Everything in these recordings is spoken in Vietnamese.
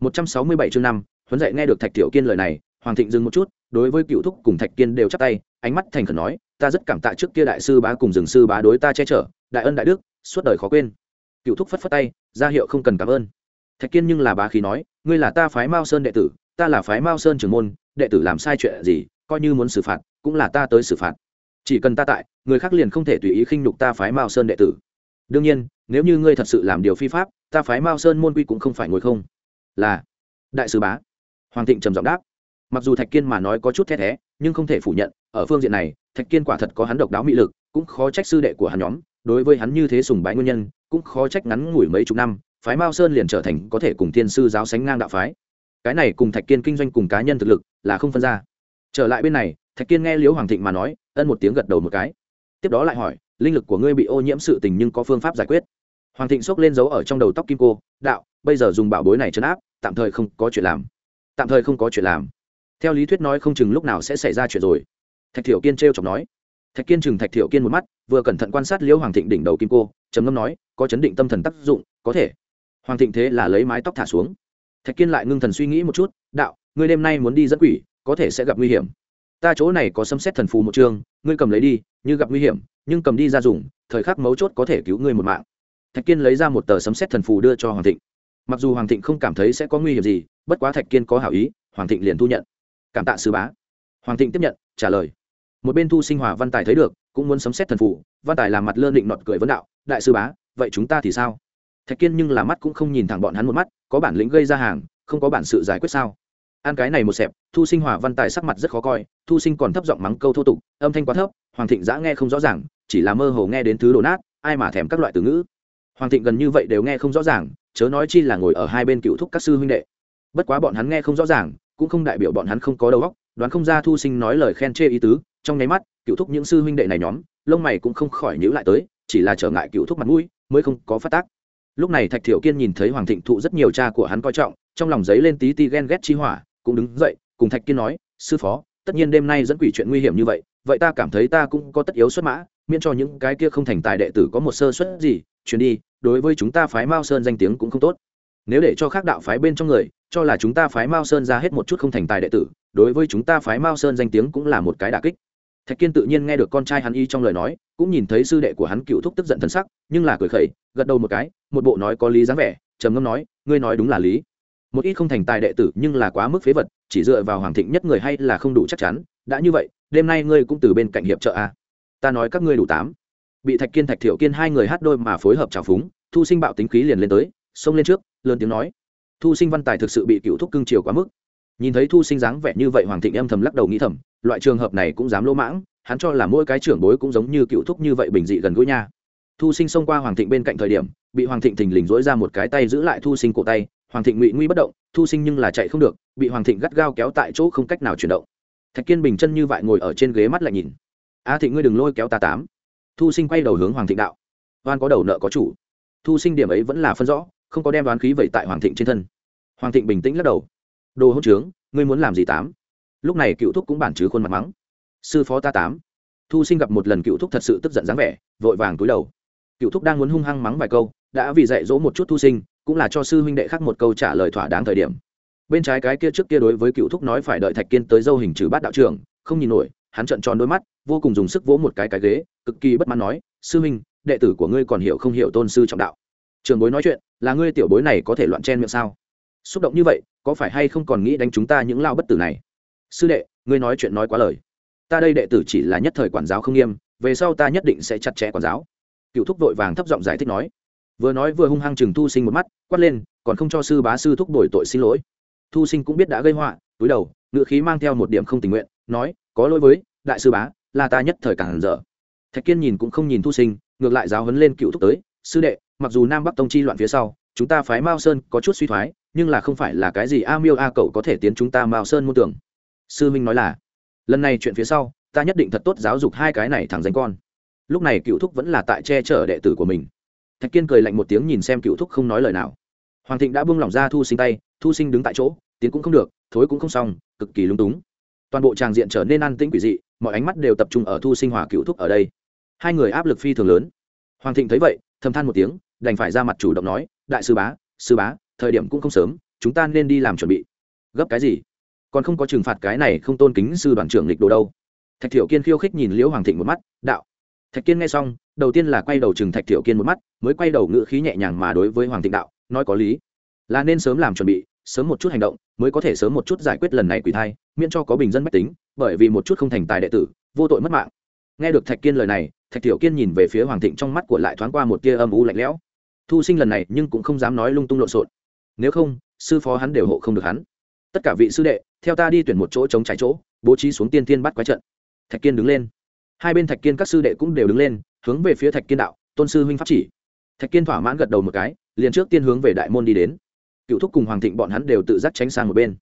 một trăm sáu mươi bảy chương năm, huấn dạy nghe được thạch tiểu kiên lời này, hoàng thịnh dừng một chút, đối với cựu thúc cùng thạch kiên đều chắp tay, ánh mắt thành khẩn nói, ta rất cảm tạ trước kia đại sư bá cùng rừng sư bá đối ta che chở, đại ân đại đức, suốt đời khó quên. Cựu thúc phất phất tay ra hiệu không cần cảm ơn. Thạch kiên nhưng là bá khí nói, ngươi là ta phái mao sơn đệ tử, ta là phái mao sơn trưởng môn, đệ tử làm sai chuyện gì, coi như muốn xử phạt, cũng là ta tới xử phạt. Chỉ cần ta tại, người khác liền không thể tùy ý khinh nhục ta phái mao sơn đệ tử. Đương nhiên, nếu như ngươi thật sự làm điều phi pháp, ta phái mao sơn môn quy cũng không phải ngồi không là đại sứ bá. Hoàng thịnh trầm giọng đáp. Mặc dù thạch kiên mà nói có chút the thé, nhưng không thể phủ nhận, ở phương diện này, thạch kiên quả thật có hắn độc đáo mị lực, cũng khó trách sư đệ của hắn nhóm, đối với hắn như thế sùng bái nguyên nhân, cũng khó trách ngắn ngủi mấy chục năm, phái mao sơn liền trở thành có thể cùng thiên sư giáo sánh ngang đạo phái. Cái này cùng thạch kiên kinh doanh cùng cá nhân thực lực là không phân ra. Trở lại bên này, thạch kiên nghe liễu hoàng thịnh mà nói, ân một tiếng gật đầu một cái. Tiếp đó lại hỏi, linh lực của ngươi bị ô nhiễm sự tình nhưng có phương pháp giải quyết? Hoàng thịnh xốc lên dấu ở trong đầu tóc kim cô, đạo, bây giờ dùng bảo bối này chấn áp tạm thời không có chuyện làm. Tạm thời không có chuyện làm. Theo lý thuyết nói không chừng lúc nào sẽ xảy ra chuyện rồi. Thạch thiểu kiên t r e o chọc nói. Thạch kiên chừng thạch thiểu kiên một mắt, vừa cẩn thận quan sát liễu hoàng thịnh đỉnh đầu kim cô, trầm ngâm nói, có chấn định tâm thần tác dụng, có thể. Hoàng thịnh thế là lấy mái tóc thả xuống. Thạch kiên lại ngưng thần suy nghĩ một chút, đạo, ngươi đêm nay muốn đi dẫn quỷ, có thể sẽ gặp nguy hiểm. Ta chỗ này có xâm xét thần phù một chương ngươi cầm lấy đi, như gặp nguy hiểm, nhưng cầm đi ra dùng, thời khắc mấu chốt có thể cứu ngươi một mạng. Thạch kiên lấy ra một tờ sấm xét thần phù đưa cho hoàng thịnh mặc dù hoàng thịnh không cảm thấy sẽ có nguy hiểm gì, bất quá thạch kiên có hảo ý, hoàng thịnh liền thu nhận. Cảm tạ sư bá. Hoàng thịnh tiếp nhận, trả lời. Một bên thu sinh hòa văn tài thấy được, cũng muốn sấm xét thần phủ văn tài làm mặt lơ định nọt cười vấn đạo, đại sư bá, vậy chúng ta thì sao? Thạch kiên nhưng là mắt cũng không nhìn thẳng bọn hắn một mắt, có bản lĩnh gây ra hàng, không có bản sự giải quyết sao? Ăn cái này một xẹp, thu sinh hòa văn tài sắc mặt rất khó coi, thu sinh còn thấp giọng mắng câu thô tục, âm thanh quá thấp, hoàng thịnh giã nghe không rõ ràng, chỉ là mơ hồ nghe đến thứ đổ nát, ai mà thèm các loại từ ngữ. Hoàng thịnh gần như vậy đều nghe không rõ ràng chớ nói chi là ngồi ở hai bên cựu thúc các sư huynh đệ. Bất quá bọn hắn nghe không rõ ràng, cũng không đại biểu bọn hắn không có đầu óc, đoán không ra thu sinh nói lời khen chê ý tứ, trong nháy mắt, cựu thúc những sư huynh đệ này nhóm, lông mày cũng không khỏi nhữ lại tới, chỉ là trở ngại cựu thúc mặt mũi, mới không có phát tác. Lúc này thạch thiểu kiên nhìn thấy hoàng thịnh thụ rất nhiều cha của hắn coi trọng, trong lòng giấy lên tí ti ghen ghét chi hỏa, cũng đứng dậy, cùng thạch kiên nói, sư phó, tất nhiên đêm nay dẫn quỷ chuyện nguy hiểm như vậy vậy ta cảm thấy ta cũng có tất yếu xuất mã, miễn cho những cái kia không thành tài đệ tử có một sơ suất gì chuyến đi đối với chúng ta phái mao sơn danh tiếng cũng không tốt. Nếu để cho khác đạo phái bên trong người, cho là chúng ta phái mao sơn ra hết một chút không thành tài đệ tử, đối với chúng ta phái mao sơn danh tiếng cũng là một cái đà kích. Thạch kiên tự nhiên nghe được con trai hắn y trong lời nói, cũng nhìn thấy sư đệ của hắn cựu thúc tức giận thân sắc, nhưng là cười khẩy, gật đầu một cái, một bộ nói có lý dáng vẻ, trầm ngâm nói, ngươi nói đúng là lý. Một ít không thành tài đệ tử nhưng là quá mức phế vật, chỉ dựa vào hoàng thịnh nhất người hay là không đủ chắc chắn, đã như vậy, đêm nay ngươi cũng từ bên cạnh hiệp trợ a ta nói các ngươi đủ tám bị thạch kiên thạch thiểu kiên hai người hát đôi mà phối hợp trào phúng, thu sinh bạo tính khí liền lên tới, xông lên trước, lớn tiếng nói. Thu sinh văn tài thực sự bị cựu thúc cưng chiều quá mức. Nhìn thấy thu sinh dáng vẻ như vậy hoàng thịnh âm thầm lắc đầu nghĩ thầm, loại trường hợp này cũng dám lỗ mãng, hắn cho là mỗi cái trưởng bối cũng giống như cựu thúc như vậy bình dị gần gũi nha. Thu sinh xông qua hoàng thịnh bên cạnh thời điểm, bị hoàng thịnh thình lình dỗi ra một cái tay giữ lại thu sinh cổ tay, hoàng thịnh ngụy nguy bất động, thu sinh nhưng là chạy không được, bị hoàng thịnh gắt gao kéo tại chỗ không cách nào chuyển động. Thạch kiên bình chân như vậy ngồi ở trên ghế mắt lại nhìn. A thịnh ngươi đừng lôi kéo ta tám thu sinh quay đầu hướng hoàng thịnh đạo. Oan có đầu nợ có chủ. Thu sinh điểm ấy vẫn là phân rõ, không có đem đoán khí vậy tại hoàng thịnh trên thân. Hoàng thịnh bình tĩnh lắc đầu. Đồ hỗn trướng, ngươi muốn làm gì tám? Lúc này cựu thúc cũng bản chứ khuôn mặt mắng. Sư phó ta tám. Thu sinh gặp một lần cựu thúc thật sự tức giận dáng vẻ, vội vàng túi đầu. Cựu thúc đang muốn hung hăng mắng vài câu, đã vì dạy dỗ một chút thu sinh, cũng là cho sư huynh đệ khác một câu trả lời thỏa đáng thời điểm. Bên trái cái kia trước kia đối với cựu thúc nói phải đợi thạch kiên tới dâu hình trừ bát đạo trưởng, không nhìn nổi, hắn trợn tròn đôi mắt, vô cùng dùng sức vỗ một cái cái ghế cực kỳ bất mãn nói, sư huynh, đệ tử của ngươi còn hiểu không hiểu tôn sư trọng đạo? Trường bối nói chuyện, là ngươi tiểu bối này có thể loạn chen miệng sao? Xúc động như vậy, có phải hay không còn nghĩ đánh chúng ta những lao bất tử này? Sư đệ, ngươi nói chuyện nói quá lời. Ta đây đệ tử chỉ là nhất thời quản giáo không nghiêm, về sau ta nhất định sẽ chặt chẽ quản giáo. Cựu thúc vội vàng thấp giọng giải thích nói. Vừa nói vừa hung hăng chừng thu sinh một mắt, quát lên, còn không cho sư bá sư thúc đổi tội xin lỗi. Thu sinh cũng biết đã gây họa, túi đầu, ngựa khí mang theo một điểm không tình nguyện, nói, có lỗi với đại sư bá, là ta nhất thời càng dở thạch kiên nhìn cũng không nhìn thu sinh, ngược lại giáo hấn lên cựu thúc tới, sư đệ, mặc dù nam bắc tông chi loạn phía sau, chúng ta phái mao sơn có chút suy thoái, nhưng là không phải là cái gì a miêu a cậu có thể tiến chúng ta mao sơn môn tưởng. Sư minh nói là, lần này chuyện phía sau, ta nhất định thật tốt giáo dục hai cái này thẳng danh con. Lúc này cựu thúc vẫn là tại che chở đệ tử của mình. Thạch kiên cười lạnh một tiếng nhìn xem cựu thúc không nói lời nào. Hoàng thịnh đã buông lỏng ra thu sinh tay, thu sinh đứng tại chỗ, tiến cũng không được, thối cũng không xong, cực kỳ lung túng toàn bộ tràng diện trở nên an tĩnh quỷ dị, mọi ánh mắt đều tập trung ở thu sinh hòa cựu thúc ở đây. Hai người áp lực phi thường lớn. Hoàng thịnh thấy vậy, thầm than một tiếng, đành phải ra mặt chủ động nói, đại sư bá sư bá, thời điểm cũng không sớm, chúng ta nên đi làm chuẩn bị. Gấp cái gì? Còn không có trừng phạt cái này không tôn kính sư đoàn trưởng lịch đồ đâu. Thạch thiểu kiên khiêu khích nhìn liễu hoàng thịnh một mắt, đạo. Thạch kiên nghe xong, đầu tiên là quay đầu chừng thạch thiểu kiên một mắt, mới quay đầu ngữ khí nhẹ nhàng mà đối với hoàng thịnh đạo, nói có lý, là nên sớm làm chuẩn bị sớm một chút hành động, mới có thể sớm một chút giải quyết lần này quỷ thai, miễn cho có bình dân mách tính, bởi vì một chút không thành tài đệ tử, vô tội mất mạng. Nghe được thạch kiên lời này, thạch tiểu kiên nhìn về phía hoàng thịnh trong mắt của lại thoáng qua một tia âm u lạnh lẽo. Thu sinh lần này nhưng cũng không dám nói lung tung lộn xộn. Nếu không, sư phó hắn đều hộ không được hắn. Tất cả vị sư đệ, theo ta đi tuyển một chỗ chống trái chỗ, bố trí xuống tiên tiên bắt quái trận. Thạch kiên đứng lên. Hai bên thạch kiên các sư đệ cũng đều đứng lên, hướng về phía thạch kiên đạo, tôn sư huynh pháp chỉ. Thạch kiên thỏa mãn gật đầu một cái, liền trước tiên hướng về đại môn đi đến cựu thúc cùng hoàng thịnh bọn hắn đều tự giác tránh sang một bên.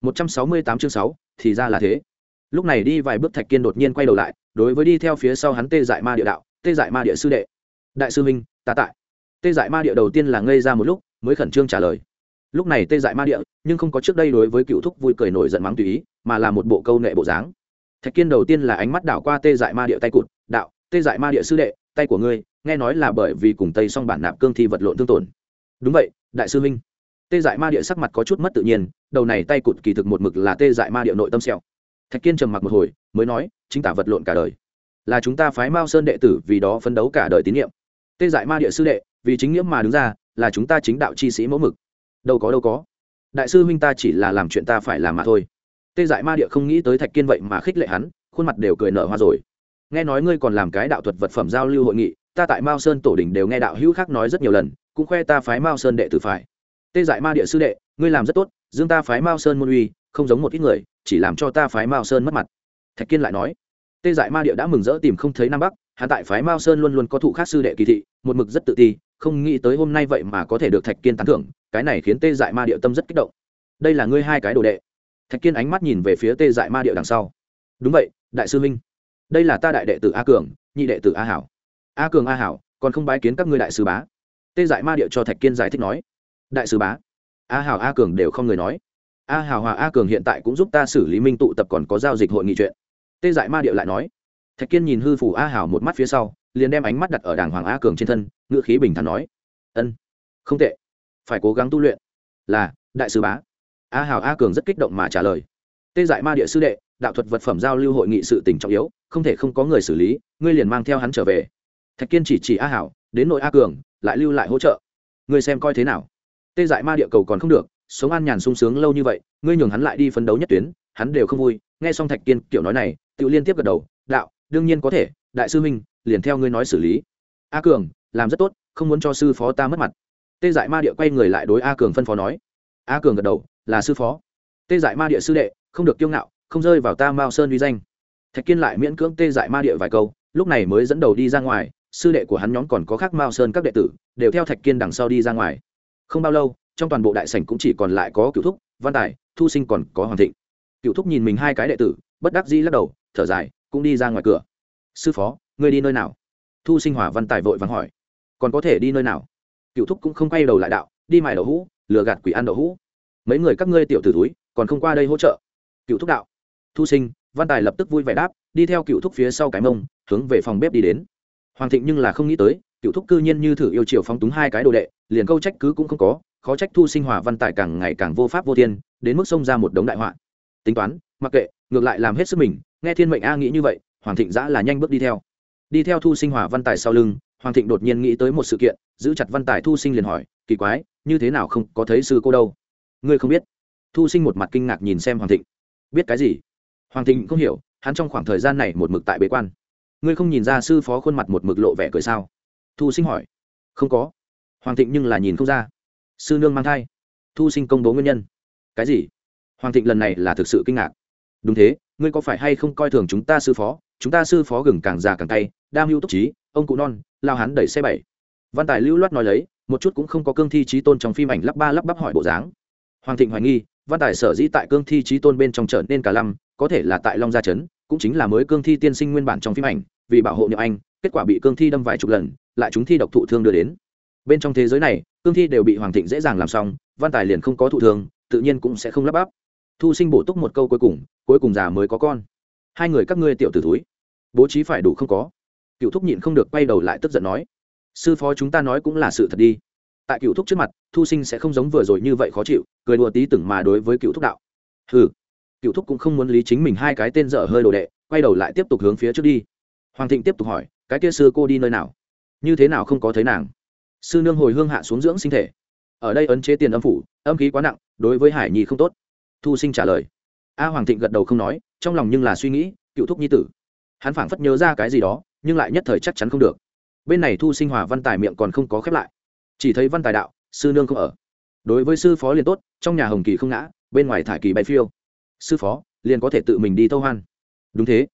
Một trăm sáu mươi tám chương sáu, thì ra là thế. Lúc này đi vài bước thạch kiên đột nhiên quay đầu lại, đối với đi theo phía sau hắn tê dại ma địa đạo, tê dại ma địa sư đệ. Đại sư minh ta tại. Tê dại ma địa đầu tiên là ngây ra một lúc, mới khẩn trương trả lời. Lúc này tê dại ma địa, nhưng không có trước đây đối với cựu thúc vui cười nổi giận mắng tùy ý, mà là một bộ câu nệ bộ dáng. Thạch kiên đầu tiên là ánh mắt đảo qua tê dại ma địa tay cụt, đạo, tê dại ma địa sư đệ, tay của ngươi, nghe nói là bởi vì cùng tây song bản nạp cương thi vật lộn thương tổn. Đúng vậy, đại sư minh tê dại ma địa sắc mặt có chút mất tự nhiên, đầu này tay cụt kỳ thực một mực là tê dại ma địa nội tâm sẹo. Thạch kiên trầm mặc một hồi, mới nói, chính tả vật lộn cả đời. Là chúng ta phái mao sơn đệ tử vì đó phấn đấu cả đời tín nhiệm. Tê dại ma địa sư đệ, vì chính nghĩa mà đứng ra, là chúng ta chính đạo chi sĩ mẫu mực. Đâu có đâu có. Đại sư huynh ta chỉ là làm chuyện ta phải làm mà thôi. Tê dại ma địa không nghĩ tới thạch kiên vậy mà khích lệ hắn, khuôn mặt đều cười nở hoa rồi. Nghe nói ngươi còn làm cái đạo thuật vật phẩm giao lưu hội nghị, ta tại mao sơn tổ đình đều nghe đạo hữu khác nói rất nhiều lần, cũng khoe ta phái mao sơn đệ tử phải tê dại ma địa sư đệ, ngươi làm rất tốt, dương ta phái mao sơn môn uy, không giống một ít người, chỉ làm cho ta phái mao sơn mất mặt. Thạch kiên lại nói. Tê dại ma địa đã mừng rỡ tìm không thấy nam bắc hạ tại phái mao sơn luôn luôn có thụ khác sư đệ kỳ thị, một mực rất tự ti, không nghĩ tới hôm nay vậy mà có thể được thạch kiên tán thưởng, cái này khiến tê dại ma địa tâm rất kích động. Đây là ngươi hai cái đồ đệ. Thạch kiên ánh mắt nhìn về phía tê dại ma địa đằng sau. Đúng vậy, đại sư minh đây là ta đại đệ tử a cường, nhị đệ tử a hảo. A cường a hảo, còn không bái kiến các ngươi đại sư bá. Tê dại ma địa cho thạch kiên giải thích nói đại sư bá. A hào a cường đều không người nói. A hào hòa a cường hiện tại cũng giúp ta xử lý minh tụ tập còn có giao dịch hội nghị chuyện. Tê dại ma địa lại nói. Thạch kiên nhìn hư phủ a hào một mắt phía sau, liền đem ánh mắt đặt ở đàng hoàng a cường trên thân ngự khí bình thản nói. Ân, không tệ. Phải cố gắng tu luyện. Là, đại sư bá. A hào a cường rất kích động mà trả lời. Tê dại ma địa sư đệ, đạo thuật vật phẩm giao lưu hội nghị sự tình trọng yếu, không thể không có người xử lý, ngươi liền mang theo hắn trở về. Thạch kiên chỉ chỉ a hảo đến nội a cường, lại lưu lại hỗ trợ. Ngươi xem coi thế nào tê dại ma địa cầu còn không được, sống an nhàn sung sướng lâu như vậy, ngươi nhường hắn lại đi phấn đấu nhất tuyến, hắn đều không vui. Nghe xong thạch kiên kiểu nói này tự liên tiếp gật đầu, đạo, đương nhiên có thể, đại sư minh liền theo ngươi nói xử lý. A cường, làm rất tốt, không muốn cho sư phó ta mất mặt. Tê dại ma địa quay người lại đối a cường phân phó nói. A cường gật đầu, là sư phó. Tê dại ma địa sư đệ, không được kiêu ngạo, không rơi vào ta mao sơn uy danh. Thạch kiên lại miễn cưỡng tê dại ma địa vài câu, lúc này mới dẫn đầu đi ra ngoài, sư đệ của hắn nhóm còn có khác mao sơn các đệ tử, đều theo thạch kiên đằng sau đi ra ngoài không bao lâu, trong toàn bộ đại sảnh cũng chỉ còn lại có cựu thúc, văn tài, thu sinh còn có hoàng thịnh. Cựu thúc nhìn mình hai cái đệ tử, bất đắc dĩ lắc đầu, thở dài, cũng đi ra ngoài cửa. Sư phó, ngươi đi nơi nào? Thu sinh hỏa văn tài vội vàng hỏi. Còn có thể đi nơi nào? Cựu thúc cũng không quay đầu lại đạo, đi mài đậu hũ, lừa gạt quỷ ăn đậu hũ. Mấy người các ngươi tiểu t ử túi còn không qua đây hỗ trợ. Cựu thúc đạo. Thu sinh, văn tài lập tức vui vẻ đáp, đi theo cựu thúc phía sau cái mông, hướng về phòng bếp đi đến. Hoàng thịnh nhưng là không nghĩ tới cựu thúc cư nhiên như thử yêu chiều phóng túng hai cái đồ đệ liền câu trách cứ cũng không có, khó trách thu sinh hòa văn tài càng ngày càng vô pháp vô thiên, đến mức xông ra một đống đại họa. Tính toán, mặc kệ, ngược lại làm hết sức mình, nghe thiên mệnh a nghĩ như vậy, hoàng thịnh giã là nhanh bước đi theo. Đi theo thu sinh hòa văn tài sau lưng, hoàng thịnh đột nhiên nghĩ tới một sự kiện, giữ chặt văn tài thu sinh liền hỏi, kỳ quái, như thế nào không có thấy sư cô đâu? Ngươi không biết. Thu sinh một mặt kinh ngạc nhìn xem hoàng thịnh. Biết cái gì? Hoàng thịnh không hiểu, hắn trong khoảng thời gian này một mực tại bế quan. Ngươi không nhìn ra sư phó khuôn mặt một mực lộ vẻ cười sao? Thu sinh hỏi. Không có hoàng thịnh nhưng là nhìn không ra. Sư nương mang thai. Thu sinh công bố nguyên nhân. Cái gì? Hoàng thịnh lần này là thực sự kinh ngạc. Đúng thế, ngươi có phải hay không coi thường chúng ta sư phó? Chúng ta sư phó gừng càng già càng tay đam mưu túc trí, ông cụ non, lao hắn đẩy xe bảy. Văn tài lưu loát nói lấy, một chút cũng không có cương thi trí tôn trong phim ảnh lắp ba lắp bắp hỏi bộ dáng. Hoàng thịnh hoài nghi, văn tài sở dĩ tại cương thi trí tôn bên trong trở nên cả lăm, có thể là tại long gia trấn, cũng chính là mới cương thi tiên sinh nguyên bản trong phim ảnh, vì bảo hộ nhậu anh, kết quả bị cương thi đâm vài chục lần, lại chúng thi độc thụ thương đưa đến bên trong thế giới này cương thi đều bị hoàng thịnh dễ dàng làm xong văn tài liền không có thụ thường, tự nhiên cũng sẽ không lắp bắp. Thu sinh bổ túc một câu cuối cùng cuối cùng già mới có con. Hai người các ngươi tiểu t ử túi bố trí phải đủ không có. Cựu thúc nhịn không được quay đầu lại tức giận nói sư phó chúng ta nói cũng là sự thật đi. Tại cựu thúc trước mặt thu sinh sẽ không giống vừa rồi như vậy khó chịu cười đùa tí từng mà đối với cựu thúc đạo. Ừ cựu thúc cũng không muốn lý chính mình hai cái tên dở hơi đồ đệ quay đầu lại tiếp tục hướng phía trước đi. Hoàng thịnh tiếp tục hỏi cái kia sư cô đi nơi nào? Như thế nào không có thấy nàng? Sư nương hồi hương hạ xuống dưỡng sinh thể. Ở đây ấn chế tiền âm phủ, âm khí quá nặng, đối với hải nhi không tốt. Thu sinh trả lời. A hoàng thịnh gật đầu không nói, trong lòng nhưng là suy nghĩ, cựu thúc nhi tử. Hắn phảng phất nhớ ra cái gì đó, nhưng lại nhất thời chắc chắn không được. Bên này thu sinh hòa văn tài miệng còn không có khép lại. Chỉ thấy văn tài đạo, sư nương không ở. Đối với sư phó liền tốt, trong nhà hồng kỳ không ngã, bên ngoài thải kỳ bay phiêu. Sư phó, liền có thể tự mình đi thâu hoan. Đúng thế.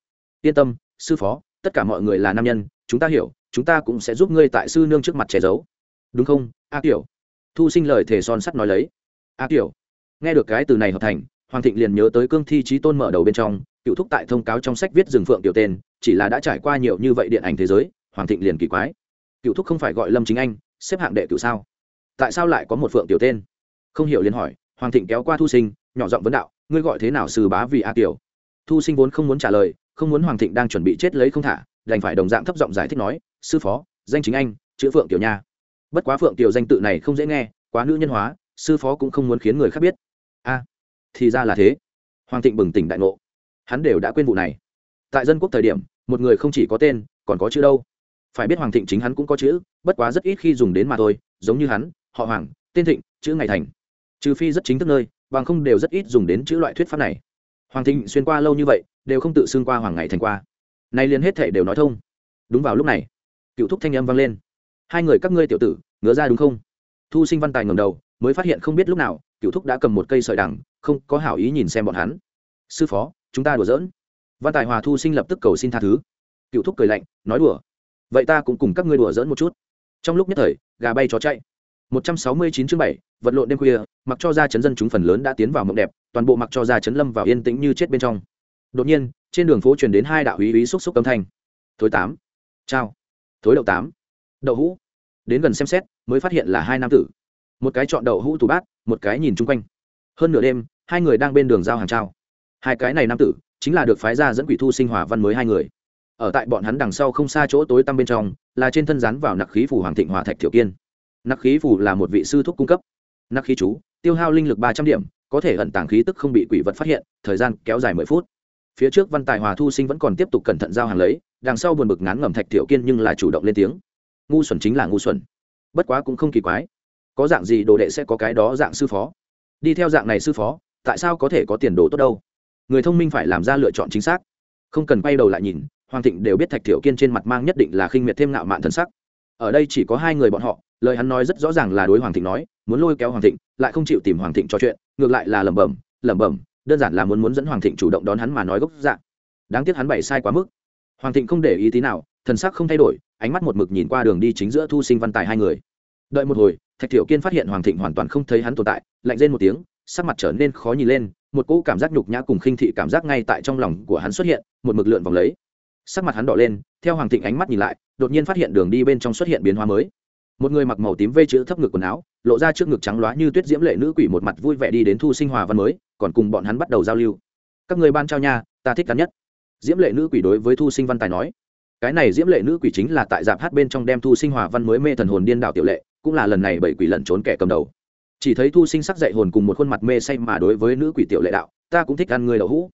Yên tâm, sư phó, tất cả mọi người là nam nhân, chúng ta hiểu, chúng ta cũng sẽ giúp ngươi tại sư nương trước mặt che giấu đúng không, a kiểu thu sinh lời thề son sắt nói lấy. A kiểu nghe được cái từ này hợp thành, hoàng thịnh liền nhớ tới cương thi trí tôn mở đầu bên trong, cựu thúc tại thông cáo trong sách viết rừng phượng tiểu tên, chỉ là đã trải qua nhiều như vậy điện ảnh thế giới, hoàng thịnh liền kỳ quái. Cựu thúc không phải gọi lâm chính anh, xếp hạng đệ cựu sao? Tại sao lại có một phượng tiểu tên? Không hiểu liền hỏi, hoàng thịnh kéo qua thu sinh, nhỏ giọng vấn đạo, ngươi gọi thế nào sư bá vì a tiểu thu sinh vốn không muốn trả lời, không muốn hoàng thịnh đang chuẩn bị chết lấy không thả, đành phải đồng dạng thấp giọng giải thích nói, sư phó, danh chính anh, chữ phượng tiểu nha bất quá phượng tiểu danh tự này không dễ nghe, quá nữ nhân hóa, sư phó cũng không muốn khiến người khác biết. A, thì ra là thế. Hoàng thịnh bừng tỉnh đại ngộ. Hắn đều đã quên vụ này. Tại dân quốc thời điểm, một người không chỉ có tên, còn có chữ đâu. Phải biết hoàng thịnh chính hắn cũng có chữ, bất quá rất ít khi dùng đến mà thôi, giống như hắn, họ hoàng, tên thịnh, chữ ngày thành. Trừ phi rất chính thức nơi, bằng không đều rất ít dùng đến chữ loại thuyết pháp này. Hoàng thịnh xuyên qua lâu như vậy, đều không tự xưng qua hoàng ngày thành qua. Nay liền hết thể đều nói thông. Đúng vào lúc này, cựu thúc thanh âm vang lên hai người các ngươi tiểu tử, ngứa ra đúng không? Thu sinh văn tài ngầm đầu, mới phát hiện không biết lúc nào cựu thúc đã cầm một cây sợi đằng, không có hảo ý nhìn xem bọn hắn. Sư phó, chúng ta đùa giỡn. Văn tài hòa thu sinh lập tức cầu xin tha thứ. Cựu thúc cười lạnh, nói đùa. Vậy ta cũng cùng các ngươi đùa giỡn một chút. Trong lúc nhất thời, gà bay chó chạy. Một trăm sáu mươi chín chương bảy, vật lộn đêm khuya, mặc cho ra chấn dân chúng phần lớn đã tiến vào mộng đẹp, toàn bộ mặc cho ra chấn lâm vào yên tĩnh như chết bên trong. Đột nhiên, trên đường phố truyền đến hai đạo ý ý xúc xúc âm thanh. Thối tám, chào. Thối đậu tám đậu hũ. Đến gần xem xét, mới phát hiện là hai nam tử. Một cái chọn đậu hũ tủ bát, một cái nhìn chung quanh. Hơn nửa đêm, hai người đang bên đường giao hàng trao. Hai cái này nam tử, chính là được phái ra dẫn quỷ thu sinh hòa văn mới hai người. Ở tại bọn hắn đằng sau không xa chỗ tối tăm bên trong, là trên thân rắn vào nặc khí phủ hoàng thịnh hòa thạch thiểu kiên. Nặc khí phủ là một vị sư thúc cung cấp. Nặc khí chú, tiêu hao linh lực ba trăm điểm, có thể ẩn tàng khí tức không bị quỷ vật phát hiện, thời gian kéo dài mười phút. Phía trước văn tài hòa thu sinh vẫn còn tiếp tục cẩn thận giao hàng lấy, đằng sau buồn bực ngán ngẩm thạch thiểu kiên nhưng là chủ động lên tiếng ngu xuẩn chính là ngu xuẩn. Bất quá cũng không kỳ quái. Có dạng gì đồ đệ sẽ có cái đó dạng sư phó? Đi theo dạng này sư phó, tại sao có thể có tiền đồ tốt đâu? Người thông minh phải làm ra lựa chọn chính xác. Không cần quay đầu lại nhìn, hoàng thịnh đều biết thạch thiểu kiên trên mặt mang nhất định là khinh miệt thêm ngạo mạn thân sắc. Ở đây chỉ có hai người bọn họ, lời hắn nói rất rõ ràng là đối hoàng thịnh nói, muốn lôi kéo hoàng thịnh, lại không chịu tìm hoàng thịnh trò chuyện, ngược lại là lẩm bẩm lẩm bẩm, đơn giản là muốn muốn dẫn hoàng thịnh chủ động đón hắn mà nói gốc dạng. Đáng tiếc hắn bày sai quá mức. Hoàng thịnh không để ý tí nào thần sắc không thay đổi, ánh mắt một mực nhìn qua đường đi chính giữa thu sinh văn tài hai người. Đợi một hồi, thạch thiểu kiên phát hiện hoàng thịnh hoàn toàn không thấy hắn tồn tại, lạnh lên một tiếng, sắc mặt trở nên khó nhìn lên, một cỗ cảm giác nhục nhã cùng khinh thị cảm giác ngay tại trong lòng của hắn xuất hiện, một mực lượn vòng lấy. Sắc mặt hắn đỏ lên, theo hoàng thịnh ánh mắt nhìn lại, đột nhiên phát hiện đường đi bên trong xuất hiện biến hóa mới. Một người mặc màu tím vây chữ thấp ngực quần áo, lộ ra trước ngực trắng loá như tuyết diễm lệ nữ quỷ một mặt vui vẻ đi đến thu sinh hòa văn mới, còn cùng bọn hắn bắt đầu giao lưu. Các người ban trao nha, ta thích gắn nhất. Diễm lệ nữ quỷ đối với thu sinh văn tài nói cái này diễm lệ nữ quỷ chính là tại dạp hát bên trong đem thu sinh hòa văn mới mê thần hồn điên đảo tiểu lệ, cũng là lần này bảy quỷ lẩn trốn kẻ cầm đầu. Chỉ thấy thu sinh sắc dậy hồn cùng một khuôn mặt mê say mà đối với nữ quỷ tiểu lệ đạo, ta cũng thích ăn người đậu hũ.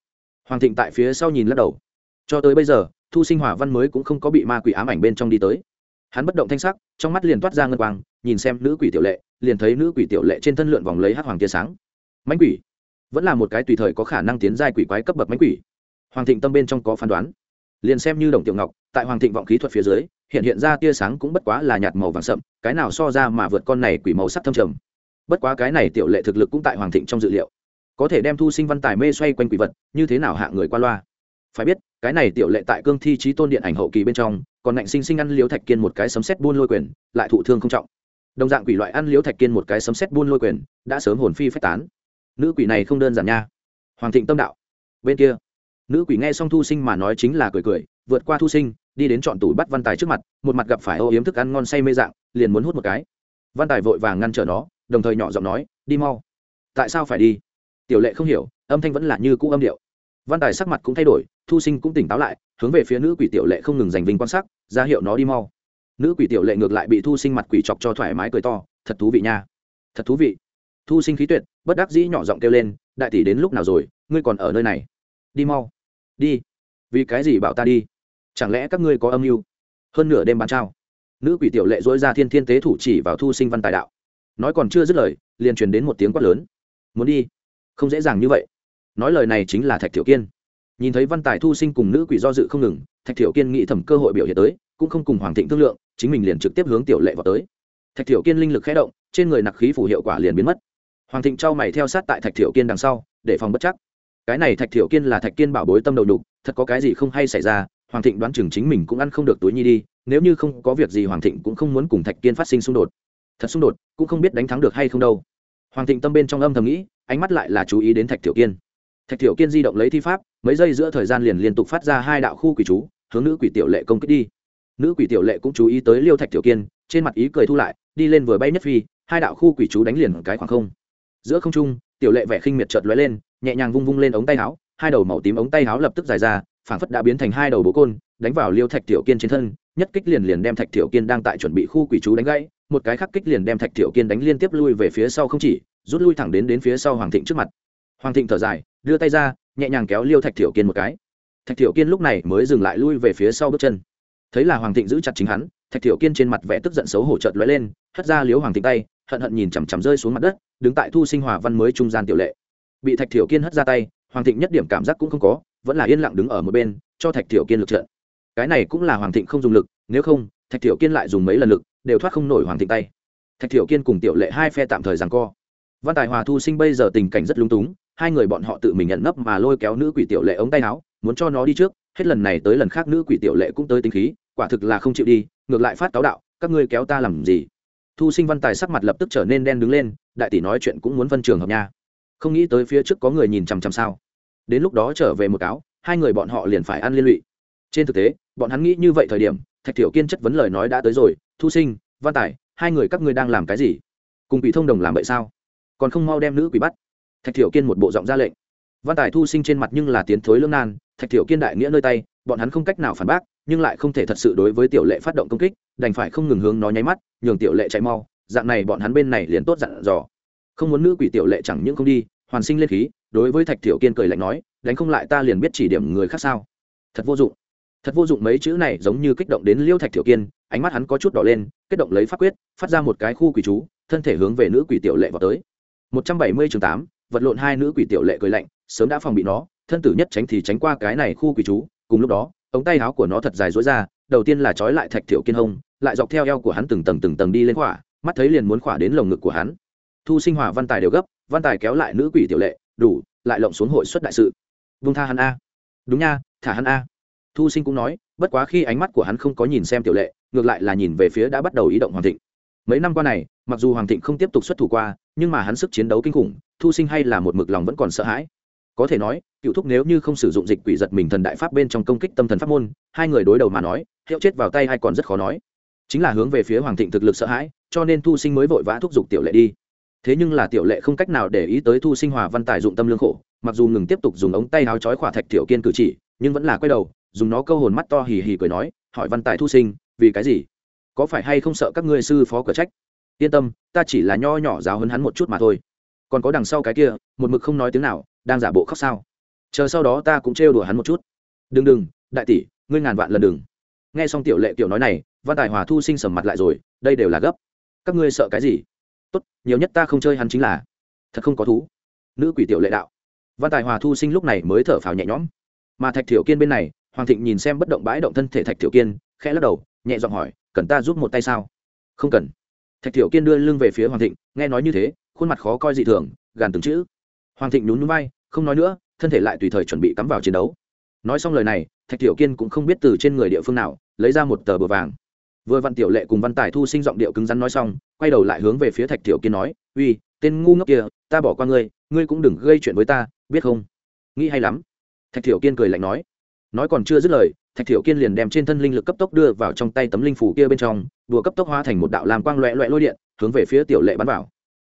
Hoàng thịnh tại phía sau nhìn lắc đầu. Cho tới bây giờ, thu sinh hòa văn mới cũng không có bị ma quỷ ám ảnh bên trong đi tới. Hắn bất động thanh sắc, trong mắt liền toát ra ngân quang, nhìn xem nữ quỷ tiểu lệ, liền thấy nữ quỷ tiểu lệ trên thân lượn vòng lấy hát hoàng tia sáng. Mãnh quỷ. Vẫn là một cái tùy thời có khả năng tiến giai quỷ quái cấp bậc mãnh quỷ. Hoàng thịnh tâm bên trong có phán đoán liền xem như đồng tiểu ngọc, tại hoàng thịnh vọng khí thuật phía dưới, hiện hiện ra tia sáng cũng bất quá là nhạt màu vàng sậm, cái nào so ra mà vượt con này quỷ màu sắc thâm trầm. Bất quá cái này tiểu lệ thực lực cũng tại hoàng thịnh trong dự liệu. Có thể đem thu sinh văn tài mê xoay quanh quỷ vật, như thế nào hạ người qua loa? Phải biết, cái này tiểu lệ tại cương thi trí tôn điện ảnh hậu kỳ bên trong, còn ngạnh sinh sinh ăn liếu thạch kiên một cái sấm xét buôn lôi quyền, lại thụ thương không trọng. Đồng dạng quỷ loại ăn liếu thạch kiên một cái sấm xét buôn lôi quyền, đã sớm hồn phi phách tán. Nữ quỷ này không đơn giản nha. Hoàng thịnh tâm đạo. Bên kia nữ quỷ nghe xong thu sinh mà nói chính là cười cười, vượt qua thu sinh, đi đến chọn tủ bắt văn tài trước mặt, một mặt gặp phải ô yếm thức ăn ngon say mê dạng, liền muốn hút một cái. Văn tài vội vàng ngăn trở nó, đồng thời nhỏ giọng nói, đi mau. Tại sao phải đi? Tiểu lệ không hiểu, âm thanh vẫn là như cũ âm điệu. Văn tài sắc mặt cũng thay đổi, thu sinh cũng tỉnh táo lại, hướng về phía nữ quỷ tiểu lệ không ngừng giành vinh quan sắc, ra hiệu nó đi mau. Nữ quỷ tiểu lệ ngược lại bị thu sinh mặt quỷ chọc cho thoải mái cười to, thật thú vị nha. Thật thú vị. Thu sinh khí tuyệt, bất đắc dĩ nhỏ giọng kêu lên, đại tỷ đến lúc nào rồi? Ngươi còn ở nơi này? Đi mau đi. Vì cái gì bảo ta đi? Chẳng lẽ các ngươi có âm mưu? Hơn nửa đêm bán trao. Nữ quỷ tiểu lệ dỗi ra thiên thiên tế thủ chỉ vào thu sinh văn tài đạo. Nói còn chưa dứt lời, liền truyền đến một tiếng quát lớn. Muốn đi? Không dễ dàng như vậy. Nói lời này chính là thạch thiểu kiên. Nhìn thấy văn tài thu sinh cùng nữ quỷ do dự không ngừng, thạch thiểu kiên nghĩ thầm cơ hội biểu hiện tới, cũng không cùng hoàng thịnh thương lượng, chính mình liền trực tiếp hướng tiểu lệ vào tới. Thạch thiểu kiên linh lực khé động, trên người nặc khí phủ hiệu quả liền biến mất. Hoàng thịnh trao mày theo sát tại thạch thiểu kiên đằng sau, để phòng bất chắc cái này thạch thiểu kiên là thạch kiên bảo bối tâm đầu đục thật có cái gì không hay xảy ra, hoàng thịnh đoán chừng chính mình cũng ăn không được túi nhi đi, nếu như không có việc gì hoàng thịnh cũng không muốn cùng thạch kiên phát sinh xung đột. Thật xung đột, cũng không biết đánh thắng được hay không đâu. Hoàng thịnh tâm bên trong âm thầm nghĩ, ánh mắt lại là chú ý đến thạch thiểu kiên. Thạch thiểu kiên di động lấy thi pháp, mấy giây giữa thời gian liền liên tục phát ra hai đạo khu quỷ chú, hướng nữ quỷ tiểu lệ công kích đi. Nữ quỷ tiểu lệ cũng chú ý tới liêu thạch thiểu kiên, trên mặt ý cười thu lại, đi lên vừa bay nhất phi, hai đạo khu quỷ chú đánh liền cái khoảng không. Giữa không trung, tiểu lệ vẻ khinh miệt chợt lóe lên nhẹ nhàng vung vung lên ống tay áo, hai đầu màu tím ống tay áo lập tức dài ra, phảng phất đã biến thành hai đầu bố côn, đánh vào liêu thạch tiểu kiên trên thân, nhất kích liền liền đem thạch tiểu kiên đang tại chuẩn bị khu quỷ chú đánh gãy, một cái khắc kích liền đem thạch tiểu kiên đánh liên tiếp lui về phía sau không chỉ, rút lui thẳng đến đến phía sau hoàng thịnh trước mặt. Hoàng thịnh thở dài, đưa tay ra, nhẹ nhàng kéo liêu thạch tiểu kiên một cái. Thạch tiểu kiên lúc này mới dừng lại lui về phía sau bước chân. Thấy là hoàng thịnh giữ chặt chính hắn, thạch tiểu kiên trên mặt vẻ tức giận xấu hổ chợt lóe lên, hất ra liếu hoàng thịnh tay, hận hận nhìn chằm chằm rơi xuống mặt đất, đứng tại thu sinh hòa văn mới trung gian tiểu lệ bị thạch tiểu kiên hất ra tay hoàng thịnh nhất điểm cảm giác cũng không có vẫn là yên lặng đứng ở một bên cho thạch tiểu kiên lực trận cái này cũng là hoàng thịnh không dùng lực nếu không thạch tiểu kiên lại dùng mấy lần lực đều thoát không nổi hoàng thịnh tay thạch tiểu kiên cùng tiểu lệ hai phe tạm thời rằng co văn tài hòa thu sinh bây giờ tình cảnh rất lung túng hai người bọn họ tự mình nhận nấp mà lôi kéo nữ quỷ tiểu lệ ống tay áo muốn cho nó đi trước hết lần này tới lần khác nữ quỷ tiểu lệ cũng tới tính khí quả thực là không chịu đi ngược lại phát cáo đạo các ngươi kéo ta làm gì thu sinh văn tài sắc mặt lập tức trở nên đen đứng lên đại tỷ nói chuyện cũng muốn phân trường hợp nha không nghĩ tới phía trước có người nhìn chằm chằm sao. Đến lúc đó trở về một cáo, hai người bọn họ liền phải ăn liên lụy. Trên thực tế, bọn hắn nghĩ như vậy thời điểm, thạch thiểu kiên chất vấn lời nói đã tới rồi, thu sinh, văn tài, hai người các ngươi đang làm cái gì? Cùng quỷ thông đồng làm vậy sao? Còn không mau đem nữ quỷ bắt. Thạch thiểu kiên một bộ giọng ra lệnh. Văn tài thu sinh trên mặt nhưng là tiến thối lương nan, thạch thiểu kiên đại nghĩa nơi tay, bọn hắn không cách nào phản bác, nhưng lại không thể thật sự đối với tiểu lệ phát động công kích, đành phải không ngừng hướng nó nháy mắt, nhường tiểu lệ chạy mau, dạng này bọn hắn bên này liền tốt dặn dò không muốn nữ quỷ tiểu lệ chẳng những không đi, hoàn sinh lên khí, đối với thạch thiểu kiên cười lạnh nói, đánh không lại ta liền biết chỉ điểm người khác sao. Thật vô dụng. Thật vô dụng mấy chữ này giống như kích động đến liêu thạch thiểu kiên, ánh mắt hắn có chút đỏ lên, kết động lấy pháp quyết, phát ra một cái khu quỷ chú, thân thể hướng về nữ quỷ tiểu lệ vào tới. Một trăm bảy mươi chương tám, vật lộn hai nữ quỷ tiểu lệ cười lạnh, sớm đã phòng bị nó, thân tử nhất tránh thì tránh qua cái này khu quỷ chú, cùng lúc đó, ống tay áo của nó thật dài dối ra, đầu tiên là trói lại thạch thiểu kiên hông, lại dọc theo eo của hắn từng tầng từng tầng đi lên khỏa, mắt thấy liền muốn khỏa đến lồng ngực của hắn thu sinh hòa văn tài đều gấp, văn tài kéo lại nữ quỷ tiểu lệ, đủ, lại lộng xuống hội xuất đại sự. Vung tha hắn a. Đúng nha, thả hắn a. Thu sinh cũng nói, bất quá khi ánh mắt của hắn không có nhìn xem tiểu lệ, ngược lại là nhìn về phía đã bắt đầu ý động hoàng thịnh. Mấy năm qua này, mặc dù hoàng thịnh không tiếp tục xuất thủ qua, nhưng mà hắn sức chiến đấu kinh khủng, thu sinh hay là một mực lòng vẫn còn sợ hãi. Có thể nói, cựu thúc nếu như không sử dụng dịch quỷ giật mình thần đại pháp bên trong công kích tâm thần pháp môn, hai người đối đầu mà nói, hiệu chết vào tay hay còn rất khó nói. Chính là hướng về phía hoàng thịnh thực lực sợ hãi, cho nên thu sinh mới vội vã thúc giục tiểu lệ đi thế nhưng là tiểu lệ không cách nào để ý tới thu sinh hòa văn tài dụng tâm lương khổ, mặc dù ngừng tiếp tục dùng ống tay áo chói khỏa thạch tiểu kiên cử chỉ, nhưng vẫn là quay đầu, dùng nó câu hồn mắt to hì hì cười nói, hỏi văn tài thu sinh, vì cái gì? Có phải hay không sợ các ngươi sư phó cửa trách? Yên tâm, ta chỉ là nho nhỏ giáo hấn hắn một chút mà thôi. Còn có đằng sau cái kia, một mực không nói tiếng nào, đang giả bộ khóc sao? Chờ sau đó ta cũng trêu đùa hắn một chút. Đừng đừng, đại tỷ, ngươi ngàn vạn lần đừng. Nghe xong tiểu lệ tiểu nói này, văn tài hòa thu sinh sầm mặt lại rồi, đây đều là gấp. Các ngươi sợ cái gì? Tốt, nhiều nhất ta không chơi hắn chính là, thật không có thú. Nữ quỷ tiểu lệ đạo. Văn tài hòa thu sinh lúc này mới thở phào nhẹ nhõm. Mà thạch thiểu kiên bên này, hoàng thịnh nhìn xem bất động bãi động thân thể thạch thiểu kiên, khẽ lắc đầu, nhẹ giọng hỏi, cần ta giúp một tay sao? Không cần. Thạch thiểu kiên đưa lưng về phía hoàng thịnh, nghe nói như thế, khuôn mặt khó coi dị thường, gàn từng chữ. Hoàng thịnh nhún nhún vai, không nói nữa, thân thể lại tùy thời chuẩn bị cắm vào chiến đấu. Nói xong lời này, thạch thiểu kiên cũng không biết từ trên người địa phương nào, lấy ra một tờ bờ vàng vừa văn tiểu lệ cùng văn tài thu sinh giọng điệu cứng rắn nói xong, quay đầu lại hướng về phía thạch tiểu kiên nói, uy, tên ngu ngốc kia, ta bỏ qua ngươi ngươi cũng đừng gây chuyện với ta, biết không? Nghĩ hay lắm. Thạch tiểu kiên cười lạnh nói. Nói còn chưa dứt lời, thạch tiểu kiên liền đem trên thân linh lực cấp tốc đưa vào trong tay tấm linh phủ kia bên trong, đùa cấp tốc hóa thành một đạo làm quang loẹ loẹ lôi điện, hướng về phía tiểu lệ bắn vào.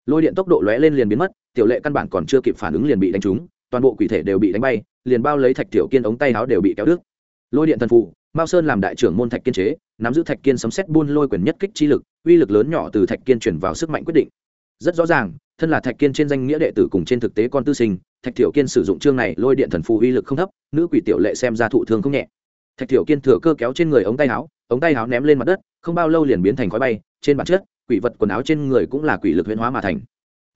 Lôi điện tốc độ lóe lên liền biến mất, tiểu lệ căn bản còn chưa kịp phản ứng liền bị đánh trúng, toàn bộ quỷ thể đều bị đánh bay, liền bao lấy thạch tiểu kiên ống tay áo đều bị kéo đứt. Lôi điện thần phù, mao sơn làm đại trưởng môn thạch kiên chế nắm giữ thạch kiên sấm xét buôn lôi quyền nhất kích chi lực, uy lực lớn nhỏ từ thạch kiên chuyển vào sức mạnh quyết định. Rất rõ ràng, thân là thạch kiên trên danh nghĩa đệ tử cùng trên thực tế con tư sinh, thạch thiểu kiên sử dụng chương này lôi điện thần phù uy lực không thấp, nữ quỷ tiểu lệ xem ra thụ thương không nhẹ. Thạch thiểu kiên thừa cơ kéo trên người ống tay áo, ống tay áo ném lên mặt đất, không bao lâu liền biến thành khói bay, trên bản chất, quỷ vật quần áo trên người cũng là quỷ lực huyễn hóa mà thành.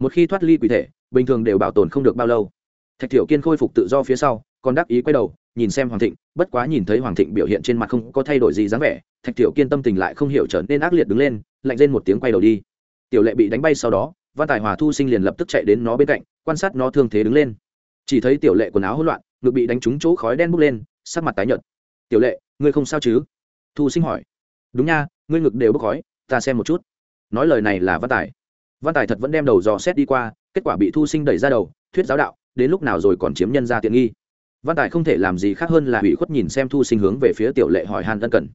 Một khi thoát ly quỷ thể, bình thường đều bảo tồn không được bao lâu. Thạch thiểu kiên khôi phục tự do phía sau, còn đắc ý quay đầu nhìn xem hoàng thịnh, bất quá nhìn thấy hoàng thịnh biểu hiện trên mặt không có thay đổi gì dáng vẻ, thạch tiểu kiên tâm tình lại không hiểu trở nên ác liệt đứng lên, lạnh lên một tiếng quay đầu đi. Tiểu lệ bị đánh bay sau đó, văn tài hòa thu sinh liền lập tức chạy đến nó bên cạnh, quan sát nó thương thế đứng lên. Chỉ thấy tiểu lệ quần áo hỗn loạn, ngực bị đánh trúng chỗ khói đen bốc lên, sắc mặt tái nhợt. Tiểu lệ, ngươi không sao chứ? Thu sinh hỏi. Đúng nha, ngươi ngực đều bốc khói, ta xem một chút. Nói lời này là văn tài. Văn tài thật vẫn đem đầu dò xét đi qua, kết quả bị thu sinh đẩy ra đầu, thuyết giáo đạo, đến lúc nào rồi còn chiếm nhân ra tiện nghi văn tài không thể làm gì khác hơn là hủy khuất nhìn xem thu sinh hướng về phía tiểu lệ hỏi Hàn ân cần.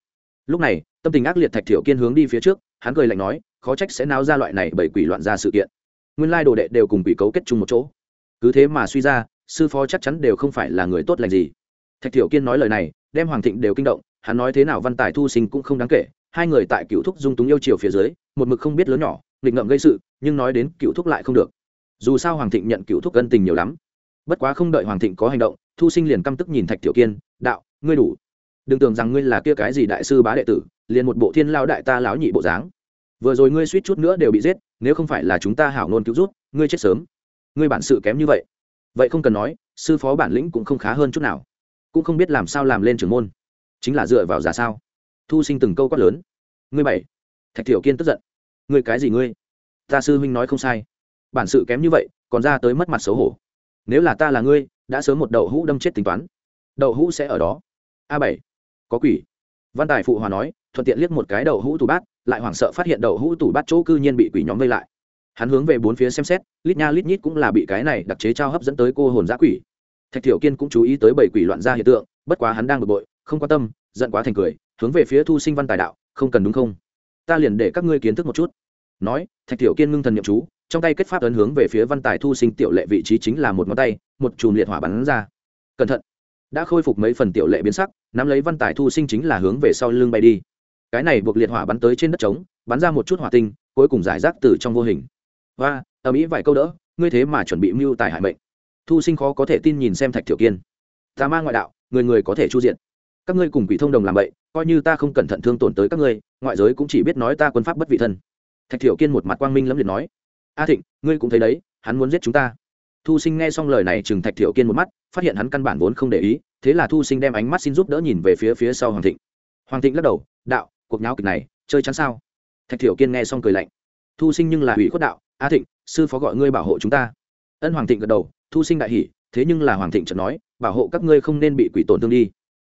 Lúc này, tâm tình ác liệt thạch thiểu kiên hướng đi phía trước, hắn cười lạnh nói, khó trách sẽ náo ra loại này bởi quỷ loạn ra sự kiện. Nguyên lai đồ đệ đều cùng quỷ cấu kết chung một chỗ. Cứ thế mà suy ra, sư phó chắc chắn đều không phải là người tốt lành gì. Thạch thiểu kiên nói lời này, đem hoàng thịnh đều kinh động, hắn nói thế nào văn tài thu sinh cũng không đáng kể, hai người tại cựu thúc dung túng yêu chiều phía dưới, một mực không biết lớn nhỏ, nghịch ngợm gây sự, nhưng nói đến cựu thúc lại không được. Dù sao hoàng thịnh nhận cựu thúc ân tình nhiều lắm. Bất quá không đợi hoàng thịnh có hành động thu sinh liền căm tức nhìn thạch tiểu kiên, đạo, ngươi đủ. Đừng tưởng rằng ngươi là kia cái gì đại sư bá đệ tử, liền một bộ thiên lao đại ta lão nhị bộ dáng. Vừa rồi ngươi suýt chút nữa đều bị giết, nếu không phải là chúng ta hảo nôn cứu rút ngươi chết sớm. Ngươi bản sự kém như vậy. Vậy không cần nói, sư phó bản lĩnh cũng không khá hơn chút nào. Cũng không biết làm sao làm lên trưởng môn. Chính là dựa vào giả sao? Thu sinh từng câu quát lớn. Ngươi bảy. Thạch Tiểu kiên tức giận. Ngươi cái gì ngươi? Ta sư huynh nói không sai. Bản sự kém như vậy, còn ra tới mất mặt xấu hổ nếu là ta là ngươi, đã sớm một đậu hũ đâm chết tính toán. Đậu hũ sẽ ở đó. A bảy. Có quỷ. Văn tài phụ hòa nói, thuận tiện liếc một cái đậu hũ tủ bát, lại hoảng sợ phát hiện đậu hũ tủ bát chỗ cư nhiên bị quỷ nhóm vây lại. Hắn hướng về bốn phía xem xét, lít nha lít nhít cũng là bị cái này đặc chế trao hấp dẫn tới cô hồn giã quỷ. Thạch thiểu kiên cũng chú ý tới bảy quỷ loạn ra hiện tượng, bất quá hắn đang bực bội, không quan tâm, giận quá thành cười, hướng về phía thu sinh văn tài đạo, không cần đúng không? Ta liền để các ngươi kiến thức một chút. Nói, thạch thiểu kiên ngưng thần nhậm chú trong tay kết pháp ấn hướng về phía văn tài thu sinh tiểu lệ vị trí chính là một ngón tay, một chùm liệt hỏa bắn ra. Cẩn thận. Đã khôi phục mấy phần tiểu lệ biến sắc, nắm lấy văn tài thu sinh chính là hướng về sau lưng bay đi. Cái này buộc liệt hỏa bắn tới trên đất trống, bắn ra một chút hỏa tinh, cuối cùng giải rác từ trong vô hình. Và ở mỹ vài câu đỡ, ngươi thế mà chuẩn bị mưu tài hại mệnh. Thu sinh khó có thể tin nhìn xem thạch thiểu kiên. Ta mang ngoại đạo, người người có thể chu diện. Các ngươi cùng quỷ thông đồng làm vậy, coi như ta không cẩn thận thương tổn tới các ngươi, ngoại giới cũng chỉ biết nói ta quân pháp bất vị thân. Thạch thiểu kiên một mặt quang minh lẫm liệt nói a thịnh, ngươi cũng thấy đấy, hắn muốn giết chúng ta. Thu sinh nghe xong lời này chừng thạch Thiệu kiên một mắt, phát hiện hắn căn bản vốn không để ý, thế là thu sinh đem ánh mắt xin giúp đỡ nhìn về phía phía sau hoàng thịnh. Hoàng thịnh lắc đầu, đạo, cuộc nháo kịch này, chơi chắn sao? Thạch Thiệu kiên nghe xong cười lạnh. Thu sinh nhưng là hủy khuất đạo, a thịnh, sư phó gọi ngươi bảo hộ chúng ta. Ân hoàng thịnh gật đầu, thu sinh đại hỉ, thế nhưng là hoàng thịnh chợt nói, bảo hộ các ngươi không nên bị quỷ tổn thương đi.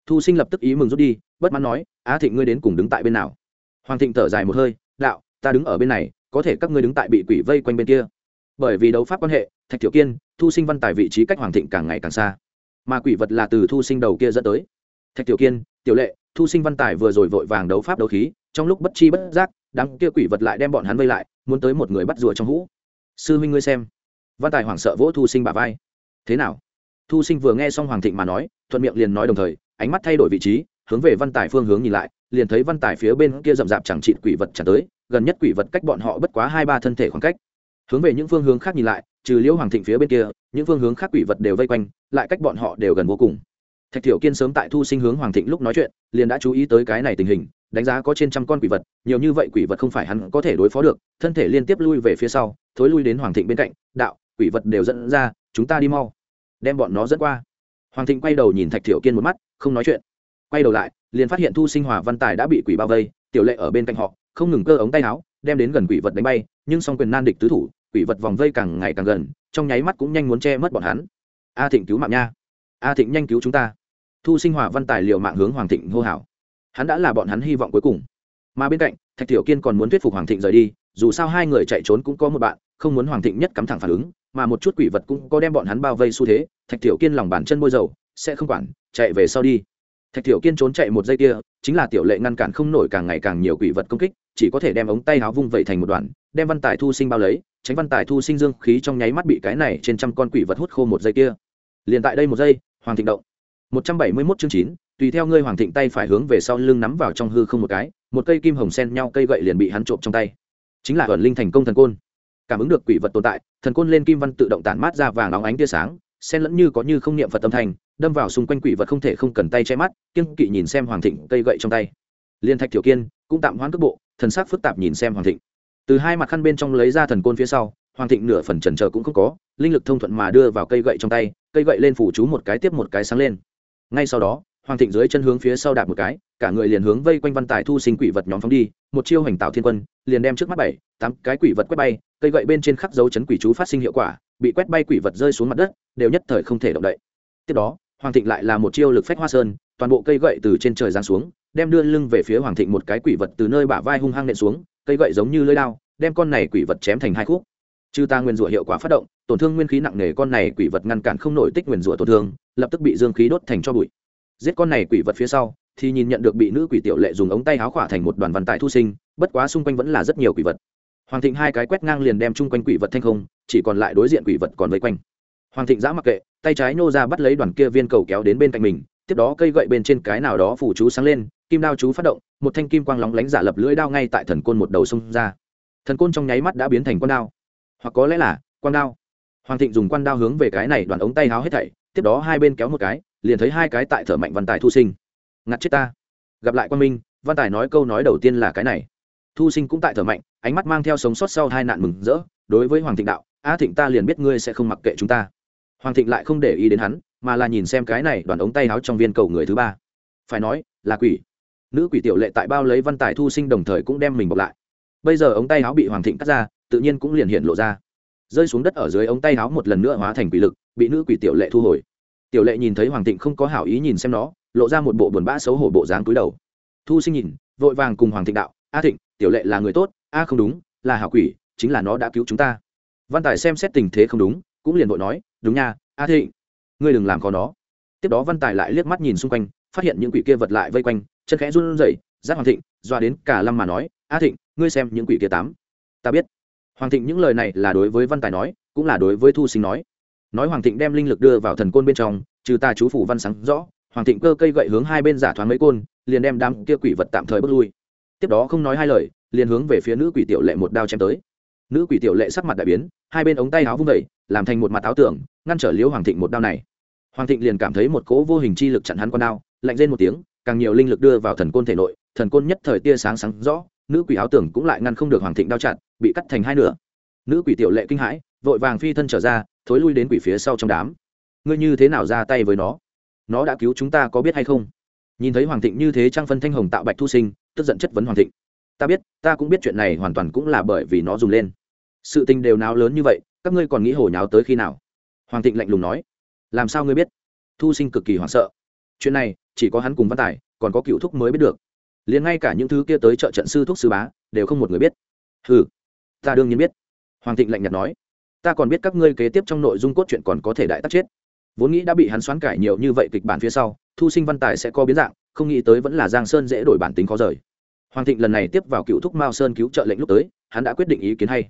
Thu sinh lập tức ý mừng rút đi, bất mãn nói á thịnh ngươi đến cùng đứng tại bên nào? Hoàng thịnh thở dài một hơi, đạo, ta đứng ở bên này có thể các ngươi đứng tại bị quỷ vây quanh bên kia. Bởi vì đấu pháp quan hệ, thạch thiểu kiên thu sinh văn tài vị trí cách hoàng thịnh càng ngày càng xa. Mà quỷ vật là từ thu sinh đầu kia dẫn tới. Thạch tiểu kiên, tiểu lệ, thu sinh văn tài vừa rồi vội vàng đấu pháp đấu khí, trong lúc bất chi bất giác, đám kia quỷ vật lại đem bọn hắn vây lại, muốn tới một người bắt rùa trong hũ. Sư huynh ngươi xem. Văn tài hoảng sợ vỗ thu sinh bà vai. Thế nào? Thu sinh vừa nghe xong hoàng thịnh mà nói, thuận miệng liền nói đồng thời, ánh mắt thay đổi vị trí, hướng về văn tài phương hướng nhìn lại, liền thấy văn tài phía bên kia rậm rạp chẳng trị quỷ vật chẳng tới gần nhất quỷ vật cách bọn họ bất quá hai ba thân thể khoảng cách. Hướng về những phương hướng khác nhìn lại, trừ liễu hoàng thịnh phía bên kia, những phương hướng khác quỷ vật đều vây quanh, lại cách bọn họ đều gần vô cùng. Thạch thiểu kiên sớm tại thu sinh hướng hoàng thịnh lúc nói chuyện, liền đã chú ý tới cái này tình hình, đánh giá có trên trăm con quỷ vật, nhiều như vậy quỷ vật không phải hắn có thể đối phó được, thân thể liên tiếp lui về phía sau, thối lui đến hoàng thịnh bên cạnh, đạo, quỷ vật đều dẫn ra, chúng ta đi mau. Đem bọn nó dẫn qua. Hoàng thịnh quay đầu nhìn thạch thiểu kiên một mắt, không nói chuyện. Quay đầu lại, liền phát hiện thu sinh hòa văn tài đã bị quỷ bao vây, tiểu lệ ở bên cạnh họ không ngừng cơ ống tay áo, đem đến gần quỷ vật đánh bay, nhưng song quyền nan địch tứ thủ, quỷ vật vòng vây càng ngày càng gần, trong nháy mắt cũng nhanh muốn che mất bọn hắn. A thịnh cứu mạng nha. A thịnh nhanh cứu chúng ta. Thu sinh hòa văn tài liệu mạng hướng hoàng thịnh hô hào. Hắn đã là bọn hắn hy vọng cuối cùng. Mà bên cạnh, thạch tiểu kiên còn muốn thuyết phục hoàng thịnh rời đi, dù sao hai người chạy trốn cũng có một bạn, không muốn hoàng thịnh nhất cắm thẳng phản ứng, mà một chút quỷ vật cũng có đem bọn hắn bao vây xu thế, thạch tiểu kiên lòng bàn chân bôi dầu, sẽ không quản, chạy về sau đi thạch tiểu kiên trốn chạy một giây kia, chính là tiểu lệ ngăn cản không nổi càng ngày càng nhiều quỷ vật công kích, chỉ có thể đem ống tay áo vung vẩy thành một đoạn, đem văn tài thu sinh bao lấy, tránh văn tài thu sinh dương khí trong nháy mắt bị cái này trên trăm con quỷ vật hút khô một giây kia. Liền tại đây một giây, hoàng thịnh động. Một trăm bảy mươi 171 chương chín, tùy theo ngươi hoàng thịnh tay phải hướng về sau lưng nắm vào trong hư không một cái, một cây kim hồng sen nhau cây gậy liền bị hắn trộm trong tay. Chính là ẩn linh thành công thần côn. Cảm ứng được quỷ vật tồn tại, thần côn lên kim văn tự động tản mát ra vàng óng ánh tia sáng sen lẫn như có như không niệm phật tâm thành đâm vào xung quanh quỷ vật không thể không cần tay che mắt kiên kỵ nhìn xem hoàng thịnh cây gậy trong tay. Liên thạch tiểu kiên cũng tạm hoãn cước bộ, thần sắc phức tạp nhìn xem hoàng thịnh. Từ hai mặt khăn bên trong lấy ra thần côn phía sau, hoàng thịnh nửa phần trần trờ cũng không có, linh lực thông thuận mà đưa vào cây gậy trong tay, cây gậy lên phủ chú một cái tiếp một cái sáng lên. Ngay sau đó, hoàng thịnh dưới chân hướng phía sau đạp một cái, cả người liền hướng vây quanh văn tài thu sinh quỷ vật nhóm phóng đi, một chiêu hành tạo thiên quân, liền đem trước mắt bảy, tám cái quỷ vật quét bay, cây gậy bên trên khắc dấu chấn quỷ chú phát sinh hiệu quả, bị quét bay quỷ vật rơi xuống mặt đất đều nhất thời không thể động đậy. Tiếp đó, hoàng thịnh lại là một chiêu lực phách hoa sơn, toàn bộ cây gậy từ trên trời giáng xuống, đem đưa lưng về phía hoàng thịnh một cái quỷ vật từ nơi bả vai hung hăng nện xuống, cây gậy giống như lưỡi đao, đem con này quỷ vật chém thành hai khúc. Chư ta nguyên rủa hiệu quả phát động, tổn thương nguyên khí nặng nề con này quỷ vật ngăn cản không nổi tích nguyên rủa tổn thương, lập tức bị dương khí đốt thành cho bụi. Giết con này quỷ vật phía sau, thì nhìn nhận được bị nữ quỷ tiểu lệ dùng ống tay háo khỏa thành một đoàn văn tài thu sinh, bất quá xung quanh vẫn là rất nhiều quỷ vật. Hoàng thịnh hai cái quét ngang liền đem chung quanh quỷ vật thanh không, chỉ còn lại đối diện quỷ vật còn vây quanh hoàng thịnh giã mặc kệ, tay trái nô ra bắt lấy đoàn kia viên cầu kéo đến bên cạnh mình, tiếp đó cây gậy bên trên cái nào đó phủ chú sáng lên, kim đao chú phát động, một thanh kim quang lóng lánh giả lập lưỡi đao ngay tại thần côn một đầu xung ra. Thần côn trong nháy mắt đã biến thành con đao. Hoặc có lẽ là quan đao. Hoàng thịnh dùng quan đao hướng về cái này đoàn ống tay háo hết thảy, tiếp đó hai bên kéo một cái, liền thấy hai cái tại thở mạnh văn tài thu sinh. Ngặt chết ta. Gặp lại quan minh, văn tài nói câu nói đầu tiên là cái này. Thu sinh cũng tại thở mạnh, ánh mắt mang theo sống sót sau hai nạn mừng rỡ, đối với hoàng thịnh đạo, a thịnh ta liền biết ngươi sẽ không mặc kệ chúng ta hoàng thịnh lại không để ý đến hắn, mà là nhìn xem cái này đoàn ống tay áo trong viên cầu người thứ ba. Phải nói, là quỷ. Nữ quỷ tiểu lệ tại bao lấy văn tài thu sinh đồng thời cũng đem mình bọc lại. Bây giờ ống tay áo bị hoàng thịnh cắt ra, tự nhiên cũng liền hiện lộ ra. Rơi xuống đất ở dưới ống tay áo một lần nữa hóa thành quỷ lực, bị nữ quỷ tiểu lệ thu hồi. Tiểu lệ nhìn thấy hoàng thịnh không có hảo ý nhìn xem nó, lộ ra một bộ buồn bã xấu hổ bộ dáng túi đầu. Thu sinh nhìn, vội vàng cùng hoàng thịnh đạo, a thịnh, tiểu lệ là người tốt, a không đúng, là hảo quỷ, chính là nó đã cứu chúng ta. Văn tài xem xét tình thế không đúng cũng liền vội nói, đúng nha, a thịnh, ngươi đừng làm khó nó. Tiếp đó văn tài lại liếc mắt nhìn xung quanh, phát hiện những quỷ kia vật lại vây quanh, chân khẽ run rẩy, giác hoàng thịnh doa đến cả lâm mà nói, a thịnh, ngươi xem những quỷ kia tám. Ta biết. Hoàng thịnh những lời này là đối với văn tài nói, cũng là đối với thu sinh nói. Nói hoàng thịnh đem linh lực đưa vào thần côn bên trong, trừ ta chú phủ văn sáng rõ, hoàng thịnh cơ cây gậy hướng hai bên giả thoáng mấy côn, liền đem đám kia quỷ vật tạm thời bước lui. Tiếp đó không nói hai lời, liền hướng về phía nữ quỷ tiểu lệ một đao chém tới nữ quỷ tiểu lệ sắc mặt đại biến, hai bên ống tay áo vung vẩy làm thành một mặt áo tưởng, ngăn trở liễu hoàng thịnh một đao này. Hoàng thịnh liền cảm thấy một cỗ vô hình chi lực chặn hắn con đao, lạnh lên một tiếng, càng nhiều linh lực đưa vào thần côn thể nội, thần côn nhất thời tia sáng sáng rõ, nữ quỷ áo tưởng cũng lại ngăn không được hoàng thịnh đao chặn, bị cắt thành hai nửa. Nữ quỷ tiểu lệ kinh hãi, vội vàng phi thân trở ra, thối lui đến quỷ phía sau trong đám. Ngươi như thế nào ra tay với nó? Nó đã cứu chúng ta có biết hay không? Nhìn thấy hoàng thịnh như thế trang phân thanh hồng tạo bạch thu sinh, tức giận chất vấn hoàng thịnh. Ta biết, ta cũng biết chuyện này hoàn toàn cũng là bởi vì nó dùng lên sự tình đều náo lớn như vậy, các ngươi còn nghĩ hồi nháo tới khi nào? Hoàng thịnh lạnh lùng nói. Làm sao ngươi biết? Thu sinh cực kỳ hoảng sợ. Chuyện này, chỉ có hắn cùng văn tài, còn có cựu thúc mới biết được. Liền ngay cả những thứ kia tới chợ trận sư thuốc sư bá, đều không một người biết. Ừ ta đương nhiên biết. Hoàng thịnh lạnh nhạt nói. Ta còn biết các ngươi kế tiếp trong nội dung cốt truyện còn có thể đại tắc chết. Vốn nghĩ đã bị hắn xoán cải nhiều như vậy kịch bản phía sau, thu sinh văn tài sẽ có biến dạng, không nghĩ tới vẫn là giang sơn dễ đổi bản tính khó rời. Hoàng thịnh lần này tiếp vào cựu thúc mao sơn cứu trợ lệnh lúc tới, hắn đã quyết định ý kiến hay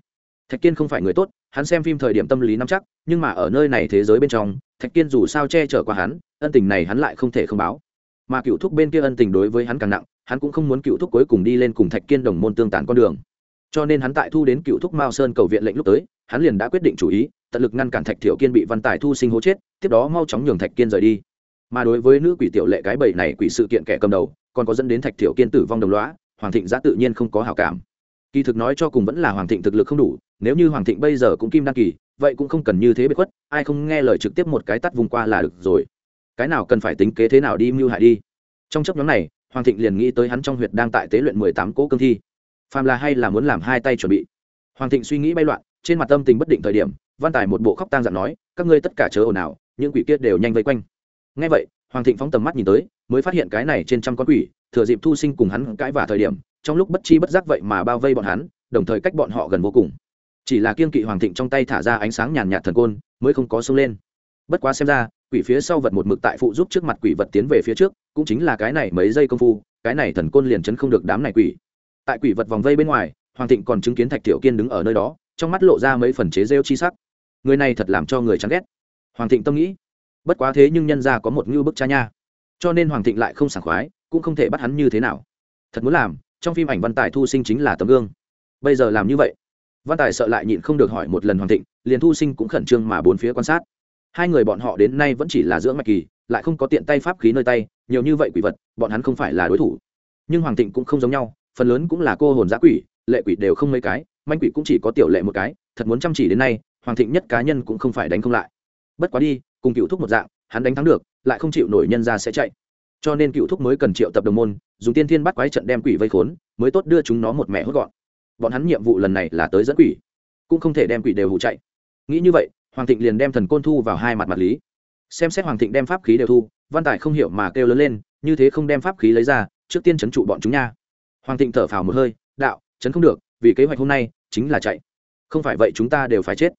thạch kiên không phải người tốt, hắn xem phim thời điểm tâm lý nắm chắc, nhưng mà ở nơi này thế giới bên trong, thạch kiên dù sao che chở qua hắn, ân tình này hắn lại không thể không báo. Mà cựu thúc bên kia ân tình đối với hắn càng nặng, hắn cũng không muốn cựu thúc cuối cùng đi lên cùng thạch kiên đồng môn tương tàn con đường. Cho nên hắn tại thu đến cựu thúc mao sơn cầu viện lệnh lúc tới, hắn liền đã quyết định chủ ý, tận lực ngăn cản thạch thiểu kiên bị văn tài thu sinh hố chết, tiếp đó mau chóng nhường thạch kiên rời đi. Mà đối với nữ quỷ tiểu lệ cái bầy này quỷ sự kiện kẻ cầm đầu, còn có dẫn đến thạch thiểu kiên tử vong đồng loá hoàng thịnh giã tự nhiên không có hào cảm kỳ thực nói cho cùng vẫn là hoàng thịnh thực lực không đủ, nếu như hoàng thịnh bây giờ cũng kim đăng kỳ, vậy cũng không cần như thế bị khuất, ai không nghe lời trực tiếp một cái tắt vùng qua là được rồi. Cái nào cần phải tính kế thế nào đi mưu hại đi. Trong chấp nhóm này, hoàng thịnh liền nghĩ tới hắn trong huyệt đang tại tế luyện mười tám cỗ cương thi. Phàm là hay là muốn làm hai tay chuẩn bị. Hoàng thịnh suy nghĩ bay loạn, trên mặt tâm tình bất định thời điểm, văn tài một bộ khóc tang giận nói, các ngươi tất cả chớ ồn ào, những quỷ kia đều nhanh vây quanh. Ngay vậy, hoàng thịnh phóng tầm mắt nhìn tới, mới phát hiện cái này trên trăm con quỷ, thừa dịp thu sinh cùng hắn cãi vả thời điểm trong lúc bất chi bất giác vậy mà bao vây bọn hắn, đồng thời cách bọn họ gần vô cùng. Chỉ là kiên kỵ hoàng thịnh trong tay thả ra ánh sáng nhàn nhạt thần côn, mới không có sông lên. Bất quá xem ra, quỷ phía sau vật một mực tại phụ giúp trước mặt quỷ vật tiến về phía trước, cũng chính là cái này mấy giây công phu, cái này thần côn liền chấn không được đám này quỷ. Tại quỷ vật vòng vây bên ngoài, hoàng thịnh còn chứng kiến thạch thiểu kiên đứng ở nơi đó, trong mắt lộ ra mấy phần chế rêu chi sắc. Người này thật làm cho người chán ghét. Hoàng thịnh tâm nghĩ, bất quá thế nhưng nhân ra có một ngưu bức cha nha. Cho nên hoàng thịnh lại không sảng khoái, cũng không thể bắt hắn như thế nào. Thật muốn làm trong phim ảnh văn tài thu sinh chính là tấm gương. Bây giờ làm như vậy, văn tài sợ lại nhịn không được hỏi một lần hoàng thịnh, liền thu sinh cũng khẩn trương mà bốn phía quan sát. Hai người bọn họ đến nay vẫn chỉ là dưỡng mạch kỳ, lại không có tiện tay pháp khí nơi tay, nhiều như vậy quỷ vật, bọn hắn không phải là đối thủ. Nhưng hoàng thịnh cũng không giống nhau, phần lớn cũng là cô hồn giã quỷ, lệ quỷ đều không mấy cái, manh quỷ cũng chỉ có tiểu lệ một cái, thật muốn chăm chỉ đến nay, hoàng thịnh nhất cá nhân cũng không phải đánh không lại. Bất quá đi, cùng cựu thúc một dạng, hắn đánh thắng được, lại không chịu nổi nhân ra sẽ chạy. Cho nên cựu thúc mới cần triệu tập đồng môn dùng tiên thiên bắt quái trận đem quỷ vây khốn, mới tốt đưa chúng nó một mẹ hốt gọn. Bọn hắn nhiệm vụ lần này là tới dẫn quỷ, cũng không thể đem quỷ đều hụ chạy. Nghĩ như vậy, hoàng thịnh liền đem thần côn thu vào hai mặt mặt lý. Xem xét hoàng thịnh đem pháp khí đều thu, văn tài không hiểu mà kêu lớn lên, như thế không đem pháp khí lấy ra, trước tiên trấn trụ bọn chúng nha. Hoàng thịnh thở phào một hơi, đạo trấn không được, vì kế hoạch hôm nay, chính là chạy. Không phải vậy chúng ta đều phải chết.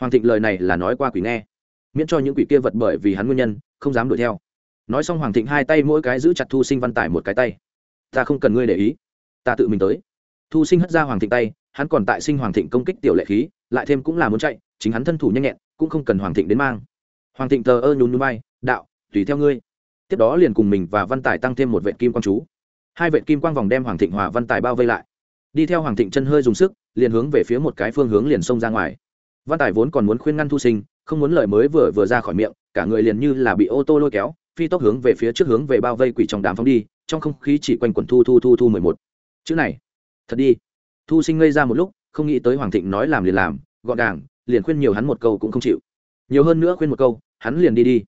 Hoàng thịnh lời này là nói qua quỷ nghe. Miễn cho những quỷ kia vật bởi vì hắn nguyên nhân, không dám đuổi theo nói xong hoàng thịnh hai tay mỗi cái giữ chặt thu sinh văn tải một cái tay. Ta không cần ngươi để ý. Ta tự mình tới. Thu sinh hất ra hoàng thịnh tay, hắn còn tại sinh hoàng thịnh công kích tiểu lệ khí, lại thêm cũng là muốn chạy, chính hắn thân thủ nhanh nhẹn, cũng không cần hoàng thịnh đến mang. Hoàng thịnh tờ ơ nhún núi bay đạo, tùy theo ngươi. Tiếp đó liền cùng mình và văn tài tăng thêm một vệ kim quang chú. Hai vệ kim quang vòng đem hoàng thịnh hòa văn tài bao vây lại. Đi theo hoàng thịnh chân hơi dùng sức, liền hướng về phía một cái phương hướng liền xông ra ngoài. Văn tài vốn còn muốn khuyên ngăn thu sinh, không muốn lời mới vừa vừa ra khỏi miệng, cả người liền như là bị ô tô lôi kéo phi tốc hướng về phía trước hướng về bao vây quỷ trong đám phóng đi, trong không khí chỉ quanh quẩn thu thu thu thu mười một. Chữ này, thật đi. Thu sinh ngây ra một lúc, không nghĩ tới hoàng thịnh nói làm liền làm, gọn gàng, liền khuyên nhiều hắn một câu cũng không chịu. Nhiều hơn nữa khuyên một câu, hắn liền đi đi.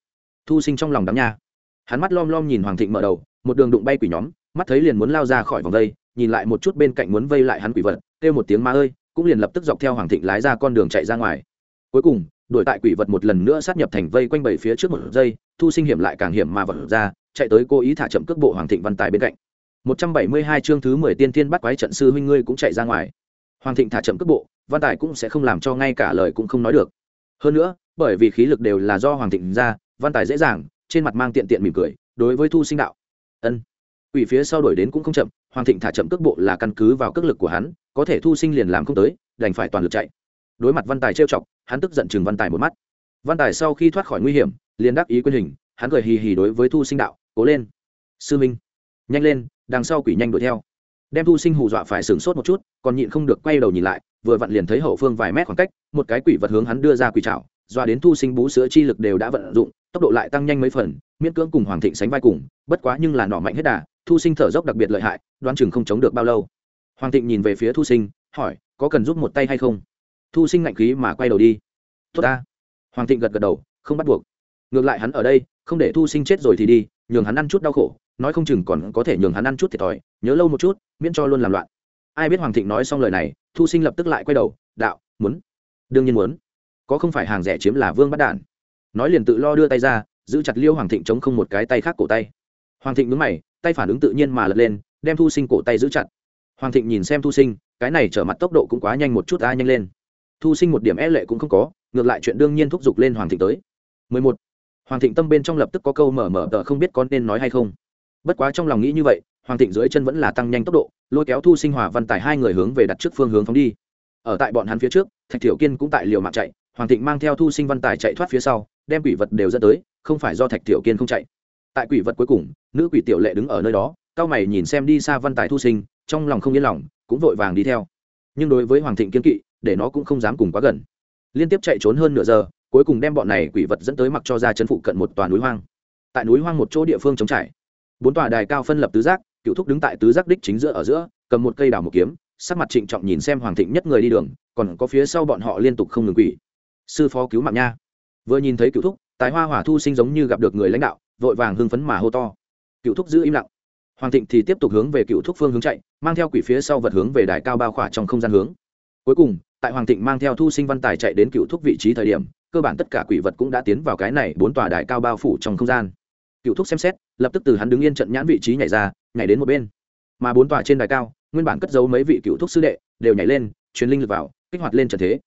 Thu sinh trong lòng đám nha. Hắn mắt lom lom nhìn hoàng thịnh mở đầu, một đường đụng bay quỷ nhóm, mắt thấy liền muốn lao ra khỏi vòng vây, nhìn lại một chút bên cạnh muốn vây lại hắn quỷ vật, kêu một tiếng ma ơi, cũng liền lập tức dọc theo hoàng thịnh lái ra con đường chạy ra ngoài. Cuối cùng đuổi tại quỷ vật một lần nữa sát nhập thành vây quanh bảy phía trước một giây, thu sinh hiểm lại càng hiểm mà vật ra, chạy tới cố ý thả chậm cước bộ hoàng thịnh văn tài bên cạnh. 172 chương thứ 10 tiên thiên bắt quái trận sư huynh ngươi cũng chạy ra ngoài. Hoàng thịnh thả chậm cước bộ, văn tài cũng sẽ không làm cho ngay cả lời cũng không nói được. Hơn nữa, bởi vì khí lực đều là do hoàng thịnh ra, văn tài dễ dàng, trên mặt mang tiện tiện mỉm cười, đối với thu sinh đạo. Ân. Ủy phía sau đổi đến cũng không chậm, hoàng thịnh thả chậm cước bộ là căn cứ vào cước lực của hắn, có thể thu sinh liền làm không tới, đành phải toàn lực chạy. Đối mặt văn tài trêu chọc hắn tức giận chừng văn tài một mắt. Văn tài sau khi thoát khỏi nguy hiểm, liền đắc ý quyền hình, hắn cười hì hì đối với thu sinh đạo, cố lên, sư minh, nhanh lên, đằng sau quỷ nhanh đuổi theo. Đem thu sinh hù dọa phải sửng sốt một chút, còn nhịn không được quay đầu nhìn lại, vừa vặn liền thấy hậu phương vài mét khoảng cách, một cái quỷ vật hướng hắn đưa ra quỷ trào dọa đến thu sinh bú sữa chi lực đều đã vận dụng, tốc độ lại tăng nhanh mấy phần, miễn cưỡng cùng hoàng thịnh sánh vai cùng, bất quá nhưng là nỏ mạnh hết đà, thu sinh thở dốc đặc biệt lợi hại, đoán chừng không chống được bao lâu. Hoàng thịnh nhìn về phía thu sinh, hỏi, có cần giúp một tay hay không? Thu sinh ngạnh khí mà quay đầu đi. Tốt ta. Hoàng thịnh gật gật đầu, không bắt buộc. Ngược lại hắn ở đây, không để thu sinh chết rồi thì đi, nhường hắn ăn chút đau khổ, nói không chừng còn có thể nhường hắn ăn chút thiệt thòi, nhớ lâu một chút, miễn cho luôn làm loạn. Ai biết hoàng thịnh nói xong lời này, thu sinh lập tức lại quay đầu, đạo, muốn. Đương nhiên muốn. Có không phải hàng rẻ chiếm là vương bắt đản nói liền tự lo đưa tay ra, giữ chặt liêu hoàng thịnh chống không một cái tay khác cổ tay. Hoàng thịnh đứng mày, tay phản ứng tự nhiên mà lật lên, đem thu sinh cổ tay giữ chặt. Hoàng thịnh nhìn xem thu sinh, cái này trở mặt tốc độ cũng quá nhanh một chút ai nhanh lên thu sinh một điểm e lệ cũng không có, ngược lại chuyện đương nhiên thúc giục lên hoàng thịnh tới. 11. hoàng thịnh tâm bên trong lập tức có câu mở mở tờ không biết con nên nói hay không. Bất quá trong lòng nghĩ như vậy, hoàng thịnh dưới chân vẫn là tăng nhanh tốc độ, lôi kéo thu sinh hòa văn tài hai người hướng về đặt trước phương hướng phóng đi. Ở tại bọn hắn phía trước, thạch thiểu kiên cũng tại liều mạng chạy, hoàng thịnh mang theo thu sinh văn tài chạy thoát phía sau, đem quỷ vật đều dẫn tới, không phải do thạch thiểu kiên không chạy. Tại quỷ vật cuối cùng, nữ quỷ tiểu lệ đứng ở nơi đó, cao mày nhìn xem đi xa văn tài thu sinh, trong lòng không yên lòng, cũng vội vàng đi theo. Nhưng đối với hoàng thịnh kiên kỵ để nó cũng không dám cùng quá gần. Liên tiếp chạy trốn hơn nửa giờ, cuối cùng đem bọn này quỷ vật dẫn tới mặc cho ra chân phụ cận một tòa núi hoang. Tại núi hoang một chỗ địa phương trống trải, bốn tòa đài cao phân lập tứ giác, cựu thúc đứng tại tứ giác đích chính giữa ở giữa, cầm một cây đào một kiếm, sắc mặt trịnh trọng nhìn xem hoàng thịnh nhất người đi đường, còn có phía sau bọn họ liên tục không ngừng quỷ. Sư phó cứu mạng nha. Vừa nhìn thấy cựu thúc, tài hoa hỏa thu sinh giống như gặp được người lãnh đạo, vội vàng hưng phấn mà hô to. Cựu thúc giữ im lặng. Hoàng thịnh thì tiếp tục hướng về cựu thúc phương hướng chạy, mang theo quỷ phía sau vật hướng về đài cao bao khỏa trong không gian hướng. Cuối cùng tại hoàng thịnh mang theo thu sinh văn tài chạy đến cựu thúc vị trí thời điểm, cơ bản tất cả quỷ vật cũng đã tiến vào cái này bốn tòa đài cao bao phủ trong không gian. Cựu thúc xem xét, lập tức từ hắn đứng yên trận nhãn vị trí nhảy ra, nhảy đến một bên. Mà bốn tòa trên đài cao, nguyên bản cất giấu mấy vị cựu thúc sư đệ, đều nhảy lên, truyền linh lực vào, kích hoạt lên trận thế.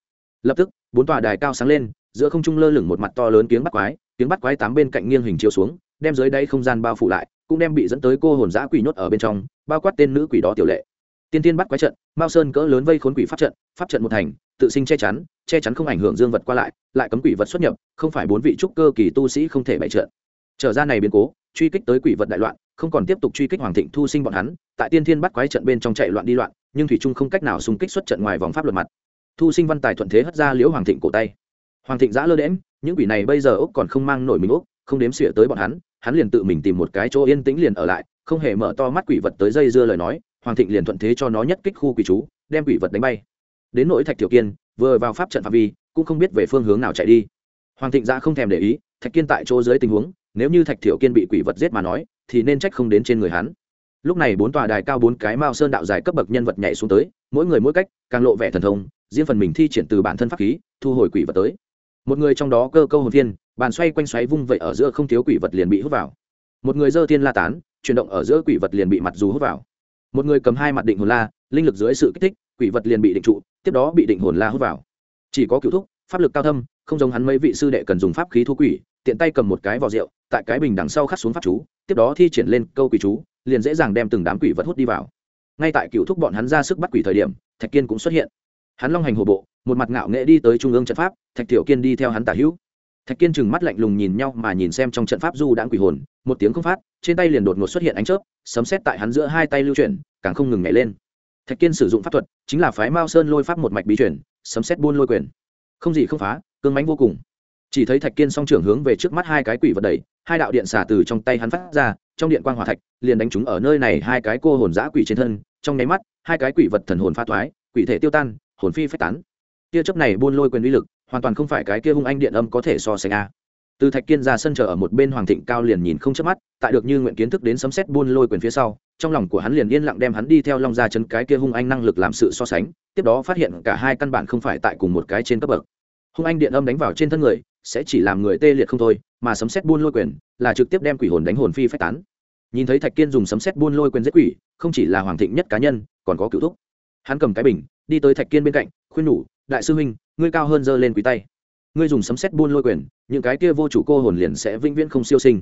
Lập tức, bốn tòa đài cao sáng lên, giữa không trung lơ lửng một mặt to lớn tiếng bắt quái tiếng bắt quái tám bên cạnh nghiêng hình chiếu xuống, đem dưới đây không gian bao phủ lại, cũng đem bị dẫn tới cô hồn giã quỷ nhốt ở bên trong, bao quát tên nữ quỷ đó tiểu lệ tiên tiên bắt quái trận, mao sơn cỡ lớn vây khốn quỷ pháp trận pháp trận một thành, tự sinh che chắn che chắn không ảnh hưởng dương vật qua lại lại cấm quỷ vật xuất nhập, không phải bốn vị trúc cơ kỳ tu sĩ không thể bày trận. Trở ra này biến cố, truy kích tới quỷ vật đại loạn, không còn tiếp tục truy kích hoàng thịnh thu sinh bọn hắn, tại tiên thiên bắt quái trận bên trong chạy loạn đi loạn, nhưng thủy trung không cách nào xung kích xuất trận ngoài vòng pháp luật mặt. Thu sinh văn tài thuận thế hất ra liễu hoàng thịnh cổ tay. Hoàng thịnh giã lơ đễm những quỷ này bây giờ úc còn không mang nổi mình úc không đếm xỉa tới bọn hắn hắn liền tự mình tìm một cái chỗ yên tĩnh liền ở lại, không hề mở to mắt quỷ vật tới dây dưa lời nói hoàng thịnh liền thuận thế cho nó nhất kích khu quỷ chú, đem quỷ vật đánh bay. Đến nỗi thạch tiểu kiên, vừa vào pháp trận phạm vi, cũng không biết về phương hướng nào chạy đi. Hoàng thịnh ra không thèm để ý, thạch kiên tại chỗ dưới tình huống, nếu như thạch tiểu kiên bị quỷ vật giết mà nói, thì nên trách không đến trên người hắn. Lúc này bốn tòa đài cao bốn cái mao sơn đạo dài cấp bậc nhân vật nhảy xuống tới, mỗi người mỗi cách, càng lộ vẻ thần thông, riêng phần mình thi triển từ bản thân pháp khí, thu hồi quỷ vật tới. Một người trong đó cơ câu hồn viên bàn xoay quanh xoáy vung vậy ở giữa không thiếu quỷ vật liền bị hút vào. Một người dơ thiên la tán, chuyển động ở giữa quỷ vật liền bị mặt dù hút vào một người cầm hai mặt định hồn la, linh lực dưới sự kích thích, quỷ vật liền bị định trụ, tiếp đó bị định hồn la hút vào. Chỉ có cựu thúc, pháp lực cao thâm, không giống hắn mấy vị sư đệ cần dùng pháp khí thu quỷ, tiện tay cầm một cái vò rượu, tại cái bình đằng sau khắc xuống pháp chú, tiếp đó thi triển lên câu quỷ chú, liền dễ dàng đem từng đám quỷ vật hút đi vào. Ngay tại cựu thúc bọn hắn ra sức bắt quỷ thời điểm, thạch kiên cũng xuất hiện. Hắn long hành hồ bộ, một mặt ngạo nghệ đi tới trung ương trận pháp, thạch tiểu kiên đi theo hắn tả hữu thạch kiên chừng mắt lạnh lùng nhìn nhau mà nhìn xem trong trận pháp du đãng quỷ hồn một tiếng không phát trên tay liền đột ngột xuất hiện ánh chớp sấm xét tại hắn giữa hai tay lưu chuyển càng không ngừng nhảy lên. Thạch kiên sử dụng pháp thuật chính là phái mao sơn lôi pháp một mạch bí chuyển sấm xét buôn lôi quyền. Không gì không phá cương mánh vô cùng. Chỉ thấy thạch kiên song trưởng hướng về trước mắt hai cái quỷ vật đẩy, hai đạo điện xả từ trong tay hắn phát ra trong điện quan hòa thạch liền đánh chúng ở nơi này hai cái cô hồn giã quỷ trên thân trong nháy mắt hai cái quỷ vật thần hồn pha thoái quỷ thể tiêu tan hồn phi phách tán. Tia chấp này buôn lôi quyền uy lực hoàn toàn không phải cái kia hung anh điện âm có thể so sánh a. Từ thạch kiên ra sân chờ ở một bên hoàng thịnh cao liền nhìn không chớp mắt, tại được như nguyện kiến thức đến sấm xét buôn lôi quyền phía sau, trong lòng của hắn liền yên lặng đem hắn đi theo long gia chân cái kia hung anh năng lực làm sự so sánh, tiếp đó phát hiện cả hai căn bản không phải tại cùng một cái trên cấp bậc. Hung anh điện âm đánh vào trên thân người, sẽ chỉ làm người tê liệt không thôi, mà sấm xét buôn lôi quyền là trực tiếp đem quỷ hồn đánh hồn phi phách tán. Nhìn thấy thạch kiên dùng sấm xét buôn lôi quyền giết quỷ, không chỉ là hoàng thịnh nhất cá nhân, còn có cựu thúc. Hắn cầm cái bình, đi tới thạch kiên bên cạnh, khuyên nhủ đại sư huynh, ngươi cao hơn giơ lên quý tay. Ngươi dùng sấm xét buôn lôi quyền, những cái kia vô chủ cô hồn liền sẽ vĩnh viễn không siêu sinh.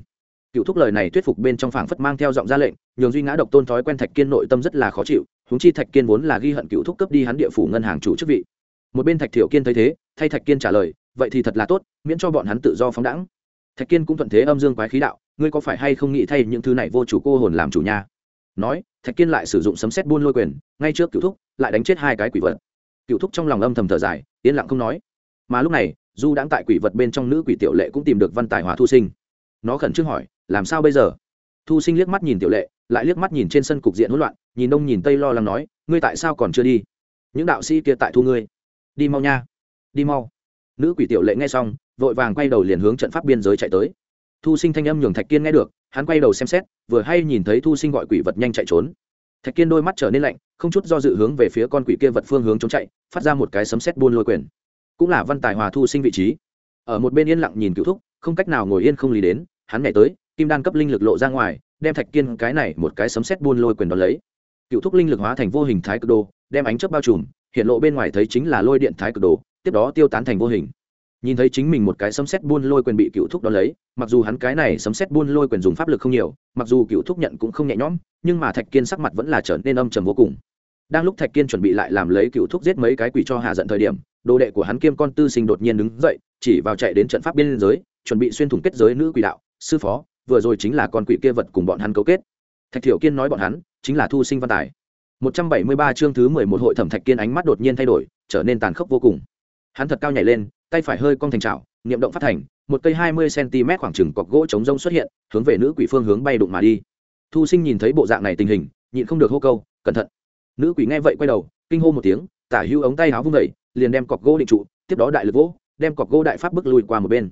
Cựu thúc lời này thuyết phục bên trong phảng phất mang theo giọng ra lệnh, nhường duy ngã độc tôn thói quen thạch kiên nội tâm rất là khó chịu húng chi thạch kiên vốn là ghi hận cựu thúc cấp đi hắn địa phủ ngân hàng chủ chức vị. Một bên thạch thiểu kiên thấy thế, thay thạch kiên trả lời, vậy thì thật là tốt, miễn cho bọn hắn tự do phóng đẳng thạch kiên cũng thuận thế âm dương quái khí đạo, ngươi có phải hay không nghĩ thay những thứ này vô chủ cô hồn làm chủ nhà nói, thạch kiên lại sử dụng sấm xét buôn lôi quyền, ngay trước cựu thúc, lại đánh chết hai cái quỷ vật cựu thúc trong lòng âm thầm thở dài, yên lặng không nói. Mà lúc này, du đãng tại quỷ vật bên trong nữ quỷ tiểu lệ cũng tìm được văn tài hòa thu sinh. Nó khẩn trương hỏi, làm sao bây giờ? Thu sinh liếc mắt nhìn tiểu lệ, lại liếc mắt nhìn trên sân cục diện hỗn loạn, nhìn đông nhìn tây lo lắng nói, ngươi tại sao còn chưa đi? Những đạo sĩ kia tại thu ngươi. Đi mau nha, đi mau. Nữ quỷ tiểu lệ nghe xong, vội vàng quay đầu liền hướng trận pháp biên giới chạy tới. Thu sinh thanh âm nhường thạch kiên nghe được, hắn quay đầu xem xét, vừa hay nhìn thấy thu sinh gọi quỷ vật nhanh chạy trốn thạch kiên đôi mắt trở nên lạnh, không chút do dự hướng về phía con quỷ kia vật phương hướng trốn chạy, phát ra một cái sấm xét buôn lôi quyền. Cũng là văn tài hòa thu sinh vị trí. Ở một bên yên lặng nhìn cựu thúc, không cách nào ngồi yên không lý đến, hắn nhảy tới, kim đan cấp linh lực lộ ra ngoài, đem thạch kiên cái này một cái sấm xét buôn lôi quyền đón lấy. Cựu thúc linh lực hóa thành vô hình thái cực đồ, đem ánh chớp bao trùm, hiện lộ bên ngoài thấy chính là lôi điện thái cực đồ, tiếp đó tiêu tán thành vô hình nhìn thấy chính mình một cái sấm xét buôn lôi quyền bị cựu thúc đón lấy, mặc dù hắn cái này sấm xét buôn lôi quyền dùng pháp lực không nhiều, mặc dù cựu thúc nhận cũng không nhẹ nhõm, nhưng mà thạch kiên sắc mặt vẫn là trở nên âm trầm vô cùng. Đang lúc thạch kiên chuẩn bị lại làm lấy cựu thúc giết mấy cái quỷ cho hạ giận thời điểm, đồ đệ của hắn kiêm con tư sinh đột nhiên đứng dậy, chỉ vào chạy đến trận pháp biên giới, chuẩn bị xuyên thủng kết giới nữ quỷ đạo, sư phó, vừa rồi chính là con quỷ kia vật cùng bọn hắn cấu kết. Thạch thiểu kiên nói bọn hắn, chính là thu sinh văn tài. 173 chương thứ 11 hội thẩm thạch kiên ánh mắt đột nhiên thay đổi, trở nên tàn khốc vô cùng hắn thật cao nhảy lên, tay phải hơi cong thành trào niệm động phát thành, một cây 20 cm khoảng trừng cọc gỗ chống rông xuất hiện, hướng về nữ quỷ phương hướng bay đụng mà đi. Thu sinh nhìn thấy bộ dạng này tình hình, nhịn không được hô câu, cẩn thận. Nữ quỷ nghe vậy quay đầu, kinh hô một tiếng, tả hữu ống tay áo vung vẩy liền đem cọc gỗ định trụ, tiếp đó đại lực vỗ, đem cọc gỗ đại pháp bước lùi qua một bên.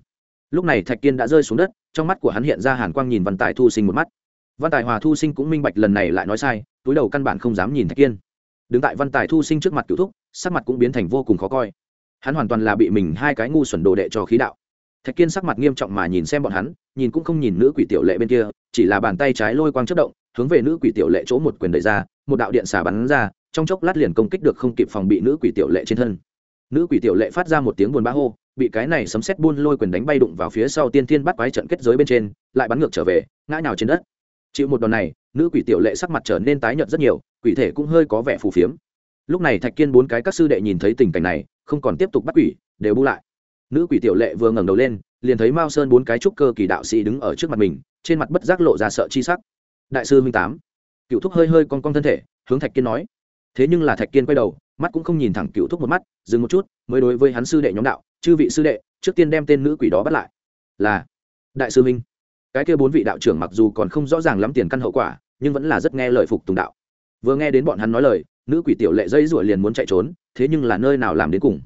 Lúc này thạch kiên đã rơi xuống đất, trong mắt của hắn hiện ra hàn quang nhìn văn tài thu sinh một mắt. Văn tài hòa thu sinh cũng minh bạch lần này lại nói sai, túi đầu căn bản không dám nhìn thạch kiên. Đứng tại văn tài thu sinh trước mặt cựu thúc, sắc mặt cũng biến thành vô cùng khó coi hắn hoàn toàn là bị mình hai cái ngu xuẩn đồ đệ cho khí đạo. Thạch kiên sắc mặt nghiêm trọng mà nhìn xem bọn hắn, nhìn cũng không nhìn nữ quỷ tiểu lệ bên kia, chỉ là bàn tay trái lôi quang chất động, hướng về nữ quỷ tiểu lệ chỗ một quyền đẩy ra, một đạo điện xả bắn ra, trong chốc lát liền công kích được không kịp phòng bị nữ quỷ tiểu lệ trên thân. Nữ quỷ tiểu lệ phát ra một tiếng buồn bã hô, bị cái này sấm xét buôn lôi quyền đánh bay đụng vào phía sau tiên thiên bắt quái trận kết giới bên trên, lại bắn ngược trở về, ngã nhào trên đất. Chịu một đòn này, nữ quỷ tiểu lệ sắc mặt trở nên tái nhợt rất nhiều, quỷ thể cũng hơi có vẻ phù phiếm. Lúc này thạch kiên bốn cái các sư đệ nhìn thấy tình cảnh này không còn tiếp tục bắt quỷ, đều bu lại. Nữ quỷ tiểu lệ vừa ngẩng đầu lên, liền thấy mao sơn bốn cái trúc cơ kỳ đạo sĩ đứng ở trước mặt mình, trên mặt bất giác lộ ra sợ chi sắc. Đại sư minh tám. Cựu thúc hơi hơi con con thân thể, hướng thạch kiên nói. Thế nhưng là thạch kiên quay đầu, mắt cũng không nhìn thẳng cựu thúc một mắt, dừng một chút, mới đối với hắn sư đệ nhóm đạo, chư vị sư đệ, trước tiên đem tên nữ quỷ đó bắt lại. Là, đại sư minh cái kia bốn vị đạo trưởng mặc dù còn không rõ ràng lắm tiền căn hậu quả, nhưng vẫn là rất nghe lời phục tùng đạo. Vừa nghe đến bọn hắn nói lời nữ quỷ tiểu lệ dây rủa liền muốn chạy trốn, thế nhưng là nơi nào làm đến cùng?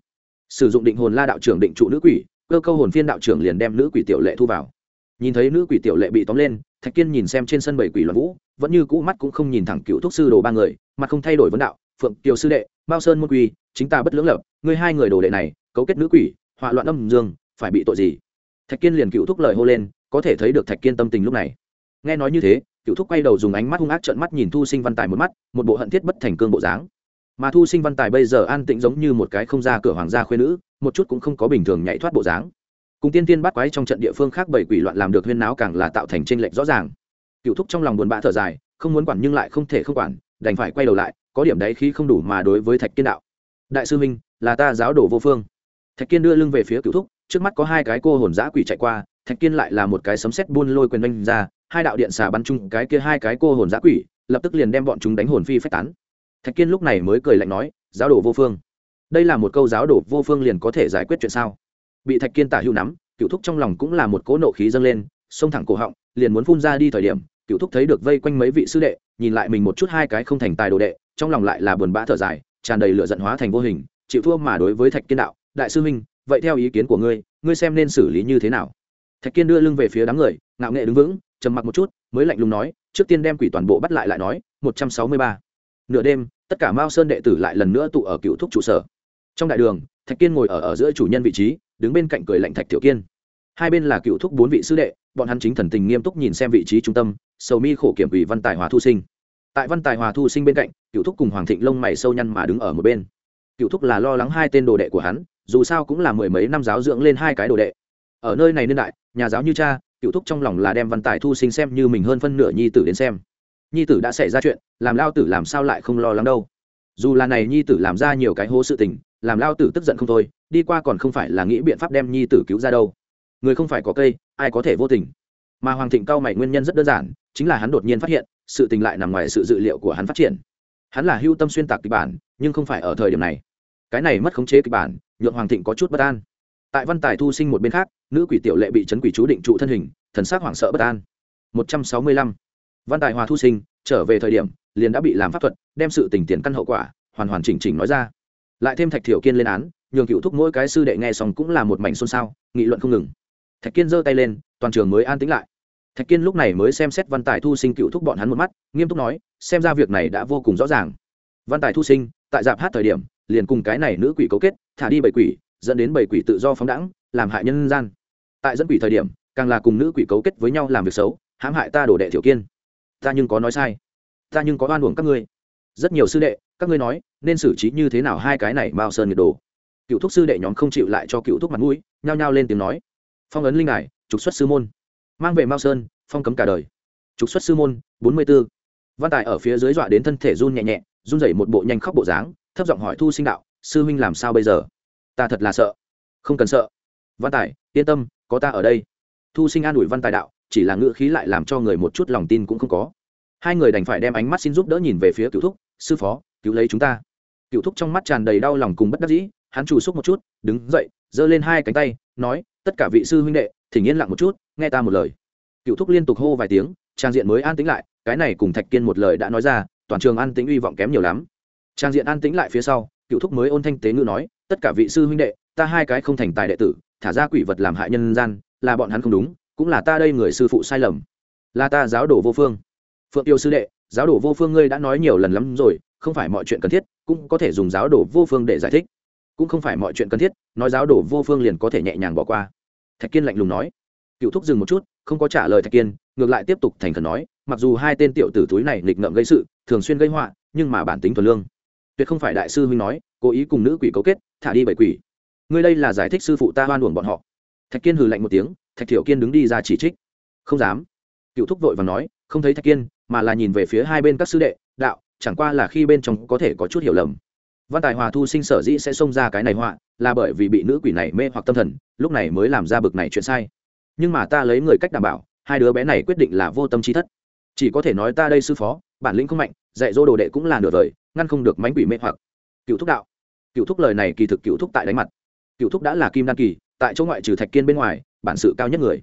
Sử dụng định hồn la đạo trưởng định trụ nữ quỷ, cơ câu hồn phiên đạo trưởng liền đem nữ quỷ tiểu lệ thu vào. Nhìn thấy nữ quỷ tiểu lệ bị tóm lên, thạch kiên nhìn xem trên sân bảy quỷ loạn vũ, vẫn như cũ mắt cũng không nhìn thẳng cựu thuốc sư đồ ba người, mặt không thay đổi vấn đạo, phượng tiểu sư đệ bao sơn môn quy chính ta bất lưỡng lập, ngươi hai người đồ đệ này, cấu kết nữ quỷ, họa loạn âm dương, phải bị tội gì? Thạch kiên liền cựu thúc lời hô lên, có thể thấy được thạch kiên tâm tình lúc này. Nghe nói như thế cựu thúc quay đầu dùng ánh mắt hung ác trợn mắt nhìn thu sinh văn tài một mắt, một bộ hận thiết bất thành cương bộ dáng. Mà thu sinh văn tài bây giờ an tĩnh giống như một cái không ra cửa hoàng gia khuyên nữ, một chút cũng không có bình thường nhảy thoát bộ dáng. Cùng tiên tiên bắt quái trong trận địa phương khác bảy quỷ loạn làm được huyên náo càng là tạo thành tranh lệch rõ ràng. Cựu thúc trong lòng buồn bã thở dài, không muốn quản nhưng lại không thể không quản, đành phải quay đầu lại, có điểm đấy khi không đủ mà đối với thạch kiên đạo. Đại sư minh là ta giáo đổ vô phương. Thạch kiên đưa lưng về phía cựu thúc, trước mắt có hai cái cô hồn giã quỷ chạy qua, thạch kiên lại là một cái sấm sét buôn lôi quyền đánh ra hai đạo điện xà bắn chung cái kia hai cái cô hồn giã quỷ, lập tức liền đem bọn chúng đánh hồn phi phách tán. Thạch kiên lúc này mới cười lạnh nói, giáo đổ vô phương, đây là một câu giáo đổ vô phương liền có thể giải quyết chuyện sao? Bị thạch kiên tả hữu nắm, cựu thúc trong lòng cũng là một cỗ nộ khí dâng lên, xông thẳng cổ họng, liền muốn phun ra đi thời điểm, cựu thúc thấy được vây quanh mấy vị sư đệ, nhìn lại mình một chút hai cái không thành tài đồ đệ, trong lòng lại là buồn bã thở dài, tràn đầy lửa giận hóa thành vô hình, chịu thua mà đối với thạch kiên đạo, đại sư huynh, vậy theo ý kiến của ngươi ngươi xem nên xử lý như thế nào? Thạch kiên đưa lưng về phía đám người, ngạo nghệ đứng vững trầm mặc một chút mới lạnh lùng nói trước tiên đem quỷ toàn bộ bắt lại lại nói một trăm sáu mươi ba. Nửa đêm tất cả mao sơn đệ tử lại lần nữa tụ ở cựu thúc trụ sở. Trong đại đường thạch kiên ngồi ở, ở giữa chủ nhân vị trí đứng bên cạnh cười lạnh thạch tiểu kiên. Hai bên là cựu thúc bốn vị sư đệ bọn hắn chính thần tình nghiêm túc nhìn xem vị trí trung tâm sầu mi khổ kiểm ủy văn tài hòa thu sinh. Tại văn tài hòa thu sinh bên cạnh cựu thúc cùng hoàng thịnh lông mày sâu nhăn mà đứng ở một bên. Cựu thúc là lo lắng hai tên đồ đệ của hắn dù sao cũng là mười mấy năm giáo dưỡng lên hai cái đồ đệ. Ở nơi này niên đại nhà giáo như cha cựu thúc trong lòng là đem văn tài thu sinh xem như mình hơn phân nửa nhi tử đến xem. Nhi tử đã xảy ra chuyện, làm lao tử làm sao lại không lo lắng đâu. Dù là này nhi tử làm ra nhiều cái hố sự tình, làm lao tử tức giận không thôi, đi qua còn không phải là nghĩ biện pháp đem nhi tử cứu ra đâu. Người không phải có cây, ai có thể vô tình. Mà hoàng thịnh cao mày nguyên nhân rất đơn giản, chính là hắn đột nhiên phát hiện, sự tình lại nằm ngoài sự dự liệu của hắn phát triển. Hắn là hưu tâm xuyên tạc kịch bản, nhưng không phải ở thời điểm này. Cái này mất khống chế kịch bản, nhượng hoàng thịnh có chút bất an. Tại văn tài thu sinh một bên khác nữ quỷ tiểu lệ bị chấn quỷ chú định trụ thân hình, thần sắc hoảng sợ bất an. Một trăm sáu mươi lăm. Văn tài hòa thu sinh, trở về thời điểm, liền đã bị làm pháp thuật, đem sự tình tiền căn hậu quả, hoàn hoàn chỉnh chỉnh nói ra. Lại thêm thạch thiểu kiên lên án, nhường cựu thúc mỗi cái sư đệ nghe xong cũng là một mảnh xôn xao, nghị luận không ngừng. Thạch kiên giơ tay lên, toàn trường mới an tĩnh lại. Thạch kiên lúc này mới xem xét văn tài thu sinh cựu thúc bọn hắn một mắt, nghiêm túc nói, xem ra việc này đã vô cùng rõ ràng. Văn tài thu sinh, tại dạp hát thời điểm, liền cùng cái này nữ quỷ cấu kết, thả đi bảy quỷ, dẫn đến bảy quỷ tự do phóng đẳng làm hại nhân gian tại dẫn quỷ thời điểm, càng là cùng nữ quỷ cấu kết với nhau làm việc xấu, hãm hại ta đổ đệ thiểu kiên. Ta nhưng có nói sai. Ta nhưng có oan uổng các ngươi. Rất nhiều sư đệ, các ngươi nói, nên xử trí như thế nào hai cái này mao sơn nhiệt đồ? Cựu thúc sư đệ nhóm không chịu lại cho cựu thúc mặt mũi, nhao nhao lên tiếng nói. Phong ấn linh đài trục xuất sư môn. Mang về mao sơn, phong cấm cả đời. Trục xuất sư môn, bốn mươi b ố văn tài ở phía dưới dọa đến thân thể run nhẹ nhẹ, run rẩy một bộ nhanh khóc bộ dáng, thấp giọng hỏi thu sinh đạo, sư huynh làm sao bây giờ? Ta thật là sợ. Không cần sợ. Văn tài, yên tâm có ta ở đây. Thu sinh an ủi văn tài đạo, chỉ là ngữ khí lại làm cho người một chút lòng tin cũng không có. Hai người đành phải đem ánh mắt xin giúp đỡ nhìn về phía cựu thúc, sư phó, cứu lấy chúng ta. Cựu thúc trong mắt tràn đầy đau lòng cùng bất đắc dĩ, hắn chủ xúc một chút, đứng dậy, giơ lên hai cánh tay, nói, tất cả vị sư huynh đệ, thỉnh yên lặng một chút, nghe ta một lời. Cựu thúc liên tục hô vài tiếng, trang diện mới an tĩnh lại, cái này cùng thạch kiên một lời đã nói ra, toàn trường an tĩnh uy vọng kém nhiều lắm. Trang diện an tĩnh lại phía sau, cựu thúc mới ôn thanh tế ngữ nói, tất cả vị sư huynh đệ, ta hai cái không thành tài đệ tử thả ra quỷ vật làm hại nhân gian, là bọn hắn không đúng, cũng là ta đây người sư phụ sai lầm. Là ta giáo đổ vô phương. Phượng yêu sư đệ, giáo đổ vô phương ngươi đã nói nhiều lần lắm rồi, không phải mọi chuyện cần thiết, cũng có thể dùng giáo đổ vô phương để giải thích. Cũng không phải mọi chuyện cần thiết, nói giáo đổ vô phương liền có thể nhẹ nhàng bỏ qua. Thạch kiên lạnh lùng nói. Cựu thúc dừng một chút, không có trả lời thạch kiên, ngược lại tiếp tục thành khẩn nói, mặc dù hai tên tiểu tử túi này nghịch ngợm gây sự, thường xuyên gây họa, nhưng mà bản tính thuần lương. Tuyệt không phải đại sư huynh nói, cố ý cùng nữ quỷ cấu kết, thả đi bảy quỷ ngươi đây là giải thích sư phụ ta hoan uổng bọn họ. Thạch kiên hừ lạnh một tiếng, thạch thiểu kiên đứng đi ra chỉ trích. Không dám. Cựu thúc vội và nói, không thấy thạch kiên, mà là nhìn về phía hai bên các sư đệ, đạo, chẳng qua là khi bên trong có thể có chút hiểu lầm. Văn tài hòa thu sinh sở dĩ sẽ xông ra cái này họa, là bởi vì bị nữ quỷ này mê hoặc tâm thần, lúc này mới làm ra bực này chuyện sai. Nhưng mà ta lấy người cách đảm bảo, hai đứa bé này quyết định là vô tâm trí thất. Chỉ có thể nói ta đây sư phó, bản lĩnh không mạnh, dạy dỗ đồ đệ cũng là nửa vời, ngăn không được mánh quỷ mê hoặc. Cựu thúc đạo. Cựu thúc lời này kỳ thực cựu thúc tại đánh mặt cựu thúc đã là kim đan kỳ, tại chỗ ngoại trừ thạch kiên bên ngoài, bản sự cao nhất người.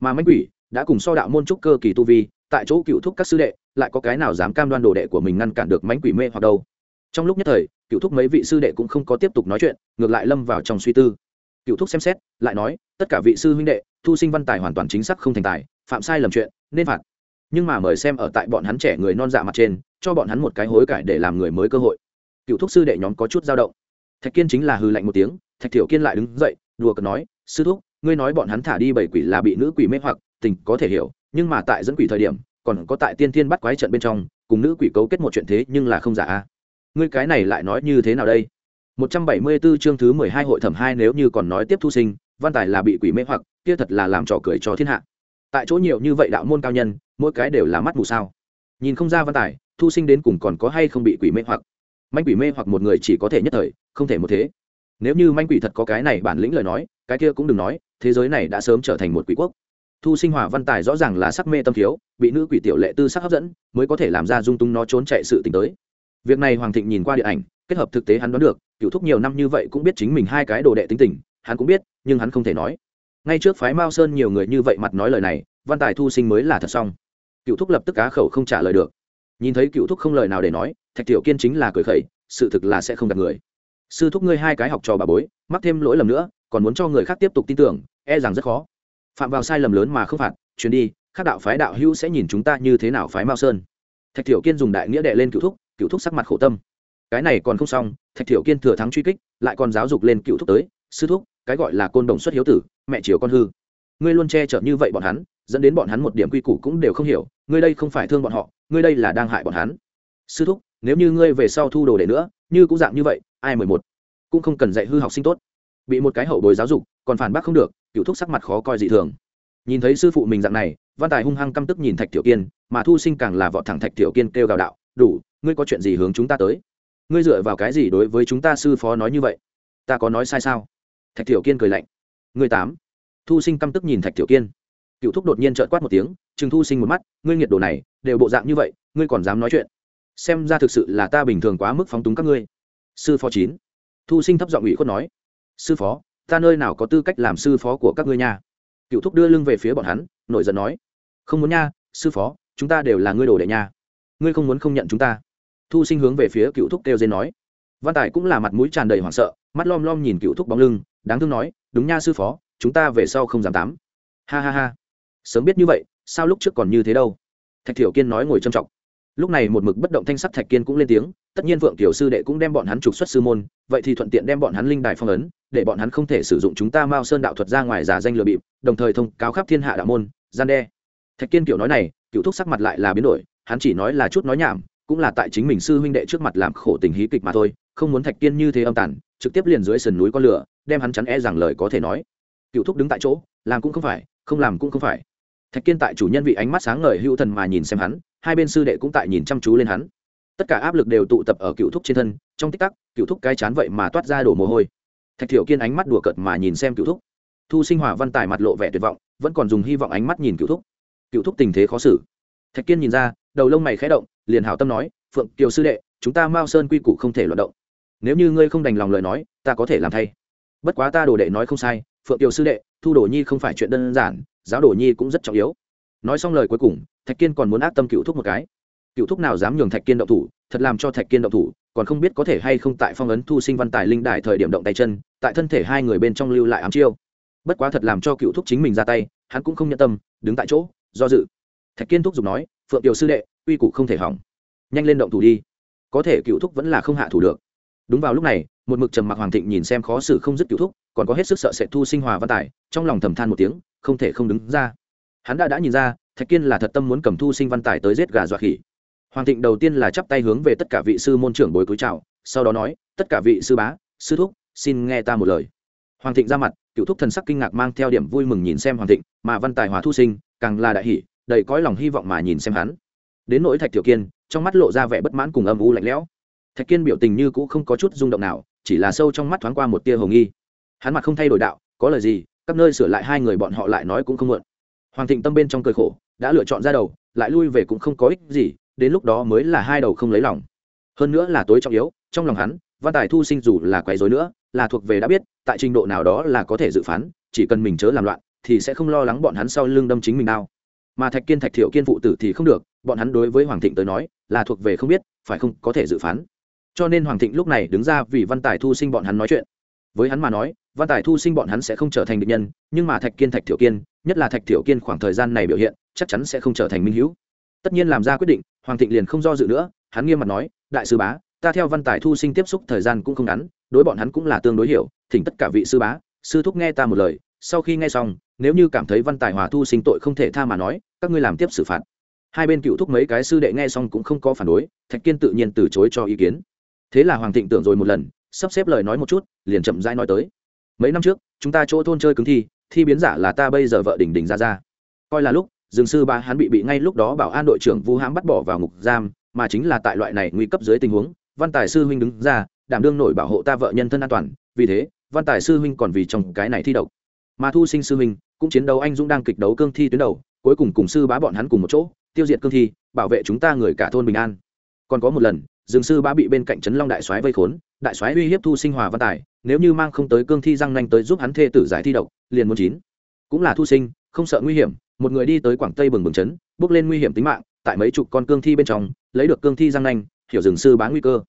Mà mánh quỷ đã cùng so đạo môn trúc cơ kỳ tu vi, tại chỗ cựu thúc các sư đệ, lại có cái nào dám cam đoan đồ đệ của mình ngăn cản được mánh quỷ mê hoặc đâu? Trong lúc nhất thời, cựu thúc mấy vị sư đệ cũng không có tiếp tục nói chuyện, ngược lại lâm vào trong suy tư. Cựu thúc xem xét, lại nói, tất cả vị sư huynh đệ, thu sinh văn tài hoàn toàn chính xác không thành tài, phạm sai lầm chuyện, nên phạt. Nhưng mà mời xem ở tại bọn hắn trẻ người non dạ mặt trên, cho bọn hắn một cái hối cải để làm người mới cơ hội. Cựu thúc sư đệ nhóm có chút dao động. Thạch kiên chính là hư lạnh một tiếng thạch thiểu kiên lại đứng dậy, đùa cợt nói, sư thúc, ngươi nói bọn hắn thả đi bảy quỷ là bị nữ quỷ mê hoặc, tình có thể hiểu, nhưng mà tại dẫn quỷ thời điểm, còn có tại tiên thiên bắt quái trận bên trong, cùng nữ quỷ cấu kết một chuyện thế nhưng là không giả a. Ngươi cái này lại nói như thế nào đây? 174 chương thứ 12 hội thẩm hai nếu như còn nói tiếp thu sinh, văn tài là bị quỷ mê hoặc, kia thật là làm trò cười cho thiên hạ. Tại chỗ nhiều như vậy đạo môn cao nhân, mỗi cái đều là mắt mù sao. Nhìn không ra văn tài, thu sinh đến cùng còn có hay không bị quỷ mê hoặc. Manh quỷ mê hoặc một người chỉ có thể nhất thời, không thể một thế nếu như manh quỷ thật có cái này bản lĩnh lời nói, cái kia cũng đừng nói, thế giới này đã sớm trở thành một quỷ quốc. Thu sinh hòa văn tài rõ ràng là sắc mê tâm thiếu, bị nữ quỷ tiểu lệ tư sắc hấp dẫn, mới có thể làm ra dung tung nó trốn chạy sự t tới. Việc này hoàng thịnh nhìn qua điện ảnh, kết hợp thực tế hắn đoán được, cựu thúc nhiều năm như vậy cũng biết chính mình hai cái đồ đệ tính tình, hắn cũng biết, nhưng hắn không thể nói. Ngay trước phái mao sơn nhiều người như vậy mặt nói lời này, văn tài thu sinh mới là thật xong. Cựu thúc lập tức cá khẩu không trả lời được. Nhìn thấy cựu thúc không lời nào để nói, thạch tiểu kiên chính là cười khẩy, sự thực là sẽ không gặp người sư thúc ngươi hai cái học trò bà bối, mắc thêm lỗi lầm nữa, còn muốn cho người khác tiếp tục tin tưởng e rằng rất khó. Phạm vào sai lầm lớn mà không phạt, chuyến đi các đạo phái đạo hữu sẽ nhìn chúng ta như thế nào phái mao sơn. Thạch tiểu kiên dùng đại nghĩa đệ lên cựu thúc cựu thúc sắc mặt khổ tâm. Cái này còn không xong, thạch tiểu kiên thừa thắng truy kích, lại còn giáo dục lên cựu thúc tới, sư thúc, cái gọi là côn đồng xuất hiếu tử, mẹ chiều con hư. Ngươi luôn che chở như vậy bọn hắn, dẫn đến bọn hắn một điểm quy củ cũng đều không hiểu, ngươi đây không phải thương bọn họ, ngươi đây là đang hại bọn hắn. Sư thúc, nếu như ngươi về sau thu đồ để nữa, như cũng dạng như vậy ai mười một. Cũng không cần dạy hư học sinh tốt. Bị một cái hậu bồi giáo dục, còn phản bác không được, cựu thúc sắc mặt khó coi dị thường. Nhìn thấy sư phụ mình dạng này, văn tài hung hăng căm tức nhìn thạch tiểu kiên, mà thu sinh càng là vọt thẳng thạch tiểu kiên kêu gào đạo, đủ, ngươi có chuyện gì hướng chúng ta tới? Ngươi dựa vào cái gì đối với chúng ta sư phó nói như vậy? Ta có nói sai sao? Thạch tiểu kiên cười lạnh, ngươi tám. Thu sinh căm tức nhìn thạch tiểu kiên. Cựu thúc đột nhiên trợn quát một tiếng chừng thu sinh một mắt, ngươi nghiệt đồ này, đều bộ dạng như vậy, ngươi còn dám nói chuyện? Xem ra thực sự là ta bình thường quá mức phóng túng các ngươi sư phó chín. Thu sinh thấp giọng ủy khuất nói, sư phó, ta nơi nào có tư cách làm sư phó của các ngươi nha? Cựu thúc đưa lưng về phía bọn hắn, nổi giận nói, không muốn nha, sư phó, chúng ta đều là ngươi đồ đệ nha. Ngươi không muốn không nhận chúng ta. Thu sinh hướng về phía cựu thúc kêu dên nói. Văn tài cũng là mặt mũi tràn đầy hoảng sợ, mắt lom lom nhìn cựu thúc bóng lưng, đáng thương nói, đúng nha sư phó, chúng ta về sau không dám tám. Ha ha ha. Sớm biết như vậy, sao lúc trước còn như thế đâu? Thạch thiểu kiên nói ngồi trầm trọng lúc này một mực bất động thanh sắc thạch kiên cũng lên tiếng, tất nhiên vượng tiểu sư đệ cũng đem bọn hắn trục xuất sư môn, vậy thì thuận tiện đem bọn hắn linh đài phong ấn, để bọn hắn không thể sử dụng chúng ta mao sơn đạo thuật ra ngoài giả danh lừa bịp, đồng thời thông cáo khắp thiên hạ đạo môn, gian đe. Thạch kiên kiểu nói này cựu thúc sắc mặt lại là biến đổi, hắn chỉ nói là chút nói nhảm, cũng là tại chính mình sư huynh đệ trước mặt làm khổ tình hí kịch mà thôi, không muốn thạch kiên như thế âm tàn, trực tiếp liền dưới sườn núi con lửa, đem hắn chắn e rằng lời có thể nói. Cựu thúc đứng tại chỗ, làm cũng không phải, không làm cũng không phải. Thạch kiên tại chủ nhân vị ánh mắt sáng ngời hữu thần mà nhìn xem hắn hai bên sư đệ cũng tại nhìn chăm chú lên hắn. Tất cả áp lực đều tụ tập ở cựu thúc trên thân, trong tích tắc, cựu thúc cái chán vậy mà toát ra đổ mồ hôi. Thạch thiểu kiên ánh mắt đùa cợt mà nhìn xem cựu thúc. Thu sinh hòa văn tài mặt lộ vẻ tuyệt vọng, vẫn còn dùng hy vọng ánh mắt nhìn cựu thúc. Cựu thúc tình thế khó xử. Thạch kiên nhìn ra, đầu lông mày khẽ động, liền hảo tâm nói, phượng kiều sư đệ, chúng ta mao sơn quy củ không thể loạt động. Nếu như ngươi không đành lòng lời nói, ta có thể làm thay. Bất quá ta đồ đệ nói không sai, phượng kiều sư đệ, thu đồ nhi không phải chuyện đơn giản, giáo đồ nhi cũng rất trọng yếu. Nói xong lời cuối cùng thạch kiên còn muốn ác tâm cựu thúc một cái. Cựu thúc nào dám nhường thạch kiên động thủ, thật làm cho thạch kiên động thủ, còn không biết có thể hay không tại phong ấn thu sinh văn tài linh đài thời điểm động tay chân, tại thân thể hai người bên trong lưu lại ám chiêu. Bất quá thật làm cho cựu thúc chính mình ra tay, hắn cũng không nhận tâm, đứng tại chỗ, do dự. Thạch kiên thúc giục nói, phượng tiểu sư đệ uy cụ không thể hỏng. Nhanh lên động thủ đi. Có thể cựu thúc vẫn là không hạ thủ được. Đúng vào lúc này, một mực trầm mặc hoàng thịnh nhìn xem khó xử không dứt cựu thúc, còn có hết sức sợ sẽ thu sinh hòa văn tài, trong lòng thầm than một tiếng, không thể không đứng ra. Hắn đã đã nhìn ra thạch kiên là thật tâm muốn cầm thu sinh văn tài tới giết gà dọa khỉ. Hoàng thịnh đầu tiên là chắp tay hướng về tất cả vị sư môn trưởng bồi cúi chào, sau đó nói, tất cả vị sư bá, sư thúc, xin nghe ta một lời. Hoàng thịnh ra mặt, cựu thúc thần sắc kinh ngạc mang theo điểm vui mừng nhìn xem hoàng thịnh, mà văn tài hòa thu sinh, càng là đại hỷ đầy cõi lòng hy vọng mà nhìn xem hắn. Đến nỗi thạch tiểu kiên, trong mắt lộ ra vẻ bất mãn cùng âm u lạnh lẽo. Thạch kiên biểu tình như cũ không có chút rung động nào, chỉ là sâu trong mắt thoáng qua một tia hồng nghi. Hắn mặt không thay đổi đạo, có lời gì, các nơi sửa lại hai người bọn họ lại nói cũng không mượn hoàng thịnh tâm bên trong cười khổ đã lựa chọn ra đầu, lại lui về cũng không có ích gì, đến lúc đó mới là hai đầu không lấy lòng. Hơn nữa là tối trọng yếu, trong lòng hắn, văn tài thu sinh dù là quấy rối nữa, là thuộc về đã biết, tại trình độ nào đó là có thể dự phán, chỉ cần mình chớ làm loạn, thì sẽ không lo lắng bọn hắn sau lưng đâm chính mình nào mà thạch kiên thạch thiệu kiên phụ tử thì không được, bọn hắn đối với hoàng thịnh tới nói, là thuộc về không biết, phải không, có thể dự phán. Cho nên hoàng thịnh lúc này đứng ra vì văn tài thu sinh bọn hắn nói chuyện. Với hắn mà nói, văn tài thu sinh bọn hắn sẽ không trở thành địch nhân, nhưng mà thạch kiên thạch thiệu kiên, nhất là thạch thiệu kiên khoảng thời gian này biểu hiện chắc chắn sẽ không trở thành minh hữu. Tất nhiên làm ra quyết định, hoàng thịnh liền không do dự nữa, hắn nghiêm mặt nói, đại sư bá, ta theo văn tài thu sinh tiếp xúc thời gian cũng không ngắn, đối bọn hắn cũng là tương đối hiểu, thỉnh tất cả vị sư bá, sư thúc nghe ta một lời, sau khi nghe xong, nếu như cảm thấy văn tài hòa thu sinh tội không thể tha mà nói, các ngươi làm tiếp xử phạt. Hai bên cựu thúc mấy cái sư đệ nghe xong cũng không có phản đối, thạch kiên tự nhiên từ chối cho ý kiến. Thế là hoàng thịnh tưởng rồi một lần, sắp xếp lời nói một chút, liền chậm rãi nói tới, mấy năm trước, chúng ta chỗ thôn chơi cứng thi thi biến giả là ta bây giờ vợ đình đình ra ra coi là lúc Dương sư ba hắn bị bị ngay lúc đó bảo an đội trưởng vu hãm bắt bỏ vào ngục giam, mà chính là tại loại này nguy cấp dưới tình huống, văn tài sư huynh đứng ra, đảm đương nổi bảo hộ ta vợ nhân thân an toàn, vì thế, văn tài sư huynh còn vì trong cái này thi độc. Mà thu sinh sư huynh cũng chiến đấu anh dũng đang kịch đấu cương thi tuyến đầu, cuối cùng cùng sư bá bọn hắn cùng một chỗ, tiêu diệt cương thi, bảo vệ chúng ta người cả thôn bình an. Còn có một lần, Dương sư bá bị bên cạnh trấn long đại soái vây khốn, đại soái uy hiếp thu sinh hòa văn tài, nếu như mang không tới cương thi răng nanh tới giúp hắn thê tử giải thi độc, liền muốn chín. Cũng là thu sinh, không sợ nguy hiểm một người đi tới quảng tây bừng bừng chấn, bước lên nguy hiểm tính mạng, tại mấy chục con cương thi bên trong, lấy được cương thi răng nanh, hiểu rừng sư bá nguy cơ.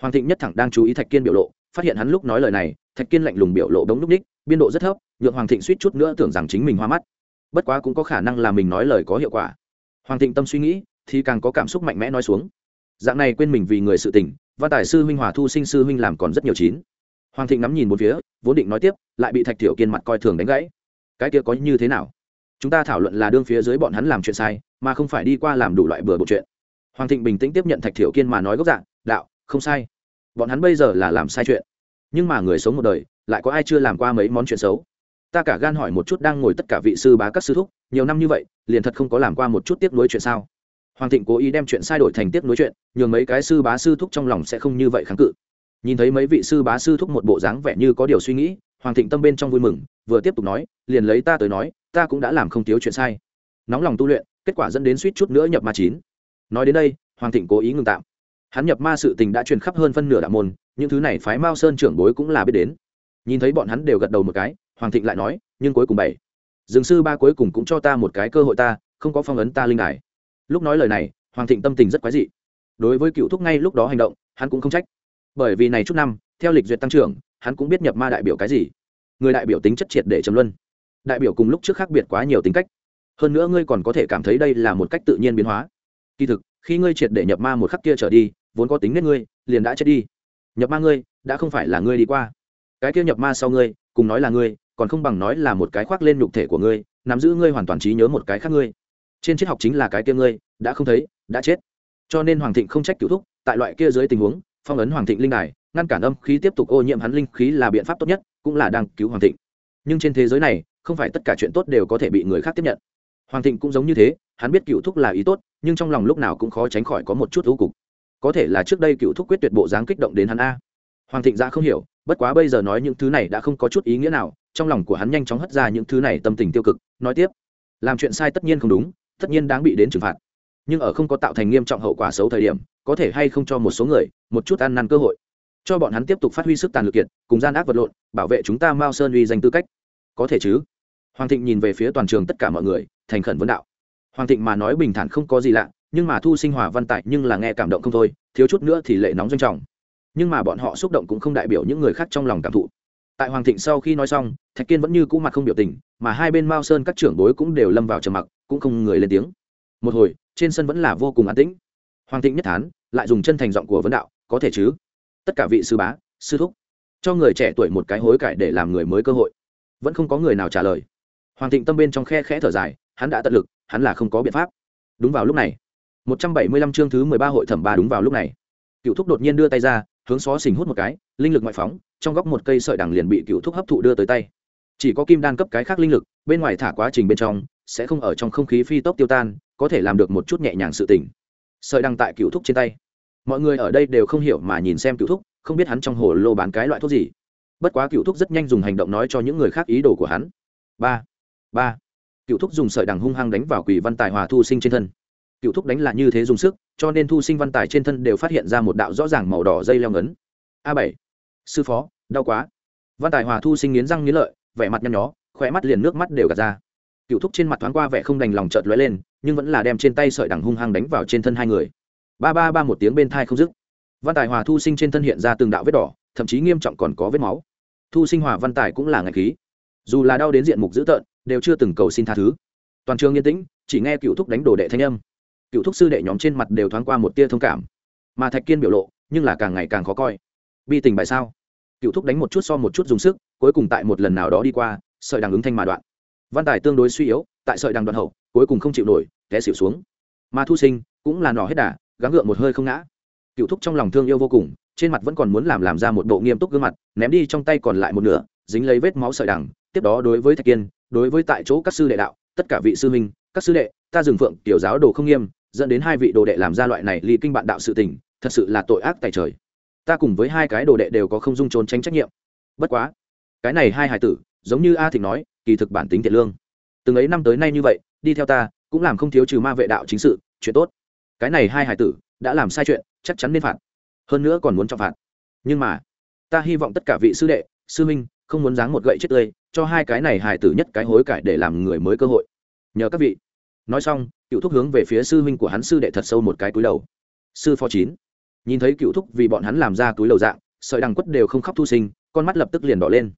Hoàng thịnh nhất thẳng đang chú ý thạch kiên biểu lộ, phát hiện hắn lúc nói lời này, thạch kiên lạnh lùng biểu lộ đống núp ních, biên độ rất thấp, nhượng hoàng thịnh suýt chút nữa tưởng rằng chính mình hoa mắt. Bất quá cũng có khả năng là mình nói lời có hiệu quả. Hoàng thịnh tâm suy nghĩ, thì càng có cảm xúc mạnh mẽ nói xuống. Dạng này quên mình vì người sự tình, văn tài sư huynh hòa thu sinh sư huynh làm còn rất nhiều chín. Hoàng thịnh ngắm nhìn một phía, vốn định nói tiếp, lại bị thạch thiểu kiên mặt coi thường đánh gãy. Cái kia có như thế nào? Chúng ta thảo luận là đương phía dưới bọn hắn làm chuyện sai, mà không phải đi qua làm đủ loại bừa bộ chuyện. Hoàng thịnh bình tĩnh tiếp nhận thạch thiểu kiên mà nói gốc dạng, đạo, không sai. Bọn hắn bây giờ là làm sai chuyện. Nhưng mà người sống một đời, lại có ai chưa làm qua mấy món chuyện xấu? Ta cả gan hỏi một chút đang ngồi tất cả vị sư bá các sư thúc, nhiều năm như vậy, liền thật không có làm qua một chút tiếp nối chuyện sao? Hoàng thịnh cố ý đem chuyện sai đổi thành tiếp nối chuyện, nhường mấy cái sư bá sư thúc trong lòng sẽ không như vậy kháng cự. Nhìn thấy mấy vị sư bá sư thúc một bộ dáng vẻ như có điều suy nghĩ, hoàng thịnh tâm bên trong vui mừng, vừa tiếp tục nói, liền lấy ta tới nói ta cũng đã làm không thiếu chuyện sai. Nóng lòng tu luyện, kết quả dẫn đến suýt chút nữa nhập ma chín. Nói đến đây, hoàng thịnh cố ý ngừng tạm. Hắn nhập ma sự tình đã truyền khắp hơn phân nửa đạo môn, những thứ này phái mao sơn trưởng bối cũng là biết đến. Nhìn thấy bọn hắn đều gật đầu một cái, hoàng thịnh lại nói, nhưng cuối cùng bảy. Dường sư ba cuối cùng cũng cho ta một cái cơ hội ta, không có phong ấn ta linh đài. Lúc nói lời này, hoàng thịnh tâm tình rất quái dị. Đối với cựu thúc ngay lúc đó hành động, hắn cũng không trách. Bởi vì này chút năm, theo lịch duyệt tăng trưởng, hắn cũng biết nhập ma đại biểu cái gì. Người đại biểu tính chất triệt để trầm luân đại biểu cùng lúc trước khác biệt quá nhiều tính cách. Hơn nữa ngươi còn có thể cảm thấy đây là một cách tự nhiên biến hóa. Kỳ thực, khi ngươi triệt để nhập ma một khắc kia trở đi, vốn có tính nết ngươi, liền đã chết đi. Nhập ma ngươi, đã không phải là ngươi đi qua. Cái kia nhập ma sau ngươi, cùng nói là ngươi, còn không bằng nói là một cái khoác lên nhục thể của ngươi, nắm giữ ngươi hoàn toàn trí nhớ một cái khác ngươi. Trên triết học chính là cái kia ngươi, đã không thấy, đã chết. Cho nên hoàng thịnh không trách cứu thúc, tại loại kia dưới tình huống, phong ấn hoàng thịnh linh đài, ngăn cản âm khí tiếp tục ô nhiễm hắn linh khí là biện pháp tốt nhất, cũng là đang cứu hoàng thịnh. Nhưng trên thế giới này không phải tất cả chuyện tốt đều có thể bị người khác tiếp nhận. Hoàng thịnh cũng giống như thế, hắn biết cựu thúc là ý tốt, nhưng trong lòng lúc nào cũng khó tránh khỏi có một chút ưu cục. Có thể là trước đây cựu thúc quyết tuyệt bộ dáng kích động đến hắn a. Hoàng thịnh ra không hiểu, bất quá bây giờ nói những thứ này đã không có chút ý nghĩa nào, trong lòng của hắn nhanh chóng hất ra những thứ này tâm tình tiêu cực, nói tiếp. Làm chuyện sai tất nhiên không đúng, tất nhiên đáng bị đến trừng phạt. Nhưng ở không có tạo thành nghiêm trọng hậu quả xấu thời điểm, có thể hay không cho một số người, một chút ăn năn cơ hội. Cho bọn hắn tiếp tục phát huy sức tàn lực kiệt, cùng gian ác vật lộn, bảo vệ chúng ta mao sơn uy danh tư cách. Có thể chứ? Hoàng thịnh nhìn về phía toàn trường tất cả mọi người, thành khẩn vấn đạo. Hoàng thịnh mà nói bình thản không có gì lạ, nhưng mà thu sinh hòa văn tại nhưng là nghe cảm động không thôi, thiếu chút nữa thì lệ nóng doanh trọng. Nhưng mà bọn họ xúc động cũng không đại biểu những người khác trong lòng cảm thụ. Tại hoàng thịnh sau khi nói xong, thạch kiên vẫn như cũ mặt không biểu tình, mà hai bên mao sơn các trưởng bối cũng đều lâm vào trầm mặc, cũng không người lên tiếng. Một hồi, trên sân vẫn là vô cùng an tĩnh. Hoàng thịnh nhất thán, lại dùng chân thành giọng của vấn đạo, có thể chứ? Tất cả vị sư bá, sư thúc, cho người trẻ tuổi một cái hối cải để làm người mới cơ hội. Vẫn không có người nào trả lời hoàng thịnh tâm bên trong khe khẽ thở dài, hắn đã tận lực, hắn là không có biện pháp. Đúng vào lúc này, một trăm bảy mươi lăm chương thứ mười ba hội thẩm ba đúng vào lúc này. Cựu thúc đột nhiên đưa tay ra, hướng xó xình hút một cái, linh lực ngoại phóng, trong góc một cây sợi đằng liền bị cựu thúc hấp thụ đưa tới tay. Chỉ có kim đan cấp cái khác linh lực, bên ngoài thả quá trình bên trong, sẽ không ở trong không khí phi tốc tiêu tan, có thể làm được một chút nhẹ nhàng sự tỉnh sợi đằng tại cựu thúc trên tay. Mọi người ở đây đều không hiểu mà nhìn xem cựu thúc, không biết hắn trong hồ lô bán cái loại thuốc gì. Bất quá cựu thúc rất nhanh dùng hành động nói cho những người khác ý đồ của hắn. Ba ba cựu thúc dùng sợi đằng hung hăng đánh vào quỷ văn tài hòa thu sinh trên thân cựu thúc đánh là như thế dùng sức cho nên thu sinh văn tài trên thân đều phát hiện ra một đạo rõ ràng màu đỏ dây leo ngấn a bảy sư phó đau quá văn tài hòa thu sinh nghiến răng nghiến lợi vẻ mặt nhăn nhó khỏe mắt liền nước mắt đều gạt ra cựu thúc trên mặt thoáng qua vẻ không đành lòng chợt lóe lên nhưng vẫn là đem trên tay sợi đằng hung hăng đánh vào trên thân hai người ba ba ba một tiếng bên thai không dứt văn tài hòa thu sinh trên thân hiện ra từng đạo vết đỏ thậm chí nghiêm trọng còn có vết máu thu sinh hòa văn tài cũng là ngạch khí dù là đau đến diện mục dữ tợn đều chưa từng cầu xin tha thứ. Toàn trường yên tĩnh, chỉ nghe cựu thúc đánh đồ đệ thanh âm. Cựu thúc sư đệ nhóm trên mặt đều thoáng qua một tia thông cảm. Mà thạch kiên biểu lộ, nhưng là càng ngày càng khó coi. Bi tình bại sao? Cựu thúc đánh một chút so một chút dùng sức, cuối cùng tại một lần nào đó đi qua, sợi đằng ứng thanh mà đoạn. Văn tài tương đối suy yếu, tại sợi đằng đoạn hậu, cuối cùng không chịu nổi, té xỉu xuống. Mà thu sinh, cũng là nỏ hết đà, gắng gượng một hơi không ngã. Cựu thúc trong lòng thương yêu vô cùng, trên mặt vẫn còn muốn làm làm ra một bộ nghiêm túc gương mặt, ném đi trong tay còn lại một nửa, dính lấy vết máu sợi đằng tiếp đó đối với thạch kiên, đối với tại chỗ các sư đệ đạo, tất cả vị sư minh các sư đệ, ta dừng phượng tiểu giáo đồ không nghiêm, dẫn đến hai vị đồ đệ làm ra loại này ly kinh bạn đạo sự tình, thật sự là tội ác tại trời. Ta cùng với hai cái đồ đệ đều có không dung trốn tránh trách nhiệm. Bất quá, cái này hai hải tử, giống như a thịnh nói, kỳ thực bản tính thiện lương. Từng ấy năm tới nay như vậy, đi theo ta, cũng làm không thiếu trừ ma vệ đạo chính sự, chuyện tốt. Cái này hai hải tử, đã làm sai chuyện, chắc chắn nên phạt. Hơn nữa còn muốn trọng phạt. Nhưng mà, ta hy vọng tất cả vị sư đệ, sư minh không muốn dáng một gậy chết tươi cho hai cái này hài tử nhất cái hối cải để làm người mới cơ hội. Nhờ các vị. Nói xong, cựu thúc hướng về phía sư huynh của hắn sư đệ thật sâu một cái túi đầu. Sư phó chín. Nhìn thấy cựu thúc vì bọn hắn làm ra túi đầu dạng, sợi đằng quất đều không khóc thu sinh, con mắt lập tức liền đỏ lên.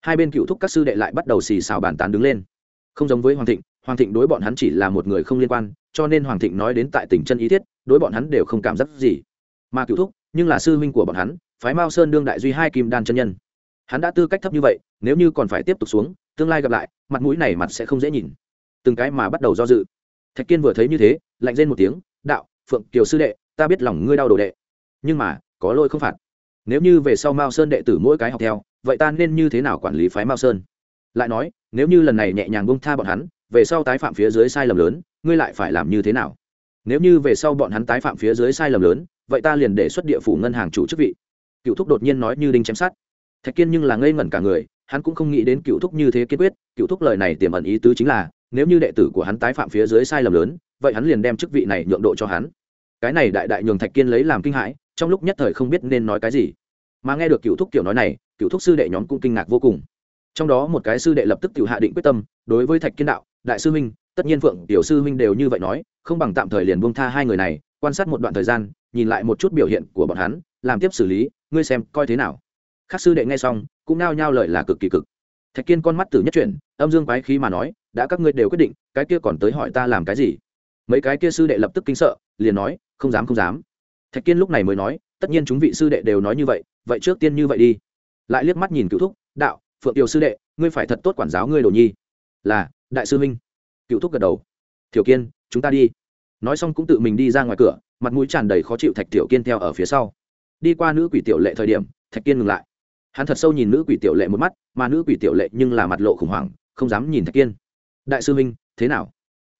Hai bên cựu thúc các sư đệ lại bắt đầu xì xào bàn tán đứng lên. Không giống với hoàng thịnh hoàng thịnh đối bọn hắn chỉ là một người không liên quan, cho nên hoàng thịnh nói đến tại tỉnh chân ý thiết, đối bọn hắn đều không cảm giác gì. Mà cựu thúc, nhưng là sư huynh của bọn hắn, phái mao sơn đương đại duy hai kim đan chân nhân hắn đã tư cách thấp như vậy, nếu như còn phải tiếp tục xuống, tương lai gặp lại, mặt mũi này mặt sẽ không dễ nhìn. Từng cái mà bắt đầu do dự. Thạch kiên vừa thấy như thế, lạnh lên một tiếng, đạo, phượng kiều sư đệ, ta biết lòng ngươi đau đồ đệ. Nhưng mà, có lỗi không phạt. Nếu như về sau mao sơn đệ tử mỗi cái học theo, vậy ta nên như thế nào quản lý phái mao sơn? Lại nói, nếu như lần này nhẹ nhàng bông tha bọn hắn, về sau tái phạm phía dưới sai lầm lớn, ngươi lại phải làm như thế nào? Nếu như về sau bọn hắn tái phạm phía dưới sai lầm lớn, vậy ta liền để xuất địa phủ ngân hàng chủ chức vị. Cựu thúc đột nhiên nói như đinh chém sát thạch kiên nhưng là ngây ngẩn cả người, hắn cũng không nghĩ đến cựu thúc như thế kiên quyết, cựu thúc lời này tiềm ẩn ý tứ chính là, nếu như đệ tử của hắn tái phạm phía dưới sai lầm lớn, vậy hắn liền đem chức vị này nhượng độ cho hắn. Cái này đại đại nhường thạch kiên lấy làm kinh hãi, trong lúc nhất thời không biết nên nói cái gì. Mà nghe được cựu thúc kiểu nói này, cựu thúc sư đệ nhóm cũng kinh ngạc vô cùng. Trong đó một cái sư đệ lập tức tự hạ định quyết tâm, đối với thạch kiên đạo, đại sư huynh, tất nhiên phượng tiểu sư huynh đều như vậy nói, không bằng tạm thời liền buông tha hai người này, quan sát một đoạn thời gian, nhìn lại một chút biểu hiện của bọn hắn, làm tiếp xử lý, ngươi xem coi thế nào các sư đệ nghe xong, cũng nao nhao lời là cực kỳ cực. Thạch kiên con mắt tử nhất chuyển, âm dương quái khí mà nói, đã các ngươi đều quyết định, cái kia còn tới hỏi ta làm cái gì? Mấy cái kia sư đệ lập tức kinh sợ, liền nói, không dám không dám. Thạch kiên lúc này mới nói, tất nhiên chúng vị sư đệ đều nói như vậy vậy trước tiên như vậy đi. Lại liếc mắt nhìn cựu thúc, đạo, phượng tiểu sư đệ, ngươi phải thật tốt quản giáo ngươi đồ nhi. Là, đại sư minh cựu thúc gật đầu. Thiểu kiên, chúng ta đi. Nói xong cũng tự mình đi ra ngoài cửa, mặt mũi tràn đầy khó chịu thạch tiểu kiên theo ở phía sau. Đi qua nữ quỷ tiểu lệ thời điểm, thạch kiên ngừng lại hắn thật sâu nhìn nữ quỷ tiểu lệ một mắt, mà nữ quỷ tiểu lệ nhưng là mặt lộ khủng hoảng, không dám nhìn thạch kiên. Đại sư minh thế nào?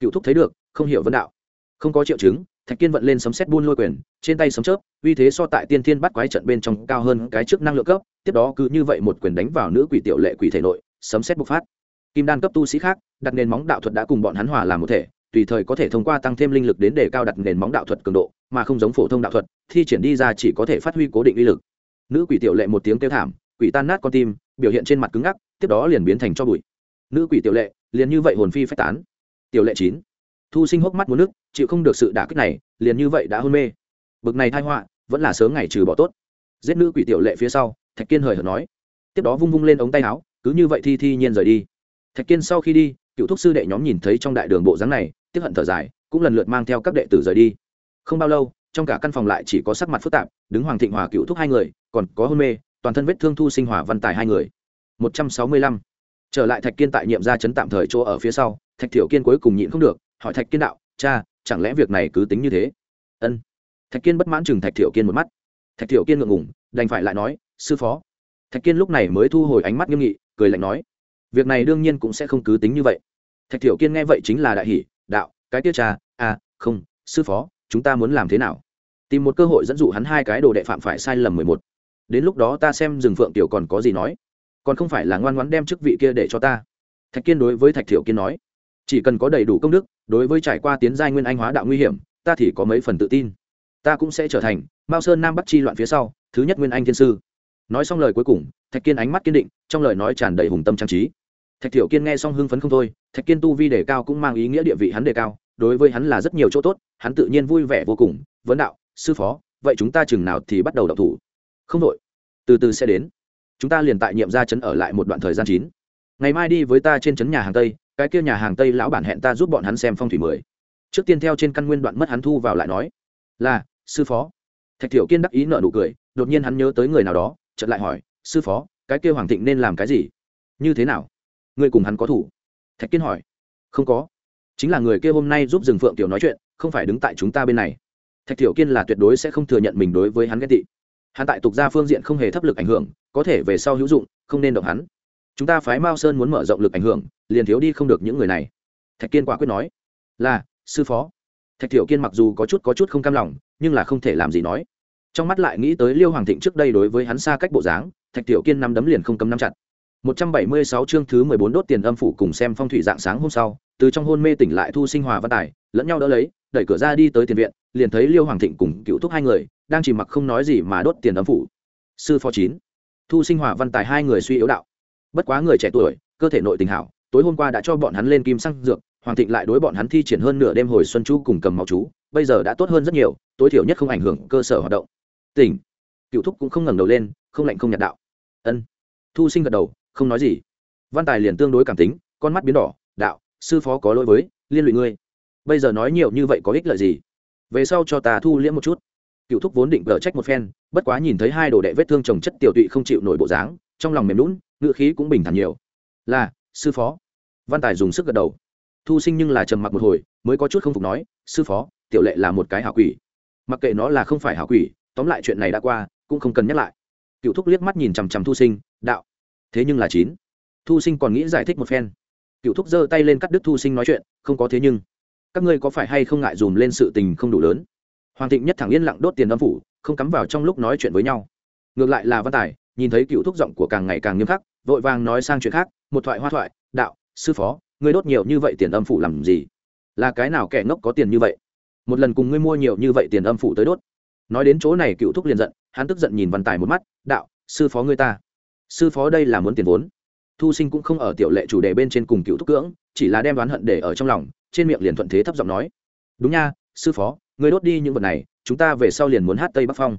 Cựu thúc thấy được, không hiểu vấn đạo. Không có triệu chứng. Thạch kiên vận lên sấm xét buôn lôi quyền, trên tay sấm chớp, uy thế so tại tiên thiên bắt quái trận bên trong cao hơn cái trước năng lượng cấp, tiếp đó cứ như vậy một quyền đánh vào nữ quỷ tiểu lệ quỷ thể nội, sấm xét bộc phát. Kim đan cấp tu sĩ khác, đặt nền móng đạo thuật đã cùng bọn hắn hòa làm một thể, tùy thời có thể thông qua tăng thêm linh lực đến để cao đặt nền móng đạo thuật cường độ, mà không giống phổ thông đạo thuật, thi triển đi ra chỉ có thể phát huy cố định uy lực. Nữ quỷ tiểu lệ một tiếng kêu thảm quỷ tan nát con tim, biểu hiện trên mặt cứng ngắc, tiếp đó liền biến thành cho bụi. Nữ quỷ tiểu lệ, liền như vậy hồn phi phách tán. Tiểu lệ chín. Thu sinh hốc mắt muốn nước, chịu không được sự đả kích này, liền như vậy đã hôn mê. Bực này thai họa, vẫn là sớm ngày trừ bỏ tốt. Giết nữ quỷ tiểu lệ phía sau, thạch kiên hời hợt nói. Tiếp đó vung vung lên ống tay áo, cứ như vậy thi thi nhiên rời đi. Thạch kiên sau khi đi, cựu thúc sư đệ nhóm nhìn thấy trong đại đường bộ dáng này tiếp hận thở dài, cũng lần lượt mang theo các đệ tử rời đi. Không bao lâu, trong cả căn phòng lại chỉ có sắc mặt phức tạp, đứng hoàng thịnh hòa cựu thúc hai người, còn có hôn mê toàn thân vết thương thu sinh hỏa văn tài hai người. Một trăm sáu mươi lăm. Trở lại thạch kiên tại nhiệm gia chấn tạm thời chỗ ở phía sau, thạch thiểu kiên cuối cùng nhịn không được, hỏi thạch kiên đạo, cha, chẳng lẽ việc này cứ tính như thế? Ân. Thạch kiên bất mãn chừng thạch thiểu kiên một mắt. Thạch thiểu kiên ngượng ngủng đành phải lại nói, sư phó. Thạch kiên lúc này mới thu hồi ánh mắt nghiêm nghị, cười lạnh nói, việc này đương nhiên cũng sẽ không cứ tính như vậy. Thạch thiểu kiên nghe vậy chính là đại hỷ đạo, cái tiết cha à không, sư phó, chúng ta muốn làm thế nào? Tìm một cơ hội dẫn dụ hắn hai cái đồ đệ phạm phải sai lầm mười một đến lúc đó ta xem rừng phượng tiểu còn có gì nói. Còn không phải là ngoan ngoãn đem chức vị kia để cho ta. Thạch kiên đối với thạch thiểu kiên nói, chỉ cần có đầy đủ công đức, đối với trải qua tiến giai nguyên anh hóa đạo nguy hiểm, ta thì có mấy phần tự tin. Ta cũng sẽ trở thành mao sơn nam bắc chi loạn phía sau, thứ nhất nguyên anh thiên sư. Nói xong lời cuối cùng, thạch kiên ánh mắt kiên định, trong lời nói tràn đầy hùng tâm trang trí. Thạch thiểu kiên nghe xong hưng phấn không thôi, thạch kiên tu vi đề cao cũng mang ý nghĩa địa vị hắn đề cao, đối với hắn là rất nhiều chỗ tốt, hắn tự nhiên vui vẻ vô cùng. Vấn đạo, sư phó, vậy chúng ta chừng nào thì bắt đầu đọc thủ? Không đội. Từ từ sẽ đến. Chúng ta liền tại nhiệm ra chấn ở lại một đoạn thời gian chín. Ngày mai đi với ta trên chấn nhà hàng tây, cái kia nhà hàng tây lão bản hẹn ta giúp bọn hắn xem phong thủy mười. Trước tiên theo trên căn nguyên đoạn mất hắn thu vào lại nói. Là, sư phó. Thạch thiểu kiên đắc ý nợ nụ cười, đột nhiên hắn nhớ tới người nào đó, chợt lại hỏi, sư phó, cái kia hoàng thịnh nên làm cái gì? Như thế nào? Ngươi cùng hắn có thủ? Thạch kiên hỏi. Không có. Chính là người kia hôm nay giúp rừng phượng tiểu nói chuyện, không phải đứng tại chúng ta bên này. Thạch thiểu kiên là tuyệt đối sẽ không thừa nhận mình đối với hắn ghét tị hắn tại tục gia phương diện không hề thấp lực ảnh hưởng, có thể về sau hữu dụng, không nên động hắn. Chúng ta phái mao sơn muốn mở rộng lực ảnh hưởng, liền thiếu đi không được những người này. Thạch kiên quả quyết nói, là, sư phó. Thạch thiểu kiên mặc dù có chút có chút không cam lòng, nhưng là không thể làm gì nói. Trong mắt lại nghĩ tới liêu hoàng thịnh trước đây đối với hắn xa cách bộ dáng, thạch thiểu kiên nắm đấm liền không cấm nắm chặt. 176 chương thứ 14 đốt tiền âm phủ cùng xem phong thủy dạng sáng hôm sau, từ trong hôn mê tỉnh lại thu sinh hòa văn tài, lẫn nhau đỡ lấy, đẩy cửa ra đi tới tiền viện, liền thấy liêu hoàng thịnh cùng cựu thúc hai người đang chỉ mặc không nói gì mà đốt tiền âm phủ. Sư phó chín, thu sinh hòa văn tài hai người suy yếu đạo. Bất quá người trẻ tuổi, cơ thể nội tình hảo, tối hôm qua đã cho bọn hắn lên kim xăng dược, hoàng thịnh lại đối bọn hắn thi triển hơn nửa đêm hồi xuân chú cùng cầm máu chú, bây giờ đã tốt hơn rất nhiều, tối thiểu nhất không ảnh hưởng cơ sở hoạt động. Tỉnh. Cựu thúc cũng không ngẩng đầu lên, không lạnh không nhạt đạo. Ân. Thu sinh gật đầu, không nói gì. Văn tài liền tương đối cảm tính, con mắt biến đỏ, đạo, sư phó có lỗi với, liên lụy ngươi. Bây giờ nói nhiều như vậy có ích lợi gì? Về sau cho ta thu liễm một chút cựu thúc vốn định gỡ trách một phen, bất quá nhìn thấy hai đồ đệ vết thương trồng chất tiểu tụy không chịu nổi bộ dáng, trong lòng mềm lún ngựa khí cũng bình thản nhiều. Là, sư phó. Văn tài dùng sức gật đầu. Thu sinh nhưng là trầm mặc một hồi, mới có chút không phục nói, sư phó, tiểu lệ là một cái hảo quỷ. Mặc kệ nó là không phải hảo quỷ, tóm lại chuyện này đã qua, cũng không cần nhắc lại. Cựu thúc liếc mắt nhìn chằm chằm thu sinh, đạo, thế nhưng là chín. Thu sinh còn nghĩ giải thích một phen. Cựu thúc giơ tay lên cắt đứt thu sinh nói chuyện, không có thế nhưng, các ngươi có phải hay không ngại dùm lên sự tình không đủ lớn? Hoàng thịnh nhất thẳng yên lặng đốt tiền âm phủ, không cắm vào trong lúc nói chuyện với nhau. Ngược lại là văn tài, nhìn thấy cựu thúc giọng của càng ngày càng nghiêm khắc, vội vàng nói sang chuyện khác, một thoại hoa thoại, đạo, sư phó, ngươi đốt nhiều như vậy tiền âm phủ làm gì? Là cái nào kẻ ngốc có tiền như vậy? Một lần cùng ngươi mua nhiều như vậy tiền âm phủ tới đốt. Nói đến chỗ này cựu thúc liền giận, hắn tức giận nhìn văn tài một mắt, đạo, sư phó ngươi ta. Sư phó đây là muốn tiền vốn. Thu sinh cũng không ở tiểu lệ chủ đề bên trên cùng cựu thúc cưỡng, chỉ là đem đoán hận để ở trong lòng, trên miệng liền thuận thế thấp giọng nói, đúng nha, sư phó người đốt đi những vật này, chúng ta về sau liền muốn hát tây bắc phong.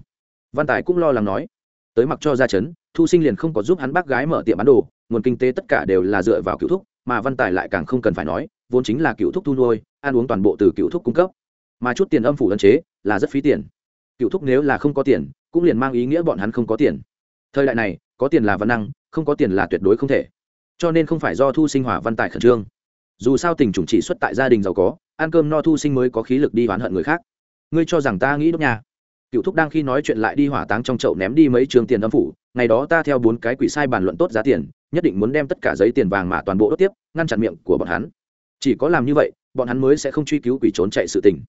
Văn tài cũng lo lắng nói. Tới mặc cho ra chấn, thu sinh liền không có giúp hắn bác gái mở tiệm bán đồ, nguồn kinh tế tất cả đều là dựa vào cựu thúc, mà văn tài lại càng không cần phải nói, vốn chính là cựu thúc thu nuôi, ăn uống toàn bộ từ cựu thúc cung cấp. Mà chút tiền âm phủ ân chế, là rất phí tiền. Cựu thúc nếu là không có tiền, cũng liền mang ý nghĩa bọn hắn không có tiền. Thời đại này, có tiền là văn năng, không có tiền là tuyệt đối không thể. Cho nên không phải do thu sinh hỏa văn tài khẩn trương. Dù sao tình chủng chỉ xuất tại gia đình giàu có, ăn cơm no thu sinh mới có khí lực đi oán hận người khác ngươi cho rằng ta nghĩ đốt nhà cựu thúc đang khi nói chuyện lại đi hỏa táng trong chậu ném đi mấy trường tiền âm phủ, ngày đó ta theo bốn cái quỷ sai bàn luận tốt giá tiền, nhất định muốn đem tất cả giấy tiền vàng mà toàn bộ đốt tiếp, ngăn chặn miệng của bọn hắn. Chỉ có làm như vậy, bọn hắn mới sẽ không truy cứu quỷ trốn chạy sự tình.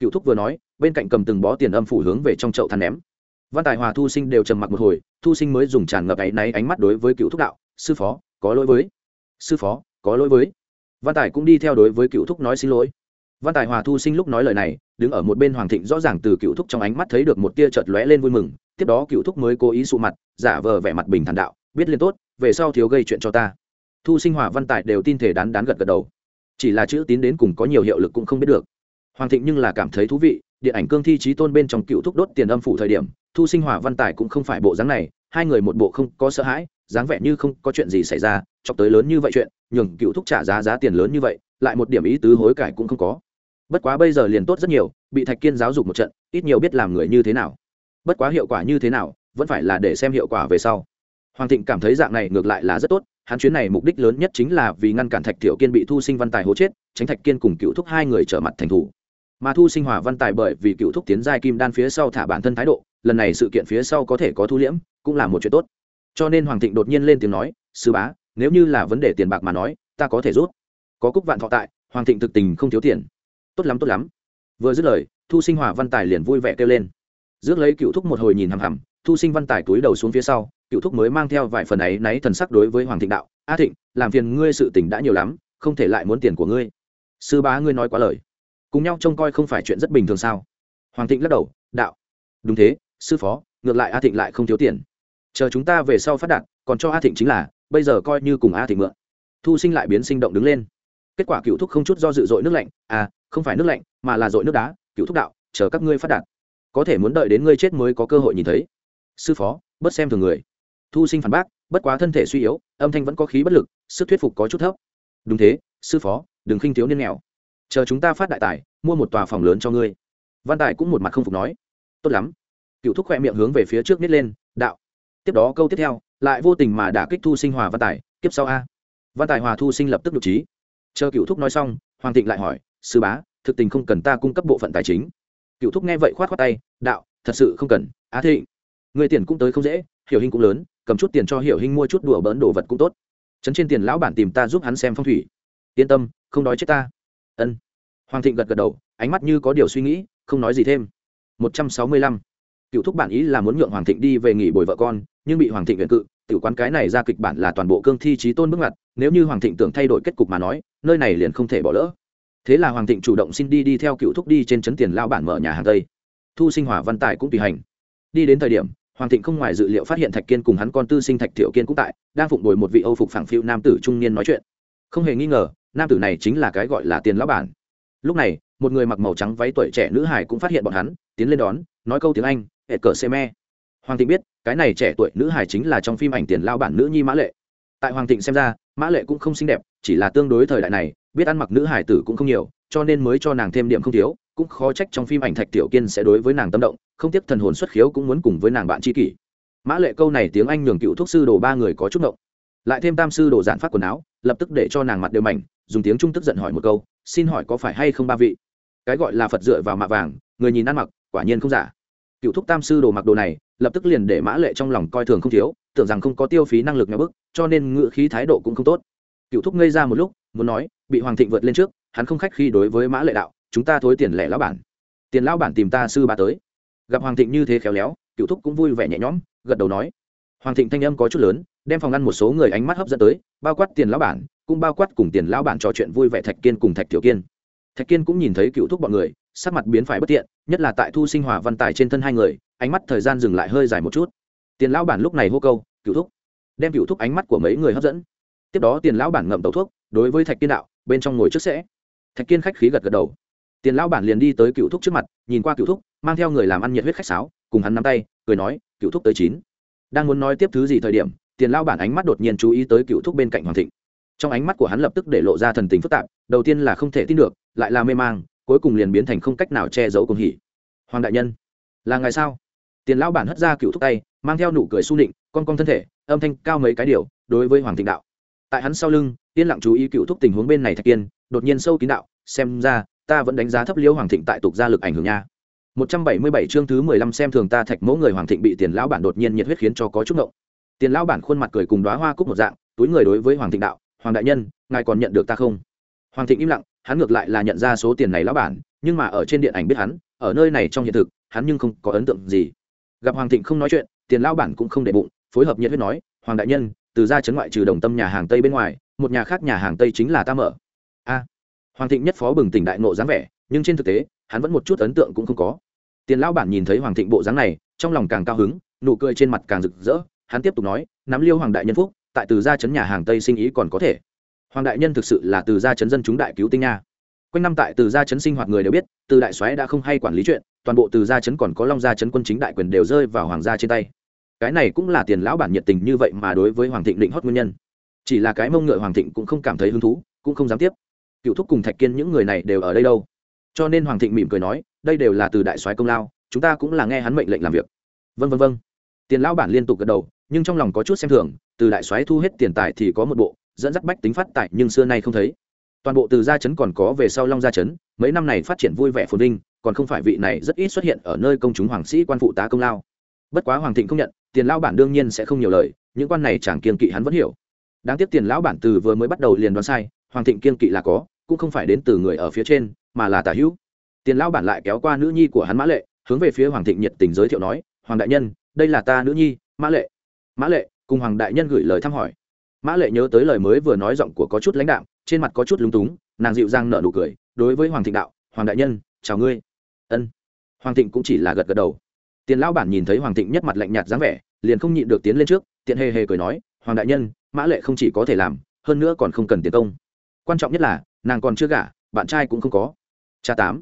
Cựu thúc vừa nói, bên cạnh cầm từng bó tiền âm phủ hướng về trong chậu than ném. Văn tài hòa thu sinh đều trầm mặc một hồi, thu sinh mới dùng tràn ngập áy náy ánh mắt đối với cựu thúc đạo, sư phó, có lỗi với, sư phó, có lỗi với. Văn tài cũng đi theo đối với cựu thúc nói xin lỗi văn tài hòa thu sinh lúc nói lời này, đứng ở một bên hoàng thịnh rõ ràng từ cựu thúc trong ánh mắt thấy được một tia chợt lóe lên vui mừng, tiếp đó cựu thúc mới cố ý sụ mặt, giả vờ vẻ mặt bình thản đạo, biết liên tốt, về sau thiếu gây chuyện cho ta. Thu sinh hòa văn tài đều tin thể đán đán gật gật đầu. Chỉ là chữ tín đến cùng có nhiều hiệu lực cũng không biết được. Hoàng thịnh nhưng là cảm thấy thú vị, điện ảnh cương thi trí tôn bên trong cựu thúc đốt tiền âm phủ thời điểm, thu sinh hòa văn tài cũng không phải bộ dáng này, hai người một bộ không có sợ hãi, dáng vẻ như không có chuyện gì xảy ra cho tới lớn như vậy chuyện, nhường cựu thúc trả giá giá tiền lớn như vậy, lại một điểm ý tứ hối cải cũng không có bất quá bây giờ liền tốt rất nhiều, bị thạch kiên giáo dục một trận, ít nhiều biết làm người như thế nào. Bất quá hiệu quả như thế nào, vẫn phải là để xem hiệu quả về sau. Hoàng thịnh cảm thấy dạng này ngược lại là rất tốt, hắn chuyến này mục đích lớn nhất chính là vì ngăn cản thạch thiểu kiên bị thu sinh văn tài hố chết, tránh thạch kiên cùng cựu thúc hai người trở mặt thành thủ. Mà thu sinh hòa văn tài bởi vì cựu thúc tiến giai kim đan phía sau thả bản thân thái độ, lần này sự kiện phía sau có thể có thu liễm, cũng là một chuyện tốt. Cho nên hoàng thịnh đột nhiên lên tiếng nói, sư bá, nếu như là vấn đề tiền bạc mà nói, ta có thể rút. Có cúc vạn thọ tại, hoàng thịnh thực tình không thiếu tiền tốt lắm tốt lắm. Vừa dứt lời, thu sinh hòa văn tài liền vui vẻ kêu lên. Rước lấy cựu thúc một hồi nhìn hằm hằm, thu sinh văn tài túi đầu xuống phía sau, cựu thúc mới mang theo vài phần ấy náy thần sắc đối với hoàng thịnh đạo, a thịnh, làm phiền ngươi sự tình đã nhiều lắm, không thể lại muốn tiền của ngươi. Sư bá ngươi nói quá lời. Cùng nhau trông coi không phải chuyện rất bình thường sao? Hoàng thịnh lắc đầu, đạo. Đúng thế, sư phó, ngược lại a thịnh lại không thiếu tiền. Chờ chúng ta về sau phát đạt, còn cho a thịnh chính là, bây giờ coi như cùng a thịnh mượn. Thu sinh lại biến sinh động đứng lên kết quả cựu thúc không chút do dự dội nước lạnh à không phải nước lạnh, mà là dội nước đá, cựu thúc đạo, chờ các ngươi phát đạt. Có thể muốn đợi đến ngươi chết mới có cơ hội nhìn thấy. Sư phó, bớt xem thường người. Thu sinh phản bác, bất quá thân thể suy yếu, âm thanh vẫn có khí bất lực, sức thuyết phục có chút thấp. Đúng thế, sư phó, đừng khinh thiếu niên nghèo. Chờ chúng ta phát đại tài, mua một tòa phòng lớn cho ngươi. Văn tài cũng một mặt không phục nói. Tốt lắm. Cựu thúc khoe miệng hướng về phía trước nít lên, đạo. Tiếp đó câu tiếp theo, lại vô tình mà đã kích thu sinh hòa văn tài, kiếp sau a. Văn tài hòa thu sinh lập tức được trí chờ cựu thúc nói xong, hoàng thịnh lại hỏi, sư bá, thực tình không cần ta cung cấp bộ phận tài chính? Cựu thúc nghe vậy khoát khoát tay, đạo, thật sự không cần. Á thịnh, người tiền cũng tới không dễ, hiểu hình cũng lớn, cầm chút tiền cho hiểu hình mua chút đùa bỡn đồ vật cũng tốt. Chấn trên tiền lão bản tìm ta giúp hắn xem phong thủy. Yên tâm, không đói chết ta. Ân. Hoàng thịnh gật gật đầu, ánh mắt như có điều suy nghĩ, không nói gì thêm. Một trăm sáu mươi lăm. Cựu thúc bản ý là muốn nhượng hoàng thịnh đi về nghỉ bồi vợ con, nhưng bị hoàng thịnh viện cự tiểu quán cái này ra kịch bản là toàn bộ cương thi trí tôn bước ngoặt, nếu như hoàng thịnh tưởng thay đổi kết cục mà nói, nơi này liền không thể bỏ lỡ. Thế là hoàng thịnh chủ động xin đi đi theo cựu thúc đi trên trấn tiền lao bản mở nhà hàng tây. Thu sinh hỏa văn tài cũng tùy hành. Đi đến thời điểm, hoàng thịnh không ngoài dự liệu phát hiện thạch kiên cùng hắn con tư sinh thạch thiệu kiên cũng tại, đang phụng đổi một vị âu phục phẳng phiu nam tử trung niên nói chuyện. Không hề nghi ngờ, nam tử này chính là cái gọi là tiền lão bản. Lúc này, một người mặc màu trắng váy tuổi trẻ nữ hải cũng phát hiện bọn hắn, tiến lên đón, nói câu tiếng anh, hệ cờ xe me hoàng thịnh biết, cái này trẻ tuổi nữ hải chính là trong phim ảnh tiền lao bản nữ nhi mã lệ. Tại hoàng thịnh xem ra, mã lệ cũng không xinh đẹp, chỉ là tương đối thời đại này, biết ăn mặc nữ hải tử cũng không nhiều, cho nên mới cho nàng thêm điểm không thiếu, cũng khó trách trong phim ảnh thạch tiểu kiên sẽ đối với nàng tâm động, không tiếc thần hồn xuất khiếu cũng muốn cùng với nàng bạn tri kỷ. Mã lệ câu này tiếng anh nhường cựu thuốc sư đồ ba người có chút động lại thêm tam sư đồ giản phát quần áo, lập tức để cho nàng mặt đều mảnh, dùng tiếng trung tức giận hỏi một câu, xin hỏi có phải hay không ba vị? Cái gọi là phật dựa vào mạ vàng, người nhìn ăn mặc, quả nhiên không giả. Cựu thúc tam sư đồ mặc đồ này lập tức liền để mã lệ trong lòng coi thường không thiếu, tưởng rằng không có tiêu phí năng lực nhà bức, cho nên ngự khí thái độ cũng không tốt. Cựu thúc ngây ra một lúc, muốn nói, bị hoàng thịnh vượt lên trước, hắn không khách khi đối với mã lệ đạo, chúng ta thối tiền lẻ lão bản. Tiền lão bản tìm ta sư bà tới. Gặp hoàng thịnh như thế khéo léo, cựu thúc cũng vui vẻ nhẹ nhõm, gật đầu nói. Hoàng thịnh thanh âm có chút lớn, đem phòng ngăn một số người ánh mắt hấp dẫn tới, bao quát tiền lão bản, cũng bao quát cùng tiền lão bản trò chuyện vui vẻ thạch kiên cùng thạch tiểu kiên. Thạch kiên cũng nhìn thấy cựu thúc bọn người, sắc mặt biến phải bất tiện, nhất là tại thu sinh hòa văn tài trên thân hai người ánh mắt thời gian dừng lại hơi dài một chút. Tiền lão bản lúc này hô câu cựu thúc. Đem cựu thúc ánh mắt của mấy người hấp dẫn. Tiếp đó tiền lão bản ngậm tẩu thuốc, đối với thạch kiên đạo, bên trong ngồi trước sẽ. Thạch kiên khách khí gật gật đầu. Tiền lão bản liền đi tới cựu thúc trước mặt, nhìn qua cựu thúc, mang theo người làm ăn nhiệt huyết khách sáo, cùng hắn nắm tay, cười nói cựu thúc tới chín. Đang muốn nói tiếp thứ gì thời điểm, tiền lão bản ánh mắt đột nhiên chú ý tới cựu thúc bên cạnh hoàng thịnh. Trong ánh mắt của hắn lập tức để lộ ra thần tình phức tạp, đầu tiên là không thể tin được, lại là mê mang, cuối cùng liền biến thành không cách nào che giấu cùng hỉ. Hoàng đại nhân, là ngày sao? Tiền lão bản hất ra cựu thúc tay, mang theo nụ cười su nịnh, con con thân thể, âm thanh cao mấy cái điều, đối với hoàng thịnh đạo. Tại hắn sau lưng, yên lặng chú ý cựu thúc tình huống bên này thạch kiên, đột nhiên sâu kín đạo, xem ra, ta vẫn đánh giá thấp liễu hoàng thịnh tại tục gia lực ảnh hưởng nha. 177 chương thứ 15 xem thường ta thạch mẫu người hoàng thịnh bị tiền lão bản đột nhiên nhiệt huyết khiến cho có chút ngộng. Tiền lão bản khuôn mặt cười cùng đóa hoa cúc một dạng, túi người đối với hoàng thịnh đạo, hoàng đại nhân, ngài còn nhận được ta không? Hoàng thịnh im lặng, hắn ngược lại là nhận ra số tiền này lão bản, nhưng mà ở trên điện ảnh biết hắn, ở nơi này trong hiện thực, hắn nhưng không có ấn tượng gì gặp hoàng thịnh không nói chuyện, tiền lão bản cũng không để bụng, phối hợp nhiệt huyết nói, hoàng đại nhân, từ ra chấn ngoại trừ đồng tâm nhà hàng tây bên ngoài, một nhà khác nhà hàng tây chính là ta mở. A. Hoàng thịnh nhất phó bừng tỉnh đại nộ dáng vẻ, nhưng trên thực tế, hắn vẫn một chút ấn tượng cũng không có. Tiền lão bản nhìn thấy hoàng thịnh bộ dáng này, trong lòng càng cao hứng, nụ cười trên mặt càng rực rỡ, hắn tiếp tục nói, nắm liêu hoàng đại nhân phúc, tại từ gia chấn nhà hàng tây sinh ý còn có thể. Hoàng đại nhân thực sự là từ gia chấn dân chúng đại cứu tinh nha quanh năm tại từ gia chấn sinh hoạt người đều biết, từ đại soái đã không hay quản lý chuyện, toàn bộ từ gia chấn còn có long gia chấn quân chính đại quyền đều rơi vào hoàng gia trên tay. Cái này cũng là tiền lão bản nhiệt tình như vậy mà đối với hoàng thịnh định hót nguyên nhân. Chỉ là cái mông ngựa hoàng thịnh cũng không cảm thấy hứng thú, cũng không dám tiếp. Cựu thúc cùng thạch kiên những người này đều ở đây đâu. Cho nên hoàng thịnh mỉm cười nói, đây đều là từ đại soái công lao, chúng ta cũng là nghe hắn mệnh lệnh làm việc. Vân vân vân tiền lão bản liên tục gật đầu, nhưng trong lòng có chút xem thường, từ đại soái thu hết tiền tài thì có một bộ, dẫn dắt bách tính phát tài nhưng xưa nay không thấy toàn bộ từ gia chấn còn có về sau long gia chấn mấy năm này phát triển vui vẻ phồn vinh, còn không phải vị này rất ít xuất hiện ở nơi công chúng hoàng sĩ quan phụ tá công lao. Bất quá hoàng thịnh không nhận, tiền lao bản đương nhiên sẽ không nhiều lời, những quan này chẳng kiên kỵ hắn vẫn hiểu. Đáng tiếc tiền lão bản từ vừa mới bắt đầu liền đoán sai, hoàng thịnh kiên kỵ là có, cũng không phải đến từ người ở phía trên, mà là tả hữu. Tiền lão bản lại kéo qua nữ nhi của hắn mã lệ, hướng về phía hoàng thịnh nhiệt tình giới thiệu nói, hoàng đại nhân, đây là ta nữ nhi, mã lệ. Mã lệ cùng hoàng đại nhân gửi lời thăm hỏi. Mã lệ nhớ tới lời mới vừa nói giọng của có chút lãnh đạm trên mặt có chút lúng túng, nàng dịu dàng nở nụ cười, đối với hoàng thịnh đạo, hoàng đại nhân, chào ngươi. Ân. Hoàng thịnh cũng chỉ là gật gật đầu. Tiền lão bản nhìn thấy hoàng thịnh nhất mặt lạnh nhạt dáng vẻ, liền không nhịn được tiến lên trước, tiện hề hề cười nói, hoàng đại nhân, mã lệ không chỉ có thể làm, hơn nữa còn không cần tiền công. Quan trọng nhất là, nàng còn chưa gả, bạn trai cũng không có. Cha tám.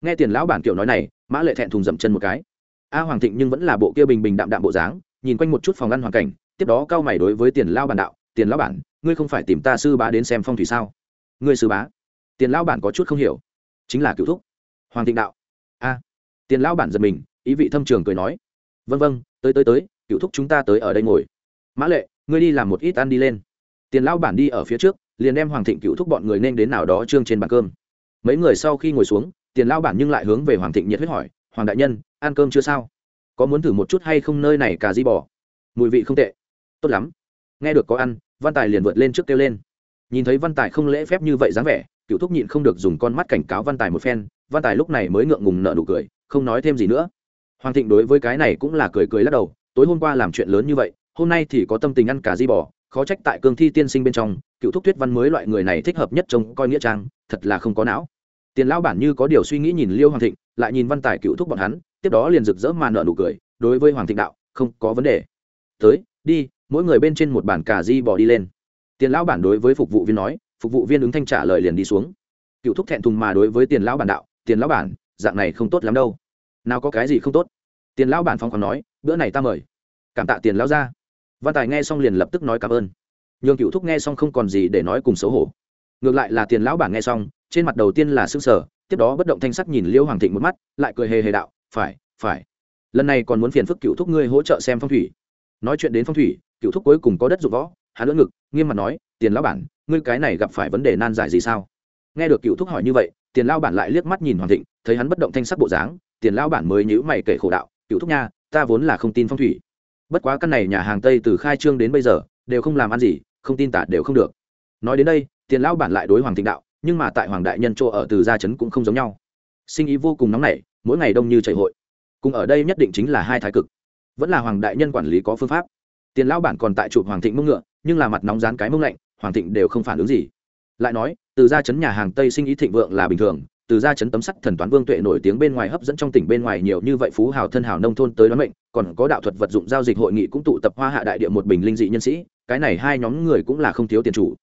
Nghe tiền lão bản kiểu nói này, mã lệ thẹn thùng dậm chân một cái. A hoàng thịnh nhưng vẫn là bộ kia bình bình đạm đạm bộ dáng, nhìn quanh một chút phòng ăn hoàn cảnh, tiếp đó cao mày đối với tiền lao bản đạo tiền lão bản, ngươi không phải tìm ta sư bá đến xem phong thủy sao? Ngươi sư bá? Tiền lão bản có chút không hiểu. Chính là cựu thúc. Hoàng thịnh đạo. A. Tiền lão bản giật mình, ý vị thâm trường cười nói. Vân vân tới tới tới cựu thúc chúng ta tới ở đây ngồi. Mã lệ, ngươi đi làm một ít ăn đi lên. Tiền lão bản đi ở phía trước, liền đem hoàng thịnh cựu thúc bọn người nên đến nào đó trương trên bàn cơm. Mấy người sau khi ngồi xuống, tiền lão bản nhưng lại hướng về hoàng thịnh nhiệt huyết hỏi, hoàng đại nhân, ăn cơm chưa sao? Có muốn thử một chút hay không nơi này cà di bò? Mùi vị không tệ. Tốt lắm. Nghe được có ăn văn tài liền vượt lên trước kêu lên. Nhìn thấy văn tài không lễ phép như vậy dáng vẻ cựu thúc nhịn không được dùng con mắt cảnh cáo văn tài một phen, văn tài lúc này mới ngượng ngùng nợ nụ cười, không nói thêm gì nữa. Hoàng thịnh đối với cái này cũng là cười cười lắc đầu, tối hôm qua làm chuyện lớn như vậy, hôm nay thì có tâm tình ăn cả di bò, khó trách tại cương thi tiên sinh bên trong cựu thúc thuyết văn mới loại người này thích hợp nhất trông coi nghĩa trang, thật là không có não. Tiền lão bản như có điều suy nghĩ nhìn liêu hoàng thịnh, lại nhìn văn tài cựu thúc bọn hắn, tiếp đó liền rực rỡ mà nợ nụ cười, đối với hoàng thịnh đạo, không có vấn đề. Tới, đi mỗi người bên trên một bản cà di bỏ đi lên. Tiền lão bản đối với phục vụ viên nói, phục vụ viên ứng thanh trả lời liền đi xuống. Cựu thúc thẹn thùng mà đối với tiền lão bản đạo, tiền lão bản, dạng này không tốt lắm đâu. Nào có cái gì không tốt? Tiền lão bản phong còn nói, bữa này ta mời. Cảm tạ tiền lão ra văn tài nghe xong liền lập tức nói cảm ơn. Nhường cựu thúc nghe xong không còn gì để nói cùng xấu hổ. Ngược lại là tiền lão bản nghe xong, trên mặt đầu tiên là s ư n g sở tiếp đó bất động thanh sắc nhìn liêu hoàng thịnh một mắt, lại cười hề hề đạo, phải phải. Lần này còn muốn phiền phức cựu thúc ngươi hỗ trợ xem phong thủy. Nói chuyện đến phong thủy cựu thúc cuối cùng có đất dụng võ, hắn lưỡng ngực, nghiêm mặt nói, tiền lão bản, ngươi cái này gặp phải vấn đề nan giải gì sao? Nghe được cựu thúc hỏi như vậy, tiền lao bản lại liếc mắt nhìn hoàng thịnh, thấy hắn bất động thanh sắc bộ dáng, tiền lao bản mới nhữ mày kể khổ đạo, cựu thúc nha, ta vốn là không tin phong thủy. Bất quá căn này nhà hàng tây từ khai trương đến bây giờ, đều không làm ăn gì, không tin tả đều không được. Nói đến đây, tiền lao bản lại đối hoàng thịnh đạo, nhưng mà tại hoàng đại nhân chỗ ở từ gia trấn cũng không giống nhau. Sinh ý vô cùng nóng nảy, mỗi ngày đông như chảy hội. Cùng ở đây nhất định chính là hai thái cực. Vẫn là hoàng đại nhân quản lý có phương pháp tiền lão bản còn tại chụp hoàng thịnh mông ngựa, nhưng là mặt nóng rán cái mông lạnh, hoàng thịnh đều không phản ứng gì. Lại nói, từ gia chấn nhà hàng tây sinh ý thịnh vượng là bình thường, từ gia chấn tấm sắt thần toán vương tuệ nổi tiếng bên ngoài hấp dẫn trong tỉnh bên ngoài nhiều như vậy phú hào thân hào nông thôn tới đoán mệnh, còn có đạo thuật vật dụng giao dịch hội nghị cũng tụ tập hoa hạ đại địa một bình linh dị nhân sĩ, cái này hai nhóm người cũng là không thiếu tiền chủ.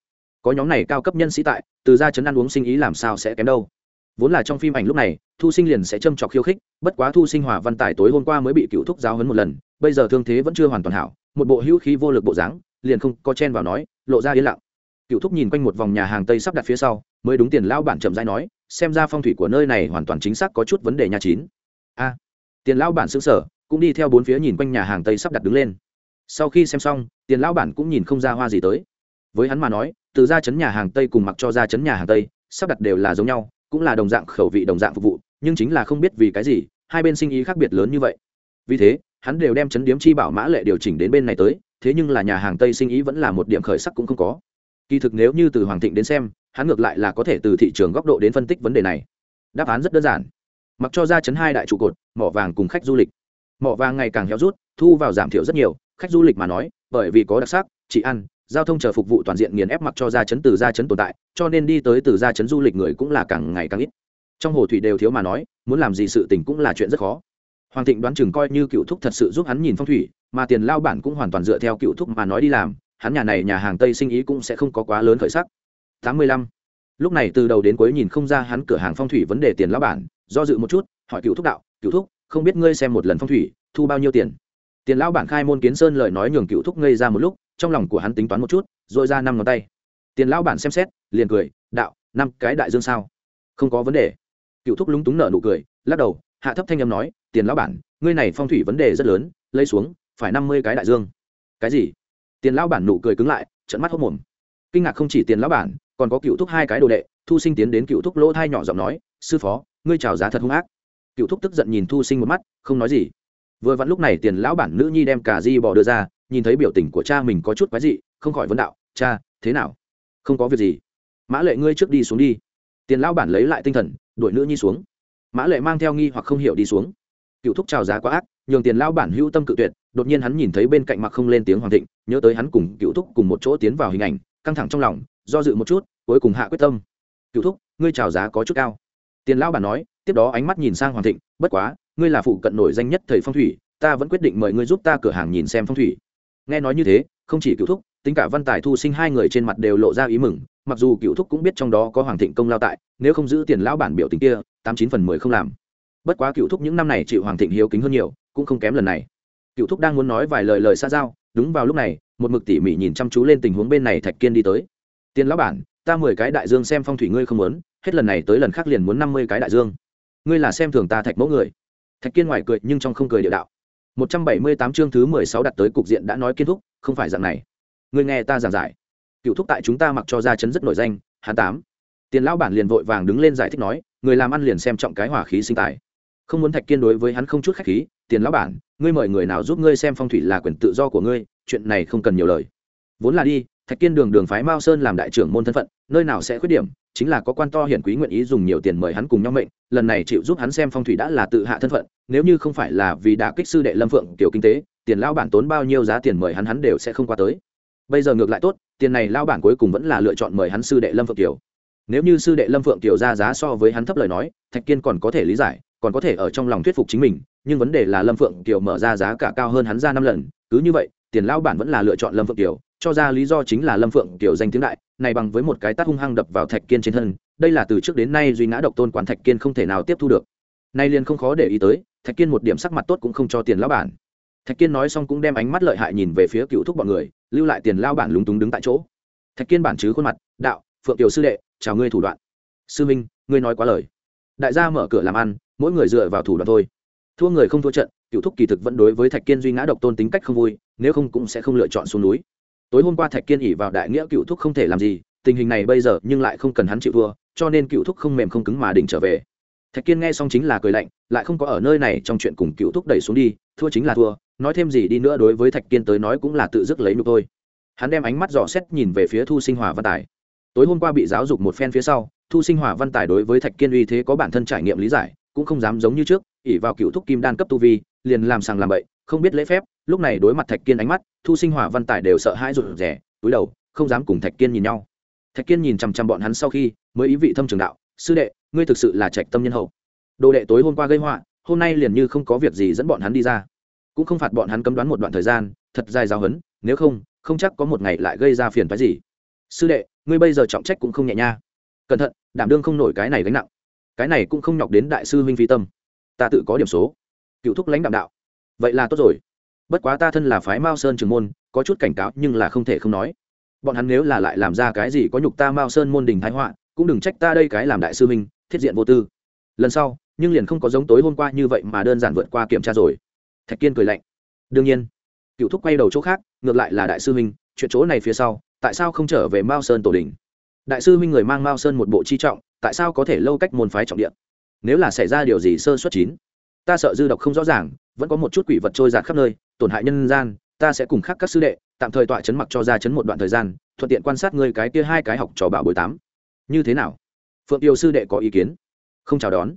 Có nhóm này cao cấp nhân sĩ tại, từ gia chấn ăn uống sinh ý làm sao sẽ kém đâu. Vốn là trong phim ảnh lúc này, thu sinh liền sẽ châm trọc khiêu khích, bất quá thu sinh hòa văn tài tối hôm qua mới bị cựu thúc giáo hấn một lần, bây giờ thương thế vẫn chưa hoàn toàn hảo một bộ hữu khí vô lực bộ dáng, liền không có chen vào nói, lộ ra yên lặng. Cựu thúc nhìn quanh một vòng nhà hàng tây sắp đặt phía sau, mới đúng tiền lao bản chậm rãi nói, xem ra phong thủy của nơi này hoàn toàn chính xác có chút vấn đề nhà chín. A, tiền lao bản xứng sở cũng đi theo bốn phía nhìn quanh nhà hàng tây sắp đặt đứng lên. Sau khi xem xong, tiền lao bản cũng nhìn không ra hoa gì tới. Với hắn mà nói, từ ra chấn nhà hàng tây cùng mặc cho ra chấn nhà hàng tây, sắp đặt đều là giống nhau, cũng là đồng dạng khẩu vị, đồng dạng phục vụ, nhưng chính là không biết vì cái gì, hai bên sinh ý khác biệt lớn như vậy. Vì thế hắn đều đem chấn điếm chi bảo mã lệ điều chỉnh đến bên này tới, thế nhưng là nhà hàng tây sinh ý vẫn là một điểm khởi sắc cũng không có. Kỳ thực nếu như từ hoàng thịnh đến xem, hắn ngược lại là có thể từ thị trường góc độ đến phân tích vấn đề này. Đáp án rất đơn giản. Mặc cho ra chấn hai đại trụ cột, mỏ vàng cùng khách du lịch. Mỏ vàng ngày càng héo rút, thu vào giảm thiểu rất nhiều, khách du lịch mà nói, bởi vì có đặc sắc chỉ ăn, giao thông chờ phục vụ toàn diện nghiền ép mặc cho ra chấn từ ra chấn tồn tại, cho nên đi tới từ ra chấn du lịch người cũng là càng ngày càng ít. Trong hồ thủy đều thiếu mà nói, muốn làm gì sự tình cũng là chuyện rất khó hoàng thịnh đoán chừng coi như cựu thúc thật sự giúp hắn nhìn phong thủy, mà tiền lao bản cũng hoàn toàn dựa theo cựu thúc mà nói đi làm, hắn nhà này nhà hàng tây sinh ý cũng sẽ không có quá lớn khởi sắc. Tám mươi lăm. Lúc này từ đầu đến cuối nhìn không ra hắn cửa hàng phong thủy vấn đề tiền lao bản, do dự một chút, hỏi cựu thúc đạo, cựu thúc, không biết ngươi xem một lần phong thủy, thu bao nhiêu tiền? Tiền lao bản khai môn kiến sơn lời nói nhường cựu thúc ngây ra một lúc, trong lòng của hắn tính toán một chút, rồi ra năm ngón tay. Tiền lao bản xem xét, liền cười, đạo, năm cái đại dương sao? Không có vấn đề. Cựu thúc lúng túng nở nụ cười, lắc đầu, hạ thấp thanh âm nói tiền lão bản, ngươi này phong thủy vấn đề rất lớn, lấy xuống, phải năm mươi cái đại dương. Cái gì? Tiền lão bản nụ cười cứng lại trận mắt hốc mồm. Kinh ngạc không chỉ tiền lão bản, còn có cựu thúc hai cái đồ đệ, thu sinh tiến đến cựu thúc lỗ thai nhỏ giọng nói, sư phó, ngươi chào giá thật hung ác. Cựu thúc tức giận nhìn thu sinh một mắt, không nói gì. Vừa vặn lúc này tiền lão bản nữ nhi đem cả di bò đưa ra, nhìn thấy biểu tình của cha mình có chút quái dị, không khỏi vấn đạo, cha, thế nào? Không có việc gì. Mã lệ ngươi trước đi xuống đi. Tiền lão bản lấy lại tinh thần, đuổi nữ nhi xuống. Mã lệ mang theo nghi hoặc không hiểu đi xuống cựu thúc chào giá quá ác, nhường tiền lao bản hữu tâm cự tuyệt, đột nhiên hắn nhìn thấy bên cạnh mặc không lên tiếng hoàng thịnh, nhớ tới hắn cùng cựu thúc cùng một chỗ tiến vào hình ảnh, căng thẳng trong lòng, do dự một chút, cuối cùng hạ quyết tâm. Cựu thúc, ngươi trào giá có chút cao. Tiền lão bản nói, tiếp đó ánh mắt nhìn sang hoàng thịnh, bất quá, ngươi là phụ cận nổi danh nhất thầy phong thủy, ta vẫn quyết định mời ngươi giúp ta cửa hàng nhìn xem phong thủy. Nghe nói như thế, không chỉ cựu thúc, tính cả văn tài thu sinh hai người trên mặt đều lộ ra ý mừng, mặc dù cựu thúc cũng biết trong đó có hoàng thịnh công lao tại, nếu không giữ tiền lão bản biểu tình kia, tám chín phần mười không làm bất quá cựu thúc những năm này chịu hoàng thịnh hiếu kính hơn nhiều, cũng không kém lần này. Cựu thúc đang muốn nói vài lời lời xa giao, đúng vào lúc này, một mực tỉ mỉ nhìn chăm chú lên tình huống bên này thạch kiên đi tới. Tiền lão bản, ta mười cái đại dương xem phong thủy ngươi không muốn, hết lần này tới lần khác liền muốn năm mươi cái đại dương. Ngươi là xem thường ta thạch mẫu người. Thạch kiên ngoài cười nhưng trong không cười địa đạo. Một trăm bảy mươi tám chương thứ mười sáu đặt tới cục diện đã nói kiên thúc, không phải dạng này. Ngươi nghe ta giảng giải. Cựu thúc tại chúng ta mặc cho ra chấn rất nổi danh hán tám. Tiền lão bản liền vội vàng đứng lên giải thích nói, người làm ăn liền xem trọng cái hỏa khí sinh tài không muốn thạch kiên đối với hắn không chút khách khí, tiền lão bản, ngươi mời người nào giúp ngươi xem phong thủy là quyền tự do của ngươi, chuyện này không cần nhiều lời. Vốn là đi, thạch kiên đường đường phái mao sơn làm đại trưởng môn thân phận, nơi nào sẽ khuyết điểm, chính là có quan to hiển quý nguyện ý dùng nhiều tiền mời hắn cùng nhau mệnh, lần này chịu giúp hắn xem phong thủy đã là tự hạ thân phận, nếu như không phải là vì đã kích sư đệ lâm phượng tiểu kinh tế, tiền lao bản tốn bao nhiêu giá tiền mời hắn hắn đều sẽ không qua tới. Bây giờ ngược lại tốt, tiền này lao bản cuối cùng vẫn là lựa chọn mời hắn sư đệ lâm phượng tiểu nếu như sư đệ lâm phượng tiểu ra giá so với hắn thấp lời nói, thạch kiên còn có thể lý giải còn có thể ở trong lòng thuyết phục chính mình, nhưng vấn đề là lâm phượng kiều mở ra giá cả cao hơn hắn ra năm lần, cứ như vậy, tiền lao bản vẫn là lựa chọn lâm phượng kiều, cho ra lý do chính là lâm phượng kiều danh tiếng đại, này bằng với một cái tát hung hăng đập vào thạch kiên trên thân, đây là từ trước đến nay duy ngã độc tôn quán thạch kiên không thể nào tiếp thu được. Nay liền không khó để ý tới, thạch kiên một điểm sắc mặt tốt cũng không cho tiền lao bản. Thạch kiên nói xong cũng đem ánh mắt lợi hại nhìn về phía cựu thúc bọn người, lưu lại tiền lao bản lúng túng đứng tại chỗ. Thạch kiên bản chứ khuôn mặt, đạo, phượng kiều sư đệ, chào ngươi thủ đoạn. Sư minh, ngươi nói quá lời. Đại gia mở cửa làm ăn mỗi người dựa vào thủ đoạn thôi. Thua người không thua trận, cựu thúc kỳ thực vẫn đối với thạch kiên duy ngã độc tôn tính cách không vui, nếu không cũng sẽ không lựa chọn xuống núi. Tối hôm qua thạch kiên ỉ vào đại nghĩa cựu thúc không thể làm gì, tình hình này bây giờ nhưng lại không cần hắn chịu thua, cho nên cựu thúc không mềm không cứng mà đỉnh trở về. Thạch kiên nghe xong chính là cười lạnh, lại không có ở nơi này trong chuyện cùng cựu thúc đẩy xuống đi, thua chính là thua, nói thêm gì đi nữa đối với thạch kiên tới nói cũng là tự dứt lấy nhục thôi. Hắn đem ánh mắt dò xét nhìn về phía thu sinh hòa văn tài. Tối hôm qua bị giáo dục một phen phía sau, thu sinh hòa văn tài đối với thạch kiên uy thế có bản thân trải nghiệm lý giải cũng không dám giống như trước ỉ vào cựu thúc kim đan cấp tu vi, liền làm sàng làm bậy, không biết lễ phép, lúc này đối mặt thạch kiên ánh mắt, thu sinh hòa văn tài đều sợ hãi rụt rẻ túi đầu, không dám cùng thạch kiên nhìn nhau. Thạch kiên nhìn chằm chằm bọn hắn sau khi, mới ý vị thâm trường đạo, sư đệ, ngươi thực sự là trạch tâm nhân hậu. Đồ đệ tối hôm qua gây họa, hôm nay liền như không có việc gì dẫn bọn hắn đi ra. Cũng không phạt bọn hắn cấm đoán một đoạn thời gian, thật dài giáo hấn nếu không không chắc có một ngày lại gây ra phiền phái gì. Sư đệ, ngươi bây giờ trọng trách cũng không nhẹ nha. Cẩn thận, đảm đương không nổi cái này gánh nặng cái này cũng không nhọc đến đại sư huynh phi tâm. Ta tự có điểm số. Cựu thúc lãnh đạo đạo. Vậy là tốt rồi. Bất quá ta thân là phái mao sơn trường môn, có chút cảnh cáo nhưng là không thể không nói. Bọn hắn nếu là lại làm ra cái gì có nhục ta mao sơn môn đình thái họa, cũng đừng trách ta đây cái làm đại sư huynh, thiết diện vô tư. Lần sau, nhưng liền không có giống tối hôm qua như vậy mà đơn giản vượt qua kiểm tra rồi. Thạch kiên cười lạnh. Đương nhiên. Cựu thúc quay đầu chỗ khác, ngược lại là đại sư huynh, chuyện chỗ này phía sau, tại sao không trở về mao sơn tổ đình? Đại sư huynh người mang mao sơn một bộ chi trọng tại sao có thể lâu cách môn phái trọng địa? nếu là xảy ra điều gì sơ suất chín, ta sợ dư độc không rõ ràng, vẫn có một chút quỷ vật trôi giạt khắp nơi, tổn hại nhân gian, ta sẽ cùng khác các sư đệ, tạm thời tọa chấn mặc cho ra chấn một đoạn thời gian, thuận tiện quan sát ngươi cái kia hai cái học trò bảo bồi tám. Như thế nào? Phượng tiêu sư đệ có ý kiến? Không chào đón.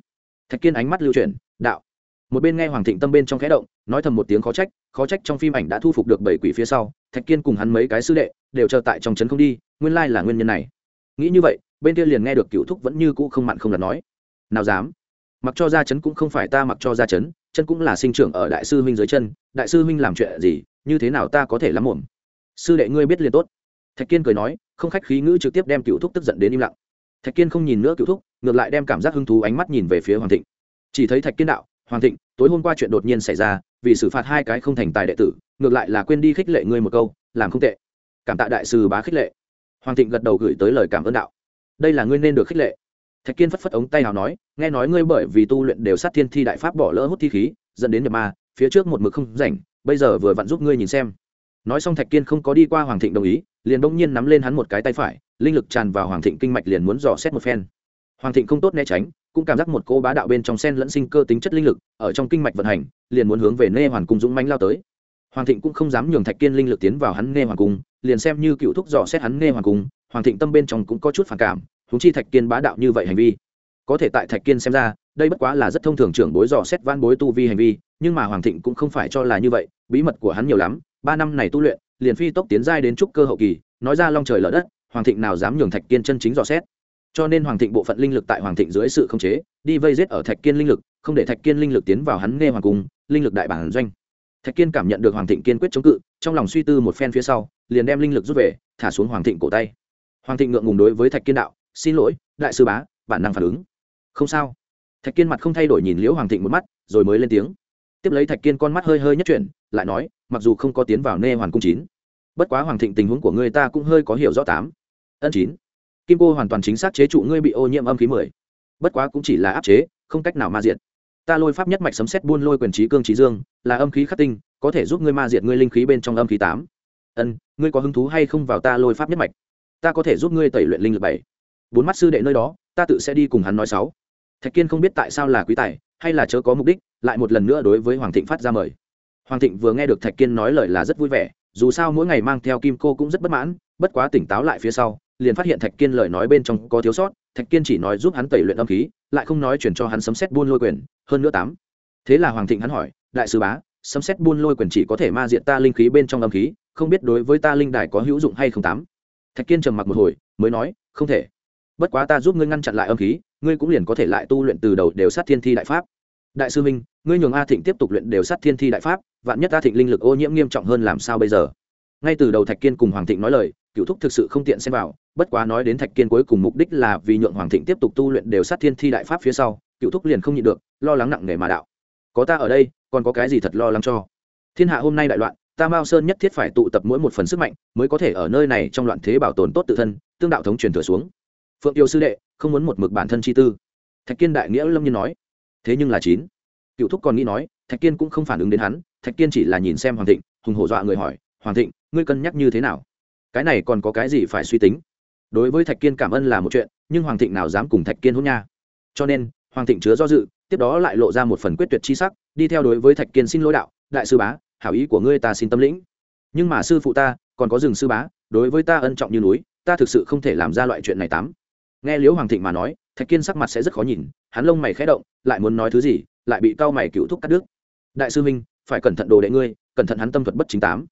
Thạch kiên ánh mắt lưu chuyển, đạo. Một bên nghe hoàng thịnh tâm bên trong khẽ động, nói thầm một tiếng khó trách khó trách trong phim ảnh đã thu phục được bảy quỷ phía sau, thạch kiên cùng hắn mấy cái sư đệ, đều chờ tại trong trấn không đi, nguyên lai là nguyên nhân này. Nghĩ như vậy bên kia liền nghe được cựu thúc vẫn như cũ không mặn không lặt nói. Nào dám? Mặc cho ra chấn cũng không phải ta mặc cho ra chấn, chân cũng là sinh trưởng ở đại sư huynh dưới chân, đại sư huynh làm chuyện gì, như thế nào ta có thể lắm muộn? Sư đệ ngươi biết liền tốt. Thạch kiên cười nói, không khách khí ngữ trực tiếp đem cựu thúc tức giận đến im lặng. Thạch kiên không nhìn nữa cựu thúc, ngược lại đem cảm giác hứng thú ánh mắt nhìn về phía hoàng thịnh. Chỉ thấy thạch kiên đạo, hoàng thịnh, tối hôm qua chuyện đột nhiên xảy ra, vì xử phạt hai cái không thành tài đệ tử, ngược lại là quên đi khích lệ ngươi một câu, làm không tệ. Cảm tạ đại sư bá khích lệ. Hoàng thịnh gật đầu gửi tới lời cảm ơn đạo đây là ngươi nên được khích lệ. Thạch kiên phất phất ống tay nào nói, nghe nói ngươi bởi vì tu luyện đều sát thiên thi đại pháp bỏ lỡ hút thi khí, dẫn đến nhập ma, phía trước một mực không rảnh, bây giờ vừa vặn giúp ngươi nhìn xem. Nói xong thạch kiên không có đi qua hoàng thịnh đồng ý, liền bỗng nhiên nắm lên hắn một cái tay phải, linh lực tràn vào hoàng thịnh kinh mạch liền muốn dò xét một phen. Hoàng thịnh không tốt né tránh, cũng cảm giác một cô bá đạo bên trong sen lẫn sinh cơ tính chất linh lực, ở trong kinh mạch vận hành, liền muốn hướng về nê hoàn cung dũng mánh lao tới. Hoàng thịnh cũng không dám nhường thạch kiên linh lực tiến vào hắn nê hoàng cung, liền xem như cựu thúc dò xét hắn nê hoàng cung hoàng thịnh tâm bên trong cũng có chút phản cảm húng chi thạch kiên bá đạo như vậy hành vi. Có thể tại thạch kiên xem ra, đây bất quá là rất thông thường trưởng bối dò xét van bối tu vi hành vi, nhưng mà hoàng thịnh cũng không phải cho là như vậy, bí mật của hắn nhiều lắm, ba năm này tu luyện, liền phi tốc tiến giai đến trúc cơ hậu kỳ, nói ra long trời lở đất, hoàng thịnh nào dám nhường thạch kiên chân chính dò xét. Cho nên hoàng thịnh bộ phận linh lực tại hoàng thịnh dưới sự khống chế, đi vây giết ở thạch kiên linh lực, không để thạch kiên linh lực tiến vào hắn nghe hoàng cung, linh lực đại bản doanh. Thạch kiên cảm nhận được hoàng thịnh kiên quyết chống cự, trong lòng suy tư một phen phía sau, liền đem linh lực rút về, thả xuống hoàng thịnh cổ tay hoàng thịnh ngượng ngùng đối với thạch kiên đạo, xin lỗi, đại sư bá, bản năng phản ứng. Không sao. Thạch kiên mặt không thay đổi nhìn liễu hoàng thịnh một mắt, rồi mới lên tiếng. Tiếp lấy thạch kiên con mắt hơi hơi nhất chuyển, lại nói, mặc dù không có tiến vào nê hoàn cung chín, bất quá hoàng thịnh tình huống của ngươi ta cũng hơi có hiểu rõ tám. Ân chín. Kim cô hoàn toàn chính xác chế trụ ngươi bị ô nhiễm âm khí mười. Bất quá cũng chỉ là áp chế, không cách nào ma diệt. Ta lôi pháp nhất mạch sấm xét buôn lôi quyền trí cương trí dương, là âm khí khắc tinh, có thể giúp ngươi ma diệt ngươi linh khí bên trong âm khí tám. Ân, ngươi có hứng thú hay không vào ta lôi pháp nhất mạch? Ta có thể giúp ngươi tẩy luyện linh lực bảy. Bốn mắt sư đệ nơi đó, ta tự sẽ đi cùng hắn nói sáu. Thạch kiên không biết tại sao là quý tài, hay là chớ có mục đích, lại một lần nữa đối với hoàng thịnh phát ra mời. Hoàng thịnh vừa nghe được thạch kiên nói lời là rất vui vẻ, dù sao mỗi ngày mang theo kim cô cũng rất bất mãn, bất quá tỉnh táo lại phía sau, liền phát hiện thạch kiên lời nói bên trong có thiếu sót, thạch kiên chỉ nói giúp hắn tẩy luyện âm khí, lại không nói chuyển cho hắn sấm xét buôn lôi quyền, hơn nữa tám. Thế là hoàng thịnh hắn hỏi, đại sứ bá, sấm xét buôn lôi quyền chỉ có thể ma diện ta linh khí bên trong âm khí, không biết đối với ta linh đài có hữu dụng hay không tám? Thạch kiên trầm mặc một hồi, mới nói, không thể. Bất quá ta giúp ngươi ngăn chặn lại âm khí, ngươi cũng liền có thể lại tu luyện từ đầu đều sát thiên thi đại pháp. Đại sư minh, ngươi nhường a thịnh tiếp tục luyện đều sát thiên thi đại pháp, vạn nhất a thịnh linh lực ô nhiễm nghiêm trọng hơn làm sao bây giờ? Ngay từ đầu thạch kiên cùng hoàng thịnh nói lời, cựu thúc thực sự không tiện xem vào, bất quá nói đến thạch kiên cuối cùng mục đích là vì nhượng hoàng thịnh tiếp tục tu luyện đều sát thiên thi đại pháp phía sau, cựu thúc liền không nhịn được, lo lắng nặng nề mà đạo, có ta ở đây, còn có cái gì thật lo lắng cho? Thiên hạ hôm nay đại loạn ta mao sơn nhất thiết phải tụ tập mỗi một phần sức mạnh, mới có thể ở nơi này trong loạn thế bảo tồn tốt tự thân, tương đạo thống truyền thừa xuống. Phượng yêu sư đệ, không muốn một mực bản thân chi tư. Thạch kiên đại nghĩa lâm nhiên nói. Thế nhưng là chín. Cựu thúc còn nghĩ nói, thạch kiên cũng không phản ứng đến hắn, thạch kiên chỉ là nhìn xem hoàng thịnh, hùng hổ dọa người hỏi, hoàng thịnh, ngươi cân nhắc như thế nào? Cái này còn có cái gì phải suy tính? Đối với thạch kiên cảm ơn là một chuyện, nhưng hoàng thịnh nào dám cùng thạch kiên hôn nha. Cho nên, hoàng thịnh chứa do dự, tiếp đó lại lộ ra một phần quyết tuyệt chi sắc, đi theo đối với thạch kiên xin lỗi đạo, đại sư bá hảo ý của ngươi ta xin tâm lĩnh. Nhưng mà sư phụ ta, còn có rừng sư bá, đối với ta ân trọng như núi, ta thực sự không thể làm ra loại chuyện này tám. Nghe liễu hoàng thịnh mà nói, thạch kiên sắc mặt sẽ rất khó nhìn, hắn lông mày khẽ động, lại muốn nói thứ gì, lại bị cao mày cựu thúc cắt đứt. Đại sư minh phải cẩn thận đồ đệ ngươi, cẩn thận hắn tâm thuật bất chính tám.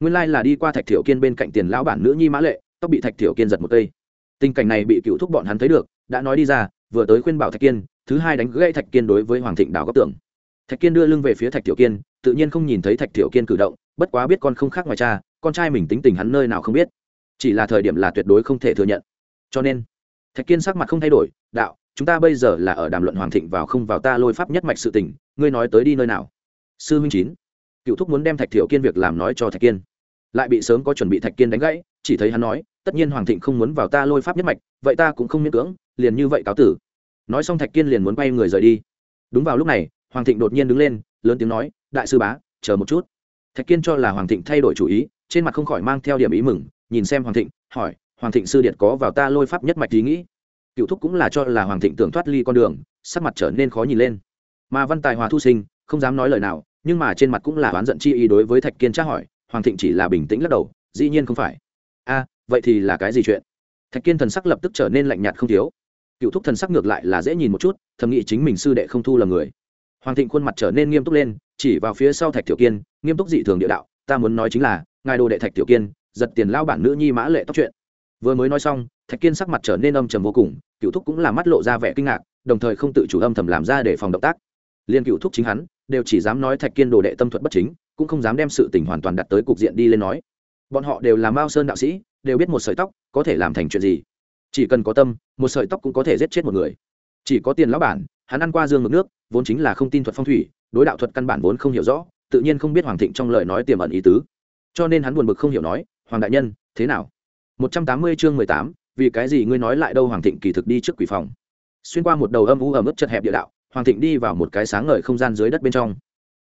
Nguyên lai là đi qua thạch thiểu kiên bên cạnh tiền lão bản nữ nhi mã lệ, tóc bị thạch thiểu kiên giật một cây. Tình cảnh này bị cựu thúc bọn hắn thấy được, đã nói đi ra, vừa tới khuyên bảo thạch kiên, thứ hai đánh gãy thạch kiên đối với hoàng thịnh đào góc tưởng thạch kiên đưa lưng về phía thạch thiểu kiên tự nhiên không nhìn thấy thạch thiệu kiên cử động, bất quá biết con không khác ngoài cha, con trai mình tính tình hắn nơi nào không biết. Chỉ là thời điểm là tuyệt đối không thể thừa nhận. Cho nên, thạch kiên sắc mặt không thay đổi, đạo, chúng ta bây giờ là ở đàm luận hoàng thịnh vào không vào ta lôi pháp nhất mạch sự tình, ngươi nói tới đi nơi nào? Sư huynh chín, cựu thúc muốn đem thạch thiệu kiên việc làm nói cho thạch kiên. Lại bị sớm có chuẩn bị thạch kiên đánh gãy, chỉ thấy hắn nói, tất nhiên hoàng thịnh không muốn vào ta lôi pháp nhất mạch, vậy ta cũng không miễn cưỡng, liền như vậy cáo tử. Nói xong thạch kiên liền muốn bay người rời đi. Đúng vào lúc này, hoàng thịnh đột nhiên đứng lên, lớn tiếng nói đại sư bá, chờ một chút. Thạch kiên cho là hoàng thịnh thay đổi chủ ý, trên mặt không khỏi mang theo điểm ý mừng, nhìn xem hoàng thịnh, hỏi, hoàng thịnh sư điện có vào ta lôi pháp nhất mạch ý nghĩ? Cựu thúc cũng là cho là hoàng thịnh tưởng thoát ly con đường, sắc mặt trở nên khó nhìn lên. Mà văn tài hòa thu sinh, không dám nói lời nào, nhưng mà trên mặt cũng là oán giận chi ý đối với thạch kiên tra hỏi, hoàng thịnh chỉ là bình tĩnh lắc đầu, dĩ nhiên không phải. A, vậy thì là cái gì chuyện? Thạch kiên thần sắc lập tức trở nên lạnh nhạt không thiếu. Cựu thúc thần sắc ngược lại là dễ nhìn một chút, thầm nghĩ chính mình sư đệ không thu là người. Hoàng thịnh khuôn mặt trở nên nghiêm túc lên chỉ vào phía sau thạch tiểu kiên, nghiêm túc dị thường địa đạo, ta muốn nói chính là, ngài đồ đệ thạch tiểu kiên, giật tiền lao bản nữ nhi mã lệ tóc chuyện. Vừa mới nói xong, thạch kiên sắc mặt trở nên âm trầm vô cùng cựu thúc cũng là mắt lộ ra vẻ kinh ngạc, đồng thời không tự chủ âm thầm làm ra để phòng động tác. Liên cựu thúc chính hắn, đều chỉ dám nói thạch kiên đồ đệ tâm thuật bất chính, cũng không dám đem sự tình hoàn toàn đặt tới cục diện đi lên nói. Bọn họ đều là mao sơn đạo sĩ, đều biết một sợi tóc có thể làm thành chuyện gì. Chỉ cần có tâm, một sợi tóc cũng có thể giết chết một người. Chỉ có tiền lão bản, hắn ăn qua dương ngực nước, vốn chính là không tin thuật phong thủy đối đạo thuật căn bản vốn không hiểu rõ, tự nhiên không biết hoàng thịnh trong lời nói tiềm ẩn ý tứ. Cho nên hắn buồn bực không hiểu nói, hoàng đại nhân, thế nào? Một trăm tám mươi chương mười tám, vì cái gì ngươi nói lại đâu hoàng thịnh kỳ thực đi trước quỷ phòng? Xuyên qua một đầu âm u ẩm ướt chật hẹp địa đạo, hoàng thịnh đi vào một cái sáng ngời không gian dưới đất bên trong.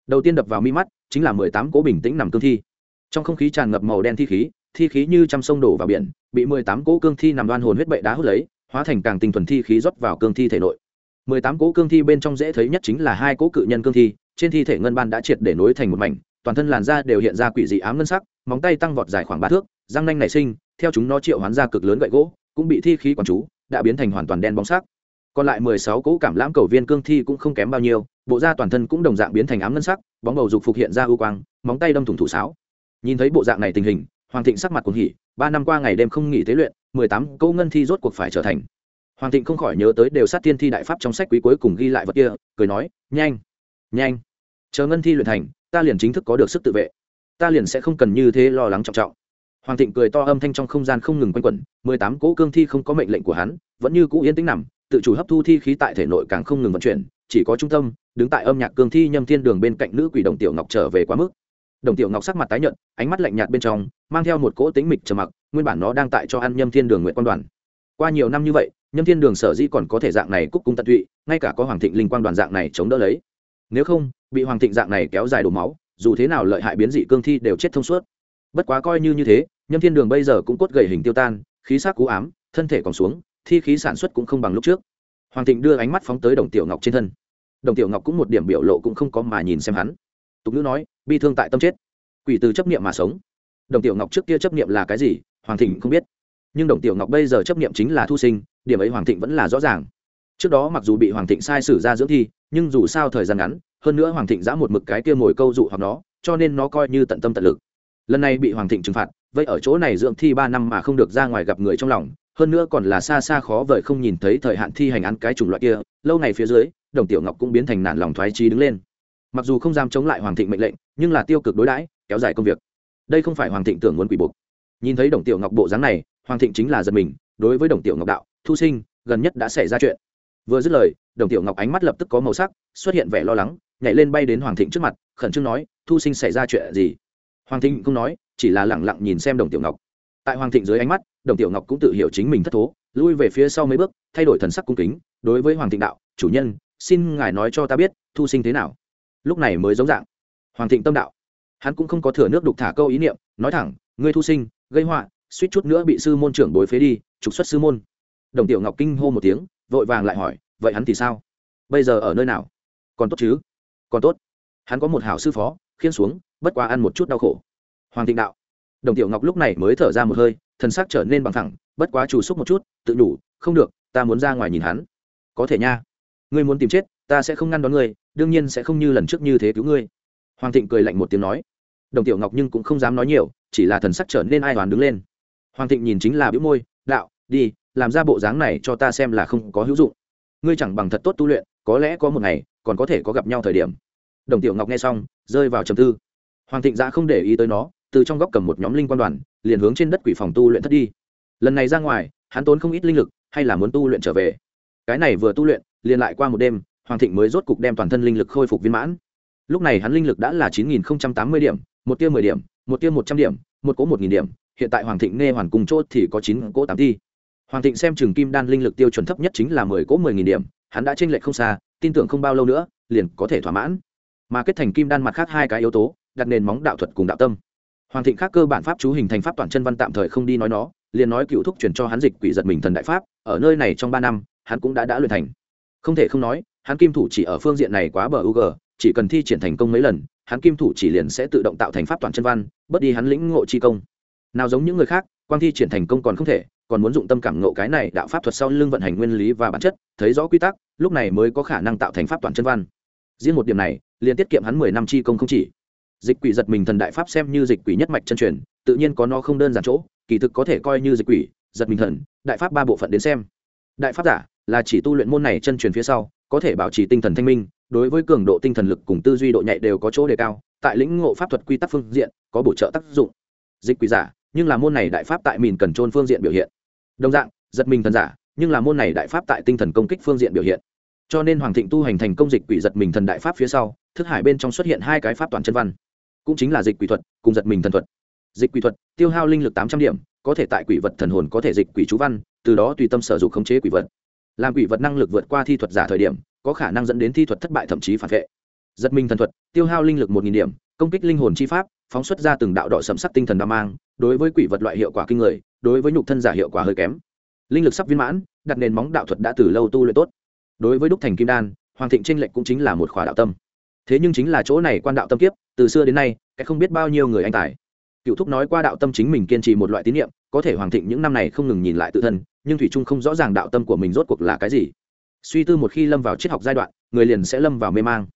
Đầu tiên đập vào mi mắt, chính là mười tám cỗ bình tĩnh nằm cương thi. Trong không khí tràn ngập màu đen thi khí thi khí như trăm sông đổ vào biển, bị mười tám cỗ cương thi nằm đoan hồn huyết bệ đá hút lấy, hóa thành càng tinh thuần thi khí rót vào cương thi thể nội mười tám cỗ cương thi bên trong dễ thấy nhất chính là hai cỗ cự nhân cương thi, trên thi thể ngân ban đã triệt để nối thành một mảnh, toàn thân làn da đều hiện ra quỷ dị ám ngân sắc, móng tay tăng vọt dài khoảng ba thước, răng nanh nảy sinh, theo chúng nó triệu hoán ra cực lớn gậy gỗ, cũng bị thi khí quản chú, đã biến thành hoàn toàn đen bóng sắc. Còn lại mười sáu cỗ cảm lãm cầu viên cương thi cũng không kém bao nhiêu, bộ da toàn thân cũng đồng dạng biến thành ám ngân sắc, bóng bầu dục phục hiện ra ưu quang, móng tay đâm thủng thủ sáo. Nhìn thấy bộ dạng này tình hình, hoàng thịnh sắc mặt cuồng hỉ, ba năm qua ngày đêm không nghỉ tế luyện, mười tám cỗ ngân thi rốt cuộc phải trở thành hoàng thịnh không khỏi nhớ tới đều sát tiên thi đại pháp trong sách quý cuối cùng ghi lại vật kia, cười nói, nhanh nhanh, chờ ngân thi luyện thành, ta liền chính thức có được sức tự vệ. Ta liền sẽ không cần như thế lo lắng trọng trọng. Hoàng thịnh cười to âm thanh trong không gian không ngừng quanh quẩn, mười tám cỗ cương thi không có mệnh lệnh của hắn, vẫn như cũ yên tĩnh nằm, tự chủ hấp thu thi khí tại thể nội càng không ngừng vận chuyển, chỉ có trung tâm, đứng tại âm nhạc cương thi nhâm thiên đường bên cạnh nữ quỷ đồng tiểu ngọc trở về quá mức. Đồng tiểu ngọc sắc mặt tái nhợt, ánh mắt lạnh nhạt bên trong, mang theo một cỗ tính mịch trầm mặc, nguyên bản nó đang tại cho ăn nhâm thiên đường nguyện quan đoàn. Qua nhiều năm như vậy nhâm thiên đường sở dĩ còn có thể dạng này cúc cung tận tụy, ngay cả có hoàng thịnh linh quang đoàn dạng này chống đỡ lấy. Nếu không, bị hoàng thịnh dạng này kéo dài đổ máu, dù thế nào lợi hại biến dị cương thi đều chết thông suốt. Bất quá coi như như thế, nhâm thiên đường bây giờ cũng cốt gầy hình tiêu tan, khí sắc cú ám, thân thể còn xuống, thi khí sản xuất cũng không bằng lúc trước. Hoàng thịnh đưa ánh mắt phóng tới đồng tiểu ngọc trên thân. Đồng tiểu ngọc cũng một điểm biểu lộ cũng không có mà nhìn xem hắn. Tục ngữ nói, bi thương tại tâm chết. Quỷ từ chấp niệm mà sống. Đồng tiểu ngọc trước kia chấp niệm là cái gì, hoàng thịnh không biết nhưng đồng tiểu ngọc bây giờ chấp nghiệm chính là thu sinh, điểm ấy hoàng thịnh vẫn là rõ ràng. Trước đó mặc dù bị hoàng thịnh sai sử ra dưỡng thi, nhưng dù sao thời gian ngắn, hơn nữa hoàng thịnh giã một mực cái kia ngồi câu dụ hoặc nó, cho nên nó coi như tận tâm tận lực. Lần này bị hoàng thịnh trừng phạt vậy ở chỗ này dưỡng thi ba năm mà không được ra ngoài gặp người trong lòng, hơn nữa còn là xa xa khó vời không nhìn thấy thời hạn thi hành án cái chủng loại kia, lâu ngày phía dưới, đồng tiểu ngọc cũng biến thành nạn lòng thoái trí đứng lên. Mặc dù không dám chống lại hoàng thịnh mệnh lệnh, nhưng là tiêu cực đối đãi, kéo dài công việc. Đây không phải hoàng thịnh tưởng muốn quỷ buộc. Nhìn thấy đồng tiểu ngọc bộ dáng này hoàng thịnh chính là giật mình, đối với đồng tiểu ngọc đạo, thu sinh, gần nhất đã xảy ra chuyện. Vừa dứt lời, đồng tiểu ngọc ánh mắt lập tức có màu sắc, xuất hiện vẻ lo lắng, nhảy lên bay đến hoàng thịnh trước mặt, khẩn trương nói, thu sinh xảy ra chuyện gì? Hoàng thịnh không nói, chỉ là lẳng lặng nhìn xem đồng tiểu ngọc. Tại hoàng thịnh dưới ánh mắt, đồng tiểu ngọc cũng tự hiểu chính mình thất thố, lui về phía sau mấy bước, thay đổi thần sắc cung kính, đối với hoàng thịnh đạo, chủ nhân, xin ngài nói cho ta biết, thu sinh thế nào? Lúc này mới giống dạng. Hoàng thịnh tâm đạo. Hắn cũng không có thừa nước đục thả câu ý niệm, nói thẳng, ngươi thu sinh, gây họa suýt chút nữa bị sư môn trưởng bối phế đi, trục xuất sư môn. Đồng tiểu ngọc kinh hô một tiếng, vội vàng lại hỏi, vậy hắn thì sao? Bây giờ ở nơi nào? Còn tốt chứ? Còn tốt. Hắn có một hảo sư phó khiên xuống, bất quá ăn một chút đau khổ. Hoàng thịnh đạo. Đồng tiểu ngọc lúc này mới thở ra một hơi thân xác trở nên bằng thẳng, bất quá chủ xúc một chút, tự đủ, không được, ta muốn ra ngoài nhìn hắn. Có thể nha. Ngươi muốn tìm chết, ta sẽ không ngăn đón ngươi, đương nhiên sẽ không như lần trước như thế cứu ngươi. Hoàng thịnh cười lạnh một tiếng nói. Đồng tiểu ngọc nhưng cũng không dám nói nhiều, chỉ là thần sắc trở nên ai toán đứng lên hoàng thịnh nhìn chính là bĩu môi, đạo, đi, làm ra bộ dáng này cho ta xem là không có hữu dụng. Ngươi chẳng bằng thật tốt tu luyện, có lẽ có một ngày, còn có thể có gặp nhau thời điểm. Đồng tiểu ngọc nghe xong, rơi vào trầm tư. Hoàng thịnh ra không để ý tới nó, từ trong góc cầm một nhóm linh quan đoàn, liền hướng trên đất quỷ phòng tu luyện thất đi. Lần này ra ngoài, hắn tốn không ít linh lực, hay là muốn tu luyện trở về. Cái này vừa tu luyện, liền lại qua một đêm, hoàng thịnh mới rốt cục đem toàn thân linh lực khôi phục viên mãn. Lúc này hắn linh lực đã là chín nghìn tám mươi điểm, một tiêu mười điểm, một tiêu một trăm điểm, một cỗ một nghìn điểm hiện tại hoàng thịnh nghe hoàn cùng chốt thì có chín cỗ tám thi. Hoàng thịnh xem trường kim đan linh lực tiêu chuẩn thấp nhất chính là mười cỗ mười nghìn điểm, hắn đã tranh lệch không xa, tin tưởng không bao lâu nữa, liền có thể thỏa mãn. Mà kết thành kim đan mặt khác hai cái yếu tố, đặt nền móng đạo thuật cùng đạo tâm. Hoàng thịnh khác cơ bản pháp chú hình thành pháp toàn chân văn tạm thời không đi nói nó, liền nói cựu thúc chuyển cho hắn dịch quỷ giật mình thần đại pháp, ở nơi này trong ba năm, hắn cũng đã đã luyện thành. Không thể không nói, hắn kim thủ chỉ ở phương diện này quá bờ u g, chỉ cần thi triển thành công mấy lần, hắn kim thủ chỉ liền sẽ tự động tạo thành pháp toàn chân văn, bớt đi hắn lĩnh ngộ chi công nào giống những người khác, quang thi triển thành công còn không thể, còn muốn dụng tâm cảm ngộ cái này đạo pháp thuật sau lưng vận hành nguyên lý và bản chất, thấy rõ quy tắc, lúc này mới có khả năng tạo thành pháp toàn chân văn. Riêng một điểm này, liền tiết kiệm hắn mười năm chi công không chỉ. Dịch quỷ giật mình thần đại pháp xem như dịch quỷ nhất mạch chân truyền, tự nhiên có nó không đơn giản chỗ, kỳ thực có thể coi như dịch quỷ, giật mình thần, đại pháp ba bộ phận đến xem. Đại pháp giả là chỉ tu luyện môn này chân truyền phía sau, có thể bảo trì tinh thần thanh minh, đối với cường độ tinh thần lực cùng tư duy độ nhạy đều có chỗ đề cao, tại lĩnh ngộ pháp thuật quy tắc phương diện, có bổ trợ tác dụng. Dịch quỷ giả nhưng là môn này đại pháp tại mìn cần trôn phương diện biểu hiện. Đồng dạng, giật mình thần giả, nhưng là môn này đại pháp tại tinh thần công kích phương diện biểu hiện. Cho nên hoàng thịnh tu hành thành công dịch quỷ giật mình thần đại pháp phía sau, thức hải bên trong xuất hiện hai cái pháp toàn chân văn. Cũng chính là dịch quỷ thuật cùng giật mình thần thuật. Dịch quỷ thuật, tiêu hao linh lực tám trăm điểm, có thể tại quỷ vật thần hồn có thể dịch quỷ chú văn, từ đó tùy tâm sở dụng khống chế quỷ vật. Làm quỷ vật năng lực vượt qua thi thuật giả thời điểm, có khả năng dẫn đến thi thuật thất bại thậm chí phản vệ. Giật mình thần thuật, tiêu hao linh lực một nghìn điểm, công kích linh hồn chi pháp, phóng xuất ra từng đạo đỏ sầm sắc tinh thần đa mang đối với quỷ vật loại hiệu quả kinh người, đối với nhục thân giả hiệu quả hơi kém. Linh lực sắp viên mãn, đặt nền móng đạo thuật đã từ lâu tu luyện tốt. Đối với đúc thành kim đan, hoàng thịnh tranh lệnh cũng chính là một khóa đạo tâm. Thế nhưng chính là chỗ này quan đạo tâm kiếp, từ xưa đến nay, cái không biết bao nhiêu người anh tài. Cựu thúc nói qua đạo tâm chính mình kiên trì một loại tín nhiệm có thể hoàng thịnh những năm này không ngừng nhìn lại tự thân, nhưng thủy trung không rõ ràng đạo tâm của mình rốt cuộc là cái gì. Suy tư một khi lâm vào triết học giai đoạn, người liền sẽ lâm vào mê mang.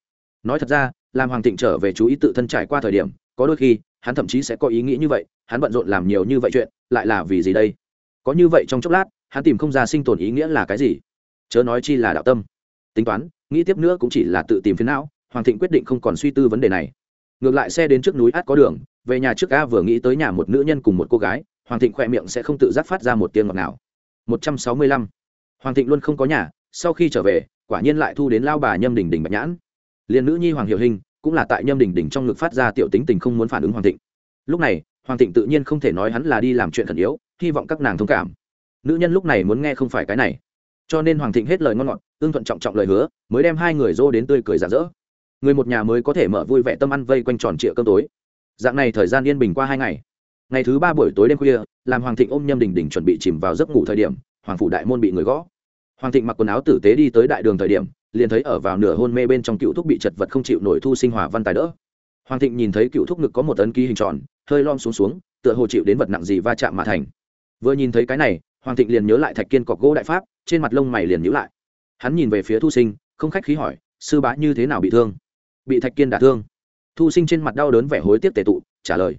Nói thật ra, làm hoàng thịnh trở về chú ý tự thân trải qua thời điểm, có đôi khi hắn thậm chí sẽ có ý nghĩ như vậy, hắn bận rộn làm nhiều như vậy chuyện, lại là vì gì đây? Có như vậy trong chốc lát, hắn tìm không ra sinh tồn ý nghĩa là cái gì. Chớ nói chi là đạo tâm. Tính toán, nghĩ tiếp nữa cũng chỉ là tự tìm phiến não, hoàng thịnh quyết định không còn suy tư vấn đề này. Ngược lại xe đến trước núi át có đường, về nhà trước a vừa nghĩ tới nhà một nữ nhân cùng một cô gái, hoàng thịnh khỏe miệng sẽ không tự giác phát ra một tiếng ngọt nào một trăm sáu mươi lăm. Hoàng thịnh luôn không có nhà, sau khi trở về, quả nhiên lại thu đến lao bà nhâm đình đình bạch nhãn. Liền nữ nhi hoàng hiệu hình cũng là tại nhâm đình đình trong ngực phát ra tiểu tính tình không muốn phản ứng hoàng thịnh. Lúc này, hoàng thịnh tự nhiên không thể nói hắn là đi làm chuyện khẩn yếu, hy vọng các nàng thông cảm. Nữ nhân lúc này muốn nghe không phải cái này. Cho nên hoàng thịnh hết lời ngon ngọt ương thuận trọng trọng lời hứa, mới đem hai người dô đến tươi cười rạng rỡ. Người một nhà mới có thể mở vui vẻ tâm ăn vây quanh tròn trịa cơm tối. Dạng này thời gian yên bình qua hai ngày. Ngày thứ ba buổi tối đêm khuya, làm hoàng thịnh ôm nhâm đình đình chuẩn bị chìm vào giấc ngủ thời điểm, hoàng phủ đại môn bị người gõ. Hoàng thịnh mặc quần áo tử tế đi tới đại đường thời điểm liền thấy ở vào nửa hôn mê bên trong cựu thúc bị chật vật không chịu nổi thu sinh hòa văn tài đỡ. Hoàng thịnh nhìn thấy cựu thúc ngực có một ấn ký hình tròn, hơi lom xuống xuống, tựa hồ chịu đến vật nặng gì va chạm mà thành. Vừa nhìn thấy cái này, hoàng thịnh liền nhớ lại thạch kiên cọc gỗ đại pháp, trên mặt lông mày liền nhữ lại. Hắn nhìn về phía thu sinh, không khách khí hỏi, sư bá như thế nào bị thương? Bị thạch kiên đả thương. Thu sinh trên mặt đau đớn vẻ hối tiếc tề tụ, trả lời,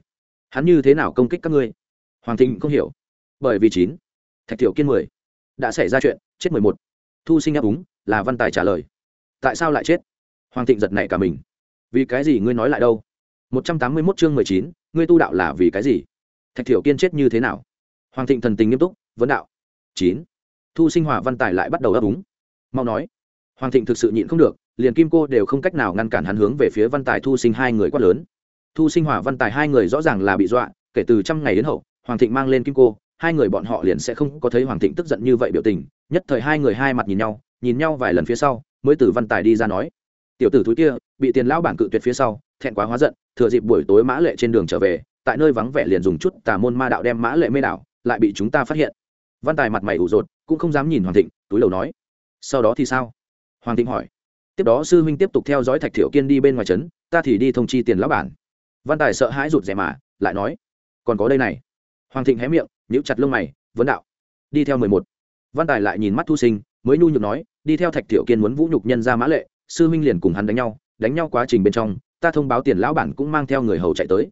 hắn như thế nào công kích các ngươi? Hoàng thịnh không hiểu, bởi vì chín, thạch tiểu kiên mười, đã xảy ra chuyện, chết mười một. Thu sinh đáp úng là văn tài trả lời. Tại sao lại chết? Hoàng thịnh giật nảy cả mình. Vì cái gì ngươi nói lại đâu? Một trăm tám mươi mốt chương mười chín, ngươi tu đạo là vì cái gì? Thạch thiểu kiên chết như thế nào? Hoàng thịnh thần tình nghiêm túc, vấn đạo. Chín. Thu sinh hòa văn tài lại bắt đầu ấp úng. Mau nói. Hoàng thịnh thực sự nhịn không được, liền kim cô đều không cách nào ngăn cản hắn hướng về phía văn tài thu sinh hai người quát lớn. Thu sinh hòa văn tài hai người rõ ràng là bị dọa, kể từ trăm ngày đến hậu, hoàng thịnh mang lên kim cô, hai người bọn họ liền sẽ không có thấy hoàng thịnh tức giận như vậy biểu tình, nhất thời hai người hai mặt nhìn nhau nhìn nhau vài lần phía sau, mới từ văn tài đi ra nói, tiểu tử thúi kia, bị tiền lão bản cự tuyệt phía sau, thẹn quá hóa giận, thừa dịp buổi tối mã lệ trên đường trở về, tại nơi vắng vẻ liền dùng chút tà môn ma đạo đem mã lệ mê đảo, lại bị chúng ta phát hiện. Văn tài mặt mày ủ rột, cũng không dám nhìn hoàng thịnh, túi đầu nói, sau đó thì sao? Hoàng thịnh hỏi. Tiếp đó sư huynh tiếp tục theo dõi thạch thiểu kiên đi bên ngoài trấn, ta thì đi thông chi tiền lão bản. Văn tài sợ hãi rụt rè mà, lại nói, còn có đây này. Hoàng thịnh hé miệng, nhíu chặt lông mày, vấn đạo, đi theo mười một. Văn tài lại nhìn mắt thu sinh mới nhu nhược nói, đi theo thạch Tiểu kiên muốn vũ nhục nhân ra mã lệ, sư Minh liền cùng hắn đánh nhau đánh nhau quá trình bên trong, ta thông báo tiền lão bản cũng mang theo người hầu chạy tới.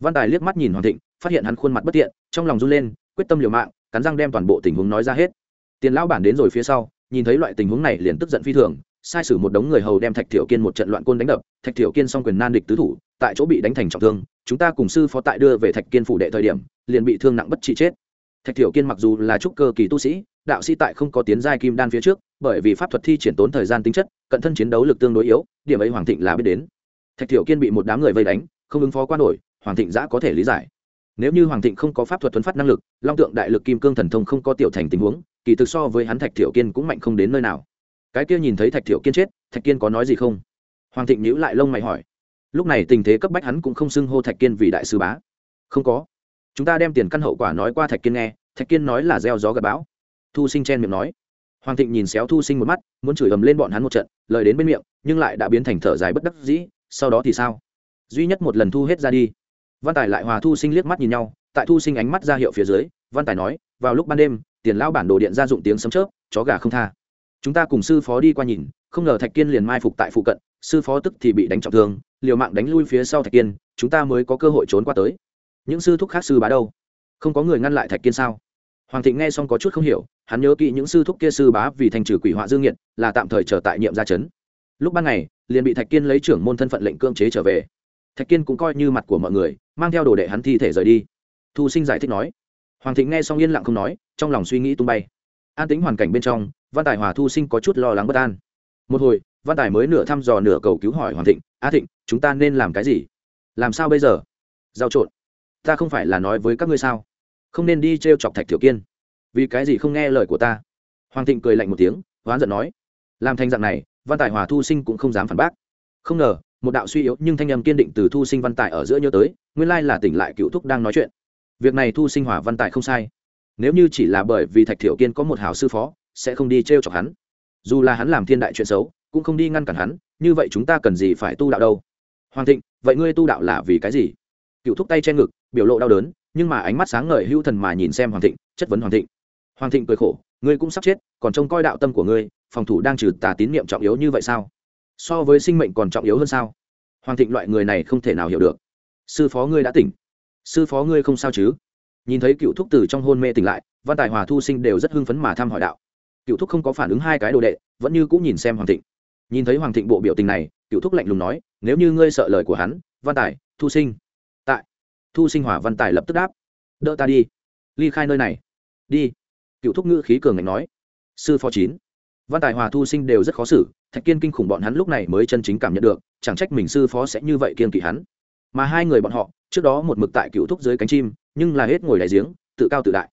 Văn tài liếc mắt nhìn hoàng thịnh, phát hiện hắn khuôn mặt bất tiện, trong lòng run lên, quyết tâm liều mạng, cắn răng đem toàn bộ tình huống nói ra hết. Tiền lão bản đến rồi phía sau, nhìn thấy loại tình huống này liền tức giận phi thường, sai sử một đống người hầu đem thạch Tiểu kiên một trận loạn côn đánh đập, thạch Tiểu kiên xong quyền nan địch tứ thủ, tại chỗ bị đánh thành trọng thương, chúng ta cùng sư phó tại đưa về thạch kiên phủ đệ thời điểm, liền bị thương nặng bất trị chết. Thạch Tiểu kiên mặc dù là trúc cơ kỳ tu sĩ đạo sĩ tại không có tiến giai kim đan phía trước, bởi vì pháp thuật thi triển tốn thời gian tính chất, cận thân chiến đấu lực tương đối yếu, điểm ấy hoàng thịnh là biết đến. Thạch thiểu kiên bị một đám người vây đánh, không ứng phó qua nổi, hoàng thịnh giã có thể lý giải. Nếu như hoàng thịnh không có pháp thuật thuấn phát năng lực, long tượng đại lực kim cương thần thông không có tiểu thành tình huống, kỳ thực so với hắn thạch thiểu kiên cũng mạnh không đến nơi nào. Cái kia nhìn thấy thạch thiểu kiên chết, thạch kiên có nói gì không? Hoàng thịnh nhíu lại lông mày hỏi. Lúc này tình thế cấp bách hắn cũng không xưng hô thạch kiên vì đại sư bá. Không có. Chúng ta đem tiền căn hậu quả nói qua thạch kiên nghe, thạch kiên nói là gieo gió gặp bão thu sinh chen miệng nói. Hoàng thịnh nhìn xéo thu sinh một mắt, muốn chửi ầm lên bọn hắn một trận, lời đến bên miệng, nhưng lại đã biến thành thở dài bất đắc dĩ, sau đó thì sao? Duy nhất một lần thu hết ra đi. Văn tài lại hòa thu sinh liếc mắt nhìn nhau, tại thu sinh ánh mắt ra hiệu phía dưới, văn tài nói, vào lúc ban đêm, tiền lao bản đồ điện ra dụng tiếng sấm chớp, chó gà không tha. Chúng ta cùng sư phó đi qua nhìn, không ngờ thạch kiên liền mai phục tại phụ cận, sư phó tức thì bị đánh trọng thương, liều mạng đánh lui phía sau thạch kiên, chúng ta mới có cơ hội trốn qua tới. Những sư thúc khác sư bá đâu? Không có người ngăn lại thạch kiên sao? Hoàng thịnh nghe xong có chút không hiểu, hắn nhớ kỹ những sư thúc kia sư bá vì thành trừ quỷ họa dương nghiệt, là tạm thời trở tại nhiệm gia chấn. Lúc ban ngày, liền bị thạch kiên lấy trưởng môn thân phận lệnh cưỡng chế trở về. Thạch kiên cũng coi như mặt của mọi người, mang theo đồ đệ hắn thi thể rời đi. Thu sinh giải thích nói. Hoàng thịnh nghe xong yên lặng không nói, trong lòng suy nghĩ tung bay. An tính hoàn cảnh bên trong, văn tài hòa thu sinh có chút lo lắng bất an. Một hồi, văn tài mới nửa thăm dò nửa cầu cứu hỏi hoàng thịnh, a thịnh, chúng ta nên làm cái gì? Làm sao bây giờ? Giao trộn. Ta không phải là nói với các ngươi sao? Không nên đi t r e o chọc thạch thiểu kiên. Vì cái gì không nghe lời của ta? Hoàng thịnh cười lạnh một tiếng, hoán giận nói, làm thành dạng này, văn tài hòa thu sinh cũng không dám phản bác. Không ngờ, một đạo suy yếu nhưng thanh âm kiên định từ thu sinh văn tài ở giữa nhớ tới, nguyên lai là tỉnh lại cựu thúc đang nói chuyện. Việc này thu sinh hòa văn tài không sai. Nếu như chỉ là bởi vì thạch thiểu kiên có một hảo sư phó, sẽ không đi t r e o chọc hắn. Dù là hắn làm thiên đại chuyện xấu, cũng không đi ngăn cản hắn, như vậy chúng ta cần gì phải tu đạo đâu? Hoàng thịnh, vậy ngươi tu đạo là vì cái gì? Cựu thúc tay che ngực, biểu lộ đau đớn nhưng mà ánh mắt sáng ngời hưu thần mà nhìn xem hoàng thịnh, chất vấn hoàng thịnh. Hoàng thịnh cười khổ, ngươi cũng sắp chết, còn trông coi đạo tâm của ngươi, phòng thủ đang trừ tà tín niệm trọng yếu như vậy sao? So với sinh mệnh còn trọng yếu hơn sao? Hoàng thịnh loại người này không thể nào hiểu được. Sư phó ngươi đã tỉnh. Sư phó ngươi không sao chứ? Nhìn thấy cựu thúc từ trong hôn mê tỉnh lại, văn tài hòa thu sinh đều rất hưng phấn mà thăm hỏi đạo. Cựu thúc không có phản ứng hai cái đồ đệ, vẫn như cũng nhìn xem hoàng thịnh. Nhìn thấy hoàng thịnh bộ biểu tình này, cựu thúc lạnh lùng nói, nếu như ngươi sợ lời của hắn, văn tài, thu sinh thu sinh hỏa văn tài lập tức đáp. Đỡ ta đi. Ly khai nơi này. Đi. Cựu thúc ngữ khí cường ngạnh nói. Sư phó chín. Văn tài hòa thu sinh đều rất khó xử, thạch kiên kinh khủng bọn hắn lúc này mới chân chính cảm nhận được, chẳng trách mình sư phó sẽ như vậy kiên kỵ hắn. Mà hai người bọn họ, trước đó một mực tại cựu thúc dưới cánh chim, nhưng là hết ngồi đại giếng, tự cao tự đại.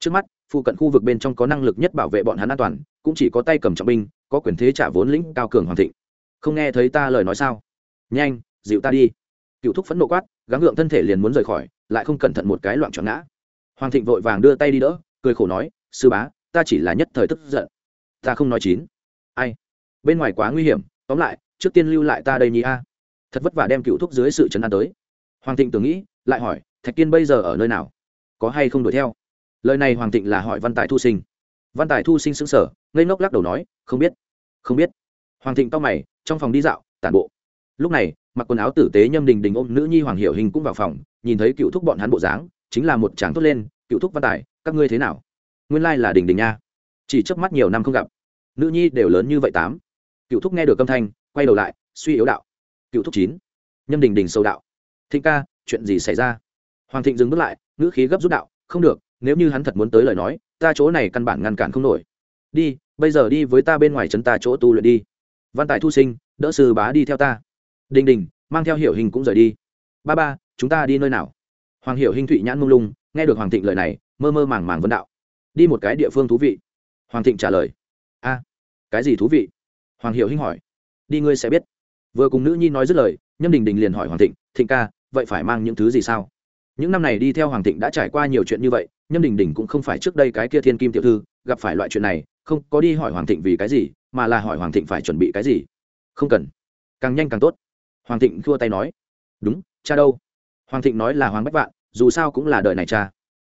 Trước mắt, phụ cận khu vực bên trong có năng lực nhất bảo vệ bọn hắn an toàn, cũng chỉ có tay cầm trọng binh, có quyền thế trả vốn lĩnh cao cường hoàng thịnh. Không nghe thấy ta lời nói sao? Nhanh, dịu ta đi. Cựu thúc phẫn nộ quát gắng gượng thân thể liền muốn rời khỏi, lại không cẩn thận một cái loạn trọn ngã. Hoàng thịnh vội vàng đưa tay đi đỡ, cười khổ nói, sư bá, ta chỉ là nhất thời tức giận. Ta không nói chín. Ai? Bên ngoài quá nguy hiểm, tóm lại, trước tiên lưu lại ta đây nhi a. Thật vất vả đem cựu thuốc dưới sự chấn an tới. Hoàng thịnh tưởng nghĩ, lại hỏi, thạch kiên bây giờ ở nơi nào? Có hay không đuổi theo? Lời này hoàng thịnh là hỏi văn tài thu sinh. Văn tài thu sinh xứng sở ngây ngốc lắc đầu nói, không biết không biết. Hoàng thịnh to mày, trong phòng đi dạo, tản bộ. Lúc này mặc quần áo tử tế nhâm đình đình ôm nữ nhi hoàng hiểu hình cũng vào phòng, nhìn thấy cựu thúc bọn hắn bộ dáng, chính là một tráng thốt lên, cựu thúc văn tài, các ngươi thế nào? Nguyên lai là đình đình nha. Chỉ chớp mắt nhiều năm không gặp, nữ nhi đều lớn như vậy tám. Cựu thúc nghe được âm thanh, quay đầu lại, suy yếu đạo, cựu thúc chín, nhâm đình đình sâu đạo. Thịnh ca, chuyện gì xảy ra? Hoàng thịnh dừng bước lại, ngữ khí gấp rút đạo, không được, nếu như hắn thật muốn tới lời nói, ta chỗ này căn bản ngăn cản không nổi. Đi, bây giờ đi với ta bên ngoài chân ta chỗ tu luyện đi. Văn tài thu sinh, đỡ sư bá đi theo ta đình đình mang theo hiểu hình cũng rời đi. Ba ba, chúng ta đi nơi nào? Hoàng hiểu hình thụy nhãn mông lung, nghe được hoàng thịnh lời này, mơ mơ màng màng vân đạo. Đi một cái địa phương thú vị. Hoàng thịnh trả lời. A, cái gì thú vị? Hoàng hiểu hình hỏi. Đi ngươi sẽ biết. Vừa cùng nữ nhi nói dứt lời, nhâm đình đình liền hỏi hoàng thịnh thịnh ca, vậy phải mang những thứ gì sao? Những năm này đi theo hoàng thịnh đã trải qua nhiều chuyện như vậy, nhâm đình đình cũng không phải trước đây cái kia thiên kim tiểu thư, gặp phải loại chuyện này, không có đi hỏi hoàng thịnh vì cái gì, mà là hỏi hoàng thịnh phải chuẩn bị cái gì. Không cần, càng nhanh càng tốt hoàng thịnh thua tay nói, đúng, cha đâu? Hoàng thịnh nói là hoàng bách vạn, dù sao cũng là đời này cha.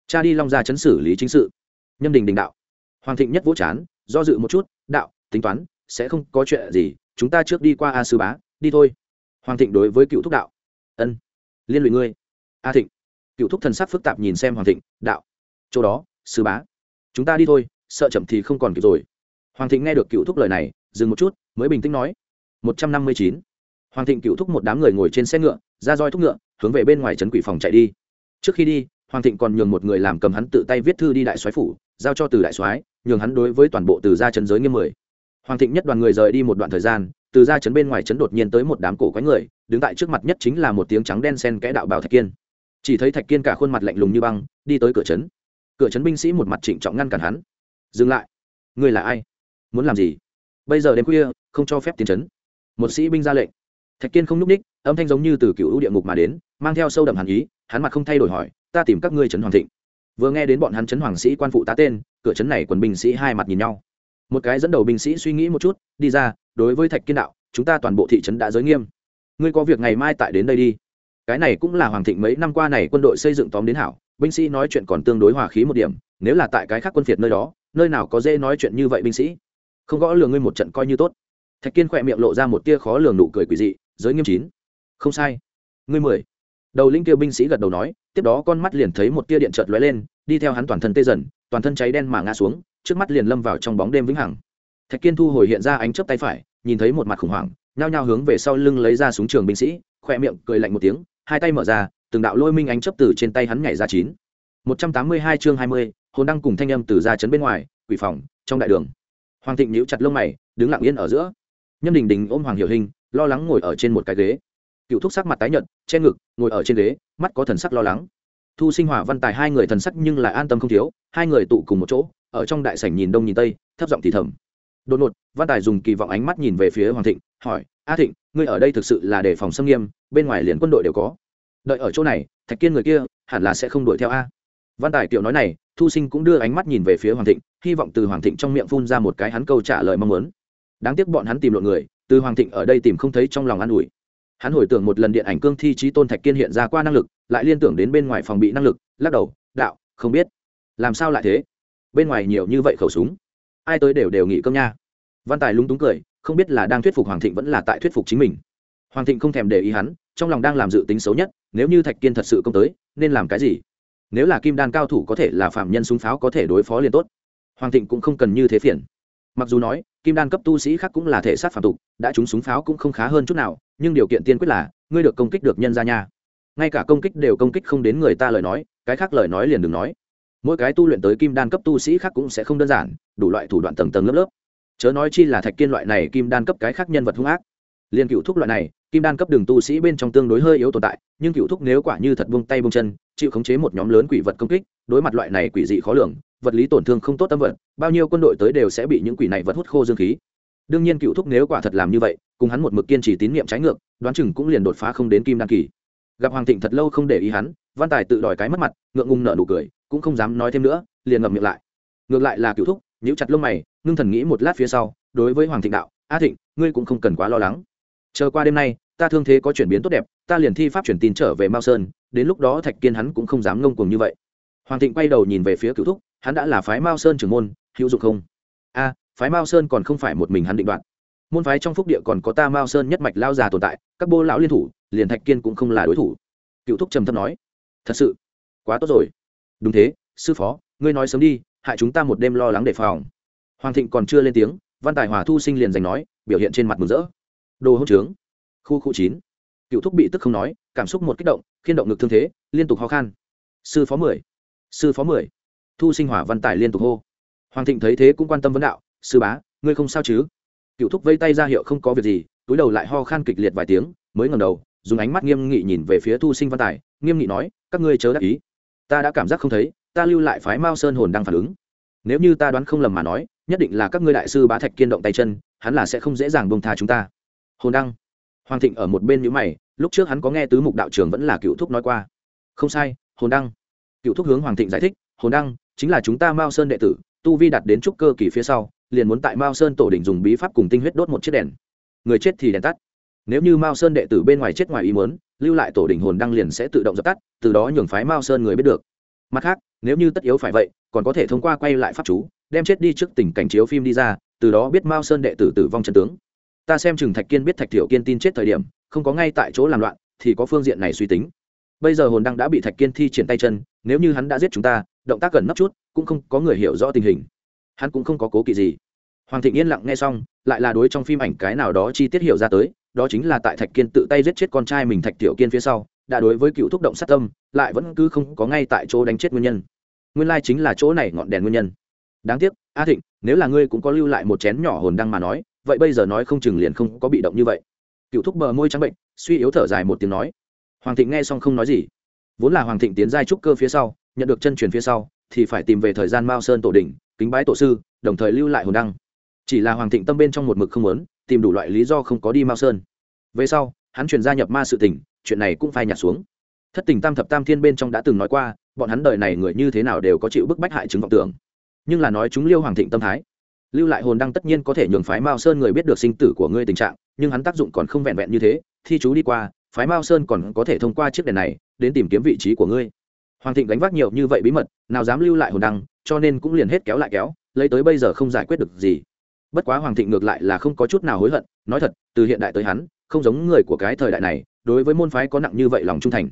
Cha đi long ra chấn xử lý chính sự. Nhâm đình đình đạo, hoàng thịnh nhất vỗ chán, do dự một chút, đạo, tính toán, sẽ không có chuyện gì, chúng ta trước đi qua a sư bá, đi thôi. Hoàng thịnh đối với cựu thúc đạo, ân, liên lụy ngươi. A thịnh, cựu thúc thần sắc phức tạp nhìn xem hoàng thịnh, đạo, chỗ đó, sư bá, chúng ta đi thôi, sợ chậm thì không còn kịp rồi. Hoàng thịnh nghe được cựu thúc lời này, dừng một chút, mới bình tĩnh nói, một trăm năm mươi chín hoàng thịnh cựu thúc một đám người ngồi trên xe ngựa, ra roi thúc ngựa, hướng về bên ngoài trấn quỷ phòng chạy đi. Trước khi đi, hoàng thịnh còn nhường một người làm cầm hắn tự tay viết thư đi đại soái phủ, giao cho từ đại soái, nhường hắn đối với toàn bộ từ gia trấn giới nghiêm mười. Hoàng thịnh nhất đoàn người rời đi một đoạn thời gian, từ gia trấn bên ngoài trấn đột nhiên tới một đám cổ quái người, đứng tại trước mặt nhất chính là một tiếng trắng đen sen kẽ đạo bảo thạch kiên. Chỉ thấy thạch kiên cả khuôn mặt lạnh lùng như băng, đi tới cửa trấn. Cửa trấn binh sĩ một mặt trịnh trọng ngăn cản hắn. Dừng lại. Ngươi là ai? Muốn làm gì? Bây giờ đêm khuya, không cho phép tiến trấn. Một sĩ binh ra lệnh thạch kiên không n ú c ních, âm thanh giống như từ cựu địa ngục mà đến, mang theo sâu đậm hàn ý, hắn mặt không thay đổi hỏi, ta tìm các ngươi trấn hoàng thịnh. Vừa nghe đến bọn hắn trấn hoàng sĩ quan phụ tá tên, cửa trấn này quần binh sĩ hai mặt nhìn nhau. Một cái dẫn đầu binh sĩ suy nghĩ một chút, đi ra, đối với thạch kiên đạo, chúng ta toàn bộ thị trấn đã giới nghiêm. Ngươi có việc ngày mai tại đến đây đi. Cái này cũng là hoàng thịnh mấy năm qua này quân đội xây dựng tóm đến hảo, binh sĩ nói chuyện còn tương đối hòa khí một điểm, nếu là tại cái khác quân phiệt nơi đó, nơi nào có dễ nói chuyện như vậy binh sĩ. Không gõ lường ngươi một trận coi như tốt. Thạch kiên khỏe miệng lộ ra một tia khó lường nụ cười quỷ dị giới nghiêm chín. Không sai. Ngươi mười. Đầu linh kia binh sĩ gật đầu nói, tiếp đó con mắt liền thấy một tia điện chợt lóe lên, đi theo hắn toàn thân tê dần, toàn thân cháy đen mà ngã xuống, trước mắt liền lâm vào trong bóng đêm vĩnh hằng. Thạch kiên thu hồi hiện ra ánh chớp tay phải, nhìn thấy một mặt khủng hoảng, nhao nhao hướng về sau lưng lấy ra súng trường binh sĩ khoe miệng cười lạnh một tiếng, hai tay mở ra, từng đạo lôi minh ánh chớp từ trên tay hắn nhảy ra chín. Một trăm tám mươi hai chương hai mươi, hồn đăng cùng thanh âm từ ra chấn bên ngoài, quỷ phòng, trong đại đường. Hoàng thịnh nhíu chặt lông mày, đứng lặng yên ở giữa. Nhâm đình đình ôm hoàng hiểu hình lo lắng ngồi ở trên một cái ghế. Cựu thúc sắc mặt tái nhợt, che ngực, ngồi ở trên ghế, mắt có thần sắc lo lắng. Thu sinh hỏa văn tài hai người thần sắc nhưng lại an tâm không thiếu, hai người tụ cùng một chỗ, ở trong đại sảnh nhìn đông nhìn tây, thấp giọng thì thầm. Đột ngột, văn tài dùng kỳ vọng ánh mắt nhìn về phía hoàng thịnh, hỏi, a thịnh, ngươi ở đây thực sự là để phòng xâm nghiêm, bên ngoài liền quân đội đều có. Đợi ở chỗ này, thạch kiên người kia, hẳn là sẽ không đuổi theo a. Văn tài kiểu nói này, thu sinh cũng đưa ánh mắt nhìn về phía hoàng thịnh, hy vọng từ hoàng thịnh trong miệng phun ra một cái hắn câu trả lời mong muốn. Đáng tiếc bọn hắn tìm lộn người từ hoàng thịnh ở đây tìm không thấy trong lòng an ủi. Hắn hồi tưởng một lần điện ảnh cương thi trí tôn thạch kiên hiện ra qua năng lực, lại liên tưởng đến bên ngoài phòng bị năng lực, lắc đầu, đạo, không biết. Làm sao lại thế? Bên ngoài nhiều như vậy khẩu súng. Ai tới đều đều nghỉ cơm nha. Văn tài lúng túng cười, không biết là đang thuyết phục hoàng thịnh vẫn là tại thuyết phục chính mình. Hoàng thịnh không thèm để ý hắn, trong lòng đang làm dự tính xấu nhất, nếu như thạch kiên thật sự công tới, nên làm cái gì? Nếu là kim đan cao thủ có thể là phạm nhân súng pháo có thể đối phó liền tốt. Hoàng thịnh cũng không cần như thế phiền mặc dù nói, kim đan cấp tu sĩ khác cũng là thể sát phạm tục, đã trúng súng pháo cũng không khá hơn chút nào, nhưng điều kiện tiên quyết là, ngươi được công kích được nhân ra nha. Ngay cả công kích đều công kích không đến người ta lời nói, cái khác lời nói liền đừng nói. Mỗi cái tu luyện tới kim đan cấp tu sĩ khác cũng sẽ không đơn giản, đủ loại thủ đoạn tầng tầng lớp lớp. Chớ nói chi là thạch kiên loại này kim đan cấp cái khác nhân vật hung ác. Liên cựu thúc loại này, kim đan cấp đường tu sĩ bên trong tương đối hơi yếu tồn tại, nhưng cựu thúc nếu quả như thật buông tay buông chân, chịu khống chế một nhóm lớn quỷ vật công kích, đối mặt loại này quỷ dị khó lường vật lý tổn thương không tốt tâm vật, bao nhiêu quân đội tới đều sẽ bị những quỷ này vật hút khô dương khí. Đương nhiên cựu thúc nếu quả thật làm như vậy, cùng hắn một mực kiên trì tín nhiệm trái ngược, đoán chừng cũng liền đột phá không đến kim đăng kỳ. Gặp hoàng thịnh thật lâu không để ý hắn, văn tài tự đòi cái mất mặt, ngượng ngùng nở nụ cười, cũng không dám nói thêm nữa, liền ngậm miệng lại. Ngược lại là cựu thúc, nhíu chặt lông mày, ngưng thần nghĩ một lát phía sau, đối với hoàng thịnh đạo, a thịnh, ngươi cũng không cần quá lo lắng. Chờ qua đêm nay, ta thương thế có chuyển biến tốt đẹp, ta liền thi pháp chuyển tin trở về mao sơn, đến lúc đó thạch kiên hắn cũng không dám ngông cuồng như vậy. Hoàng thịnh quay đầu nhìn về phía cựu thúc hắn đã là phái mao sơn trưởng môn, hữu dụng không? A, phái mao sơn còn không phải một mình hắn định đoạt. Môn phái trong phúc địa còn có ta mao sơn nhất mạch lao già tồn tại, các bô lão liên thủ, liền thạch kiên cũng không là đối thủ. Cựu thúc trầm thấp nói, thật sự, quá tốt rồi. Đúng thế, sư phó, ngươi nói sớm đi, hại chúng ta một đêm lo lắng đề phòng. Hoàng thịnh còn chưa lên tiếng, văn tài hòa thu sinh liền giành nói, biểu hiện trên mặt mừng rỡ. Đồ hỗn trướng. Khu khu chín. Cựu thúc bị tức không nói, cảm xúc một kích động, khiên động ngực thương thế, liên tục ho khan. Sư phó mười. Sư phó mười thu sinh hỏa văn tài liên tục hô. Hoàng thịnh thấy thế cũng quan tâm vấn đạo, sư bá, ngươi không sao chứ? Cựu thúc vây tay ra hiệu không có việc gì, túi đầu lại ho khan kịch liệt vài tiếng, mới ngầm đầu, dùng ánh mắt nghiêm nghị nhìn về phía thu sinh văn tài nghiêm nghị nói, các ngươi chớ đáp ý. Ta đã cảm giác không thấy, ta lưu lại phái mao sơn hồn đang phản ứng. Nếu như ta đoán không lầm mà nói, nhất định là các ngươi đại sư bá thạch kiên động tay chân, hắn là sẽ không dễ dàng bông tha chúng ta. Hồn đăng. Hoàng thịnh ở một bên nhữ mày, lúc trước hắn có nghe tứ mục đạo trưởng vẫn là cựu thúc nói qua. Không sai, hồn đăng. Cựu thúc hướng hoàng thịnh giải thích, hồn đăng chính là chúng ta mao sơn đệ tử, tu vi đặt đến trúc cơ kỳ phía sau, liền muốn tại mao sơn tổ đỉnh dùng bí pháp cùng tinh huyết đốt một chiếc đèn. Người chết thì đèn tắt. Nếu như mao sơn đệ tử bên ngoài chết ngoài ý muốn, lưu lại tổ đỉnh hồn đăng liền sẽ tự động dập tắt, từ đó nhường phái mao sơn người biết được. Mặt khác, nếu như tất yếu phải vậy, còn có thể thông qua quay lại pháp chú, đem chết đi trước tình cảnh chiếu phim đi ra, từ đó biết mao sơn đệ tử tử vong chân tướng. Ta xem chừng thạch kiên biết thạch thiểu kiên tin chết thời điểm, không có ngay tại chỗ làm loạn, thì có phương diện này suy tính bây giờ hồn đăng đã bị thạch kiên thi triển tay chân, nếu như hắn đã giết chúng ta, động tác gần nấp chút, cũng không có người hiểu rõ tình hình. Hắn cũng không có cố kỵ gì. Hoàng thịnh yên lặng nghe xong, lại là đối trong phim ảnh cái nào đó chi tiết hiểu ra tới, đó chính là tại thạch kiên tự tay giết chết con trai mình thạch tiểu kiên phía sau, đã đối với cựu thúc động sát tâm, lại vẫn cứ không có ngay tại chỗ đánh chết nguyên nhân. Nguyên lai chính là chỗ này ngọn đèn nguyên nhân. Đáng tiếc, a thịnh, nếu là ngươi cũng có lưu lại một chén nhỏ hồn đăng mà nói, vậy bây giờ nói không chừng liền không có bị động như vậy. Cựu thúc bờ môi trắng bệnh, suy yếu thở dài một tiếng nói hoàng thịnh nghe xong không nói gì. Vốn là hoàng thịnh tiến giai trúc cơ phía sau, nhận được chân truyền phía sau, thì phải tìm về thời gian mao sơn tổ đỉnh, kính bái tổ sư, đồng thời lưu lại hồn đăng. Chỉ là hoàng thịnh tâm bên trong một mực không muốn, tìm đủ loại lý do không có đi mao sơn. Về sau, hắn truyền gia nhập ma sự tình chuyện này cũng phai nhạt xuống. Thất tình tam thập tam thiên bên trong đã từng nói qua, bọn hắn đời này người như thế nào đều có chịu bức bách hại chứng vọng tưởng. Nhưng là nói chúng liêu hoàng thịnh tâm thái. Lưu lại hồn đăng tất nhiên có thể nhường phái mao sơn người biết được sinh tử của ngươi tình trạng, nhưng hắn tác dụng còn không vẹn vẹn như thế, thi chú đi qua phái mao sơn còn có thể thông qua chiếc đèn này đến tìm kiếm vị trí của ngươi. Hoàng thịnh gánh vác nhiều như vậy bí mật, nào dám lưu lại hồn đăng, cho nên cũng liền hết kéo lại kéo, lấy tới bây giờ không giải quyết được gì. Bất quá hoàng thịnh ngược lại là không có chút nào hối hận, nói thật, từ hiện đại tới hắn, không giống người của cái thời đại này, đối với môn phái có nặng như vậy lòng trung thành.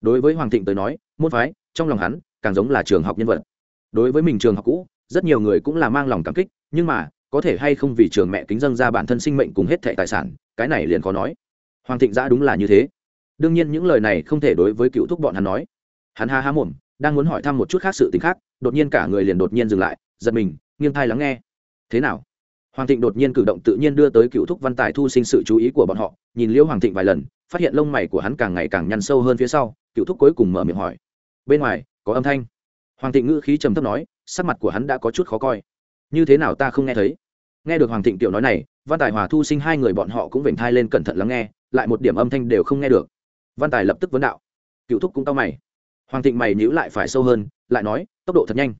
Đối với hoàng thịnh tới nói, môn phái, trong lòng hắn, càng giống là trường học nhân vật. Đối với mình trường học cũ, rất nhiều người cũng là mang lòng cảm kích, nhưng mà, có thể hay không vì trường mẹ kính dân ra bản thân sinh mệnh cùng hết thệ tài sản, cái này liền khó nói hoàng thịnh giã đúng là như thế. Đương nhiên những lời này không thể đối với cựu thúc bọn hắn nói. Hắn ha ha mồm, đang muốn hỏi thăm một chút khác sự t ì n h khác, đột nhiên cả người liền đột nhiên dừng lại, giật mình, nghiêng thai lắng nghe. Thế nào? Hoàng thịnh đột nhiên cử động tự nhiên đưa tới cựu thúc văn tài thu sinh sự chú ý của bọn họ, nhìn liễu hoàng thịnh vài lần, phát hiện lông mày của hắn càng ngày càng nhăn sâu hơn phía sau, cựu thúc cuối cùng mở miệng hỏi. Bên ngoài, có âm thanh. Hoàng thịnh ngữ khí trầm thấp nói, sắc mặt của hắn đã có chút khó coi. Như thế nào ta không nghe thấy? Nghe được hoàng thịnh tiểu nói này, văn tài hòa thu sinh hai người bọn họ cũng vểnh thai lên cẩn thận lắng nghe lại một điểm âm thanh đều không nghe được. Văn tài lập tức vấn đạo. Cựu thúc cũng tao mày. Hoàng thịnh mày nhữ lại phải sâu hơn, lại nói, tốc độ thật nhanh.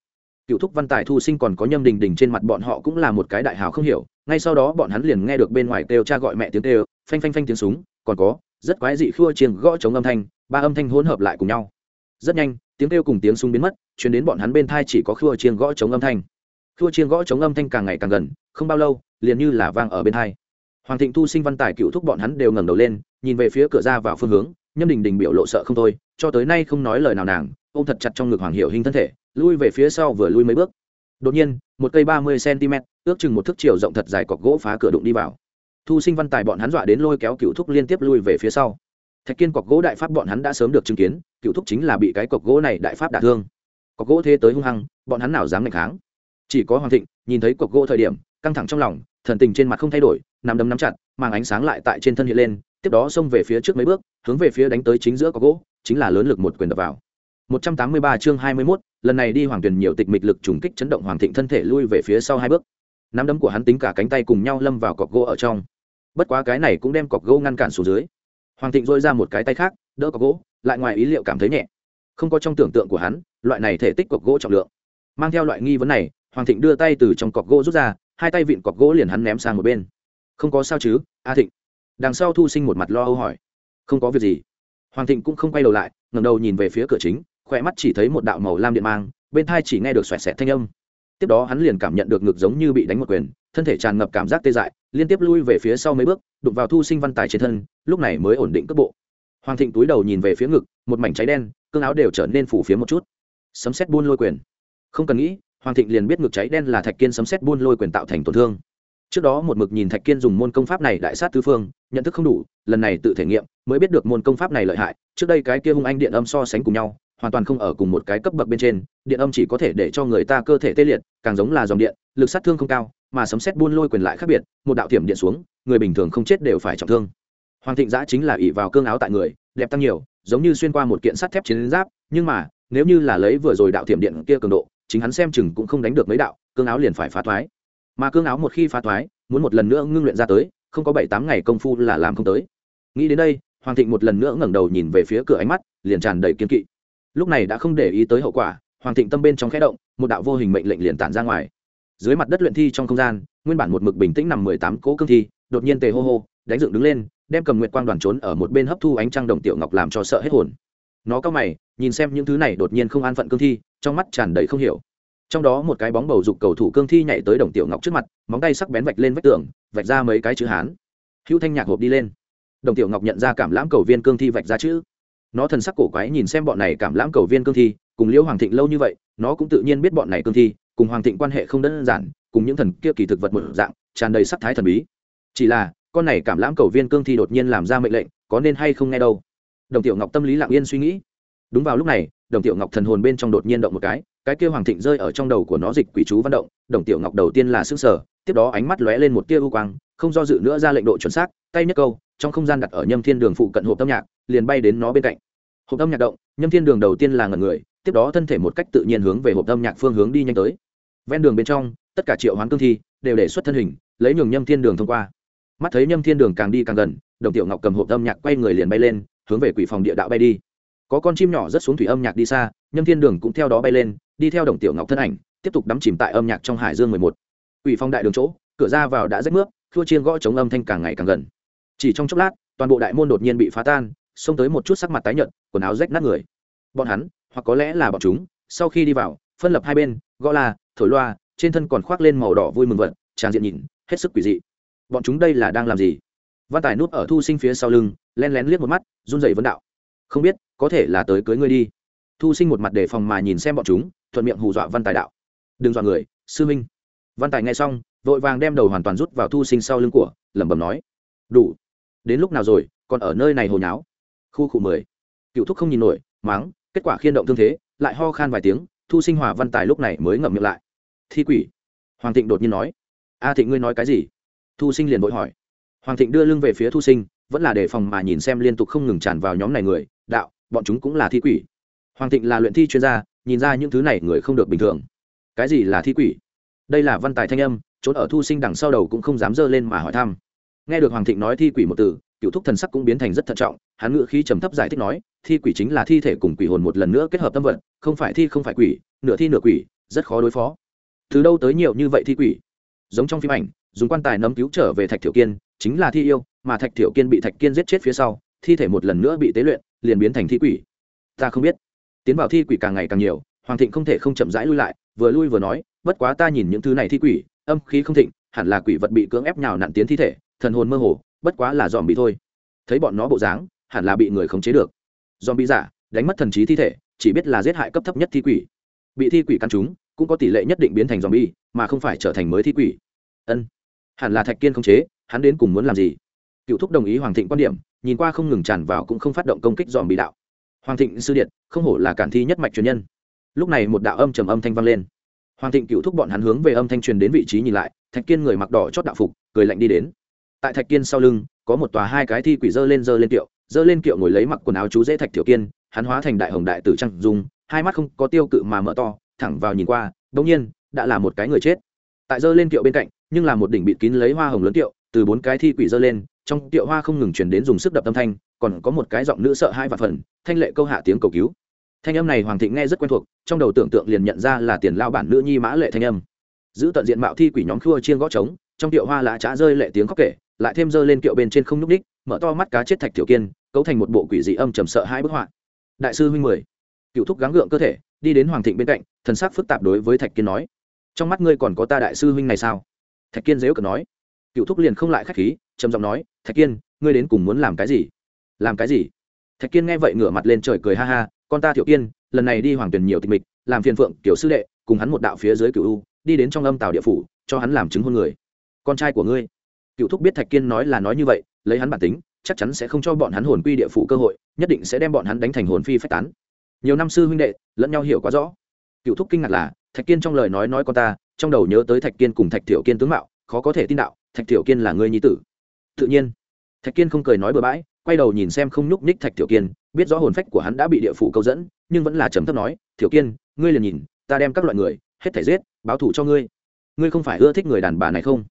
Cựu thúc, văn tài thu sinh còn có nhâm đình đình trên mặt bọn họ cũng là một cái đại hào không hiểu, ngay sau đó bọn hắn liền nghe được bên ngoài kêu cha gọi mẹ tiếng kêu, phanh phanh phanh tiếng súng, còn có, rất quái dị khua chiêng gõ chống âm thanh, ba âm thanh hỗn hợp lại cùng nhau. Rất nhanh, tiếng kêu cùng tiếng súng biến mất, chuyển đến bọn hắn bên thai chỉ có khua chiêng gõ chống âm thanh. Khua chiêng gõ chống âm thanh càng ngày càng gần, không bao lâu, liền như là vang ở bên thai hoàng thịnh thu sinh văn tài cựu thúc bọn hắn đều ngẩng đầu lên, nhìn về phía cửa ra vào phương hướng, nhâm đình đình biểu lộ sợ không thôi, cho tới nay không nói lời nào nàng, ôm thật chặt trong ngực hoàng hiệu hình thân thể, lui về phía sau vừa lui mấy bước. Đột nhiên, một cây ba mươi cm ước chừng một thước chiều rộng thật dài cọc gỗ phá cửa đụng đi vào. Thu sinh văn tài bọn hắn dọa đến lôi kéo cựu thúc liên tiếp lui về phía sau. Thạch kiên cọc gỗ đại pháp bọn hắn đã sớm được chứng kiến, cựu thúc chính là bị cái cọc gỗ này đại pháp đả thương. Cọc gỗ thế tới hung hăng, bọn hắn nào dám ngày kháng. Chỉ có hoàng thịnh, nhìn thấy cọc gỗ thời điểm, căng thẳng trong lòng, thần tình trên mặt không thay đổi nằm đấm nắm chặt mang ánh sáng lại tại trên thân hiện lên tiếp đó xông về phía trước mấy bước hướng về phía đánh tới chính giữa cọc gỗ chính là lớn lực một quyền đập vào. 183 chương 21, lần này đi hoàng tuyển nhiều tịch mịch lực trùng kích chấn động hoàng thịnh thân thể lui về phía sau hai bước. Nắm đấm của hắn tính cả cánh tay cùng nhau lâm vào cọc gỗ ở trong. Bất quá cái này cũng đem cọc gỗ ngăn cản xuống dưới. Hoàng thịnh dôi ra một cái tay khác đỡ cọc gỗ lại ngoài ý liệu cảm thấy nhẹ. Không có trong tưởng tượng của hắn loại này thể tích cọc gỗ trọng lượng. Mang theo loại nghi vấn này hoàng thịnh đưa tay từ trong cọc gỗ rút ra hai tay vịn cọc gỗ liền hắn ném sang một bên không có sao chứ, a thịnh. Đằng sau thu sinh một mặt lo âu hỏi. Không có việc gì. Hoàng thịnh cũng không quay đầu lại ngầm đầu nhìn về phía cửa chính, khỏe mắt chỉ thấy một đạo màu lam điện mang, bên thai chỉ nghe được xoẹt xẹt thanh âm. Tiếp đó hắn liền cảm nhận được ngực giống như bị đánh một quyền, thân thể tràn ngập cảm giác tê dại, liên tiếp lui về phía sau mấy bước, đụng vào thu sinh văn tài trên thân, lúc này mới ổn định cước bộ. Hoàng thịnh túi đầu nhìn về phía ngực, một mảnh cháy đen, cương áo đều trở nên phủ phía một chút. Sấm xét buôn lôi quyền. Không cần nghĩ, hoàng thịnh liền biết ngực cháy đen là thạch kiên sấm xét buôn lôi quyền tạo thành tổn thương trước đó một mực nhìn thạch kiên dùng môn công pháp này đại sát tứ phương, nhận thức không đủ, lần này tự thể nghiệm, mới biết được môn công pháp này lợi hại. Trước đây cái kia hung anh điện âm so sánh cùng nhau, hoàn toàn không ở cùng một cái cấp bậc bên trên, điện âm chỉ có thể để cho người ta cơ thể tê liệt, càng giống là dòng điện, lực sát thương không cao, mà sấm xét buôn lôi quyền lại khác biệt, một đạo thiểm điện xuống, người bình thường không chết đều phải trọng thương. Hoàng thịnh giã chính là ỷ vào cương áo tại người, đẹp tăng nhiều, giống như xuyên qua một kiện sắt thép chiến giáp, nhưng mà, nếu như là lấy vừa rồi đạo thiểm điện kia cường độ, chính hắn xem chừng cũng không đánh được mấy đạo, cương áo liền phải phá thoái mà cương áo một khi phá thoái, muốn một lần nữa ngưng luyện ra tới, không có bảy tám ngày công phu là làm không tới. Nghĩ đến đây, hoàng thịnh một lần nữa ngẩng đầu nhìn về phía cửa ánh mắt, liền tràn đầy kiên kỵ. Lúc này đã không để ý tới hậu quả, hoàng thịnh tâm bên trong khẽ động, một đạo vô hình mệnh lệnh liền tản ra ngoài. Dưới mặt đất luyện thi trong không gian, nguyên bản một mực bình tĩnh nằm mười tám cỗ cương thi, đột nhiên tề hô hô, đánh dựng đứng lên, đem cầm nguyệt quang đoàn trốn ở một bên hấp thu ánh trăng đồng tiểu ngọc làm cho sợ hết hồn. Nó cao mày, nhìn xem những thứ này đột nhiên không an phận cương thi, trong mắt tràn đầy không hiểu trong đó một cái bóng bầu dục cầu thủ cương thi nhảy tới đồng tiểu ngọc trước mặt, móng tay sắc bén vạch lên vách tường, vạch ra mấy cái chữ hán. Hữu thanh nhạc hộp đi lên. Đồng tiểu ngọc nhận ra cảm lãm cầu viên cương thi vạch ra chữ. Nó thần sắc cổ quái nhìn xem bọn này cảm lãm cầu viên cương thi, cùng liễu hoàng thịnh lâu như vậy, nó cũng tự nhiên biết bọn này cương thi, cùng hoàng thịnh quan hệ không đơn giản, cùng những thần kia kỳ thực vật một dạng, tràn đầy sắc thái thần bí. Chỉ là, con này cảm lãm cầu viên cương thi đột nhiên làm ra mệnh lệnh, có nên hay không nghe đâu. Đồng tiểu ngọc tâm lý lặng yên suy nghĩ. Đúng vào lúc này, đồng tiểu ngọc thần hồn bên trong đột nhiên động một cái cái kia hoàng thịnh rơi ở trong đầu của nó dịch quỷ chú văn động, đồng tiểu ngọc đầu tiên là xương sở tiếp đó ánh mắt lóe lên một tia ưu quang, không do dự nữa ra lệnh độ chuẩn xác, tay nhất câu, trong không gian đặt ở nhâm thiên đường phụ cận hộp âm nhạc, liền bay đến nó bên cạnh. Hộp âm nhạc động, nhâm thiên đường đầu tiên là ngần người, tiếp đó thân thể một cách tự nhiên hướng về hộp âm nhạc phương hướng đi nhanh tới. Ven đường bên trong, tất cả triệu hoán cương thi đều đề xuất thân hình, lấy nhường nhâm thiên đường thông qua. Mắt thấy nhâm thiên đường càng đi càng gần, đồng tiểu ngọc cầm hộp âm nhạc quay người liền bay lên, hướng về quỷ phòng địa đạo bay đi. Có con chim nhỏ rất xuống thủy âm nhạc đi xa, nhâm thiên đường cũng theo đó bay lên đi theo đồng tiểu ngọc thân ảnh, tiếp tục đắm chìm tại âm nhạc trong hải dương mười một. Ủy phong đại đường chỗ, cửa ra vào đã rách nước thua chiên gõ chống âm thanh càng ngày càng gần. Chỉ trong chốc lát, toàn bộ đại môn đột nhiên bị phá tan, xông tới một chút sắc mặt tái nhợt, quần áo rách nát người. Bọn hắn, hoặc có lẽ là bọn chúng, sau khi đi vào, phân lập hai bên, gõ la, thổi loa, trên thân còn khoác lên màu đỏ vui mừng vận tràn diện nhìn, hết sức quỷ dị. Bọn chúng đây là đang làm gì? Văn tài núp ở thu sinh phía sau lưng, len lén liếc một mắt, run dậy vấn đạo. Không biết, có thể là tới cưới ngươi đi thu sinh một mặt đề phòng mà nhìn xem bọn chúng, thuận miệng hù dọa văn tài đạo. Đừng dọa người, sư minh. Văn tài nghe xong, vội vàng đem đầu hoàn toàn rút vào thu sinh sau lưng của, lẩm bẩm nói. Đủ. Đến lúc nào rồi, còn ở nơi này hồi nháo? Khu khu mười. Cựu thúc không nhìn nổi máng kết quả khiên động thương thế, lại ho khan vài tiếng, thu sinh hòa văn tài lúc này mới ngậm miệng lại. Thi quỷ. Hoàng thịnh đột nhiên nói. A thịnh ngươi nói cái gì? Thu sinh liền vội hỏi. Hoàng thịnh đưa lưng về phía thu sinh, vẫn là đề phòng mà nhìn xem liên tục không ngừng tràn vào nhóm này người, đạo, bọn chúng cũng là thi quỷ hoàng thịnh là luyện thi chuyên gia, nhìn ra những thứ này người không được bình thường. Cái gì là thi quỷ? Đây là văn tài thanh âm, trốn ở thu sinh đằng sau đầu cũng không dám dơ lên mà hỏi thăm. Nghe được hoàng thịnh nói thi quỷ một từ, cựu thúc thần sắc cũng biến thành rất thận trọng, hắn ngự khí trầm thấp giải thích nói, thi quỷ chính là thi thể cùng quỷ hồn một lần nữa kết hợp tâm vận không phải thi không phải quỷ, nửa thi nửa quỷ, rất khó đối phó. Từ đâu tới nhiều như vậy thi quỷ? Giống trong phim ảnh, dùng quan tài nấm cứu trở về thạch thiểu kiên, chính là thi yêu, mà thạch thiểu kiên bị thạch kiên giết chết phía sau, thi thể một lần nữa bị tế luyện, liền biến thành thi quỷ. Ta không biết tiến vào thi quỷ càng ngày càng nhiều, hoàng thịnh không thể không chậm rãi lui lại, vừa lui vừa nói, bất quá ta nhìn những thứ này thi quỷ, âm khí không thịnh, hẳn là quỷ vật bị cưỡng ép nhào nặn tiến thi thể, thần hồn mơ hồ, bất quá là dòm bị thôi. Thấy bọn nó bộ dáng, hẳn là bị người khống chế được. Dòm bị giả, đánh mất thần trí thi thể, chỉ biết là giết hại cấp thấp nhất thi quỷ. Bị thi quỷ căn chúng, cũng có tỷ lệ nhất định biến thành zombie, mà không phải trở thành mới thi quỷ. Ân. Hẳn là thạch kiên khống chế, hắn đến cùng muốn làm gì? Cựu thúc đồng ý hoàng thịnh quan điểm, nhìn qua không ngừng tràn vào cũng không phát động công kích dòm bị đạo hoàng thịnh sư điện không hổ là cản thi nhất mạch truyền nhân. Lúc này một đạo âm trầm âm thanh vang lên. Hoàng thịnh cựu thúc bọn hắn hướng về âm thanh truyền đến vị trí nhìn lại, thạch kiên người mặc đỏ chót đạo phục, cười lạnh đi đến. Tại thạch kiên sau lưng, có một tòa hai cái thi quỷ dơ lên dơ lên kiệu, dơ lên kiệu ngồi lấy mặc quần áo chú dễ thạch tiểu kiên, hắn hóa thành đại hồng đại tử trăng dùng hai mắt không có tiêu cự mà mở to, thẳng vào nhìn qua, bỗng nhiên, đã là một cái người chết. Tại dơ lên kiệu bên cạnh, nhưng là một đỉnh bịt kín lấy hoa hồng lớn kiệu, từ bốn cái thi quỷ dơ lên trong tiệu hoa không ngừng chuyển đến dùng sức đập âm thanh, còn có một cái giọng nữ sợ hai và phần, thanh lệ câu hạ tiếng cầu cứu. Thanh âm này hoàng thịnh nghe rất quen thuộc, trong đầu tưởng tượng liền nhận ra là tiền lao bản nữ nhi mã lệ thanh âm. Giữ tận diện mạo thi quỷ nhóm khua chiên gõ trống, trong tiệu hoa lã trá rơi lệ tiếng khóc kể, lại thêm rơi lên kiệu bên trên không nhúc ních mở to mắt cá chết thạch tiểu kiên, cấu thành một bộ quỷ dị âm trầm sợ hai bức họa. Đại sư huynh mười, cựu thúc gắng gượng cơ thể, đi đến hoàng thịnh bên cạnh, thần sắc phức tạp đối với thạch kiên nói. Trong mắt ngươi còn có ta đại sư huynh này sao? Thạch kiên dếu cờ nói. Cựu thúc liền không lại khách khí, trầm giọng nói thạch kiên, ngươi đến cùng muốn làm cái gì? Làm cái gì? Thạch kiên nghe vậy ngửa mặt lên trời cười ha ha, con ta tiểu kiên, lần này đi hoàng tuyển nhiều tịch mịch, làm phiền phượng kiểu sư đệ, cùng hắn một đạo phía dưới cựu u, đi đến trong âm tàu địa phủ, cho hắn làm chứng hôn người. Con trai của ngươi. Cựu thúc biết thạch kiên nói là nói như vậy, lấy hắn bản tính, chắc chắn sẽ không cho bọn hắn hồn quy địa phủ cơ hội, nhất định sẽ đem bọn hắn đánh thành hồn phi phách tán. Nhiều năm sư huynh đệ, lẫn nhau hiểu quá rõ. Cựu thúc kinh ngạc là, thạch kiên trong lời nói nói con ta, trong đầu nhớ tới thạch kiên cùng thạch thiểu kiên tướng mạo, khó có thể tin đạo, thạch thiểu kiên là ngươi nhi tử. Tự nhiên thạch kiên không cười nói bừa bãi, quay đầu nhìn xem không nhúc ních thạch Tiểu kiên, biết rõ hồn phách của hắn đã bị địa phủ câu dẫn, nhưng vẫn là trầm thấp nói, Tiểu kiên, ngươi liền nhìn, ta đem các loại người, hết thể giết, báo thủ cho ngươi. Ngươi không phải ưa thích người đàn bà này không?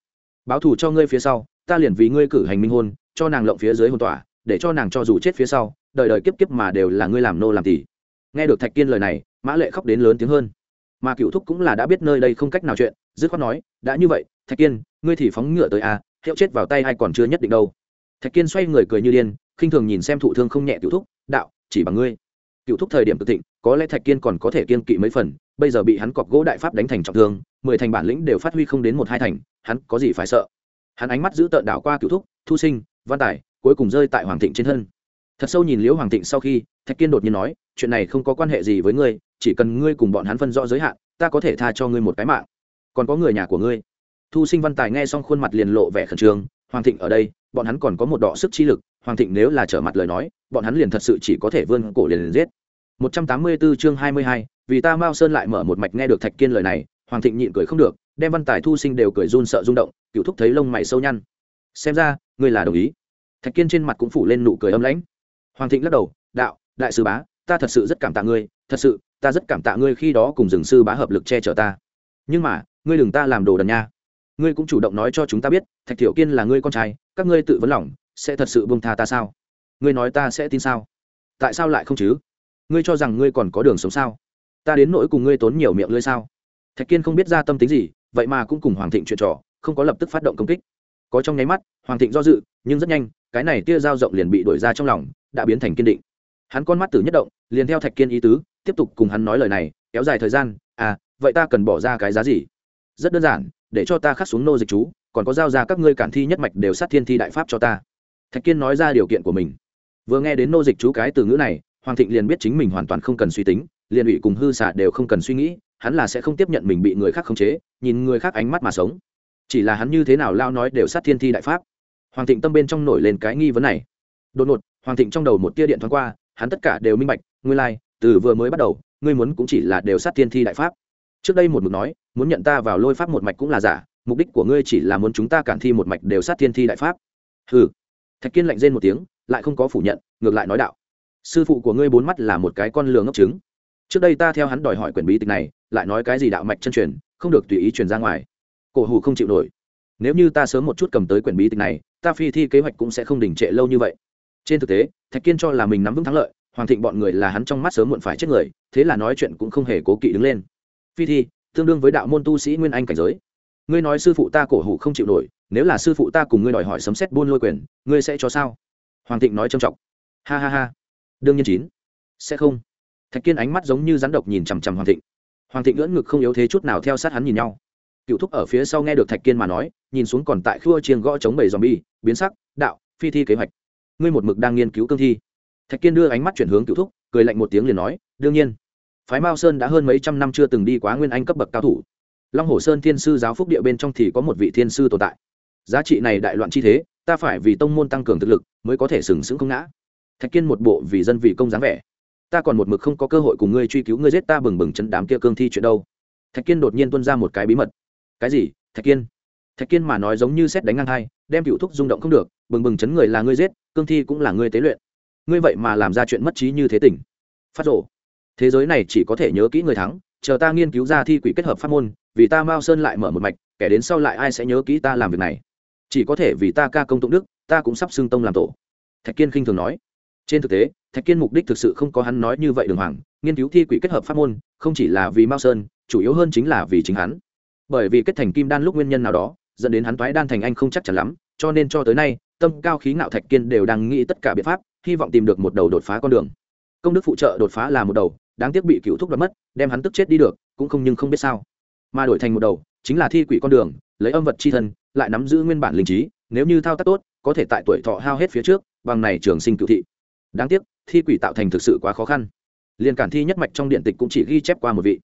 Báo thủ cho ngươi phía sau, ta liền vì ngươi cử hành minh hôn, cho nàng lộng phía dưới hôn tỏa để cho nàng cho dù chết phía sau, đời đời kiếp kiếp mà đều là ngươi làm nô làm tỷ nghe được thạch kiên lời này, mã lệ khóc đến lớn tiếng hơn. Mà cựu thúc cũng là đã biết nơi đây không cách nào chuyện, dứt khoát nói, đã như vậy, thạch kiên, ngươi thì phóng ngựa tới à hiệu chết vào tay hay còn chưa nhất định đâu thạch kiên xoay người cười như điên, khinh thường nhìn xem thụ thương không nhẹ cựu thúc, đạo, chỉ bằng ngươi. Cựu thúc thời điểm tự thịnh, có lẽ thạch kiên còn có thể kiên kỵ mấy phần, bây giờ bị hắn cọc gỗ đại pháp đánh thành trọng thương, mười thành bản lĩnh đều phát huy không đến một hai thành, hắn có gì phải sợ? Hắn ánh mắt giữ tợn đảo qua cựu thúc, thu sinh, văn tài, cuối cùng rơi tại hoàng thịnh trên thân. Thật sâu nhìn liễu hoàng thịnh sau khi, thạch kiên đột nhiên nói, chuyện này không có quan hệ gì với ngươi, chỉ cần ngươi cùng bọn hắn phân rõ giới hạn, ta có thể tha cho ngươi một cái mạng. Còn có người nhà của ngươi. Thu sinh văn tài nghe xong khuôn mặt liền lộ vẻ khẩn trương hoàng thịnh ở đây bọn hắn còn có một đọ sức chi lực hoàng thịnh nếu là trở mặt lời nói bọn hắn liền thật sự chỉ có thể vươn cổ liền, liền giết 184 chương 22, vì ta Mao Sơn lại mở một mạch nghe được Thạch Kiên lời này, Hoàng Thịnh nhịn cười không được, đem Văn Tài Thu Sinh đều cười run sợ rung động, cựu thúc thấy lông mày sâu nhăn. Xem ra, ngươi là đồng ý. Thạch Kiên trên mặt cũng phủ lên nụ cười âm lãnh. Hoàng Thịnh lắc đầu, đạo, đại sư bá, ta thật sự rất cảm tạ ngươi, thật sự, ta rất cảm tạ ngươi khi đó cùng rừng sư bá hợp lực che chở ta. Nhưng mà, ngươi đừng ta làm đồ đần nha. Ngươi cũng chủ động nói cho chúng ta biết, Thạch Thiểu Kiên là ngươi con trai, các ngươi tự vấn lòng, sẽ thật sự buông tha ta sao? Ngươi nói ta sẽ tin sao? Tại sao lại không chứ? ngươi cho rằng ngươi còn có đường sống sao ta đến nỗi cùng ngươi tốn nhiều miệng lưỡi sao thạch kiên không biết ra tâm tính gì vậy mà cũng cùng hoàng thịnh chuyện trò không có lập tức phát động công kích có trong nháy mắt hoàng thịnh do dự nhưng rất nhanh cái này tia dao rộng liền bị đổi ra trong lòng đã biến thành kiên định hắn con mắt tử nhất động liền theo thạch kiên ý tứ tiếp tục cùng hắn nói lời này kéo dài thời gian à vậy ta cần bỏ ra cái giá gì rất đơn giản để cho ta khắc xuống nô dịch chú còn có giao ra các ngươi cản thi nhất mạch đều sát thiên thi đại pháp cho ta. Thạch kiên nói ra điều kiện của mình. Vừa nghe đến nô dịch chú cái từ ngữ này hoàng thịnh liền biết chính mình hoàn toàn không cần suy tính liền ủy cùng hư xạ đều không cần suy nghĩ hắn là sẽ không tiếp nhận mình bị người khác khống chế nhìn người khác ánh mắt mà sống. Chỉ là hắn như thế nào lao nói đều sát thiên thi đại pháp. Hoàng thịnh tâm bên trong nổi lên cái nghi vấn này. Đột ngột hoàng thịnh trong đầu một tia điện thoáng qua hắn tất cả đều minh bạch ngươi lai、like, từ vừa mới bắt đầu ngươi muốn cũng chỉ là đều sát thiên thi đại pháp. Trước đây một mực nói muốn nhận ta vào lôi pháp một mạch cũng là giả, mục đích của ngươi chỉ là muốn chúng ta cản thi một mạch đều sát thiên thi đại pháp. Hừ. Thạch kiên lạnh rên một tiếng, lại không có phủ nhận, ngược lại nói đạo. Sư phụ của ngươi bốn mắt là một cái con lừa ngốc trứng. Trước đây ta theo hắn đòi hỏi quyền bí tịch này, lại nói cái gì đạo mạch chân truyền, không được tùy ý truyền ra ngoài. Cổ hủ không chịu nổi. Nếu như ta sớm một chút cầm tới quyền bí tịch này, ta phi thi kế hoạch cũng sẽ không đình trệ lâu như vậy. Trên thực tế, thạch kiên cho là mình nắm vững thắng lợi, hoàng thịnh bọn người là hắn trong mắt sớm muộn phải chết người, thế là nói chuyện cũng không hề cố kỵ đứng lên. Phi thi tương đương với đạo môn tu sĩ nguyên anh cảnh giới. Ngươi nói sư phụ ta cổ hủ không chịu nổi, nếu là sư phụ ta cùng ngươi đòi hỏi sấm xét buôn lôi quyền, ngươi sẽ cho sao? Hoàng thịnh nói trầm trọng. Ha ha ha. Đương nhiên chín. Sẽ không. Thạch kiên ánh mắt giống như rắn độc nhìn chằm chằm hoàng thịnh. Hoàng thịnh ngưỡng ngực không yếu thế chút nào theo sát hắn nhìn nhau. Cựu thúc ở phía sau nghe được thạch kiên mà nói, nhìn xuống còn tại khua chiên gõ chống bầy dòm bi biến sắc, đạo, phi thi kế hoạch. Ngươi một mực đang nghiên cứu cương thi. Thạch kiên đưa ánh mắt chuyển hướng cựu thúc, cười lạnh một tiếng liền nói, đương nhiên phái mao sơn đã hơn mấy trăm năm chưa từng đi quá nguyên anh cấp bậc cao thủ long hồ sơn thiên sư giáo phúc địa bên trong thì có một vị thiên sư tồn tại giá trị này đại loạn chi thế ta phải vì tông môn tăng cường thực lực mới có thể sừng sững không ngã thạch kiên một bộ vì dân vì công dáng vẻ ta còn một mực không có cơ hội cùng ngươi truy cứu ngươi giết ta bừng bừng chấn đám kia cương thi chuyện đâu thạch kiên đột nhiên tuân ra một cái bí mật cái gì thạch kiên thạch kiên mà nói giống như xét đánh ngang hai đem cựu thúc rung động không được bừng bừng chấn người là ngươi giết cương thi cũng là ngươi tế luyện ngươi vậy mà làm ra chuyện mất trí như thế tỉnh phát rộ thế giới này chỉ có thể nhớ kỹ người thắng, chờ ta nghiên cứu ra thi quỷ kết hợp pháp môn, vì ta mao sơn lại mở một mạch, kẻ đến sau lại ai sẽ nhớ kỹ ta làm việc này? Chỉ có thể vì ta ca công tụng đức, ta cũng sắp xưng tông làm tổ. Thạch kiên khinh thường nói. Trên thực tế, thạch kiên mục đích thực sự không có hắn nói như vậy đường hoàng, nghiên cứu thi quỷ kết hợp pháp môn, không chỉ là vì mao sơn, chủ yếu hơn chính là vì chính hắn. Bởi vì kết thành kim đan lúc nguyên nhân nào đó, dẫn đến hắn toái đan thành anh không chắc chắn lắm, cho nên cho tới nay, tâm cao khí ngạo thạch kiên đều đang nghĩ tất cả biện pháp, hy vọng tìm được một đầu đột phá con đường. Công đức phụ trợ đột phá là một đầu đáng tiếc bị cựu thúc đoạt mất, đem hắn tức chết đi được, cũng không nhưng không biết sao. Mà đổi thành một đầu, chính là thi quỷ con đường, lấy âm vật c h i thân, lại nắm giữ nguyên bản linh trí, nếu như thao tác tốt, có thể tại tuổi thọ hao hết phía trước, bằng này trường sinh cựu thị. Đáng tiếc, thi quỷ tạo thành thực sự quá khó khăn. Liền cản thi nhất mạch trong điện tịch cũng chỉ ghi chép qua một vị.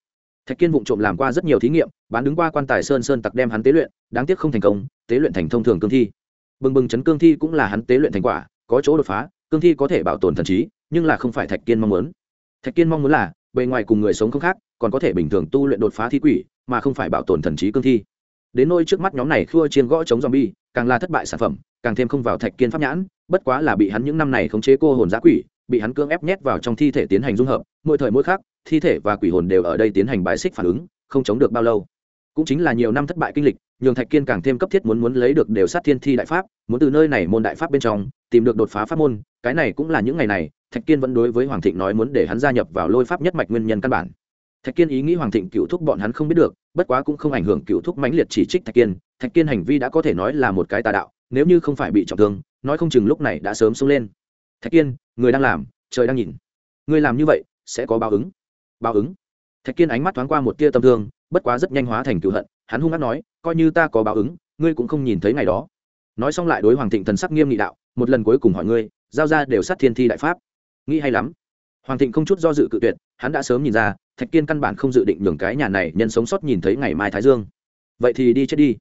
Thạch kiên vụng trộm làm qua rất nhiều thí nghiệm, bán đứng qua quan tài sơn sơn tặc đem hắn tế luyện, đáng tiếc không thành công, tế luyện thành thông thường cương thi. Bừng bừng chấn cương thi cũng là hắn tế luyện thành quả, có chỗ đột phá, cương thi có thể bảo tồn thần trí, nhưng là không phải thạch kiên mong muốn thạch kiên mong muốn là, bề ngoài cùng người sống không khác, còn có thể bình thường tu luyện đột phá thi quỷ, mà không phải bảo tồn thần trí cương thi. Đến nôi trước mắt nhóm này khua chiên gõ chống zombie, càng là thất bại sản phẩm, càng thêm không vào thạch kiên pháp nhãn, bất quá là bị hắn những năm này khống chế cô hồn giã quỷ, bị hắn cưỡng ép nhét vào trong thi thể tiến hành dung hợp, mỗi thời mỗi khác thi thể và quỷ hồn đều ở đây tiến hành bài xích phản ứng, không chống được bao lâu. Cũng chính là nhiều năm thất bại kinh lịch, nhường thạch kiên càng thêm cấp thiết muốn muốn lấy được đều sát thiên thi đại pháp, muốn từ nơi này môn đại pháp bên trong, tìm được đột phá pháp môn, cái này cũng là những ngày này thạch kiên vẫn đối với hoàng thịnh nói muốn để hắn gia nhập vào lôi pháp nhất mạch nguyên nhân căn bản. Thạch kiên ý nghĩ hoàng thịnh cựu thúc bọn hắn không biết được, bất quá cũng không ảnh hưởng cựu thúc mãnh liệt chỉ trích thạch kiên. Thạch kiên hành vi đã có thể nói là một cái tà đạo, nếu như không phải bị trọng thương, nói không chừng lúc này đã sớm xuống lên. Thạch kiên, người đang làm, trời đang nhìn. Người làm như vậy, sẽ có báo ứng. Báo ứng. Thạch kiên ánh mắt thoáng qua một tia tâm thương, bất quá rất nhanh hóa thành cựu hận, hắn hung hát nói, coi như ta có báo ứng, ngươi cũng không nhìn thấy ngày đó. Nói xong lại đối hoàng thịnh thần sắc nghiêm nghị đạo, một lần cuối cùng hỏi ngươi, giao ra đều sát thiên thi đại pháp nghĩ hay lắm. Hoàng thịnh không chút do dự cự tuyệt, hắn đã sớm nhìn ra, thạch kiên căn bản không dự định nhường cái nhà này nhân sống sót nhìn thấy ngày mai thái dương. Vậy thì đi chết đi.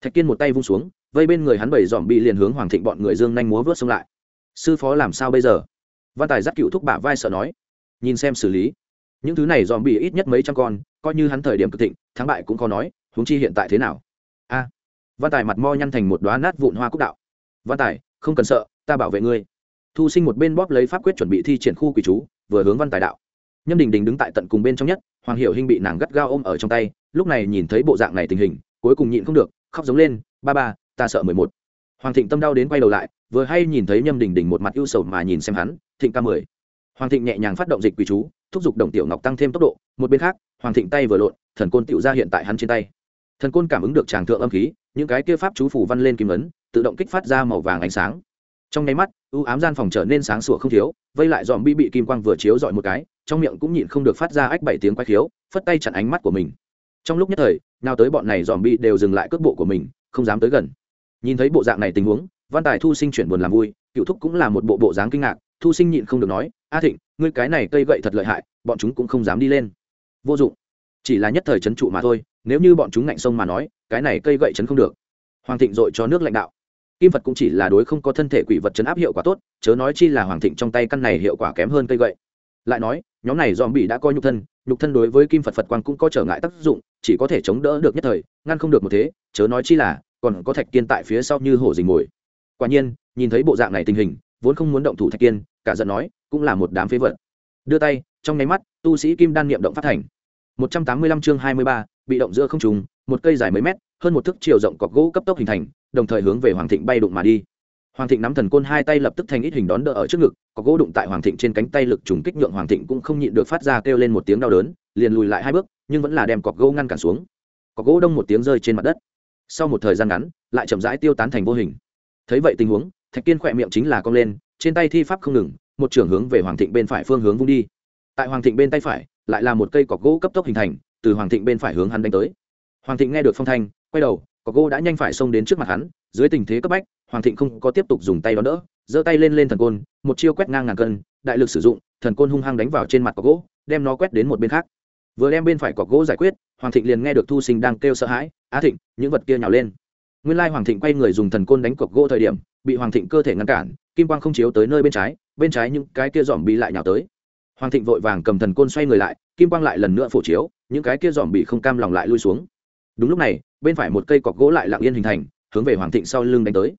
Thạch kiên một tay vung xuống, vây bên người hắn bảy dòm bị liền hướng hoàng thịnh bọn người dương nhanh múa vớt xông lại. Sư phó làm sao bây giờ? Văn tài dắt cựu thúc bả vai sợ nói. Nhìn xem xử lý. Những thứ này dòm bị ít nhất mấy trăm con, coi như hắn thời điểm cực thịnh, thắng bại cũng có nói, huống chi hiện tại thế nào? A. Văn tài mặt mo nhăn thành một đoá nát vụn hoa cúc đạo. Văn tài, không cần sợ, ta bảo vệ ngươi thu sinh một bên bóp lấy pháp quyết chuẩn bị thi triển khu quỷ chú, vừa hướng văn tài đạo. Nhâm đình đình đứng tại tận cùng bên trong nhất, hoàng hiệu hinh bị nàng gắt gao ôm ở trong tay, lúc này nhìn thấy bộ dạng này tình hình, cuối cùng nhịn không được, khóc giống lên, ba ba, ta sợ mười một. Hoàng thịnh tâm đau đến quay đầu lại, vừa hay nhìn thấy nhâm đình đình một mặt ưu sầu mà nhìn xem hắn, thịnh ca mười. Hoàng thịnh nhẹ nhàng phát động dịch quỷ chú, thúc giục đồng tiểu ngọc tăng thêm tốc độ, một bên khác, hoàng thịnh tay vừa lộn, thần côn tựu ra hiện tại hắn trên tay. Thần côn cảm ứng được tràng thượng âm khí, những cái kia pháp chú phủ văn lên kim ấn, tự động kích phát ra màu vàng ánh sáng. Trong nháy mắt ưu ám gian phòng trở nên sáng sủa không thiếu, vây lại dòm bi bị kim quang vừa chiếu dọi một cái, trong miệng cũng nhịn không được phát ra ách bảy tiếng quay khiếu, phất tay chặn ánh mắt của mình. Trong lúc nhất thời, nào tới bọn này dòm bi đều dừng lại cước bộ của mình, không dám tới gần. Nhìn thấy bộ dạng này tình huống, văn tài thu sinh chuyển buồn làm vui, cựu thúc cũng là một bộ bộ dáng kinh ngạc, thu sinh nhịn không được nói, a thịnh, ngươi cái này cây gậy thật lợi hại, bọn chúng cũng không dám đi lên. Vô dụng. Chỉ là nhất thời c trụ mà thôi, nếu như bọn chúng ngạnh sông mà nói, cái này cây gậy chấn không được. Hoàng thịnh dội cho nước lãnh đạo kim phật cũng chỉ là đối không có thân thể quỷ vật chấn áp hiệu quả tốt, chớ nói chi là hoàng thịnh trong tay căn này hiệu quả kém hơn cây gậy. Lại nói, nhóm này dòm bị đã coi nhục thân nhục thân đối với kim phật phật quan cũng có trở ngại tác dụng, chỉ có thể chống đỡ được nhất thời, ngăn không được một thế, chớ nói chi là, còn có thạch kiên tại phía sau như hổ dình mồi. Quả nhiên, nhìn thấy bộ dạng này tình hình, vốn không muốn động thủ thạch kiên, cả giận nói, cũng là một đám phế vật. Đưa tay, trong nháy mắt, tu sĩ kim đan niệm động phát thành. Một trăm tám mươi lăm chương hai mươi ba, bị động giữa không trùng một cây dài mấy mét, hơn một thước chiều rộng cọc gỗ cấp tốc hình thành đồng thời hướng về hoàng thịnh bay đụng mà đi. Hoàng thịnh nắm thần côn hai tay lập tức thành ít hình đón đỡ ở trước ngực, có gỗ đụng tại hoàng thịnh trên cánh tay lực trùng kích nhượng hoàng thịnh cũng không nhịn được phát ra kêu lên một tiếng đau đớn, liền lùi lại hai bước, nhưng vẫn là đem cọc gỗ ngăn cản xuống. Cọc gỗ đông một tiếng rơi trên mặt đất. Sau một thời gian ngắn, lại chậm rãi tiêu tán thành vô hình. Thấy vậy tình huống, thạch kiên khỏe miệng chính là cong lên, trên tay thi pháp không ngừng, một trưởng hướng về hoàng thịnh bên phải phương hướng vung đi. Tại hoàng thịnh bên tay phải, lại là một cây cọc gỗ cấp tốc hình thành, từ hoàng thịnh bên phải hướng hắn đánh tới. Hoàng thịnh nghe được phong thanh, quay đầu có gỗ đã nhanh phải xông đến trước mặt hắn, dưới tình thế cấp bách, hoàng thịnh không có tiếp tục dùng tay đón đỡ, giơ tay lên lên thần côn, một chiêu quét ngang ngàn cân, đại lực sử dụng, thần côn hung hăng đánh vào trên mặt có gỗ, đem nó quét đến một bên khác. Vừa đem bên phải cọc gỗ giải quyết, hoàng thịnh liền nghe được thu sinh đang kêu sợ hãi, á thịnh, những vật kia nhào lên. Nguyên lai hoàng thịnh quay người dùng thần côn đánh cọc gỗ thời điểm, bị hoàng thịnh cơ thể ngăn cản, kim quang không chiếu tới nơi bên trái bên trái những cái kia dòm bị lại nhào tới. Hoàng thịnh vội vàng cầm thần côn xoay người lại, kim quang lại lần nữa phổ chiếu, những cái kia dòm bị không cam lòng lại lui xuống đúng lúc này, bên phải một cây cọc gỗ lại lặng yên hình thành, hướng về hoàng thịnh sau lưng đánh tới.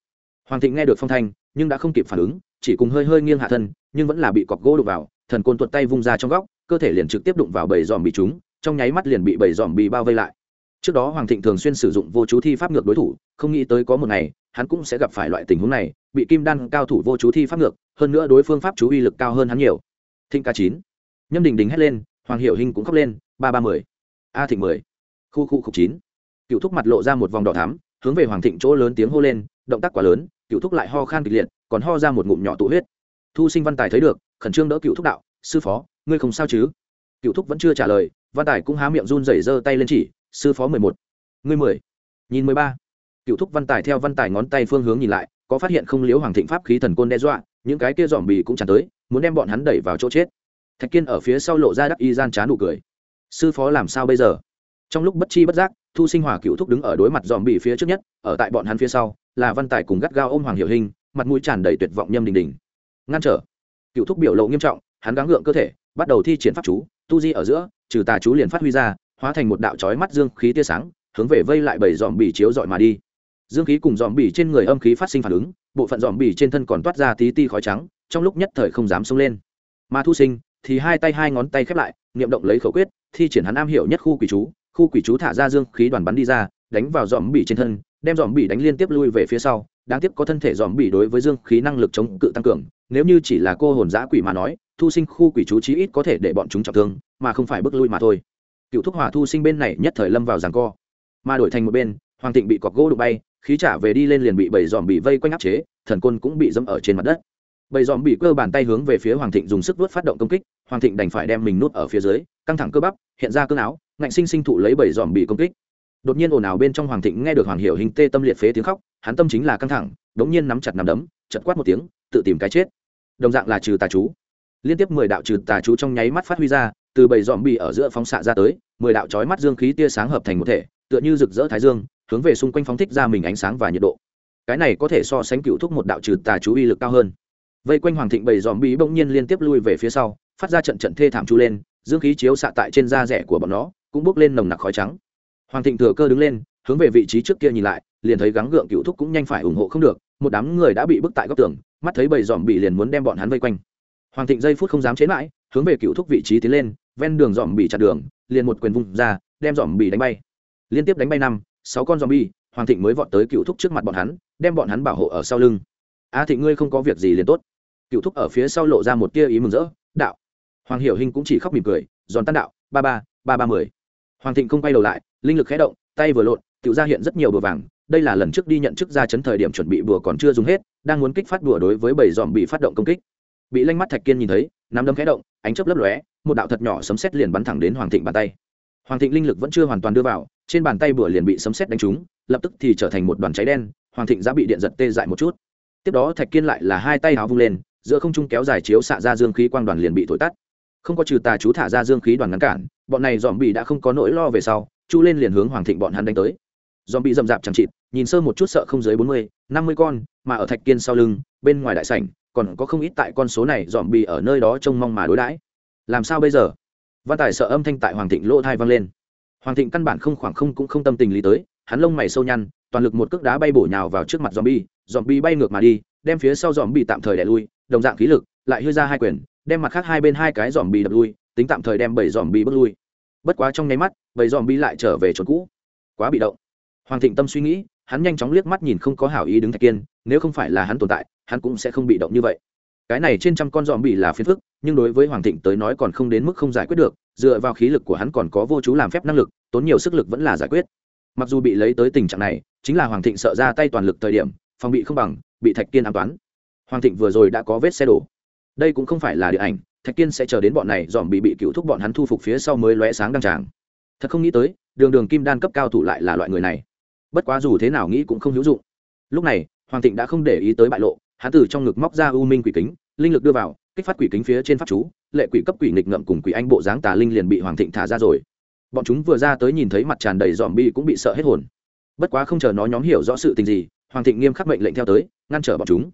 Hoàng thịnh nghe được phong thanh, nhưng đã không kịp phản ứng, chỉ cùng hơi hơi nghiêng hạ thân, nhưng vẫn là bị cọc gỗ đục vào, thần côn tuột tay vung ra trong góc, cơ thể liền trực tiếp đụng vào bầy dòm bị chúng, trong nháy mắt liền bị bầy dòm bị bao vây lại. Trước đó hoàng thịnh thường xuyên sử dụng vô chú thi pháp ngược đối thủ, không nghĩ tới có một ngày, hắn cũng sẽ gặp phải loại tình huống này, bị kim đan cao thủ vô chú thi pháp ngược, hơn nữa đối phương pháp chú uy lực cao hơn hắn nhiều. Thịnh ca chín. Nhâm đình đình hét lên, hoàng hiệu hình cũng khóc lên, ba ba mười. A thịnh mười. Khu khu khục chín cựu thúc mặt lộ ra một vòng đỏ thắm, hướng về hoàng thịnh chỗ lớn tiếng hô lên, động tác quá lớn cựu thúc lại ho khan kịch liệt, còn ho ra một ngụm nhỏ tụ huyết. Thu sinh văn tài thấy được, khẩn trương đỡ cựu thúc đạo, sư phó, ngươi không sao chứ? Cựu thúc vẫn chưa trả lời, văn tài cũng há miệng run rẩy giơ tay lên chỉ, sư phó mười một, ngươi mười, nhìn mười ba. Cựu thúc văn tài theo văn tài ngón tay phương hướng nhìn lại, có phát hiện không liếu hoàng thịnh pháp khí thần côn đe dọa, những cái kia dòm bì cũng tràn tới, muốn đem bọn hắn đẩy vào chỗ chết. Thạch kiên ở phía sau lộ ra đắc y gian trá nụ cười. Sư phó làm sao bây giờ? Trong lúc bất chi bất giác thu sinh hòa cựu thúc đứng ở đối mặt dòm bị phía trước nhất, ở tại bọn hắn phía sau, là văn tài cùng gắt gao ôm hoàng hiệu hình, mặt mũi tràn đầy tuyệt vọng nhâm đình đình ngăn trở. Cựu thúc biểu lộ nghiêm trọng, hắn gắng gượng cơ thể, bắt đầu thi triển pháp chú, tu di ở giữa, trừ tà chú liền phát huy ra, hóa thành một đạo trói mắt dương khí tia sáng, hướng về vây lại bảy dòm bị chiếu dọi mà đi. Dương khí cùng dòm bị trên người âm khí phát sinh phản ứng, bộ phận dòm bị trên thân còn toát ra tí ti khói trắng, trong lúc nhất thời không dám xông lên. Mà thu sinh thì hai tay hai ngón tay khép lại, niệm động lấy khẩu quyết, thi triển hắn am hiểu nhất khu quỷ chú khu quỷ chú thả ra dương khí đoàn bắn đi ra, đánh vào dòm bỉ trên thân, đem dòm bỉ đánh liên tiếp lui về phía sau. Đáng tiếc có thân thể dòm bỉ đối với dương khí năng lực chống cự tăng cường, nếu như chỉ là cô hồn giã quỷ mà nói, thu sinh khu quỷ chú chí ít có thể để bọn chúng trọng thương, mà không phải bước lui mà thôi. Cựu thúc hỏa thu sinh bên này nhất thời lâm vào giằng co. Mà đổi thành một bên, hoàng thịnh bị cọc gỗ đụng bay, khí trả về đi lên liền bị bảy dòm bị vây quanh áp chế, thần côn cũng bị dẫm ở trên mặt đất. Bảy dòm bị cơ bàn tay hướng về phía hoàng thịnh dùng sức vớt phát động công kích, hoàng thịnh đành phải đem mình nuốt ở phía dưới, căng thẳng cơ bắp, hiện ra cơn áo ngạnh sinh sinh thụ lấy bảy dòm bị công kích. Đột nhiên ồn ào bên trong hoàng thịnh nghe được hoàng hiểu hình tê tâm liệt phế tiếng khóc, hắn tâm chính là căng thẳng, đống nhiên nắm chặt nắm đấm chật quát một tiếng, tự tìm cái chết. Đồng dạng là trừ tà chú. Liên tiếp mười đạo trừ tà chú trong nháy mắt phát huy ra, từ bảy dòm bị ở giữa phóng xạ ra tới, mười đạo chói mắt dương khí tia sáng hợp thành một thể, tựa như rực rỡ thái dương, hướng về xung quanh phóng thích ra mình ánh sáng và nhiệt độ. Cái này có thể so sánh cựu thúc một đạo trừ tà chú uy lực cao hơn. Vây quanh hoàng thịnh bảy dòm bị bỗng nhiên liên tiếp lui về phía sau, phát ra trận trận thê thảm chú lên, dương khí chiếu xạ tại trên da rẻ của bọn nó cũng bốc lên nồng nặc khói trắng. Hoàng thịnh thừa cơ đứng lên, hướng về vị trí trước kia nhìn lại, liền thấy gắng gượng cựu thúc cũng nhanh phải ủng hộ không được, một đám người đã bị bức tại góc tường, mắt thấy bầy dòm bị liền muốn đem bọn hắn vây quanh. Hoàng thịnh giây phút không dám chế mãi, hướng về cựu thúc vị trí tiến lên, ven đường dòm bị chặt đường, liền một quyền vung ra, đem dòm bị đánh bay. Liên tiếp đánh bay năm, sáu con dòm bi hoàng thịnh mới vọt tới cựu thúc trước mặt bọn hắn, đem bọn hắn bảo hộ ở sau lưng. A thịnh ngươi không có việc gì liền tốt. Cựu thúc ở phía sau lộ ra một tia ý mừng rỡ, đạo. Hoàng hiểu hình cũng chỉ khóc mỉm cười, giòn tan đạo, ba ba ba ba mười hoàng thịnh không quay đầu lại, linh lực khé động, tay vừa lộn tự ra hiện rất nhiều bùa vàng. Đây là lần trước đi nhận chức ra chấn thời điểm chuẩn bị bùa còn chưa dùng hết, đang muốn kích phát bùa đối với bảy dòm bị phát động công kích. Bị lanh mắt thạch kiên nhìn thấy, nắm đấm khé động, ánh chớp lấp lóe, một đạo thật nhỏ sấm sét liền bắn thẳng đến hoàng thịnh bàn tay. Hoàng thịnh linh lực vẫn chưa hoàn toàn đưa vào, trên bàn tay bùa liền bị sấm sét đánh trúng, lập tức thì trở thành một đoàn cháy đen, hoàng thịnh đã bị điện giật tê dại một chút. Tiếp đó thạch kiên lại là hai tay háo vung lên, giữa không trung kéo dài chiếu xạ ra dương khí quang đoàn liền bị thổi tắt. Không có trừ tà chú thả ra dương khí đoàn ngăn cản bọn này dòm bị đã không có nỗi lo về sau, chu lên liền hướng hoàng thịnh bọn hắn đánh tới. Dòm bị rậm rạp chẳng chịt, nhìn sơ một chút sợ không dưới bốn mươi, năm mươi con, mà ở thạch kiên sau lưng, bên ngoài đại sảnh, còn có không ít tại con số này dòm bị ở nơi đó trông mong mà đối đãi. Làm sao bây giờ? Văn tài sợ âm thanh tại hoàng thịnh lỗ thai vang lên. Hoàng thịnh căn bản không khoảng không cũng không tâm tình lý tới, hắn lông mày sâu nhăn, toàn lực một cước đá bay bổ nhào vào trước mặt dòm bi dòm bi bay ngược mà đi, đem phía sau dòm bị tạm thời đẻ lui, đồng dạng khí lực, lại hư ra hai quyền, đem mặt khác hai bên hai cái dòm bị đập lui tính tạm thời đem bảy dòm bi bước lui. Bất quá trong nháy mắt, bảy dòm bi lại trở về chỗ cũ. Quá bị động. Hoàng thịnh tâm suy nghĩ, hắn nhanh chóng liếc mắt nhìn không có hảo ý đứng thạch kiên, nếu không phải là hắn tồn tại, hắn cũng sẽ không bị động như vậy. Cái này trên trăm con dòm bị là phiền phức, nhưng đối với hoàng thịnh tới nói còn không đến mức không giải quyết được, dựa vào khí lực của hắn còn có vô chú làm phép năng lực, tốn nhiều sức lực vẫn là giải quyết. Mặc dù bị lấy tới tình trạng này, chính là hoàng thịnh sợ ra tay toàn lực thời điểm, phòng bị không bằng, bị thạch kiên an toán. Hoàng thịnh vừa rồi đã có vết xe đổ. Đây cũng không phải là điện ảnh thạch kiên sẽ chờ đến bọn này dòm bị bị cựu thúc bọn hắn thu phục phía sau mới lóe sáng đăng tràng. Thật không nghĩ tới, đường đường kim đan cấp cao thủ lại là loại người này. Bất quá dù thế nào nghĩ cũng không hữu dụng. Lúc này, hoàng thịnh đã không để ý tới bại lộ, hắn từ trong ngực móc ra u minh quỷ kính, linh lực đưa vào, kích phát quỷ kính phía trên pháp chú, lệ quỷ cấp quỷ nghịch ngậm cùng quỷ anh bộ dáng tà linh liền bị hoàng thịnh thả ra rồi. Bọn chúng vừa ra tới nhìn thấy mặt tràn đầy dòm bi cũng bị sợ hết hồn. Bất quá không chờ nó nhóm hiểu rõ sự tình gì, hoàng thịnh nghiêm khắc mệnh lệnh theo tới, ngăn trở bọn chúng.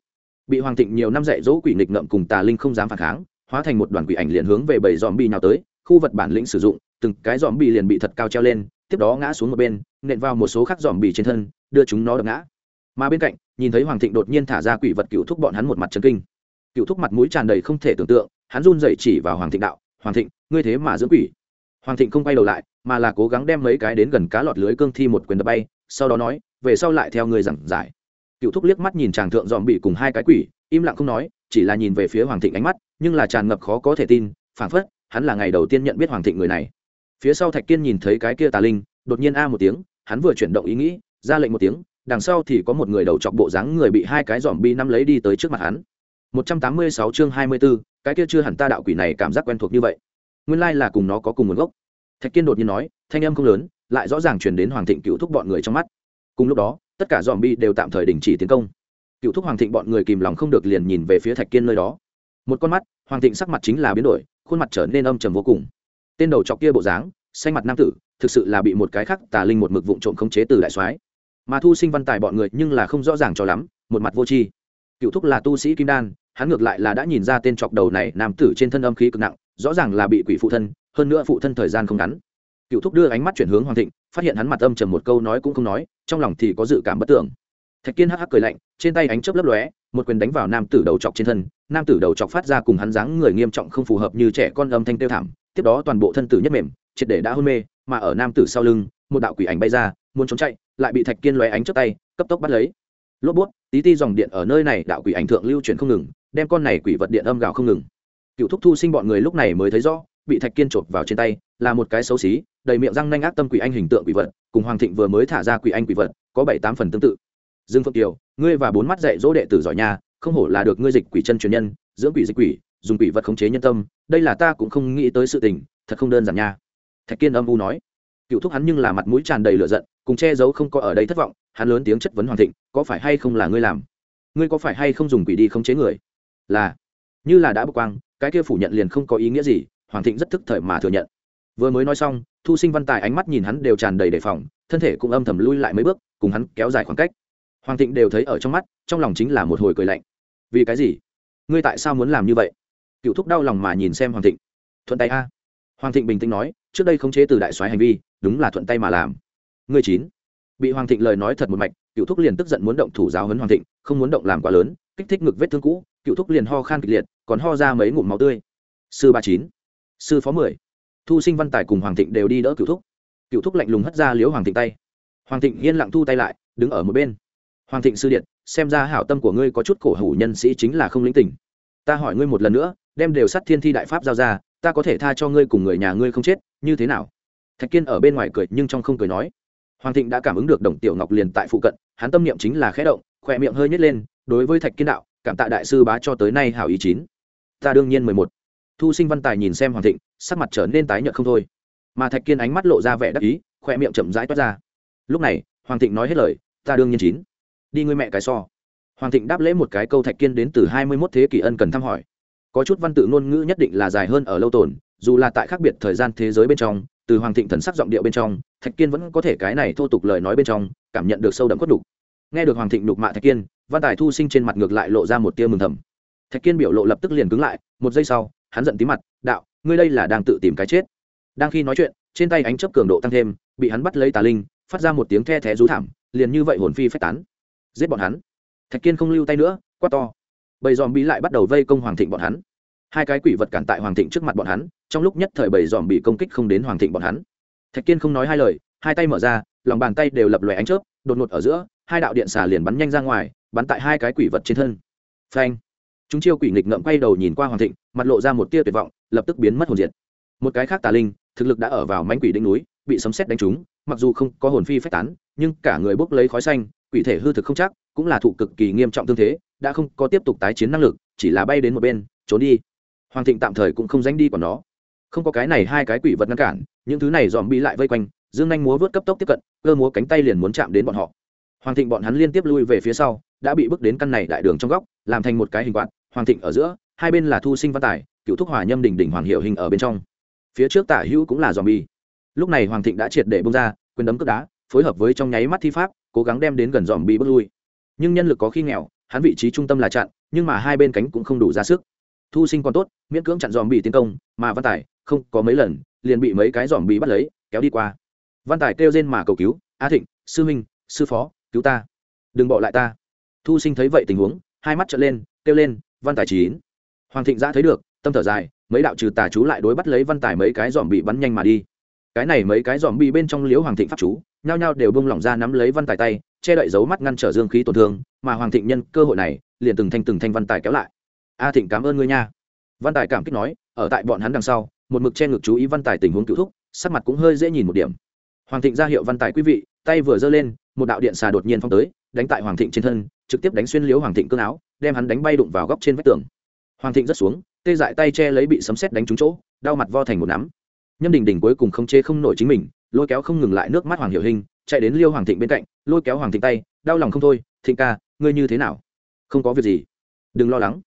Bị hoàng thịnh nhiều năm dạy dỗ quỷ nghịch ngậm cùng tà linh không dám phản kháng hóa thành một đoàn quỷ ảnh liền hướng về bảy dòm bi nào tới, khu vật bản lĩnh sử dụng, từng cái dòm bi liền bị thật cao treo lên, tiếp đó ngã xuống một bên, nện vào một số khác dòm bi trên thân, đưa chúng nó đập ngã. Mà bên cạnh, nhìn thấy hoàng thịnh đột nhiên thả ra quỷ vật cựu thúc bọn hắn một mặt trần kinh. Cựu thúc mặt mũi tràn đầy không thể tưởng tượng, hắn run dậy chỉ vào hoàng thịnh đạo, hoàng thịnh, ngươi thế mà dưỡng quỷ. Hoàng thịnh không quay đầu lại, mà là cố gắng đem mấy cái đến gần cá lọt lưới cương thi một quyền đập bay, sau đó nói, về sau lại theo ngươi giảng giải. Cựu thúc liếc mắt nhìn chàng thượng dòm bị cùng hai cái quỷ, im lặng không nói chỉ là nhìn về phía hoàng thịnh ánh mắt nhưng là tràn ngập khó có thể tin phảng phất hắn là ngày đầu tiên nhận biết hoàng thịnh người này. Phía sau thạch kiên nhìn thấy cái kia tà linh đột nhiên a một tiếng hắn vừa chuyển động ý nghĩ ra lệnh một tiếng đằng sau thì có một người đầu chọc bộ dáng người bị hai cái dòm bi năm lấy đi tới trước mặt hắn. 186 chương 24, cái kia chưa hẳn ta đạo quỷ này cảm giác quen thuộc như vậy. Nguyên lai là cùng nó có cùng nguồn gốc. Thạch kiên đột nhiên nói thanh âm không lớn lại rõ ràng truyền đến hoàng thịnh cựu thúc bọn người trong mắt. Cùng lúc đó tất cả dòm bi đều tạm thời đình chỉ tiến công cựu thúc hoàng thịnh bọn người kìm lòng không được liền nhìn về phía thạch kiên nơi đó. Một con mắt, hoàng thịnh sắc mặt chính là biến đổi, khuôn mặt trở nên âm trầm vô cùng. Tên đầu chọc kia bộ dáng, xanh mặt nam tử, thực sự là bị một cái khác tà linh một mực vụn trộm khống chế từ đại soái. Mà thu sinh văn tài bọn người nhưng là không rõ ràng cho lắm, một mặt vô tri. Cựu thúc là tu sĩ kim đan, hắn ngược lại là đã nhìn ra tên chọc đầu này nam tử trên thân âm khí cực nặng, rõ ràng là bị quỷ phụ thân, hơn nữa phụ thân thời gian không ngắn. Cựu thúc đưa ánh mắt chuyển hướng hoàng thịnh, phát hiện hắn mặt âm trầm một câu nói cũng không nói, trong lòng thì có dự cảm bất tưởng thạch kiên hắc hắc cười lạnh, trên tay ánh chớp lấp lóe, một quyền đánh vào nam tử đầu chọc trên thân. Nam tử đầu chọc phát ra cùng hắn dáng người nghiêm trọng không phù hợp như trẻ con âm thanh tiêu thảm, tiếp đó toàn bộ thân tử nhất mềm, triệt để đã hôn mê, mà ở nam tử sau lưng, một đạo quỷ ảnh bay ra, muốn trốn chạy, lại bị thạch kiên lóe ánh chớp tay, cấp tốc bắt lấy. Lốp bút, tí ti dòng điện ở nơi này, đạo quỷ ảnh thượng lưu chuyển không ngừng, đem con này quỷ vật điện âm gào không ngừng. Cựu thúc thu sinh bọn người lúc này mới thấy rõ, bị thạch kiên chộp vào trên tay, là một cái xấu xí, đầy miệng răng nanh ác tâm quỷ anh hình tượng quỷ vật, cùng hoàng thịnh vừa mới thả ra quỷ anh quỷ vật, có bảy tám phần tương tự dương phượng kiều, ngươi và bốn mắt dạy dỗ đệ tử giỏi nhà, không hổ là được ngươi dịch quỷ chân truyền nhân, dưỡng quỷ dịch quỷ, dùng quỷ vật khống chế nhân tâm, đây là ta cũng không nghĩ tới sự tình, thật không đơn giản nha. Thạch kiên âm u nói. Cựu thúc hắn nhưng là mặt mũi tràn đầy lửa giận, cùng che giấu không có ở đây thất vọng, hắn lớn tiếng chất vấn hoàng thịnh, có phải hay không là ngươi làm? Ngươi có phải hay không dùng quỷ đi khống chế người? Là. Như là đã bực quang, cái kia phủ nhận liền không có ý nghĩa gì, hoàng thịnh rất thức thời mà thừa nhận. Vừa mới nói xong, thu sinh văn tài ánh mắt nhìn hắn đều tràn đầy đề phòng, thân thể cũng âm thầm lui lại mấy bước, cùng hắn kéo dài khoảng cách hoàng thịnh đều thấy ở trong mắt, trong lòng chính là một hồi cười lạnh. Vì cái gì? Ngươi tại sao muốn làm như vậy? Cựu thúc đau lòng mà nhìn xem hoàng thịnh. Thuận tay a. Hoàng thịnh bình tĩnh nói, trước đây khống chế từ đại soái hành vi, đúng là thuận tay mà làm. Ngươi chín. Bị hoàng thịnh lời nói thật một mạch, cựu thúc liền tức giận muốn động thủ giáo hấn hoàng thịnh, không muốn động làm quá lớn, kích thích ngực vết thương cũ, cựu thúc liền ho khan kịch liệt, còn ho ra mấy ngụm máu tươi. Sư ba chín, sư phó mười. Thu sinh văn tài cùng hoàng thịnh đều đi đỡ cựu thúc. Cựu thúc lạnh lùng hất ra liếu hoàng thịnh tay. Hoàng thịnh yên lặng thu tay lại, đứng ở một bên hoàng thịnh sư điện, xem ra hảo tâm của ngươi có chút cổ hủ nhân sĩ chính là không lĩnh tình. Ta hỏi ngươi một lần nữa, đem đều sắt thiên thi đại pháp giao ra, ta có thể tha cho ngươi cùng người nhà ngươi không chết, như thế nào? Thạch kiên ở bên ngoài cười nhưng trong không cười nói. Hoàng thịnh đã cảm ứng được đồng tiểu ngọc liền tại phụ cận, hắn tâm niệm chính là khẽ động, khỏe miệng hơi nhét lên, đối với thạch kiên đạo, cảm tạ đại sư bá cho tới nay hảo ý chín. Ta đương nhiên mười một. Thu sinh văn tài nhìn xem hoàng thịnh, sắc mặt trở nên tái nhợt không thôi. Mà thạch kiên ánh mắt lộ ra vẻ đắc ý khoe miệng chậm rãi toát ra. Lúc này, hoàng thịnh nói hết lời, ta đương nhiên chín đi ngươi mẹ cái so. Hoàng thịnh đáp lễ một cái câu thạch kiên đến từ hai mươi mốt thế kỷ ân cần thăm hỏi. Có chút văn tự ngôn ngữ nhất định là dài hơn ở lâu tồn, dù là tại khác biệt thời gian thế giới bên trong, từ hoàng thịnh thần sắc giọng điệu bên trong, thạch kiên vẫn có thể cái này thô tục lời nói bên trong, cảm nhận được sâu đậm khuất đục nghe được hoàng thịnh đục mạ thạch kiên, văn tài thu sinh trên mặt ngược lại lộ ra một tia mừng thầm. Thạch kiên biểu lộ lập tức liền cứng lại, một giây sau, hắn giận tí mặt, đạo, ngươi đây là đang tự tìm cái chết. Đang khi nói chuyện, trên tay ánh chấp cường độ tăng thêm, bị hắn bắt lấy tà linh, phát ra một tiếng the thé rú thảm, liền như vậy hồn phi phách tán giết bọn hắn. Thạch kiên không lưu tay nữa, quát to. Bầy dòm bí lại bắt đầu vây công hoàng thịnh bọn hắn. Hai cái quỷ vật cản tại hoàng thịnh trước mặt bọn hắn, trong lúc nhất thời bầy dòm bị công kích không đến hoàng thịnh bọn hắn. Thạch kiên không nói hai lời, hai tay mở ra, lòng bàn tay đều lập lòe ánh chớp, đột ngột ở giữa, hai đạo điện xà liền bắn nhanh ra ngoài, bắn tại hai cái quỷ vật trên thân. Phanh! Chúng chiêu quỷ nghịch ngậm quay đầu nhìn qua hoàng thịnh, mặt lộ ra một tia tuyệt vọng, lập tức biến mất hồn diệt. Một cái khác tà linh, thực lực đã ở vào mánh quỷ đỉnh núi, bị sấm xét đánh trúng, mặc dù không có hồn phi phách tán, nhưng cả người bốc lấy khói xanh quỷ thể hư thực không chắc, cũng là thụ cực kỳ nghiêm trọng tương thế, đã không có tiếp tục tái chiến năng lực, chỉ là bay đến một bên, trốn đi. Hoàng thịnh tạm thời cũng không dánh đi còn nó. Không có cái này hai cái quỷ vật ngăn cản, những thứ này dòm bị lại vây quanh, dương anh múa vớt cấp tốc tiếp cận, cơ múa cánh tay liền muốn chạm đến bọn họ. Hoàng thịnh bọn hắn liên tiếp lui về phía sau, đã bị bước đến căn này đại đường trong góc, làm thành một cái hình quạt, hoàng thịnh ở giữa, hai bên là thu sinh văn tài cựu thúc hòa nhâm đỉnh đỉnh hoàng hiệu hình ở bên trong. Phía trước tả hữu cũng là dòm bi. Lúc này hoàng thịnh đã triệt để bông ra, quyền đấm cướp đá, phối hợp với trong nháy mắt thi pháp cố gắng đem đến gần dòm bị bước lui. Nhưng nhân lực có khi nghèo, hắn vị trí trung tâm là chặn, nhưng mà hai bên cánh cũng không đủ ra sức. Thu sinh còn tốt, miễn cưỡng chặn dòm bị tiến công, mà văn tài không có mấy lần, liền bị mấy cái dòm bị bắt lấy, kéo đi qua. Văn tài kêu rên mà cầu cứu, a thịnh, sư huynh, sư phó, cứu ta. Đừng bỏ lại ta. Thu sinh thấy vậy tình huống, hai mắt trợn lên, kêu lên, văn tài chín. Hoàng thịnh giã thấy được, tâm thở dài, mấy đạo trừ tà chú lại đối bắt lấy văn tài mấy cái dòm bị bắn nhanh mà đi. Cái này mấy cái dòm bị bên trong liếu hoàng thịnh pháp chú nhao nhao đều bông lỏng ra nắm lấy văn tài tay, che đậy dấu mắt ngăn trở dương khí tổn thương, mà hoàng thịnh nhân cơ hội này liền từng thanh từng thanh văn tài kéo lại. A thịnh cảm ơn ngươi nha. Văn tài cảm kích nói, ở tại bọn hắn đằng sau, một mực che ngực chú ý văn tài tình huống cựu thúc, sắc mặt cũng hơi dễ nhìn một điểm. Hoàng thịnh ra hiệu văn tài quý vị, tay vừa giơ lên, một đạo điện xà đột nhiên phong tới, đánh tại hoàng thịnh trên thân, trực tiếp đánh xuyên liếu hoàng thịnh cương áo, đem hắn đánh bay đụng vào góc trên vách tường. Hoàng thịnh rất xuống, tê dại tay che lấy bị sấm xét đánh trúng chỗ, đau mặt vo thành một nắm. Nhâm đình đình cuối cùng không chế không nổi chính mình lôi kéo không ngừng lại nước mắt hoàng hiệu hình chạy đến liêu hoàng thịnh bên cạnh, lôi kéo hoàng thịnh tay, đau lòng không thôi, thịnh ca, ngươi như thế nào? Không có việc gì. Đừng lo lắng.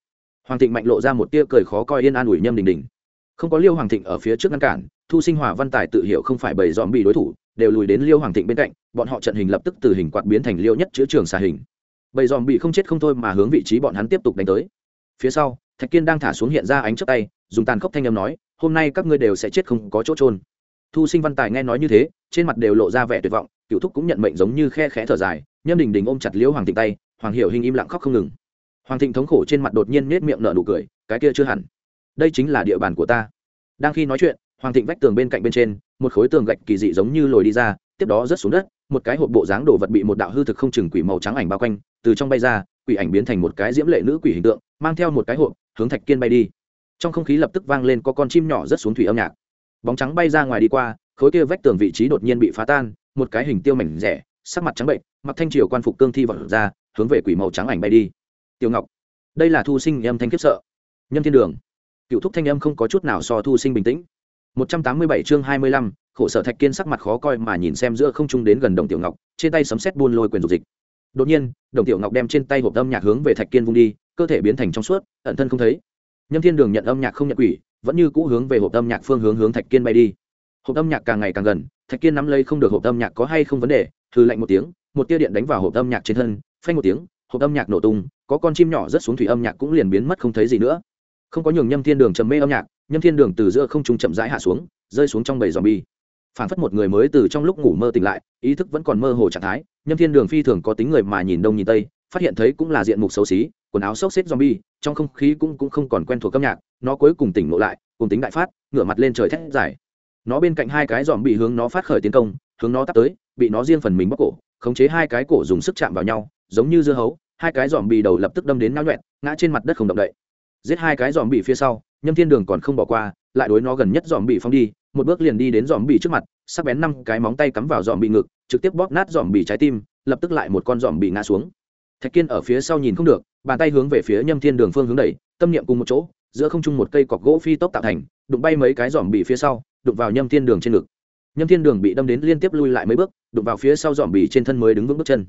Hoàng thịnh mạnh lộ ra một tia cười khó coi yên an ủi nhâm đình đình. Không có liêu hoàng thịnh ở phía trước ngăn cản, thu sinh hòa văn tài tự hiểu không phải bầy dòm bị đối thủ, đều lùi đến liêu hoàng thịnh bên cạnh, bọn họ trận hình lập tức từ hình quạt biến thành liêu nhất chữa trường xà hình. Bầy dòm bị không chết không thôi mà hướng vị trí bọn hắn tiếp tục đánh tới. Phía sau, thạch kiên đang thả xuống hiện ra ánh chớp tay, dùng tàn khốc thanh âm nói, hôm nay các ngươi đều sẽ chết không có chỗ trôn thu sinh văn tài nghe nói như thế, trên mặt đều lộ ra vẻ tuyệt vọng, cựu thúc cũng nhận mệnh giống như khe khẽ thở dài, nhâm đình đình ôm chặt liễu hoàng thịnh tay, hoàng hiểu hình im lặng khóc không ngừng. Hoàng thịnh thống khổ trên mặt đột nhiên nết miệng nở nụ cười, cái kia chưa hẳn. Đây chính là địa bàn của ta. Đang khi nói chuyện, hoàng thịnh vách tường bên cạnh bên trên, một khối tường gạch kỳ dị giống như lồi đi ra, tiếp đó rớt xuống đất, một cái hộp bộ dáng đồ vật bị một đạo hư thực không chừng quỷ màu trắng ảnh bao quanh, từ trong bay ra, quỷ ảnh biến thành một cái diễm lệ nữ quỷ hình tượng, mang theo một cái hộp, hướng thạch kiên bay đi. Trong không khí lập tức vang lên có con chim nhỏ rớt xuống thủy âm nhạc bóng trắng bay ra ngoài đi qua, khối kia vách tường vị trí đột nhiên bị phá tan, một cái hình tiêu mảnh rẻ, sắc mặt trắng bệnh, mặc thanh triều quan phục cương thi vật ra, hướng về quỷ màu trắng ảnh bay đi. Tiêu ngọc, đây là thu sinh âm thanh kiếp sợ. Nhâm thiên đường, cựu thúc thanh âm không có chút nào so thu sinh bình tĩnh. Một trăm tám mươi bảy chương hai mươi lăm, khổ sở thạch kiên sắc mặt khó coi mà nhìn xem giữa không trung đến gần đồng tiểu ngọc, trên tay sấm sét buôn lôi quyền dục dịch. Đột nhiên, đồng tiểu ngọc đem trên tay hộp âm nhạc hướng về thạch kiên vung đi, cơ thể biến thành trong suốt, ẩn thân không thấy. Nhâm thiên đường nhận âm nhạc không nhận quỷ vẫn như cũ hướng về hộp âm nhạc phương hướng hướng thạch kiên bay đi. Hộp âm nhạc càng ngày càng gần, thạch kiên nắm lấy không được hộp âm nhạc có hay không vấn đề thư lạnh một tiếng, một tia điện đánh vào hộp âm nhạc trên thân, phanh một tiếng, hộp âm nhạc nổ tung, có con chim nhỏ rất xuống thủy âm nhạc cũng liền biến mất không thấy gì nữa. Không có nhường nhâm thiên đường trầm mê âm nhạc, nhâm thiên đường từ giữa không trung chậm rãi hạ xuống, rơi xuống trong bầy dòm bi phản phất một người mới từ trong lúc ngủ mơ tỉnh lại, ý thức vẫn còn mơ hồ trạng thái, nhâm thiên đường phi thường có tính người mà nhìn đông nhìn tây, phát hiện thấy cũng là diện mục xấu xí quần áo xốc xếp zombie trong không khí cũng cũng không còn quen thuộc âm nhạc nó cuối cùng tỉnh ngộ lại cùng tính đại phát ngửa mặt lên trời thét dài. Nó bên cạnh hai cái zombie bị hướng nó phát khởi tiến công hướng nó tắt tới bị nó riêng phần mình bóc cổ khống chế hai cái cổ dùng sức chạm vào nhau giống như dưa hấu hai cái zombie bị đầu lập tức đâm đến náo loạn, ngã trên mặt đất không động đậy. Giết hai cái zombie bị phía sau nhâm thiên đường còn không bỏ qua lại đối nó gần nhất zombie bị đi một bước liền đi đến zombie bị trước mặt sắc bén năm cái móng tay cắm vào zombie bị ngực trực tiếp bóp nát zombie bị trái tim lập tức lại một con zombie bị ngã xuống thạch kiên ở phía sau nhìn không được, bàn tay hướng về phía nhâm thiên đường phương hướng đẩy, tâm niệm cùng một chỗ, giữa không trung một cây cọc gỗ phi tốc tạo thành, đụng bay mấy cái dòm bị phía sau, đụng vào nhâm thiên đường trên ngực. Nhâm thiên đường bị đâm đến liên tiếp lui lại mấy bước, đụng vào phía sau dòm bị trên thân mới đứng vững bước chân.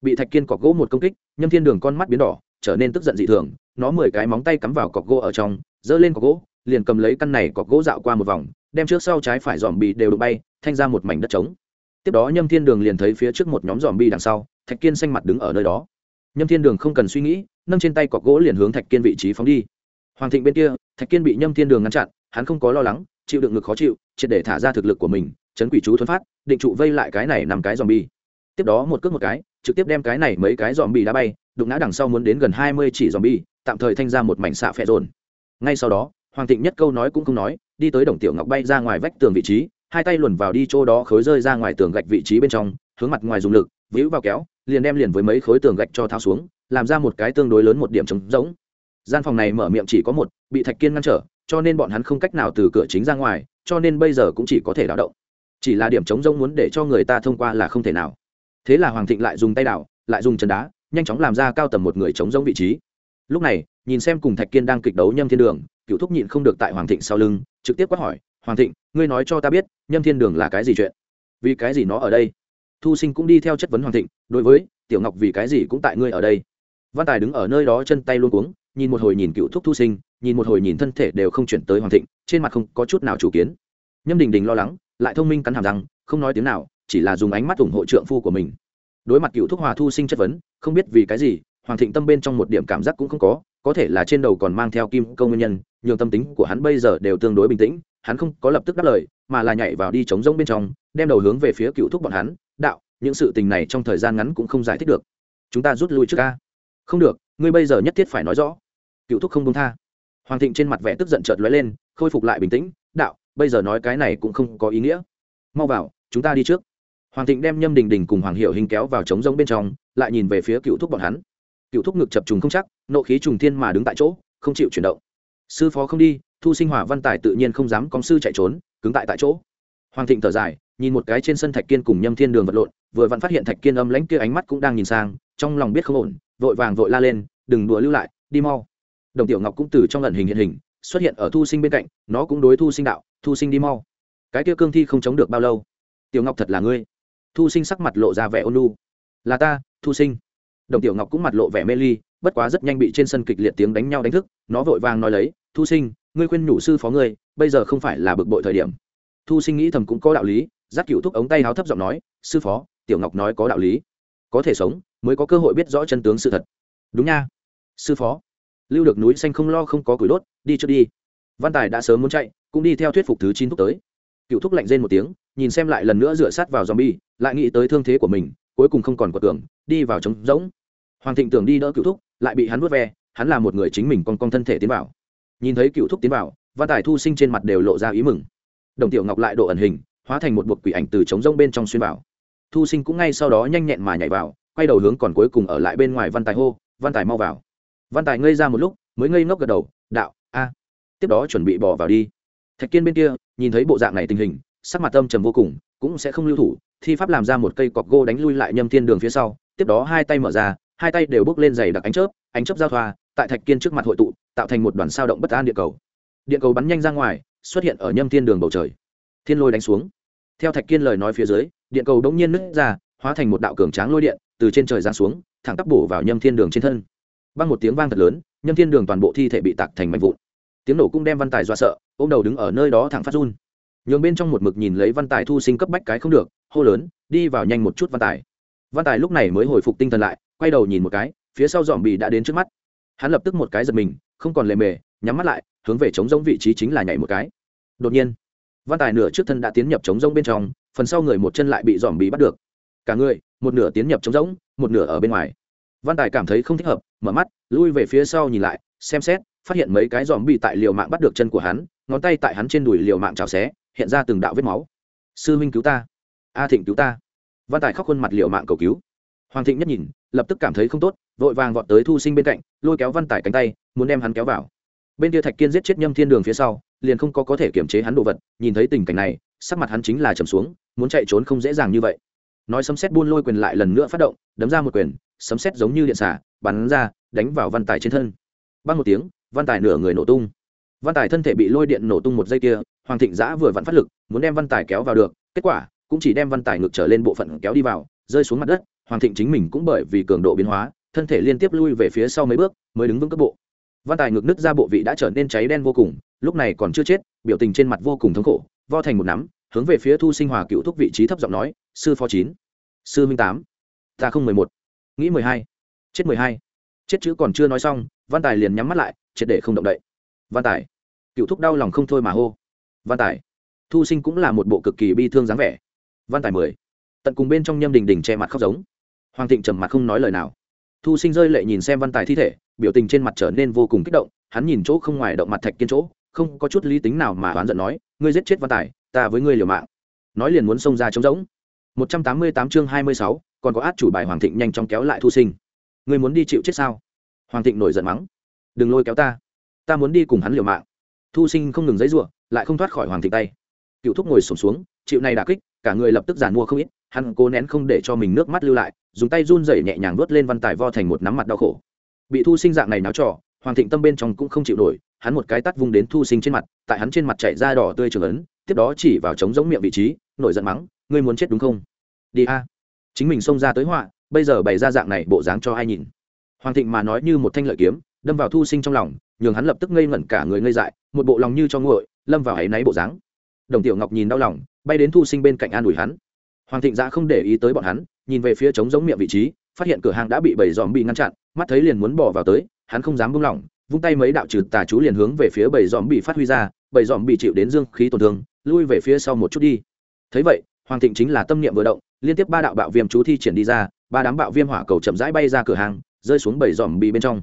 Bị thạch kiên cọc gỗ một công kích, nhâm thiên đường con mắt biến đỏ, trở nên tức giận dị thường, nó mười cái móng tay cắm vào cọc gỗ ở trong, giơ lên cọc gỗ, liền cầm lấy căn này cọc gỗ dạo qua một vòng, đem trước sau trái phải dòm bị đều đụng bay, thanh ra một mảnh đất trống. Tiếp đó nhâm thiên đường liền thấy phía trước một nhóm dòm bi đằng sau, thạch kiên xanh mặt đứng ở nơi đó nhâm thiên đường không cần suy nghĩ, nâng trên tay cọc gỗ liền hướng thạch kiên vị trí phóng đi. Hoàng thịnh bên kia, thạch kiên bị nhâm thiên đường ngăn chặn, hắn không có lo lắng, chịu đựng ngực khó chịu, triệt để thả ra thực lực của mình, chấn quỷ chú thuấn phát, định trụ vây lại cái này nằm cái dòm bi tiếp đó một cước một cái, trực tiếp đem cái này mấy cái dòm bi đá bay, đụng ngã đằng sau muốn đến gần hai mươi chỉ dòm bi tạm thời thanh ra một mảnh xạ phẹ rồn. Ngay sau đó, hoàng thịnh nhất câu nói cũng không nói, đi tới đồng tiểu ngọc bay ra ngoài vách tường vị trí, hai tay luồn vào đi chỗ đó khối rơi ra ngoài tường gạch vị trí bên trong, hướng mặt ngoài dùng lực, víu vào kéo liền đem liền với mấy khối tường gạch cho tháo xuống, làm ra một cái tương đối lớn một điểm trống rỗng. Gian phòng này mở miệng chỉ có một, bị thạch kiên ngăn trở, cho nên bọn hắn không cách nào từ cửa chính ra ngoài, cho nên bây giờ cũng chỉ có thể đào động. Chỉ là điểm trống rỗng muốn để cho người ta thông qua là không thể nào. Thế là hoàng thịnh lại dùng tay đào, lại dùng chân đá, nhanh chóng làm ra cao tầm một người trống rỗng vị trí. Lúc này, nhìn xem cùng thạch kiên đang kịch đấu nhâm thiên đường cựu thúc nhịn không được tại hoàng thịnh sau lưng, trực tiếp quát hỏi, hoàng thịnh, ngươi nói cho ta biết, nhâm thiên đường là cái gì chuyện? Vì cái gì nó ở đây? Thu sinh cũng đi theo chất vấn hoàng thịnh, đối với, tiểu ngọc vì cái gì cũng tại ngươi ở đây? Văn tài đứng ở nơi đó chân tay luôn cuống, nhìn một hồi nhìn cựu thúc thu sinh, nhìn một hồi nhìn thân thể đều không chuyển tới hoàng thịnh, trên mặt không có chút nào chủ kiến. Nhâm đình đình lo lắng, lại thông minh cắn hàm rằng không nói tiếng nào, chỉ là dùng ánh mắt ủng hộ trượng phu của mình. Đối mặt cựu thúc hòa thu sinh chất vấn, không biết vì cái gì, hoàng thịnh tâm bên trong một điểm cảm giác cũng không có có thể là trên đầu còn mang theo kim câu nguyên nhân, nhường tâm tính của hắn bây giờ đều tương đối bình tĩnh, hắn không có lập tức đáp lời, mà là nhảy vào đi chống rông bên trong, đem đầu hướng về phía cựu thúc bọn hắn đạo, những sự tình này trong thời gian ngắn cũng không giải thích được. Chúng ta rút lui trước ca không được, ngươi bây giờ nhất thiết phải nói rõ. Cựu thúc không công tha. Hoàng thịnh trên mặt vẻ tức giận chợt lóe lên, khôi phục lại bình tĩnh, đạo, bây giờ nói cái này cũng không có ý nghĩa. Mau vào, chúng ta đi trước. Hoàng thịnh đem nhâm đình đình cùng hoàng hiệu hình kéo vào trống rông bên trong, lại nhìn về phía cựu thúc bọn hắn. Cựu thúc ngực chập trùng không chắc, nộ khí trùng thiên mà đứng tại chỗ, không chịu chuyển động. Sư phó không đi, thu sinh hỏa văn tài tự nhiên không dám con sư chạy trốn, cứng tại tại chỗ hoàng thịnh thở dài, nhìn một cái trên sân thạch kiên cùng nhâm thiên đường vật lộn, vừa vặn phát hiện thạch kiên âm lãnh kia ánh mắt cũng đang nhìn sang, trong lòng biết không ổn, vội vàng vội la lên, đừng đùa lưu lại, đi mau. Đồng tiểu ngọc cũng từ trong lần hình hiện hình, xuất hiện ở thu sinh bên cạnh, nó cũng đối thu sinh đạo, thu sinh đi mau. Cái kia cương thi không chống được bao lâu? Tiểu ngọc thật là ngươi. Thu sinh sắc mặt lộ ra vẻ ôn lu là ta, thu sinh. Đồng tiểu ngọc cũng mặt lộ vẻ mê ly, bất quá rất nhanh bị trên sân kịch liệt tiếng đánh nhau đánh thức, nó vội vàng nói lấy, thu sinh, ngươi khuyên nhủ sư phó ngươi, bây giờ không phải là bực bội thời điểm thu sinh nghĩ thầm cũng có đạo lý, giác cựu thúc ống tay háo thấp giọng nói, sư phó, tiểu ngọc nói có đạo lý. Có thể sống, mới có cơ hội biết rõ chân tướng sự thật. Đúng nha. Sư phó. Lưu được núi xanh không lo không có củi đốt, đi trước đi. Văn tài đã sớm muốn chạy, cũng đi theo thuyết phục thứ chín thúc tới. Cựu thúc lạnh rên một tiếng, nhìn xem lại lần nữa dựa sát vào zombie, lại nghĩ tới thương thế của mình, cuối cùng không còn quật tưởng đi vào trống rỗng. Hoàng thịnh tưởng đi đỡ cựu thúc, lại bị hắn vớt ve, hắn là một người chính mình con con thân thể tiến vào. Nhìn thấy cựu thúc tiến vào, văn tài thu sinh trên mặt đều lộ ra ý mừng đồng tiểu ngọc lại độ ẩn hình, hóa thành một buộc quỷ ảnh từ trống rông bên trong xuyên vào. Thu sinh cũng ngay sau đó nhanh nhẹn mà nhảy vào, quay đầu hướng còn cuối cùng ở lại bên ngoài văn tài hô, văn tài mau vào. Văn tài ngây ra một lúc, mới ngây ngốc gật đầu, đạo, a, tiếp đó chuẩn bị bỏ vào đi. Thạch kiên bên kia, nhìn thấy bộ dạng này tình hình, sắc mặt tâm trầm vô cùng, cũng sẽ không lưu thủ, thi pháp làm ra một cây cọc gô đánh lui lại nhâm thiên đường phía sau, tiếp đó hai tay mở ra, hai tay đều bước lên dày đặc ánh chớp ánh chớp giao thoa, tại thạch kiên trước mặt hội tụ, tạo thành một đoàn sao động bất an địa cầu. Điện cầu bắn nhanh ra ngoài xuất hiện ở nhâm thiên đường bầu trời. Thiên lôi đánh xuống. Theo thạch kiên lời nói phía dưới, điện cầu đống nhiên nứt ra, hóa thành một đạo cường tráng lôi điện từ trên trời giáng xuống, thẳng tắp bổ vào nhâm thiên đường trên thân. Băng một tiếng vang thật lớn, nhâm thiên đường toàn bộ thi thể bị tạc thành mảnh vụn. Tiếng nổ cũng đem văn tài dọa sợ ô m đầu đứng ở nơi đó thẳng phát run. Nhường bên trong một mực nhìn lấy văn tài thu sinh cấp bách cái không được, hô lớn, đi vào nhanh một chút văn tài. Văn tài lúc này mới hồi phục tinh thần lại, quay đầu nhìn một cái, phía sau dòm bì đã đến trước mắt. Hắn lập tức một cái giật mình, không còn lề mề nhắm mắt lại, hướng về chống giống vị trí chính là nhảy một cái. Đột nhiên, văn tài nửa trước thân đã tiến nhập chống giống bên trong, phần sau người một chân lại bị dòm bị bắt được. Cả người, một nửa tiến nhập chống giống một nửa ở bên ngoài. Văn tài cảm thấy không thích hợp, mở mắt, lui về phía sau nhìn lại, xem xét, phát hiện mấy cái dòm bị tại liều mạng bắt được chân của hắn, ngón tay tại hắn trên đùi liều mạng trào xé, hiện ra từng đạo vết máu. Sư huynh cứu ta. A thịnh cứu ta. Văn tài khóc khuôn mặt liều mạng cầu cứu. Hoàng thịnh nhất nhìn, lập tức cảm thấy không tốt, vội vàng vọt tới thu sinh bên cạnh, lôi kéo văn tài cánh tay, muốn đem hắn kéo vào bên kia thạch kiên giết chết nhâm thiên đường phía sau, liền không có có thể kiểm chế hắn đồ vật, nhìn thấy tình cảnh này, sắc mặt hắn chính là trầm xuống, muốn chạy trốn không dễ dàng như vậy. Nói sấm xét buôn lôi quyền lại lần nữa phát động, đấm ra một quyền, sấm xét giống như điện xả, bắn ra, đánh vào văn tài trên thân. Băng một tiếng, văn tài nửa người nổ tung. Văn tài thân thể bị lôi điện nổ tung một giây kia, hoàng thịnh giã vừa vặn phát lực, muốn đem văn tài kéo vào được, kết quả, cũng chỉ đem văn tài ngược trở lên bộ phận kéo đi vào, rơi xuống mặt đất, hoàng thịnh chính mình cũng bởi vì cường độ biến hóa, thân thể liên tiếp lui về phía sau mấy bước, mới đứng vững cấp bộ văn tài ngực nứt ra bộ vị đã trở nên cháy đen vô cùng, lúc này còn chưa chết, biểu tình trên mặt vô cùng thống khổ, vo thành một nắm, hướng về phía thu sinh hòa cựu thúc vị trí thấp giọng nói, sư phó chín, sư minh tám, ta không mười một, nghĩ mười hai, chết mười hai. Chết chữ còn chưa nói xong, văn tài liền nhắm mắt lại, triệt để không động đậy. Văn tài. Cựu thúc đau lòng không thôi mà hô. Văn tài. Thu sinh cũng là một bộ cực kỳ bi thương dáng vẻ. Văn tài mười. Tận cùng bên trong nhâm đình đình che mặt khóc giống. Hoàng thịnh trầm mặt không nói lời nào thu sinh rơi lệ nhìn xem văn tài thi thể biểu tình trên mặt trở nên vô cùng kích động hắn nhìn chỗ không ngoài động mặt thạch kiên chỗ không có chút lý tính nào mà oán giận nói ngươi giết chết văn tài ta với ngươi liều mạng. Nói liền muốn xông ra trống rỗng. Một trăm tám mươi tám chương hai mươi sáu còn có át chủ bài hoàng thịnh nhanh chóng kéo lại thu sinh. Ngươi muốn đi chịu chết sao? Hoàng thịnh nổi giận mắng. Đừng lôi kéo ta ta muốn đi cùng hắn liều mạng. Thu sinh không ngừng giấy rủa, lại không thoát khỏi hoàng thịnh tay. Cựu thúc ngồi sổm xuống chịu này đà kích cả người lập tức giàn mua không ít hắn cố nén không để cho mình nước mắt lưu lại, dùng tay run rẩy nhẹ nhàng vớt lên văn tài vo thành một nắm mặt đau khổ. Bị thu sinh dạng này náo trò, hoàng thịnh tâm bên trong cũng không chịu nổi, hắn một cái tắt vung đến thu sinh trên mặt, tại hắn trên mặt chạy ra đỏ tươi trường ấn, tiếp đó chỉ vào trống giống miệng vị trí, nổi giận mắng, ngươi muốn chết đúng không? Đi a. Chính mình xông ra tới họa, bây giờ bày ra dạng này bộ dáng cho ai nhìn? Hoàng thịnh mà nói như một thanh lợi kiếm, đâm vào thu sinh trong lòng, nhường hắn lập tức ngây ngẩn cả người ngây dại, một bộ lòng như cho nguội, lâm vào áy náy bộ dáng. Đồng tiểu ngọc nhìn đau lòng, bay đến thu sinh bên cạnh an ủi hắn hoàng thịnh giã không để ý tới bọn hắn, nhìn về phía trống giống miệng vị trí, phát hiện cửa hàng đã bị bảy dòm bị ngăn chặn, mắt thấy liền muốn bỏ vào tới, hắn không dám buông lỏng, vung tay mấy đạo trừ tà chú liền hướng về phía bảy dòm bị phát huy ra, bảy dòm bị chịu đến dương khí tổn thương, lui về phía sau một chút đi. Thấy vậy, hoàng thịnh chính là tâm niệm vừa động, liên tiếp ba đạo bạo viêm chú thi triển đi ra, ba đám bạo viêm hỏa cầu chậm rãi bay ra cửa hàng, rơi xuống bảy dòm bị bên trong.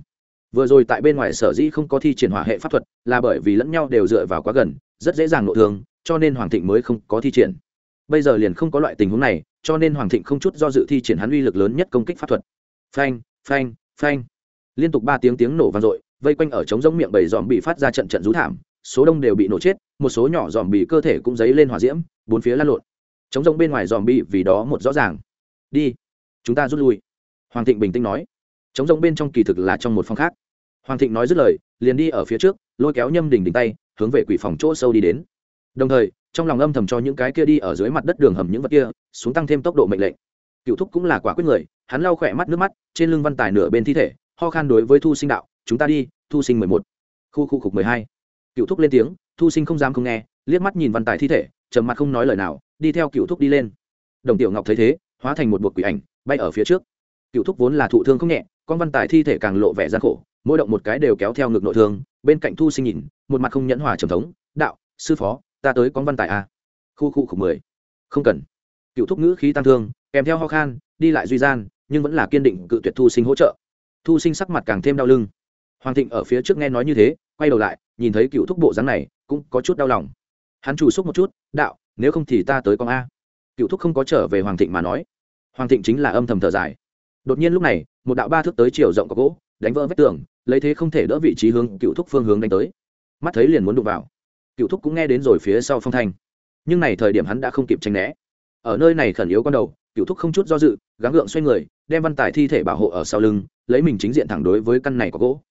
Vừa rồi tại bên ngoài sở dĩ không có thi triển hỏa hệ pháp thuật, là bởi vì lẫn nhau đều dựa vào quá gần, rất dễ dàng nội thương, cho nên hoàng thịnh mới không có thi triển bây giờ liền không có loại tình huống này, cho nên hoàng thịnh không chút do dự thi triển hắn uy lực lớn nhất công kích pháp thuật. Phanh phanh phanh. Liên tục ba tiếng tiếng nổ vang dội, vây quanh ở trống giống miệng bầy dòm bị phát ra trận trận rú thảm, số đông đều bị nổ chết, một số nhỏ dòm bị cơ thể cũng dấy lên hỏa diễm, bốn phía lan lộn. Trống giống bên ngoài dòm bị vì đó một rõ ràng. Đi, chúng ta rút lui. Hoàng thịnh bình tĩnh nói. Trống giống bên trong kỳ thực là trong một phòng khác. Hoàng thịnh nói dứt lời, liền đi ở phía trước, lôi kéo nhâm đỉnh đỉnh tay, hướng về quỷ phòng chỗ sâu đi đến. Đồng thời trong lòng âm thầm cho những cái kia đi ở dưới mặt đất đường hầm những vật kia, xuống tăng thêm tốc độ mệnh lệnh. Cựu thúc cũng là quả quyết người, hắn lau khỏe mắt nước mắt, trên lưng văn tài nửa bên thi thể, ho khan đối với thu sinh đạo, chúng ta đi, thu sinh mười một. Khu khu khục mười hai. Cựu thúc lên tiếng, thu sinh không dám không nghe, liếc mắt nhìn văn tài thi thể, trầm mặt không nói lời nào, đi theo cựu thúc đi lên. Đồng tiểu ngọc thấy thế, hóa thành một buộc quỷ ảnh, bay ở phía trước. Cựu thúc vốn là thụ thương không nhẹ, con văn tài thi thể càng lộ vẻ gian khổ, mỗi động một cái đều kéo theo ngực nội thương, bên cạnh thu sinh nhìn, một mặt không nhẫn hòa trầm thống, đạo, sư phó ta tới con văn tài a. Khu khu khục mười. Không cần. Cựu thúc ngữ khí tăng thương, kèm theo ho khan, đi lại duy gian, nhưng vẫn là kiên định cự tuyệt thu sinh hỗ trợ. Thu sinh sắc mặt càng thêm đau lưng. Hoàng thịnh ở phía trước nghe nói như thế, quay đầu lại, nhìn thấy cựu thúc bộ dáng này, cũng có chút đau lòng. Hắn chủ xúc một chút, đạo, nếu không thì ta tới con a. Cựu thúc không có trở về hoàng thịnh mà nói. Hoàng thịnh chính là âm thầm thở dài. Đột nhiên lúc này, một đạo ba thước tới chiều rộng có gỗ, đánh vỡ vách tường, lấy thế không thể đỡ vị trí hướng cựu thúc phương hướng đánh tới. Mắt thấy liền muốn đụng vào cựu thúc cũng nghe đến rồi phía sau phong thanh. Nhưng này thời điểm hắn đã không kịp tranh né. Ở nơi này khẩn yếu con đầu, cựu thúc không chút do dự, gắng gượng xoay người, đem văn tài thi thể bảo hộ ở sau lưng, lấy mình chính diện thẳng đối với căn này có gỗ.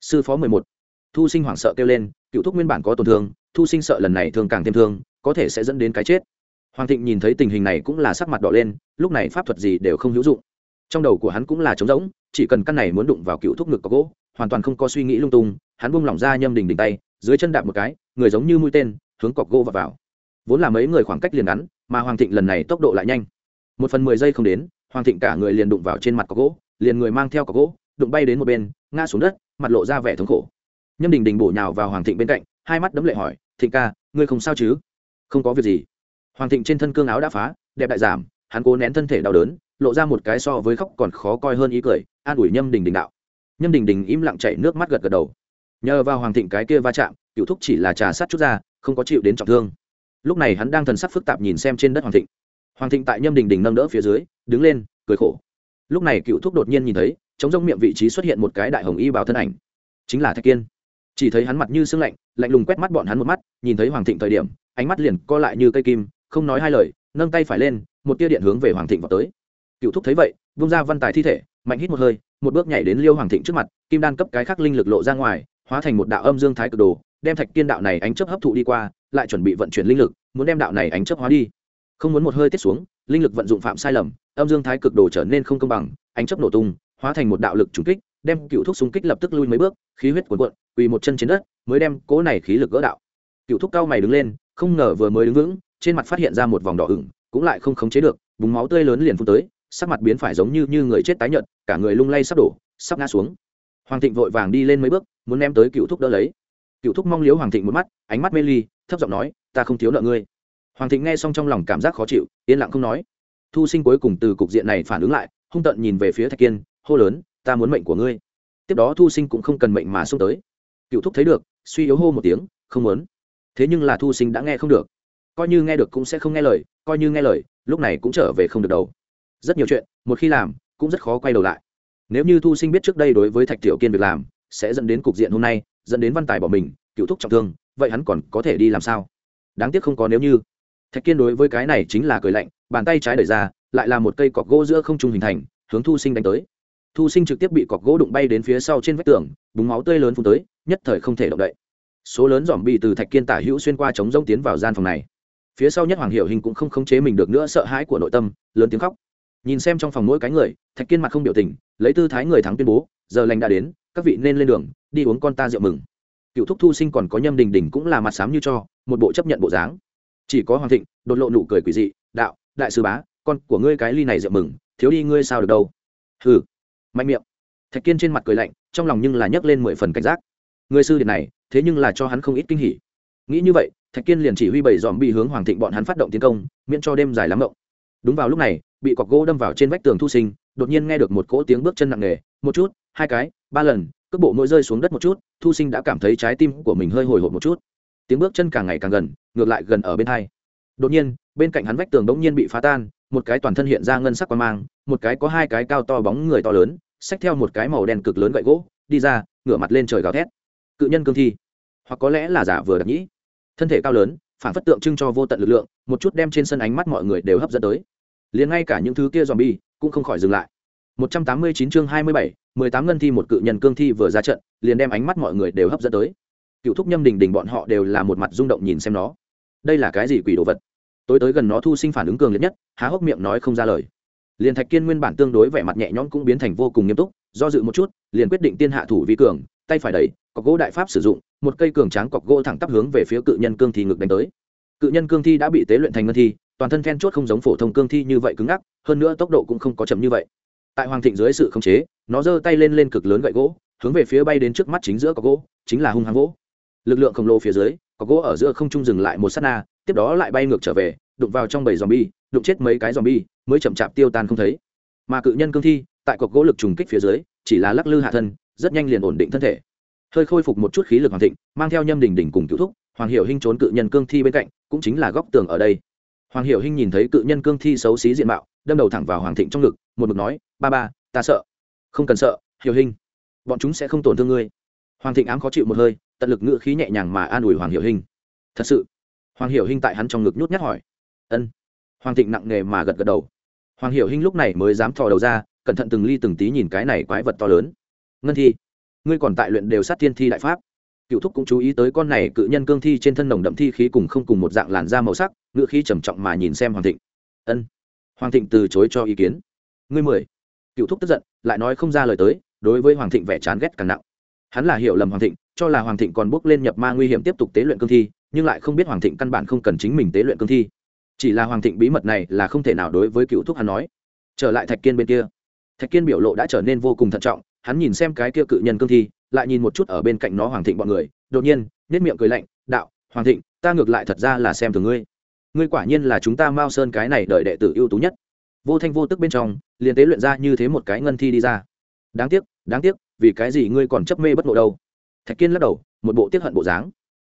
Sư phó mười một. Thu sinh hoảng sợ kêu lên, cựu thúc nguyên bản có tổn thương, thu sinh sợ lần này thương càng thêm thương, có thể sẽ dẫn đến cái chết. Hoàng thịnh nhìn thấy tình hình này cũng là sắc mặt đỏ lên, lúc này pháp thuật gì đều không hữu dụng. Trong đầu của hắn cũng là trống rỗng, chỉ cần căn này muốn đụng vào cựu thúc ngực có gỗ, hoàn toàn không có suy nghĩ lung tung, hắn buông lỏng ra nhâm đình đình tay dưới chân đạp một cái người giống như mũi tên hướng cọc gỗ vào, vào. Vốn là mấy người khoảng cách liền ngắn mà hoàng thịnh lần này tốc độ lại nhanh. Một phần mười giây không đến hoàng thịnh cả người liền đụng vào trên mặt cọc gỗ liền người mang theo cọc gỗ đụng bay đến một bên ngã xuống đất mặt lộ ra vẻ thống khổ. Nhâm đình đình bổ nhào vào hoàng thịnh bên cạnh hai mắt đấm lệ hỏi thịnh ca ngươi không sao chứ? Không có việc gì. Hoàng thịnh trên thân cương áo đã phá đẹp đại giảm hắn cố nén thân thể đau đớn lộ ra một cái so với khóc còn khó coi hơn ý cười an ủi nhâm đình đình đạo. Nhâm đình đình im lặng chạy nước mắt gật gật đầu nhờ vào hoàng thịnh cái kia va chạm, cựu thúc chỉ là trà sát chút ra, không có chịu đến trọng thương. Lúc này hắn đang thần sắc phức tạp nhìn xem trên đất hoàng thịnh. Hoàng thịnh tại nhâm đình đình nâng đỡ phía dưới, đứng lên, cười khổ. Lúc này cựu thúc đột nhiên nhìn thấy chống rông miệng vị trí xuất hiện một cái đại hồng y bào thân ảnh. Chính là thạch kiên. Chỉ thấy hắn mặt như sương lạnh lạnh lùng quét mắt bọn hắn một mắt, nhìn thấy hoàng thịnh thời điểm, ánh mắt liền co lại như cây kim, không nói hai lời, nâng tay phải lên, một tia điện hướng về hoàng thịnh vào tới. Cựu thúc thấy vậy, vung ra văn tài thi thể, mạnh hít một hơi, một bước nhảy đến liêu hoàng thịnh trước mặt, kim đan cấp cái khắc linh lực lộ ra ngoài hóa thành một đạo âm dương thái cực đồ, đem thạch kiên đạo này ánh chấp hấp thụ đi qua, lại chuẩn bị vận chuyển linh lực, muốn đem đạo này ánh chấp hóa đi. Không muốn một hơi tiết xuống, linh lực vận dụng phạm sai lầm, âm dương thái cực đồ trở nên không công bằng, ánh chấp nổ tung, hóa thành một đạo lực trùng kích, đem cựu thúc xung kích lập tức lui mấy bước, khí huyết cuồn cuộn, quỳ một chân trên đất, mới đem cỗ này khí lực gỡ đạo. Cựu thúc cao mày đứng lên, không ngờ vừa mới đứng vững, trên mặt phát hiện ra một vòng đỏ ửng, cũng lại không khống chế được, búng máu tươi lớn liền phun tới, sắc mặt biến phải giống như như người chết tái nhợt, cả người lung lay sắp đổ, sắp ngã xuống hoàng thịnh vội vàng đi lên mấy bước, muốn ném tới cựu thúc đỡ lấy. Cựu thúc mong liếu hoàng thịnh một mắt, ánh mắt mê ly, thấp giọng nói, ta không thiếu nợ ngươi. Hoàng thịnh nghe xong trong lòng cảm giác khó chịu, yên lặng không nói. Thu sinh cuối cùng từ cục diện này phản ứng lại, hung tận nhìn về phía thạch kiên, hô lớn, ta muốn mệnh của ngươi. Tiếp đó thu sinh cũng không cần mệnh mà xông tới. Cựu thúc thấy được, suy yếu hô một tiếng, không muốn. Thế nhưng là thu sinh đã nghe không được. Coi như nghe được cũng sẽ không nghe lời, coi như nghe lời, lúc này cũng trở về không được đầu. Rất nhiều chuyện, một khi làm, cũng rất khó quay đầu lại nếu như thu sinh biết trước đây đối với thạch tiểu kiên việc làm, sẽ dẫn đến cục diện hôm nay, dẫn đến văn tài bỏ mình, cựu thúc trọng thương, vậy hắn còn có thể đi làm sao? Đáng tiếc không có nếu như. Thạch kiên đối với cái này chính là cười lạnh, bàn tay trái đẩy ra, lại là một cây cọc gỗ giữa không trung hình thành, hướng thu sinh đánh tới. Thu sinh trực tiếp bị cọc gỗ đụng bay đến phía sau trên vách tường, búng máu tươi lớn phun tới, nhất thời không thể động đậy. Số lớn dòm bị từ thạch kiên tả hữu xuyên qua chống rông tiến vào gian phòng này. Phía sau nhất hoàng hiệu hình cũng không khống chế mình được nữa, sợ hãi của nội tâm, lớn tiếng khóc. Nhìn xem trong phòng mỗi cái người, thạch kiên mặt không biểu tình lấy tư thái người thắng tuyên bố, giờ lành đã đến, các vị nên lên đường, đi uống con ta rượu mừng. Cựu thúc thu sinh còn có nhâm đình đình cũng là mặt sám như cho, một bộ chấp nhận bộ dáng. Chỉ có hoàng thịnh, đột lộ nụ cười quỷ dị, đạo, đại sư bá, con của ngươi cái ly này rượu mừng, thiếu đi ngươi sao được đâu? Hừ. Mạnh miệng. Thạch kiên trên mặt cười lạnh, trong lòng nhưng là nhấc lên mười phần cảnh giác. Người sư điện này, thế nhưng là cho hắn không ít kinh hỉ. Nghĩ như vậy, thạch kiên liền chỉ huy bảy dòm bị hướng hoàng thịnh bọn hắn phát động tiến công, miễn cho đêm dài lắm mộng. Đúng vào lúc này, bị cọc gỗ đâm vào trên vách tường thu sinh đột nhiên nghe được một cỗ tiếng bước chân nặng nề, một chút, hai cái, ba lần, cước bộ mỗi rơi xuống đất một chút, thu sinh đã cảm thấy trái tim của mình hơi hồi hộp một chút. Tiếng bước chân càng ngày càng gần, ngược lại gần ở bên hai. Đột nhiên, bên cạnh hắn vách tường đống nhiên bị phá tan, một cái toàn thân hiện ra ngân sắc quang mang, một cái có hai cái cao to bóng người to lớn, xách theo một cái màu đen cực lớn gậy gỗ, đi ra, ngửa mặt lên trời gào thét. Cự nhân cương thi. Hoặc có lẽ là giả vừa đặc nhĩ. Thân thể cao lớn, phản phất tượng trưng cho vô tận lực lượng, một chút đem trên sân ánh mắt mọi người đều hấp dẫn tới. Liền ngay cả những thứ kia zombie cũng không khỏi dừng lại. 189 chương 27, 18 ngân thi một cự nhân cương thi vừa ra trận liền đem ánh mắt mọi người đều hấp dẫn tới. Cựu thúc nhâm đình đình bọn họ đều là một mặt rung động nhìn xem nó. Đây là cái gì quỷ đồ vật? Tối tới gần nó thu sinh phản ứng cường liệt nhất há hốc miệng nói không ra lời. Liền thạch kiên nguyên bản tương đối vẻ mặt nhẹ nhõm cũng biến thành vô cùng nghiêm túc do dự một chút liền quyết định tiên hạ thủ vi cường tay phải đẩy cọc gỗ đại pháp sử dụng một cây cường tráng cọc gỗ thẳng tắp hướng về phía cự nhân cương thi ngực đánh tới. Cự nhân cương thi đã bị tế luyện thành ngân thi toàn thân then chốt không giống phổ thông cương thi như vậy cứng ngắc, hơn nữa tốc độ cũng không có chậm như vậy. Tại hoàng thịnh dưới sự khống chế, nó giơ tay lên lên cực lớn gậy gỗ, hướng về phía bay đến trước mắt chính giữa có gỗ, chính là hung hăng gỗ. Lực lượng khổng lồ phía dưới, có gỗ ở giữa không trung dừng lại một sát na, tiếp đó lại bay ngược trở về, đụng vào trong bầy zombie, đụng chết mấy cái zombie, mới chậm chạp tiêu tan không thấy. Mà cự nhân cương thi, tại cọc gỗ lực trùng kích phía dưới, chỉ là lắc lư hạ thân, rất nhanh liền ổn định thân thể. Hơi khôi phục một chút khí lực hoàng thịnh, mang theo nhâm đình đình cùng cựu thúc, hoàng hiệu hinh trốn cự nhân cương thi bên cạnh, cũng chính là góc tường ở đây hoàng Hiểu hinh nhìn thấy cự nhân cương thi xấu xí diện mạo, đâm đầu thẳng vào hoàng thịnh trong ngực, một mực nói, ba ba, ta sợ. Không cần sợ, Hiểu hinh. Bọn chúng sẽ không tổn thương ngươi. Hoàng thịnh ám khó chịu một hơi, tận lực ngự khí nhẹ nhàng mà an ủi hoàng Hiểu hinh. Thật sự? Hoàng Hiểu hinh tại hắn trong ngực nhút nhát hỏi. Ân. Hoàng thịnh nặng nề mà gật gật đầu. Hoàng Hiểu hinh lúc này mới dám thò đầu ra, cẩn thận từng ly từng tí nhìn cái này quái vật to lớn. Ngân thi, ngươi còn tại luyện đều sát thiên thi đại pháp cựu thúc cũng chú ý tới con này cự nhân cương thi trên thân nồng đậm thi khí cùng không cùng một dạng làn da màu sắc ngự khí trầm trọng mà nhìn xem hoàng thịnh. Ân. Hoàng thịnh từ chối cho ý kiến. Ngươi mười. Cựu thúc tức giận, lại nói không ra lời tới, đối với hoàng thịnh vẻ chán ghét càng nặng. Hắn là hiểu lầm hoàng thịnh, cho là hoàng thịnh còn bước lên nhập ma nguy hiểm tiếp tục tế luyện cương thi, nhưng lại không biết hoàng thịnh căn bản không cần chính mình tế luyện cương thi. Chỉ là hoàng thịnh bí mật này là không thể nào đối với cựu thúc hắn nói. Trở lại thạch kiên bên kia. Thạch kiên biểu lộ đã trở nên vô cùng thận trọng, hắn nhìn xem cái kia cự nhân cương thi lại nhìn một chút ở bên cạnh nó hoàng thịnh bọn người, đột nhiên nết miệng cười lạnh, đạo, hoàng thịnh, ta ngược lại thật ra là xem thường ngươi. Ngươi quả nhiên là chúng ta mao sơn cái này đợi đệ tử ưu tú nhất. Vô thanh vô tức bên trong, liền tế luyện ra như thế một cái ngân thi đi ra. Đáng tiếc đáng tiếc, vì cái gì ngươi còn chấp mê bất ngộ đâu? Thạch kiên lắc đầu, một bộ tiếp hận bộ dáng.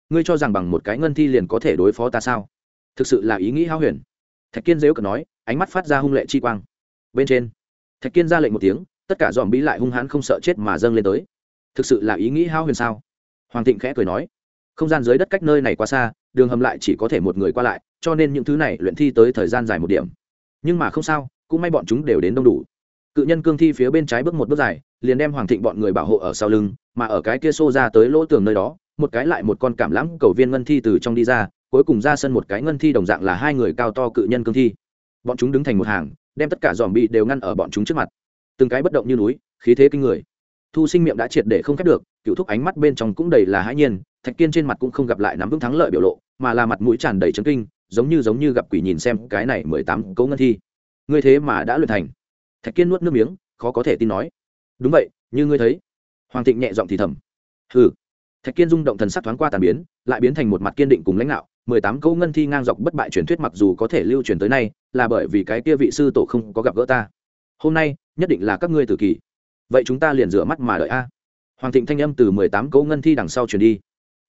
Ngươi cho rằng bằng một cái ngân thi liền có thể đối phó ta sao? Thực sự là ý nghĩ hao huyền. Thạch kiên dếu cờ nói, ánh mắt phát ra hung lệ chi quang. Bên trên, thạch kiên ra lệnh một tiếng, tất cả dòm bí lại hung hãn không sợ chết mà dâng lên tới thực sự là ý nghĩ hao huyền sao? Hoàng thịnh khẽ cười nói, không gian dưới đất cách nơi này quá xa, đường hầm lại chỉ có thể một người qua lại, cho nên những thứ này luyện thi tới thời gian dài một điểm. Nhưng mà không sao, cũng may bọn chúng đều đến đông đủ. Cự nhân cương thi phía bên trái bước một bước dài, liền đem hoàng thịnh bọn người bảo hộ ở sau lưng, mà ở cái kia xô ra tới lỗ tường nơi đó, một cái lại một con cảm lãng cầu viên ngân thi từ trong đi ra, cuối cùng ra sân một cái ngân thi đồng dạng là hai người cao to cự nhân cương thi. Bọn chúng đứng thành một hàng, đem tất cả dòm bị đều ngăn ở bọn chúng trước mặt. Từng cái bất động như núi, khí thế kinh người thu sinh miệng đã triệt để không khép được cựu thúc ánh mắt bên trong cũng đầy là hãi nhiên, thạch kiên trên mặt cũng không gặp lại nắm vững thắng lợi biểu lộ, mà là mặt mũi tràn đầy trấn kinh, giống như giống như gặp quỷ nhìn xem cái này mười tám cấu ngân thi. Ngươi thế mà đã luyện thành. Thạch kiên nuốt nước miếng, khó có thể tin nói. Đúng vậy, như ngươi thấy. Hoàng thịnh nhẹ giọng thì thầm. Hừ. Thạch kiên rung động thần sắc thoáng qua tàn biến, lại biến thành một mặt kiên định cùng lãnh đạo. Mười tám câu ngân thi ngang dọc bất bại truyền thuyết mặc dù có thể lưu truyền tới nay, là bởi vì cái kia vị sư tổ không có gặp gỡ ta. Hôm nay, nhất định là các ngươi tử kỳ vậy chúng ta liền rửa mắt mà đợi a. Hoàng thịnh thanh âm từ mười tám cấu ngân thi đằng sau truyền đi.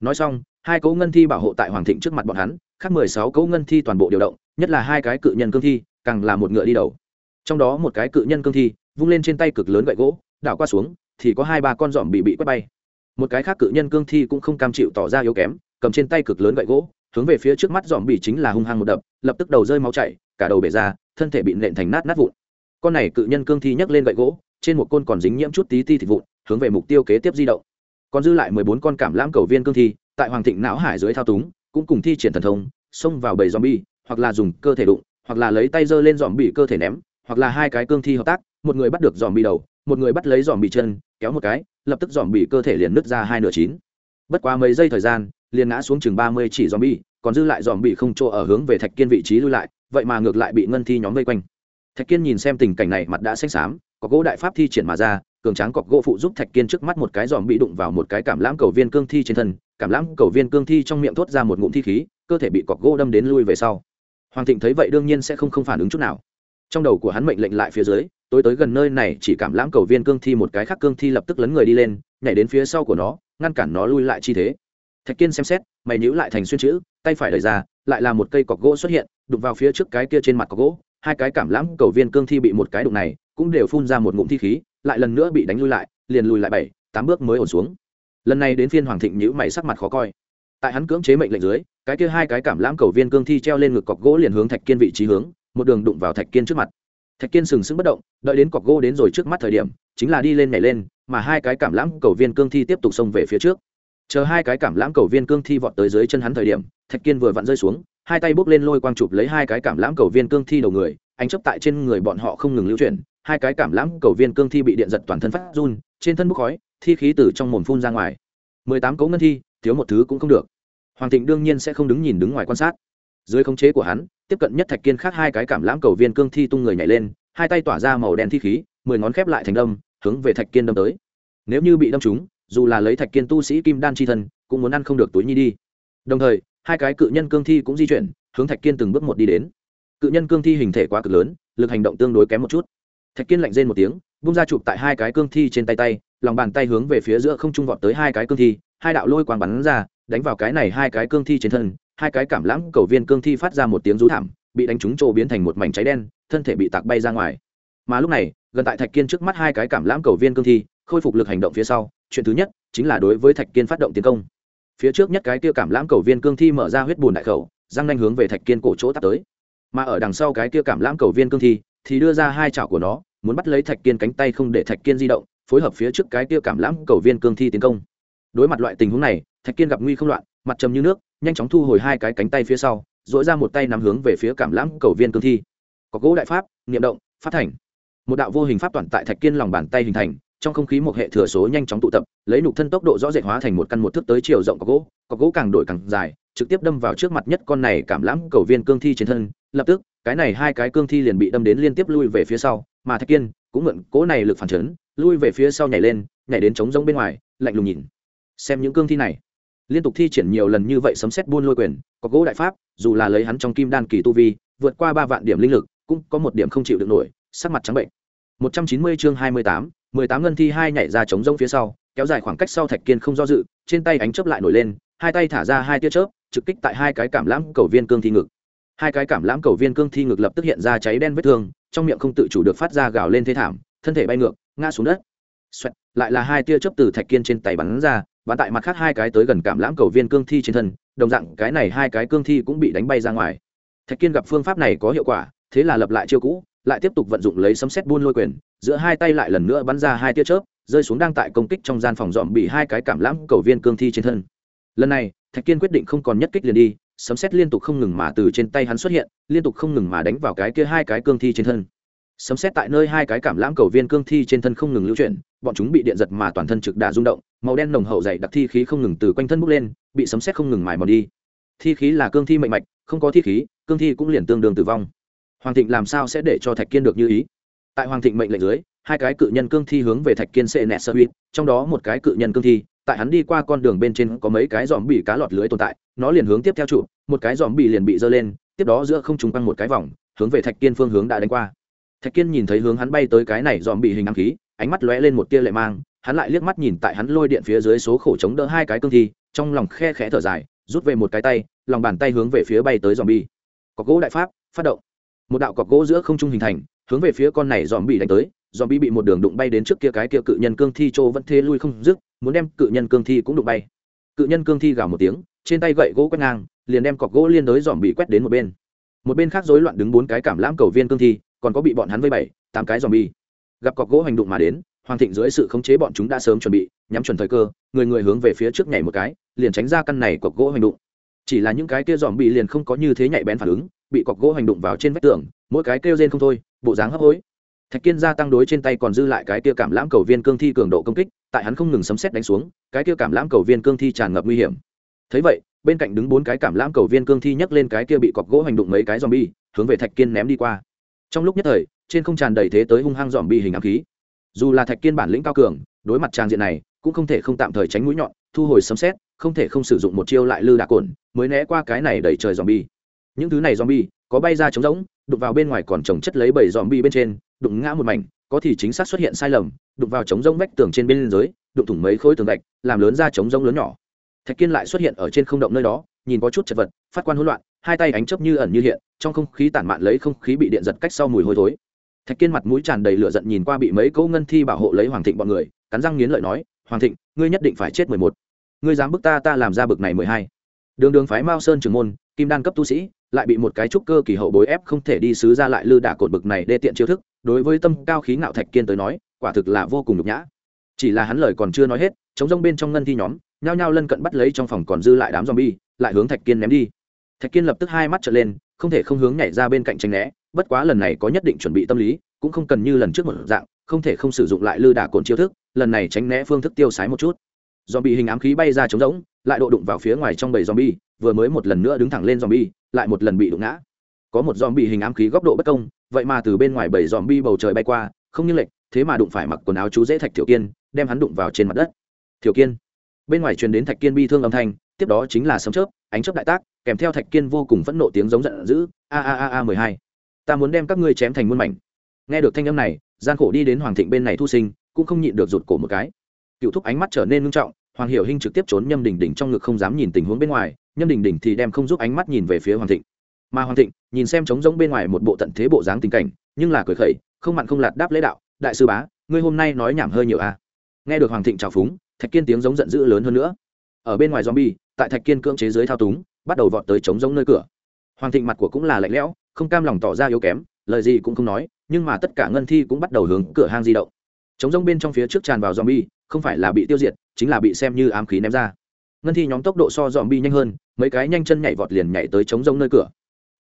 Nói xong, hai cấu ngân thi bảo hộ tại hoàng thịnh trước mặt bọn hắn, khác mười sáu cấu ngân thi toàn bộ điều động, nhất là hai cái cự nhân cương thi, càng là một ngựa đi đầu. Trong đó một cái cự nhân cương thi, vung lên trên tay cực lớn gậy gỗ, đảo qua xuống, thì có hai ba con giỏm bị bị quét bay. Một cái khác cự nhân cương thi cũng không cam chịu tỏ ra yếu kém, cầm trên tay cực lớn gậy gỗ, hướng về phía trước mắt giỏm bị chính là hung hăng một đập, lập tức đầu rơi máu chảy, cả đầu bể ra, thân thể bị nện thành nát nát vụn. Con này cự nhân cương thi nhấc lên gậy gỗ trên một côn còn dính nhiễm chút tí ti thịt vụn, hướng về mục tiêu kế tiếp di động. Còn dư lại mười bốn con cảm lãm cầu viên cương thi, tại hoàng thịnh não hải dưới thao túng, cũng cùng thi triển thần thông, xông vào bầy zombie, hoặc là dùng cơ thể đụng, hoặc là lấy tay giơ lên dòm bị cơ thể ném, hoặc là hai cái cương thi hợp tác, một người bắt được dòm bị đầu, một người bắt lấy dòm bị chân, kéo một cái, lập tức dòm bị cơ thể liền nứt ra hai nửa chín. Bất quá mấy giây thời gian, liền ngã xuống chừng ba mươi chỉ dòm bị còn dư lại dòm bị không chỗ ở hướng về thạch kiên vị trí lui lại, vậy mà ngược lại bị ngân thi nhóm vây quanh. Thạch kiên nhìn xem tình cảnh này, mặt đã xanh xám có gỗ đại pháp thi triển mà ra, cường tráng cọc gỗ phụ giúp thạch kiên trước mắt một cái dòm bị đụng vào một cái cảm lãm cầu viên cương thi trên thân, cảm lãm cầu viên cương thi trong miệng thốt ra một ngụm thi khí, cơ thể bị cọc gỗ đâm đến lui về sau. Hoàng thịnh thấy vậy đương nhiên sẽ không không phản ứng chút nào. Trong đầu của hắn mệnh lệnh lại phía dưới, tối tới gần nơi này chỉ cảm lãm cầu viên cương thi một cái khác cương thi lập tức lấn người đi lên, nhảy đến phía sau của nó, ngăn cản nó lui lại chi thế. Thạch kiên xem xét, mày nhữ lại thành xuyên chữ, tay phải đẩy ra, lại là một cây cọc gỗ xuất hiện, đụng vào phía trước cái kia trên mặt cọc gỗ, hai cái cảm lãm cầu viên cương thi bị một cái đụng này cũng đều phun ra một ngụm thi khí, lại lần nữa bị đánh lui lại, liền lùi lại bảy, tám bước mới ổn xuống. Lần này đến phiên hoàng thịnh nhữ mày sắc mặt khó coi. Tại hắn cưỡng chế mệnh lệnh dưới, cái kia hai cái cảm lãm cầu viên cương thi treo lên ngực cọc gỗ liền hướng thạch kiên vị trí hướng, một đường đụng vào thạch kiên trước mặt. Thạch kiên sừng sững bất động, đợi đến cọc gỗ đến rồi trước mắt thời điểm, chính là đi lên nhảy lên, mà hai cái cảm lãm cầu viên cương thi tiếp tục xông về phía trước. Chờ hai cái cảm lãm cầu viên cương thi vọt tới dưới chân hắn thời điểm, thạch kiên vừa vặn rơi xuống, hai tay bốc lên lôi quang chụp lấy hai cái cảm lãm cầu viên cương thi đầu người, ánh chấp tại trên người bọn họ không ngừng lưu chuyển hai cái cảm lãm cầu viên cương thi bị điện giật toàn thân phát run, trên thân bốc khói, thi khí từ trong mồm phun ra ngoài. Mười tám cấu ngân thi, thiếu một thứ cũng không được. Hoàng thịnh đương nhiên sẽ không đứng nhìn đứng ngoài quan sát. Dưới khống chế của hắn, tiếp cận nhất thạch kiên khác hai cái cảm lãm cầu viên cương thi tung người nhảy lên, hai tay tỏa ra màu đen thi khí, mười ngón khép lại thành đâm, hướng về thạch kiên đâm tới. Nếu như bị đâm trúng, dù là lấy thạch kiên tu sĩ kim đan chi thân, cũng muốn ăn không được túi nhi đi. Đồng thời, hai cái cự nhân cương thi cũng di chuyển, hướng thạch kiên từng bước một đi đến. Cự nhân cương thi hình thể quá cực lớn, lực hành động tương đối kém một chút thạch kiên lạnh rên một tiếng, bung ra chụp tại hai cái cương thi trên tay tay, lòng bàn tay hướng về phía giữa không trung vọt tới hai cái cương thi, hai đạo lôi quang bắn ra, đánh vào cái này hai cái cương thi trên thân, hai cái cảm lãm cầu viên cương thi phát ra một tiếng rú thảm, bị đánh trúng trộ biến thành một mảnh cháy đen, thân thể bị tạc bay ra ngoài. Mà lúc này, gần tại thạch kiên trước mắt hai cái cảm lãm cầu viên cương thi, khôi phục lực hành động phía sau, chuyện thứ nhất chính là đối với thạch kiên phát động tiến công. Phía trước nhất cái kia cảm lãm cầu viên cương thi mở ra huyết bùn đại khẩu, răng nanh hướng về thạch kiên cổ chỗ tắt tới. Mà ở đằng sau cái kia cảm lãm cầu viên cương thi thì đưa ra hai chảo của nó, muốn bắt lấy thạch kiên cánh tay không để thạch kiên di động, phối hợp phía trước cái kia cảm lãm cầu viên cương thi tiến công. Đối mặt loại tình huống này, thạch kiên gặp nguy không loạn, mặt trầm như nước, nhanh chóng thu hồi hai cái cánh tay phía sau dỗi ra một tay nắm hướng về phía cảm lãm cầu viên cương thi. Có gỗ đại pháp, niệm động phát thành. Một đạo vô hình pháp toàn tại thạch kiên lòng bàn tay hình thành, trong không khí một hệ thừa số nhanh chóng tụ tập, lấy nục thân tốc độ rõ rệt hóa thành một căn một thước tới chiều rộng có gỗ có gỗ càng đổi càng dài, trực tiếp đâm vào trước mặt nhất con này cảm lãm cầu viên cương thi trên thân, lập tức cái này hai cái cương thi liền bị đâm đến liên tiếp lui về phía sau, mà thạch kiên cũng mượn cỗ này lực phản chấn, lui về phía sau nhảy lên, nhảy đến trống rông bên ngoài, lạnh lùng nhìn. Xem những cương thi này. Liên tục thi triển nhiều lần như vậy sấm xét buôn lôi quyền, có gỗ đại pháp, dù là lấy hắn trong kim đan kỳ tu vi, vượt qua ba vạn điểm linh lực, cũng có một điểm không chịu được nổi, sắc mặt trắng bệnh. Một trăm chín mươi chương hai mươi tám, mười tám ngân thi hai nhảy ra chống rông phía sau, kéo dài khoảng cách sau thạch kiên không do dự, trên tay ánh chớp lại nổi lên, hai tay thả ra hai tia chớp, trực kích tại hai cái cảm lãm cầu viên cương thi ngực hai cái cảm lãm cầu viên cương thi ngực lập tức hiện ra cháy đen vết thương trong miệng không tự chủ được phát ra gào lên thế thảm thân thể bay ngược ngã xuống đất. Xoẹt, lại là hai tia chớp từ thạch kiên trên tay bắn ra bắn tại mặt khác hai cái tới gần cảm lãm cầu viên cương thi trên thân đồng dạng cái này hai cái cương thi cũng bị đánh bay ra ngoài. Thạch kiên gặp phương pháp này có hiệu quả thế là lập lại chiêu cũ lại tiếp tục vận dụng lấy sấm xét buôn lôi quyền giữa hai tay lại lần nữa bắn ra hai tia chớp rơi xuống đang tại công kích trong gian phòng dọn bị hai cái cảm lãm cầu viên cương thi trên thân. Lần này thạch kiên quyết định không còn nhất kích liền đi sấm xét liên tục không ngừng mà từ trên tay hắn xuất hiện, liên tục không ngừng mà đánh vào cái kia hai cái cương thi trên thân. Sấm xét tại nơi hai cái cảm lãm cầu viên cương thi trên thân không ngừng lưu chuyển, bọn chúng bị điện giật mà toàn thân trực đà rung động, màu đen nồng hậu dày đặc thi khí không ngừng từ quanh thân bốc lên, bị sấm xét không ngừng mài mòn đi. Thi khí là cương thi mạnh mạch, không có thi khí, cương thi cũng liền tương đương tử vong. Hoàng thịnh làm sao sẽ để cho thạch kiên được như ý? Tại hoàng thịnh mệnh lệnh dưới, hai cái cự nhân cương thi hướng về thạch kiên sệ nẹt sơ huyết trong đó một cái cự nhân cương thi tại hắn đi qua con đường bên trên có mấy cái dòm bị cá lọt lưới tồn tại, nó liền hướng tiếp theo trụ, một cái dòm bị liền bị giơ lên, tiếp đó giữa không trùng quăng một cái vòng, hướng về thạch kiên phương hướng đã đánh qua. Thạch kiên nhìn thấy hướng hắn bay tới cái này dòm bị hình ám khí, ánh mắt lóe lên một tia lệ mang, hắn lại liếc mắt nhìn tại hắn lôi điện phía dưới số khổ chống đỡ hai cái cương thi, trong lòng khe khẽ thở dài, rút về một cái tay, lòng bàn tay hướng về phía bay tới dòm bi cọc gỗ đại pháp, phát động. Một đạo cọc gỗ giữa không trung hình thành, hướng về phía con này dòm bị đánh tới dòm bi bị một đường đụng bay đến trước kia cái kia cự nhân cương thi châu vẫn thế lui không dứt, muốn đem cự nhân cương thi cũng đụng bay. Cự nhân cương thi gào một tiếng, trên tay gậy gỗ quét ngang, liền đem cọc gỗ liên đối dòm bị quét đến một bên. Một bên khác rối loạn đứng bốn cái cảm lãm cầu viên cương thi, còn có bị bọn hắn vây bảy, tám cái dòm bi gặp cọc gỗ hành động mà đến, hoàng thịnh dưới sự khống chế bọn chúng đã sớm chuẩn bị, nhắm chuẩn thời cơ, người người hướng về phía trước nhảy một cái, liền tránh ra căn này cọc gỗ hành động chỉ là những cái kia dòm bị liền không có như thế nhạy bén phản ứng, bị cọc gỗ hành động vào trên vách tường, mỗi cái kêu rên không thôi, bộ dáng hấp hối thạch kiên gia tăng đối trên tay còn dư lại cái kia cảm lãm cầu viên cương thi cường độ công kích, tại hắn không ngừng sấm xét đánh xuống, cái kia cảm lãm cầu viên cương thi tràn ngập nguy hiểm. Thấy vậy, bên cạnh đứng bốn cái cảm lãm cầu viên cương thi nhấc lên cái kia bị cọc gỗ hành đụng mấy cái dòm bi hướng về thạch kiên ném đi qua. Trong lúc nhất thời, trên không tràn đầy thế tới hung hăng dòm bi hình ám khí. Dù là thạch kiên bản lĩnh cao cường, đối mặt trang diện này, cũng không thể không tạm thời tránh mũi nhọn, thu hồi sấm xét không thể không sử dụng một chiêu lại lư đạc cồn mới né qua cái này đẩy trời dòm bi những thứ này dòm bi có bay ra trống rỗng đụng vào bên ngoài còn trồng chất lấy bảy dòm bi bên trên, đụng ngã một mảnh, có thì chính xác xuất hiện sai lầm, đụng vào trống rông vách tường trên bên dưới đụng thủng mấy khối tường gạch, làm lớn ra trống rông lớn nhỏ. Thạch kiên lại xuất hiện ở trên không động nơi đó, nhìn có chút chật vật, phát quan hỗn loạn, hai tay ánh chớp như ẩn như hiện, trong không khí tản mạn lấy không khí bị điện giật cách sau mùi hôi thối. Thạch kiên mặt mũi tràn đầy lửa giận nhìn qua bị mấy cỗ ngân thi bảo hộ lấy hoàng thịnh bọn người, cắn răng nghiến lợi nói, hoàng thịnh, ngươi nhất định phải chết mười một. Ngươi dám bức ta ta làm ra bực này mười hai. Đường đường phái mao sơn trường môn, kim đan cấp tu sĩ lại bị một cái trúc cơ kỳ hậu bối ép không thể đi sứ ra lại lư đả cột bực này đê tiện chiêu thức, đối với tâm cao khí ngạo thạch kiên tới nói, quả thực là vô cùng nhục nhã. Chỉ là hắn lời còn chưa nói hết, chống rông bên trong ngân thi nhóm, nhao nhao lân cận bắt lấy trong phòng còn dư lại đám zombie, lại hướng thạch kiên ném đi. Thạch kiên lập tức hai mắt trở lên, không thể không hướng nhảy ra bên cạnh tranh né, bất quá lần này có nhất định chuẩn bị tâm lý, cũng không cần như lần trước một dạng, không thể không sử dụng lại lư đả cồn chiêu thức, lần này tránh né phương thức tiêu sái một chút. Do bị hình ám khí bay ra trống rỗng, lại độ đụng vào phía ngoài trong bầy zombie vừa mới một lần nữa đứng thẳng lên zombie, lại một lần bị đụng ngã. Có một zombie hình ám khí góc độ bất công, vậy mà từ bên ngoài bảy zombie bầu trời bay qua, không như lệch, thế mà đụng phải mặc quần áo chú dễ thạch tiểu kiên, đem hắn đụng vào trên mặt đất. Tiểu kiên. Bên ngoài truyền đến thạch kiên bi thương âm thanh, tiếp đó chính là sấm chớp, ánh chớp đại tác, kèm theo thạch kiên vô cùng phẫn nộ tiếng giống giận dữ, a a a a, mười hai. Ta muốn đem các ngươi chém thành muôn mảnh. Nghe được thanh âm này, gian khổ đi đến hoàng thịnh bên này thu sinh, cũng không nhịn được rụt cổ một cái. Cựu thúc ánh mắt trở nên nghiêm trọng hoàng hiểu hinh trực tiếp trốn nhâm đình đình trong ngực không dám nhìn tình huống bên ngoài, nhâm đình đình thì đem không giúp ánh mắt nhìn về phía hoàng thịnh. Mà hoàng thịnh nhìn xem trống rỗng bên ngoài một bộ tận thế bộ dáng tình cảnh, nhưng là cười khẩy, không mặn không lạt đáp lễ đạo, đại sư bá, ngươi hôm nay nói nhảm hơi nhiều à. nghe được hoàng thịnh trào phúng, thạch kiên tiếng giống giận dữ lớn hơn nữa. Ở bên ngoài zombie, tại thạch kiên cưỡng chế dưới thao túng, bắt đầu vọt tới trống rỗng nơi cửa. Hoàng thịnh mặt của cũng là lạnh lẽo, không cam lòng tỏ ra yếu kém, lời gì cũng không nói, nhưng mà tất cả ngân thi cũng bắt đầu hướng cửa hang di động. Trống rỗng bên trong phía trước tràn vào zombie không phải là bị tiêu diệt, chính là bị xem như ám khí ném ra. Ngân thi nhóm tốc độ so zombie nhanh hơn, mấy cái nhanh chân nhảy vọt liền nhảy tới chống rông nơi cửa.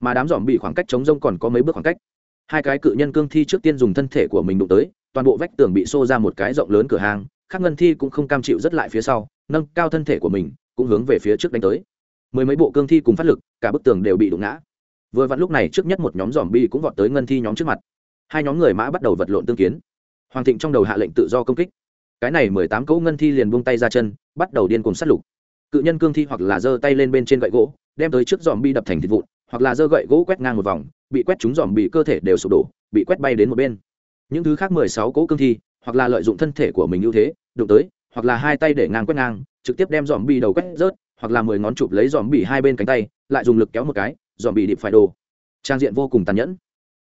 Mà đám zombie khoảng cách chống rông còn có mấy bước khoảng cách. Hai cái cự nhân cương thi trước tiên dùng thân thể của mình đụng tới, toàn bộ vách tường bị xô ra một cái rộng lớn cửa hàng, khác ngân thi cũng không cam chịu rất lại phía sau, nâng cao thân thể của mình, cũng hướng về phía trước đánh tới. Mười mấy bộ cương thi cùng phát lực, cả bức tường đều bị đụng ngã. Vừa vặn lúc này trước nhất một nhóm dòm bi cũng vọt tới ngân thi nhóm trước mặt. Hai nhóm người mã bắt đầu vật lộn tương kiến. Hoàng thịnh trong đầu hạ lệnh tự do công kích cái này mười tám cỗ ngân thi liền buông tay ra chân, bắt đầu điên cùng sát lục. Cự nhân cương thi hoặc là giơ tay lên bên trên gậy gỗ, đem tới trước dòm bi đập thành thịt vụn, hoặc là giơ gậy gỗ quét ngang một vòng, bị quét trúng dòm bị cơ thể đều sụp đổ, bị quét bay đến một bên. Những thứ khác mười sáu cỗ cương thi, hoặc là lợi dụng thân thể của mình ưu thế, đụng tới, hoặc là hai tay để ngang quét ngang, trực tiếp đem dòm bi đầu quét rớt, hoặc là mười ngón chụp lấy dòm bị hai bên cánh tay, lại dùng lực kéo một cái dòm bị điệp phải đồ trang diện vô cùng tàn nhẫn.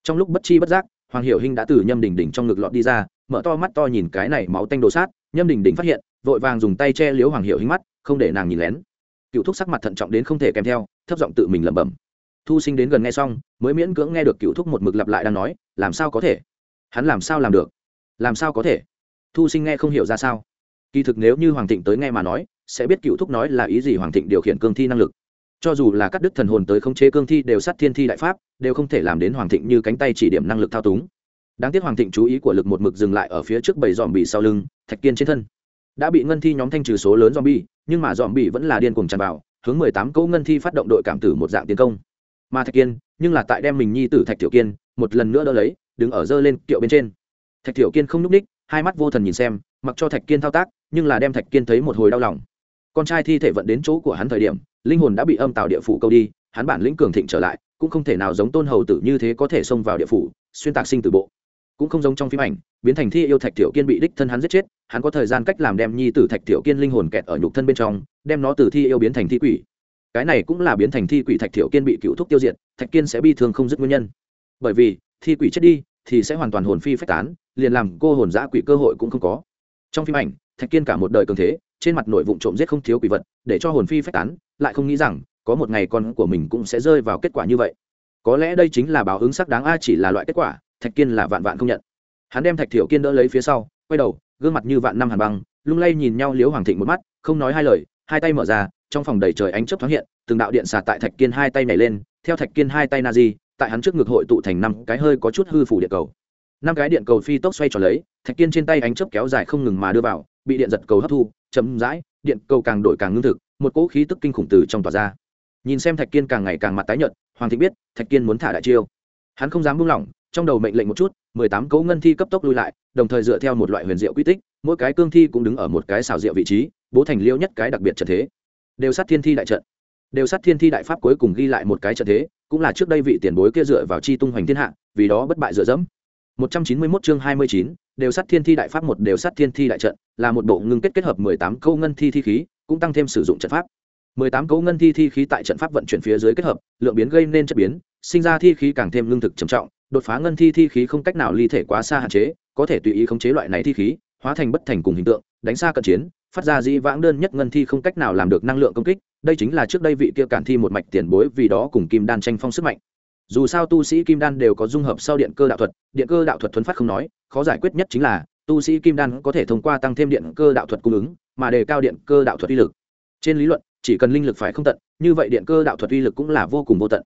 Trong lúc bất chi bất giác, hoàng hiểu hinh đã từ nhâm đỉnh đỉnh trong ngực lọt đi ra mở to mắt to nhìn cái này máu tanh đồ sát, nhâm đình đình phát hiện, vội vàng dùng tay che liếu hoàng hiệu hinh mắt, không để nàng nhìn lén. Cựu thúc sắc mặt thận trọng đến không thể kèm theo, thấp giọng tự mình lẩm bẩm. Thu sinh đến gần nghe xong, mới miễn cưỡng nghe được cựu thúc một mực lặp lại đang nói, làm sao có thể? Hắn làm sao làm được? Làm sao có thể? Thu sinh nghe không hiểu ra sao. Kỳ thực nếu như hoàng thịnh tới nghe mà nói, sẽ biết cựu thúc nói là ý gì hoàng thịnh điều khiển cương thi năng lực. Cho dù là cắt đứt thần hồn tới khống chế cương thi đều sát thiên thi đại pháp, đều không thể làm đến hoàng thịnh như cánh tay chỉ điểm năng lực thao túng đáng tiếc hoàng thịnh chú ý của lực một mực dừng lại ở phía trước bảy dòm bị sau lưng, thạch kiên trên thân. Đã bị ngân thi nhóm thanh trừ số lớn dòm bi nhưng mà dòm bị vẫn là điên cuồng tràn vào, hướng mười tám câu ngân thi phát động đội cảm tử một dạng tiến công. Mà thạch kiên, nhưng là tại đem mình nhi tử thạch tiểu kiên, một lần nữa đỡ lấy, đứng ở dơ lên kiệu bên trên. Thạch tiểu kiên không n ú c ních hai mắt vô thần nhìn xem, mặc cho thạch kiên thao tác, nhưng là đem thạch kiên thấy một hồi đau lòng. Con trai thi thể vận đến chỗ của hắn thời điểm, linh hồn đã bị âm tạo địa phủ câu đi, hắn bản lĩnh cường thịnh trở lại, cũng không thể nào giống tôn hầu tử như thế có thể xông vào địa phủ, xuyên tạc sinh từ bộ cũng không giống trong phim ảnh, biến thành thi yêu thạch tiểu kiên bị đích thân hắn giết chết, hắn có thời gian cách làm đem nhi tử thạch tiểu kiên linh hồn kẹt ở nhục thân bên trong, đem nó từ thi yêu biến thành thi quỷ. Cái này cũng là biến thành thi quỷ thạch tiểu kiên bị cựu thúc tiêu diệt, thạch kiên sẽ bi thương không dứt nguyên nhân. Bởi vì, thi quỷ chết đi, thì sẽ hoàn toàn hồn phi phách tán, liền làm cô hồn giã quỷ cơ hội cũng không có. Trong phim ảnh, thạch kiên cả một đời cường thế, trên mặt nội vụ trộm giết không thiếu quỷ vật, để cho hồn phi phách tán, lại không nghĩ rằng, có một ngày con của mình cũng sẽ rơi vào kết quả như vậy. Có lẽ đây chính là báo ứng sắc đáng a chỉ là loại kết quả thạch kiên là vạn vạn không nhận. Hắn đem thạch thiểu kiên đỡ lấy phía sau, quay đầu, gương mặt như vạn năm hàn băng, lung lay nhìn nhau liếu hoàng thịnh một mắt, không nói hai lời, hai tay mở ra, trong phòng đầy trời ánh chớp thoáng hiện, từng đạo điện xà tại thạch kiên hai tay nhảy lên, theo thạch kiên hai tay na di, tại hắn trước ngực hội tụ thành năm cái hơi có chút hư phủ địa cầu. Năm cái điện cầu phi tốc xoay tròn lấy, thạch kiên trên tay ánh chớp kéo dài không ngừng mà đưa vào, bị điện giật cầu hấp thu chấm dãi điện cầu càng đổi càng ngưng thực, một cỗ khí tức kinh khủng từ trong tỏa ra. Nhìn xem thạch kiên càng ngày càng mặt tái nhợt, hoàng thịnh biết, thạch kiên muốn thả đại chiêu. Hắn không dám buông lỏng trong đầu mệnh lệnh một chút mười tám cấu ngân thi cấp tốc lui lại đồng thời dựa theo một loại huyền diệu quy tích mỗi cái cương thi cũng đứng ở một cái xào diệu vị trí bố thành liêu nhất cái đặc biệt trận thế. Đều sát thiên thi đại trận. Đều sát thiên thi đại pháp cuối cùng ghi lại một cái trận thế cũng là trước đây vị tiền bối kia dựa vào chi tung hoành thiên hạ vì đó bất bại dựa dẫm. 191 chương 29, đều sát thiên thi đại pháp một đều sát thiên thi đại trận là một bộ ngưng kết kết hợp 18 câu ngân thi thi khí cũng tăng thêm sử dụng trận pháp. 18 câu ngân thi thi khí tại trận pháp vận chuyển phía dưới kết hợp lượng biến gây nên chất biến sinh ra thi khí càng thêm lương thực trầm trọng đột phá ngân thi thi khí không cách nào ly thể quá xa hạn chế, có thể tùy ý khống chế loại này thi khí, hóa thành bất thành cùng hình tượng, đánh xa cận chiến, phát ra dĩ vãng đơn nhất ngân thi không cách nào làm được năng lượng công kích, đây chính là trước đây vị kia cản thi một mạch tiền bối vì đó cùng kim đan tranh phong sức mạnh. Dù sao tu sĩ kim đan đều có dung hợp sau điện cơ đạo thuật, điện cơ đạo thuật thuấn phát không nói, khó giải quyết nhất chính là, tu sĩ kim đan có thể thông qua tăng thêm điện cơ đạo thuật cung ứng, mà đề cao điện cơ đạo thuật uy lực. Trên lý luận, chỉ cần linh lực phải không tận, như vậy điện cơ đạo thuật uy lực cũng là vô cùng vô tận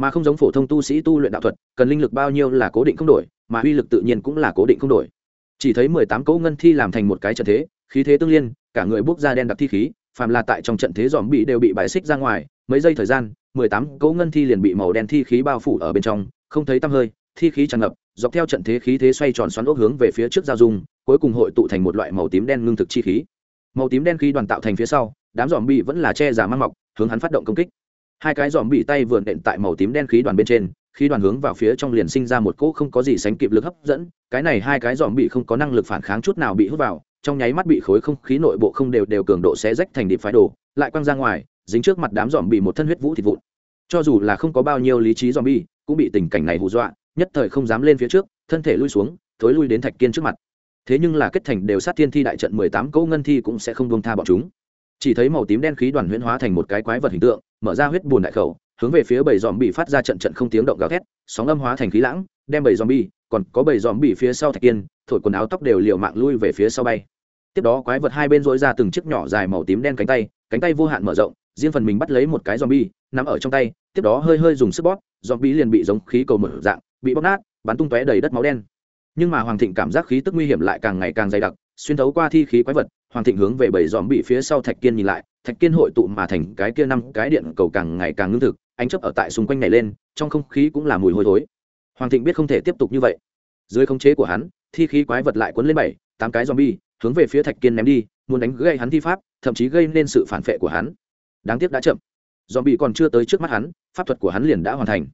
mà không giống phổ thông tu sĩ tu luyện đạo thuật, cần linh lực bao nhiêu là cố định không đổi, mà uy lực tự nhiên cũng là cố định không đổi. Chỉ thấy mười tám cỗ ngân thi làm thành một cái trận thế, khí thế tương liên, cả người bốc ra đen đặc thi khí, phàm là tại trong trận thế dòm bị đều bị bãi xích ra ngoài, mấy giây thời gian, mười tám cỗ ngân thi liền bị màu đen thi khí bao phủ ở bên trong, không thấy tăm hơi, thi khí tràn ngập, dọc theo trận thế khí thế xoay tròn xoắn ốc hướng về phía trước giao dung, cuối cùng hội tụ thành một loại màu tím đen ngưng thực chi khí. Màu tím đen khí đoàn tạo thành phía sau, đám dòm bị vẫn là che giả mang mọc, hướng hắn phát động công kích hai cái dòm bị tay vượn đệm tại màu tím đen khí đoàn bên trên khí đoàn hướng vào phía trong liền sinh ra một cỗ không có gì sánh kịp lực hấp dẫn cái này hai cái dòm bị không có năng lực phản kháng chút nào bị hút vào trong nháy mắt bị khối không khí nội bộ không đều đều cường độ xé rách thành điệp phái đổ, lại quăng ra ngoài dính trước mặt đám dòm bị một thân huyết vũ thịt vụn. Cho dù là không có bao nhiêu lý trí dòm bị, cũng bị tình cảnh này hù dọa nhất thời không dám lên phía trước thân thể lui xuống thối lui đến thạch kiên trước mặt. Thế nhưng là kết thành đều sát thiên thi đại trận mười tám cỗ ngân thi cũng sẽ không buông tha bọn chúng chỉ thấy màu tím đen khí đoàn huyễn hóa thành một cái quái vật hình tượng, mở ra huyết bùn đại khẩu, hướng về phía bầy dòm bị phát ra trận trận không tiếng động gào thét, sóng âm hóa thành khí lãng, đem bầy dòm bi còn có bầy dòm bị phía sau thạch kiên, thổi quần áo tóc đều liều mạng lui về phía sau bay. Tiếp đó quái vật hai bên dối ra từng chiếc nhỏ dài màu tím đen cánh tay cánh tay vô hạn mở rộng, riêng phần mình bắt lấy một cái dòm bi nằm ở trong tay, tiếp đó hơi hơi dùng sức bóp dòm bi liền bị giống khí cầu mở dạng, bị bóp nát, bắn tung tóe đầy đất máu đen. Nhưng mà hoàng thịnh cảm giác khí tức nguy hiểm lại càng ngày càng dày đặc, xuyên thấu qua thi khí quái vật hoàng thịnh hướng về bảy dòm bị phía sau thạch kiên nhìn lại, thạch kiên hội tụ mà thành cái kia năm cái điện cầu càng ngày càng ngưng thực, ánh chấp ở tại xung quanh này lên, trong không khí cũng là mùi hôi thối. Hoàng thịnh biết không thể tiếp tục như vậy. Dưới khống chế của hắn, thi khí quái vật lại cuốn lên bảy, tám cái zombie, hướng về phía thạch kiên ném đi, muốn đánh gây hắn thi pháp, thậm chí gây nên sự phản phệ của hắn. Đáng tiếc đã chậm. Zombie còn chưa tới trước mắt hắn, pháp thuật của hắn liền đã hoàn thành.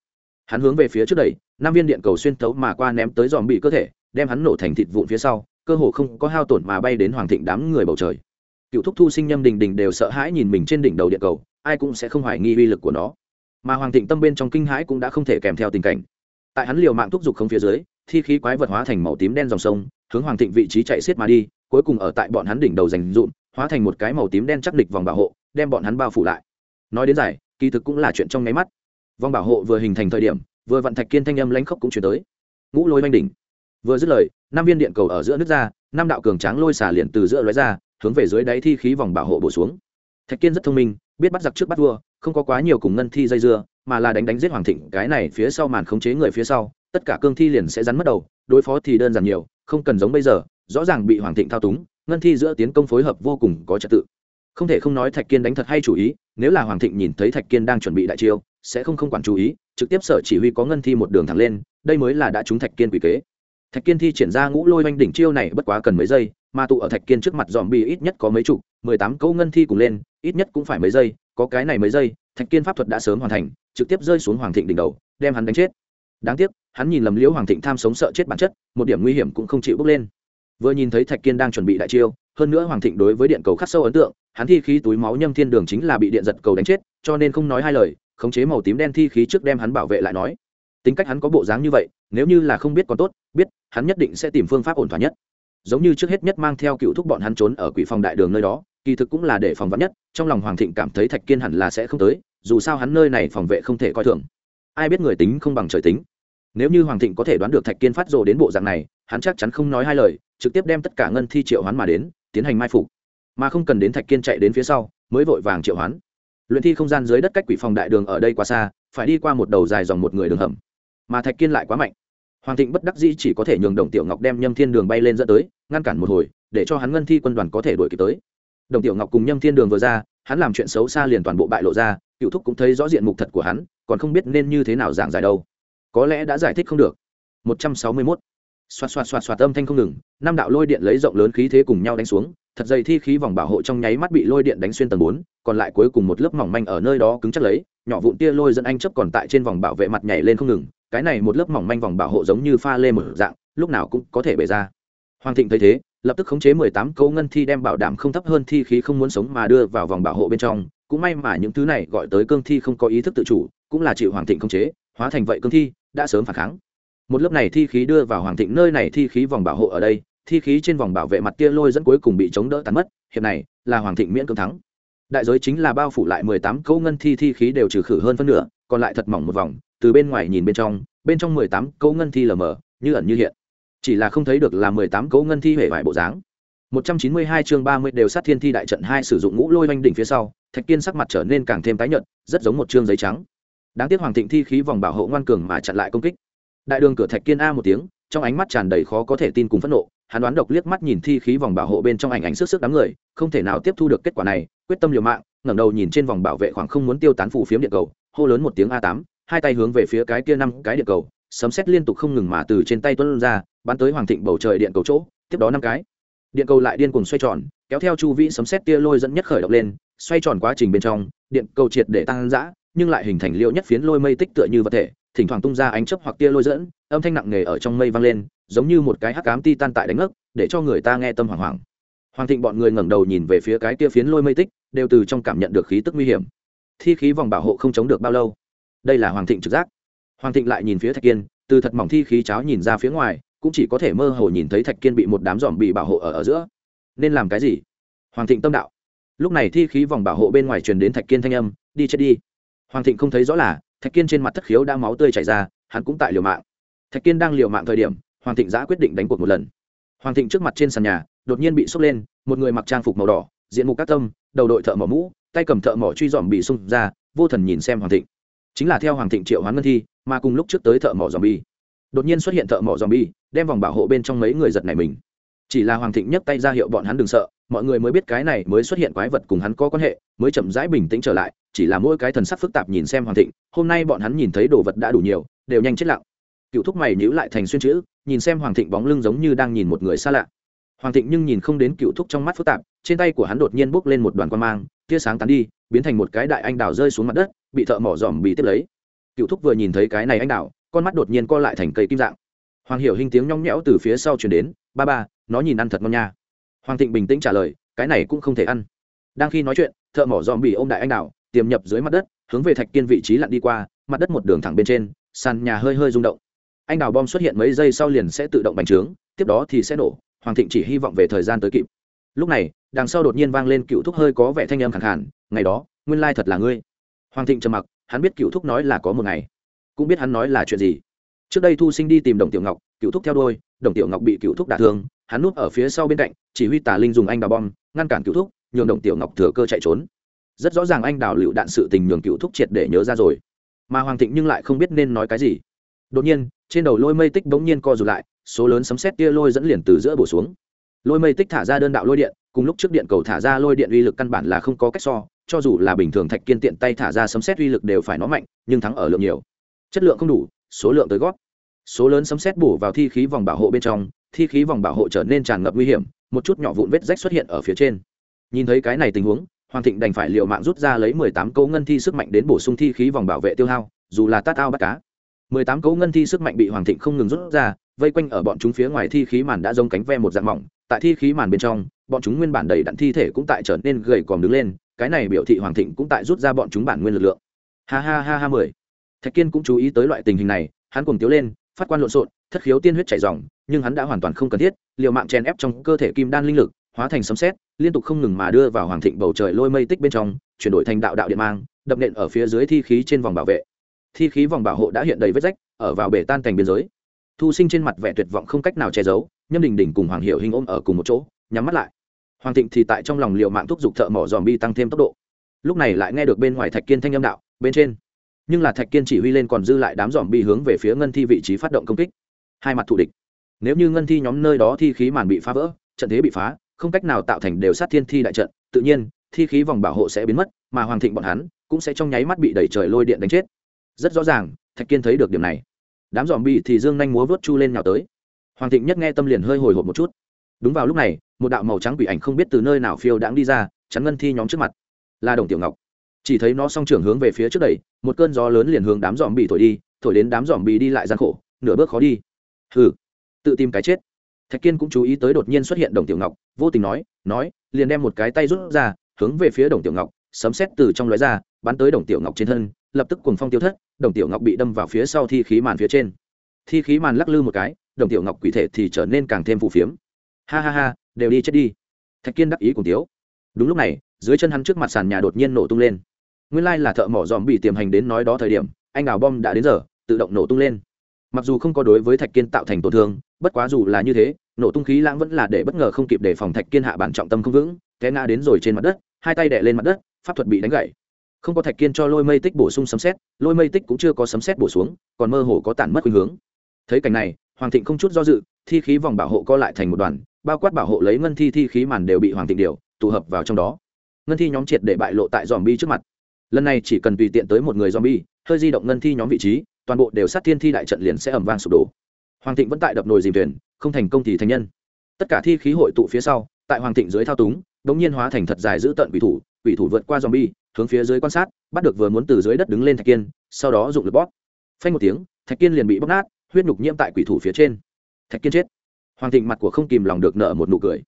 Hắn hướng về phía trước đẩy, năm viên điện cầu xuyên thấu mà qua ném tới zombie cơ thể, đem hắn nổ thành thịt vụn phía sau cơ hồ không có hao tổn mà bay đến hoàng thịnh đám người bầu trời. Cựu thúc thu sinh nhâm đình đình đều sợ hãi nhìn mình trên đỉnh đầu địa cầu, ai cũng sẽ không hoài nghi uy lực của nó. Mà hoàng thịnh tâm bên trong kinh hãi cũng đã không thể kèm theo tình cảnh. Tại hắn liều mạng thúc giục không phía dưới, thi khí quái vật hóa thành màu tím đen dòng sông, hướng hoàng thịnh vị trí chạy xiết mà đi, cuối cùng ở tại bọn hắn đỉnh đầu dành dụm, hóa thành một cái màu tím đen chắc địch vòng bảo hộ, đem bọn hắn bao phủ lại. Nói đến giải, kỳ thực cũng là chuyện trong nháy mắt. Vòng bảo hộ vừa hình thành thời điểm, vừa vận thạch kiên thanh âm lãnh khốc cũng chuyển tới. Ngũ lôi oanh đỉnh vừa dứt lời, năm viên điện cầu ở giữa nước ra, năm đạo cường tráng lôi xả liền từ giữa lóe ra, hướng về dưới đáy thi khí vòng bảo hộ bổ xuống. Thạch kiên rất thông minh, biết bắt giặc trước bắt vua, không có quá nhiều cùng ngân thi dây dưa, mà là đánh đánh giết hoàng thịnh, cái này phía sau màn khống chế người phía sau, tất cả cương thi liền sẽ rắn mất đầu, đối phó thì đơn giản nhiều, không cần giống bây giờ, rõ ràng bị hoàng thịnh thao túng, ngân thi giữa tiến công phối hợp vô cùng có trật tự. Không thể không nói thạch kiên đánh thật hay chủ ý, nếu là hoàng thịnh nhìn thấy thạch kiên đang chuẩn bị đại chiêu, sẽ không không quản chú ý, trực tiếp sở chỉ huy có ngân thi một đường thẳng lên, đây mới là đã trúng thạch kiên quỷ kế thạch kiên thi triển ra ngũ lôi oanh đỉnh chiêu này bất quá cần mấy giây, mà tụ ở thạch kiên trước mặt dòm bi ít nhất có mấy chục, mười tám câu ngân thi cùng lên, ít nhất cũng phải mấy giây, có cái này mấy giây, thạch kiên pháp thuật đã sớm hoàn thành, trực tiếp rơi xuống hoàng thịnh đỉnh đầu, đem hắn đánh chết. Đáng tiếc, hắn nhìn lầm liễu hoàng thịnh tham sống sợ chết bản chất, một điểm nguy hiểm cũng không chịu bước lên. Vừa nhìn thấy thạch kiên đang chuẩn bị đại chiêu, hơn nữa hoàng thịnh đối với điện cầu khắc sâu ấn tượng, hắn thi khí túi máu nhâm thiên đường chính là bị điện giật cầu đánh chết, cho nên không nói hai lời, khống chế màu tím đen thi khí trước đem hắn bảo vệ lại nói tính cách hắn có bộ dáng như vậy, nếu như là không biết còn tốt, biết, hắn nhất định sẽ tìm phương pháp ổn thỏa nhất. Giống như trước hết nhất mang theo cựu thúc bọn hắn trốn ở quỷ phòng đại đường nơi đó, kỳ thực cũng là để phòng vắn nhất, trong lòng hoàng thịnh cảm thấy thạch kiên hẳn là sẽ không tới, dù sao hắn nơi này phòng vệ không thể coi thường. Ai biết người tính không bằng trời tính. Nếu như hoàng thịnh có thể đoán được thạch kiên phát rồ đến bộ dạng này, hắn chắc chắn không nói hai lời, trực tiếp đem tất cả ngân thi triệu hoán mà đến, tiến hành mai phục. Mà không cần đến thạch kiên chạy đến phía sau, mới vội vàng triệu hoán. Luyện thi không gian dưới đất cách quỷ phòng đại đường ở đây quá xa, phải đi qua một đầu dài dòng một người đường hầm mà thạch kiên lại quá mạnh. Hoàng thịnh bất đắc dĩ chỉ có thể nhường đồng tiểu ngọc đem nhâm thiên đường bay lên dẫn tới, ngăn cản một hồi, để cho hắn ngân thi quân đoàn có thể đuổi kịp tới. Đồng tiểu ngọc cùng nhâm thiên đường vừa ra, hắn làm chuyện xấu xa liền toàn bộ bại lộ ra, cựu thúc cũng thấy rõ diện mục thật của hắn, còn không biết nên như thế nào giảng giải đâu. Có lẽ đã giải thích không được. 161. xoạt xoạt xoạt xoạt âm thanh không ngừng, năm đạo lôi điện lấy rộng lớn khí thế cùng nhau đánh xuống, thật dày thi khí vòng bảo hộ trong nháy mắt bị lôi điện đánh xuyên tầng bốn, còn lại cuối cùng một lớp mỏng manh ở nơi đó cứng chắc lấy, nhỏ vụn tia lôi dẫn anh chấp còn tại trên vòng bảo vệ mặt nhảy lên không ngừng cái này một lớp mỏng manh vòng bảo hộ giống như pha lê mở dạng, lúc nào cũng có thể bể ra. Hoàng thịnh thấy thế, lập tức khống chế mười tám câu ngân thi đem bảo đảm không thấp hơn thi khí không muốn sống mà đưa vào vòng bảo hộ bên trong. Cũng may mà những thứ này gọi tới cương thi không có ý thức tự chủ, cũng là chịu hoàng thịnh khống chế, hóa thành vậy cương thi, đã sớm phản kháng. Một lớp này thi khí đưa vào hoàng thịnh, nơi này thi khí vòng bảo hộ ở đây, thi khí trên vòng bảo vệ mặt tia lôi dẫn cuối cùng bị chống đỡ tàn mất, hiệp này là hoàng thịnh miễn cưỡng thắng. Đại giới chính là bao phủ lại mười tám câu ngân thi thi khí đều trừ khử hơn phân nửa, còn lại thật mỏng một vòng từ bên ngoài nhìn bên trong bên trong mười tám cấu ngân thi lờ mờ, như ẩn như hiện. Chỉ là không thấy được là mười tám cấu ngân thi hể vải bộ dáng. một trăm chín mươi hai chương ba mươi đều sát thiên thi đại trận hai sử dụng ngũ lôi oanh đỉnh phía sau, thạch kiên sắc mặt trở nên càng thêm tái nhợt, rất giống một chương giấy trắng. Đáng tiếc hoàng thịnh thi khí vòng bảo hộ ngoan cường mà chặn lại công kích. Đại đường cửa thạch kiên a một tiếng, trong ánh mắt tràn đầy khó có thể tin cùng phẫn nộ, hắn đoán độc liếc mắt nhìn thi khí vòng bảo hộ bên trong ảnh ảnh sức sức đám người, không thể nào tiếp thu được kết quả này, quyết tâm liều mạng, ngẩng đầu nhìn trên vòng bảo vệ khoảng không muốn tiêu tán phủ phiếm điện cầu, hô lớn một tiếng a tám hai tay hướng về phía cái kia năm cái điện cầu, sấm xét liên tục không ngừng mà từ trên tay tuân ra, bắn tới hoàng thịnh bầu trời điện cầu chỗ, tiếp đó năm cái. Điện cầu lại điên cuồng xoay tròn, kéo theo chu vĩ sấm xét tia lôi dẫn nhất khởi động lên, xoay tròn quá trình bên trong, điện cầu triệt để tăng giã nhưng lại hình thành liệu nhất phiến lôi mây tích tựa như vật thể, thỉnh thoảng tung ra ánh chấp hoặc tia lôi dẫn, âm thanh nặng nề ở trong mây vang lên, giống như một cái hắc cám ti tan tại đánh ngất, để cho người ta nghe tâm hoảng hoảng. Hoàng thịnh bọn người ngẩng đầu nhìn về phía cái tia phiến lôi mây tích, đều từ trong cảm nhận được khí tức nguy hiểm. Thi khí vòng bảo hộ không chống được bao lâu đây là hoàng thịnh trực giác. Hoàng thịnh lại nhìn phía thạch kiên, từ thật mỏng thi khí cháo nhìn ra phía ngoài, cũng chỉ có thể mơ hồ nhìn thấy thạch kiên bị một đám dòm bị bảo hộ ở ở giữa. Nên làm cái gì? Hoàng thịnh tâm đạo. Lúc này thi khí vòng bảo hộ bên ngoài truyền đến thạch kiên thanh âm, đi chết đi. Hoàng thịnh không thấy rõ là, thạch kiên trên mặt thất khiếu đã máu tươi chảy ra, hắn cũng tại liều mạng. Thạch kiên đang liều mạng thời điểm, hoàng thịnh giã quyết định đánh cuộc một lần. Hoàng thịnh trước mặt trên sàn nhà, đột nhiên bị sốc lên, một người mặc trang phục màu đỏ, diện mục các tâm, đầu đội thợ mỏ mũ, tay cầm thợ mỏ truy dòm bị xung ra, vô thần nhìn xem hoàng thịnh chính là theo hoàng thịnh triệu hoán ngân thi, mà cùng lúc trước tới thợ mỏ dòm bi đột nhiên xuất hiện thợ mỏ dòm bi đem vòng bảo hộ bên trong mấy người giật này mình. Chỉ là hoàng thịnh nhấc tay ra hiệu bọn hắn đừng sợ, mọi người mới biết cái này mới xuất hiện quái vật cùng hắn có quan hệ, mới chậm rãi bình tĩnh trở lại, chỉ là mỗi cái thần sắc phức tạp nhìn xem hoàng thịnh, hôm nay bọn hắn nhìn thấy đồ vật đã đủ nhiều, đều nhanh chết lặng. Cựu thúc mày nhữ lại thành xuyên chữ, nhìn xem hoàng thịnh bóng lưng giống như đang nhìn một người xa lạ. Hoàng thịnh nhưng nhìn không đến cựu thúc trong mắt phức tạp, trên tay của hắn đột nhiên bốc lên một đoàn quan mang, tia sáng tán đi biến thành một cái đại anh đào rơi xuống mặt đất, bị thợ mỏ dòm bị tiếp lấy. Cựu thúc vừa nhìn thấy cái này anh đào, con mắt đột nhiên co lại thành cây kim dạng. Hoàng hiểu hình tiếng nhóng nhẽo từ phía sau chuyển đến, ba ba, nó nhìn ăn thật ngon nha. Hoàng thịnh bình tĩnh trả lời, cái này cũng không thể ăn. Đang khi nói chuyện, thợ mỏ dòm bị ô m đại anh đào, tiềm nhập dưới mặt đất, hướng về thạch kiên vị trí lặn đi qua, mặt đất một đường thẳng bên trên, sàn nhà hơi hơi rung động. Anh đào bom xuất hiện mấy giây sau liền sẽ tự động bành trướng, tiếp đó thì sẽ nổ, hoàng thịnh chỉ hy vọng về thời gian tới kịp. Lúc này, đằng sau đột nhiên vang lên cựu thúc hơi có vẻ thanh âm khẳng khản ngày đó, nguyên lai thật là ngươi. Hoàng thịnh trầm mặc, hắn biết cựu thúc nói là có một ngày. Cũng biết hắn nói là chuyện gì. Trước đây thu sinh đi tìm đồng tiểu ngọc cựu thúc theo đôi đồng tiểu ngọc bị cựu thúc đả thương, hắn núp ở phía sau bên cạnh, chỉ huy tà linh dùng anh đào bom, ngăn cản cựu thúc, nhường đồng tiểu ngọc thừa cơ chạy trốn. Rất rõ ràng anh đào lựu đạn sự tình nhường cựu thúc triệt để nhớ ra rồi. Mà hoàng thịnh nhưng lại không biết nên nói cái gì. Đột nhiên, trên đầu lôi mây tích bỗng nhiên co rụt lại, số lớn sấm xét tia lôi dẫn liền từ giữa bổ xuống. Lôi mây tích thả ra đơn đạo lôi điện cùng lúc trước điện cầu thả ra lôi điện uy lực căn bản là không có cách so, cho dù là bình thường thạch kiên tiện tay thả ra sấm xét uy lực đều phải nó mạnh, nhưng thắng ở lượng nhiều. Chất lượng không đủ, số lượng tới gót. Số lớn sấm xét bổ vào thi khí vòng bảo hộ bên trong, thi khí vòng bảo hộ trở nên tràn ngập nguy hiểm, một chút nhỏ vụn vết rách xuất hiện ở phía trên. Nhìn thấy cái này tình huống, hoàng thịnh đành phải liệu mạng rút ra lấy mười tám câu ngân thi sức mạnh đến bổ sung thi khí vòng bảo vệ tiêu hao, dù là tát ao bắt cá. mười tám câu ngân thi sức mạnh bị hoàng thịnh không ngừng rút ra, vây quanh ở bọn chúng phía ngoài thi khí màn đã giống cánh ve một dạng mỏng, tại thi khí màn bên trong bọn chúng nguyên bản đầy đặn thi thể cũng tại trở nên gầy còm đứng lên, cái này biểu thị hoàng thịnh cũng tại rút ra bọn chúng bản nguyên lực lượng. Ha ha ha ha mười. Thạch kiên cũng chú ý tới loại tình hình này, hắn cùng tiếu lên, phát quan lộn xộn, thất khiếu tiên huyết chảy dòng, nhưng hắn đã hoàn toàn không cần thiết, liều mạng chèn ép trong cơ thể kim đan linh lực, hóa thành sấm sét, liên tục không ngừng mà đưa vào hoàng thịnh bầu trời lôi mây tích bên trong, chuyển đổi thành đạo đạo điện mang, đập nện ở phía dưới thi khí trên vòng bảo vệ. Thi khí vòng bảo hộ đã hiện đầy vết rách, ở vào bể tan thành biên giới. Thu sinh trên mặt vẻ tuyệt vọng không cách nào che giấu, nhâm đình đình cùng hoàng hiệu hình ôm ở cùng một chỗ, nhắm mắt lại hoàng thịnh thì tại trong lòng liệu mạng thúc giục thợ mỏ dòm bi tăng thêm tốc độ. Lúc này lại nghe được bên ngoài thạch kiên thanh âm đạo, bên trên. Nhưng là thạch kiên chỉ huy lên còn dư lại đám dòm bi hướng về phía ngân thi vị trí phát động công kích. Hai mặt thù địch. Nếu như ngân thi nhóm nơi đó thi khí màn bị phá vỡ, trận thế bị phá, không cách nào tạo thành đều sát thiên thi đại trận, tự nhiên, thi khí vòng bảo hộ sẽ biến mất, mà hoàng thịnh bọn hắn cũng sẽ trong nháy mắt bị đẩy trời lôi điện đánh chết. Rất rõ ràng, thạch kiên thấy được điểm này. Đám dòm bi thì dương nhanh múa vớt chu lên nhào tới. Hoàng thịnh nhất nghe tâm liền hơi hồi hộp một chút đúng vào lúc này, một đạo màu trắng quỷ ảnh không biết từ nơi nào phiêu đãng đi ra, chắn ngân thi nhóm trước mặt. Là đồng tiểu ngọc. Chỉ thấy nó song trưởng hướng về phía trước đẩy, một cơn gió lớn liền hướng đám dòm bị thổi đi, thổi đến đám dòm bị đi lại gian khổ, nửa bước khó đi. Hừ, tự tìm cái chết. Thạch kiên cũng chú ý tới đột nhiên xuất hiện đồng tiểu ngọc, vô tình nói nói, liền đem một cái tay rút ra, hướng về phía đồng tiểu ngọc, sấm xét từ trong lóe ra, bắn tới đồng tiểu ngọc trên thân, lập tức cuồng phong tiêu thất, đồng tiểu ngọc bị đâm vào phía sau thi khí màn phía trên. Thi khí màn lắc lư một cái, đồng tiểu ngọc quỷ thể thì trở nên càng thêm phù phiếm ha ha ha, đều đi chết đi. Thạch kiên đắc ý cùng tiếu. Đúng lúc này, dưới chân hắn trước mặt sàn nhà đột nhiên nổ tung lên. Nguyên lai là thợ mỏ dòm bị tiềm hành đến nói đó thời điểm, anh đào bom đã đến giờ, tự động nổ tung lên. Mặc dù không có đối với thạch kiên tạo thành tổn thương, bất quá dù là như thế, nổ tung khí lãng vẫn là để bất ngờ không kịp để phòng thạch kiên hạ bản trọng tâm không vững, té ngã đến rồi trên mặt đất, hai tay đè lên mặt đất, pháp thuật bị đánh gãy. Không có thạch kiên cho lôi mây tích bổ sung sấm xét lôi mây tích cũng chưa có sấm xét bổ xuống, còn mơ hồ có tản mất khuynh hướng. Thấy cảnh này, hoàng thịnh không chút do dự, thi khí vòng bảo hộ co lại thành một đoàn bao quát bảo hộ lấy ngân thi thi khí màn đều bị hoàng thịnh điều tụ hợp vào trong đó. Ngân thi nhóm triệt để bại lộ tại dòm bi trước mặt. Lần này chỉ cần tùy tiện tới một người dòm bi hơi di động ngân thi nhóm vị trí, toàn bộ đều sát thiên thi đại trận liền sẽ ẩm vang sụp đổ. Hoàng thịnh vẫn tại đập nồi dìm thuyền, không thành công thì thành nhân. Tất cả thi khí hội tụ phía sau, tại hoàng thịnh dưới thao túng đ ỗ n g nhiên hóa thành thật dài giữ tận quỷ thủ quỷ thủ vượt qua dòm bi hướng phía dưới quan sát, bắt được vừa muốn từ dưới đất đứng lên thạch kiên, sau đó dụng lực bóp. Phanh một tiếng, thạch kiên liền bị bóp nát, huyết nhục nhiễm tại quỷ thủ phía trên. Thạch kiên chết hoàng thịnh mặt của không kìm lòng được nợ một nụ cười.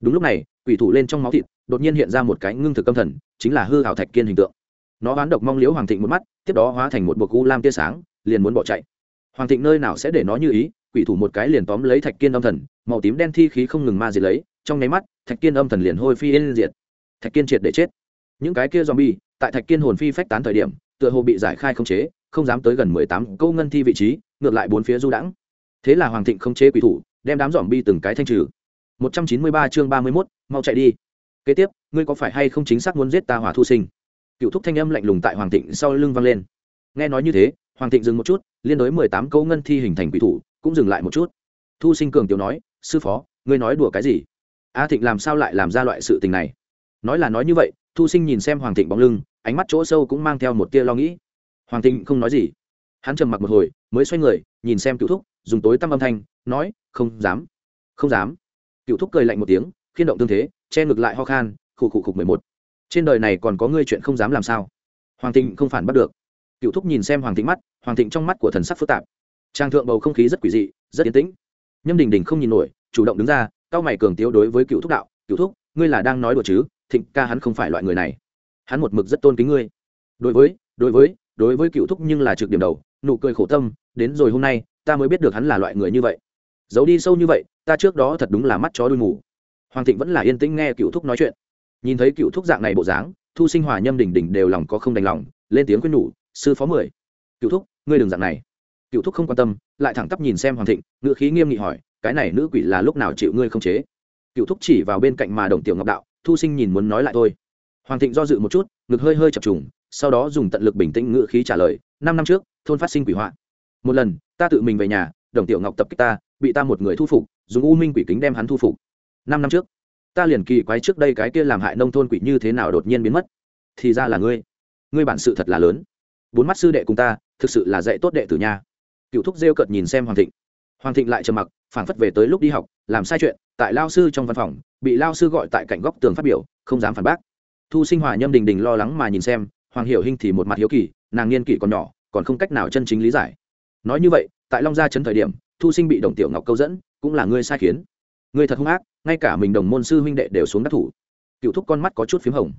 Đúng lúc này, quỷ thủ lên trong máu thịt, đột nhiên hiện ra một cái ngưng thực âm thần, chính là hư hào thạch kiên hình tượng. Nó oán độc mong liễu hoàng thịnh một mắt, tiếp đó hóa thành một bột gu lam tia sáng, liền muốn bỏ chạy. Hoàng thịnh nơi nào sẽ để nó như ý, quỷ thủ một cái liền tóm lấy thạch kiên âm thần, màu tím đen thi khí không ngừng ma diệt lấy, trong nháy mắt, thạch kiên âm thần liền hôi phi lên diệt. Thạch kiên triệt để chết. Những cái kia zombie, tại thạch kiên hồn phi phách tán thời điểm, tựa hồ bị giải khai không chế, không dám tới gần mười tám câu ngân thi vị trí, ngược lại bốn phía du đãng. Thế là hoàng thịnh không chế quỷ thủ đem đám zombie từng cái thanh trừ. Một trăm chín mươi ba chương ba mươi 31, mau chạy đi. Kế tiếp ngươi có phải hay không chính xác muốn giết ta hỏa thu sinh? Cựu thúc thanh âm lạnh lùng tại hoàng thịnh sau lưng vang lên. Nghe nói như thế hoàng thịnh dừng một chút liên đối mười tám câu ngân thi hình thành quỷ thủ cũng dừng lại một chút. Thu sinh cường tiểu nói sư phó ngươi nói đùa cái gì? A thịnh làm sao lại làm ra loại sự tình này? Nói là nói như vậy thu sinh nhìn xem hoàng thịnh bóng lưng ánh mắt chỗ sâu cũng mang theo một tia lo nghĩ. Hoàng thịnh không nói gì. Hắn trầm mặc một hồi mới xoay người nhìn xem cựu thúc dùng tối tăm âm thanh nói, không dám không dám. Cựu thúc cười lạnh một tiếng, khiên động tương thế, che ngực lại ho khan, khụ khụ khục mười một. Trên đời này còn có ngươi chuyện không dám làm sao? Hoàng thịnh không phản bắt được. Cựu thúc nhìn xem hoàng thịnh mắt, hoàng thịnh trong mắt của thần sắc phức tạp. Trang thượng bầu không khí rất quỷ dị, rất yên tĩnh. Nhâm đình đình không nhìn nổi, chủ động đứng ra, cao mày cường tiếu đối với cựu thúc đạo, cựu thúc, ngươi là đang nói đùa chứ? Thịnh ca hắn không phải loại người này. Hắn một mực rất tôn kính ngươi. Đối với đối với đối với cựu thúc nhưng là trực điểm đầu, nụ cười khổ tâm, đến rồi hôm nay, ta mới biết được hắn là loại người như vậy giấu đi sâu như vậy, ta trước đó thật đúng là mắt chó đuôi mù. Hoàng thịnh vẫn là yên tĩnh nghe cựu thúc nói chuyện. Nhìn thấy cựu thúc dạng này bộ dáng, thu sinh hòa nhâm đỉnh đỉnh đều lòng có không đành lòng, lên tiếng khuyên nhủ, sư phó mười, cựu thúc, ngươi đừng dạng này. Cựu thúc không quan tâm, lại thẳng tắp nhìn xem hoàng thịnh, ngữ khí nghiêm nghị hỏi, cái này nữ quỷ là lúc nào chịu ngươi không chế? Cựu thúc chỉ vào bên cạnh mà đồng tiểu ngọc đạo, thu sinh nhìn muốn nói lại thôi. Hoàng thịnh do dự một chút, ngực hơi hơi chập trùng, sau đó dùng tận lực bình tĩnh ngữ khí trả lời, năm năm trước, thôn phát sinh quỷ họa. Một lần, ta tự mình về nhà đồng tiểu ngọc tập kích ta, bị ta một người thu phục, dùng u minh quỷ kính đem hắn thu phục. Năm năm trước, ta liền kỳ quái trước đây cái kia làm hại nông thôn quỷ như thế nào đột nhiên biến mất. Thì ra là ngươi. Ngươi bản sự thật là lớn. Bốn mắt sư đệ cùng ta, thực sự là dạy tốt đệ tử nha. Cựu thúc rêu cợt nhìn xem hoàng thịnh. Hoàng thịnh lại trầm mặc, phảng phất về tới lúc đi học, làm sai chuyện, tại lao sư trong văn phòng, bị lao sư gọi tại cạnh góc tường phát biểu, không dám phản bác. Thu sinh hòa nhâm đình đình lo lắng mà nhìn xem, hoàng hiểu hinh thì một mặt hiếu kỳ, nàng niên kỷ còn nhỏ, còn không cách nào chân chính lý giải. Nói như vậy tại long gia chấn thời điểm, thu sinh bị đồng tiểu ngọc câu dẫn, cũng là ngươi sai khiến. Ngươi thật hung ác, ngay cả mình đồng môn sư huynh đệ đều xuống đắc thủ. Cựu thúc con mắt có chút p h í m hồng.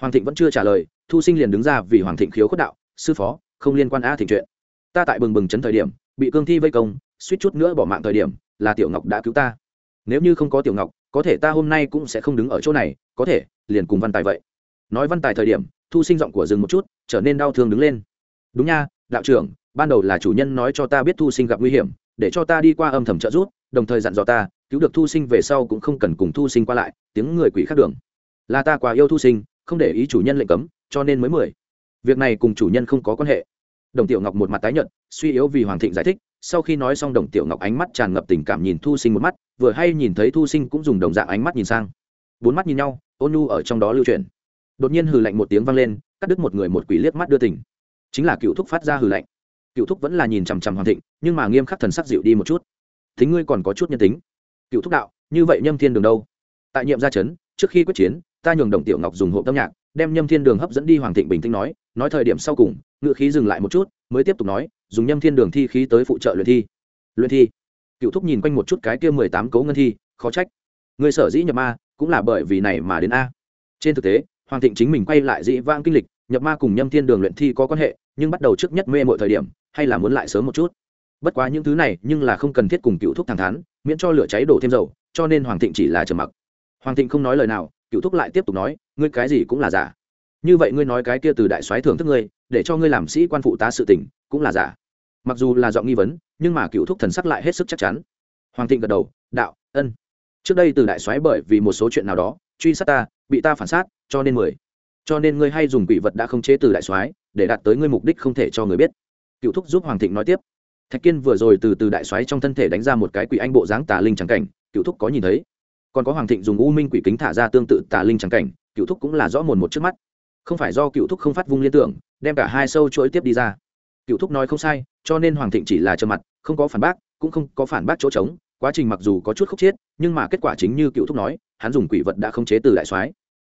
Hoàng thịnh vẫn chưa trả lời, thu sinh liền đứng ra vì hoàng thịnh khiếu khuất đạo, sư phó, không liên quan a thịnh chuyện. Ta tại bừng bừng chấn thời điểm, bị cương thi vây công, suýt chút nữa bỏ mạng thời điểm, là tiểu ngọc đã cứu ta. Nếu như không có tiểu ngọc, có thể ta hôm nay cũng sẽ không đứng ở chỗ này, có thể, liền cùng văn tài vậy. Nói văn tài thời điểm, thu sinh giọng của rừng một chút, trở nên đau thương đứng lên. Đúng nha đạo trưởng, ban đầu là chủ nhân nói cho ta biết thu sinh gặp nguy hiểm, để cho ta đi qua âm thầm trợ giúp, đồng thời dặn dò ta, cứu được thu sinh về sau cũng không cần cùng thu sinh qua lại, tiếng người quỷ khác đường. Là ta quá yêu thu sinh, không để ý chủ nhân lệnh cấm, cho nên mới mười việc này cùng chủ nhân không có quan hệ. Đồng tiểu ngọc một mặt tái nhận suy yếu vì hoàng thịnh giải thích, sau khi nói xong đồng tiểu ngọc ánh mắt tràn ngập tình cảm nhìn thu sinh một mắt, vừa hay nhìn thấy thu sinh cũng dùng đồng dạng ánh mắt nhìn sang. Bốn mắt nhìn nhau, ôn nhu ở trong đó lưu truyền đột nhiên hừ lạnh một tiếng vang lên, cắt đứt một người một quỷ liếc mắt đưa tỉnh chính là cựu thúc phát ra hừ lạnh. Cựu thúc vẫn là nhìn chằm chằm hoàng thịnh, nhưng mà nghiêm khắc thần sắc dịu đi một chút. Thính ngươi còn có chút nhân tính. Cựu thúc đạo, như vậy nhâm thiên đường đâu? Tại nhiệm gia chấn, trước khi quyết chiến, ta nhường đồng tiểu ngọc dùng hộp âm nhạc, đem nhâm thiên đường hấp dẫn đi hoàng thịnh bình tĩnh nói nói thời điểm sau cùng ngự khí dừng lại một chút, mới tiếp tục nói, dùng nhâm thiên đường thi khí tới phụ trợ luyện thi. Luyện thi? Cựu thúc nhìn quanh một chút cái kia mười tám cấu ngân thi, khó trách. Người sở dĩ nhập ma, cũng là bởi vì này mà đến a. Trên thực tế, hoàng thịnh chính mình quay lại dĩ vãng kinh lịch, nhập ma cùng nhâm thiên đường luyện thi có quan hệ nhưng bắt đầu trước nhất mê mọi thời điểm, hay là muốn lại sớm một chút. Bất quá những thứ này, nhưng là không cần thiết cùng cựu thúc thẳng thắn, miễn cho lửa cháy đổ thêm dầu, cho nên hoàng thịnh chỉ là trầm mặc. Hoàng thịnh không nói lời nào, cựu thúc lại tiếp tục nói, ngươi cái gì cũng là giả. Như vậy ngươi nói cái kia từ đại soái thưởng thức ngươi, để cho ngươi làm sĩ quan phụ tá sự tình, cũng là giả. Mặc dù là giọng nghi vấn, nhưng mà cựu thúc thần sắc lại hết sức chắc chắn. Hoàng thịnh gật đầu, đạo, ân. Trước đây từ đại soái bởi vì một số chuyện nào đó, truy sát ta, bị ta phản sát, cho nên mười. Cho nên ngươi hay dùng quỷ vật đã không chế từ đại soái để đạt tới ngươi mục đích không thể cho người biết. Cựu thúc giúp hoàng thịnh nói tiếp. Thạch kiên vừa rồi từ từ đại xoáy trong thân thể đánh ra một cái quỷ anh bộ dáng tà linh trắng cảnh, cựu thúc có nhìn thấy. Còn có hoàng thịnh dùng u minh quỷ kính thả ra tương tự tà linh trắng cảnh, cựu thúc cũng là rõ mồn một trước mắt. Không phải do cựu thúc không phát vung liên tưởng, đem cả hai sâu chuỗi tiếp đi ra. Cựu thúc nói không sai, cho nên hoàng thịnh chỉ là trơ mặt, không có phản bác, cũng không có phản bác chỗ trống, quá trình mặc dù có chút khúc chiết, nhưng mà kết quả chính như cựu thúc nói, hắn dùng quỷ vật đã không chế từ đại soái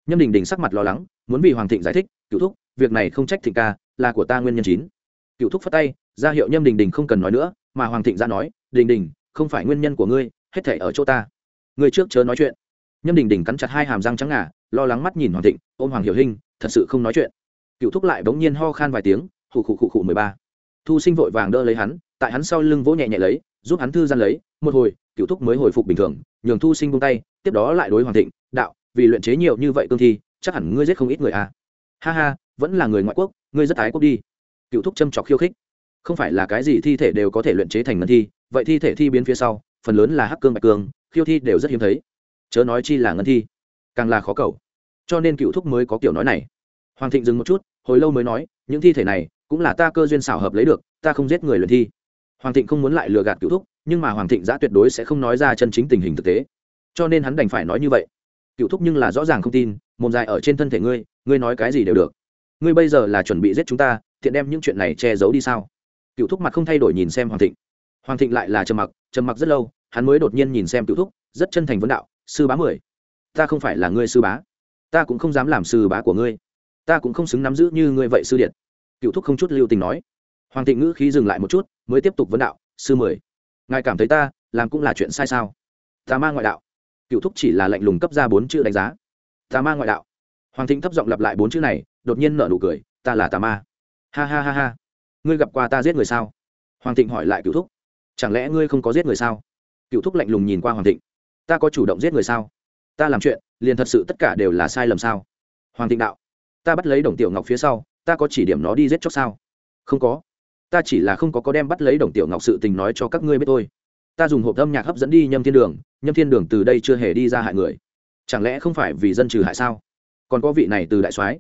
nhâm đình đình sắc mặt lo lắng, muốn vì hoàng thịnh giải thích, cựu thúc việc này không trách thịnh ca, là của ta nguyên nhân chín cựu thúc phát tay, ra hiệu nhâm đình đình không cần nói nữa, mà hoàng thịnh ra nói, đình đình, không phải nguyên nhân của ngươi, hết thể ở chỗ ta. Ngươi trước chớ nói chuyện. Nhâm đình đình cắn chặt hai hàm răng trắng ngà, lo lắng mắt nhìn hoàng thịnh, ôm hoàng hiểu hinh, thật sự không nói chuyện. Cựu thúc lại bỗng nhiên ho khan vài tiếng, khụ khụ khụ khụ mười ba. Thu sinh vội vàng đỡ lấy hắn, tại hắn sau lưng vỗ nhẹ nhẹ lấy, giúp hắn thư gian lấy, một hồi, cựu thúc mới hồi phục bình thường, nhường thu sinh buông tay, tiếp đó lại đối hoàng thịnh, đạo, vì luyện chế nhiều như vậy cương thi, chắc hẳn ngươi giết không ít người à. Ha ha vẫn là người ngoại quốc, ngươi rất ái quốc đi. Cựu thúc châm trọc khiêu khích. Không phải là cái gì thi thể đều có thể luyện chế thành ngân thi, vậy thi thể thi biến phía sau, phần lớn là hắc cương bạch cương, khiêu thi đều rất hiếm thấy. Chớ nói chi là ngân thi, càng là khó cầu. Cho nên cựu thúc mới có kiểu nói này. Hoàng thịnh dừng một chút, hồi lâu mới nói, những thi thể này cũng là ta cơ duyên xảo hợp lấy được, ta không giết người luyện thi. Hoàng thịnh không muốn lại lừa gạt cựu thúc, nhưng mà hoàng thịnh giã tuyệt đối sẽ không nói ra chân chính tình hình thực tế. Cho nên hắn đành phải nói như vậy. Cựu thúc nhưng là rõ ràng không tin, mồm dài ở trên thân thể ngươi ngươi nói cái gì đều được ngươi bây giờ là chuẩn bị giết chúng ta, thiện đem những chuyện này che giấu đi sao? Cựu thúc mặt không thay đổi nhìn xem hoàng thịnh. Hoàng thịnh lại là trầm mặc trầm mặc rất lâu, hắn mới đột nhiên nhìn xem cựu thúc, rất chân thành vấn đạo, sư bá mười, ta không phải là ngươi sư bá, ta cũng không dám làm sư bá của ngươi, ta cũng không xứng nắm giữ như ngươi vậy sư điện cựu thúc không chút lưu tình nói. Hoàng thịnh ngữ khí dừng lại một chút, mới tiếp tục vấn đạo, sư mười, ngài cảm thấy ta làm cũng là chuyện sai sao? Ta ma ngoại đạo. Cựu thúc chỉ là lạnh lùng cấp ra bốn chữ đánh giá. Ta ma ngoại đạo. Hoàng thịnh thấp giọng lặp lại bốn chữ này đột nhiên nở nụ cười, ta là tà ma. Ha ha ha ha. Ngươi gặp qua ta giết người sao? Hoàng thịnh hỏi lại cựu thúc. Chẳng lẽ ngươi không có giết người sao? Cựu thúc lạnh lùng nhìn qua hoàng thịnh. Ta có chủ động giết người sao? Ta làm chuyện, liền thật sự tất cả đều là sai lầm sao? Hoàng thịnh đạo. Ta bắt lấy đồng tiểu ngọc phía sau, ta có chỉ điểm nó đi giết chóc sao? Không có. Ta chỉ là không có có đem bắt lấy đồng tiểu ngọc sự tình nói cho các ngươi biết thôi. Ta dùng hộp âm nhạc hấp dẫn đi nhâm thiên đường, nhâm thiên đường từ đây chưa hề đi ra hại người. Chẳng lẽ không phải vì dân trừ hại sao? Còn có vị này từ đại soái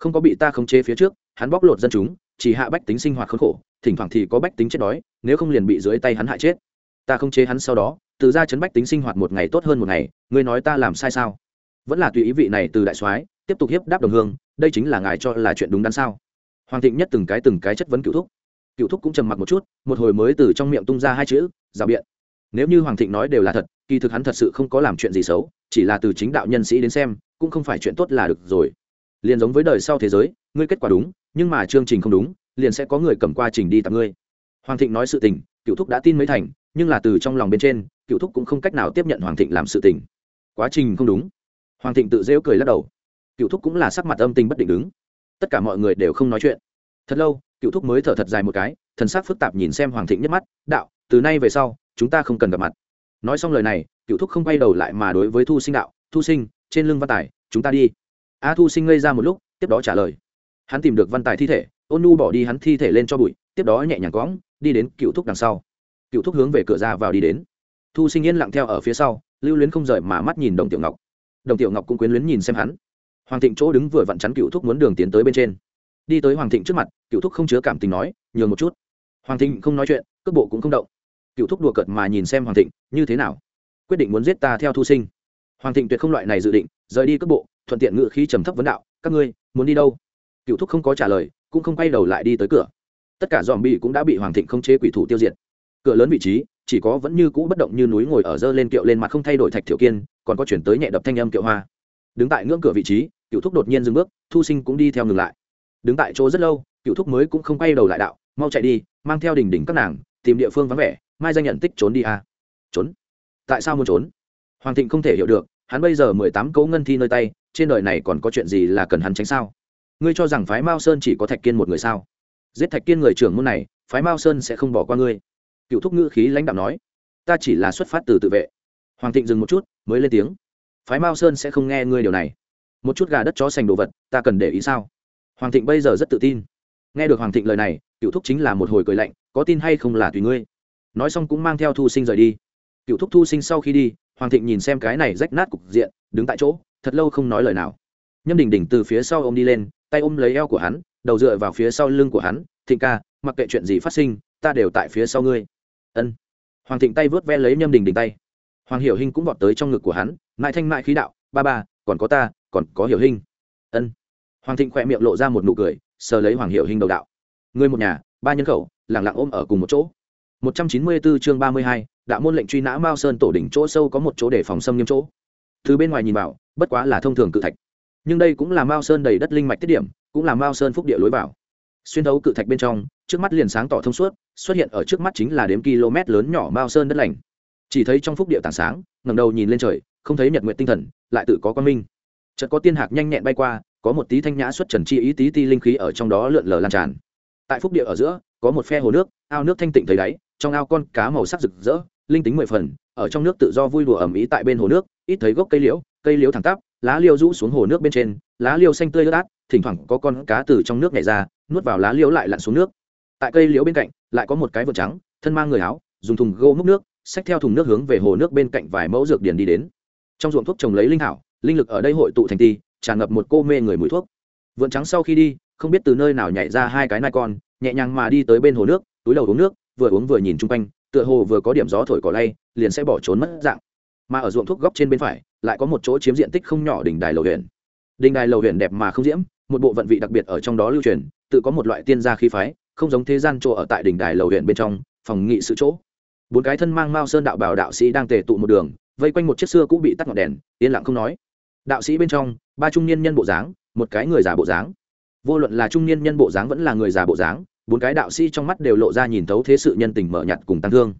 không có bị ta khống chế phía trước, hắn bóc lột dân chúng, chỉ hạ bách tính sinh hoạt khốn khổ, thỉnh thoảng thì có bách tính chết đói, nếu không liền bị dưới tay hắn hại chết. Ta không chế hắn sau đó, từ ra chấn bách tính sinh hoạt một ngày tốt hơn một ngày, ngươi nói ta làm sai sao? Vẫn là tùy ý vị này từ đại soái, tiếp tục hiếp đáp đồng hương, đây chính là ngài cho là chuyện đúng đắn sao? Hoàng thịnh nhất từng cái từng cái chất vấn cựu thúc. Cựu thúc cũng trầm mặc một chút, một hồi mới từ trong miệng tung ra hai chữ, rào biện. Nếu như hoàng thịnh nói đều là thật, kỳ thực hắn thật sự không có làm chuyện gì xấu, chỉ là từ chính đạo nhân sĩ đến xem, cũng không phải chuyện tốt là được rồi liền giống với đời sau thế giới, ngươi kết quả đúng, nhưng mà chương trình không đúng, liền sẽ có người cầm qua trình đi tặng ngươi. Hoàng thịnh nói sự tình, cựu thúc đã tin mấy thành, nhưng là từ trong lòng bên trên, cựu thúc cũng không cách nào tiếp nhận hoàng thịnh làm sự tình. Quá trình không đúng. Hoàng thịnh tự rêu cười lắc đầu. Cựu thúc cũng là sắc mặt âm tình bất định đứng. Tất cả mọi người đều không nói chuyện. Thật lâu, cựu thúc mới thở thật dài một cái, thần sắc phức tạp nhìn xem hoàng thịnh nhất mắt, đạo, từ nay về sau, chúng ta không cần gặp mặt. Nói xong lời này, cựu thúc không quay đầu lại mà đối với thu sinh đạo, thu sinh, trên lưng văn tài, chúng ta đi a thu sinh ngây ra một lúc, tiếp đó trả lời. Hắn tìm được văn tài thi thể, ôn nu bỏ đi hắn thi thể lên cho bụi, tiếp đó nhẹ nhàng cõng, đi đến cựu thúc đằng sau. Cựu thúc hướng về cửa ra vào đi đến. Thu sinh yên lặng theo ở phía sau, lưu luyến không rời mà mắt nhìn đồng tiểu ngọc. Đồng tiểu ngọc cũng quyến luyến nhìn xem hắn. Hoàng thịnh chỗ đứng vừa vặn chắn cựu thúc muốn đường tiến tới bên trên. Đi tới hoàng thịnh trước mặt, cựu thúc không chứa cảm tình nói, nhường một chút. Hoàng thịnh không nói chuyện, cước bộ cũng không động. Cựu thúc đùa cợt mà nhìn xem hoàng thịnh, như thế nào? Quyết định muốn giết ta theo thu sinh. Hoàng thịnh tuyệt không loại này dự định, rời đi cước bộ thuận tiện ngự khí trầm thấp vấn đạo, các ngươi, muốn đi đâu? Cựu thúc không có trả lời, cũng không quay đầu lại đi tới cửa. Tất cả dòm bị cũng đã bị hoàng thịnh không chế quỷ thủ tiêu diệt. Cửa lớn vị trí, chỉ có vẫn như cũ bất động như núi ngồi ở dơ lên kiệu lên mặt không thay đổi thạch thiểu kiên, còn có chuyển tới nhẹ đập thanh âm kiệu hoa. Đứng tại ngưỡng cửa vị trí cựu thúc đột nhiên dừng bước, thu sinh cũng đi theo ngừng lại. Đứng tại chỗ rất lâu cựu thúc mới cũng không quay đầu lại đạo, mau chạy đi, mang theo đỉnh đỉnh các nàng, tìm địa phương vắng vẻ, mai danh nhận tích trốn đi à. trốn? Tại sao muốn trốn? Hoàng thịnh không thể hiểu được, hắn bây giờ mười tám cấu ngân thi nơi tay trên đời này còn có chuyện gì là cần hắn tránh sao? Ngươi cho rằng phái mao sơn chỉ có thạch kiên một người sao? Giết thạch kiên người trưởng môn này, phái mao sơn sẽ không bỏ qua ngươi. Cựu thúc ngữ khí lãnh đạo nói, ta chỉ là xuất phát từ tự vệ. Hoàng thịnh dừng một chút, mới lên tiếng, phái mao sơn sẽ không nghe ngươi điều này. Một chút gà đất chó sành đồ vật, ta cần để ý sao? Hoàng thịnh bây giờ rất tự tin. Nghe được hoàng thịnh lời này, cựu thúc chính là một hồi cười lạnh, có tin hay không là tùy ngươi. Nói xong cũng mang theo thu sinh rời đi. Cựu thúc thu sinh sau khi đi, hoàng thịnh nhìn xem cái này rách nát cục diện, đứng tại chỗ thật lâu không nói lời nào. Nhâm đình đình từ phía sau ô m đi lên tay ôm lấy eo của hắn đầu dựa vào phía sau lưng của hắn thịnh ca mặc kệ chuyện gì phát sinh ta đều tại phía sau ngươi. Ân. Hoàng thịnh tay vớt ve lấy nhâm đình đình tay. Hoàng hiểu hinh cũng vọt tới trong ngực của hắn mãi thanh mãi khí đạo ba ba còn có ta còn có hiểu hinh. Ân. Hoàng thịnh khỏe miệng lộ ra một nụ cười sờ lấy hoàng hiểu hinh đầu đạo người một nhà ba nhân khẩu lẳng lặng ôm ở cùng một chỗ. 194 chương 32, đạo môn lệnh truy nã Mao Sơn tổ đỉnh chỗ sâu có một chỗ để phòng xâm nghiêm chỗ. Từ bên ngoài nhìn vào, bất quá là thông thường cự thạch. Nhưng đây cũng là Mao Sơn đầy đất linh mạch tiết điểm, cũng là Mao Sơn phúc địa lối vào. Xuyên thấu cự thạch bên trong, trước mắt liền sáng tỏ thông suốt, xuất hiện ở trước mắt chính là đếm km lớn nhỏ Mao Sơn đất lành. Chỉ thấy trong phúc địa tảng sáng, ngẩng đầu nhìn lên trời, không thấy nhật nguyện tinh thần, lại tự có quan minh. Chợt có tiên hạc nhanh nhẹn bay qua, có một tí thanh nhã xuất trần chi ý tí ti linh khí ở trong đó lượn lờ lan tràn. Tại phúc địa ở giữa, có một phe hồ nước, ao nước thanh tịnh thấy đáy, trong ao con cá màu sắc rực rỡ linh tính mười phần, ở trong nước tự do vui đùa ẩm ý tại bên hồ nước, ít thấy gốc cây liễu cây liễu thẳng tắp, lá liêu rũ xuống hồ nước bên trên, lá liêu xanh tươi ướt át, thỉnh thoảng có con cá từ trong nước nhảy ra, nuốt vào lá liễu lại lặn xuống nước. Tại cây liễu bên cạnh, lại có một cái vợt trắng, thân mang người áo, dùng thùng gỗ múc nước, xách theo thùng nước hướng về hồ nước bên cạnh vài mẫu dược điển đi đến. Trong ruộng thuốc trồng lấy linh thảo, linh lực ở đây hội tụ thành ti, tràn ngập một cô mê người mùi thuốc. Vượn trắng sau khi đi, không biết từ nơi nào nhảy ra hai cái nai con, nhẹ nhàng mà đi tới bên hồ nước, túi đầu uống nước, vừa uống vừa nhìn chung quanh tựa hồ vừa có điểm gió thổi cỏ lay, liền sẽ bỏ trốn mất dạng. Mà ở ruộng thuốc góc trên bên phải, lại có một chỗ chiếm diện tích không nhỏ đỉnh đài lầu huyện đỉnh đài lầu huyện đẹp mà không diễm, một bộ vận vị đặc biệt ở trong đó lưu truyền, tự có một loại tiên gia khí phái, không giống thế gian chỗ ở tại đỉnh đài lầu huyện bên trong, phòng nghị sự chỗ. Bốn cái thân mang mao sơn đạo bảo đạo sĩ đang tề tụ một đường, vây quanh một chiếc xưa cũ bị tắt ngọn đèn, yên lặng không nói. Đạo sĩ bên trong, ba trung niên nhân bộ dáng, một cái người già bộ dáng. Vô luận là trung niên nhân bộ dáng vẫn là người già bộ dáng bốn cái đạo sĩ trong mắt đều lộ ra nhìn thấu thế sự nhân tình mở nhặt cùng tăng thương.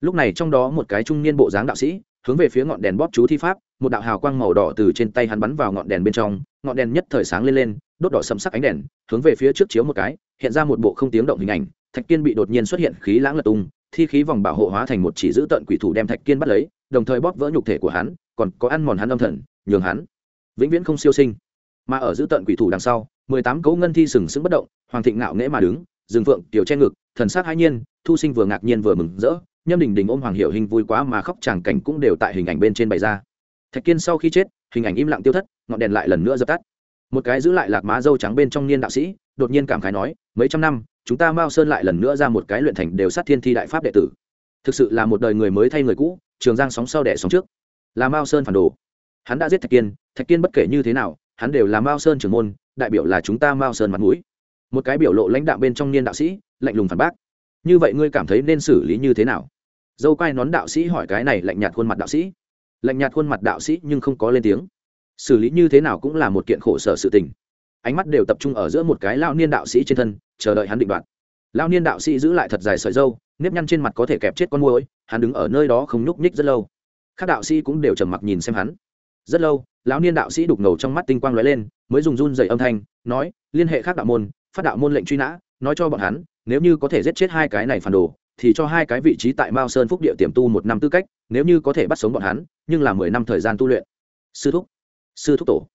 Lúc này trong đó một cái trung niên bộ dáng đạo sĩ, hướng về phía ngọn đèn bóp chú thi pháp, một đạo hào quang màu đỏ từ trên tay hắn bắn vào ngọn đèn bên trong, ngọn đèn nhất thời sáng lên lên, đốt đỏ sầm sắc ánh đèn, hướng về phía trước chiếu một cái, hiện ra một bộ không tiếng động hình ảnh, thạch kiên bị đột nhiên xuất hiện khí lãng lật tung, thi khí vòng bảo hộ hóa thành một chỉ giữ tận quỷ thủ đem thạch kiên bắt lấy, đồng thời bóp vỡ nhục thể của hắn, còn có ăn mòn hắn âm thần, nhường hắn vĩnh viễn không siêu sinh. Mà ở giữ tận quỷ thủ đằng sau, mười tám cấu ngân thi sừng sững bất động, hoàng thịnh ngạo nghễ mà đứng rừng phượng tiểu che ngực, thần sắc hai nhiên, thu sinh vừa ngạc nhiên vừa mừng rỡ, nhâm đình đình ôm hoàng hiểu hình vui quá mà khóc tràng cảnh cũng đều tại hình ảnh bên trên bày ra. Thạch kiên sau khi chết, hình ảnh im lặng tiêu thất, ngọn đèn lại lần nữa dập tắt. Một cái giữ lại lạc má dâu trắng bên trong niên đạo sĩ, đột nhiên cảm khái nói, mấy trăm năm, chúng ta mao sơn lại lần nữa ra một cái luyện thành đều sát thiên thi đại pháp đệ tử. Thực sự là một đời người mới thay người cũ, trường giang sóng sau đẻ sóng trước. Là mao sơn phản đồ. Hắn đã giết thạch kiên thạch kiên bất kể như thế nào, hắn đều là mao sơn trưởng môn, đại biểu là chúng ta mao sơn mặt mũi một cái biểu lộ lãnh đạo bên trong niên đạo sĩ, lạnh lùng phản bác. Như vậy ngươi cảm thấy nên xử lý như thế nào? Dâu quai nón đạo sĩ hỏi cái này lạnh nhạt khuôn mặt đạo sĩ. Lạnh nhạt khuôn mặt đạo sĩ nhưng không có lên tiếng. Xử lý như thế nào cũng là một kiện khổ sở sự tình. Ánh mắt đều tập trung ở giữa một cái lao niên đạo sĩ trên thân, chờ đợi hắn định đoạt. Lao niên đạo sĩ giữ lại thật dài sợi dâu, nếp nhăn trên mặt có thể kẹp chết con môi hắn đứng ở nơi đó không nhúc nhích rất lâu. Các đạo sĩ cũng đều trầm mặc nhìn xem hắn. Rất lâu, lão niên đạo sĩ đục ngầu trong mắt tinh quang lóe lên, mới dùng run dày âm thanh, nói, liên hệ khác đạo môn phát đạo môn lệnh truy nã, nói cho bọn hắn, nếu như có thể giết chết hai cái này phản đồ, thì cho hai cái vị trí tại mao sơn phúc địa tiềm tu một năm tư cách, nếu như có thể bắt sống bọn hắn, nhưng là mười năm thời gian tu luyện. Sư thúc. Sư thúc tổ.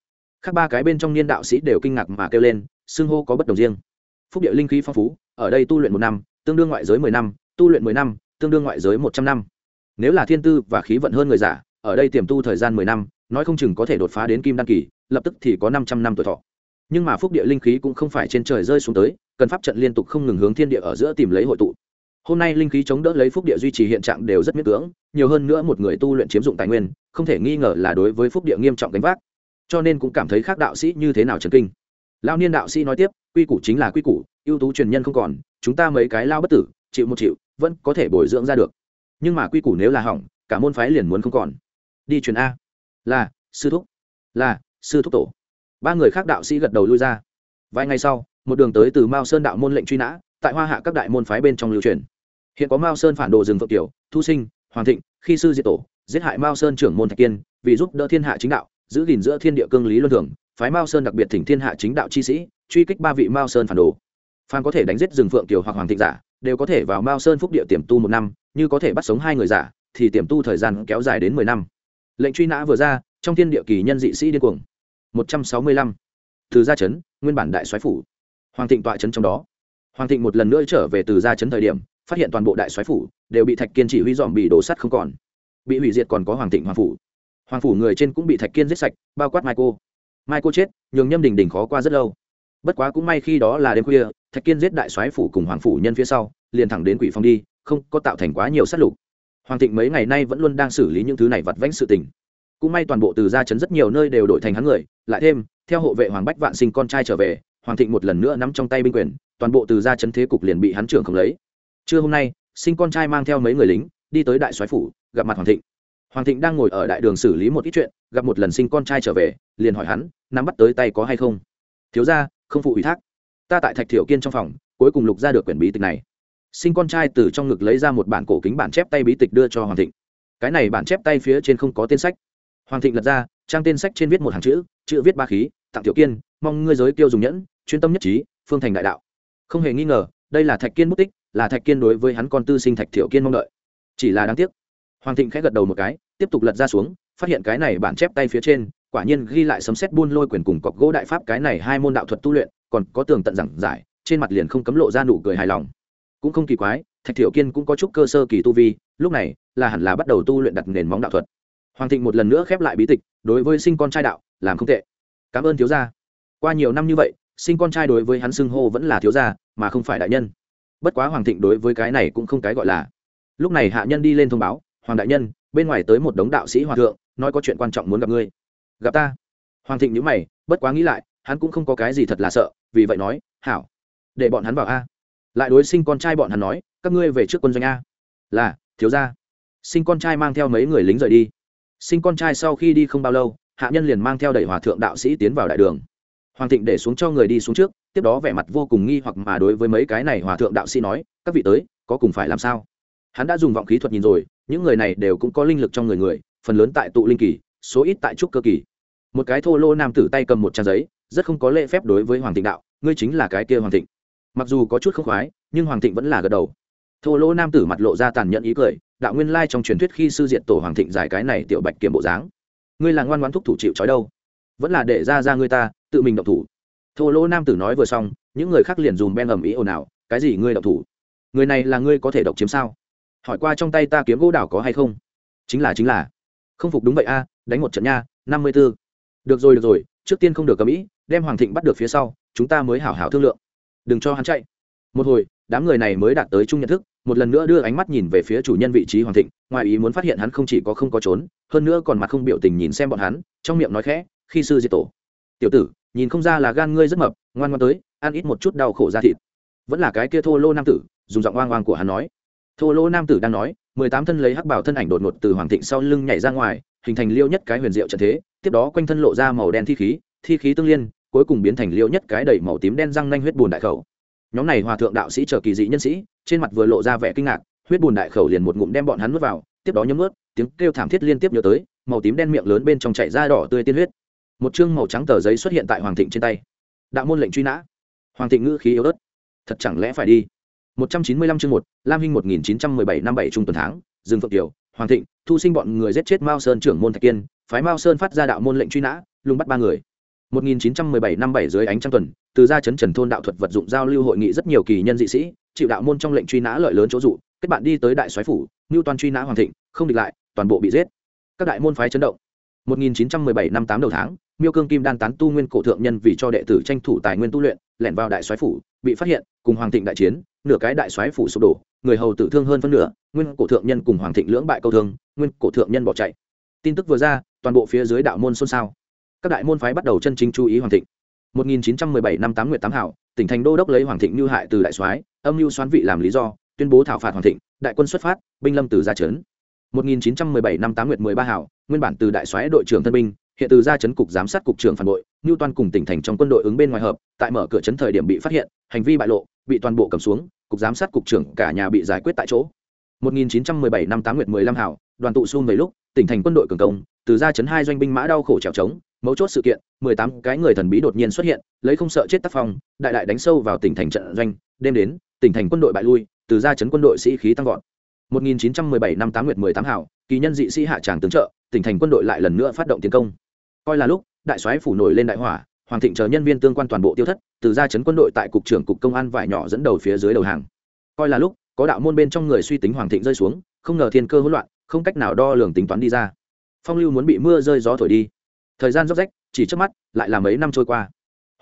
Khác ba cái bên trong niên đạo sĩ đều kinh ngạc mà kêu lên, xưng hô có bất đồng riêng. Phúc địa linh khí phong phú, ở đây tu luyện một năm, tương đương ngoại giới mười năm, tu luyện mười năm, tương đương ngoại giới một trăm năm. Nếu là thiên tư và khí vận hơn người giả ở đây tiềm tu thời gian mười năm, nói không chừng có thể đột phá đến kim đăng kỳ, lập tức thì có năm trăm năm tuổi thọ nhưng mà phúc địa linh khí cũng không phải trên trời rơi xuống tới, cần pháp trận liên tục không ngừng hướng thiên địa ở giữa tìm lấy hội tụ. Hôm nay linh khí chống đỡ lấy phúc địa duy trì hiện trạng đều rất miễn cưỡng, nhiều hơn nữa một người tu luyện chiếm dụng tài nguyên, không thể nghi ngờ là đối với phúc địa nghiêm trọng gánh vác. Cho nên cũng cảm thấy khác đạo sĩ như thế nào trần kinh. Lao niên đạo sĩ nói tiếp, quy củ chính là quy củ, ưu tú truyền nhân không còn, chúng ta mấy cái lao bất tử, chịu một chịu, vẫn có thể bồi dưỡng ra được. Nhưng mà quy củ nếu là hỏng, cả môn phái liền muốn không còn. Đi truyền a. Là, sư thúc. Là, sư thúc tổ ba người khác đạo sĩ gật đầu lui ra. Vài ngày sau, một đường tới từ mao sơn đạo môn lệnh truy nã, tại hoa hạ các đại môn phái bên trong lưu truyền. Hiện có mao sơn phản đồ rừng phượng tiểu, thu sinh, hoàng thịnh, khi sư diệt tổ, giết hại mao sơn trưởng môn thạch kiên, vì giúp đỡ thiên hạ chính đạo, giữ gìn giữa thiên địa cương lý luân thường, phái mao sơn đặc biệt thỉnh thiên hạ chính đạo chi sĩ, truy kích ba vị mao sơn phản đồ. Phan có thể đánh giết rừng phượng kiều hoặc hoàng thịnh giả, đều có thể vào mao sơn phúc địa tiềm tu một năm, như có thể bắt sống hai người giả, thì tiềm tu thời gian kéo dài đến mười năm. Lệnh truy nã vừa ra, trong thiên địa kỳ nhân dị sĩ điên cuồng một trăm sáu mươi lăm. Từ gia trấn nguyên bản đại soái phủ. Hoàng thịnh tọa trấn trong đó. Hoàng thịnh một lần nữa trở về từ gia trấn thời điểm, phát hiện toàn bộ đại soái phủ đều bị thạch kiên chỉ huy dòm bị đổ sắt không còn. Bị hủy diệt còn có hoàng thịnh hoàng phủ. Hoàng phủ người trên cũng bị thạch kiên giết sạch, bao quát mai cô mai cô chết, nhường nhâm đình đình khó qua rất lâu. Bất quá cũng may khi đó là đêm khuya, thạch kiên giết đại soái phủ cùng hoàng phủ nhân phía sau, liền thẳng đến quỷ phong đi, không có tạo thành quá nhiều sát lục. Hoàng thịnh mấy ngày nay vẫn luôn đang xử lý những thứ này vặt vãnh sự tình cũng may toàn bộ từ gia chấn rất nhiều nơi đều đổi thành hắn người, lại thêm, theo hộ vệ hoàng bách vạn sinh con trai trở về, hoàng thịnh một lần nữa nắm trong tay binh quyền, toàn bộ từ gia chấn thế cục liền bị hắn trưởng không lấy. Trưa hôm nay, sinh con trai mang theo mấy người lính, đi tới đại soái phủ, gặp mặt hoàng thịnh. Hoàng thịnh đang ngồi ở đại đường xử lý một ít chuyện, gặp một lần sinh con trai trở về, liền hỏi hắn, nắm bắt tới tay có hay không? Thiếu ra không phụ ủy thác. Ta tại thạch thiểu kiên trong phòng, cuối cùng lục ra được quyển bí tịch này. Sinh con trai từ trong ngực lấy ra một bản cổ kính bản chép tay bí tịch đưa cho hoàng thịnh. Cái này bản chép tay phía trên không có tên sách hoàng thịnh lật ra, trang tên sách trên viết một hàng chữ chữ viết ba khí, tặng tiểu kiên, mong ngươi giới tiêu dùng nhẫn, chuyên tâm nhất trí, phương thành đại đạo. Không hề nghi ngờ, đây là thạch kiên mất tích là thạch kiên đối với hắn con tư sinh thạch thiểu kiên mong đợi. Chỉ là đáng tiếc. Hoàng thịnh khẽ gật đầu một cái, tiếp tục lật ra xuống, phát hiện cái này bản chép tay phía trên, quả nhiên ghi lại sấm xét buôn lôi quyền cùng cọc gỗ đại pháp cái này hai môn đạo thuật tu luyện, còn có tường tận giảng giải, trên mặt liền không cấm lộ ra nụ cười hài lòng. Cũng không kỳ quái, thạch thiểu kiên cũng có chút cơ sơ kỳ tu vi, lúc này là hẳn là bắt đầu tu luyện đặt nền móng đạo thuật hoàng thịnh một lần nữa khép lại bí tịch, đối với sinh con trai đạo, làm không tệ. Cảm ơn thiếu gia. Qua nhiều năm như vậy, sinh con trai đối với hắn xưng hô vẫn là thiếu gia, mà không phải đại nhân. Bất quá hoàng thịnh đối với cái này cũng không cái gọi là. Lúc này hạ nhân đi lên thông báo, hoàng đại nhân, bên ngoài tới một đống đạo sĩ hòa thượng, nói có chuyện quan trọng muốn gặp ngươi. Gặp ta? Hoàng thịnh nhữ mày, bất quá nghĩ lại, hắn cũng không có cái gì thật là sợ, vì vậy nói, hảo, để bọn hắn vào a. Lại đối sinh con trai bọn hắn nói, các ngươi về trước quân doanh a. Là, thiếu gia. Sinh con trai mang theo mấy người lính rời đi sinh con trai sau khi đi không bao lâu, hạ nhân liền mang theo đẩy hòa thượng đạo sĩ tiến vào đại đường. Hoàng thịnh để xuống cho người đi xuống trước, tiếp đó vẻ mặt vô cùng nghi hoặc mà đối với mấy cái này hòa thượng đạo sĩ nói, các vị tới, có cùng phải làm sao? Hắn đã dùng vọng khí thuật nhìn rồi, những người này đều cũng có linh lực trong người người, phần lớn tại tụ linh kỳ, số ít tại trúc cơ kỳ. Một cái thô lô nam tử tay cầm một trang giấy, rất không có lễ phép đối với hoàng thịnh đạo, ngươi chính là cái kia hoàng thịnh. Mặc dù có chút không khoái, nhưng hoàng thịnh vẫn là gật đầu thô lô nam tử mặt lộ ra tàn nhẫn ý cười, đạo nguyên lai trong truyền thuyết khi sư diện tổ hoàng thịnh giải cái này tiểu bạch kiềm bộ dáng. Ngươi là ngoan ngoan thúc thủ chịu trói đâu? Vẫn là để ra ra ngươi ta, tự mình động thủ. Thô lỗ nam tử nói vừa xong, những người khác liền dùm ben ầm ý ồn ào, cái gì ngươi động thủ? Người này là ngươi có thể độc chiếm sao? Hỏi qua trong tay ta kiếm gỗ đảo có hay không? Chính là chính là. Không phục đúng vậy a, đánh một trận nha, năm mươi b ố được rồi được rồi, trước tiên không được cầm ý, đem hoàng thịnh bắt được phía sau, chúng ta mới hảo hảo thương lượng. Đừng cho hắn chạy. Một hồi, đám người này mới đạt tới chung nhận thức một lần nữa đưa ánh mắt nhìn về phía chủ nhân vị trí hoàng thịnh, ngoài ý muốn phát hiện hắn không chỉ có không có trốn, hơn nữa còn mặt không biểu tình nhìn xem bọn hắn, trong miệng nói khẽ, khi sư diệt tổ, tiểu tử, nhìn không ra là gan ngươi rất mập, ngoan ngoan tới, ăn ít một chút đau khổ ra thịt. Vẫn là cái kia thô lô nam tử, dùng giọng oang oang của hắn nói. Thô lô nam tử đang nói, mười tám thân lấy hắc bảo thân ảnh đột ngột từ hoàng thịnh sau lưng nhảy ra ngoài, hình thành liêu nhất cái huyền diệu trận thế, tiếp đó quanh thân lộ ra màu đen thi khí thi khí tương liên, cuối cùng biến thành liêu nhất cái đầy màu tím đen răng nanh huyết bùn đại khẩu nhóm này hòa thượng đạo sĩ chờ kỳ dị nhân sĩ, trên mặt vừa lộ ra vẻ kinh ngạc, huyết bùn đại khẩu liền một ngụm đem bọn hắn nuốt vào, tiếp đó nhấm nuốt, tiếng kêu thảm thiết liên tiếp nhớ tới, màu tím đen miệng lớn bên trong chảy ra đỏ tươi tiên huyết. Một chương màu trắng tờ giấy xuất hiện tại hoàng thịnh trên tay. Đạo môn lệnh truy nã. Hoàng thịnh ngữ khí yếu ớt. Thật chẳng lẽ phải đi? Một trăm chín mươi lăm chương một, lam hinh một nghìn chín trăm mười bảy năm bảy trung tuần tháng, dương phượng kiều, hoàng thịnh, thu sinh bọn người giết chết mao sơn trưởng môn thạch kiên, phái mao sơn phát ra đạo môn lệnh truy nã, lùng bắt ba người. 1917 năm 7 dưới ánh trăng tuần, từ gia trấn Trần thôn đạo thuật vật dụng giao lưu hội nghị rất nhiều kỳ nhân dị sĩ, chịu đạo môn trong lệnh truy nã lợi lớn chỗ dụ, kết bạn đi tới đại soái phủ, Nưu toàn truy nã hoàng thịnh, không địch lại, toàn bộ bị giết. Các đại môn phái chấn động. 1917 năm 8 đầu tháng, Miêu Cương Kim đan tán tu nguyên cổ thượng nhân vì cho đệ tử tranh thủ tài nguyên tu luyện, lẻn vào đại soái phủ, bị phát hiện cùng hoàng thịnh đại chiến nửa cái đại soái phủ sụp đổ người hầu tử thương hơn phân nửa nguyên cổ thượng nhân cùng hoàng thịnh lưỡng bại câu thương nguyên cổ thượng nhân bỏ chạy tin tức vừa ra toàn bộ phía dưới đạo môn xôn xao các đại môn phái bắt đầu chân chính chú ý hoàng thịnh. 1917 năm 8 nguyệt tám hảo, tỉnh thành đô đốc lấy hoàng thịnh như hại từ đại soái, âm mưu xoán vị làm lý do, tuyên bố thảo phạt hoàng thịnh, đại quân xuất phát, binh lâm từ gia trấn. 1917 năm 8 nguyệt 13 hảo, nguyên bản từ đại soái đội trưởng thân binh, hiện từ gia trấn cục giám sát cục trưởng phản bội như toàn cùng tỉnh thành trong quân đội ứng bên ngoài hợp, tại mở cửa trấn thời điểm bị phát hiện, hành vi bại lộ, bị toàn bộ cầm xuống, cục giám sát cục trưởng cả nhà bị giải quyết tại chỗ. 1917 năm 8 nguyệt 15 hảo, đoàn tụ xung về lúc, tỉnh thành quân đội cường công, từ gia trấn hai doanh binh mã đau khổ trèo trống mấu chốt sự kiện 18 cái người thần bí đột nhiên xuất hiện, lấy không sợ chết tác phong, đại đại đánh sâu vào tỉnh thành trận doanh, đêm đến, tỉnh thành quân đội bại lui, từ gia chấn quân đội sĩ khí tăng vọt. 1917 năm 8 nguyệt 18 hảo, kỳ nhân dị sĩ hạ tràng tướng trợ, tỉnh thành quân đội lại lần nữa phát động tiến công. Coi là lúc, đại soái phủ nổi lên đại hỏa, hoàng thịnh chờ nhân viên tương quan toàn bộ tiêu thất, từ gia chấn quân đội tại cục trưởng cục công an vải nhỏ dẫn đầu phía dưới đầu hàng. Coi là lúc, có đạo môn bên trong người suy tính hoàng thịnh rơi xuống, không ngờ thiên cơ hỗn loạn, không cách nào đo lường tính toán đi ra. Phong lưu muốn bị mưa rơi gió thổi đi thời gian róc rách, chỉ trước mắt, lại là mấy năm trôi qua.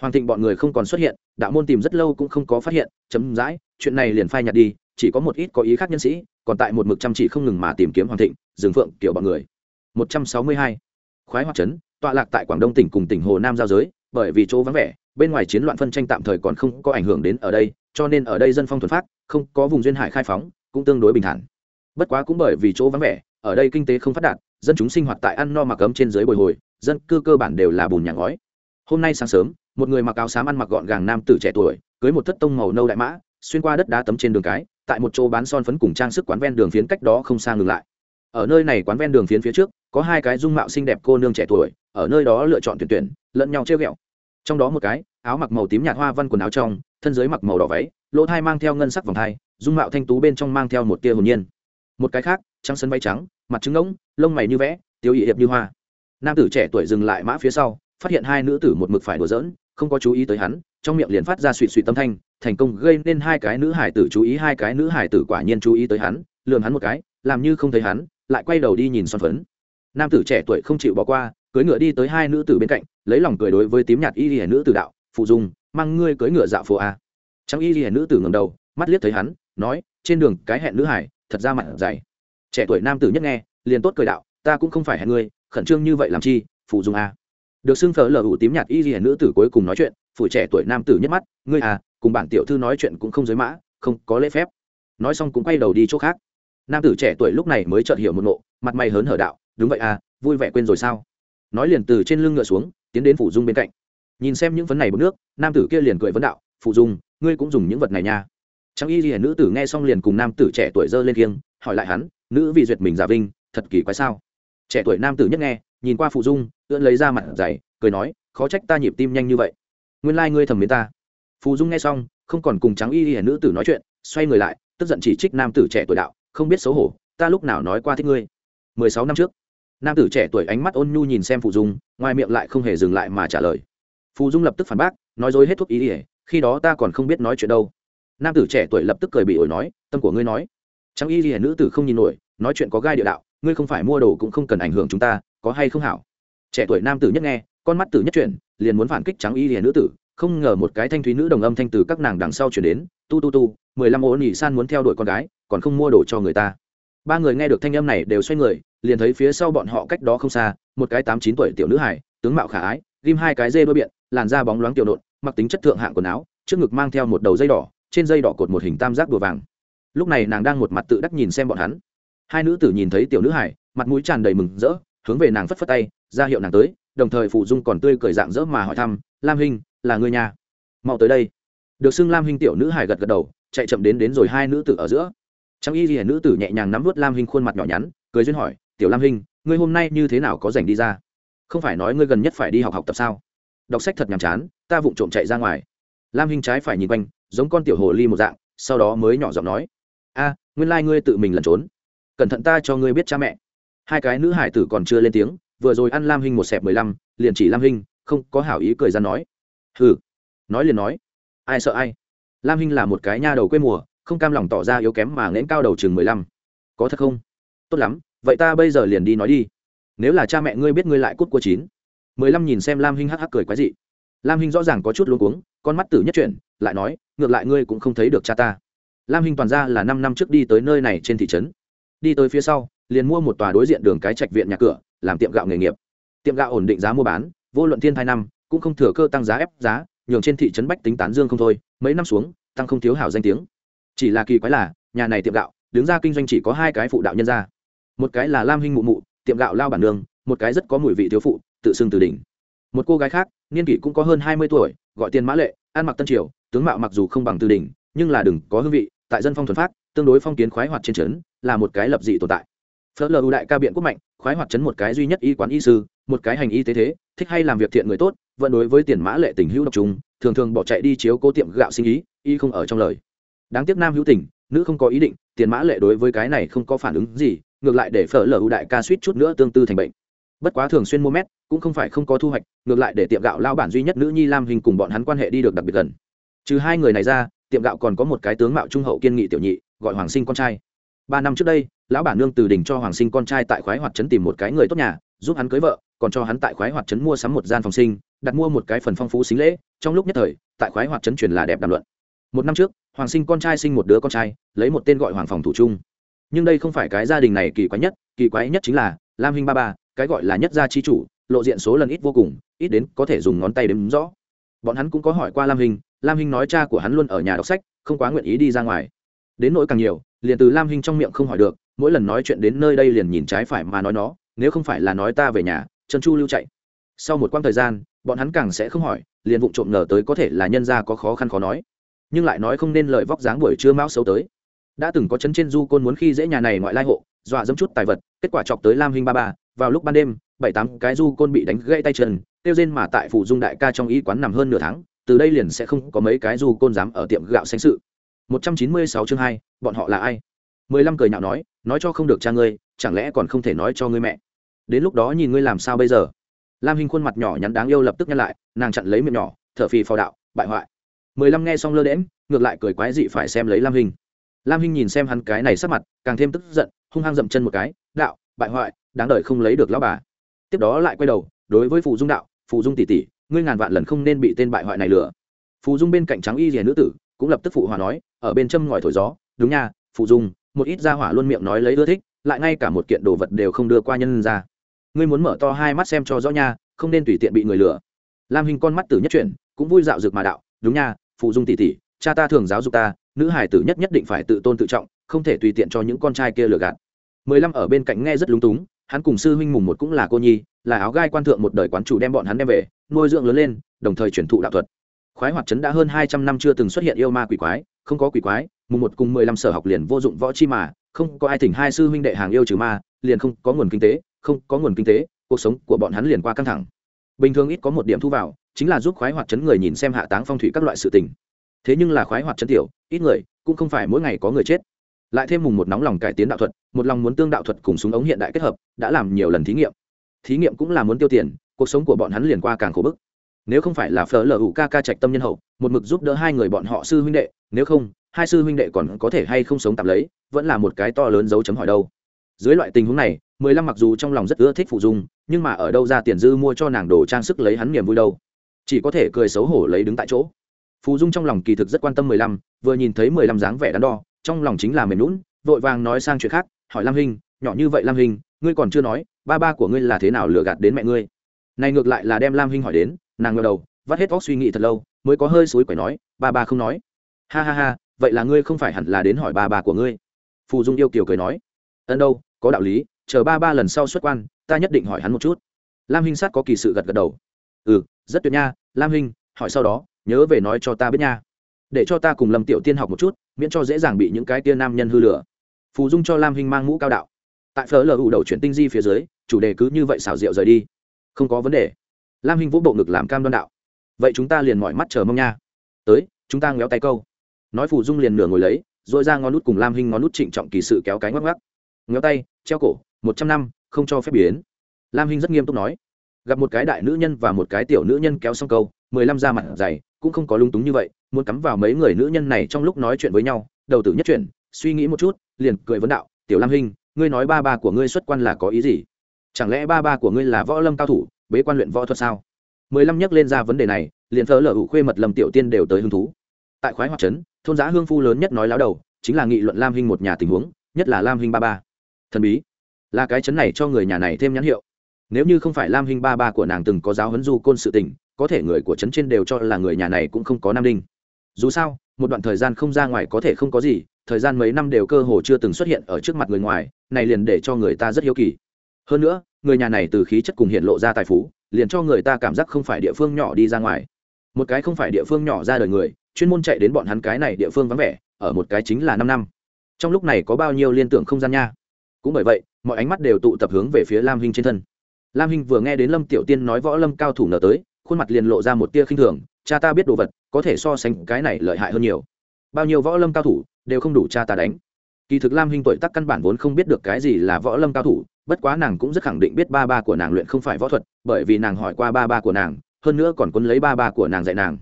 Hoàng thịnh bọn người không còn xuất hiện, đạo môn tìm rất lâu cũng không có phát hiện, chấm dãi, chuyện này liền phai nhạt đi, chỉ có một ít có ý khác nhân sĩ, còn tại một mực chăm chỉ không ngừng mà tìm kiếm hoàng thịnh dừng phượng kiểu bọn người. 162. khoái hoạt trấn, tọa lạc tại quảng đông tỉnh cùng tỉnh hồ nam giao giới, bởi vì chỗ vắng vẻ, bên ngoài chiến loạn phân tranh tạm thời còn không có ảnh hưởng đến ở đây, cho nên ở đây dân phong thuần phát, không có vùng duyên hải khai phóng, cũng tương đối bình thản. Bất quá cũng bởi vì chỗ vắng vẻ, ở đây kinh tế không phát đạt, dân chúng sinh hoạt tại ăn no mặc ấm trên dưới bồi hồi dân cư cơ bản đều là bùn nhà ngói. Hôm nay sáng sớm, một người mặc áo xám ăn mặc gọn gàng nam tử trẻ tuổi, cưới một thất tông màu nâu đại mã, xuyên qua đất đá tấm trên đường cái, tại một chỗ bán son phấn cùng trang sức quán ven đường phiến cách đó không xa ngừng lại. Ở nơi này quán ven đường phiến phía trước, có hai cái dung mạo xinh đẹp cô nương trẻ tuổi, ở nơi đó lựa chọn tuyển tuyển, lẫn nhau treo ghẹo. Trong đó một cái, áo mặc màu tím nhạt hoa văn quần áo trong, thân dưới mặc màu đỏ váy, lỗ thai mang theo ngân sắc vòng thai, dung mạo thanh tú bên trong mang theo một tia hồn nhiên. Một cái khác, trắng sân bay trắng, mặt trứng ngỗng, lông mày như vẽ, tiêu ỵ hiệp như hoa nam tử trẻ tuổi dừng lại mã phía sau, phát hiện hai nữ tử một mực phải đùa giỡn, không có chú ý tới hắn, trong miệng liền phát ra suỵ suỵ tâm thanh, thành công gây nên hai cái nữ hải tử chú ý, hai cái nữ hải tử quả nhiên chú ý tới hắn, lườm hắn một cái, làm như không thấy hắn, lại quay đầu đi nhìn son phấn. Nam tử trẻ tuổi không chịu bỏ qua, cưỡi ngựa đi tới hai nữ tử bên cạnh, lấy lòng cười đối với tím nhạt y lìa nữ tử đạo, phụ dung, mang ngươi cưỡi ngựa dạo phố a. Trong y lìa nữ tử ngầm đầu, mắt liếc thấy hắn, nói, trên đường, cái hẹn nữ hải, thật ra mặt dày. Trẻ tuổi nam tử nhất nghe, liền tốt cười đạo, ta cũng không phải hẹn ngươi khẩn trương như vậy làm chi, phụ dung a. Được xưng phở lờ ủ tím nhạt y lìa nữ tử cuối cùng nói chuyện phụ trẻ tuổi nam tử nhất mắt, ngươi à cùng bản tiểu thư nói chuyện cũng không giới mã, không có lễ phép. Nói xong cũng quay đầu đi chỗ khác. Nam tử trẻ tuổi lúc này mới chợt hiểu một nộ mặt mày hớn hở đạo, đúng vậy à vui vẻ quên rồi sao? Nói liền từ trên lưng ngựa xuống, tiến đến phủ dung bên cạnh. Nhìn xem những vấn này bốc nước, nam tử kia liền cười vấn đạo, phụ dung, ngươi cũng dùng những vật này nha. Trang y ghi nữ tử nghe xong liền cùng nam tử trẻ tuổi dơ lên kiêng, hỏi lại hắn, nữ vì duyệt mình giả vinh, thật kỳ quái sao? Trẻ tuổi nam tử nhất nghe, nhìn qua phụ dung, ưỡn lấy ra mặt dày, cười nói, khó trách ta nhịp tim nhanh như vậy. Nguyên lai、like、ngươi thầm mến ta. Phụ dung nghe xong, không còn cùng trắng y ghi nữ tử nói chuyện, xoay người lại, tức giận chỉ trích nam tử trẻ tuổi đạo, không biết xấu hổ, ta lúc nào nói qua thích ngươi. Mười sáu năm trước, nam tử trẻ tuổi ánh mắt ôn nhu nhìn xem phụ dung, ngoài miệng lại không hề dừng lại mà trả lời. Phụ dung lập tức phản bác, nói dối hết thuốc ý ỉa khi đó ta còn không biết nói chuyện đâu. Nam tử trẻ tuổi lập tức cười bị ổi nói, tâm của ngươi nói. Trắng y ỉa nữ tử không nhìn nổi, nói chuyện có gai địa đạo ngươi không phải mua đồ cũng không cần ảnh hưởng chúng ta, có hay không hảo? Trẻ tuổi nam tử nhất nghe, con mắt tử nhất chuyển, liền muốn phản kích trắng y liền nữ tử, không ngờ một cái thanh thúy nữ đồng âm thanh từ các nàng đằng sau chuyển đến, tu tu tu, mười lăm ô nỉ san muốn theo đuổi con gái, còn không mua đồ cho người ta. Ba người nghe được thanh âm này đều xoay người, liền thấy phía sau bọn họ cách đó không xa, một cái tám chín tuổi tiểu nữ hải tướng mạo khả ái, ghim hai cái dê đôi biện, làn da bóng loáng tiểu nộn, mặc tính chất thượng hạng quần áo, trước ngực mang theo một đầu dây đỏ, trên dây đỏ cột một hình tam giác đùa vàng. Lúc này nàng đang một mặt tự đắc nhìn xem bọn hắn hai nữ tử nhìn thấy tiểu nữ hải mặt mũi tràn đầy mừng rỡ, hướng về nàng phất phất tay, ra hiệu nàng tới, đồng thời phụ dung còn tươi cười dạng dỡ mà hỏi thăm, lam hinh, là người nhà? Mau tới đây. Được xưng lam hinh tiểu nữ hải gật gật đầu, chạy chậm đến đến rồi hai nữ tử ở giữa. Trong y hiển nữ tử nhẹ nhàng nắm vút lam hinh khuôn mặt nhỏ nhắn, cười duyên hỏi, tiểu lam hinh, ngươi hôm nay như thế nào có dành đi ra? Không phải nói ngươi gần nhất phải đi học học tập sao? Đọc sách thật nhàm chán, ta vụng trộm chạy ra ngoài. Lam hinh trái phải nhìn quanh, giống con tiểu hồ ly một dạng, sau đó mới nhỏ giọng nói, a, nguyên lai、like、ngươi tự mình lẩn trốn cẩn thận ta cho ngươi biết cha mẹ. Hai cái nữ hải tử còn chưa lên tiếng, vừa rồi ăn lam hinh một xẹp mười lăm, liền chỉ lam hinh, không có hảo ý cười ra nói. Hừ, nói liền nói. Ai sợ ai? Lam hinh là một cái nha đầu quê mùa, không cam lòng tỏ ra yếu kém mà nghẽn cao đầu chừng mười lăm. Có thật không? Tốt lắm, vậy ta bây giờ liền đi nói đi. Nếu là cha mẹ ngươi biết ngươi lại cút của chín. Mười lăm nhìn xem lam hinh hắc hắc cười quái dị. Lam hinh rõ ràng có chút luống cuống, con mắt tử nhất chuyển, lại nói, ngược lại ngươi cũng không thấy được cha ta. Lam hinh toàn ra là năm năm trước đi tới nơi này trên thị trấn đi tới phía sau, liền mua một tòa đối diện đường cái trạch viện nhà cửa, làm tiệm gạo nghề nghiệp. Tiệm gạo ổn định giá mua bán, vô luận thiên thai năm, cũng không thừa cơ tăng giá ép giá, nhường trên thị trấn bách tính tán dương không thôi, mấy năm xuống, tăng không thiếu hảo danh tiếng. Chỉ là kỳ quái là, nhà này tiệm gạo, đứng ra kinh doanh chỉ có hai cái phụ đạo nhân ra một cái là lam hinh mụ mụ, tiệm gạo lao bản nương, một cái rất có mùi vị thiếu phụ, tự xưng từ đỉnh. Một cô gái khác, niên kỷ cũng có hơn hai mươi tuổi, gọi tiền mã lệ, ăn mặc tân triều, tướng mạo mặc dù không bằng từ đỉnh, nhưng là đừng có hương vị, tại dân phong thuần phát tương đối phong kiến khoái hoạt trên trấn, là một cái lập dị tồn tại. Phớt lờ ưu đại ca biện quốc mạnh, khoái hoạt chấn một cái duy nhất y quán y sư, một cái hành y tế thế, thích hay làm việc thiện người tốt, vẫn đối với tiền mã lệ tình hữu độc trùng thường thường bỏ chạy đi chiếu cố tiệm gạo sinh ý, y không ở trong lời. Đáng tiếc nam hữu tình, nữ không có ý định, tiền mã lệ đối với cái này không có phản ứng gì, ngược lại để phở lờ ưu đại ca suýt chút nữa tương tư thành bệnh. Bất quá thường xuyên mua mét, cũng không phải không có thu hoạch, ngược lại để tiệm gạo lao bản duy nhất nữ nhi lam hình cùng bọn hắn quan hệ đi được đặc biệt gần. Trừ hai người này ra, tiệm gạo còn có một cái tướng mạo trung hậu kiên nghị tiểu nhị gọi hoàng sinh con trai. Ba năm trước đây, lão bản nương từ đình cho hoàng sinh con trai tại khoái hoạt trấn tìm một cái người tốt nhà, giúp hắn cưới vợ, còn cho hắn tại khoái hoạt trấn mua sắm một gian phòng sinh, đặt mua một cái phần phong phú xính lễ. Trong lúc nhất thời, tại khoái hoạt trấn truyền là đẹp đàm luận. Một năm trước, hoàng sinh con trai sinh một đứa con trai, lấy một tên gọi hoàng phòng thủ trung nhưng đây không phải cái gia đình này kỳ quái nhất, kỳ quái nhất chính là, lam hinh ba ba, cái gọi là nhất gia chi chủ, lộ diện số lần ít vô cùng, ít đến có thể dùng ngón tay đếm rõ. Bọn hắn cũng có hỏi qua lam hinh lam hinh nói cha của hắn luôn ở nhà đọc sách, không quá nguyện ý đi ra ngoài đến nỗi càng nhiều, liền từ lam hinh trong miệng không hỏi được, mỗi lần nói chuyện đến nơi đây liền nhìn trái phải mà nói nó, nếu không phải là nói ta về nhà, trần chu lưu chạy. Sau một quãng thời gian, bọn hắn càng sẽ không hỏi, liền vụng trộm ngờ tới có thể là nhân gia có khó khăn khó nói. Nhưng lại nói không nên lời vóc dáng buổi trưa mão xấu tới. Đã từng có chấn trên du côn muốn khi dễ nhà này ngoại lai hộ, dọa dẫm chút tài vật, kết quả chọc tới lam hinh ba ba, vào lúc ban đêm, bảy tám cái du côn bị đánh gãy tay chân tiêu rên mà tại phủ dung đại ca trong y quán nằm hơn nửa tháng, từ đây liền sẽ không có mấy cái du côn dám ở tiệm gạo xanh sự. 196 chương 2, bọn họ là ai? 15 cười nhạo nói, nói cho không được cha ngươi, chẳng lẽ còn không thể nói cho ngươi mẹ? Đến lúc đó nhìn ngươi làm sao bây giờ? Lam Hinh khuôn mặt nhỏ nhắn đáng yêu lập tức nhăn lại, nàng chặn lấy miệng nhỏ, thở phì phò đạo, bại hoại. 15 nghe xong lơ đễnh, ngược lại cười quái dị phải xem lấy Lam Hinh. Lam Hinh nhìn xem hắn cái này sắc mặt, càng thêm tức giận, hung hăng dậm chân một cái, đạo, bại hoại, đáng đời không lấy được lão bà. Tiếp đó lại quay đầu, đối với Phù Dung đạo, Phù Dung tỷ tỷ, ngươi ngàn vạn lần không nên bị tên bại hoại này lừa. Phù Dung bên cạnh trắng y rìa nữ tử, cũng lập tức phụ hòa nói, ở bên châm ngòi thổi gió, đúng nha, phụ dung, một ít gia hỏa luôn miệng nói lấy ưa thích, lại ngay cả một kiện đồ vật đều không đưa qua nhân ra. Ngươi muốn mở to hai mắt xem cho rõ nha, không nên tùy tiện bị người lừa. Lam hình con mắt tử nhất chuyển, cũng vui dạo dược mà đạo, đúng nha, phụ dung tỉ tỉ cha ta thường giáo dục ta, nữ hải tử nhất nhất định phải tự tôn tự trọng, không thể tùy tiện cho những con trai kia lừa gạt. Mười lăm ở bên cạnh nghe rất lúng túng, hắn cùng sư huynh mùng một cũng là cô nhi, là áo gai quan thượng một đời quán chủ đem bọn hắn đem về, nuôi dưỡng lớn lên, đồng thời truyền thụ đạo thuật khoái hoạt trấn đã hơn hai trăm năm chưa từng xuất hiện yêu ma quỷ quái, không có quỷ quái, mùng một cùng mười lăm sở học liền vô dụng võ chi mà, không có ai thỉnh hai sư huynh đệ hàng yêu trừ ma, liền không có nguồn kinh tế, không có nguồn kinh tế, cuộc sống của bọn hắn liền qua căng thẳng. Bình thường ít có một điểm thu vào, chính là giúp khoái hoạt chấn người nhìn xem hạ táng phong thủy các loại sự tình. Thế nhưng là khoái hoạt chấn tiểu, ít người, cũng không phải mỗi ngày có người chết. Lại thêm mùng một nóng lòng cải tiến đạo thuật, một lòng muốn tương đạo thuật cùng súng ống hiện đại kết hợp, đã làm nhiều lần thí nghiệm. Thí nghiệm cũng là muốn tiêu tiền, cuộc sống của bọn hắn liền qua càng khổ bức nếu không phải là phở lờ ủ ca ca trạch tâm nhân hậu, một mực giúp đỡ hai người bọn họ sư huynh đệ, nếu không, hai sư huynh đệ còn có thể hay không sống tạm lấy, vẫn là một cái to lớn dấu chấm hỏi đâu. Dưới loại tình huống này, mười lăm mặc dù trong lòng rất ưa thích phụ dung, nhưng mà ở đâu ra tiền dư mua cho nàng đồ trang sức lấy hắn niềm vui đâu. Chỉ có thể cười xấu hổ lấy đứng tại chỗ. Phù dung trong lòng kỳ thực rất quan tâm mười lăm, vừa nhìn thấy mười lăm dáng vẻ đắn đo, trong lòng chính là mềm lún vội vàng nói sang chuyện khác, hỏi lam hình nhỏ như vậy lam hình ngươi còn chưa nói, ba ba của ngươi là thế nào lừa gạt đến mẹ ngươi? Này ngược lại là đem lam hình hỏi đến nàng ngờ đầu, vắt hết óc suy nghĩ thật lâu, mới có hơi suối quẩy nói, ba ba không nói. Ha ha ha, vậy là ngươi không phải hẳn là đến hỏi ba ba của ngươi? Phù dung yêu kiều cười nói. Ân đâu, có đạo lý, chờ ba ba lần sau xuất quan, ta nhất định hỏi hắn một chút. Lam hinh sát có kỳ sự gật gật đầu. Ừ rất tuyệt nha, lam hinh, hỏi sau đó, nhớ về nói cho ta biết nha. Để cho ta cùng lâm tiểu tiên học một chút, miễn cho dễ dàng bị những cái tia nam nhân hư lửa. Phù dung cho lam hinh mang mũ cao đạo. Tại phở lờ ủ đầu chuyển tinh di phía dưới, chủ đề cứ như vậy xảo diệu rời đi. Không có vấn đề lam hinh vũ bộ ngực làm cam đoan đạo vậy chúng ta liền mọi mắt chờ mong nha tới chúng ta ngéo tay câu nói phù dung liền nửa ngồi lấy rồi ra ngón nút cùng lam hinh ngón nút trịnh trọng kỳ sự kéo cái ngoắc ngoắc ngéo tay treo cổ một trăm năm không cho phép biến lam hinh rất nghiêm túc nói gặp một cái đại nữ nhân và một cái tiểu nữ nhân kéo xong câu mười lăm ra mặt dày cũng không có lung túng như vậy muốn cắm vào mấy người nữ nhân này trong lúc nói chuyện với nhau đầu tử nhất chuyển suy nghĩ một chút liền cười vấn đạo tiểu lam hinh ngươi nói ba ba của ngươi xuất quan là có ý gì chẳng lẽ ba ba của ngươi là võ lâm cao thủ bế quan luyện võ thuật sao? Mười lăm nhắc lên ra vấn đề này, liền thờ lở hữu khuê mật lầm tiểu tiên đều tới hứng thú. Tại khoái hoạt trấn, thôn giá hương phu lớn nhất nói láo đầu, chính là nghị luận lam hinh một nhà tình huống, nhất là lam hinh ba ba. Thần bí, là cái chấn này cho người nhà này thêm nhãn hiệu. Nếu như không phải lam hinh ba ba của nàng từng có giáo huấn du côn sự tình, có thể người của trấn trên đều cho là người nhà này cũng không có nam đinh dù sao, một đoạn thời gian không ra ngoài có thể không có gì, thời gian mấy năm đều cơ hồ chưa từng xuất hiện ở trước mặt người ngoài, này liền để cho người ta rất hiếu kỳ. Hơn nữa người nhà này từ khí chất cùng hiện lộ ra tài phú, liền cho người ta cảm giác không phải địa phương nhỏ đi ra ngoài. Một cái không phải địa phương nhỏ ra đời người, chuyên môn chạy đến bọn hắn cái này địa phương vắng vẻ, ở một cái chính là năm năm. Trong lúc này có bao nhiêu liên tưởng không gian nha. Cũng bởi vậy, mọi ánh mắt đều tụ tập hướng về phía lam hinh trên thân. Lam hinh vừa nghe đến lâm tiểu tiên nói võ lâm cao thủ nở tới, khuôn mặt liền lộ ra một tia khinh thường, cha ta biết đồ vật, có thể so sánh cái này lợi hại hơn nhiều. Bao nhiêu võ lâm cao thủ đều không đủ cha ta đánh. Kỳ thực lam hinh tuổi tắc căn bản vốn không biết được cái gì là võ lâm cao thủ bất quá nàng cũng rất khẳng định biết ba ba của nàng luyện không phải võ thuật, bởi vì nàng hỏi qua ba ba của nàng, hơn nữa còn quấn lấy ba ba của nàng dạy nàng.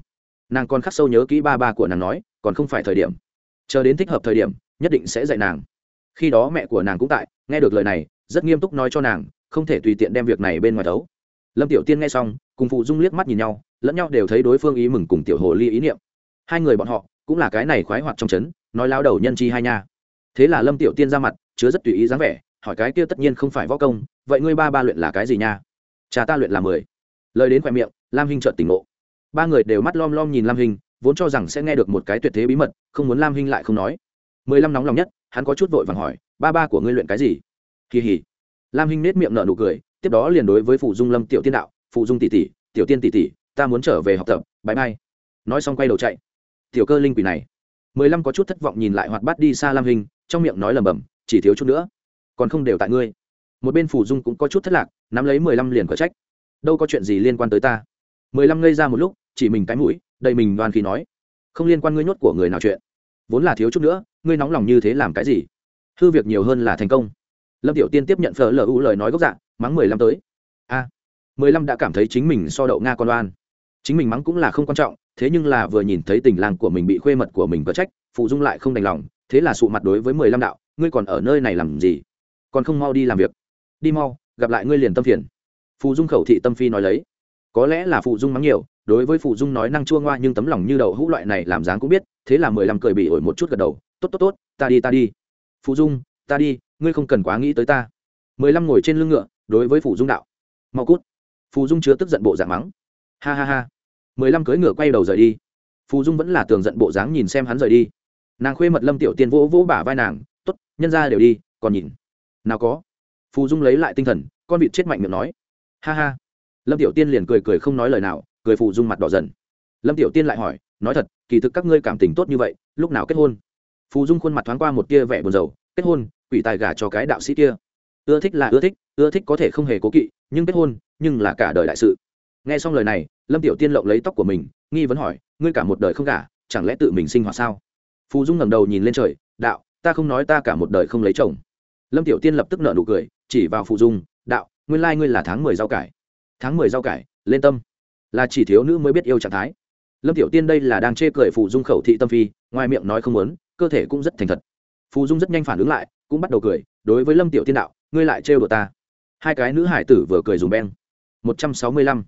Nàng còn khắc sâu nhớ kỹ ba ba của nàng nói, còn không phải thời điểm. Chờ đến thích hợp thời điểm, nhất định sẽ dạy nàng. Khi đó mẹ của nàng cũng tại, nghe được lời này, rất nghiêm túc nói cho nàng, không thể tùy tiện đem việc này bên ngoài đấu lâm tiểu tiên nghe xong, cùng phụ dung liếc mắt nhìn nhau, lẫn nhau đều thấy đối phương ý mừng cùng tiểu hồ ly ý niệm. Hai người bọn họ, cũng là cái này khoái hoạt trong trấn nói lao đầu nhân chi hai nha. Thế là lâm tiểu tiên ra mặt, chứa rất tùy ý dáng vẻ hỏi cái kia tất nhiên không phải võ công, vậy ngươi ba ba luyện là cái gì nha? Cha ta luyện là mười. Lời đến khoe miệng, lam hinh trợn tỉnh ngộ. Ba người đều mắt lom lom nhìn lam hinh, vốn cho rằng sẽ nghe được một cái tuyệt thế bí mật, không muốn lam hinh lại không nói. Mười lăm nóng lòng nhất, hắn có chút vội vàng hỏi, ba ba của ngươi luyện cái gì? Kỳ hỉ. Lam hinh nết miệng nở nụ cười, tiếp đó liền đối với phụ dung lâm tiểu tiên đạo, phụ dung tỷ tỷ, tiểu tiên tỷ tỷ, ta muốn trở về học tập bãi mai. Nói xong quay đầu chạy. Tiểu cơ linh quỷ này. Mười lăm có chút thất vọng nhìn lại hoạt bát đi xa lam hình trong miệng nói lầm bầm chỉ thiếu chút nữa còn không đều tại ngươi. Một bên phủ dung cũng có chút thất lạc, nắm lấy mười lăm liền có trách. Đâu có chuyện gì liên quan tới ta. Mười lăm ngây ra một lúc, chỉ mình cái mũi, đầy mình đoan khi nói. Không liên quan ngươi nhốt của người nào chuyện. Vốn là thiếu chút nữa, ngươi nóng lòng như thế làm cái gì? Hư việc nhiều hơn là thành công. Lâm tiểu tiên tiếp nhận phở u lời nói gốc dạng mắng mười lăm tới. A, mười lăm đã cảm thấy chính mình so đậu nga con đoan chính mình mắng cũng là không quan trọng, thế nhưng là vừa nhìn thấy tình làng của mình bị khuê mật của mình có trách phụ dung lại không đành lòng, thế là sụ mặt đối với mười lăm đạo, ngươi còn ở nơi này làm gì? Còn không mau đi làm việc. Đi mau, gặp lại ngươi liền tâm phiền. Phù dung khẩu thị tâm phi nói lấy. Có lẽ là phù dung mắng nhiều, đối với phù dung nói năng chua ngoa nhưng tấm lòng như đậu hũ loại này làm dáng cũng biết, thế là mười lăm cười bị ổi một chút gật đầu, tốt tốt tốt, ta đi ta đi. Phù dung, ta đi, ngươi không cần quá nghĩ tới ta. mười lăm ngồi trên lưng ngựa, đối với phù dung đạo. Mau cút. Phù dung chứa tức giận bộ dạng mắng. Ha ha ha. mười lăm cưỡi ngựa quay đầu rời đi. Phù dung vẫn là tường giận bộ dáng nhìn xem hắn rời đi. Nàng khuê mật lâm tiểu tiên vỗ vỗ bả vai nàng t ố t nhân ra đều đi, còn nhìn nào có. Phù dung lấy lại tinh thần, con vịt chết mạnh miệng nói. Ha ha. Lâm tiểu tiên liền cười cười không nói lời nào, cười phù dung mặt đỏ dần. Lâm tiểu tiên lại hỏi, nói thật, kỳ thực các ngươi cảm tình tốt như vậy, lúc nào kết hôn? Phù dung khuôn mặt thoáng qua một tia vẻ buồn rầu, kết hôn, quỷ tài gả cho cái đạo sĩ kia. Ưa thích là ưa thích ưa thích có thể không hề cố kỵ, nhưng kết hôn, nhưng là cả đời đại sự. Nghe xong lời này, lâm tiểu tiên lộng lấy tóc của mình, nghi vấn hỏi, ngươi cả một đời không gả, chẳng lẽ tự mình sinh hoạt sao? Phù dung ngẩng đầu nhìn lên trời, đạo, ta không nói ta cả một đời không lấy chồng lâm tiểu tiên lập tức nợ nụ cười, chỉ vào phụ dung, đạo, nguyên lai ngươi là tháng mười rau cải. Tháng mười rau cải? Lên tâm. Là chỉ thiếu nữ mới biết yêu trạng thái. Lâm tiểu tiên đây là đang chê cười phụ dung khẩu thị tâm phi, ngoài miệng nói không muốn, cơ thể cũng rất thành thật. Phù dung rất nhanh phản ứng lại, cũng bắt đầu cười, đối với lâm tiểu tiên đạo, ngươi lại trêu đùa ta. Hai cái nữ hải tử vừa cười dùng beng. Một trăm sáu mươi lăm.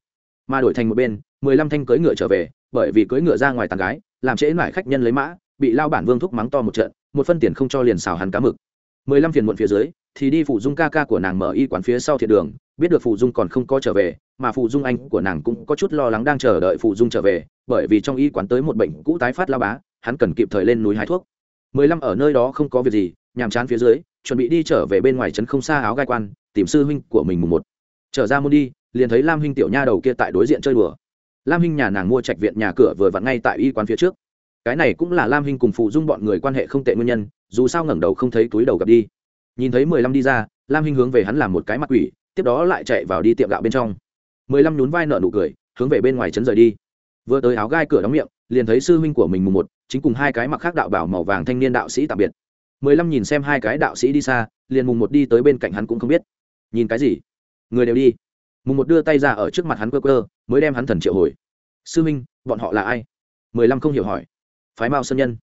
Mà đổi thành một bên, mười lăm thanh cưỡi ngựa trở về, bởi vì cưỡi ngựa ra ngoài tàn gái, làm trễ mải khách nhân lấy mã, bị lao bản vương thúc mắng to một trận, một phân tiền không cho liền xào hắn cá mực mười lăm phiền muộn phía dưới, thì đi phụ dung ca ca của nàng mở y quán phía sau thiện đường, biết được phụ dung còn không có trở về, mà phụ dung anh của nàng cũng có chút lo lắng đang chờ đợi phụ dung trở về, bởi vì trong y quán tới một bệnh cũ tái phát lao bá, hắn cần kịp thời lên núi hái thuốc. mười lăm ở nơi đó không có việc gì, nhàm chán phía dưới, chuẩn bị đi trở về bên ngoài trấn không xa áo gai quan, tìm sư huynh của mình mùng một. Trở ra môn đi, liền thấy lam huynh tiểu nha đầu kia tại đối diện chơi đùa. Lam huynh nhà nàng mua trạch viện nhà cửa vừa vặn ngay tại y quán phía trước. Cái này cũng là lam huynh cùng phụ dung bọn người quan hệ không tệ nguyên nhân dù sao ngẩng đầu không thấy túi đầu gặp đi. Nhìn thấy mười lăm đi ra, lam hinh hướng về hắn làm một cái mặt quỷ, tiếp đó lại chạy vào đi tiệm gạo bên trong. mười lăm nhún vai nợ nụ cười, hướng về bên ngoài trấn rời đi. Vừa tới áo gai cửa đóng miệng, liền thấy sư huynh của mình mùng một, chính cùng hai cái mặc khác đạo bảo màu vàng thanh niên đạo sĩ tạm biệt. mười lăm nhìn xem hai cái đạo sĩ đi xa, liền mùng một đi tới bên cạnh hắn cũng không biết. Nhìn cái gì? Người đều đi. Mùng một đưa tay ra ở trước mặt hắn cơ cơ mới đem hắn thần triệu hồi. Sư minh bọn họ là ai? mười lăm không hiểu hỏi. Phái mao sơn nhân.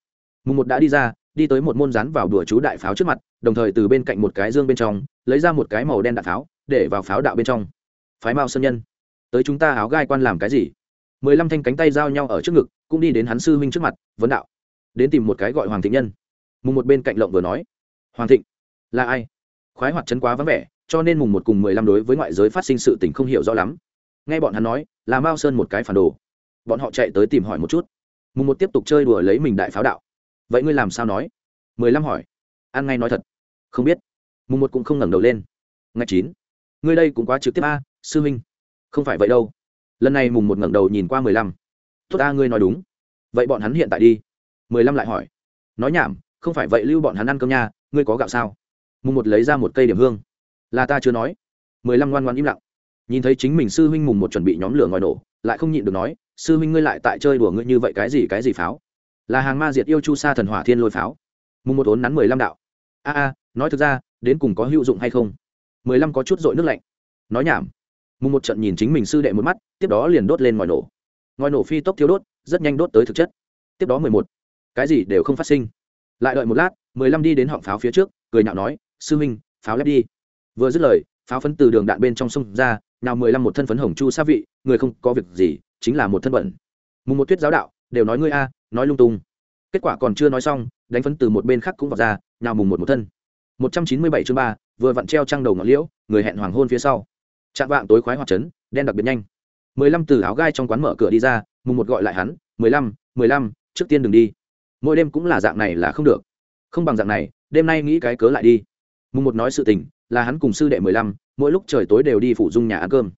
Mùng một đã đi ra đi tới một môn rán vào đùa chú đại pháo trước mặt, đồng thời từ bên cạnh một cái dương bên trong, lấy ra một cái màu đen đạn pháo, để vào pháo đạo bên trong. Phái mao sơn nhân, tới chúng ta áo gai quan làm cái gì? Mười lăm thanh cánh tay giao nhau ở trước ngực, cũng đi đến hắn sư huynh trước mặt, vấn đạo. Đến tìm một cái gọi hoàng thịnh nhân. Mùng một bên cạnh lộng vừa nói. Hoàng thịnh, là ai? Khoái hoạt chấn quá vắng vẻ, cho nên mùng một cùng mười lăm đối với ngoại giới phát sinh sự tình không hiểu rõ lắm. Nghe bọn hắn nói, là mao sơn một cái phản đồ. Bọn họ chạy tới tìm hỏi một chút. Mùng một tiếp tục chơi đùa lấy mình đại pháo đạo vậy ngươi làm sao nói? Mười lăm hỏi. Ăn ngay nói thật. Không biết. Mùng một cũng không ngẩng đầu lên. Ngày chín. Ngươi đây cũng quá trực tiếp a, sư minh không phải vậy đâu. Lần này mùng một ngẩng đầu nhìn qua mười lăm. Tốt a ngươi nói đúng. Vậy bọn hắn hiện tại đi. Mười lăm lại hỏi. Nói nhảm, không phải vậy lưu bọn hắn ăn cơm nha, ngươi có gạo sao? Mùng một lấy ra một cây điểm hương. Là ta chưa nói. Mười lăm ngoan ngoan im lặng. Nhìn thấy chính mình sư huynh mùng một chuẩn bị nhóm lửa ngoài nổ, lại không nhịn được nói, sư huynh ngươi lại tại chơi đùa ngươi như vậy cái gì cái gì pháo? Là hàng ma diệt yêu chu sa thần hỏa thiên lôi pháo. Mùng một ốn nắn mười lăm đạo. A a, nói thực ra, đến cùng có hữu dụng hay không? Mười lăm có chút dội nước lạnh. Nói nhảm. Mùng một trận nhìn chính mình sư đệ một mắt, tiếp đó liền đốt lên ngòi nổ. Ngòi nổ phi tốc thiếu đốt, rất nhanh đốt tới thực chất. Tiếp đó mười một. Cái gì đều không phát sinh. Lại đợi một lát, mười lăm đi đến họng pháo phía trước, cười nhạo nói, sư huynh, pháo lép đi. Vừa dứt lời, pháo phấn từ đường đạn bên trong sông ra, nào mười lăm một thân phấn hồng chu xa vị, người không có việc gì, chính là một thân bẩn. Mùng một tuyết giáo đạo, đều nói ngươi a nói lung tung. Kết quả còn chưa nói xong, đánh phấn từ một bên khác cũng vào ra nào mùng một một thân. Một trăm chín mươi bảy chương ba, vừa vặn treo trăng đầu ngọn liễu, người hẹn hoàng hôn phía sau. Chạm vạng tối khoái hoạt trấn đen đặc biệt nhanh. Mười lăm từ áo gai trong quán mở cửa đi ra, mùng một gọi lại hắn, mười lăm mười lăm, trước tiên đừng đi. Mỗi đêm cũng là dạng này là không được. Không bằng dạng này, đêm nay nghĩ cái cớ lại đi. Mùng một nói sự tình, là hắn cùng sư đệ mười lăm, mỗi lúc trời tối đều đi phụ dung nhà ăn cơm.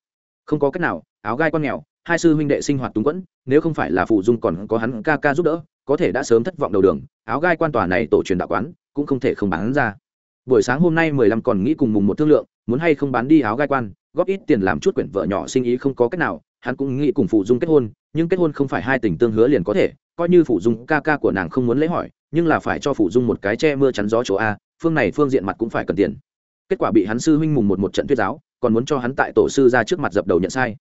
Không có cách nào, áo gai con nghèo hai sư huynh đệ sinh hoạt túng quẫn, nếu không phải là phụ dung còn có hắn ca ca giúp đỡ, có thể đã sớm thất vọng đầu đường, áo gai quan tòa này tổ truyền đạo quán cũng không thể không bán ra. Buổi sáng hôm nay mười lăm còn nghĩ cùng mùng một thương lượng, muốn hay không bán đi áo gai quan, góp ít tiền làm chút quyển vợ nhỏ sinh ý không có cách nào, hắn cũng nghĩ cùng phụ dung kết hôn, nhưng kết hôn không phải hai tình tương hứa liền có thể, coi như phụ dung ca ca của nàng không muốn lễ hỏi, nhưng là phải cho phụ dung một cái che mưa chắn gió chỗ a, phương này phương diện mặt cũng phải cần tiền. Kết quả bị hắn sư huynh mùng một một trận thuyết giáo, còn muốn cho hắn tại tổ sư ra trước mặt dập đầu nhận sai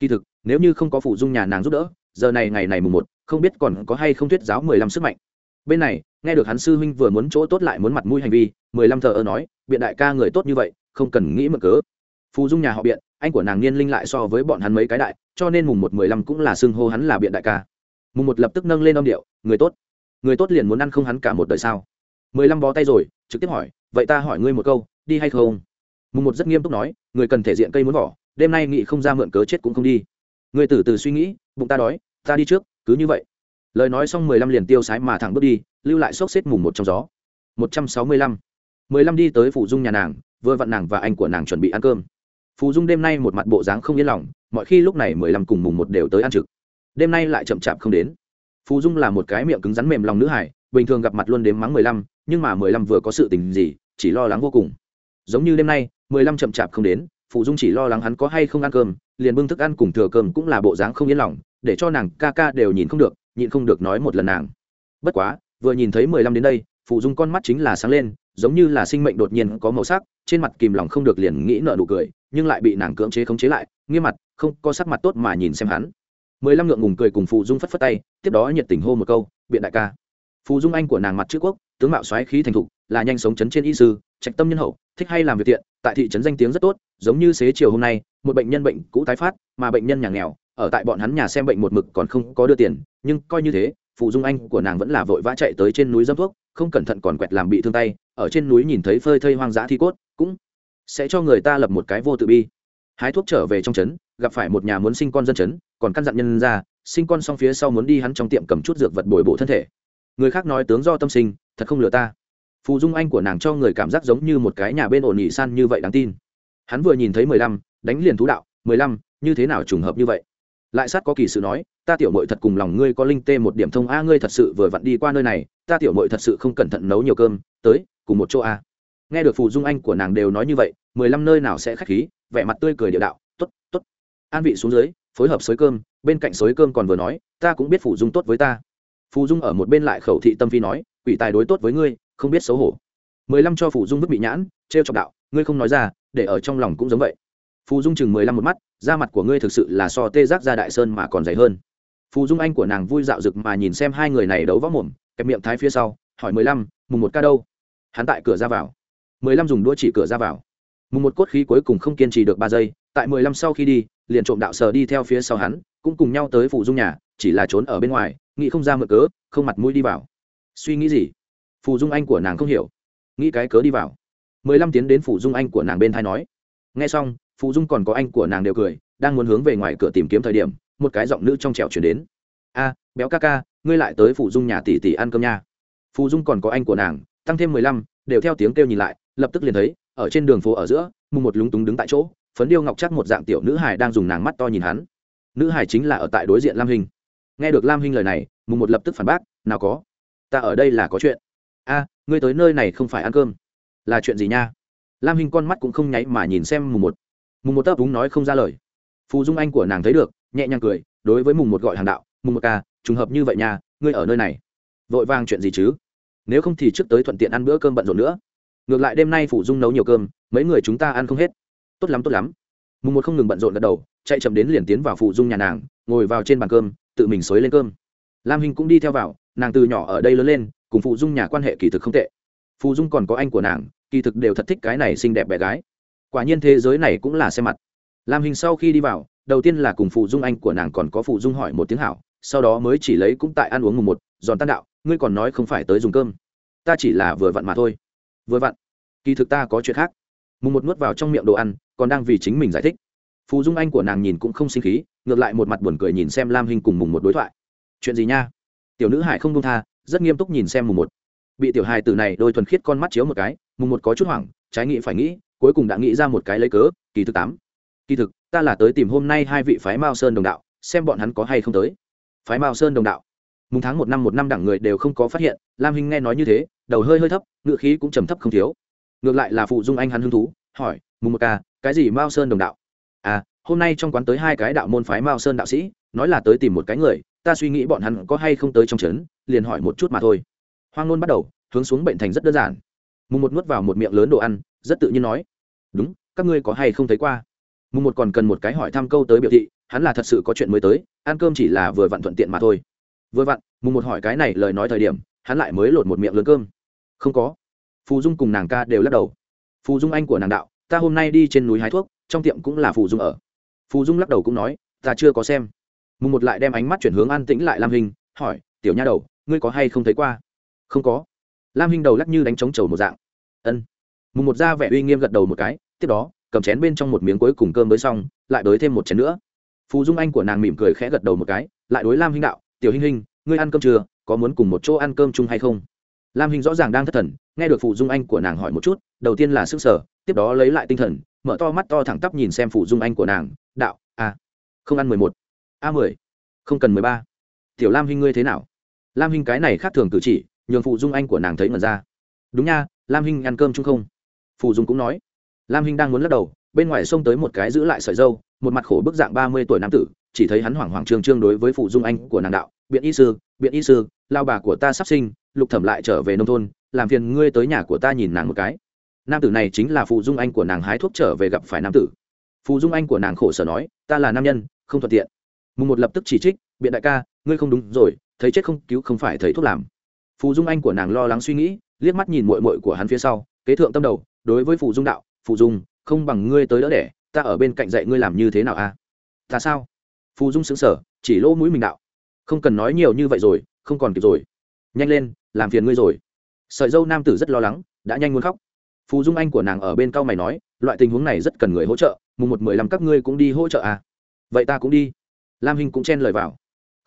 kỳ thực, nếu như không có phụ dung nhà nàng giúp đỡ, giờ này ngày này mùng một, không biết còn có hay không thuyết giáo mười lăm sức mạnh. Bên này, nghe được hắn sư huynh vừa muốn chỗ tốt lại muốn mặt mũi hành vi, mười lăm thờ ơ nói, biện đại ca người tốt như vậy, không cần nghĩ mực cớ. Phù dung nhà họ biện, anh của nàng niên linh lại so với bọn hắn mấy cái đại, cho nên mùng một mười lăm cũng là xưng hô hắn là biện đại ca. Mùng một lập tức nâng lên âm điệu, người tốt người tốt liền muốn ăn không hắn cả một đời sao? Mười lăm bó tay rồi, trực tiếp hỏi, vậy ta hỏi ngươi một câu, đi hay không? Mùng một rất nghiêm túc nói, người cần thể diện cây muốn vỏ đêm nay nghị không ra mượn cớ chết cũng không đi. Người từ từ suy nghĩ, bụng ta đói, ta đi trước, cứ như vậy. Lời nói xong mười lăm liền tiêu sái mà thẳng bước đi, lưu lại sốc xếp mùng một trong gió. Một trăm sáu mươi lăm. Mười lăm đi tới phụ dung nhà nàng, vừa vặn nàng và anh của nàng chuẩn bị ăn cơm. Phù dung đêm nay một mặt bộ dáng không yên lòng, mọi khi lúc này mười lăm cùng mùng một đều tới ăn trực. Đêm nay lại chậm chạp không đến. Phù dung là một cái miệng cứng rắn mềm lòng nữ hải bình thường gặp mặt luôn đếm mắng mười lăm, nhưng mà mười lăm vừa có sự tình gì, chỉ lo lắng vô cùng. Giống như đêm nay, mười lăm chậm chạp không đến Phụ dung chỉ lo lắng hắn có hay không ăn cơm, liền bưng thức ăn cùng thừa cơm cũng là bộ dáng không yên lòng, để cho nàng ca ca đều nhìn không được, nhịn không được nói một lần nàng. Bất quá, vừa nhìn thấy mười lăm đến đây phụ dung con mắt chính là sáng lên, giống như là sinh mệnh đột nhiên có màu sắc, trên mặt kìm lòng không được liền nghĩ nợ nụ cười, nhưng lại bị nàng cưỡng chế khống chế lại, nghiêm mặt, không có sắc mặt tốt mà nhìn xem hắn. Mười lăm ngượng ngùng cười cùng phụ dung phất phất tay, tiếp đó nhiệt tình hô một câu, biện đại ca. Phụ dung anh của nàng mặt chữ quốc, tướng mạo xoáy khí thành thục, là nhanh sống chấn trên y sư, trạch tâm nhân hậu, thích hay làm việc tiện tại thị trấn danh tiếng rất tốt giống như xế chiều hôm nay, một bệnh nhân bệnh cũ tái phát, mà bệnh nhân nhà nghèo, ở tại bọn hắn nhà xem bệnh một mực còn không có đưa tiền, nhưng coi như thế, phụ dung anh của nàng vẫn là vội vã chạy tới trên núi dâm thuốc, không cẩn thận còn quẹt làm bị thương tay, ở trên núi nhìn thấy phơi thây hoang dã thi cốt, cũng sẽ cho người ta lập một cái vô tự bi. Hái thuốc trở về trong trấn, gặp phải một nhà muốn sinh con dân trấn, còn căn dặn nhân ra, sinh con xong phía sau muốn đi hắn trong tiệm cầm chút dược vật bồi bổ thân thể. Người khác nói tướng do tâm sinh, thật không lừa ta. Phù dung anh của nàng cho người cảm giác giống như một cái nhà bên ổn nhị san như vậy đáng tin hắn vừa nhìn thấy mười lăm, đánh liền thú đạo, mười lăm, như thế nào trùng hợp như vậy? Lại sát có kỳ sự nói, ta tiểu mội thật cùng lòng ngươi có linh tê một điểm thông a, ngươi thật sự vừa vặn đi qua nơi này, ta tiểu mội thật sự không cẩn thận nấu nhiều cơm, tới, cùng một chỗ a. Nghe được phù dung anh của nàng đều nói như vậy, mười lăm nơi nào sẽ k h á c h khí, vẻ mặt tươi cười địa đạo t ố t t ố t an vị xuống dưới, phối hợp xới cơm, bên cạnh xới cơm còn vừa nói, ta cũng biết phù dung tốt với ta. Phù dung ở một bên lại khẩu thị tâm phi nói, quỷ tài đối tốt với ngươi, không biết xấu hổ. Mười lăm cho phù dung vứt bị nhãn t r e o chọc đạo, ngươi không nói ra để ở trong lòng cũng giống vậy. Phù dung chừng mười lăm một mắt, da mặt của ngươi thực sự là so tê giác ra đại sơn mà còn dày hơn. Phù dung anh của nàng vui dạo rực mà nhìn xem hai người này đấu võ mồm, kẹp miệng thái phía sau, hỏi mười lăm, mùng một ca đâu? Hắn tại cửa ra vào. mười lăm dùng đũa chỉ cửa ra vào. Mùng một cốt khí cuối cùng không kiên trì được ba giây, tại mười lăm sau khi đi, liền trộm đạo sờ đi theo phía sau hắn, cũng cùng nhau tới Phù dung nhà, chỉ là trốn ở bên ngoài, nghĩ không ra mượn cớ, không mặt mũi đi vào. Suy nghĩ gì? Phù dung anh của nàng không hiểu. Nghĩ cái cớ đi vào mười lăm tiến đến phủ dung anh của nàng bên thai nói. Nghe xong phụ dung còn có anh của nàng đều cười, đang muốn hướng về ngoài cửa tìm kiếm thời điểm, một cái giọng nữ trong trẻo chuyển đến. A, béo ca ca, ngươi lại tới phủ dung nhà tỷ tỷ ăn cơm nha. Phụ dung còn có anh của nàng, tăng thêm mười lăm, đều theo tiếng kêu nhìn lại, lập tức liền thấy, ở trên đường phố ở giữa, mùng một lúng túng đứng tại chỗ, phấn điêu ngọc chắc một dạng tiểu nữ hải đang dùng nàng mắt to nhìn hắn. Nữ hải chính là ở tại đối diện lam hình nghe được lam hình lời này, mùng một lập tức phản bác, nào có, ta ở đây là có chuyện. A, ngươi tới nơi này không phải ăn cơm là chuyện gì nha? Lam hình con mắt cũng không nháy mà nhìn xem mùng một. Mùng một tấp đúng nói không ra lời. Phù dung anh của nàng thấy được, nhẹ nhàng cười, đối với mùng một gọi hàng đạo, mùng một ca, trùng hợp như vậy nha, ngươi ở nơi này, vội vàng chuyện gì chứ? Nếu không thì trước tới thuận tiện ăn bữa cơm bận rộn nữa. Ngược lại đêm nay phủ dung nấu nhiều cơm, mấy người chúng ta ăn không hết. Tốt lắm tốt lắm. Mùng một không ngừng bận rộn gật đầu, chạy chậm đến liền tiến vào phủ dung nhà nàng, ngồi vào trên bàn cơm, tự mình xới lên cơm. Lam hình cũng đi theo vào, nàng từ nhỏ ở đây lớn lên, cùng phụ dung nhà quan hệ kỳ thực không tệ phụ dung còn có anh của nàng, kỳ thực đều thật thích cái này xinh đẹp bé gái. Quả nhiên thế giới này cũng là xem mặt. Lam hình sau khi đi vào, đầu tiên là cùng phụ dung anh của nàng còn có phụ dung hỏi một tiếng hảo, sau đó mới chỉ lấy cũng tại ăn uống mùng một, giòn tan đạo, ngươi còn nói không phải tới dùng cơm. Ta chỉ là vừa vặn mà thôi. Vừa vặn. Kỳ thực ta có chuyện khác. Mùng một nuốt vào trong miệng đồ ăn, còn đang vì chính mình giải thích. Phù dung anh của nàng nhìn cũng không sinh khí, ngược lại một mặt buồn cười nhìn xem lam Hình cùng mùng một đối thoại. Chuyện gì nha? Tiểu nữ hải không công tha, rất nghiêm túc nhìn xem mùng một bị tiểu hài tử này đôi thuần khiết con mắt chiếu một cái, mùng một có chút hoảng, trái nghĩ phải nghĩ, cuối cùng đã nghĩ ra một cái lấy cớ, kỳ thực tám. Kỳ thực, ta là tới tìm hôm nay hai vị phái mao sơn đồng đạo, xem bọn hắn có hay không tới. Phái mao sơn đồng đạo. Mùng tháng một năm một năm đẳng người đều không có phát hiện, lam hinh nghe nói như thế, đầu hơi hơi thấp, ngựa khí cũng trầm thấp không thiếu. Ngược lại là phụ dung anh hắn hứng thú, hỏi, mùng một ca, cái gì mao sơn đồng đạo? À hôm nay trong quán tới hai cái đạo môn phái mao sơn đạo sĩ, nói là tới tìm một cái người, ta suy nghĩ bọn hắn có hay không tới trong trấn, liền hỏi một chút mà thôi hoang nôn bắt đầu, hướng xuống bệnh thành rất đơn giản. Mùng một nuốt vào một miệng lớn đồ ăn, rất tự nhiên nói, đúng, các ngươi có hay không thấy qua? Mùng một còn cần một cái hỏi thăm câu tới biểu thị, hắn là thật sự có chuyện mới tới, ăn cơm chỉ là vừa vặn thuận tiện mà thôi. Vừa vặn mùng một hỏi cái này lời nói thời điểm, hắn lại mới lột một miệng lớn cơm. Không có. Phù dung cùng nàng ca đều lắc đầu. Phù dung anh của nàng đạo, ta hôm nay đi trên núi hái thuốc, trong tiệm cũng là phù dung ở. Phù dung lắc đầu cũng nói, ta chưa có xem. Mùng một lại đem ánh mắt chuyển hướng an tĩnh lại làm hình, hỏi, tiểu nha đầu, ngươi có hay không thấy qua? Không có. Lam hình đầu lắc như đánh trống trầu một dạng. Ân. Mùng một ra vẻ uy nghiêm gật đầu một cái, tiếp đó, cầm chén bên trong một miếng cuối cùng cơm mới xong, lại đới thêm một chén nữa. Phù dung anh của nàng mỉm cười khẽ gật đầu một cái, lại đối lam hình đạo, tiểu hình hình ngươi ăn cơm chưa? Có muốn cùng một chỗ ăn cơm chung hay không? Lam hình rõ ràng đang thất thần, nghe được phụ dung anh của nàng hỏi một chút, đầu tiên là sức sở tiếp đó lấy lại tinh thần, mở to mắt to thẳng tắp nhìn xem phụ dung anh của nàng, đạo a không ăn mười một, a mười, không cần mười ba. Tiểu lam hình ngươi thế nào? Lam hình cái này khác thường cử chỉ nhường phụ dung anh của nàng thấy ngẩn ra. Đúng nha, lam hinh ăn cơm chung không? Phụ dung cũng nói. Lam hinh đang muốn lắc đầu, bên ngoài xông tới một cái giữ lại sợi dâu, một mặt khổ bức dạng ba mươi tuổi nam tử, chỉ thấy hắn hoảng hoảng trương trương đối với phụ dung anh của nàng đạo, biện y sư, biện y sư, lao bà của ta sắp sinh, lục thẩm lại trở về nông thôn, làm phiền ngươi tới nhà của ta nhìn nàng một cái. Nam tử này chính là phụ dung anh của nàng hái thuốc trở về gặp phải nam tử. Phụ dung anh của nàng khổ sở nói, ta là nam nhân, không thuận tiện. Mùng một lập tức chỉ trích, biện đại ca, ngươi không đúng rồi, thấy chết không cứu không phải thấy thuốc làm. Phù dung anh của nàng lo lắng suy nghĩ, liếc mắt nhìn mội mội của hắn phía sau, kế thượng tâm đầu, đối với Phù dung đạo, Phù dung, không bằng ngươi tới đỡ đẻ, ta ở bên cạnh dạy ngươi làm như thế nào a? À? ta sao? Phù dung xứng sở chỉ lỗ mũi mình đạo, không cần nói nhiều như vậy rồi, không còn kịp rồi. Nhanh lên, làm phiền ngươi rồi. Sợi dâu nam tử rất lo lắng, đã nhanh muốn khóc. Phù dung anh của nàng ở bên cao mày nói, loại tình huống này rất cần người hỗ trợ, mùng một mười lăm các ngươi cũng đi hỗ trợ à? Vậy ta cũng đi. Lam hinh cũng chen lời vào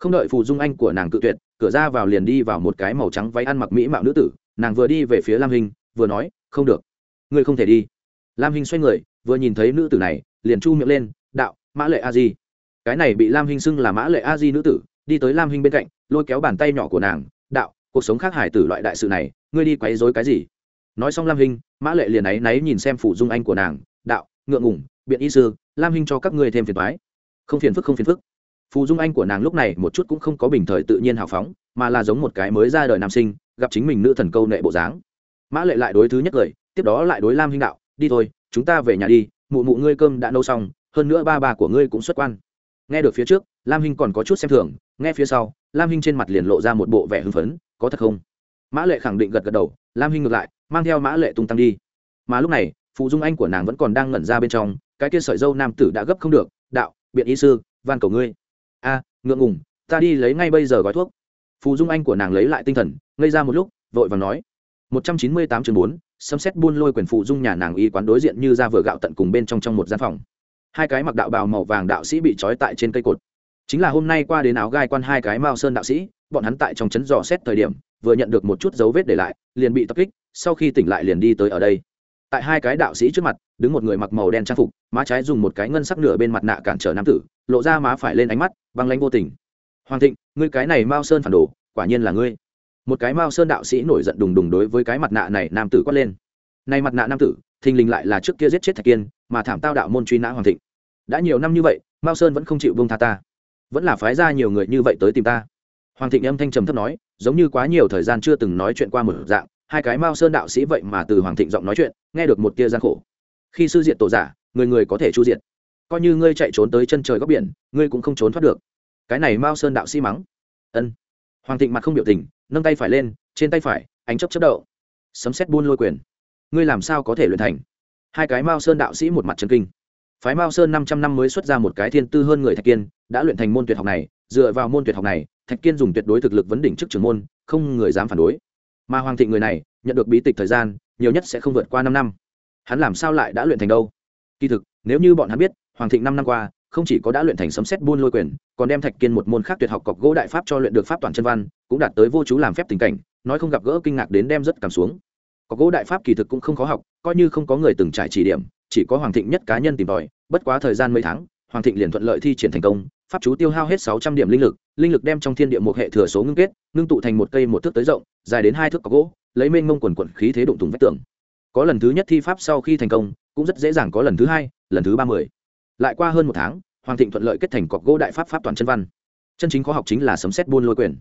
không đợi phù dung anh của nàng cự tuyệt cửa ra vào liền đi vào một cái màu trắng váy ăn mặc mỹ mạo nữ tử nàng vừa đi về phía lam hình, vừa nói không được ngươi không thể đi. Lam hình xoay người vừa nhìn thấy nữ tử này liền chu miệng lên đạo mã lệ a di. Cái này bị lam hình xưng là mã lệ a di nữ tử đi tới lam hình bên cạnh lôi kéo bàn tay nhỏ của nàng đạo cuộc sống khác hải tử loại đại sự này ngươi đi quấy dối cái gì? Nói xong lam hình, mã lệ liền áy náy nhìn xem phủ dung anh của nàng đạo ngượng ngủng biện y sư lam hình cho các ngươi thêm phiền thoái không phiền phức không phiền phức phù dung anh của nàng lúc này một chút cũng không có bình thời tự nhiên hào phóng, mà là giống một cái mới ra đời nam sinh, gặp chính mình nữ thần câu nệ bộ dáng. Mã lệ lại đối thứ nhất cười tiếp đó lại đối lam hinh đạo, đi thôi, chúng ta về nhà đi, mụ mụ ngươi cơm đã nấu xong, hơn nữa ba bà của ngươi cũng xuất quan. Nghe được phía trước, lam hinh còn có chút xem thường, nghe phía sau, lam hinh trên mặt liền lộ ra một bộ vẻ hưng phấn, có thật không? Mã lệ khẳng định gật gật đầu, lam hinh ngược lại, mang theo mã lệ tung tăng đi. Mà lúc này phụ dung anh của nàng vẫn còn đang ngẩn ra bên trong, cái kia sợi dâu nam tử đã gấp không được, đạo, biện y sư, van cầu ngươi a, ngượng ngùng, ta đi lấy ngay bây giờ gói thuốc. Phù dung anh của nàng lấy lại tinh thần, ngây ra một lúc, vội vàng nói. Một trăm chín mươi tám chương bốn, sấm xét buôn lôi quyền phụ dung nhà nàng y quán đối diện như ra vừa gạo tận cùng bên trong trong một gian phòng. Hai cái mặc đạo bào màu vàng đạo sĩ bị trói tại trên cây cột. Chính là hôm nay qua đến áo gai quan hai cái mao sơn đạo sĩ, bọn hắn tại trong chấn dò xét thời điểm, vừa nhận được một chút dấu vết để lại, liền bị tập kích, sau khi tỉnh lại liền đi tới ở đây tại hai cái đạo sĩ trước mặt, đứng một người mặc màu đen trang phục, má trái dùng một cái ngân sắc nửa bên mặt nạ cản trở nam tử, lộ ra má phải lên ánh mắt, băng lanh vô tình. Hoàng thịnh, ngươi cái này mao sơn phản đồ, quả nhiên là ngươi. Một cái mao sơn đạo sĩ nổi giận đùng đùng đối với cái mặt nạ này nam tử quát lên. Nay mặt nạ nam tử, thình lình lại là trước kia giết chết thạch kiên, mà thảm tao đạo môn truy nã hoàng thịnh. Đã nhiều năm như vậy, mao sơn vẫn không chịu bông tha ta. Vẫn là phái ra nhiều người như vậy tới tìm ta. Hoàng thịnh âm thanh trầm thấp nói, giống như quá nhiều thời gian chưa từng nói chuyện qua một dạng hai cái mao sơn đạo sĩ vậy mà từ hoàng thịnh giọng nói chuyện, nghe được một tia gian khổ. Khi sư diện tổ giả, người người có thể chu diện coi như ngươi chạy trốn tới chân trời góc biển, ngươi cũng không trốn thoát được. Cái này mao sơn đạo sĩ mắng. Ân. Hoàng thịnh mặt không biểu tình, nâng tay phải lên, trên tay phải, ánh chấp chấp đậu. Sấm xét buôn lôi quyền. Ngươi làm sao có thể luyện thành? Hai cái mao sơn đạo sĩ một mặt trần kinh. Phái mao sơn năm trăm năm mới xuất ra một cái thiên tư hơn người thạch kiên, đã luyện thành môn tuyệt học này, dựa vào môn tuyệt học này, thạch kiên dùng tuyệt đối thực lực vấn đỉnh trước trưởng môn, không người dám phản đối mà hoàng thịnh người này, nhận được bí tịch thời gian, nhiều nhất sẽ không vượt qua năm năm. Hắn làm sao lại đã luyện thành đâu? Kỳ thực, nếu như bọn hắn biết, hoàng thịnh năm năm qua, không chỉ có đã luyện thành sấm xét buôn lôi quyền, còn đem thạch kiên một môn khác tuyệt học cọc gỗ đại pháp cho luyện được pháp toàn chân văn, cũng đạt tới vô chú làm phép tình cảnh, nói không gặp gỡ kinh ngạc đến đem rất cảm xuống. Cọc gỗ đại pháp kỳ thực cũng không khó học, coi như không có người từng trải chỉ điểm, chỉ có hoàng thịnh nhất cá nhân tìm tòi, bất quá thời gian mấy tháng hoàng thịnh liền thuận lợi thi triển thành công, pháp chú tiêu hao hết sáu trăm điểm linh lực linh lực đem trong thiên địa một hệ thừa số ngưng kết, ngưng tụ thành một cây một thước tới rộng, dài đến hai thước có gỗ, lấy mênh mông quần quận khí thế đụng thùng vách tường. Có lần thứ nhất thi pháp sau khi thành công, cũng rất dễ dàng có lần thứ hai, lần thứ ba mươi. Lại qua hơn một tháng, hoàng thịnh thuận lợi kết thành cọc gỗ đại pháp pháp toàn chân văn. Chân chính khó học chính là sấm xét buôn lôi quyền.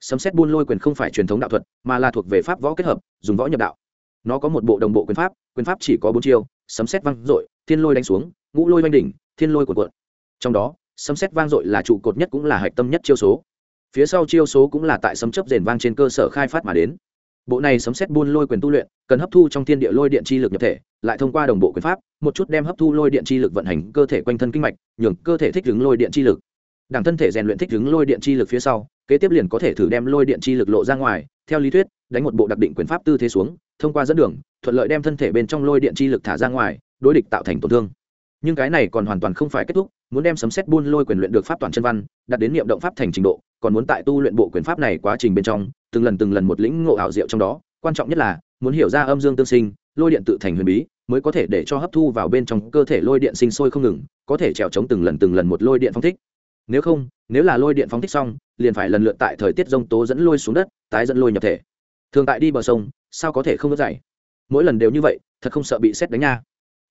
Sấm xét buôn lôi quyền không phải truyền thống đạo thuật, mà là thuộc về pháp võ kết hợp, dùng võ nhập đạo. Nó có một bộ đồng bộ quyền pháp quyền pháp chỉ có bốn chiêu, sấm xét văng dội, thiên lôi đánh xuống ngũ lôi oanh đỉnh, thiên lôi cuộn cuộn. Trong đó, sấm xét vang dội là trụ cột nhất cũng là hạch tâm nhất chiêu số. Phía sau chiêu số cũng là tại sấm chấp rền vang trên cơ sở khai phát mà đến. Bộ này sấm xét buôn lôi quyền tu luyện, cần hấp thu trong thiên địa lôi điện chi lực nhập thể, lại thông qua đồng bộ quyền pháp, một chút đem hấp thu lôi điện chi lực vận hành cơ thể quanh thân kinh mạch, nhường cơ thể thích ứng lôi điện chi lực. Đảng thân thể rèn luyện thích ứng lôi điện chi lực phía sau, kế tiếp liền có thể thử đem lôi điện chi lực lộ ra ngoài, theo lý thuyết, đánh một bộ đặc định quyền pháp tư thế xuống, thông qua dẫn đường, thuận lợi đem thân thể bên trong lôi điện chi lực thả ra ngoài, đối địch tạo thành tổn thương nhưng cái này còn hoàn toàn không phải kết thúc, muốn đem sấm xét buôn lôi quyền luyện được pháp toàn chân văn, đặt đến niệm động pháp thành trình độ, còn muốn tại tu luyện bộ quyền pháp này quá trình bên trong, từng lần từng lần một lĩnh ngộ ảo diệu trong đó, quan trọng nhất là, muốn hiểu ra âm dương tương sinh, lôi điện tự thành huyền bí, mới có thể để cho hấp thu vào bên trong cơ thể lôi điện sinh sôi không ngừng, có thể trèo chống từng lần từng lần một lôi điện phong thích. Nếu không, nếu là lôi điện phóng thích xong, liền phải lần lượt tại thời tiết rông tố dẫn lôi xuống đất, tái dẫn lôi nhập thể. Thường tại đi bờ sông, sao có thể không đứt dày mỗi lần đều như vậy, thật không sợ bị xét đánh nha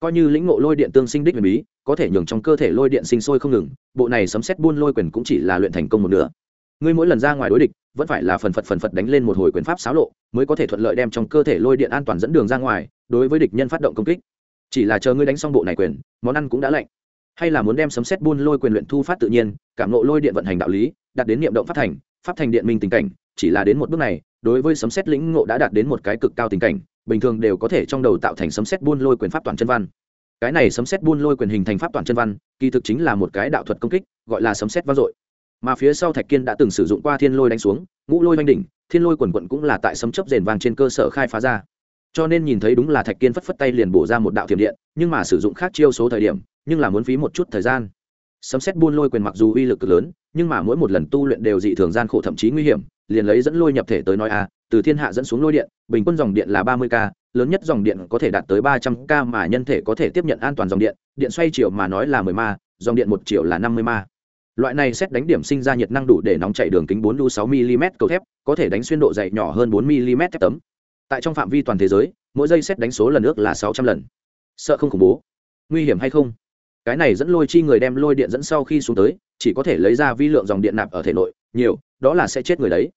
coi như lĩnh ngộ lôi điện tương sinh đích huyền bí, có thể nhường trong cơ thể lôi điện sinh sôi không ngừng, bộ này sấm xét buôn lôi quyền cũng chỉ là luyện thành công một nửa. Ngươi mỗi lần ra ngoài đối địch, vẫn phải là phần phật phần phật đánh lên một hồi quyền pháp xáo lộ, mới có thể thuận lợi đem trong cơ thể lôi điện an toàn dẫn đường ra ngoài, đối với địch nhân phát động công kích. Chỉ là chờ ngươi đánh xong bộ này quyền, món ăn cũng đã lạnh. Hay là muốn đem sấm xét buôn lôi quyền luyện thu phát tự nhiên, cảm nộ lôi điện vận hành đạo lý, đạt đến niệm động phát thành, pháp thành điện minh tình cảnh, chỉ là đến một bước này, đối với sấm xét lĩnh ngộ đã đạt đến một cái cực cao tình cảnh bình thường đều có thể trong đầu tạo thành sấm xét buôn lôi quyền pháp toàn chân văn. Cái này sấm xét buôn lôi quyền hình thành pháp toàn chân văn, kỳ thực chính là một cái đạo thuật công kích, gọi là sấm xét vang dội. Mà phía sau thạch kiên đã từng sử dụng qua thiên lôi đánh xuống, ngũ lôi oanh đỉnh, thiên lôi quần quận cũng là tại sấm chấp rền vàng trên cơ sở khai phá ra. Cho nên nhìn thấy đúng là thạch kiên phất phất tay liền bổ ra một đạo thiểm điện, nhưng mà sử dụng khác chiêu số thời điểm, nhưng là muốn phí một chút thời gian. Sấm xét buôn lôi quyền mặc dù uy lực cực lớn, nhưng mà mỗi một lần tu luyện đều dị thường gian khổ thậm chí nguy hiểm, liền lấy dẫn lôi nhập thể tới nói a từ thiên hạ dẫn xuống lôi điện, bình quân dòng điện là ba mươi k lớn nhất dòng điện có thể đạt tới ba trăm k mà nhân thể có thể tiếp nhận an toàn dòng điện điện xoay chiều mà nói là mười ma, dòng điện một triệu là năm mươi ma. Loại này xét đánh điểm sinh ra nhiệt năng đủ để nóng chạy đường kính bốn đu sáu mm cầu thép, có thể đánh xuyên độ dày nhỏ hơn bốn mm thép tấm. Tại trong phạm vi toàn thế giới, mỗi giây xét đánh số lần ước là sáu trăm lần. Sợ không khủng bố. Nguy hiểm hay không? Cái này dẫn lôi chi người đem lôi điện dẫn sau khi xuống tới, chỉ có thể lấy ra vi lượng dòng điện nạp ở thể nội, nhiều, đó là sẽ chết người đấy.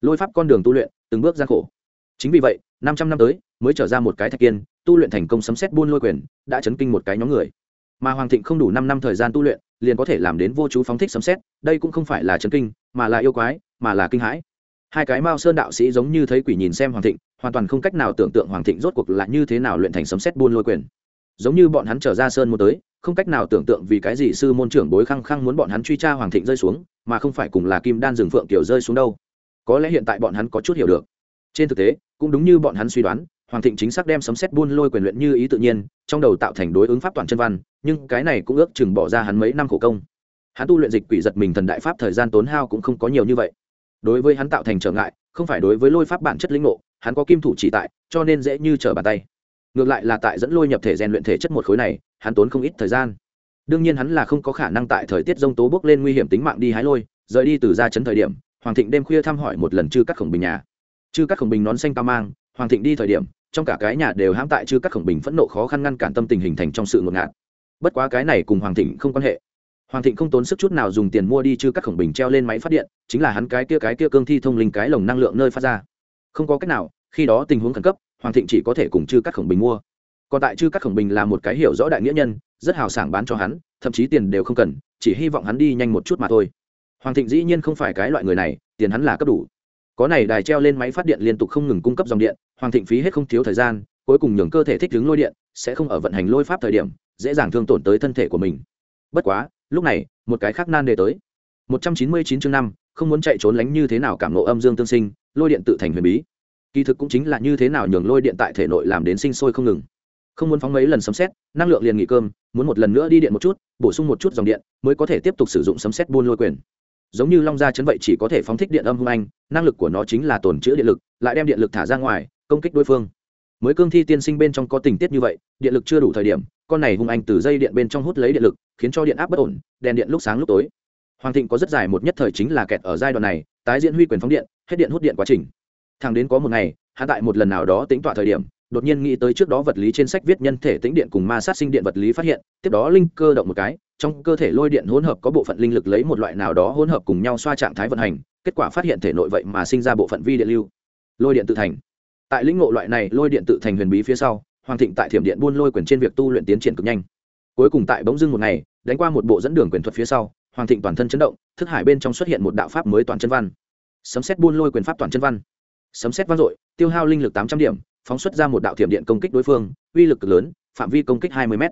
Lôi pháp con đường tu luyện từng bước gian khổ. Chính vì vậy, năm trăm năm tới, mới trở ra một cái thạch kiên, tu luyện thành công sấm xét buôn lôi quyền, đã chấn kinh một cái nhóm người. Mà hoàng thịnh không đủ năm năm thời gian tu luyện, liền có thể làm đến vô chú phóng thích sấm xét đây cũng không phải là chấn kinh, mà là yêu quái, mà là kinh hãi. Hai cái mao sơn đạo sĩ giống như thấy quỷ nhìn xem hoàng thịnh, hoàn toàn không cách nào tưởng tượng hoàng thịnh rốt cuộc là như thế nào luyện thành sấm xét buôn lôi quyền. Giống như bọn hắn trở ra sơn môn tới, không cách nào tưởng tượng vì cái gì sư môn trưởng bối khăng khăng muốn bọn hắn truy tra hoàng thịnh rơi xuống, mà không phải cùng là kim đan rừng phượng kiểu rơi xuống đâu có lẽ hiện tại bọn hắn có chút hiểu được. Trên thực tế, cũng đúng như bọn hắn suy đoán, hoàng thịnh chính xác đem sấm xét buôn lôi quyền luyện như ý tự nhiên, trong đầu tạo thành đối ứng pháp toàn chân văn, nhưng cái này cũng ước chừng bỏ ra hắn mấy năm khổ công. Hắn tu luyện dịch quỷ giật mình thần đại pháp thời gian tốn hao cũng không có nhiều như vậy. Đối với hắn tạo thành trở ngại, không phải đối với lôi pháp bản chất lĩnh ngộ, hắn có kim thủ chỉ tại, cho nên dễ như trở bàn tay. Ngược lại là tại dẫn lôi nhập thể rèn luyện thể chất một khối này, hắn tốn không ít thời gian. Đương nhiên hắn là không có khả năng tại thời tiết g tố bước lên nguy hiểm tính mạng đi hái lôi, rời đi từ ra chấn thời điểm hoàng thịnh đêm khuya thăm hỏi một lần chư các khổng bình nhà. Chư các khổng bình nón xanh cao mang, hoàng thịnh đi thời điểm, trong cả cái nhà đều hãm tại chư các khổng bình phẫn nộ khó khăn ngăn cản tâm tình hình thành trong sự ngột ngạt. Bất quá cái này cùng hoàng thịnh không quan hệ. Hoàng thịnh không tốn sức chút nào dùng tiền mua đi chư các khổng bình treo lên máy phát điện, chính là hắn cái kia cái kia cương thi thông linh cái lồng năng lượng nơi phát ra. Không có cách nào, khi đó tình huống khẩn cấp, hoàng thịnh chỉ có thể cùng chư các khổng bình mua. Còn tại chư các khổng bình là một cái hiểu rõ đại nghĩa nhân, rất hào sảng bán cho hắn, thậm chí tiền đều không cần, chỉ hy vọng hắn đi nhanh một chút mà thôi hoàng thịnh dĩ nhiên không phải cái loại người này, tiền hắn là cấp đủ. Có này đài treo lên máy phát điện liên tục không ngừng cung cấp dòng điện, hoàng thịnh phí hết không thiếu thời gian, cuối cùng nhường cơ thể thích ứng lôi điện, sẽ không ở vận hành lôi pháp thời điểm, dễ dàng thương tổn tới thân thể của mình. Bất quá, lúc này, một cái khác nan đề tới. Một trăm chín mươi chín chương năm, không muốn chạy trốn lánh như thế nào cảm ngộ âm dương tương sinh, lôi điện tự thành huyền bí. Kỳ thực cũng chính là như thế nào nhường lôi điện tại thể nội làm đến sinh sôi không ngừng. Không muốn phóng mấy lần sấm xét năng lượng liền nghỉ cơm, muốn một lần nữa đi điện một chút, bổ sung một chút dòng điện, mới có thể tiếp tục sử dụng sấm xét buôn lôi quyền giống như long gia chấn vậy chỉ có thể phóng thích điện âm hung anh, năng lực của nó chính là tồn chữ điện lực, lại đem điện lực thả ra ngoài, công kích đối phương. Mới cương thi tiên sinh bên trong có tình tiết như vậy, điện lực chưa đủ thời điểm, con này hung anh từ dây điện bên trong hút lấy điện lực, khiến cho điện áp bất ổn, đèn điện lúc sáng lúc tối. Hoàng thịnh có rất dài một nhất thời chính là kẹt ở giai đoạn này, tái diễn huy quyền phóng điện, hết điện hút điện quá trình. Thẳng đến có một ngày hạ tại một lần nào đó tính tọa thời điểm, đột nhiên nghĩ tới trước đó vật lý trên sách viết nhân thể tĩnh điện cùng ma sát sinh điện vật lý phát hiện, tiếp đó linh cơ động một cái trong cơ thể lôi điện hỗn hợp có bộ phận linh lực lấy một loại nào đó hỗn hợp cùng nhau xoa trạng thái vận hành, kết quả phát hiện thể nội vậy mà sinh ra bộ phận vi điện lưu. Lôi điện tự thành. Tại lĩnh ngộ loại này, lôi điện tự thành huyền bí phía sau, hoàng thịnh tại thiểm điện buôn lôi quyền trên việc tu luyện tiến triển cực nhanh. Cuối cùng tại bỗng dưng một ngày, đánh qua một bộ dẫn đường quyền thuật phía sau, hoàng thịnh toàn thân chấn động, thức hải bên trong xuất hiện một đạo pháp mới toàn chân văn. Sấm xét buôn lôi quyền pháp toàn chân văn. Sấm xét vang dội, tiêu hao linh lực tám trăm điểm, phóng xuất ra một đạo thiểm điện công kích đối phương, uy lực cực lớn, phạm vi công kích hai mươi m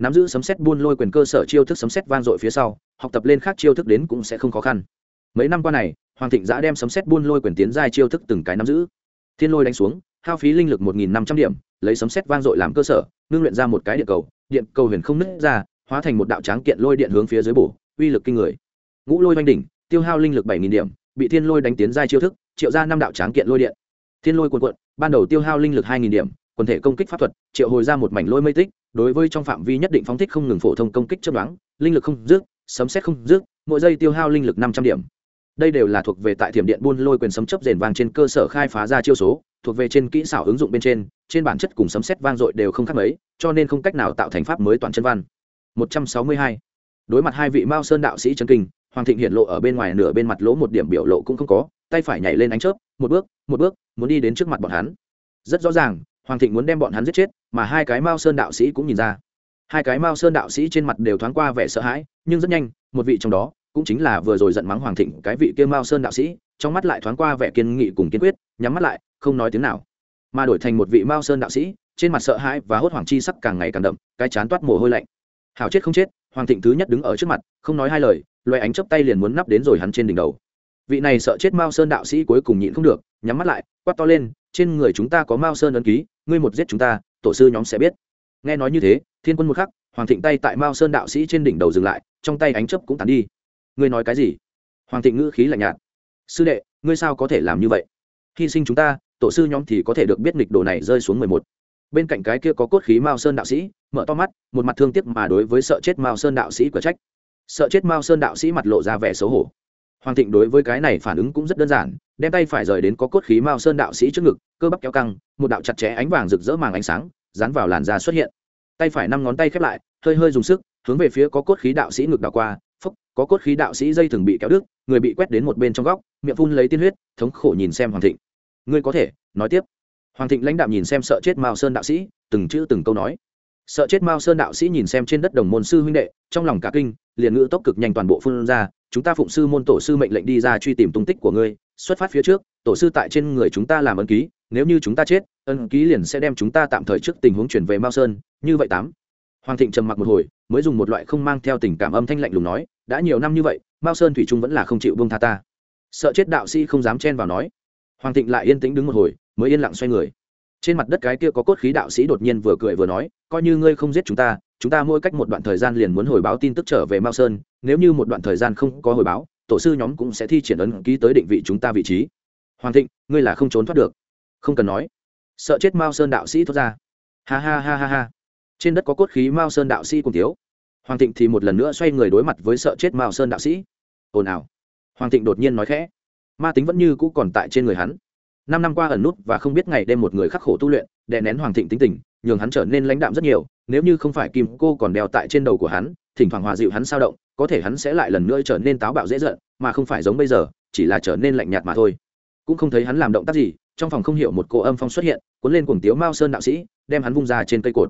nắm giữ sấm xét buôn lôi quyền cơ sở chiêu thức sấm xét vang dội phía sau, học tập lên khác chiêu thức đến cũng sẽ không khó khăn. Mấy năm qua này, hoàng thịnh giã đem sấm xét buôn lôi quyền tiến giai chiêu thức từng cái nắm giữ. Thiên lôi đánh xuống, hao phí linh lực một nghìn năm trăm điểm, lấy sấm xét vang dội làm cơ sở, ngưng luyện ra một cái điện cầu điện cầu huyền không nứt ra, hóa thành một đạo tráng kiện lôi điện hướng phía dưới bổ, uy lực kinh người. Ngũ lôi oanh đỉnh, tiêu hao linh lực bảy nghìn điểm, bị thiên lôi đánh tiến giai chiêu thức, triệu ra năm đạo tráng kiện lôi điện. Thiên lôi cuộn cuộn, ban đầu tiêu hao linh lực hai nghìn điểm, quần thể công kích pháp thuật, triệu hồi ra một mảnh lôi mây tích đối với trong phạm vi nhất định phóng thích không ngừng phổ thông công kích chấp đoán linh lực không dứt, sấm xét không dứt, mỗi giây tiêu hao linh lực năm trăm điểm. Đây đều là thuộc về tại thiểm điện buôn lôi quyền sấm chấp rền vang trên cơ sở khai phá ra chiêu số, thuộc về trên kỹ xảo ứng dụng bên trên trên bản chất cùng sấm xét vang dội đều không khác mấy, cho nên không cách nào tạo thành pháp mới toàn chân văn. Một trăm sáu mươi hai. Đối mặt hai vị mao sơn đạo sĩ chân kinh, hoàng thịnh hiện lộ ở bên ngoài nửa bên mặt lỗ một điểm biểu lộ cũng không có, tay phải nhảy lên ánh chớp, một bước một bước, muốn đi đến trước mặt bọn hắn. Rất rõ ràng hoàng thịnh muốn đem bọn hắn giết chết, mà hai cái mao sơn đạo sĩ cũng nhìn ra. Hai cái mao sơn đạo sĩ trên mặt đều thoáng qua vẻ sợ hãi, nhưng rất nhanh, một vị trong đó cũng chính là vừa rồi giận mắng hoàng thịnh, cái vị kia mao sơn đạo sĩ, trong mắt lại thoáng qua vẻ kiên nghị cùng kiên quyết, nhắm mắt lại, không nói tiếng nào. Mà đổi thành một vị mao sơn đạo sĩ, trên mặt sợ hãi và hốt hoảng chi sắc càng ngày càng đậm, cái chán toát mồ hôi lạnh. Hào chết không chết, hoàng thịnh thứ nhất đứng ở trước mặt, không nói hai lời loay ánh chấp tay liền muốn nắp đến rồi hắn trên đỉnh đầu vị này sợ chết mao sơn đạo sĩ cuối cùng nhịn không được, nhắm mắt lại, quát to lên, trên người chúng ta có mao sơn ấn ký, ngươi một giết chúng ta, tổ sư nhóm sẽ biết. Nghe nói như thế, thiên quân một khắc, hoàng thịnh tay tại mao sơn đạo sĩ trên đỉnh đầu dừng lại, trong tay ánh chấp cũng tàn đi. Ngươi nói cái gì? Hoàng thịnh ngữ khí lạnh nhạt. Sư đệ, ngươi sao có thể làm như vậy? Hy sinh chúng ta, tổ sư nhóm thì có thể được biết nghịch đồ này rơi xuống mười một. Bên cạnh cái kia có cốt khí mao sơn đạo sĩ, mở to mắt, một mặt thương tiếc mà đối với sợ chết mao sơn đạo sĩ quả trách. Sợ chết mao sơn đạo sĩ mặt lộ ra vẻ xấu hổ hoàng thịnh đối với cái này phản ứng cũng rất đơn giản, đem tay phải rời đến có cốt khí mao sơn đạo sĩ trước ngực, cơ bắp kéo căng, một đạo chặt chẽ ánh vàng rực rỡ màng ánh sáng, dán vào làn da xuất hiện. Tay phải năm ngón tay khép lại, hơi hơi dùng sức, hướng về phía có cốt khí đạo sĩ ngực đảo qua phúc có cốt khí đạo sĩ dây thường bị kéo đứt, người bị quét đến một bên trong góc, miệng phun lấy tiên huyết, thống khổ nhìn xem hoàng thịnh. Ngươi có thể, nói tiếp. Hoàng thịnh lãnh đạm nhìn xem sợ chết mao sơn đạo sĩ, từng chữ từng câu nói. Sợ chết mao sơn đạo sĩ nhìn xem trên đất đồng môn sư huynh đệ, trong lòng cả kinh, liền ngữ tốc cực nhanh toàn bộ phun ra chúng ta phụng sư môn tổ sư mệnh lệnh đi ra truy tìm tung tích của ngươi, xuất phát phía trước, tổ sư tại trên người chúng ta làm ân ký, nếu như chúng ta chết ân ký liền sẽ đem chúng ta tạm thời trước tình huống chuyển về mao sơn, như vậy tám. Hoàng thịnh trầm mặc một hồi, mới dùng một loại không mang theo tình cảm âm thanh lạnh lùng nói, đã nhiều năm như vậy, mao sơn thủy trung vẫn là không chịu bông tha ta. Sợ chết đạo sĩ không dám chen vào nói. Hoàng thịnh lại yên tĩnh đứng một hồi, mới yên lặng xoay người. Trên mặt đất cái kia có cốt khí đạo sĩ đột nhiên vừa cười vừa nói, coi như ngươi không giết chúng ta chúng ta mỗi cách một đoạn thời gian liền muốn hồi báo tin tức trở về mao sơn, nếu như một đoạn thời gian không có hồi báo, tổ sư nhóm cũng sẽ thi triển ấn ký tới định vị chúng ta vị trí. Hoàng thịnh, ngươi là không trốn thoát được. Không cần nói. Sợ chết mao sơn đạo sĩ thoát ra. Ha ha ha ha ha. Trên đất có cốt khí mao sơn đạo sĩ cùng thiếu. Hoàng thịnh thì một lần nữa xoay người đối mặt với sợ chết mao sơn đạo sĩ. Ồn ào. Hoàng thịnh đột nhiên nói khẽ. Ma tính vẫn như cũ còn tại trên người hắn. Năm năm qua ẩn nút và không biết ngày đêm một người khắc khổ tu luyện, đè nén hoàng thịnh tính tình, nhường hắn trở nên lãnh đạm rất nhiều nếu như không phải kim cô còn đeo tại trên đầu của hắn, thỉnh thoảng hòa dịu hắn sao động, có thể hắn sẽ lại lần nữa trở nên táo bạo dễ giận, mà không phải giống bây giờ, chỉ là trở nên lạnh nhạt mà thôi. Cũng không thấy hắn làm động tác gì, trong phòng không hiểu một cô âm phong xuất hiện, cuốn lên cuồng tiếu mao sơn đạo sĩ, đem hắn vung ra trên cây cột.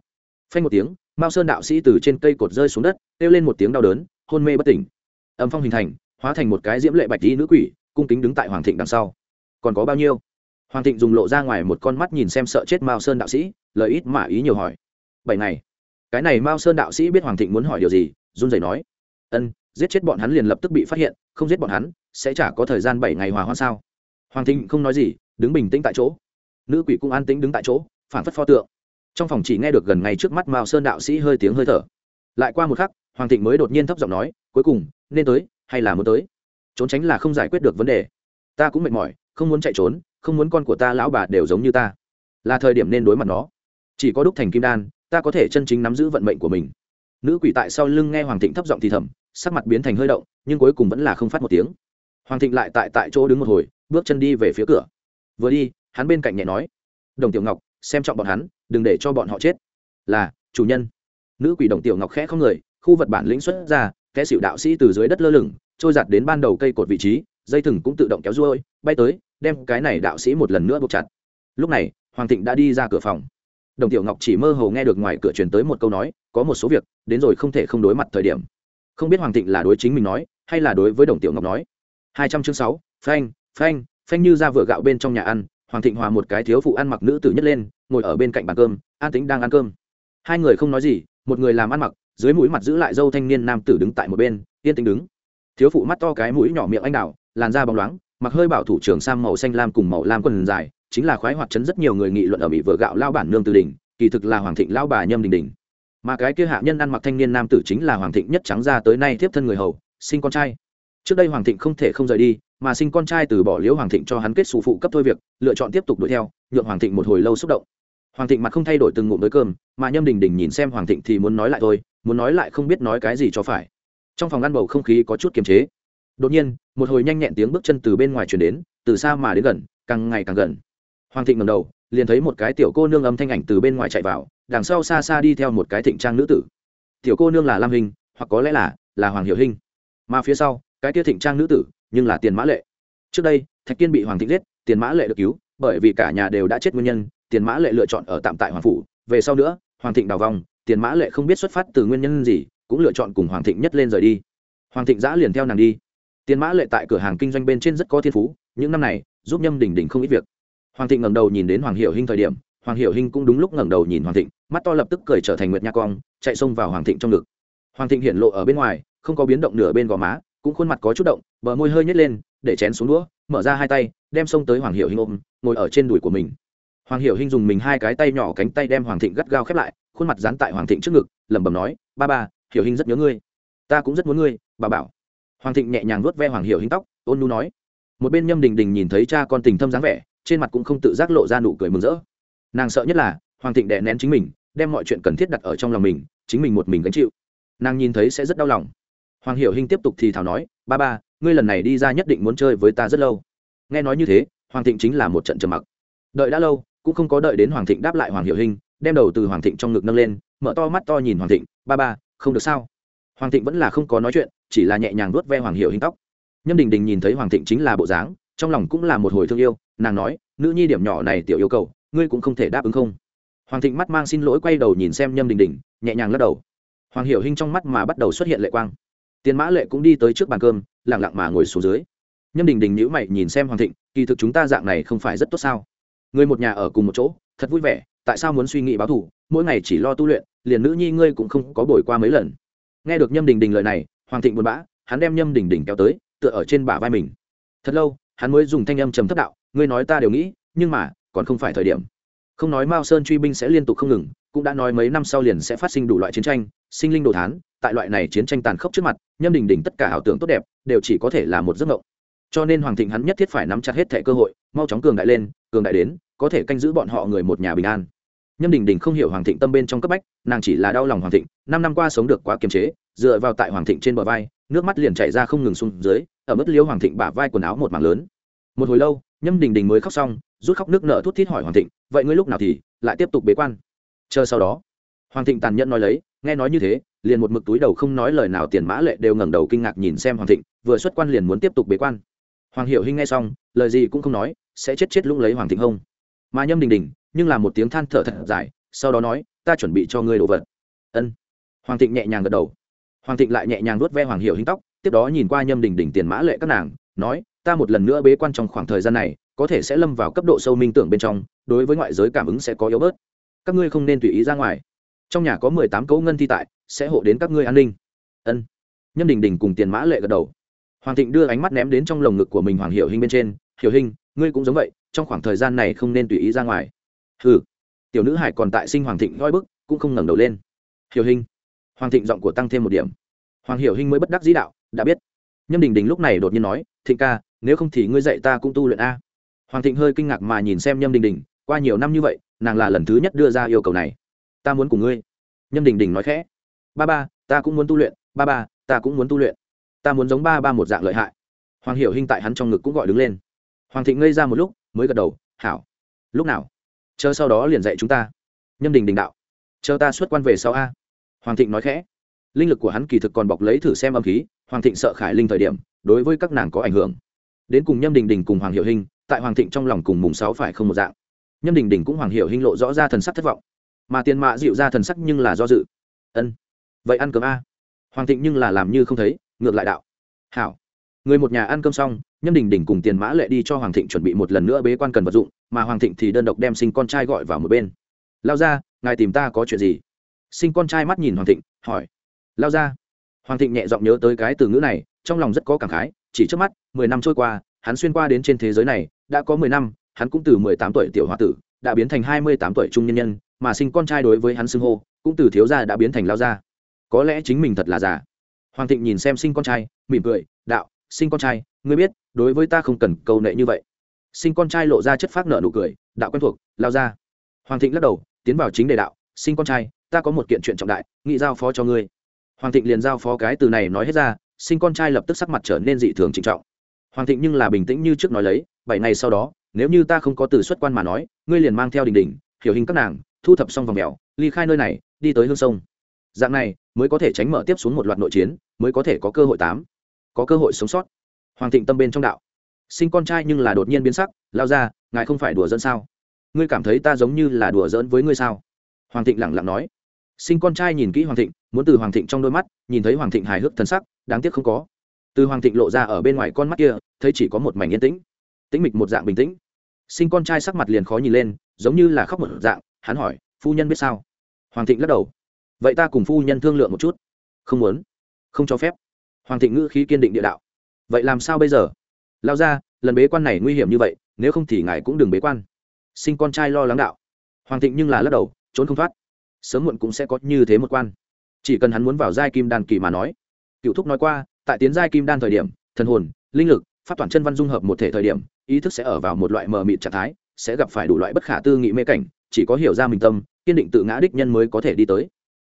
Phanh một tiếng, mao sơn đạo sĩ từ trên cây cột rơi xuống đất, kêu lên một tiếng đau đớn, hôn mê bất tỉnh. Âm phong hình thành, hóa thành một cái diễm lệ bạch tí nữ quỷ, cung kính đứng tại hoàng thịnh đằng sau. Còn có bao nhiêu? Hoàng thịnh dùng lộ ra ngoài một con mắt nhìn xem sợ chết mao sơn đạo sĩ, lời ít mà ý nhiều hỏi. Bảy ngày cái này mao sơn đạo sĩ biết hoàng thịnh muốn hỏi điều gì run rẩy nói ân giết chết bọn hắn liền lập tức bị phát hiện không giết bọn hắn sẽ chả có thời gian bảy ngày hòa hoãn sao hoàng thịnh không nói gì đứng bình tĩnh tại chỗ nữ quỷ cũng an tĩnh đứng tại chỗ phản phất pho tượng trong phòng chỉ nghe được gần ngay trước mắt mao sơn đạo sĩ hơi tiếng hơi thở lại qua một khắc hoàng thịnh mới đột nhiên thấp giọng nói cuối cùng nên tới hay là muốn tới trốn tránh là không giải quyết được vấn đề ta cũng mệt mỏi không muốn chạy trốn không muốn con của ta lão bà đều giống như ta là thời điểm nên đối mặt nó chỉ có đúc thành kim đan ta có thể chân chính nắm giữ vận mệnh của mình. Nữ quỷ tại sau lưng nghe hoàng thịnh thấp giọng thì thầm, sắc mặt biến thành hơi động, nhưng cuối cùng vẫn là không phát một tiếng. Hoàng thịnh lại tại tại chỗ đứng một hồi, bước chân đi về phía cửa. Vừa đi, hắn bên cạnh nhẹ nói, đồng tiểu ngọc, xem trọng bọn hắn, đừng để cho bọn họ chết. Là, chủ nhân. Nữ quỷ đồng tiểu ngọc khẽ không người, khu vật bản lĩnh xuất ra, kẽ xịu đạo sĩ từ dưới đất lơ lửng, trôi giặt đến ban đầu cây cột vị trí, dây thừng cũng tự động kéo ruôi, bay tới, đem cái này đạo sĩ một lần nữa buộc chặt. Lúc này, hoàng thịnh đã đi ra cửa phòng đồng tiểu ngọc chỉ mơ hồ nghe được ngoài cửa truyền tới một câu nói, có một số việc, đến rồi không thể không đối mặt thời điểm. Không biết hoàng thịnh là đối chính mình nói, hay là đối với đồng tiểu ngọc nói. Hai trăm chương sáu, phanh phanh phanh như ra vừa gạo bên trong nhà ăn, hoàng thịnh hòa một cái thiếu phụ ăn mặc nữ tử nhất lên, ngồi ở bên cạnh bàn cơm, an tính đang ăn cơm. Hai người không nói gì, một người làm ăn mặc, dưới mũi mặt giữ lại dâu thanh niên nam tử đứng tại một bên, yên tĩnh đứng. Thiếu phụ mắt to cái mũi nhỏ miệng anh đào, làn da bóng loáng, mặc hơi bảo thủ trưởng sang màu xanh lam cùng màu lam quần dài chính là khoái hoạt chấn rất nhiều người nghị luận ở bị vừa gạo lao bản nương từ đỉnh kỳ thực là hoàng thịnh lao bà nhâm đình đình. Mà cái kia hạ nhân ăn mặc thanh niên nam tử chính là hoàng thịnh nhất trắng ra tới nay tiếp thân người hầu, sinh con trai. Trước đây hoàng thịnh không thể không rời đi, mà sinh con trai từ bỏ liễu hoàng thịnh cho hắn kết xù phụ cấp thôi việc, lựa chọn tiếp tục đuổi theo, nhượng hoàng thịnh một hồi lâu xúc động. Hoàng thịnh mặt không thay đổi từng ngụm tới cơm, mà nhâm đình đình nhìn xem hoàng thịnh thì muốn nói lại thôi, muốn nói lại không biết nói cái gì cho phải. Trong phòng ăn bầu không khí có chút kiềm chế. Đột nhiên, một hồi nhanh nhẹn tiếng bước chân từ bên ngoài chuyển đến, từ xa mà đến gần, càng ngày càng gần hoàng thịnh ngầm đầu, liền thấy một cái tiểu cô nương âm thanh ảnh từ bên ngoài chạy vào, đằng sau xa xa đi theo một cái thịnh trang nữ tử. Tiểu cô nương là lam hình hoặc có lẽ là là hoàng hiệu hình mà phía sau, cái kia thịnh trang nữ tử, nhưng là tiền mã lệ. Trước đây, thạch kiên bị hoàng thịnh giết, tiền mã lệ được cứu, bởi vì cả nhà đều đã chết nguyên nhân, tiền mã lệ lựa chọn ở tạm tại hoàng phủ. Về sau nữa, hoàng thịnh đào vòng, tiền mã lệ không biết xuất phát từ nguyên nhân gì, cũng lựa chọn cùng hoàng thịnh nhất lên rời đi. Hoàng thịnh giã liền theo nàng đi. Tiền mã lệ tại cửa hàng kinh doanh bên trên rất có thiên phú, những năm này, giúp nhâm đình đình không ít việc hoàng thịnh ngẩng đầu nhìn đến hoàng hiệu hinh thời điểm, hoàng hiệu hinh cũng đúng lúc ngẩng đầu nhìn hoàng thịnh, mắt to lập tức cười trở thành nguyệt nha cong, chạy xông vào hoàng thịnh trong ngực. Hoàng thịnh hiện lộ ở bên ngoài, không có biến động nửa bên gò má, cũng khuôn mặt có chút động, bờ môi hơi nhét lên, để chén xuống đũa, mở ra hai tay, đem xông tới hoàng hiệu hinh ôm, ngồi ở trên đùi của mình. Hoàng hiệu hinh dùng mình hai cái tay nhỏ cánh tay đem hoàng thịnh gắt gao khép lại, khuôn mặt dán tại hoàng thịnh trước ngực, lẩm bẩm nói, ba ba, hiểu hinh rất nhớ ngươi. Ta cũng rất muốn ngươi, bà bảo. Hoàng thịnh nhẹ nhàng vuốt ve hoàng Hiểu hinh tóc, ôn nu nói. Một bên nhâm đình đình nhìn thấy cha con tình thâm dáng vẻ trên mặt cũng không tự giác lộ ra nụ cười mừng rỡ. Nàng sợ nhất là, hoàng thịnh đè nén chính mình, đem mọi chuyện cần thiết đặt ở trong lòng mình, chính mình một mình gánh chịu. Nàng nhìn thấy sẽ rất đau lòng. Hoàng hiểu hinh tiếp tục thì thảo nói, ba ba, ngươi lần này đi ra nhất định muốn chơi với ta rất lâu. Nghe nói như thế, hoàng thịnh chính là một trận trầm mặc. Đợi đã lâu, cũng không có đợi đến hoàng thịnh đáp lại hoàng hiểu hinh, đem đầu từ hoàng thịnh trong ngực nâng lên, mở to mắt to nhìn hoàng thịnh, ba ba, không được sao? Hoàng thịnh vẫn là không có nói chuyện, chỉ là nhẹ nhàng vuốt ve hoàng hiểu hinh tóc. Nhâm đình đình nhìn thấy hoàng thịnh chính là bộ dáng, trong lòng cũng là một hồi thương yêu nàng nói, nữ nhi điểm nhỏ này tiểu yêu cầu, ngươi cũng không thể đáp ứng không. Hoàng thịnh mắt mang xin lỗi quay đầu nhìn xem nhâm đình đình, nhẹ nhàng lắc đầu. Hoàng hiểu hinh trong mắt mà bắt đầu xuất hiện lệ quang. Tiền mã lệ cũng đi tới trước bàn cơm lẳng lặng mà ngồi xuống dưới. Nhâm đình đình nhữ mày nhìn xem hoàng thịnh, kỳ thực chúng ta dạng này không phải rất tốt sao? Người một nhà ở cùng một chỗ, thật vui vẻ, tại sao muốn suy nghĩ báo thù? Mỗi ngày chỉ lo tu luyện, liền nữ nhi ngươi cũng không có bồi qua mấy lần. Nghe được nhâm đình đình lời này, hoàng thịnh buồn bã, hắn đem nhâm đình đình kéo tới, tựa ở trên bả vai mình. Thật lâu hắn mới dùng thanh âm trầm thấp đạo, ngươi nói ta đều nghĩ, nhưng mà, còn không phải thời điểm. Không nói mao sơn truy binh sẽ liên tục không ngừng, cũng đã nói mấy năm sau liền sẽ phát sinh đủ loại chiến tranh, sinh linh đồ thán, tại loại này chiến tranh tàn khốc trước mặt, nhâm đình đình tất cả ảo tưởng tốt đẹp, đều chỉ có thể là một giấc mộng. Cho nên hoàng thịnh hắn nhất thiết phải nắm chặt hết thẻ cơ hội, mau chóng cường đại lên, cường đại đến, có thể canh giữ bọn họ người một nhà bình an. Nhâm đình đình không hiểu hoàng thịnh tâm bên trong cấp bách, nàng chỉ là đau lòng hoàng thịnh, năm năm qua sống được quá kiềm chế, dựa vào tại hoàng thịnh trên bờ vai, nước mắt liền chảy ra không ngừng xuống dưới ở mức liêu hoàng thịnh bả vai quần áo một mảng lớn. Một hồi lâu, nhâm đình đình mới khóc xong, rút khóc nước nợ thút thít hỏi hoàng thịnh, vậy ngươi lúc nào thì lại tiếp tục bế quan? Chờ sau đó, hoàng thịnh tàn nhẫn nói lấy, nghe nói như thế, liền một mực túi đầu không nói lời nào tiền mã lệ đều ngẩng đầu kinh ngạc nhìn xem hoàng thịnh, vừa xuất quan liền muốn tiếp tục bế quan. Hoàng hiệu hinh nghe xong, lời gì cũng không nói, sẽ chết chết lũng lấy hoàng thịnh hông. Mà nhâm đình đình, nhưng là một tiếng than thở thật dài, sau đó nói, ta chuẩn bị cho ngươi đồ vật. Ân. Hoàng thịnh nhẹ nhàng gật đầu. Hoàng thịnh lại nhẹ nhàng nuốt ve hoàng hiệu hinh tóc tiếp đó nhìn qua nhâm đình đình tiền mã lệ các nàng, nói, ta một lần nữa bế quan trong khoảng thời gian này, có thể sẽ lâm vào cấp độ sâu minh tưởng bên trong, đối với ngoại giới cảm ứng sẽ có yếu bớt. Các ngươi không nên tùy ý ra ngoài. Trong nhà có mười tám cấu ngân thi tại, sẽ hộ đến các ngươi an ninh. Ân. Nhâm đình đình cùng tiền mã lệ gật đầu. Hoàng thịnh đưa ánh mắt ném đến trong lồng ngực của mình hoàng hiểu hình bên trên, hiểu hình ngươi cũng giống vậy, trong khoảng thời gian này không nên tùy ý ra ngoài. Hừ. Tiểu nữ hải còn tại sinh hoàng thịnh ngoi bức, cũng không ngẩng đầu lên. Hiểu hình hoàng thịnh giọng của tăng thêm một điểm. Hoàng hiểu hình mới bất đắc dĩ đạo đã biết. Nhâm đình đình lúc này đột nhiên nói, thịnh ca, nếu không thì ngươi dạy ta cũng tu luyện a. Hoàng thịnh hơi kinh ngạc mà nhìn xem nhâm đình đình, qua nhiều năm như vậy, nàng là lần thứ nhất đưa ra yêu cầu này. Ta muốn cùng ngươi. Nhâm đình đình nói khẽ, ba ba, ta cũng muốn tu luyện, ba ba, ta cũng muốn tu luyện. Ta muốn giống ba ba một dạng lợi hại. Hoàng hiểu hinh tại hắn trong ngực cũng gọi đứng lên. Hoàng thịnh ngây ra một lúc, mới gật đầu, hảo. Lúc nào? Chờ sau đó liền dạy chúng ta. Nhâm đình đình đạo, chờ ta xuất quan về sau a. Hoàng thịnh nói khẽ, linh lực của hắn kỳ thực còn bọc lấy thử xem âm khí hoàng thịnh sợ khải linh thời điểm, đối với các nàng có ảnh hưởng. Đến cùng nhâm đình đình cùng hoàng hiệu hình tại hoàng thịnh trong lòng cùng mùng sáu phải không một dạng. Nhâm đình đình cũng hoàng hiệu hình lộ rõ ra thần sắc thất vọng. Mà tiền mạ dịu ra thần sắc nhưng là do dự. Ân, vậy ăn cơm a? Hoàng thịnh nhưng là làm như không thấy, ngược lại đạo. Hảo. Người một nhà ăn cơm xong, nhâm đình đình cùng tiền mã lệ đi cho hoàng thịnh chuẩn bị một lần nữa bế quan cần vật dụng, mà hoàng thịnh thì đơn độc đem sinh con trai gọi vào một bên. Lao ra ngài tìm ta có chuyện gì? Sinh con trai mắt nhìn hoàng thịnh, hỏi. Lao ra hoàng thịnh nhẹ giọng nhớ tới cái từ ngữ này, trong lòng rất có cảm khái, chỉ trước mắt, mười năm trôi qua, hắn xuyên qua đến trên thế giới này, đã có mười năm, hắn cũng từ mười tám tuổi tiểu h o a tử, đã biến thành hai mươi tám tuổi trung nhân nhân, mà sinh con trai đối với hắn xưng hô, cũng từ thiếu gia đã biến thành lao gia. Có lẽ chính mình thật là già. Hoàng thịnh nhìn xem sinh con trai, mỉm cười, đạo, sinh con trai, ngươi biết, đối với ta không cần cầu nệ như vậy. Sinh con trai lộ ra chất phác nợ nụ cười, đạo quen thuộc, lao ra hoàng thịnh lắc đầu, tiến vào chính đề đạo, sinh con trai, ta có một kiện chuyện trọng đại nghị giao phó cho ngươi hoàng thịnh liền giao phó cái từ này nói hết ra, sinh con trai lập tức sắc mặt trở nên dị thường trịnh trọng. Hoàng thịnh nhưng là bình tĩnh như trước nói lấy, bảy ngày sau đó, nếu như ta không có từ xuất quan mà nói, ngươi liền mang theo đình đình hiểu hình các nàng, thu thập xong vòng mèo, ly khai nơi này, đi tới hương sông. Dạng này, mới có thể tránh mở tiếp xuống một loạt nội chiến, mới có thể có cơ hội tám, có cơ hội sống sót. Hoàng thịnh tâm bên trong đạo. Sinh con trai nhưng là đột nhiên biến sắc, lao ra, ngài không phải đùa dẫn sao? Ngươi cảm thấy ta giống như là đùa giỡn với ngươi sao? Hoàng thịnh lẳng lặng nói sinh con trai nhìn kỹ hoàng thịnh, muốn từ hoàng thịnh trong đôi mắt, nhìn thấy hoàng thịnh hài hước thần sắc, đáng tiếc không có. Từ hoàng thịnh lộ ra ở bên ngoài con mắt kia, thấy chỉ có một mảnh yên tĩnh tĩnh mịch một dạng bình tĩnh. Sinh con trai sắc mặt liền khó nhìn lên, giống như là khóc một dạng, hắn hỏi, phu nhân biết sao? Hoàng thịnh lắc đầu, vậy ta cùng phu nhân thương lượng một chút. Không muốn. Không cho phép. Hoàng thịnh ngữ khí kiên định địa đạo, vậy làm sao bây giờ? Lao ra, lần bế quan này nguy hiểm như vậy, nếu không thì ngài cũng đừng bế quan. Sinh con trai lo lắng đạo. Hoàng thịnh nhưng là lắc đầu, trốn không thoát sớm muộn cũng sẽ có như thế một quan. Chỉ cần hắn muốn vào giai kim đan kỳ mà nói. Cựu thúc nói qua, tại tiến giai kim đan thời điểm, thần hồn, linh lực phát toàn chân văn dung hợp một thể thời điểm, ý thức sẽ ở vào một loại mờ mịt trạng thái, sẽ gặp phải đủ loại bất khả tư nghị mê cảnh, chỉ có hiểu ra mình tâm, kiên định tự ngã đích nhân mới có thể đi tới.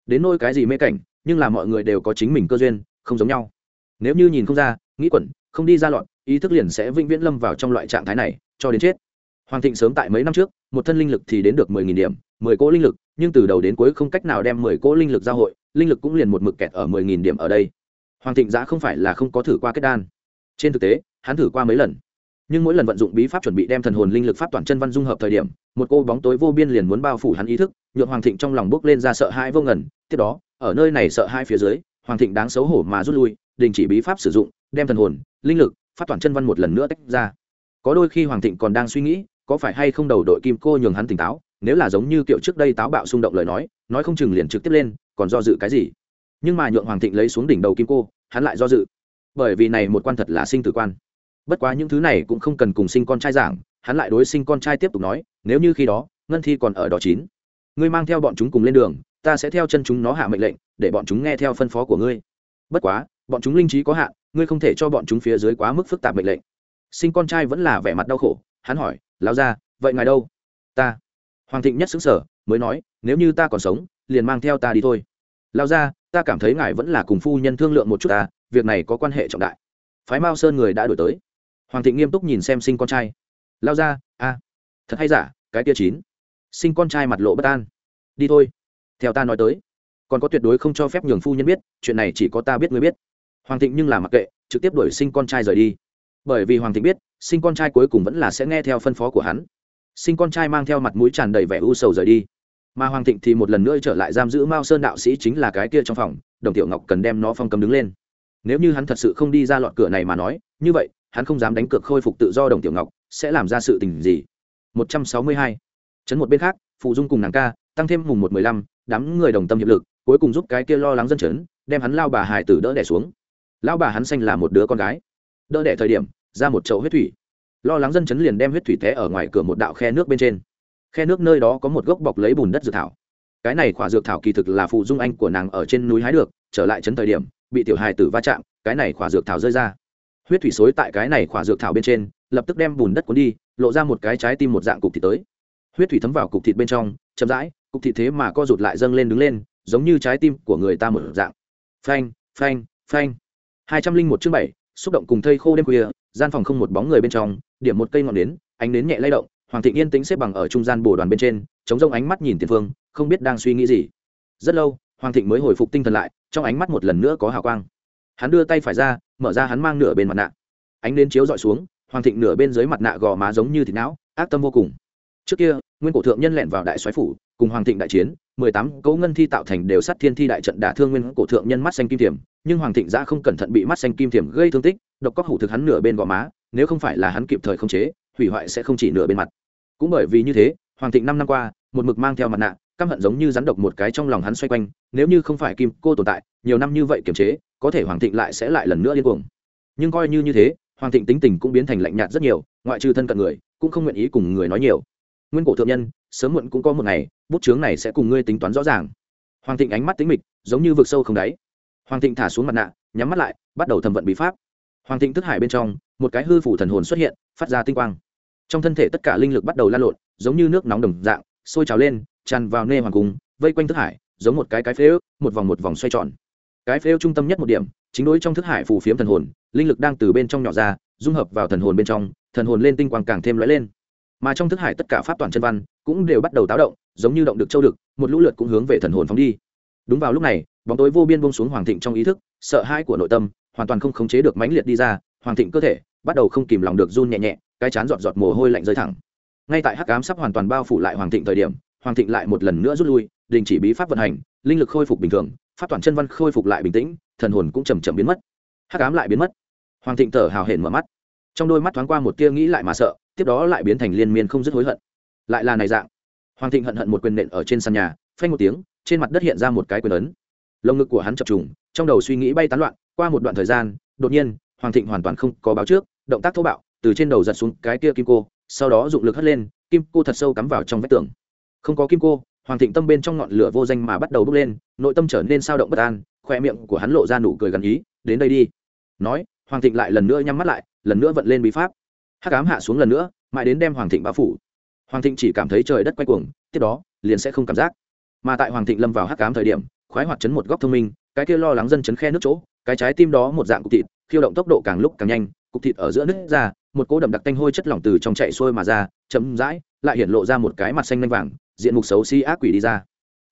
Đến nôi cái gì mê cảnh, nhưng là mọi người đều có chính mình cơ duyên, không giống nhau. Nếu như nhìn không ra, nghĩ quẩn, không đi ra loạn, ý thức liền sẽ vĩnh viễn lâm vào trong loại trạng thái này, cho đến chết hoàng thịnh sớm tại mấy năm trước, một thân linh lực thì đến được mười nghìn điểm, mười cỗ linh lực, nhưng từ đầu đến cuối không cách nào đem mười cỗ linh lực giao hội, linh lực cũng liền một mực kẹt ở mười nghìn điểm ở đây. Hoàng thịnh giã không phải là không có thử qua kết đan. Trên thực tế, hắn thử qua mấy lần. Nhưng mỗi lần vận dụng bí pháp chuẩn bị đem thần hồn linh lực pháp toàn chân văn dung hợp thời điểm, một cô bóng tối vô biên liền muốn bao phủ hắn ý thức, nhượng hoàng thịnh trong lòng bước lên ra sợ hãi vô ngần. Tiếp đó, ở nơi này sợ hai phía dưới, hoàng thịnh đáng xấu hổ mà rút lui, đình chỉ bí pháp sử dụng, đem thần hồn, linh lực, pháp toàn chân văn một lần nữa tách ra. Có đôi khi hoàng thịnh còn đang suy nghĩ có phải hay không đầu đội kim cô nhường hắn tỉnh táo, nếu là giống như kiểu trước đây táo bạo xung động lời nói nói không chừng liền trực tiếp lên, còn do dự cái gì? Nhưng mà nhượng hoàng thịnh lấy xuống đỉnh đầu kim cô, hắn lại do dự. Bởi vì này một quan thật là sinh tử quan. Bất quá những thứ này cũng không cần cùng sinh con trai giảng, hắn lại đối sinh con trai tiếp tục nói, nếu như khi đó, ngân thi còn ở đó chín, ngươi mang theo bọn chúng cùng lên đường, ta sẽ theo chân chúng nó hạ mệnh lệnh, để bọn chúng nghe theo phân phó của ngươi. Bất quá, bọn chúng linh trí có hạn, ngươi không thể cho bọn chúng phía dưới quá mức phức tạp mệnh lệnh. Sinh con trai vẫn là vẻ mặt đau khổ, hắn hỏi lao ra vậy ngài đâu? Ta. Hoàng thịnh nhất xứng sở mới nói, nếu như ta còn sống, liền mang theo ta đi thôi. Lao ra ta cảm thấy ngài vẫn là cùng phu nhân thương lượng một chút ta, việc này có quan hệ trọng đại. Phái mao sơn người đã đổi tới. Hoàng thịnh nghiêm túc nhìn xem sinh con trai. Lao ra a, thật hay giả, cái tia chín. Sinh con trai mặt lộ bất an. Đi thôi, theo ta nói tới. Còn có tuyệt đối không cho phép nhường phu nhân biết, chuyện này chỉ có ta biết người biết. Hoàng thịnh nhưng là mặc kệ, trực tiếp đuổi sinh con trai rời đi bởi vì hoàng thịnh biết, sinh con trai cuối cùng vẫn là sẽ nghe theo phân phó của hắn. Sinh con trai mang theo mặt mũi tràn đầy vẻ u sầu rời đi. Mà hoàng thịnh thì một lần nữa trở lại giam giữ mao sơn đạo sĩ chính là cái kia trong phòng, đồng tiểu ngọc cần đem nó phong cầm đứng lên. Nếu như hắn thật sự không đi ra lọt cửa này mà nói, như vậy, hắn không dám đánh cược khôi phục tự do đồng tiểu ngọc, sẽ làm ra sự tình gì? 162. chấn một bên khác phụ dung cùng nàng ca, tăng thêm mùng một mười lăm, đám người đồng tâm hiệp lực, cuối cùng giúp cái kia lo lắng dân chấn, đem hắn lao bà hải tử đỡ đẻ xuống. Lao bà hắn xanh là một đứa con gái đỡ đẻ thời điểm, ra một chậu huyết thủy. Lo lắng dân chấn liền đem huyết thủy té ở ngoài cửa một đạo khe nước bên trên. Khe nước nơi đó có một gốc bọc lấy bùn đất dược thảo. Cái này khỏa dược thảo kỳ thực là phụ dung anh của nàng ở trên núi hái được, trở lại chấn thời điểm, bị tiểu hài tử va chạm, cái này khỏa dược thảo rơi ra. Huyết thủy xối tại cái này khỏa dược thảo bên trên, lập tức đem bùn đất cuốn đi, lộ ra một cái trái tim một dạng cục thịt tới. Huyết thủy thấm vào cục thịt bên trong, chậm rãi, cục thịt thế mà co rụt lại dâng lên đứng lên, giống như trái tim của người ta một dạng. Phanh phanh phanh. Hai trăm linh một chương bảy xúc động cùng thây khô đêm khuya, gian phòng không một bóng người bên trong, điểm một cây ngọn nến, ánh nến nhẹ lay động, hoàng thịnh yên tĩnh xếp bằng ở trung gian bồ đoàn bên trên, chống rông ánh mắt nhìn tiền phương, không biết đang suy nghĩ gì. Rất lâu, hoàng thịnh mới hồi phục tinh thần lại, trong ánh mắt một lần nữa có hào quang. Hắn đưa tay phải ra, mở ra hắn mang nửa bên mặt nạ. Ánh nến chiếu dọi xuống, hoàng thịnh nửa bên dưới mặt nạ gò má giống như thịt não, ác tâm vô cùng. Trước kia, nguyên cổ thượng nhân lẹn vào đại soái phủ, cùng hoàng thịnh đại chiến, mười tám cấu ngân thi tạo thành đều sát thiên thi đại trận đả thương nguyên cổ thượng nhân mắt xanh kim tiềm nhưng hoàng thịnh giã không cẩn thận bị mắt xanh kim thiểm gây thương tích, độc cóc hủ thực hắn nửa bên gò má, nếu không phải là hắn kịp thời khống chế, hủy hoại sẽ không chỉ nửa bên mặt. Cũng bởi vì như thế, hoàng thịnh năm năm qua, một mực mang theo mặt nạ, căm hận giống như rắn độc một cái trong lòng hắn xoay quanh, nếu như không phải kim cô tồn tại, nhiều năm như vậy kiềm chế, có thể hoàng thịnh lại sẽ lại lần nữa điên cuồng. Nhưng coi như như thế, hoàng thịnh tính tình cũng biến thành lạnh nhạt rất nhiều, ngoại trừ thân cận người, cũng không nguyện ý cùng người nói nhiều. Nguyên cổ thượng nhân, sớm muộn cũng có một ngày, bút chướng này sẽ cùng ngươi tính toán rõ ràng. Hoàng thịnh ánh mắt tính mịch, giống như vực sâu không đáy hoàng thịnh thả xuống mặt nạ nhắm mắt lại bắt đầu thẩm vận bí pháp. Hoàng thịnh thức hải bên trong một cái hư phủ thần hồn xuất hiện phát ra tinh quang. Trong thân thể tất cả linh lực bắt đầu lan lộn giống như nước nóng đồng dạng sôi trào lên tràn vào nê hoàng cung vây quanh thức hải giống một cái cái phế ước một vòng một vòng xoay tròn. Cái phế ước trung tâm nhất một điểm chính đối trong thức hải phù phiếm thần hồn linh lực đang từ bên trong nhỏ ra dung hợp vào thần hồn bên trong thần hồn lên tinh quang càng thêm lóe lên. Mà trong thức hải tất cả pháp toàn chân văn cũng đều bắt đầu táo động giống như động được châu được, một lũ lượt cũng hướng về thần hồn phóng đi. Đúng vào lúc này bóng tối vô biên bông xuống hoàng thịnh trong ý thức, sợ hãi của nội tâm, hoàn toàn không khống chế được mãnh liệt đi ra, hoàng thịnh cơ thể bắt đầu không kìm lòng được run nhẹ nhẹ, cái chán giọt giọt mồ hôi lạnh rơi thẳng. Ngay tại hắc ám sắp hoàn toàn bao phủ lại hoàng thịnh thời điểm, hoàng thịnh lại một lần nữa rút lui, đình chỉ bí pháp vận hành, linh lực khôi phục bình thường, pháp toàn chân văn khôi phục lại bình tĩnh, thần hồn cũng chầm chậm biến mất. Hắc ám lại biến mất. Hoàng thịnh thở hào hển mở mắt. Trong đôi mắt thoáng qua một tia nghĩ lại mà sợ, tiếp đó lại biến thành liên miên không dứt hối hận. Lại là này dạng. Hoàng thịnh hận hận một quyền nện ở trên sàn nhà, phanh một tiếng, trên mặt đất hiện ra một cái quyền ấn lồng ngực của hắn chập trùng, trong đầu suy nghĩ bay tán loạn, qua một đoạn thời gian, đột nhiên, hoàng thịnh hoàn toàn không có báo trước, động tác thô bạo, từ trên đầu giật xuống cái kia kim cô, sau đó dụng lực hất lên, kim cô thật sâu cắm vào trong vách tường. Không có kim cô, hoàng thịnh tâm bên trong ngọn lửa vô danh mà bắt đầu bốc lên, nội tâm trở nên sao động bất an khoe miệng của hắn lộ ra nụ cười gần ý, đến đây đi. Nói, hoàng thịnh lại lần nữa nhắm mắt lại, lần nữa vận lên bí pháp. Hắc ám hạ xuống lần nữa, mãi đến đem hoàng thịnh bao phủ. Hoàng thịnh chỉ cảm thấy trời đất quay cuồng, tiếp đó, liền sẽ không cảm giác. Mà tại hoàng thịnh lâm vào hắc ám thời điểm khoái hoạt chấn một góc thông minh, cái kia lo lắng dân chấn khe nước chỗ, cái trái tim đó một dạng cục thịt, khiêu động tốc độ càng lúc càng nhanh, cục thịt ở giữa nứt ra, một cỗ đậm đặc tanh hôi chất lỏng từ trong chạy xuôi mà ra chấm dãi lại hiện lộ ra một cái mặt xanh lanh vàng, diện mục xấu xí ác quỷ đi ra.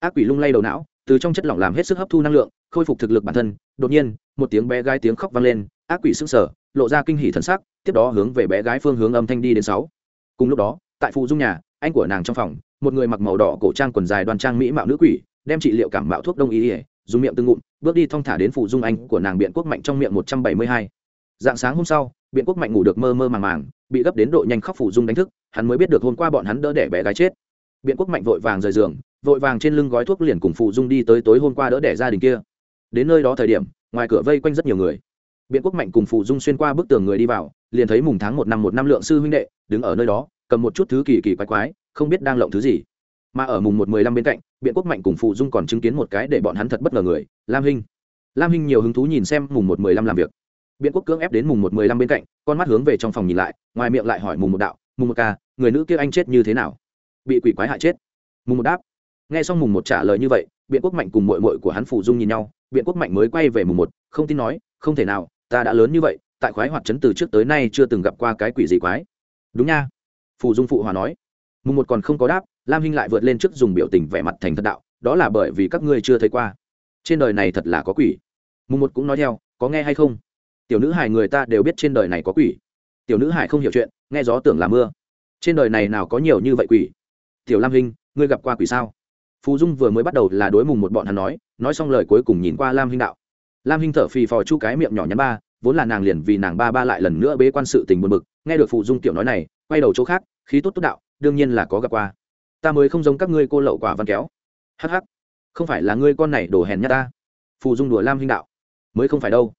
Ác quỷ lung lay đầu não, từ trong chất lỏng làm hết sức hấp thu năng lượng, khôi phục thực lực bản thân, đột nhiên, một tiếng bé gái tiếng khóc vang lên, ác quỷ sững sờ, lộ ra kinh hỉ thần sắc, tiếp đó hướng về bé gái phương hướng âm thanh đi đến sáu. Cùng lúc đó, tại phụ dung nhà, anh của nàng trong phòng, một người mặc màu đỏ cổ trang quần dài đoan trang mỹ mạo nữ quỷ đem trị liệu cảm mạo thuốc đông y ỉa dùng miệng tương ngụm, bước đi thong thả đến phụ dung anh của nàng biện quốc mạnh trong miệng một trăm bảy mươi hai. Dạng sáng hôm sau, biện quốc mạnh ngủ được mơ mơ màng màng, bị gấp đến độ nhanh khóc phụ dung đánh thức, hắn mới biết được hôm qua bọn hắn đỡ đẻ bé gái chết. Biện quốc mạnh vội vàng rời giường, vội vàng trên lưng gói thuốc liền cùng phụ dung đi tới tối hôm qua đỡ đẻ gia đình kia. Đến nơi đó thời điểm, ngoài cửa vây quanh rất nhiều người. Biện quốc mạnh cùng phụ dung xuyên qua bức tường người đi vào, liền thấy mùng tháng một năm một năm lượng sư huynh đệ, đứng ở nơi đó, cầm một chút thứ kỳ kỳ quái quái, không biết đang lộng thứ gì mà ở mùng một mười lăm bên cạnh, biện quốc mạnh cùng phụ dung còn chứng kiến một cái để bọn hắn thật bất ngờ người, lam hinh. Lam hinh nhiều hứng thú nhìn xem mùng một mười lăm làm việc. Biện quốc cưỡng ép đến mùng một mười lăm bên cạnh, con mắt hướng về trong phòng nhìn lại, ngoài miệng lại hỏi mùng một đạo, mùng một ca, người nữ kia anh chết như thế nào? Bị quỷ quái hại chết. Mùng một đáp. Nghe xong mùng một trả lời như vậy, biện quốc mạnh cùng mội mội của hắn phụ dung nhìn nhau, biện quốc mạnh mới quay về mùng một, không tin nói, không thể nào, ta đã lớn như vậy, tại khoái hoạt chấn từ trước tới nay chưa từng gặp qua cái quỷ gì quái. Đúng nha phù dung phụ hòa nói. Mùng một còn không có đáp lam hinh lại vượt lên trước dùng biểu tình vẻ mặt thành thật đạo, đó là bởi vì các ngươi chưa thấy qua. Trên đời này thật là có quỷ. Mùng một cũng nói theo, có nghe hay không? Tiểu nữ hải người ta đều biết trên đời này có quỷ. Tiểu nữ hải không hiểu chuyện, nghe gió tưởng là mưa. Trên đời này nào có nhiều như vậy quỷ? Tiểu lam hinh, ngươi gặp qua quỷ sao? Phù dung vừa mới bắt đầu là đối mùng một bọn hắn nói nói xong lời cuối cùng nhìn qua lam hinh đạo. Lam hinh thở phì phò chu cái miệng nhỏ nhắn ba, vốn là nàng liền vì nàng ba ba lại lần nữa bế quan sự tình buồn bực, nghe được phụ dung tiểu nói này, quay đầu chỗ khác, khí tốt tốt đạo, đương nhiên là có gặp qua ta mới không giống các ngươi cô lậu quả văn kéo. Hh không phải là ngươi con này đổ hèn nhát ta. Phù dung đùa lam hinh đạo. Mới không phải đâu.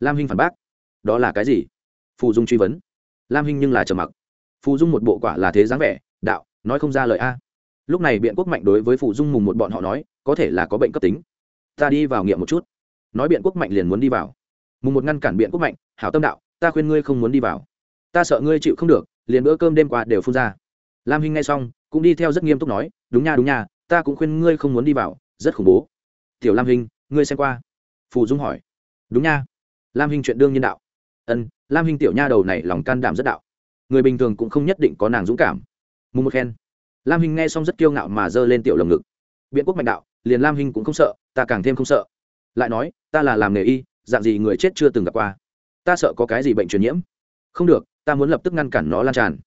Lam hinh phản bác. Đó là cái gì? Phù dung truy vấn. Lam hinh nhưng là trầm mặc. Phù dung một bộ quả là thế dáng vẻ, đạo, nói không ra lời a. Lúc này biện quốc mạnh đối với phù dung mùng một bọn họ nói, có thể là có bệnh cấp tính. Ta đi vào nghiệm một chút. Nói biện quốc mạnh liền muốn đi vào. Mùng một ngăn cản biện quốc mạnh, hảo tâm đạo, ta khuyên ngươi không muốn đi vào. Ta sợ ngươi chịu không được, liền bữa cơm đêm qua đều phun ra. Lam hinh nghe xong cũng đi theo rất nghiêm túc nói, đúng nha đúng nha, ta cũng khuyên ngươi không muốn đi vào, rất khủng bố. Tiểu lam hình ngươi xem qua? Phù dung hỏi. Đúng nha. Lam hình chuyện đương nhiên đạo. Ân, lam hình tiểu nha đầu này lòng can đảm rất đạo. Người bình thường cũng không nhất định có nàng dũng cảm. Mùng một khen. Lam hình nghe xong rất kiêu ngạo mà giơ lên tiểu lồng ngực. Biện quốc mạnh đạo, liền lam hình cũng không sợ, ta càng thêm không sợ. Lại nói, ta là làm nghề y, dạng gì người chết chưa từng gặp qua. Ta sợ có cái gì bệnh truyền nhiễm. Không được, ta muốn lập tức ngăn cản nó lan tràn.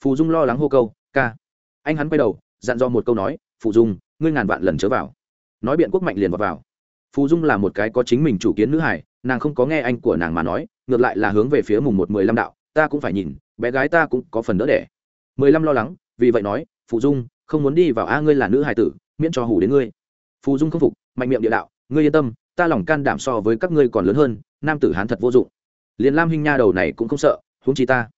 Phù dung lo lắng hô câu, ca anh hắn quay đầu dặn dò một câu nói phụ dung ngươi ngàn vạn lần chớ vào. Nói biện quốc mạnh liền vào, vào. phụ dung là một cái có chính mình chủ kiến nữ hải nàng không có nghe anh của nàng mà nói ngược lại là hướng về phía mùng một mười lăm đạo ta cũng phải nhìn bé gái ta cũng có phần đỡ đẻ. Mười lăm lo lắng vì vậy nói phụ dung không muốn đi vào a ngươi là nữ hải tử miễn cho hủ đến ngươi. Phụ dung không phục mạnh miệng địa đạo ngươi yên tâm ta lòng can đảm so với các ngươi còn lớn hơn nam tử hán thật vô dụng. Liền lam hinh nha đầu này cũng không sợ huống chi ta.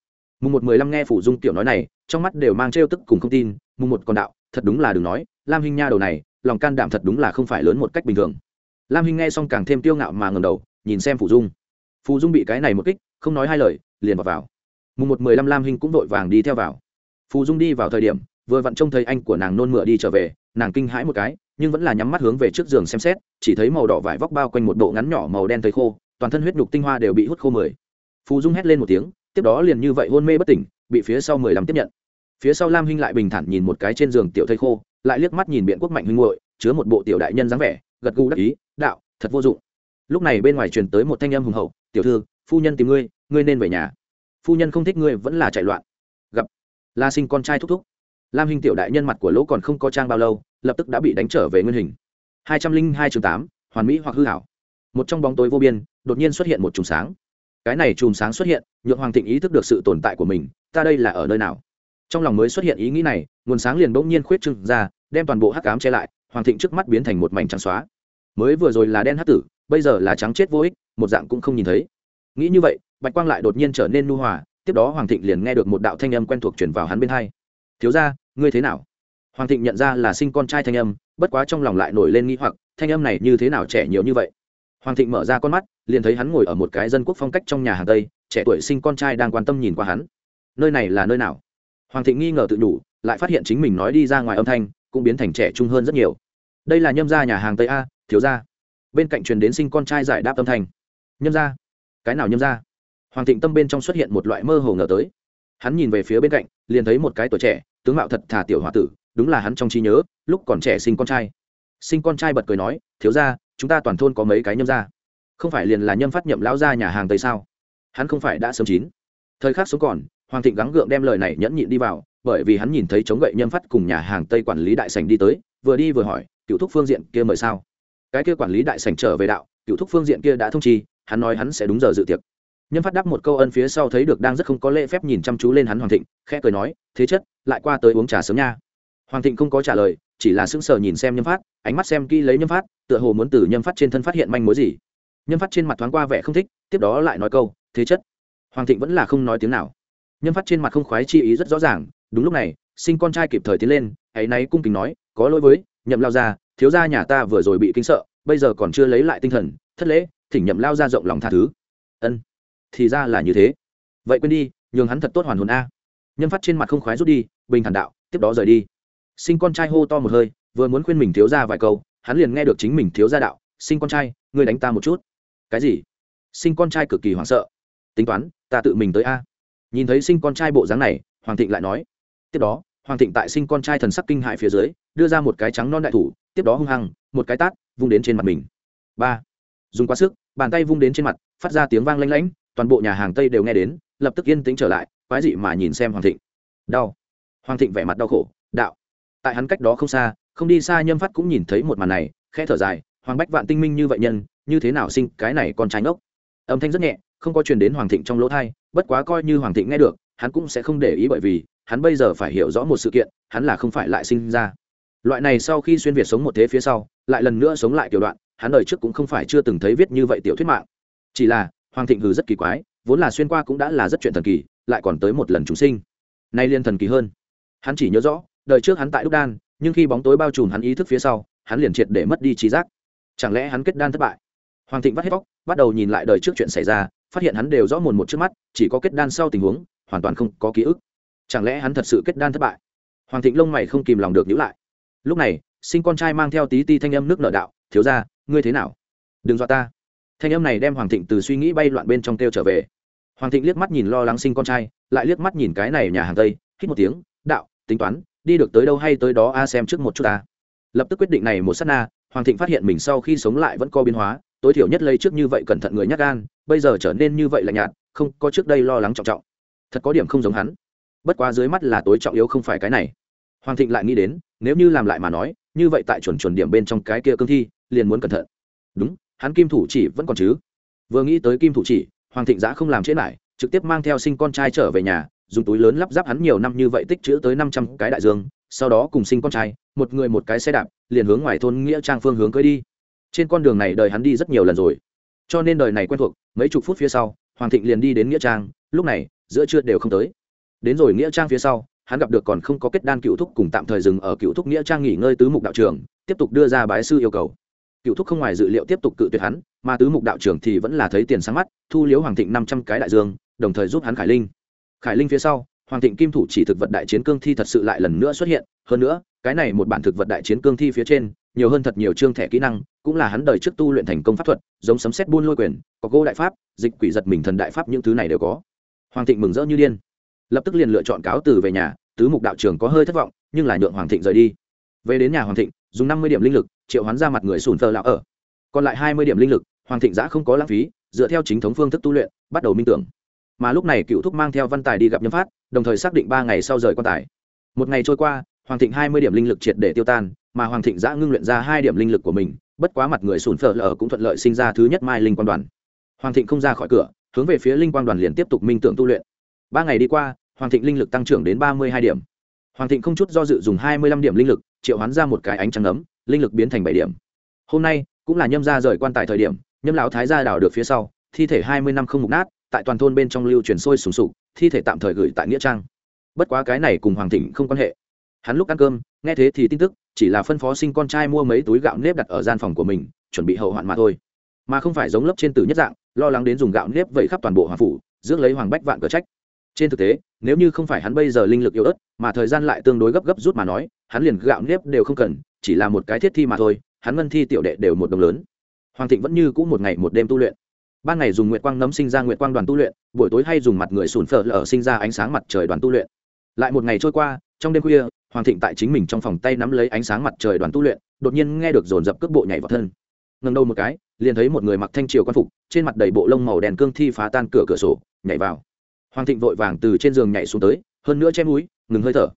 Mùng một mười lăm nghe phủ dung tiểu nói này trong mắt đều mang trêu tức cùng không tin, mùng một con đạo, thật đúng là đừng nói, lam hinh nha đầu này, lòng can đảm thật đúng là không phải lớn một cách bình thường. Lam hinh nghe xong càng thêm tiêu ngạo mà ngầm đầu, nhìn xem phù dung. Phù dung bị cái này một kích, không nói hai lời, liền vào vào. Mùng một mười lăm lam hinh cũng vội vàng đi theo vào. Phù dung đi vào thời điểm, vừa vặn trông thấy anh của nàng nôn mửa đi trở về, nàng kinh hãi một cái, nhưng vẫn là nhắm mắt hướng về trước giường xem xét, chỉ thấy màu đỏ vải vóc bao quanh một bộ ngắn nhỏ màu đen thấy khô, toàn thân huyết nhục tinh hoa đều bị hút khô mười. Phù dung hét lên một tiếng tiếp đó liền như vậy hôn mê bất tỉnh, bị phía sau mười lăm tiếp nhận. Phía sau lam hinh lại bình thản nhìn một cái trên giường tiểu thây khô, lại liếc mắt nhìn biện quốc mạnh huynh muội, chứa một bộ tiểu đại nhân dáng vẻ, gật gù đắc ý, đạo, thật vô dụng. Lúc này bên ngoài truyền tới một thanh âm hùng hậu, tiểu thư, phu nhân tìm ngươi ngươi nên về nhà. Phu nhân không thích ngươi vẫn là chạy loạn. Gặp la sinh con trai thúc thúc, lam hình tiểu đại nhân mặt của lỗ còn không có trang bao lâu, lập tức đã bị đánh trở về nguyên hình. Hai trăm linh hai chương tám, hoàn mỹ hoặc hư hảo một trong bóng tối vô biên, đột nhiên xuất hiện một chùm sáng cái này chùm sáng xuất hiện, nhượng hoàng thịnh ý thức được sự tồn tại của mình, ta đây là ở nơi nào? Trong lòng mới xuất hiện ý nghĩ này, nguồn sáng liền bỗng nhiên khuyết trưng ra, đem toàn bộ hắc cám che lại, hoàng thịnh trước mắt biến thành một mảnh trắng xóa. Mới vừa rồi là đen hắc tử, bây giờ là trắng chết vô ích, một dạng cũng không nhìn thấy. Nghĩ như vậy, bạch quang lại đột nhiên trở nên nu hòa, tiếp đó hoàng thịnh liền nghe được một đạo thanh âm quen thuộc chuyển vào hắn bên hai. Thiếu ra ngươi thế nào? Hoàng thịnh nhận ra là sinh con trai thanh âm, bất quá trong lòng lại nổi lên nghĩ hoặc, thanh âm này như thế nào trẻ nhiều như vậy? Hoàng thịnh mở ra con mắt, liền thấy hắn ngồi ở một cái dân quốc phong cách trong nhà hàng tây, trẻ tuổi sinh con trai đang quan tâm nhìn qua hắn. Nơi này là nơi nào? Hoàng thịnh nghi ngờ tự đủ, lại phát hiện chính mình nói đi ra ngoài âm thanh, cũng biến thành trẻ trung hơn rất nhiều. Đây là nhâm gia nhà hàng tây a, thiếu gia. Bên cạnh truyền đến sinh con trai giải đáp âm thanh. Nhâm gia? Cái nào nhâm gia? Hoàng thịnh tâm bên trong xuất hiện một loại mơ hồ ngờ tới. Hắn nhìn về phía bên cạnh, liền thấy một cái tuổi trẻ, tướng mạo thật thà tiểu h o a tử, đúng là hắn trong trí nhớ, lúc còn trẻ sinh con trai. Sinh con trai bật cười nói, thiếu ra chúng ta toàn thôn có mấy cái nhâm ra không phải liền là nhâm phát nhậm lão ra nhà hàng tây sao? Hắn không phải đã sớm chín. Thời khắc sống còn, hoàng thịnh gắng gượng đem lời này nhẫn nhịn đi vào, bởi vì hắn nhìn thấy chống gậy nhâm phát cùng nhà hàng tây quản lý đại sành đi tới, vừa đi vừa hỏi, cựu thúc phương diện kia mời sao? Cái kia quản lý đại sành trở về đạo, cựu thúc phương diện kia đã thông chi, hắn nói hắn sẽ đúng giờ dự tiệc. Nhâm phát đáp một câu ân phía sau thấy được đang rất không có lễ phép nhìn chăm chú lên hắn hoàng thịnh, khẽ cười nói, thế chất, lại qua tới uống trà sớm nha. Hoàng thịnh không có trả lời, chỉ là sững sờ nhìn xem nhâm phát ánh mắt xem kỹ lấy nhâm phát, tựa hồ muốn từ nhâm phát trên thân phát hiện manh mối gì. Nhâm phát trên mặt thoáng qua vẻ không thích, tiếp đó lại nói câu, thế chất. Hoàng thịnh vẫn là không nói tiếng nào. Nhâm phát trên mặt không khoái chi ý rất rõ ràng, đúng lúc này, sinh con trai kịp thời tiến lên hãy náy cung kính nói, có lỗi với, nhậm lao ra thiếu gia nhà ta vừa rồi bị kinh sợ, bây giờ còn chưa lấy lại tinh thần, thất lễ, thỉnh nhậm lao ra rộng lòng tha thứ. Ân, thì ra là như thế. Vậy quên đi, nhường hắn thật tốt hoàn hồn a. Nhâm phát trên mặt không khoái rút đi, bình thản đạo, tiếp đó rời đi. Sinh con trai hô to một hơi vừa muốn khuyên mình thiếu ra vài câu, hắn liền nghe được chính mình thiếu ra đạo, sinh con trai, ngươi đánh ta một chút. Cái gì? Sinh con trai cực kỳ hoảng sợ. Tính toán, ta tự mình tới a. Nhìn thấy sinh con trai bộ dáng này, hoàng thịnh lại nói. Tiếp đó, hoàng thịnh tại sinh con trai thần sắc kinh hại phía dưới, đưa ra một cái trắng non đại thủ, tiếp đó hung hăng, một cái tát, vung đến trên mặt mình. Ba. Dùng quá sức, bàn tay vung đến trên mặt, phát ra tiếng vang lanh lảnh, toàn bộ nhà hàng tây đều nghe đến, lập tức yên tĩnh trở lại, quái dị mà nhìn xem hoàng thịnh. Đau. Hoàng thịnh vẻ mặt đau khổ, đạo. Tại hắn cách đó không xa không đi xa nhâm phát cũng nhìn thấy một màn này, khẽ thở dài, hoàng bách vạn tinh minh như vậy nhân, như thế nào sinh cái này con trái ngốc? Âm thanh rất nhẹ, không có truyền đến hoàng thịnh trong lỗ thai bất quá coi như hoàng thịnh nghe được, hắn cũng sẽ không để ý bởi vì hắn bây giờ phải hiểu rõ một sự kiện, hắn là không phải lại sinh ra. Loại này sau khi xuyên việt sống một thế phía sau, lại lần nữa sống lại kiểu đoạn, hắn đời trước cũng không phải chưa từng thấy viết như vậy tiểu thuyết mạng. Chỉ là, hoàng thịnh hừ rất kỳ quái, vốn là xuyên qua cũng đã là rất chuyện thần kỳ, lại còn tới một lần chúng sinh. Nay liên thần kỳ hơn. Hắn chỉ nhớ rõ, đời trước hắn tại đúc đan nhưng khi bóng tối bao trùm hắn ý thức phía sau, hắn liền triệt để mất đi trí giác. Chẳng lẽ hắn kết đan thất bại? Hoàng thịnh vắt hết vóc bắt đầu nhìn lại đời trước chuyện xảy ra, phát hiện hắn đều rõ mồn một trước mắt, chỉ có kết đan sau tình huống, hoàn toàn không có ký ức. Chẳng lẽ hắn thật sự kết đan thất bại? Hoàng thịnh lông mày không kìm lòng được nhữ lại. Lúc này, sinh con trai mang theo tí ti thanh âm nước nợ đạo, thiếu ra ngươi thế nào? Đừng dọa ta. Thanh âm này đem hoàng thịnh từ suy nghĩ bay loạn bên trong kêu trở về. Hoàng thịnh liếc mắt nhìn lo lắng sinh con trai, lại liếc mắt nhìn cái này nhà hàng tây, hít một tiếng, đạo, tính toán đi được tới đâu hay tới đó a xem trước một chút ta. Lập tức quyết định này một s á t na, hoàng thịnh phát hiện mình sau khi sống lại vẫn có biến hóa, tối thiểu nhất lấy trước như vậy cẩn thận người nhắc gan, bây giờ trở nên như vậy là nhạt, không, có trước đây lo lắng trọng trọng. Thật có điểm không giống hắn. Bất quá dưới mắt là tối trọng yếu không phải cái này. Hoàng thịnh lại nghĩ đến, nếu như làm lại mà nói, như vậy tại chuẩn chuẩn điểm bên trong cái kia cương thi, liền muốn cẩn thận. Đúng, hắn kim thủ chỉ vẫn còn chứ. Vừa nghĩ tới kim thủ chỉ, hoàng thịnh giã không làm chết lại, trực tiếp mang theo sinh con trai trở về nhà dùng túi lớn lắp ráp hắn nhiều năm như vậy tích chữ tới năm trăm cái đại dương, sau đó cùng sinh con trai, một người một cái xe đạp, liền hướng ngoài thôn nghĩa trang phương hướng cưới đi. Trên con đường này đời hắn đi rất nhiều lần rồi. Cho nên đời này quen thuộc, mấy chục phút phía sau, hoàng thịnh liền đi đến nghĩa trang, lúc này, giữa trưa đều không tới. Đến rồi nghĩa trang phía sau, hắn gặp được còn không có kết đan cựu thúc cùng tạm thời dừng ở cựu thúc nghĩa trang nghỉ ngơi tứ mục đạo trường tiếp tục đưa ra bái sư yêu cầu. Cựu thúc không ngoài dự liệu tiếp tục cự tuyệt hắn, mà tứ mục đạo trưởng thì vẫn là thấy tiền sáng mắt, thu liếu hoàng thịnh năm trăm cái đại dương, đồng thời giúp hắn khải linh khải linh phía sau, hoàng thịnh kim thủ chỉ thực vật đại chiến cương thi thật sự lại lần nữa xuất hiện. Hơn nữa, cái này một bản thực vật đại chiến cương thi phía trên, nhiều hơn thật nhiều chương thẻ kỹ năng, cũng là hắn đời trước tu luyện thành công pháp thuật, giống sấm xét buôn lôi quyền, có gỗ đại pháp, dịch quỷ giật mình thần đại pháp những thứ này đều có. Hoàng thịnh mừng rỡ như điên. Lập tức liền lựa chọn cáo từ về nhà, tứ mục đạo trường có hơi thất vọng, nhưng là nhượng hoàng thịnh rời đi. Về đến nhà hoàng thịnh, dùng năm mươi điểm linh lực, triệu hoán ra mặt người sùn thờ lão ở. Còn lại hai mươi điểm linh lực, hoàng thịnh giã không có lãng phí, dựa theo chính thống phương thức tu luyện, bắt đầu minh tưởng mà lúc này cựu thúc mang theo văn tài đi gặp nhâm phát, đồng thời xác định ba ngày sau rời quan tài. Một ngày trôi qua, hoàng thịnh hai mươi điểm linh lực triệt để tiêu tan, mà hoàng thịnh giã ngưng luyện ra hai điểm linh lực của mình, bất quá mặt người sùn phở lở cũng thuận lợi sinh ra thứ nhất mai linh quan đoàn. Hoàng thịnh không ra khỏi cửa, hướng về phía linh quan đoàn liền tiếp tục minh tưởng tu luyện. Ba ngày đi qua, hoàng thịnh linh lực tăng trưởng đến ba mươi hai điểm. Hoàng thịnh không chút do dự dùng hai mươi lăm điểm linh lực, triệu hoán ra một cái ánh trắng ấm, linh lực biến thành bảy điểm. Hôm nay, cũng là nhâm ra rời quan tài thời điểm, nhâm lão thái gia đào được phía sau, thi thể hai mươi năm không mục nát tại toàn thôn bên trong lưu truyền sôi sùng sục, thi thể tạm thời gửi tại nghĩa trang. Bất quá cái này cùng hoàng thịnh không quan hệ. Hắn lúc ăn cơm, nghe thế thì tin tức, chỉ là phân phó sinh con trai mua mấy túi gạo nếp đặt ở gian phòng của mình, chuẩn bị hậu hoạn mà thôi. Mà không phải giống lớp trên tử nhất dạng, lo lắng đến dùng gạo nếp vẩy khắp toàn bộ hoàng phủ, rước lấy hoàng bách vạn cờ trách. Trên thực tế, nếu như không phải hắn bây giờ linh lực yếu ớt, mà thời gian lại tương đối gấp gấp rút mà nói, hắn liền gạo nếp đều không cần, chỉ là một cái thiết thi mà thôi, hắn ngân thi tiểu đệ đều một đồng lớn. Hoàng thịnh vẫn như cũ một ngày một đêm tu luyện ban ngày dùng nguyệt quang nấm sinh ra nguyệt quang đoàn tu luyện, buổi tối hay dùng mặt người sùn phở lở sinh ra ánh sáng mặt trời đoàn tu luyện. Lại một ngày trôi qua, trong đêm khuya, hoàng thịnh tại chính mình trong phòng tay nắm lấy ánh sáng mặt trời đoàn tu luyện, đột nhiên nghe được dồn dập cước bộ nhảy vào thân. Ngần đầu một cái, liền thấy một người mặc thanh triều quan phục, trên mặt đầy bộ lông màu đèn cương thi phá tan cửa cửa sổ, nhảy vào. Hoàng thịnh vội vàng từ trên giường nhảy xuống tới, hơn nữa che mũi, ngừng hơi thở.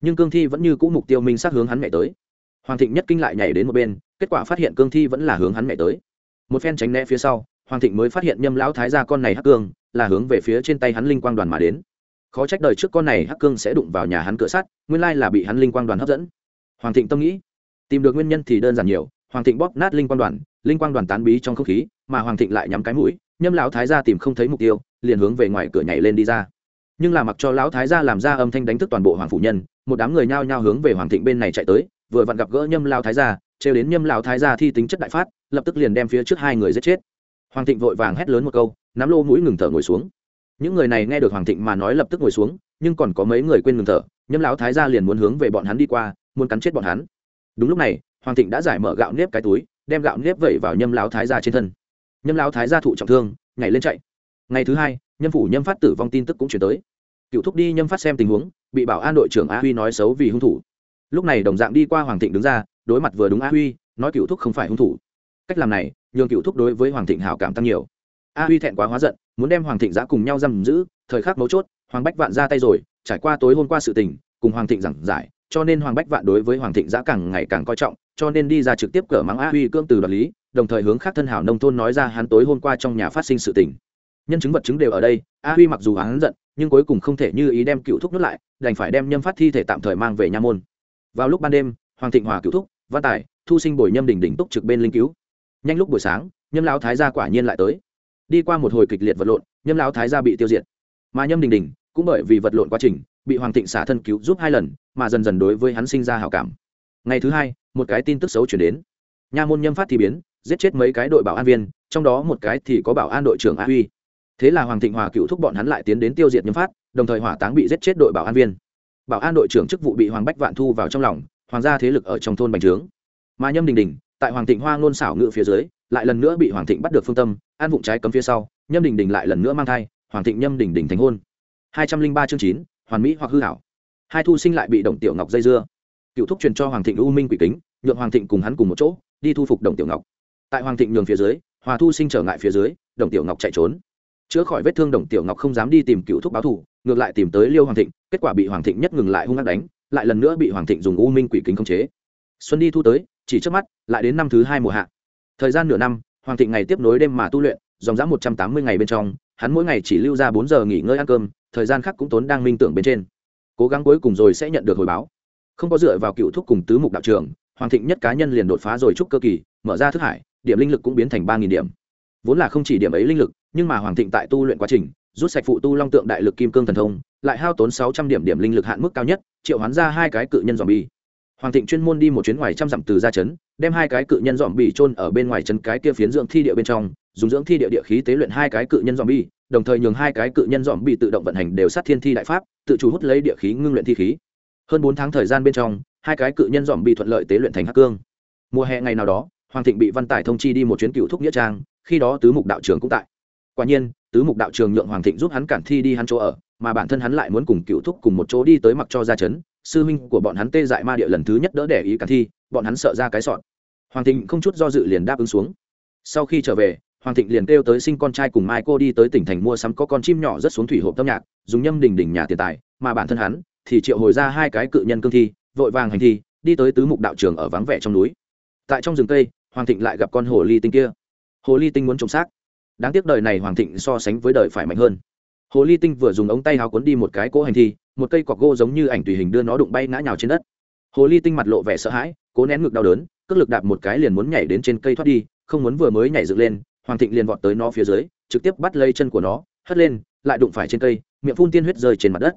Nhưng cương thi vẫn như cũ mục tiêu minh sát hướng hắn nhảy tới. Hoàng thịnh nhất kinh lại nhảy đến một bên, kết quả phát hiện cương thi vẫn là hướng hắn nhảy tới. Một phen tránh né phía sau hoàng thịnh mới phát hiện nhâm lão thái gia con này hắc cương, là hướng về phía trên tay hắn linh quang đoàn mà đến. Khó trách đời trước con này hắc cương sẽ đụng vào nhà hắn cửa sắt, nguyên lai là bị hắn linh quang đoàn hấp dẫn. Hoàng thịnh tâm nghĩ, tìm được nguyên nhân thì đơn giản nhiều, hoàng thịnh bóp nát linh quang đoàn, linh quang đoàn tán bí trong không khí, mà hoàng thịnh lại nhắm cái mũi, nhâm lão thái gia tìm không thấy mục tiêu, liền hướng về ngoài cửa nhảy lên đi ra. Nhưng là mặc cho lão thái gia làm ra âm thanh đánh thức toàn bộ hoàng phủ nhân, một đám người nhao nhao hướng về hoàng thịnh bên này chạy tới, vừa vặn gặp gỡ nhâm lão thái gia, trêu đến nhâm lão thái gia thi tính chất đại phát, lập tức liền đem phía trước hai người giết chết hoàng thịnh vội vàng hét lớn một câu, nắm lô mũi ngừng thở ngồi xuống. Những người này nghe được hoàng thịnh mà nói lập tức ngồi xuống, nhưng còn có mấy người quên ngừng thở, nhâm lão thái gia liền muốn hướng về bọn hắn đi qua, muốn cắn chết bọn hắn. Đúng lúc này, hoàng thịnh đã giải mở gạo nếp cái túi, đem gạo nếp vẩy vào nhâm lão thái gia trên thân. Nhâm lão thái gia thụ trọng thương, nhảy lên chạy. Ngày thứ hai, nhâm phủ nhâm phát tử vong tin tức cũng chuyển tới. Cựu thúc đi nhâm phát xem tình huống, bị bảo an đội trưởng a huy nói xấu vì hung thủ. Lúc này đồng dạng đi qua hoàng thịnh đứng ra, đối mặt vừa đúng a huy, nói cựu thúc không phải hung thủ cách làm này, nhường cựu thúc đối với hoàng thịnh hảo cảm tăng nhiều. A huy thẹn quá hóa giận, muốn đem hoàng thịnh giã cùng nhau giam giữ, thời khắc mấu chốt, hoàng bách vạn ra tay rồi, trải qua tối hôm qua sự tình, cùng hoàng thịnh giảng giải, cho nên hoàng bách vạn đối với hoàng thịnh giã càng ngày càng coi trọng, cho nên đi ra trực tiếp cửa mắng a huy cưỡng từ đoạt lý, đồng thời hướng khác thân hảo nông thôn nói ra hắn tối hôm qua trong nhà phát sinh sự tình. Nhân chứng vật chứng đều ở đây, a huy mặc dù hắn giận, nhưng cuối cùng không thể như ý đem cựu thúc nuốt lại, đành phải đem nhâm phát thi thể tạm thời mang về nha môn. Vào lúc ban đêm, hoàng thịnh hòa cựu thúc, văn tài, thu sinh bồi nhâm đỉnh đỉnh túc trực bên linh cứu nhanh lúc buổi sáng, nhâm lão thái gia quả nhiên lại tới. Đi qua một hồi kịch liệt vật lộn, nhâm lão thái gia bị tiêu diệt. Mà nhâm đình đình cũng bởi vì vật lộn quá trình, bị hoàng thịnh xả thân cứu giúp hai lần, mà dần dần đối với hắn sinh ra hảo cảm. Ngày thứ hai, một cái tin tức xấu chuyển đến. Nha môn nhâm phát thì biến, giết chết mấy cái đội bảo an viên, trong đó một cái thì có bảo an đội trưởng a huy. Thế là hoàng thịnh hòa cựu thúc bọn hắn lại tiến đến tiêu diệt nhâm phát, đồng thời hỏa táng bị giết chết đội bảo an viên. Bảo an đội trưởng chức vụ bị hoàng bách vạn thu vào trong lòng, hoàng gia thế lực ở trong thôn bành trướng. Mà nhâm đình đình tại hoàng thịnh hoa ngôn xảo ngự phía dưới, lại lần nữa bị hoàng thịnh bắt được phương tâm, an vụng trái cấm phía sau, nhâm đình đình lại lần nữa mang thai, hoàng thịnh nhâm đình đình thành hôn. Hai trăm linh ba chương chín, hoàn mỹ hoặc hư hảo hai thu sinh lại bị đồng tiểu ngọc dây dưa. Cựu thúc truyền cho hoàng thịnh u minh quỷ kính, nhượng hoàng thịnh cùng hắn cùng một chỗ, đi thu phục đồng tiểu ngọc. Tại hoàng thịnh nhường phía dưới, hòa thu sinh trở ngại phía dưới đồng tiểu ngọc chạy trốn. Chữa khỏi vết thương đồng tiểu ngọc không dám đi tìm cựu thúc báo thù, ngược lại tìm tới liêu hoàng thịnh, kết quả bị hoàng thịnh nhất ngừng lại hung hăng đánh, lại lần nữa bị hoàng thịnh dùng u minh quỷ kính khống chế. Xuân đi thu tới chỉ trước mắt, lại đến năm thứ hai mùa hạ. Thời gian nửa năm, hoàng thịnh ngày tiếp nối đêm mà tu luyện, dòng dã một trăm tám mươi ngày bên trong, hắn mỗi ngày chỉ lưu ra bốn giờ nghỉ ngơi ăn cơm, thời gian khác cũng tốn đang minh tưởng bên trên. Cố gắng cuối cùng rồi sẽ nhận được hồi báo. Không có dựa vào cựu thúc cùng tứ mục đạo trường, hoàng thịnh nhất cá nhân liền đột phá rồi trúc cơ kỳ, mở ra thức hải, điểm linh lực cũng biến thành ba nghìn điểm. Vốn là không chỉ điểm ấy linh lực, nhưng mà hoàng thịnh tại tu luyện quá trình, rút sạch phụ tu long tượng đại lực kim cương thần thông, lại hao tốn sáu trăm điểm điểm linh lực hạn mức cao nhất, triệu hoán ra hai cái cự nhân dòm bi hoàng thịnh chuyên môn đi một chuyến ngoài trăm dặm từ ra chấn, đem hai cái cự nhân dòm bi trôn ở bên ngoài chân cái kia phiến dưỡng thi địa bên trong, dùng dưỡng thi địa địa khí tế luyện hai cái cự nhân dòm bi đồng thời nhường hai cái cự nhân dòm bi tự động vận hành đều sát thiên thi đại pháp, tự chủ hút lấy địa khí ngưng luyện thi khí. Hơn bốn tháng thời gian bên trong, hai cái cự nhân dòm bi thuận lợi tế luyện thành hắc cương. Mùa hè ngày nào đó, hoàng thịnh bị văn tài thông chi đi một chuyến cựu thúc nghĩa trang, khi đó tứ mục đạo trường cũng tại. Quả nhiên, tứ mục đạo trường nhượng hoàng thịnh giúp hắn cản thi đi hắn chỗ ở, mà bản thân hắn lại muốn cùng cựu thúc cùng một chỗ đi tới mặc cho ra chấn sư huynh của bọn hắn tê dại ma địa lần thứ nhất đỡ để ý cản thi, bọn hắn sợ ra cái sọn. Hoàng thịnh không chút do dự liền đáp ứng xuống. Sau khi trở về, hoàng thịnh liền kêu tới sinh con trai cùng mai cô đi tới tỉnh thành mua sắm có con chim nhỏ rất xuống thủy hộp tâm nhạc, dùng nhâm đình đỉnh nhà tiền tài, mà bản thân hắn thì triệu hồi ra hai cái cự nhân cương thi, vội vàng hành thi, đi tới tứ mục đạo trường ở vắng vẻ trong núi. Tại trong rừng cây, hoàng thịnh lại gặp con hồ ly tinh kia. Hồ ly tinh muốn trồng xác. Đáng tiếc đời này hoàng thịnh so sánh với đời phải mạnh hơn. Hồ ly tinh vừa dùng ống tay háo cuốn đi một cái cỗ hành thi một cây cọc gỗ giống như ảnh tùy hình đưa nó đụng bay ngã nhào trên đất. Hồ ly tinh mặt lộ vẻ sợ hãi, cố nén ngực đau đớn, cước lực đạp một cái liền muốn nhảy đến trên cây thoát đi, không muốn vừa mới nhảy dựng lên, hoàng thịnh liền vọt tới nó phía dưới, trực tiếp bắt lấy chân của nó, hất lên, lại đụng phải trên cây, miệng phun tiên huyết rơi trên mặt đất.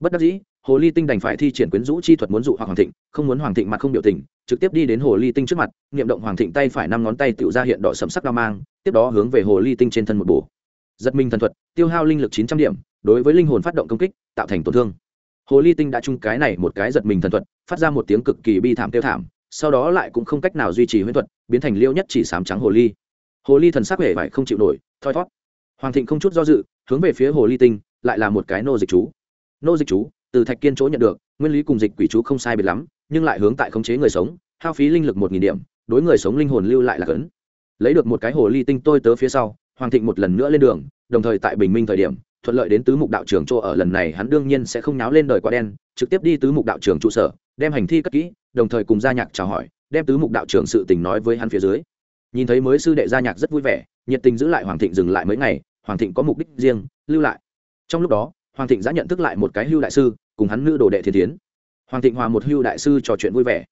Bất đắc dĩ, hồ ly tinh đành phải thi triển quyến rũ chi thuật muốn dụ hoặc hoàng thịnh, không muốn hoàng thịnh mặt không biểu tình, trực tiếp đi đến hồ ly tinh trước mặt, niệm động hoàng thịnh tay phải năm ngón tay tự ra hiện đỏ sầm sắc đao mang, tiếp đó hướng về hồ ly tinh trên thân một bổ. Giật mình thần thuật, tiêu hao linh lực chín trăm điểm đối với linh hồn phát động công kích, tạo thành tổn thương. Hồ ly tinh đã chung cái này một cái giật mình thần thuật, phát ra một tiếng cực kỳ bi thảm tiêu thảm, sau đó lại cũng không cách nào duy trì huyễn thuật, biến thành liêu nhất chỉ sám trắng hồ ly. Hồ ly thần sắc hề vải không chịu nổi, thoi thót hoàng thịnh không chút do dự, hướng về phía hồ ly tinh, lại là một cái nô dịch chú. Nô dịch chú, từ thạch kiên chỗ nhận được, nguyên lý cùng dịch quỷ chú không sai biệt lắm, nhưng lại hướng tại khống chế người sống, hao phí linh lực một nghìn điểm, đối người sống linh hồn lưu lại là cấn. Lấy được một cái hồ ly tinh tôi tớ phía sau, hoàng thịnh một lần nữa lên đường, đồng thời tại bình minh thời điểm thuận lợi đến tứ mục đạo trường chỗ ở lần này hắn đương nhiên sẽ không náo lên đời quá đen trực tiếp đi tứ mục đạo trường trụ sở đem hành thi cất kỹ đồng thời cùng gia nhạc chào hỏi đem tứ mục đạo trường sự tình nói với hắn phía dưới. Nhìn thấy mới sư đệ gia nhạc rất vui vẻ nhiệt tình giữ lại hoàng thịnh dừng lại mấy ngày hoàng thịnh có mục đích riêng lưu lại. Trong lúc đó hoàng thịnh đã nhận thức lại một cái hưu đại sư cùng hắn nữ đồ đệ thiên tiến hoàng thịnh hòa một hưu đại sư trò chuyện vui vẻ.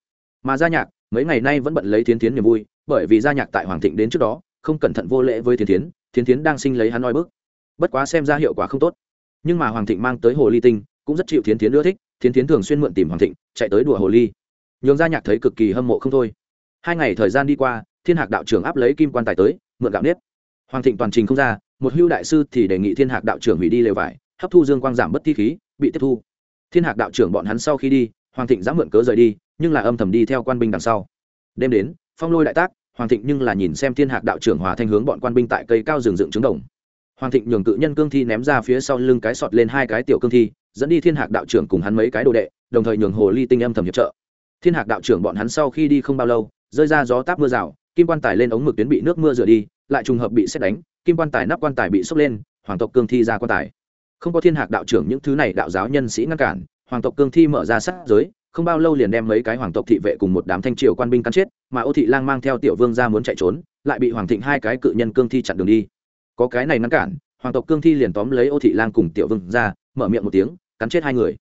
Mà gia nhạc mấy ngày nay vẫn bận lấy thiên tiến niềm vui bởi vì gia nhạc tại hoàng thịnh đến trước đó không cẩn thận vô lễ với thiên tiến, thiên tiến đang sinh lấy hắn oi bước bất quá xem ra hiệu quả không tốt. Nhưng mà hoàng thịnh mang tới hồ ly tinh, cũng rất chịu thiến thiến ưa thích, thiến thiến thường xuyên mượn tìm hoàng thịnh, chạy tới đùa hồ ly. Nhường gia nhạc thấy cực kỳ hâm mộ không thôi. Hai ngày thời gian đi qua, thiên hạc đạo trưởng áp lấy kim quan tài tới, mượn gạo nếp. Hoàng thịnh toàn trình không ra, một hưu đại sư thì đề nghị thiên hạc đạo trưởng hủy đi lều vải, hấp thu dương quang giảm bất thi khí, bị tiếp thu. Thiên hạc đạo trưởng bọn hắn sau khi đi, hoàng thịnh dám mượn cớ rời đi, nhưng là âm thầm đi theo quan binh đằng sau. Đêm đến, phong lôi đại tác, hoàng thịnh nhưng là nhìn xem thiên hạc đạo trưởng hòa thanh hướng bọn quan binh tại cây cao rừng dựng trứng đồng hoàng thịnh nhường cự nhân cương thi ném ra phía sau lưng cái sọt lên hai cái tiểu cương thi, dẫn đi thiên hạc đạo trưởng cùng hắn mấy cái đồ đệ, đồng thời nhường hồ ly tinh âm thầm hiệp trợ. Thiên hạc đạo trưởng bọn hắn sau khi đi không bao lâu, rơi ra gió táp mưa rào, kim quan tài lên ống mực tuyến bị nước mưa rửa đi, lại trùng hợp bị xét đánh, kim quan tài nắp quan tài bị sốc lên, hoàng tộc cương thi ra quan tài. Không có thiên hạc đạo trưởng những thứ này đạo giáo nhân sĩ ngăn cản, hoàng tộc cương thi mở ra sát giới, không bao lâu liền đem mấy cái hoàng tộc thị vệ cùng một đám thanh triều quan binh cắn chết, mà ô thị lang mang theo tiểu vương ra muốn chạy trốn, lại bị hoàng thịnh hai cái cự nhân cương thi chặn đường đi có cái này ngăn cản, hoàng tộc cương thi liền tóm lấy ô thị lang cùng tiểu vương ra, mở miệng một tiếng, cắn chết hai người.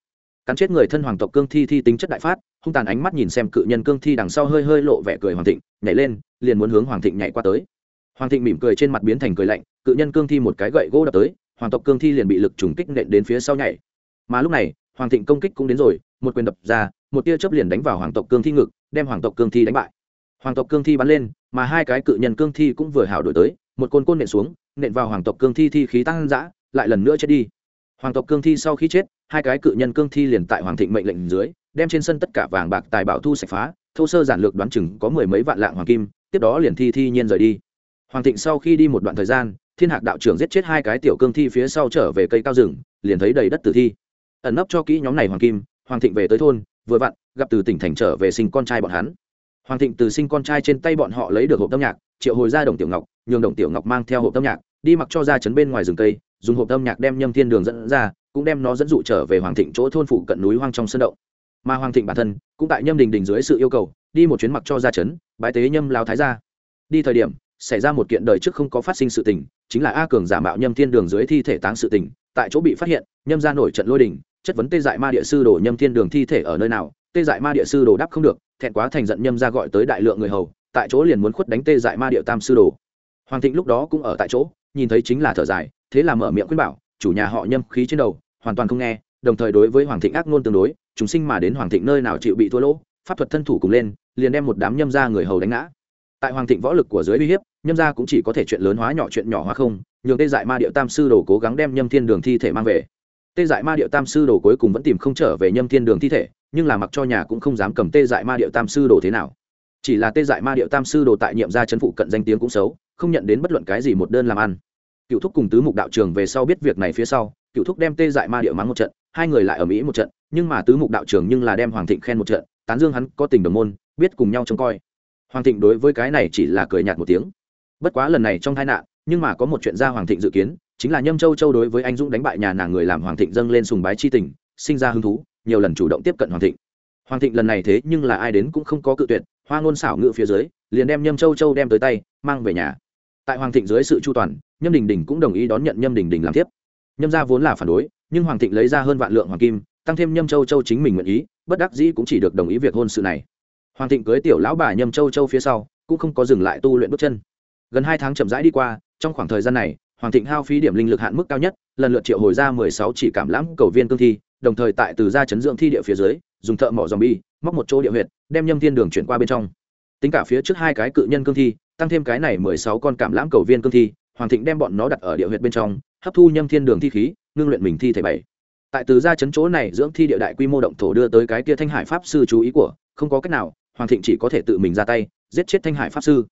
Cắn chết người thân hoàng tộc cương thi thi tính chất đại phát, hung tàn ánh mắt nhìn xem cự nhân cương thi đằng sau hơi hơi lộ vẻ cười hoàng thịnh, nhảy lên, liền muốn hướng hoàng thịnh nhảy qua tới. Hoàng thịnh mỉm cười trên mặt biến thành cười lạnh, cự nhân cương thi một cái gậy gỗ đập tới, hoàng tộc cương thi liền bị lực trùng kích nện đến phía sau nhảy. Mà lúc này, hoàng thịnh công kích cũng đến rồi, một quyền đập ra, một tia chớp liền đánh vào hoàng tộc cương thi ngực, đem hoàng tộc cương thi đánh bại. Hoàng tộc cương thi bắn lên, mà hai cái cự nhân cương thi cũng vừa hảo đổi tới, một côn côn nện xuống nện vào hoàng tộc cương thi thi khí tăng dã, lại lần nữa chết đi. Hoàng tộc cương thi sau khi chết, hai cái cự nhân cương thi liền tại hoàng thịnh mệnh lệnh dưới, đem trên sân tất cả vàng bạc tài bảo thu sạch phá, thô sơ giản lược đoán chừng có mười mấy vạn lạng hoàng kim, tiếp đó liền thi thi nhiên rời đi. Hoàng thịnh sau khi đi một đoạn thời gian, thiên hạc đạo trưởng giết chết hai cái tiểu cương thi phía sau trở về cây cao rừng, liền thấy đầy đất tử thi. Ẩn nấp cho kỹ nhóm này hoàng kim, hoàng thịnh về tới thôn, vừa vặn, gặp từ tỉnh thành trở về sinh con trai bọn hắn. Hoàng thịnh từ sinh con trai trên tay bọn họ lấy được hộp âm nhạc, triệu hồi ra đồng tiểu ngọc nhường đồng tiểu ngọc mang theo hộp âm nhạc, đi mặc cho ra chấn bên ngoài rừng cây, dùng hộp âm nhạc đem nhâm thiên đường dẫn ra, cũng đem nó dẫn dụ trở về hoàng thịnh chỗ thôn phụ cận núi hoang trong sân động. Mà hoàng thịnh bản thân, cũng tại nhâm đình đình dưới sự yêu cầu, đi một chuyến mặc cho ra chấn bái tế nhâm lao thái ra đi thời điểm, xảy ra một kiện đời trước không có phát sinh sự tình, chính là a cường giả mạo nhâm thiên đường dưới thi thể táng sự tình, tại chỗ bị phát hiện, nhâm ra nổi trận lôi đình, chất vấn tê dại ma địa sư đồ nhâm thiên đường thi thể ở nơi nào, tê dại ma địa sư đồ đáp không được, thẹn quá thành giận nhâm ra gọi tới đại lượng người hầu, tại chỗ liền muốn khuất đánh tê dại ma địa tam sư đồ hoàng thịnh lúc đó cũng ở tại chỗ, nhìn thấy chính là thở dài, thế là mở miệng khuyên bảo, chủ nhà họ nhâm khí trên đầu, hoàn toàn không nghe, đồng thời đối với hoàng thịnh ác ngôn tương đối, chúng sinh mà đến hoàng thịnh nơi nào chịu bị thua lỗ, pháp thuật thân thủ cùng lên, liền đem một đám nhâm ra người hầu đánh ngã. Tại hoàng thịnh võ lực của dưới uy hiếp, nhâm ra cũng chỉ có thể chuyện lớn hóa nhỏ chuyện nhỏ hóa không, nhường tê dại ma điệu tam sư đồ cố gắng đem nhâm thiên đường thi thể mang về. Tê dại ma điệu tam sư đồ cuối cùng vẫn tìm không trở về nhâm thiên đường thi thể, nhưng là mặc cho nhà cũng không dám cầm tê dại ma điệu tam sư đồ thế nào chỉ là tê dại ma điệu tam sư đồ tại nhiệm gia chân phụ cận danh tiếng cũng xấu, không nhận đến bất luận cái gì một đơn làm ăn. Cựu thúc cùng tứ mục đạo trường về sau biết việc này phía sau, cựu thúc đem tê dại ma điệu mắng một trận, hai người lại ở mỹ một trận, nhưng mà tứ mục đạo trường nhưng là đem hoàng thịnh khen một trận, tán dương hắn có tình đồng môn, biết cùng nhau trông coi. Hoàng thịnh đối với cái này chỉ là cười nhạt một tiếng. Bất quá lần này trong tai nạn, nhưng mà có một chuyện ra hoàng thịnh dự kiến, chính là nhâm châu châu đối với anh dũng đánh bại nhà nàng người làm hoàng thịnh dâng lên sùng bái chi tình, sinh ra hứng thú, nhiều lần chủ động tiếp cận hoàng thịnh. Hoàng thịnh lần này thế nhưng là ai đến cũng không có cự tuyệt hoa ngôn xảo ngự phía dưới, liền đem nhâm châu châu đem tới tay, mang về nhà. Tại hoàng thịnh dưới sự chu toàn, nhâm đình đình cũng đồng ý đón nhận nhâm đình đình làm tiếp nhâm gia vốn là phản đối, nhưng hoàng thịnh lấy ra hơn vạn lượng hoàng kim, tăng thêm nhâm châu châu chính mình nguyện ý, bất đắc dĩ cũng chỉ được đồng ý việc hôn sự này. Hoàng thịnh cưới tiểu lão bà nhâm châu châu phía sau, cũng không có dừng lại tu luyện bước chân. Gần hai tháng chậm rãi đi qua, trong khoảng thời gian này, hoàng thịnh hao phí điểm linh lực hạn mức cao nhất, lần lượt triệu hồi ra mười sáu chỉ cảm lãm cầu viên cương thi, đồng thời tại từ gia chấn dưỡng thi địa phía dưới, dùng thợ mỏ dòm bi móc một chỗ địa huyệt, đem nhâm thiên đường chuyển qua bên trong. Tính cả phía trước hai cái cự nhân cương thi, tăng thêm cái này mười sáu con cảm lãm cầu viên cương thi, hoàng thịnh đem bọn nó đặt ở địa huyệt bên trong, hấp thu nhâm thiên đường thi khí, ngưng luyện mình thi thể bảy. Tại từ gia chấn chỗ này, dưỡng thi địa đại quy mô động thổ đưa tới cái kia thanh hải pháp sư chú ý của, không có cách nào, hoàng thịnh chỉ có thể tự mình ra tay, giết chết thanh hải pháp sư.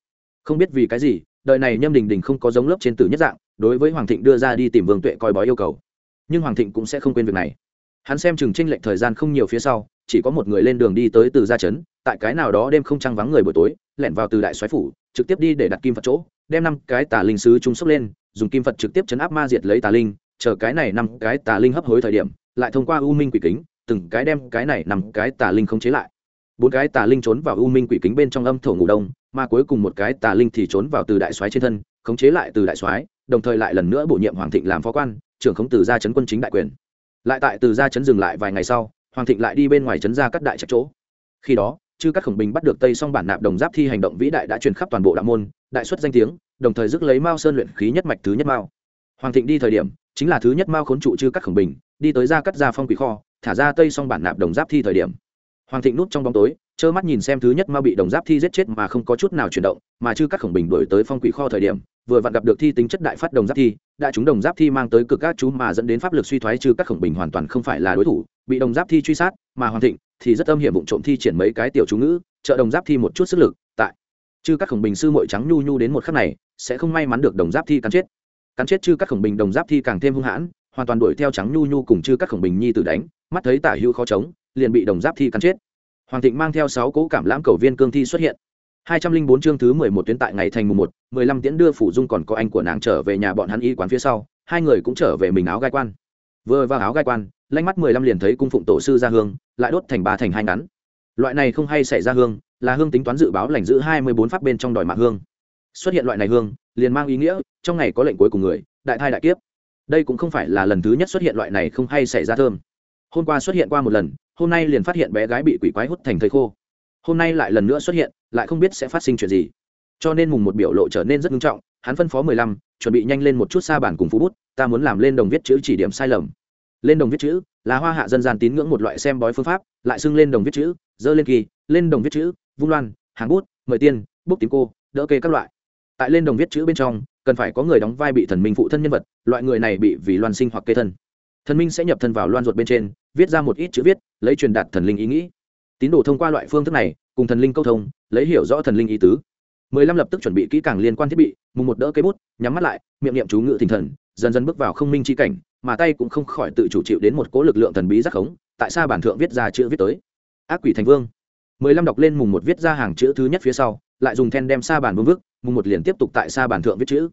Không biết vì cái gì, đời này nhâm đình đình không có giống lớp trên tử nhất dạng, đối với hoàng thịnh đưa ra đi tìm vương tuệ coi bói yêu cầu. Nhưng hoàng thịnh cũng sẽ không quên việc này hắn xem chừng tranh lệch thời gian không nhiều phía sau, chỉ có một người lên đường đi tới từ gia trấn, tại cái nào đó đêm không trăng vắng người buổi tối, lẻn vào từ đại xoáy phủ, trực tiếp đi để đặt kim phật chỗ, đem năm cái tà linh sứ trung sốc lên, dùng kim phật trực tiếp chấn áp ma diệt lấy tà linh, chờ cái này năm cái tà linh hấp hối thời điểm, lại thông qua u minh quỷ kính, từng cái đem cái này năm cái tà linh không chế lại. Bốn cái tà linh trốn vào u minh quỷ kính bên trong âm thổ ngủ đông, mà cuối cùng một cái tà linh thì trốn vào từ đại soái trên thân, khống chế lại từ đại soái, đồng thời lại lần nữa bổ nhiệm hoàng thịnh làm phó quan, trưởng khống từ gia chấn quân chính đại quyền lại tại từ gia chấn dừng lại vài ngày sau, hoàng thịnh lại đi bên ngoài chấn ra cắt đại trạch chỗ. Khi đó, chư các khổng bình bắt được tây song bản nạp đồng giáp thi hành động vĩ đại đã truyền khắp toàn bộ đạo môn, đại xuất danh tiếng, đồng thời dứt lấy mao sơn luyện khí nhất mạch thứ nhất mao. Hoàng thịnh đi thời điểm, chính là thứ nhất mao khốn trụ chư các khổng bình, đi tới ra cắt ra phong quỷ kho, thả ra tây song bản nạp đồng giáp thi thời điểm. Hoàng thịnh núp trong bóng tối trơ mắt nhìn xem thứ nhất mau bị đồng giáp thi giết chết mà không có chút nào chuyển động, mà chư các khổng bình đổi tới phong quỷ kho thời điểm, vừa vặn gặp được thi tính chất đại phát đồng giáp thi, đã chúng đồng giáp thi mang tới cực các chú mà dẫn đến pháp lực suy thoái chư các khổng bình hoàn toàn không phải là đối thủ, bị đồng giáp thi truy sát mà hoàn thịnh, thì rất âm hiểm vụ trộm thi triển mấy cái tiểu chú ngữ, trợ đồng giáp thi một chút sức lực, tại. Chư các khổng bình sư mội trắng nhu nhu đến một khắc này, sẽ không may mắn được đồng giáp thi cắn chết. Cắn chết chư các khổng bình đồng giáp thi càng thêm hung hãn, hoàn toàn đuổi theo trắng nhu nhu cùng chư các khổng bình nhi tử đánh, mắt thấy tả hữu khó chống, liền bị đồng giáp thi cắn chết hoàng thịnh mang theo sáu cố cảm lãm cầu viên cương thi xuất hiện. Hai trăm linh bốn chương thứ mười một tuyến tại ngày thành mùng một, mười lăm tiễn đưa phủ dung còn có anh của nàng trở về nhà bọn hắn y quán phía sau, hai người cũng trở về mình áo gai quan. Vừa vào áo gai quan, lanh mắt mười lăm liền thấy cung phụng tổ sư ra hương, lại đốt thành ba thành hai ngắn. Loại này không hay xảy ra hương, là hương tính toán dự báo lành giữ hai mươi bốn pháp bên trong đòi mạng hương. Xuất hiện loại này hương, liền mang ý nghĩa, trong ngày có lệnh cuối cùng người, đại thai đại kiếp. Đây cũng không phải là lần thứ nhất xuất hiện loại này không hay xảy ra thơm. Hôm qua xuất hiện qua một lần hôm nay liền phát hiện bé gái bị quỷ quái hút thành thầy khô. Hôm nay lại lần nữa xuất hiện, lại không biết sẽ phát sinh chuyện gì. Cho nên mùng một biểu lộ trở nên rất nghiêm trọng, hắn phân phó mười lăm, chuẩn bị nhanh lên một chút xa bản cùng phú bút, ta muốn làm lên đồng viết chữ chỉ điểm sai lầm. Lên đồng viết chữ là hoa hạ dân gian tín ngưỡng một loại xem bói phương pháp, lại xưng lên đồng viết chữ, dơ lên kỳ, lên đồng viết chữ, vung loan, hàng bút, mời tiên, bút tím cô, đỡ kê các loại. Tại lên đồng viết chữ bên trong, cần phải có người đóng vai bị thần minh phụ thân nhân vật, loại người này bị vì loan sinh hoặc kê thân. Thần minh sẽ nhập thân vào loan ruột bên trên viết ra một ít chữ viết, lấy truyền đạt thần linh ý nghĩ. Tín đồ thông qua loại phương thức này, cùng thần linh câu thông, lấy hiểu rõ thần linh ý tứ. Mười lăm lập tức chuẩn bị kỹ càng liên quan thiết bị, mùng một đỡ cây bút, nhắm mắt lại, miệng niệm chú ngự tinh thần, dần dần bước vào không minh chi cảnh, mà tay cũng không khỏi tự chủ chịu đến một cố lực lượng thần bí giác khống, tại sao bản thượng viết ra chữ viết tới. Ác quỷ thành vương. Mười lăm đọc lên mùng một viết ra hàng chữ thứ nhất phía sau, lại dùng then đem xa bản vương vức, mùng một liền tiếp tục tại xa bản thượng viết chữ.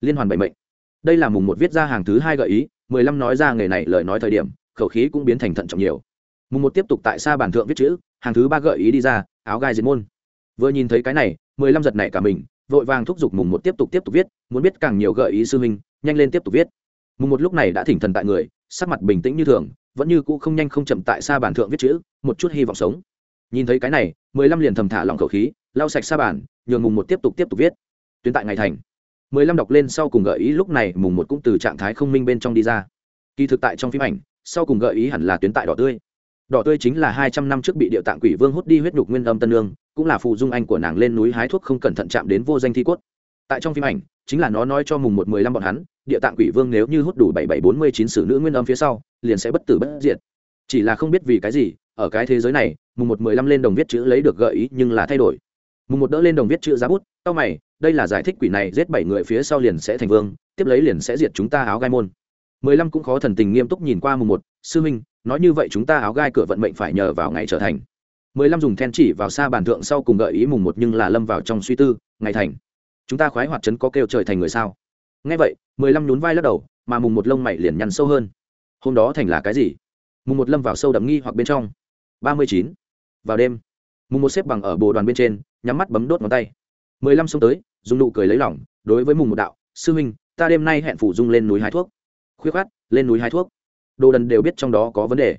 Liên hoàn bảy mệnh. Đây là mùng một viết ra hàng thứ hai gợi ý, mười lăm nói ra nghề này lời nói thời điểm khẩu khí cũng biến thành thận trọng nhiều. Mùng một tiếp tục tại xa bản thượng viết chữ, hàng thứ ba gợi ý đi ra, áo gai diệt môn. Vừa nhìn thấy cái này, mười lăm giật này cả mình, vội vàng thúc giục mùng một tiếp tục tiếp tục viết, muốn biết càng nhiều gợi ý sư huynh, nhanh lên tiếp tục viết. Mùng một lúc này đã thỉnh thần tại người, sắc mặt bình tĩnh như thường, vẫn như cũ không nhanh không chậm tại xa bản thượng viết chữ, một chút hy vọng sống. Nhìn thấy cái này, mười lăm liền thầm thả lòng khẩu khí, lau sạch xa bản, nhường mùng một tiếp tục tiếp tục viết. Tuyến tại ngày thành. mười lăm đọc lên sau cùng gợi ý lúc này mùng một cũng từ trạng thái không minh bên trong đi ra. Kỳ thực tại trong phim ảnh sau cùng gợi ý hẳn là tuyến tại đỏ tươi. Đỏ tươi chính là hai trăm năm trước bị địa tạng quỷ vương hút đi huyết nhục nguyên âm tân lương cũng là phụ dung anh của nàng lên núi hái thuốc không cẩn thận chạm đến vô danh thi cốt. Tại trong phim ảnh, chính là nó nói cho mùng một mười lăm bọn hắn địa tạng quỷ vương nếu như hút đủ bảy bảy bốn mươi chín sử nữ nguyên âm phía sau, liền sẽ bất tử bất diệt. Chỉ là không biết vì cái gì, ở cái thế giới này, mùng một mười lăm lên đồng viết chữ lấy được gợi ý nhưng là thay đổi. Mùng một đỡ lên đồng viết chữ giá bút, tao mày, đây là giải thích quỷ này giết bảy người phía sau liền sẽ thành vương, tiếp lấy liền sẽ diệt chúng ta áo gai môn mười lăm cũng khó thần tình nghiêm túc nhìn qua mùng một, sư minh, nói như vậy chúng ta áo gai cửa vận mệnh phải nhờ vào ngày trở thành. mười lăm dùng then chỉ vào xa bàn thượng sau cùng gợi ý mùng một nhưng là lâm vào trong suy tư, ngày thành, chúng ta khoái hoạt chấn có kêu trời thành người sao? Nghe vậy, mười lăm nhún vai lắc đầu, mà mùng một lông mày liền nhăn sâu hơn. Hôm đó thành là cái gì? Mùng một lâm vào sâu đậm nghi hoặc bên trong. Ba mươi chín, vào đêm. Mùng một xếp bằng ở bồ đoàn bên trên, nhắm mắt bấm đốt ngón tay. mười lăm xông tới, dùng nụ cười lấy lỏng đối với mùng một đạo, sư huynh ta đêm nay hẹn phủ dung lên núi hái thuốc khuyết khát lên núi hái thuốc. Đồ đần đều biết trong đó có vấn đề.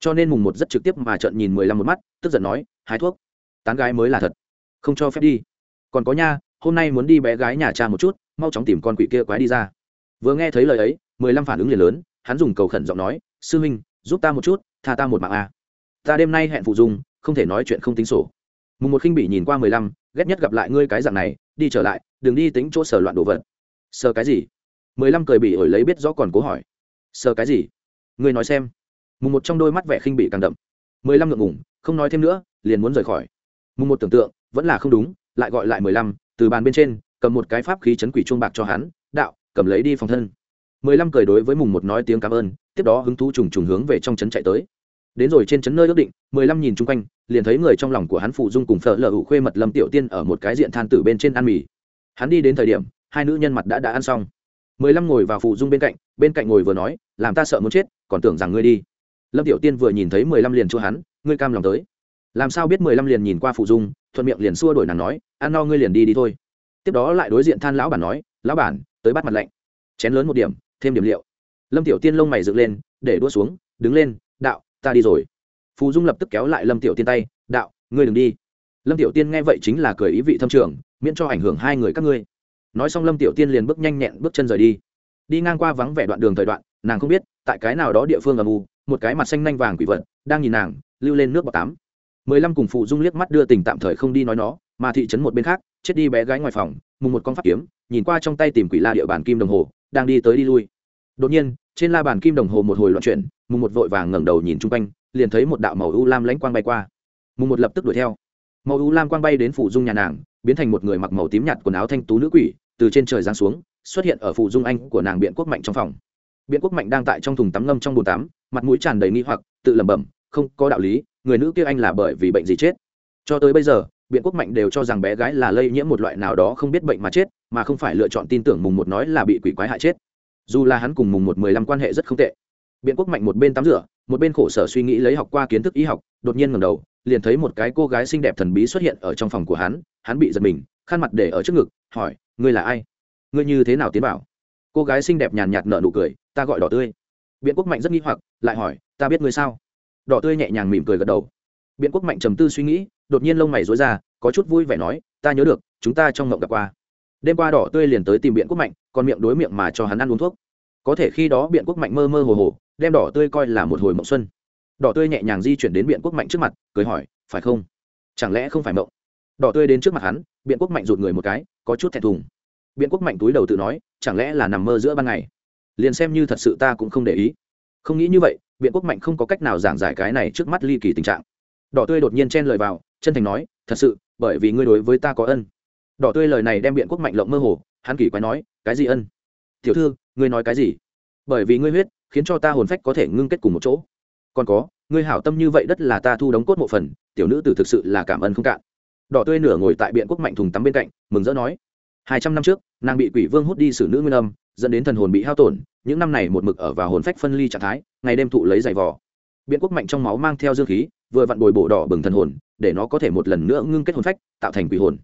Cho nên mùng một rất trực tiếp mà trận nhìn mười lăm một mắt, tức giận nói, hái thuốc? Tán gái mới là thật. Không cho phép đi. Còn có nha, hôm nay muốn đi bé gái nhà cha một chút, mau chóng tìm con quỷ kia quái đi ra. Vừa nghe thấy lời ấy, mười lăm phản ứng liền lớn, hắn dùng cầu khẩn giọng nói, sư huynh, giúp ta một chút, tha ta một mạng a ta đêm nay hẹn phụ dung, không thể nói chuyện không tính sổ. Mùng một khinh bị nhìn qua mười lăm, ghét nhất gặp lại ngươi cái dạng này, đi trở lại, đừng đi tính chỗ sở loạn đồ vật. Sờ cái gì? Mười lăm cười bị ổi lấy biết rõ còn cố hỏi. Sờ cái gì? Ngươi nói xem. Mùng một trong đôi mắt vẻ khinh bị càng đậm. Mười lăm ngượng ngủng không nói thêm nữa, liền muốn rời khỏi. Mùng một tưởng tượng, vẫn là không đúng, lại gọi lại mười lăm, từ bàn bên trên, cầm một cái pháp khí chấn quỷ chuông bạc cho hắn, đạo, cầm lấy đi phòng thân. Mười lăm cười đối với mùng một nói tiếng cảm ơn, tiếp đó hứng thú trùng trùng hướng về trong trấn chạy tới. Đến rồi trên trấn nơi ước định, mười lăm nhìn chung quanh, liền thấy người trong lòng của hắn phụ dung cùng phở lờ hữu khuê mật lâm tiểu tiên ở một cái diện than tử bên trên ăn mì. Hắn đi đến thời điểm, hai nữ nhân mặt đã đã ăn xong mười lăm ngồi vào phụ dung bên cạnh bên cạnh ngồi vừa nói, làm ta sợ muốn chết, còn tưởng rằng ngươi đi. Lâm tiểu tiên vừa nhìn thấy mười lăm liền chua hắn, ngươi cam lòng tới. Làm sao biết mười lăm liền nhìn qua phụ dung, thuận miệng liền xua đổi nàng nói, ăn no ngươi liền đi đi thôi. Tiếp đó lại đối diện than lão bản nói, lão bản, tới bắt mặt lạnh, chén lớn một điểm, thêm điểm liệu. Lâm tiểu tiên lông mày dựng lên, để đua xuống, đứng lên, đạo, ta đi rồi. Phù dung lập tức kéo lại lâm tiểu tiên tay, đạo, ngươi đừng đi. Lâm tiểu tiên nghe vậy chính là cười ý vị thâm trường, miễn cho ảnh hưởng hai người các ngươi nói xong lâm tiểu tiên liền bước nhanh nhẹn bước chân rời đi. đi ngang qua vắng vẻ đoạn đường thời đoạn, nàng không biết, tại cái nào đó địa phương âm u, một cái mặt xanh nanh vàng quỷ vật đang nhìn nàng, lưu lên nước bọt tám mười lăm cùng phụ dung liếc mắt đưa tình tạm thời không đi nói nó, mà thị trấn một bên khác, chết đi bé gái ngoài phòng, mùng một con phát kiếm, nhìn qua trong tay tìm quỷ la địa bàn kim đồng hồ, đang đi tới đi lui. đột nhiên, trên la bàn kim đồng hồ một hồi loạn chuyển, mùng một vội vàng ngẩng đầu nhìn chung quanh, liền thấy một đạo màu u lam lãnh quang bay qua. mùng một lập tức đuổi theo. màu u lam quang bay đến phụ dung nhà nàng, biến thành một người mặc màu tím nhạt quần áo thanh tú nữ quỷ từ trên trời giáng xuống, xuất hiện ở phụ dung anh của nàng biện quốc mạnh trong phòng. Biện quốc mạnh đang tại trong thùng tắm ngâm trong bồn tắm, mặt mũi tràn đầy nghi hoặc, tự lẩm bẩm, không có đạo lý, người nữ kia anh là bởi vì bệnh gì chết? Cho tới bây giờ, biện quốc mạnh đều cho rằng bé gái là lây nhiễm một loại nào đó không biết bệnh mà chết, mà không phải lựa chọn tin tưởng mùng một nói là bị quỷ quái hại chết. Dù là hắn cùng mùng một mười lăm quan hệ rất không tệ, biện quốc mạnh một bên tắm rửa, một bên khổ sở suy nghĩ lấy học qua kiến thức y học, đột nhiên ngầm đầu, liền thấy một cái cô gái xinh đẹp thần bí xuất hiện ở trong phòng của hắn hắn bị giật mình khăn mặt để ở trước ngực, hỏi, ngươi là ai? Ngươi như thế nào tiến bảo cô gái xinh đẹp nhàn nhạt nở nụ cười, ta gọi đỏ tươi. Biện quốc mạnh rất nghi hoặc, lại hỏi, ta biết ngươi sao? Đỏ tươi nhẹ nhàng mỉm cười gật đầu. Biện quốc mạnh trầm tư suy nghĩ, đột nhiên lông mày rối ra, có chút vui vẻ nói, ta nhớ được, chúng ta trong ngộng gặp qua. Đêm qua đỏ tươi liền tới tìm biện quốc mạnh, còn miệng đối miệng mà cho hắn ăn uống thuốc. Có thể khi đó biện quốc mạnh mơ mơ hồ hồ, đem đỏ tươi coi là một hồi mộng xuân. Đỏ tươi nhẹ nhàng di chuyển đến biện quốc mạnh trước mặt, cười hỏi, phải không? Chẳng lẽ không phải mộng? Đỏ tươi đến trước mặt hắn biện quốc mạnh rụt người một cái, có chút thẹn thùng. Biện quốc mạnh túi đầu tự nói, chẳng lẽ là nằm mơ giữa ban ngày? Liền xem như thật sự ta cũng không để ý. Không nghĩ như vậy, biện quốc mạnh không có cách nào giảng giải cái này trước mắt ly kỳ tình trạng. Đỏ tươi đột nhiên chen lời vào, chân thành nói, thật sự, bởi vì ngươi đối với ta có ân. Đỏ tươi lời này đem biện quốc mạnh lộng mơ hồ, hắn kỳ quái nói, cái gì ân? Tiểu thư, ngươi nói cái gì? Bởi vì ngươi huyết, khiến cho ta hồn phách có thể ngưng kết cùng một chỗ. Còn có, ngươi hảo tâm như vậy đất là ta thu đóng cốt một phần, tiểu nữ tử thực sự là cảm ơn không cạn đỏ tươi nửa ngồi tại biện quốc mạnh thùng tắm bên cạnh, mừng rỡ nói, hai trăm năm trước, nàng bị quỷ vương hút đi xử nữ nguyên âm, dẫn đến thần hồn bị hao tổn, những năm này một mực ở vào hồn phách phân ly trạng thái, ngày đêm thụ lấy giày vò. Biện quốc mạnh trong máu mang theo dương khí, vừa vặn bồi bổ đỏ bừng thần hồn, để nó có thể một lần nữa ngưng kết hồn phách, tạo thành quỷ hồn.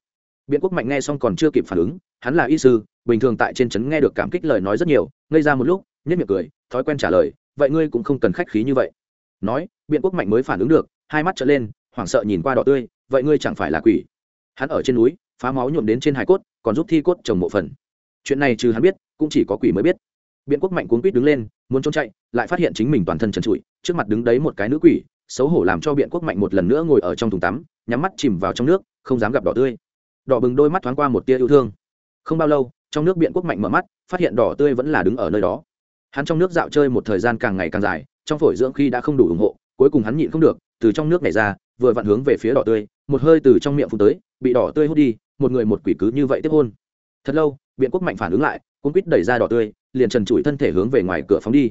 Biện quốc mạnh nghe xong còn chưa kịp phản ứng, hắn là y sư, bình thường tại trên trấn nghe được cảm kích lời nói rất nhiều, ngây ra một lúc nhất miệng cười, thói quen trả lời, vậy ngươi cũng không cần khách khí như vậy. Nói, biện quốc mạnh mới phản ứng được, hai mắt trở lên, hoảng sợ nhìn qua đỏ tươi vậy ngươi chẳng phải là quỷ. Hắn ở trên núi, phá máu nhuộm đến trên hải cốt, còn giúp thi cốt trồng mộ phần. Chuyện này trừ hắn biết, cũng chỉ có quỷ mới biết. Biện quốc mạnh cuốn quýt đứng lên, muốn trốn chạy, lại phát hiện chính mình toàn thân trần trụi, trước mặt đứng đấy một cái nữ quỷ, xấu hổ làm cho biện quốc mạnh một lần nữa ngồi ở trong thùng tắm, nhắm mắt chìm vào trong nước, không dám gặp đỏ tươi. Đỏ bừng đôi mắt thoáng qua một tia yêu thương. Không bao lâu, trong nước biện quốc mạnh mở mắt, phát hiện đỏ tươi vẫn là đứng ở nơi đó. Hắn trong nước dạo chơi một thời gian càng ngày càng dài, trong phổi dưỡng khi đã không đủ ủng hộ, cuối cùng hắn nhịn không được, từ trong nước này ra vừa vặn hướng về phía đỏ tươi, một hơi từ trong miệng phun tới, bị đỏ tươi hút đi, một người một quỷ cứ như vậy tiếp hôn. Thật lâu, biện quốc mạnh phản ứng lại cũng quýt đẩy ra đỏ tươi, liền trần trụi thân thể hướng về ngoài cửa phóng đi.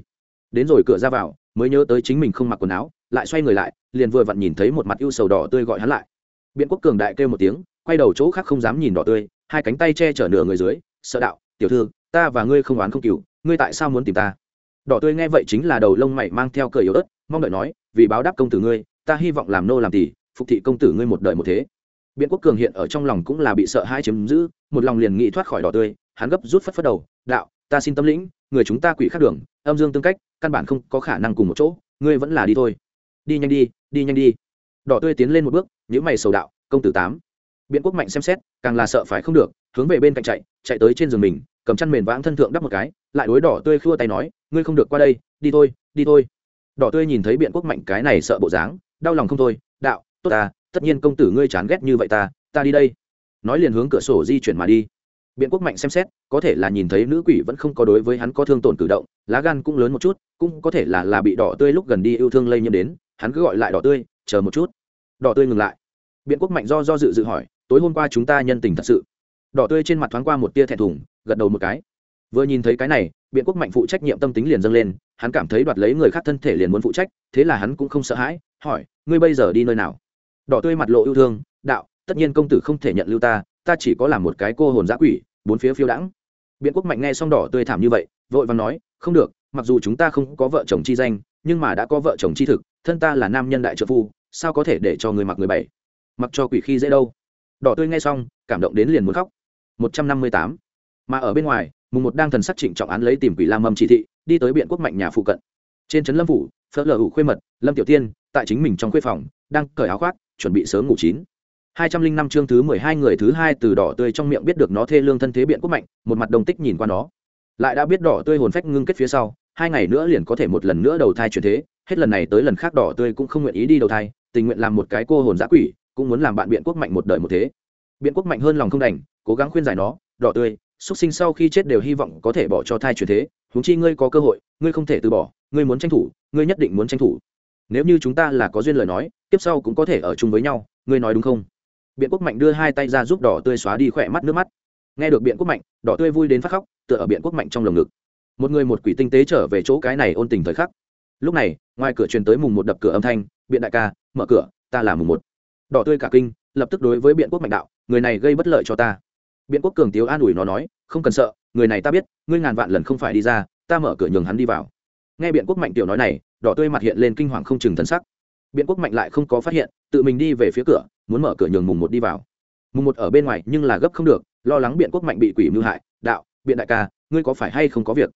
Đến rồi cửa ra vào, mới nhớ tới chính mình không mặc quần áo, lại xoay người lại, liền vừa vặn nhìn thấy một mặt ưu sầu đỏ tươi gọi hắn lại. Biện quốc cường đại kêu một tiếng, quay đầu chỗ khác không dám nhìn đỏ tươi, hai cánh tay che chở nửa người dưới, sợ đạo, tiểu thư, ta và ngươi không oán không cừu, ngươi tại sao muốn tìm ta? Đỏ tươi nghe vậy chính là đầu lông mày mang theo cờ yếu ớt, mong đợi nói, vì báo đáp công tử ngươi ta hy vọng làm nô làm tỷ phục thị công tử ngươi một đời một thế. Biện quốc cường hiện ở trong lòng cũng là bị sợ hai chiếm giữ, một lòng liền nghĩ thoát khỏi đỏ tươi, hắn gấp rút phất phất đầu, đạo, ta xin tâm lĩnh, người chúng ta quỷ khác đường, âm dương tương cách, căn bản không có khả năng cùng một chỗ, ngươi vẫn là đi thôi. Đi nhanh đi đi nhanh đi. Đỏ tươi tiến lên một bước những mày sầu đạo, công tử tám. Biện quốc mạnh xem xét, càng là sợ phải không được, hướng về bên cạnh chạy chạy tới trên giường mình, cầm chăn mền vãng thân thượng đắp một cái, lại đối đỏ tươi khua tay nói, ngươi không được qua đây, đi thôi đi thôi. Đỏ tươi nhìn thấy biện quốc mạnh cái này sợ bộ dáng đau lòng không thôi, đạo, tốt ta, tất nhiên công tử ngươi chán ghét như vậy ta ta đi đây. Nói liền hướng cửa sổ di chuyển mà đi. Biện quốc mạnh xem xét, có thể là nhìn thấy nữ quỷ vẫn không có đối với hắn có thương tổn cử động, lá gan cũng lớn một chút, cũng có thể là là bị đỏ tươi lúc gần đi yêu thương lây nhiễm đến, hắn cứ gọi lại đỏ tươi, chờ một chút. Đỏ tươi ngừng lại. Biện quốc mạnh do do dự dự hỏi, tối hôm qua chúng ta nhân tình thật sự? Đỏ tươi trên mặt thoáng qua một tia thẹn thùng, gật đầu một cái. Vừa nhìn thấy cái này, biện quốc mạnh phụ trách nhiệm tâm tính liền dâng lên, hắn cảm thấy đoạt lấy người khác thân thể liền muốn phụ trách, thế là hắn cũng không sợ hãi hỏi, ngươi bây giờ đi nơi nào? Đỏ tươi mặt lộ yêu thương, đạo, tất nhiên công tử không thể nhận lưu ta ta chỉ có làm một cái cô hồn giã quỷ, bốn phía phiêu đãng. Biện quốc mạnh nghe xong đỏ tươi thảm như vậy, vội vàng nói, không được, mặc dù chúng ta không có vợ chồng chi danh, nhưng mà đã có vợ chồng chi thực, thân ta là nam nhân đại trợ phu, sao có thể để cho người mặc người bảy? Mặc cho quỷ khi dễ đâu. Đỏ tươi nghe xong, cảm động đến liền muốn khóc. Một trăm năm mươi tám. Mà ở bên ngoài, mùng một đang thần sắc trịnh trọng án lấy tìm quỷ lam mâm chỉ thị, đi tới biện quốc mạnh nhà phụ cận. Trên trấn lâm phủ, phớt lờ hủ khuê mật, lâm tiểu tiên tại chính mình trong khuê phòng, đang cởi áo khoác, chuẩn bị sớm ngủ chín. Hai trăm linh năm chương thứ mười hai người thứ hai từ đỏ tươi trong miệng biết được nó thê lương thân thế biện quốc mạnh, một mặt đồng tích nhìn qua nó. Lại đã biết đỏ tươi hồn phách ngưng kết phía sau, hai ngày nữa liền có thể một lần nữa đầu thai chuyển thế, hết lần này tới lần khác đỏ tươi cũng không nguyện ý đi đầu thai, tình nguyện làm một cái cô hồn giã quỷ, cũng muốn làm bạn biện quốc mạnh một đời một thế. Biện quốc mạnh hơn lòng không đành, cố gắng khuyên giải nó, đỏ tươi xuất sinh sau khi chết đều hy vọng có thể bỏ cho thai chuyển thế, huống chi ngươi có cơ hội, ngươi không thể từ bỏ, ngươi muốn tranh thủ, ngươi nhất định muốn tranh thủ nếu như chúng ta là có duyên lời nói tiếp sau cũng có thể ở chung với nhau, ngươi nói đúng không? Biện quốc mạnh đưa hai tay ra giúp đỏ tươi xóa đi khỏe mắt nước mắt. Nghe được biện quốc mạnh, đỏ tươi vui đến phát khóc, tựa ở biện quốc mạnh trong lồng ngực. Một người một quỷ tinh tế trở về chỗ cái này ôn tình thời khắc. Lúc này, ngoài cửa truyền tới mùng một đập cửa âm thanh, biện đại ca, mở cửa, ta là mùng một. Đỏ tươi cả kinh, lập tức đối với biện quốc mạnh đạo, người này gây bất lợi cho ta. Biện quốc cường tiếu an ủi nó nói, không cần sợ, người này ta biết, ngươi ngàn vạn lần không phải đi ra, ta mở cửa nhường hắn đi vào. Nghe biện quốc mạnh tiểu nói này đỏ tươi mặt hiện lên kinh hoàng không chừng thân sắc. Biện quốc mạnh lại không có phát hiện tự mình đi về phía cửa muốn mở cửa nhường mùng một đi vào. Mùng một ở bên ngoài nhưng là gấp không được lo lắng biện quốc mạnh bị quỷ mưu hại đạo biện đại ca ngươi có phải hay không có việc?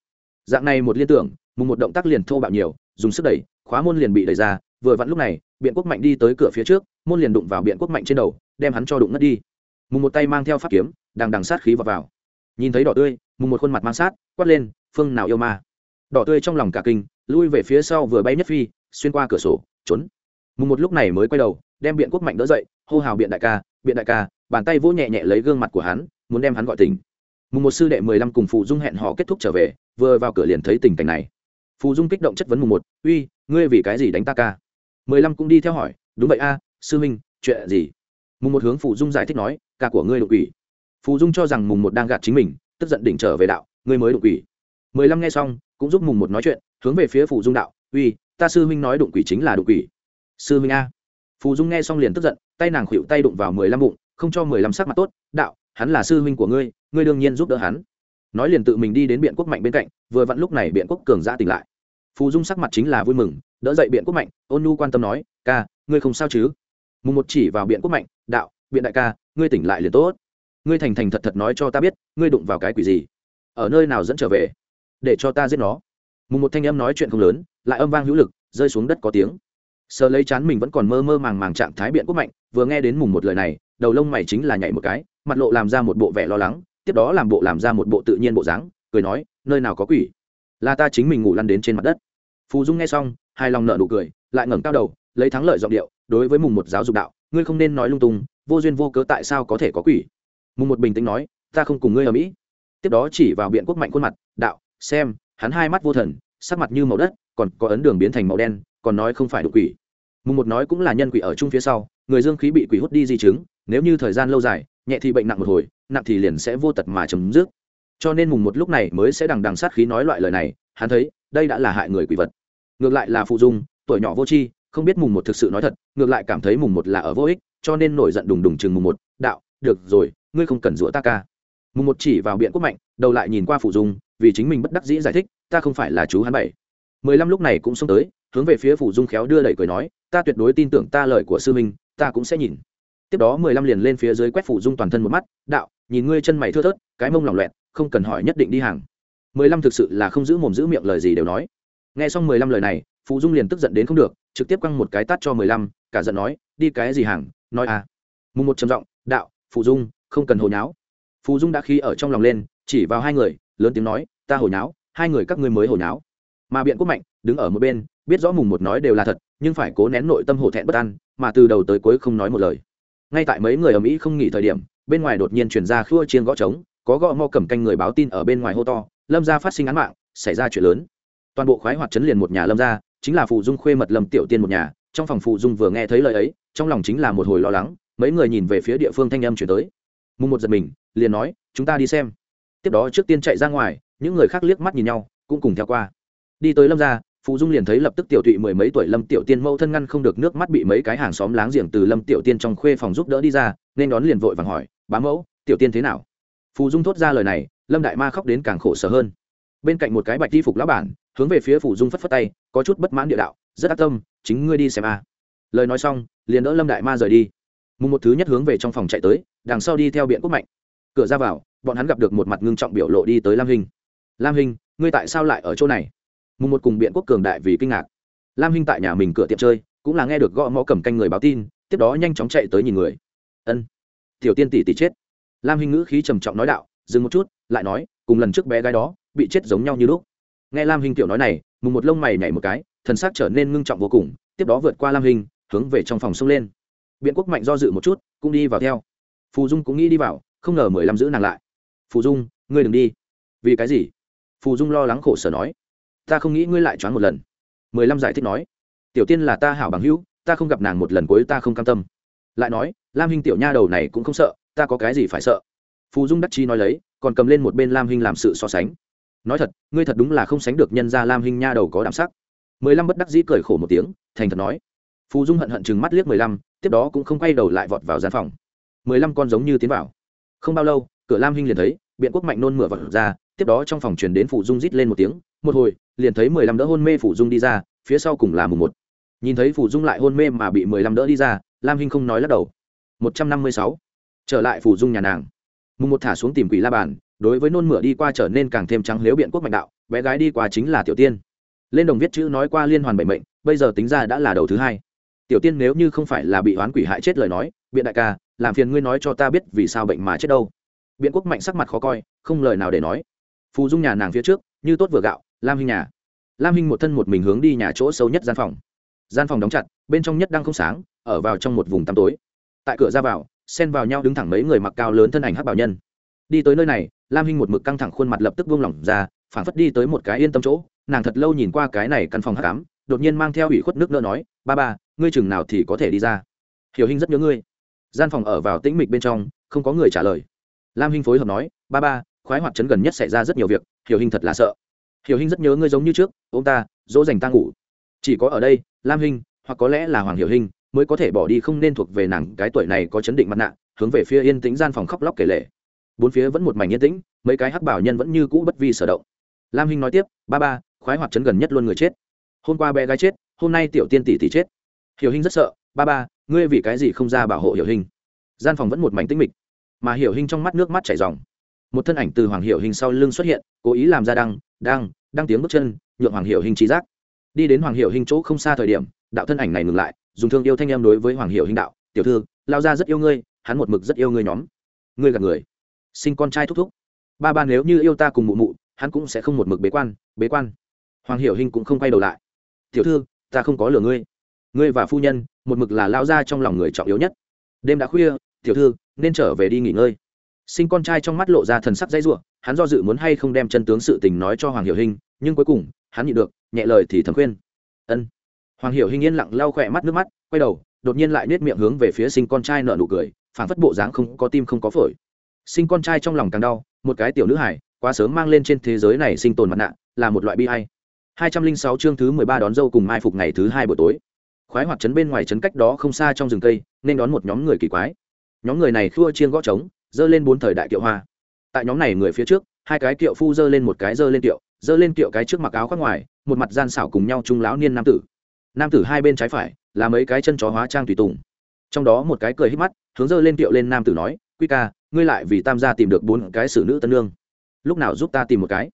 Dạng này một liên tưởng mùng một động tác liền thô bạo nhiều dùng sức đẩy khóa môn liền bị đẩy ra vừa vặn lúc này biện quốc mạnh đi tới cửa phía trước môn liền đụng vào biện quốc mạnh trên đầu đem hắn cho đụng ngất đi. Mùng một tay mang theo pháp kiếm đằng đằng sát khí vào, vào. nhìn thấy đỏ tươi mùng một khuôn mặt mang sát quát lên phương nào yêu ma? Đỏ tươi trong lòng cả kinh, lui về phía sau vừa bay nhất phi, xuyên qua cửa sổ, trốn. Mùng một lúc này mới quay đầu, đem biện quốc mạnh đỡ dậy, hô hào biện đại ca, biện đại ca, bàn tay vỗ nhẹ nhẹ lấy gương mặt của hắn, muốn đem hắn gọi tỉnh. Mùng một sư đệ mười lăm cùng phụ dung hẹn họ kết thúc trở về, vừa vào cửa liền thấy tình cảnh này. Phù dung kích động chất vấn mùng một, uy, ngươi vì cái gì đánh ta ca? mười lăm cũng đi theo hỏi, đúng vậy a, sư minh chuyện gì? Mùng một hướng phù dung giải thích nói, ca của ngươi đột quỷ. Phù dung cho rằng mùng một đang gạt chính mình, tức giận đỉnh trở về đạo, ngươi mới đột quỷ. mười lăm nghe xong cũng giúp mùng một nói chuyện, hướng về phía phù dung đạo, uy, ta sư minh nói đụng quỷ chính là đụng quỷ. Sư minh a? Phù dung nghe xong liền tức giận, tay nàng khuỵu tay đụng vào mười lăm bụng, không cho mười lăm sắc mặt tốt, đạo, hắn là sư huynh của ngươi ngươi đương nhiên giúp đỡ hắn. Nói liền tự mình đi đến biện quốc mạnh bên cạnh, vừa vặn lúc này biện quốc cường giã tỉnh lại. Phù dung sắc mặt chính là vui mừng, đỡ dậy biện quốc mạnh, ôn nu quan tâm nói, ca, ngươi không sao chứ? Mùng một chỉ vào biện quốc mạnh, đạo, biện đại ca, ngươi tỉnh lại liền tốt. Ngươi thành thành thật thật nói cho ta biết, ngươi đụng vào cái quỷ gì? Ở nơi nào dẫn trở về? Để cho ta giết nó. Mùng một thanh âm nói chuyện không lớn, lại âm vang hữu lực, rơi xuống đất có tiếng. Sờ lấy chán mình vẫn còn mơ mơ màng màng trạng thái biện quốc mạnh, vừa nghe đến mùng một lời này, đầu lông mày chính là nhảy một cái, mặt lộ làm ra một bộ vẻ lo lắng, tiếp đó làm bộ làm ra một bộ tự nhiên bộ dáng, cười nói, nơi nào có quỷ? Là ta chính mình ngủ lăn đến trên mặt đất. Phù dung nghe xong hai lòng nợ nụ cười, lại ngẩng cao đầu, lấy thắng lợi giọng điệu, đối với mùng một giáo dục đạo, ngươi không nên nói lung tung, vô duyên vô cớ tại sao có thể có quỷ? Mùng một bình tĩnh nói, ta không cùng ngươi ở mỹ. Tiếp đó chỉ vào biện quốc mạnh khuôn mặt, đạo xem, hắn hai mắt vô thần, sắc mặt như màu đất, còn có ấn đường biến thành màu đen, còn nói không phải đ quỷ. Mùng một nói cũng là nhân quỷ ở chung phía sau, người dương khí bị quỷ hút đi di chứng, nếu như thời gian lâu dài, nhẹ thì bệnh nặng một hồi, nặng thì liền sẽ vô tật mà chấm dứt. Cho nên mùng một lúc này mới sẽ đằng đằng sát khí nói loại lời này, hắn thấy, đây đã là hại người quỷ vật. Ngược lại là phụ dung, tuổi nhỏ vô tri, không biết mùng một thực sự nói thật, ngược lại cảm thấy mùng một là ở vô ích, cho nên nổi giận đùng đùng chừng mùng một, đạo, được rồi, ngươi không cần rủa ta ca. Mùng một chỉ vào biện quốc mạnh, đầu lại nhìn qua phụ dung vì chính mình bất đắc dĩ giải thích, ta không phải là chú hắn bảy. Mười lăm lúc này cũng xông tới, hướng về phía phủ dung khéo đưa đẩy cười nói, ta tuyệt đối tin tưởng ta lời của sư minh ta cũng sẽ nhìn. Tiếp đó mười lăm liền lên phía dưới quét phủ dung toàn thân một mắt, đạo, nhìn ngươi chân mày thưa thớt, cái mông lỏng loẹt, không cần hỏi nhất định đi hàng. Mười lăm thực sự là không giữ mồm giữ miệng lời gì đều nói. Nghe xong mười lăm lời này phụ dung liền tức giận đến không được, trực tiếp quăng một cái tát cho mười lăm, cả giận nói, đi cái gì hàng, nói à. Mùng một trầm giọng, đạo phụ dung, không cần hồi nháo. Phụ dung đã khi ở trong lòng lên, chỉ vào hai người lớn tiếng nói, ta hồi nháo, hai người các ngươi mới hồi nháo. Mà biện quốc mạnh, đứng ở một bên, biết rõ mùng một nói đều là thật, nhưng phải cố nén nội tâm hổ thẹn bất an, mà từ đầu tới cuối không nói một lời. Ngay tại mấy người ở mỹ không nghỉ thời điểm, bên ngoài đột nhiên chuyển ra khua chiên gõ trống, có gõ mo cầm canh người báo tin ở bên ngoài hô to, lâm gia phát sinh án mạng, xảy ra chuyện lớn. Toàn bộ khoái hoạt chấn liền một nhà lâm gia, chính là phụ dung khuê mật lâm tiểu tiên một nhà, trong phòng phụ dung vừa nghe thấy lời ấy, trong lòng chính là một hồi lo lắng, mấy người nhìn về phía địa phương thanh âm chuyển tới. Mùng một giật mình, liền nói, chúng ta đi xem tiếp đó trước tiên chạy ra ngoài, những người khác liếc mắt nhìn nhau, cũng cùng theo qua. Đi tới lâm gia phụ dung liền thấy lập tức tiểu tụy mười mấy tuổi lâm tiểu tiên mẫu thân ngăn không được nước mắt bị mấy cái hàng xóm láng giềng từ lâm tiểu tiên trong khuê phòng giúp đỡ đi ra, nên đón liền vội vàng hỏi, bá mẫu, tiểu tiên thế nào? Phù dung thốt ra lời này, lâm đại ma khóc đến càng khổ sở hơn. Bên cạnh một cái bạch di phục lão bản, hướng về phía phù dung phất phất tay, có chút bất mãn địa đạo, rất ác tâm, chính ngươi đi xem a. Lời nói xong, liền đỡ lâm đại ma rời đi. Mùng một thứ nhất hướng về trong phòng chạy tới, đằng sau đi theo biện quốc mạnh. Cửa ra vào bọn hắn gặp được một mặt ngưng trọng biểu lộ đi tới lam hình lam hình ngươi tại sao lại ở chỗ này? Mùng một cùng biện quốc cường đại vì kinh ngạc. Lam hinh tại nhà mình cửa tiệm chơi, cũng là nghe được gõ mõ cầm canh người báo tin, tiếp đó nhanh chóng chạy tới nhìn người. Ân, tiểu tiên tỷ tỷ chết. Lam hình ngữ khí trầm trọng nói đạo, dừng một chút, lại nói, cùng lần trước bé gái đó, bị chết giống nhau như lúc. Nghe lam hình tiểu nói này, mùng một lông mày nhảy một cái, thần sắc trở nên ngưng trọng vô cùng, tiếp đó vượt qua lam hình hướng về trong phòng xông lên. Biện quốc mạnh do dự một chút, cũng đi vào theo. Phù dung cũng nghĩ đi vào, không ngờ mười lăm giữ nàng lại phù dung, ngươi đừng đi. Vì cái gì? Phù dung lo lắng khổ sở nói. Ta không nghĩ ngươi lại choáng một lần. Mười lăm giải thích nói. Tiểu tiên là ta hảo bằng hữu, ta không gặp nàng một lần cuối ta không cam tâm. Lại nói, lam hinh tiểu nha đầu này cũng không sợ, ta có cái gì phải sợ? Phù dung đắc chi nói lấy, còn cầm lên một bên lam hinh làm sự so sánh. Nói thật, ngươi thật đúng là không sánh được nhân ra lam hinh nha đầu có đảm sắc. Mười lăm bất đắc dĩ cười khổ một tiếng, thành thật nói. Phù dung hận hận chừng mắt liếc mười lăm, tiếp đó cũng không quay đầu lại vọt vào gian phòng. Mười lăm con giống như tiến vào. Không bao lâu cửa lam hinh liền thấy, biện quốc mạnh nôn mửa vật ra, tiếp đó trong phòng truyền đến phủ dung rít lên một tiếng, một hồi, liền thấy mười lăm đỡ hôn mê phủ dung đi ra, phía sau cùng là mùng một. Nhìn thấy phủ dung lại hôn mê mà bị mười lăm đỡ đi ra, lam hinh không nói lắc đầu. Một trăm năm mươi sáu. Trở lại phủ dung nhà nàng. Mùng một thả xuống tìm quỷ la bàn, đối với nôn mửa đi qua trở nên càng thêm trắng lếu biện quốc mạnh đạo, bé gái đi qua chính là tiểu tiên. Lên đồng viết chữ nói qua liên hoàn bảy mệnh, bây giờ tính ra đã là đầu thứ hai. Tiểu tiên nếu như không phải là bị oán quỷ hại chết lời nói, biện đại ca, làm phiền ngươi nói cho ta biết vì sao bệnh mà chết đâu biện quốc mạnh sắc mặt khó coi, không lời nào để nói. Phù dung nhà nàng phía trước, như tốt vừa gạo, lam hinh nhà. Lam hinh một thân một mình hướng đi nhà chỗ sâu nhất gian phòng. Gian phòng đóng chặt, bên trong nhất đang không sáng, ở vào trong một vùng tăm tối. Tại cửa ra vào, xen vào nhau đứng thẳng mấy người mặc cao lớn thân ảnh hắc bảo nhân. Đi tới nơi này, lam hinh một mực căng thẳng khuôn mặt lập tức buông lỏng ra phản phất đi tới một cái yên tâm chỗ. Nàng thật lâu nhìn qua cái này căn phòng hắc ám, đột nhiên mang theo ủy khuất nước nỡ nói, ba ba, ngươi chừng nào thì có thể đi ra? Hiểu hình rất nhớ ngươi. Gian phòng ở vào tĩnh mịch bên trong, không có người trả lời lam hinh phối hợp nói, ba ba, khoái hoạt chấn gần nhất xảy ra rất nhiều việc, hiểu hình thật là sợ. Hiểu hình rất nhớ ngươi giống như trước, ông ta, dỗ dành ta ngủ. Chỉ có ở đây, lam hinh, hoặc có lẽ là hoàng hiểu hình mới có thể bỏ đi không nên thuộc về nàng cái tuổi này có chấn định mặt nạ, hướng về phía yên tĩnh gian phòng khóc lóc kể lể. Bốn phía vẫn một mảnh yên tĩnh, mấy cái hắc bảo nhân vẫn như cũ bất vi sở động. Lam hinh nói tiếp, ba ba, khoái hoạt chấn gần nhất luôn người chết. Hôm qua bé gái chết, hôm nay tiểu tiên tỷ tỷ chết. Hiểu hình rất sợ, ba ba, ngươi vì cái gì không ra bảo hộ hiểu hình gian phòng vẫn một mảnh tĩnh mịch mà hiểu hình trong mắt nước mắt chảy ròng, một thân ảnh từ hoàng hiểu hình sau lưng xuất hiện cố ý làm ra đăng đăng đăng tiếng bước chân nhượng hoàng hiểu hình trí giác. Đi đến hoàng hiểu hình chỗ không xa thời điểm đạo thân ảnh này ngừng lại dùng thương yêu thanh em đối với hoàng hiểu hình đạo tiểu thư lao ra rất yêu ngươi hắn một mực rất yêu ngươi nhóm. Ngươi gạt người. Sinh con trai thúc thúc. Ba ba nếu như yêu ta cùng mụ mụ hắn cũng sẽ không một mực bế quan bế quan. Hoàng hiểu hình cũng không quay đầu lại. Tiểu thư ta không có lừa ngươi. Ngươi và phu nhân một mực là lao ra trong lòng người trọng yếu nhất. Đêm đã khuya tiểu thư, nên trở về đi nghỉ ngơi. Sinh con trai trong mắt lộ ra thần sắc dãy ruộng hắn do dự muốn hay không đem chân tướng sự tình nói cho hoàng hiểu hình nhưng cuối cùng, hắn nhịn được, nhẹ lời thì thầm khuyên. Ân. Hoàng hiểu hình yên lặng lau khỏe mắt nước mắt, quay đầu, đột nhiên lại nết miệng hướng về phía sinh con trai nợ nụ cười phản phất bộ dáng không có tim không có phổi. Sinh con trai trong lòng càng đau, một cái tiểu nữ hải quá sớm mang lên trên thế giới này sinh tồn mặt nạ, là một loại bi hay hai trăm linh sáu chương thứ mười ba đón dâu cùng mai phục ngày thứ hai buổi tối. Khoái hoạt trấn bên ngoài trấn cách đó không xa trong rừng cây, nên đón một nhóm người kỳ quái nhóm người này khua chiên gõ trống, dơ lên bốn thời đại kiệu hoa. Tại nhóm này người phía trước, hai cái kiệu phu dơ lên một cái dơ lên kiệu, dơ lên kiệu cái trước mặc áo khoác ngoài, một mặt gian xảo cùng nhau trung lão niên nam tử. Nam tử hai bên trái phải, là mấy cái chân chó hóa trang tùy tùng. Trong đó một cái cười hít mắt, hướng dơ lên kiệu lên nam tử nói, quy ca, ngươi lại vì tam gia tìm được bốn cái xử nữ tân lương lúc nào giúp ta tìm một cái?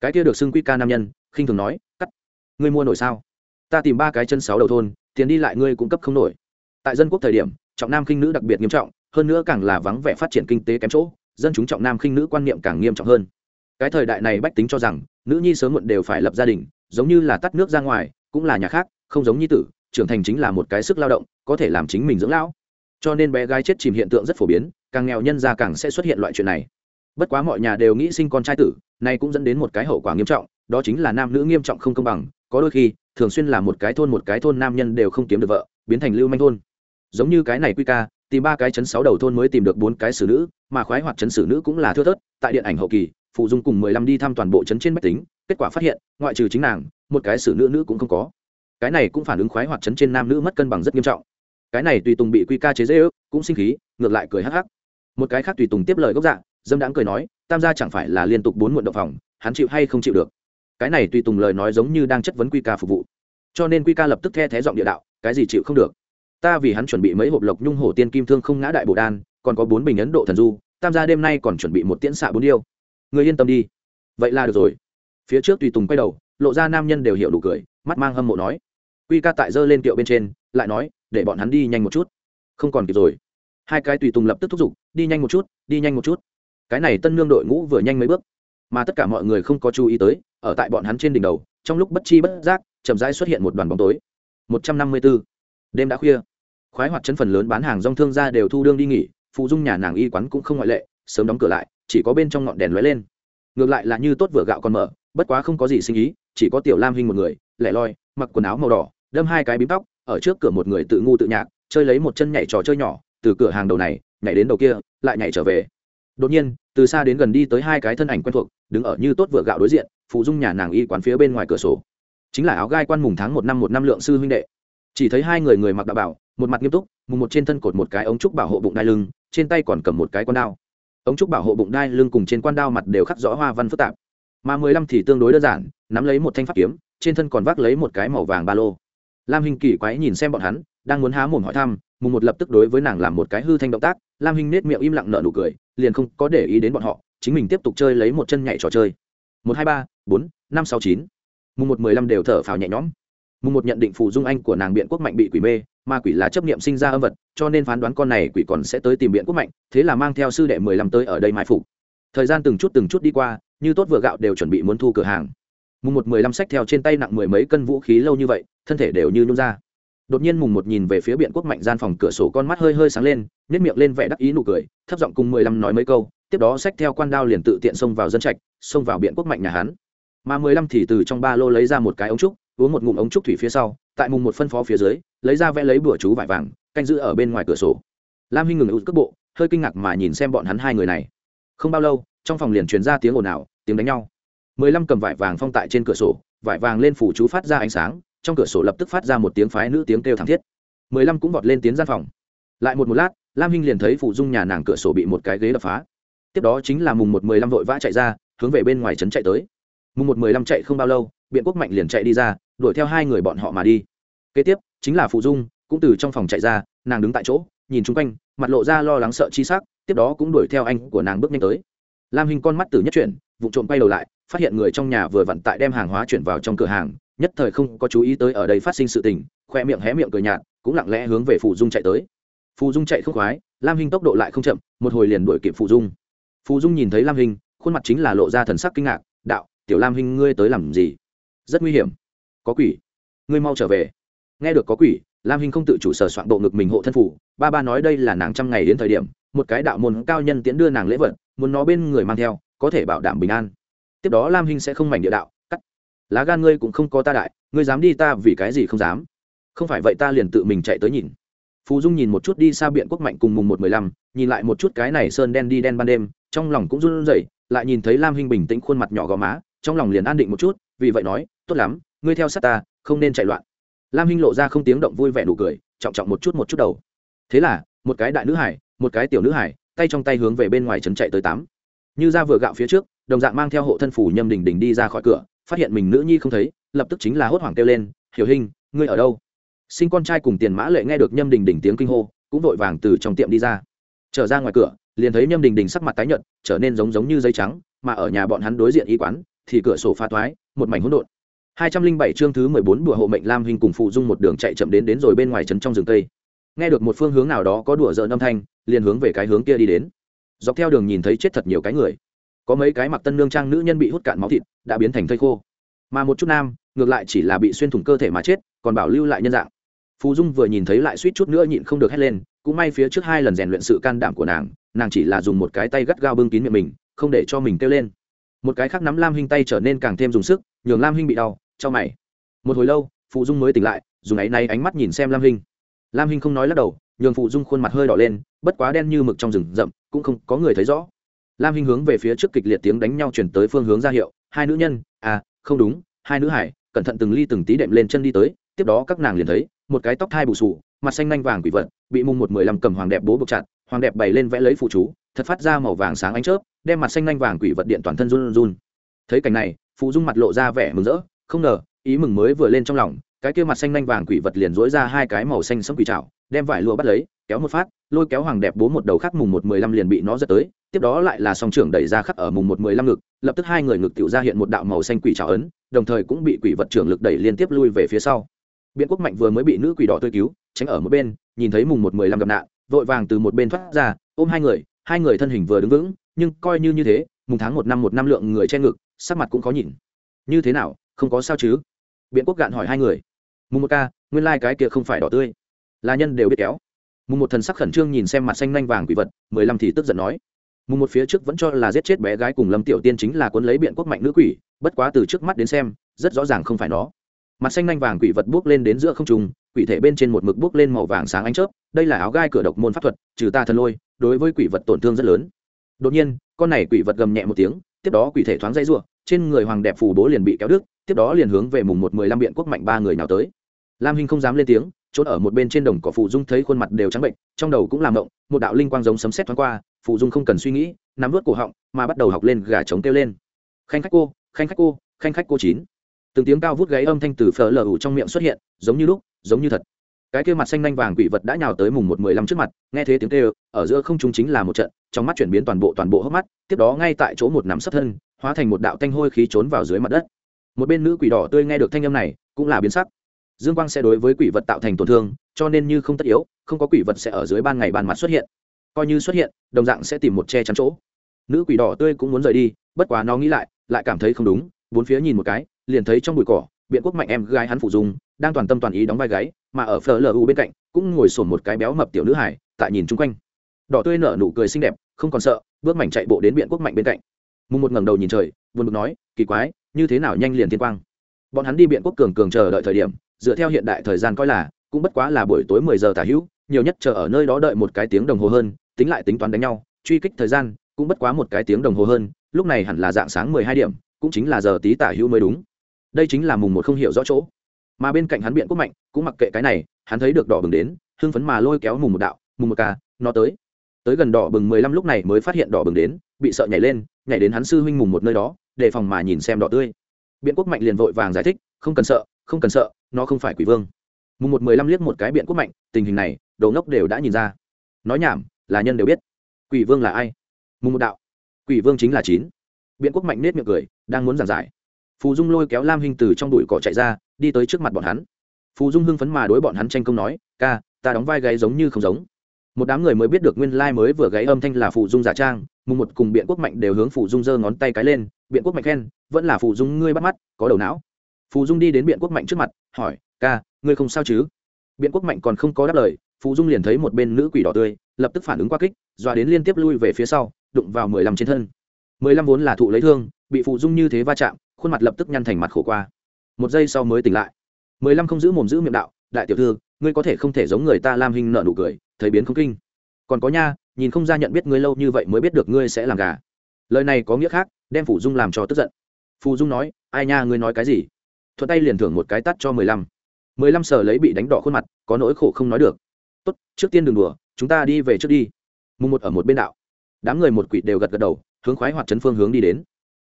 Cái kia được xưng quy ca nam nhân, khinh thường nói, cắt, ngươi mua nổi sao? Ta tìm ba cái chân sáu đầu thôn, tiền đi lại ngươi cũng cấp không nổi. Tại dân quốc thời điểm, trọng nam khinh nữ đặc biệt nghiêm trọng hơn nữa càng là vắng vẻ phát triển kinh tế kém chỗ, dân chúng trọng nam khinh nữ quan niệm càng nghiêm trọng hơn. Cái thời đại này bách tính cho rằng, nữ nhi sớm muộn đều phải lập gia đình, giống như là tắt nước ra ngoài, cũng là nhà khác, không giống như tử, trưởng thành chính là một cái sức lao động, có thể làm chính mình dưỡng lão. Cho nên bé gái chết chìm hiện tượng rất phổ biến, càng nghèo nhân ra càng sẽ xuất hiện loại chuyện này. Bất quá mọi nhà đều nghĩ sinh con trai tử, nay cũng dẫn đến một cái hậu quả nghiêm trọng, đó chính là nam nữ nghiêm trọng không công bằng, có đôi khi, thường xuyên là một cái thôn một cái thôn nam nhân đều không kiếm được vợ, biến thành lưu manh thôn. Giống như cái này quy ca tìm ba cái chấn sáu đầu thôn mới tìm được bốn cái xử nữ mà khoái hoạt chấn xử nữ cũng là thưa thớt tại điện ảnh hậu kỳ phụ dung cùng mười lăm đi thăm toàn bộ chấn trên máy tính kết quả phát hiện ngoại trừ chính nàng một cái xử nữ nữ cũng không có. Cái này cũng phản ứng khoái hoạt chấn trên nam nữ mất cân bằng rất nghiêm trọng. Cái này tùy tùng bị quy ca chế dễ ước cũng sinh khí ngược lại cười hắc hắc. Một cái khác tùy tùng tiếp lời gốc dạ, dâm đãng cười nói tam gia chẳng phải là liên tục bốn muộn động phòng hắn chịu hay không chịu được? Cái này tùy tùng lời nói giống như đang chất vấn quy ca phục vụ. Cho nên quy ca lập tức the thé giọng địa đạo cái gì chịu không được? Ta vì hắn chuẩn bị mấy hộp lộc nhung hổ tiên kim thương không ngã đại bồ đan, còn có bốn bình ấn độ thần du, tam gia đêm nay còn chuẩn bị một tiễn xạ bốn điêu. Người yên tâm đi. Vậy là được rồi. Phía trước tùy tùng quay đầu, lộ ra nam nhân đều hiểu đủ cười, mắt mang hâm mộ nói. Quy ca tại dơ lên kiệu bên trên, lại nói, để bọn hắn đi nhanh một chút. Không còn kịp rồi. Hai cái tùy tùng lập tức thúc giục, đi nhanh một chút, đi nhanh một chút. Cái này tân nương đội ngũ vừa nhanh mấy bước, mà tất cả mọi người không có chú ý tới, ở tại bọn hắn trên đỉnh đầu, trong lúc bất chi bất giác, chậm rãi xuất hiện một đoàn bóng tối. Một trăm năm mươi bốn đêm đã khuya. Khoái hoạt chân phần lớn bán hàng rong thương ra đều thu đương đi nghỉ, phụ dung nhà nàng y quán cũng không ngoại lệ, sớm đóng cửa lại, chỉ có bên trong ngọn đèn lóe lên. Ngược lại là như tốt vừa gạo còn mở, bất quá không có gì sinh ý, chỉ có tiểu lam hình một người, lẻ loi, mặc quần áo màu đỏ, đâm hai cái bím tóc, ở trước cửa một người tự ngu tự nhạc, chơi lấy một chân nhảy trò chơi nhỏ, từ cửa hàng đầu này, nhảy đến đầu kia, lại nhảy trở về. Đột nhiên, từ xa đến gần đi tới hai cái thân ảnh quen thuộc, đứng ở như tốt vừa gạo đối diện, phụ dung nhà nàng y quán phía bên ngoài cửa sổ. Chính là áo gai quan mùng tháng một năm một năm lượng sư huynh đệ chỉ thấy hai người người mặc đạo bảo, một mặt nghiêm túc, mùng một trên thân cột một cái ống trúc bảo hộ bụng đai lưng, trên tay còn cầm một cái con đao. Ống trúc bảo hộ bụng đai lưng cùng trên quan đao mặt đều khắc rõ hoa văn phức tạp. Mà mười lăm thì tương đối đơn giản, nắm lấy một thanh pháp kiếm, trên thân còn vác lấy một cái màu vàng ba lô. Lam hình kỳ quái nhìn xem bọn hắn, đang muốn há mồm hỏi thăm, mùng một lập tức đối với nàng làm một cái hư thanh động tác, lam hình nết miệng im lặng nở nụ cười, liền không có để ý đến bọn họ, chính mình tiếp tục chơi lấy một chân nhảy trò chơi. Một hai ba, bốn, năm sáu chín. Mùng một mười lăm đều thở phào nhẹ nhõm mùng một nhận định phù dung anh của nàng biện quốc mạnh bị quỷ mê, ma quỷ là chấp niệm sinh ra âm vật, cho nên phán đoán con này quỷ còn sẽ tới tìm biện quốc mạnh, thế là mang theo sư đệ mười lăm tới ở đây mai phục. Thời gian từng chút từng chút đi qua, như tốt vừa gạo đều chuẩn bị muốn thu cửa hàng. Mùng một mười lăm sách theo trên tay nặng mười mấy cân vũ khí lâu như vậy, thân thể đều như nhung ra. Đột nhiên mùng một nhìn về phía biện quốc mạnh gian phòng cửa sổ con mắt hơi hơi sáng lên nhét miệng lên vẻ đắc ý nụ cười, thấp giọng cùng mười lăm nói mấy câu, tiếp đó sách theo quan đao liền tự tiện xông vào dân trạch, xông vào biện quốc mạnh nhà hán mà mười lăm thì từ trong ba lô lấy ra một cái ống trúc uống một ngụm ống trúc thủy phía sau, tại mùng một phân phó phía dưới, lấy ra vẽ lấy bửa chú vải vàng, canh giữ ở bên ngoài cửa sổ. Lam hinh ngừng út cước bộ, hơi kinh ngạc mà nhìn xem bọn hắn hai người này. Không bao lâu, trong phòng liền truyền ra tiếng ồn ào, tiếng đánh nhau. Mười lăm cầm vải vàng phong tại trên cửa sổ, vải vàng lên phủ chú phát ra ánh sáng, trong cửa sổ lập tức phát ra một tiếng phái nữ tiếng kêu thảm thiết. Mười lăm cũng vọt lên tiến gian phòng. Lại một một lát, lam hinh liền thấy phụ dung nhà nàng cửa sổ bị một cái ghế đập phá. Tiếp đó chính là mùng một mười lăm vội vã chạy ra, hướng về bên ngoài trấn chạy tới. Mùng một mười lăm chạy không bao lâu, biện quốc mạnh liền chạy đi ra đuổi theo hai người bọn họ mà đi. Kế tiếp, chính là phụ dung, cũng từ trong phòng chạy ra, nàng đứng tại chỗ, nhìn chung quanh, mặt lộ ra lo lắng sợ chi sắc, tiếp đó cũng đuổi theo anh của nàng bước nhanh tới. Lam hình con mắt từ nhất chuyển vụ trộm quay đầu lại, phát hiện người trong nhà vừa vặn tại đem hàng hóa chuyển vào trong cửa hàng, nhất thời không có chú ý tới ở đây phát sinh sự tình, khoe miệng hé miệng cười nhạt, cũng lặng lẽ hướng về phụ dung chạy tới. Phụ dung chạy không khoái, lam hình tốc độ lại không chậm, một hồi liền đuổi kịp phụ dung. Phụ dung nhìn thấy lam hình, khuôn mặt chính là lộ ra thần sắc kinh ngạc, đạo, tiểu lam hình ngươi tới làm gì? Rất nguy hiểm có quỷ. Ngươi mau trở về. Nghe được có quỷ, lam hình không tự chủ sở soạn bộ ngực mình hộ thân phủ ba ba nói đây là nàng trăm ngày đến thời điểm, một cái đạo môn cao nhân tiễn đưa nàng lễ vật, muốn nó bên người mang theo, có thể bảo đảm bình an. Tiếp đó lam hình sẽ không mảnh địa đạo, cắt. Lá gan ngươi cũng không có ta đại, ngươi dám đi ta vì cái gì không dám? Không phải vậy ta liền tự mình chạy tới nhìn. Phù dung nhìn một chút đi xa biện quốc mạnh cùng mùng một mười lăm, nhìn lại một chút cái này sơn đen đi đen ban đêm, trong lòng cũng run rẩy, lại nhìn thấy lam hinh bình tĩnh khuôn mặt nhỏ gò má, trong lòng liền an định một chút, vì vậy nói, tốt lắm ngươi theo sát ta, không nên chạy loạn. Lam hinh lộ ra không tiếng động vui vẻ nụ cười, trọng trọng một chút một chút đầu. Thế là, một cái đại nữ hải, một cái tiểu nữ hải, tay trong tay hướng về bên ngoài trấn chạy tới tám. Như ra vừa gạo phía trước, đồng dạng mang theo hộ thân phủ nhâm đình đình đi ra khỏi cửa, phát hiện mình nữ nhi không thấy, lập tức chính là hốt hoảng kêu lên, hiểu hình ngươi ở đâu? Sinh con trai cùng tiền mã lệ nghe được nhâm đình đình tiếng kinh hô, cũng vội vàng từ trong tiệm đi ra. Trở ra ngoài cửa, liền thấy nhâm đình đình sắc mặt tái nhợt, trở nên giống giống như giấy trắng, mà ở nhà bọn hắn đối diện y quán, thì cửa sổ pha toái, một mảnh hỗn độn. 207 chương thứ 14 đùa hộ mệnh Lam Hình cùng phụ dung một đường chạy chậm đến đến rồi bên ngoài trấn trong rừng cây. Nghe được một phương hướng nào đó có đùa giỡn âm thanh, liền hướng về cái hướng kia đi đến. Dọc theo đường nhìn thấy chết thật nhiều cái người. Có mấy cái mặc tân nương trang nữ nhân bị hút cạn máu thịt, đã biến thành thây khô. Mà một chút nam, ngược lại chỉ là bị xuyên thủng cơ thể mà chết, còn bảo lưu lại nhân dạng. Phù Dung vừa nhìn thấy lại suýt chút nữa nhịn không được hét lên, cũng may phía trước hai lần rèn luyện sự can đảm của nàng, nàng chỉ là dùng một cái tay gắt gao bưng kín miệng mình, không để cho mình kêu lên. Một cái khác nắm Lam Hinh tay trở nên càng thêm dùng sức, nhường Lam Hinh bị đau, cho mày. Một hồi lâu, phụ dung mới tỉnh lại, dùng áy náy ánh mắt nhìn xem lam hinh. Lam hinh không nói lắc đầu, nhường phụ dung khuôn mặt hơi đỏ lên, bất quá đen như mực trong rừng rậm, cũng không có người thấy rõ. Lam hinh hướng về phía trước kịch liệt tiếng đánh nhau chuyển tới phương hướng ra hiệu, hai nữ nhân à không đúng, hai nữ hải, cẩn thận từng ly từng tí đệm lên chân đi tới, tiếp đó các nàng liền thấy, một cái tóc thai bù sù mặt xanh nanh vàng quỷ vật, bị mùng một mười lăm cầm hoàng đẹp bố buộc chặt, hoàng đẹp bày lên vẽ lấy phụ chú, thật phát ra màu vàng sáng ánh chớp, đem mặt xanh nanh vàng quỷ vật điện toàn thân run run. Thấy cảnh này, phụ dung mặt lộ ra vẻ mừng rỡ không ngờ, ý mừng mới vừa lên trong lòng, cái kia mặt xanh nhanh vàng quỷ vật liền dối ra hai cái màu xanh sẫm quỷ trảo, đem vải lụa bắt lấy, kéo một phát, lôi kéo hoàng đẹp bố một đầu khác mùng một mười lăm liền bị nó giật tới, tiếp đó lại là song trưởng đẩy ra khắc ở mùng một mười lăm ngực, lập tức hai người ngực tự ra hiện một đạo màu xanh quỷ trảo ấn, đồng thời cũng bị quỷ vật trưởng lực đẩy liên tiếp lui về phía sau. Biện quốc mạnh vừa mới bị nữ quỷ đỏ tươi cứu, tránh ở một bên, nhìn thấy mùng một mười lăm gặp nạn, vội vàng từ một bên thoát ra, ôm hai người hai người thân hình vừa đứng vững, nhưng coi như như thế, mùng tháng một năm một năm lượng người che ngực, sắc mặt cũng khó nhìn. Như thế nào? Không có sao chứ? Biện quốc gạn hỏi hai người. Mùng một ca, nguyên lai、like、cái kia không phải đỏ tươi. Là nhân đều biết kéo. Mùng một thần sắc khẩn trương nhìn xem mặt xanh nanh vàng quỷ vật, mười lăm thì tức giận nói. Mùng một phía trước vẫn cho là giết chết bé gái cùng lâm tiểu tiên chính là cuốn lấy biện quốc mạnh nữ quỷ, bất quá từ trước mắt đến xem, rất rõ ràng không phải nó. Mặt xanh nanh vàng quỷ vật bước lên đến giữa không trung, quỷ thể bên trên một mực bước lên màu vàng sáng ánh chớp, đây là áo gai cửa độc môn pháp thuật, trừ ta thần lôi, đối với quỷ vật tổn thương rất lớn. Đột nhiên, con này quỷ vật gầm nhẹ một tiếng, tiếp đó quỷ thể thoáng dây rủa, trên người hoàng đẹp phù bố liền bị kéo đứt tiếp đó liền hướng về mùng một mười lăm biện quốc mạnh ba người nào tới. Lam hinh không dám lên tiếng trốn ở một bên trên đồng cỏ phụ dung thấy khuôn mặt đều trắng bệnh, trong đầu cũng làm động một đạo linh quang giống sấm sét thoáng qua phụ dung không cần suy nghĩ, nắm vớt cổ họng, mà bắt đầu học lên gà trống kêu lên. Khanh khách cô, khanh khách cô, khanh khách cô chín. Từng tiếng cao vút gáy âm thanh từ phở lở ủ trong miệng xuất hiện, giống như lúc, giống như thật. Cái kia mặt xanh nanh vàng quỷ vật đã nhào tới mùng một mười lăm trước mặt, nghe thế tiếng kêu, ở giữa không trung chính là một trận, trong mắt chuyển biến toàn bộ toàn bộ hốc mắt, tiếp đó ngay tại chỗ một nắm sấp thân, hóa thành một đạo thanh hôi khí trốn vào dưới mặt đất một bên nữ quỷ đỏ tươi nghe được thanh âm này, cũng là biến sắc. Dương quang sẽ đối với quỷ vật tạo thành tổn thương, cho nên như không tất yếu, không có quỷ vật sẽ ở dưới ban ngày ban mặt xuất hiện. Coi như xuất hiện, đồng dạng sẽ tìm một che chắn chỗ. Nữ quỷ đỏ tươi cũng muốn rời đi, bất quá nó nghĩ lại lại cảm thấy không đúng, bốn phía nhìn một cái, liền thấy trong bụi cỏ, biện quốc mạnh em gái hắn phụ dùng đang toàn tâm toàn ý đóng vai gáy, mà ở phở lu bên cạnh, cũng ngồi sổm một cái béo mập tiểu nữ hải, tại nhìn chung quanh. Đỏ tươi nở nụ cười xinh đẹp, không còn sợ, bước mảnh chạy bộ đến biện quốc mạnh bên cạnh. Mùng một ngẩng đầu nhìn trời vừa bực nói, kỳ quái như thế nào nhanh liền thiên quang. Bọn hắn đi biện quốc cường cường chờ đợi thời điểm, dựa theo hiện đại thời gian coi là, cũng bất quá là buổi tối mười giờ tả hữu, nhiều nhất chờ ở nơi đó đợi một cái tiếng đồng hồ hơn, tính lại tính toán đánh nhau, truy kích thời gian cũng bất quá một cái tiếng đồng hồ hơn, lúc này hẳn là dạng sáng mười hai điểm, cũng chính là giờ tí tả hữu mới đúng. Đây chính là mùng một không hiểu rõ chỗ. Mà bên cạnh hắn biện quốc mạnh, cũng mặc kệ cái này, hắn thấy được đỏ bừng đến, hưng phấn mà lôi kéo mùng một đạo, mùng một ca, nó tới. Tới gần đỏ bừng mười lăm lúc này mới phát hiện đỏ bừng đến bị sợ nhảy lên, nhảy đến hắn sư huynh mùng một nơi đó, đề phòng mà nhìn xem đỏ tươi. Biện quốc mạnh liền vội vàng giải thích, không cần sợ, không cần sợ, nó không phải quỷ vương. Mùng một mười lăm liếc một cái biện quốc mạnh, tình hình này, đồ ngốc đều đã nhìn ra. Nói nhảm, là nhân đều biết. Quỷ vương là ai? Mùng một đạo. Quỷ vương chính là chín. Biện quốc mạnh nết miệng cười, đang muốn giảng giải. Phù dung lôi kéo lam hình từ trong đùi cỏ chạy ra, đi tới trước mặt bọn hắn. Phù dung hưng phấn mà đối bọn hắn tranh công nói, ca, ta đóng vai gáy giống như không giống một đám người mới biết được nguyên lai、like、mới vừa gáy âm thanh là phù dung giả trang, mùng một cùng biện quốc mạnh đều hướng phù dung giơ ngón tay cái lên, biện quốc mạnh khen, vẫn là phù dung ngươi bắt mắt, có đầu não. Phù dung đi đến biện quốc mạnh trước mặt, hỏi, ca, ngươi không sao chứ? Biện quốc mạnh còn không có đáp lời, phù dung liền thấy một bên nữ quỷ đỏ tươi, lập tức phản ứng qua kích, dọa đến liên tiếp lui về phía sau, đụng vào mười lăm trên thân. Mười lăm vốn là thụ lấy thương, bị phù dung như thế va chạm, khuôn mặt lập tức nhăn thành mặt khổ qua. Một giây sau mới tỉnh lại. Mười lăm không giữ mồm giữ miệng đạo, đại tiểu thư, ngươi có thể không thể giống người ta lam hình nợ nụ cười thấy biến không kinh. Còn có nha, nhìn không ra nhận biết ngươi lâu như vậy mới biết được ngươi sẽ làm gà. Lời này có nghĩa khác, đem phủ dung làm cho tức giận. Phù dung nói, ai nha, ngươi nói cái gì? Thuận tay liền thưởng một cái tắt cho mười lăm. Mười lăm sở lấy bị đánh đỏ khuôn mặt, có nỗi khổ không nói được. Tốt, trước tiên đừng đùa, chúng ta đi về trước đi. Mùng một ở một bên đạo. Đám người một quỷ đều gật gật đầu, hướng khoái hoạt chấn phương hướng đi đến.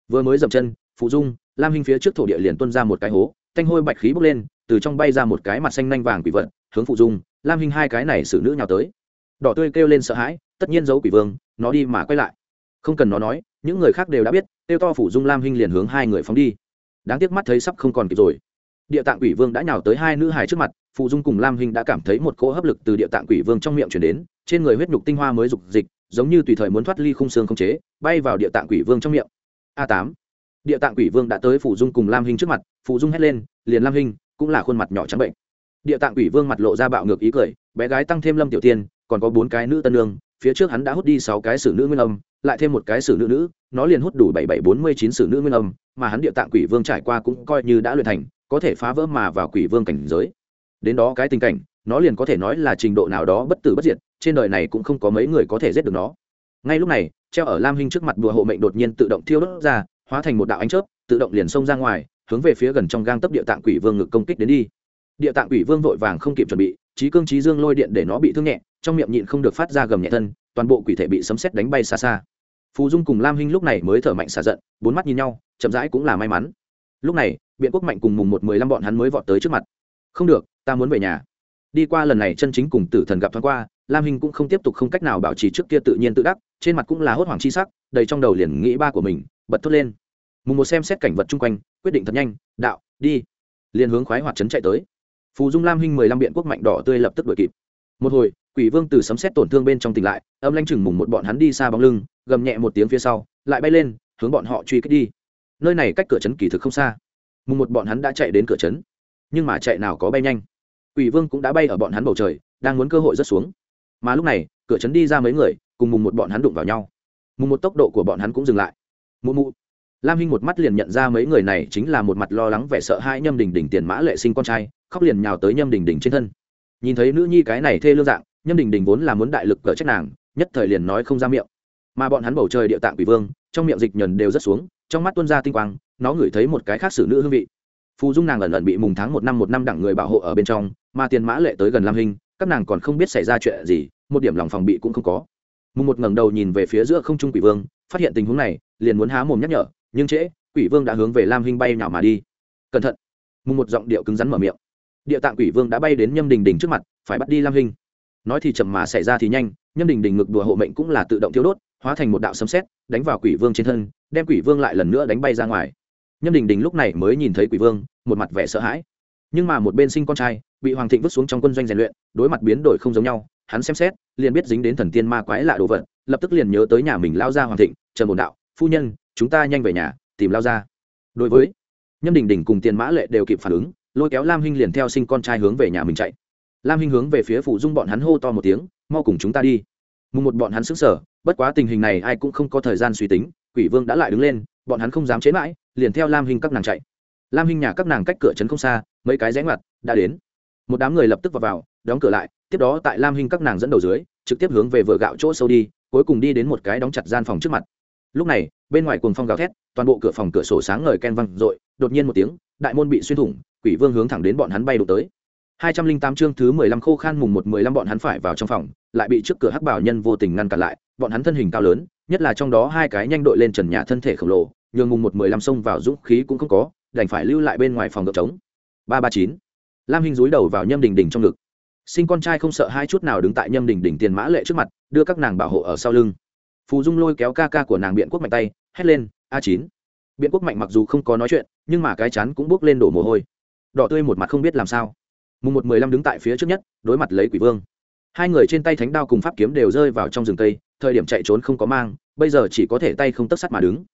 Vừa mới dậm chân phụ dung, lam hình phía trước thổ địa liền tuân ra một cái hố, thanh hôi bạch khí bốc lên, từ trong bay ra một cái mặt xanh nanh vàng quỷ vật, hướng phụ dung lam hinh hai cái này xử nữ nhào tới. Đỏ tươi kêu lên sợ hãi, tất nhiên giấu quỷ vương, nó đi mà quay lại. Không cần nó nói, những người khác đều đã biết Tiêu to phủ dung lam hinh liền hướng hai người phóng đi. Đáng tiếc mắt thấy sắp không còn kịp rồi. Địa tạng quỷ vương đã nhào tới hai nữ hài trước mặt phụ dung cùng lam hinh đã cảm thấy một cỗ hấp lực từ địa tạng quỷ vương trong miệng chuyển đến, trên người huyết nhục tinh hoa mới dục dịch, giống như tùy thời muốn thoát ly khung xương không chế, bay vào địa tạng quỷ vương trong miệng. A tám. Địa tạng quỷ vương đã tới phụ dung cùng lam hinh trước mặt phụ dung hét lên, liền lam hinh, cũng là khuôn mặt nhỏ trắng bệnh địa tạng quỷ vương mặt lộ ra bạo ngược ý cười, bé gái tăng thêm lâm tiểu tiên, còn có bốn cái nữ tân lương phía trước hắn đã hút đi sáu cái sử nữ nguyên âm, lại thêm một cái sử nữ nữ, nó liền hút đủ bảy bảy bốn mươi chín sử nữ nguyên âm, mà hắn địa tạng quỷ vương trải qua cũng coi như đã luyện thành, có thể phá vỡ mà vào quỷ vương cảnh giới. Đến đó cái tình cảnh, nó liền có thể nói là trình độ nào đó bất tử bất diệt, trên đời này cũng không có mấy người có thể giết được nó. Ngay lúc này, treo ở lam hinh trước mặt đùa hộ mệnh đột nhiên tự động thiêu đốt ra, hóa thành một đạo ánh chớp, tự động liền xông ra ngoài, hướng về phía gần trong gang tấp địa tạng quỷ vương ngực công kích đến đi địa tạng quỷ vương vội vàng không kịp chuẩn bị, trí cương trí dương lôi điện để nó bị thương nhẹ, trong miệng nhịn không được phát ra gầm nhẹ thân, toàn bộ quỷ thể bị sấm xét đánh bay xa xa. Phù dung cùng lam hinh lúc này mới thở mạnh xả giận, bốn mắt nhìn nhau, chậm rãi cũng là may mắn. Lúc này, biện quốc mạnh cùng mùng một mười lăm bọn hắn mới vọt tới trước mặt. Không được, ta muốn về nhà. Đi qua lần này chân chính cùng tử thần gặp thoáng qua, lam hinh cũng không tiếp tục không cách nào bảo trì trước kia tự nhiên tự đắc, trên mặt cũng là hốt hoảng chi sắc, đầy trong đầu liền nghĩ ba của mình, bật thốt lên. Mùng một xem xét cảnh vật chung quanh, quyết định thật nhanh, đạo, đi. Liền hướng khoái hoạt trấn chạy tới phù dung lam hinh mười lăm biện quốc mạnh đỏ tươi lập tức đuổi kịp. Một hồi, quỷ vương từ sấm xét tổn thương bên trong tỉnh lại, âm lanh chừng mùng một bọn hắn đi xa bóng lưng, gầm nhẹ một tiếng phía sau, lại bay lên, hướng bọn họ truy kích đi. Nơi này cách cửa trấn kỳ thực không xa. Mùng một bọn hắn đã chạy đến cửa trấn, nhưng mà chạy nào có bay nhanh. Quỷ vương cũng đã bay ở bọn hắn bầu trời, đang muốn cơ hội rớt xuống. Mà lúc này, cửa trấn đi ra mấy người, cùng mùng một bọn hắn đụng vào nhau. Mùng một tốc độ của bọn hắn cũng dừng lại. Mụ mụ. Lam hinh một mắt liền nhận ra mấy người này chính là một mặt lo lắng vẻ sợ hãi nhâm đình đình tiền mã lệ sinh con trai khóc liền nhào tới nhâm đình đình trên thân. Nhìn thấy nữ nhi cái này thê lương dạng, nhâm đình đình vốn là muốn đại lực cỡ trách nàng, nhất thời liền nói không ra miệng. Mà bọn hắn bầu trời địa tạng quỷ vương, trong miệng dịch nhần đều rất xuống, trong mắt tuân ra tinh quang, nó ngửi thấy một cái khác xử nữ hương vị. Phù dung nàng ẩn ẩn bị mùng tháng một năm một năm đẳng người bảo hộ ở bên trong, mà tiền mã lệ tới gần lam hình các nàng còn không biết xảy ra chuyện gì, một điểm lòng phòng bị cũng không có. Mùng một ngẩng đầu nhìn về phía giữa không trung quỷ vương, phát hiện tình huống này, liền muốn há mồm nhắc nhở, nhưng trễ, quỷ vương đã hướng về lam hình bay nhào mà đi. Cẩn thận! Mùng một giọng điệu cứng rắn mở miệng địa tạng quỷ vương đã bay đến nhâm đình đình trước mặt, phải bắt đi lam hình nói thì chậm mà xảy ra thì nhanh, nhâm đình đình ngực đùa hộ mệnh cũng là tự động thiếu đốt, hóa thành một đạo sấm sét, đánh vào quỷ vương trên thân, đem quỷ vương lại lần nữa đánh bay ra ngoài. Nhâm đình đình lúc này mới nhìn thấy quỷ vương, một mặt vẻ sợ hãi. Nhưng mà một bên sinh con trai, bị hoàng thịnh vứt xuống trong quân doanh rèn luyện, đối mặt biến đổi không giống nhau, hắn xem xét, liền biết dính đến thần tiên ma quái lạ đồ vật, lập tức liền nhớ tới nhà mình lao ra hoàng thịnh, trần một đạo, phu nhân, chúng ta nhanh về nhà, tìm lao ra. Đối với nhâm đình đình cùng tiền mã lệ đều kịp phản ứng lôi kéo lam hinh liền theo sinh con trai hướng về nhà mình chạy. Lam hinh hướng về phía phụ dung bọn hắn hô to một tiếng mau cùng chúng ta đi. Mùng một bọn hắn xứng sở bất quá tình hình này ai cũng không có thời gian suy tính quỷ vương đã lại đứng lên bọn hắn không dám chế mãi liền theo lam hinh các nàng chạy. Lam hinh nhà các nàng cách cửa trấn không xa mấy cái rẽ ngoặt đã đến. Một đám người lập tức vào, vào đóng cửa lại tiếp đó tại lam hinh các nàng dẫn đầu dưới trực tiếp hướng về vựa gạo chỗ sâu đi cuối cùng đi đến một cái đóng chặt gian phòng trước mặt. Lúc này bên ngoài cuồng phong gào thét toàn bộ cửa phòng cửa sổ sáng ngời ken văng r đột nhiên một tiếng đại môn bị xuyên thủng quỷ vương hướng thẳng đến bọn hắn bay đụng tới. Hai trăm linh tám chương thứ mười lăm khô khan mùng một mười lăm bọn hắn phải vào trong phòng, lại bị trước cửa hắc bảo nhân vô tình ngăn cản lại, bọn hắn thân hình cao lớn, nhất là trong đó hai cái nhanh đội lên trần nhà thân thể khổng lồ, nhường mùng một mười lăm xông vào dũng khí cũng không có, đành phải lưu lại bên ngoài phòng ngựa trống. Ba ba chín. Lam hình dúi đầu vào nhâm đình đình trong ngực. Sinh con trai không sợ hai chút nào đứng tại nhâm đình đình tiền mã lệ trước mặt, đưa các nàng bảo hộ ở sau lưng. Phù dung lôi kéo ca ca của nàng biện quốc mạnh tay, hét lên, a chín. Biện quốc mạnh mặc dù không có nói chuyện, nhưng mà cái chán cũng bước lên đổ mồ hôi đỏ tươi một mặt không biết làm sao. Mùng một mười lăm đứng tại phía trước nhất, đối mặt lấy quỷ vương. Hai người trên tay thánh đao cùng pháp kiếm đều rơi vào trong rừng cây, thời điểm chạy trốn không có mang, bây giờ chỉ có thể tay không tất sắt mà đứng.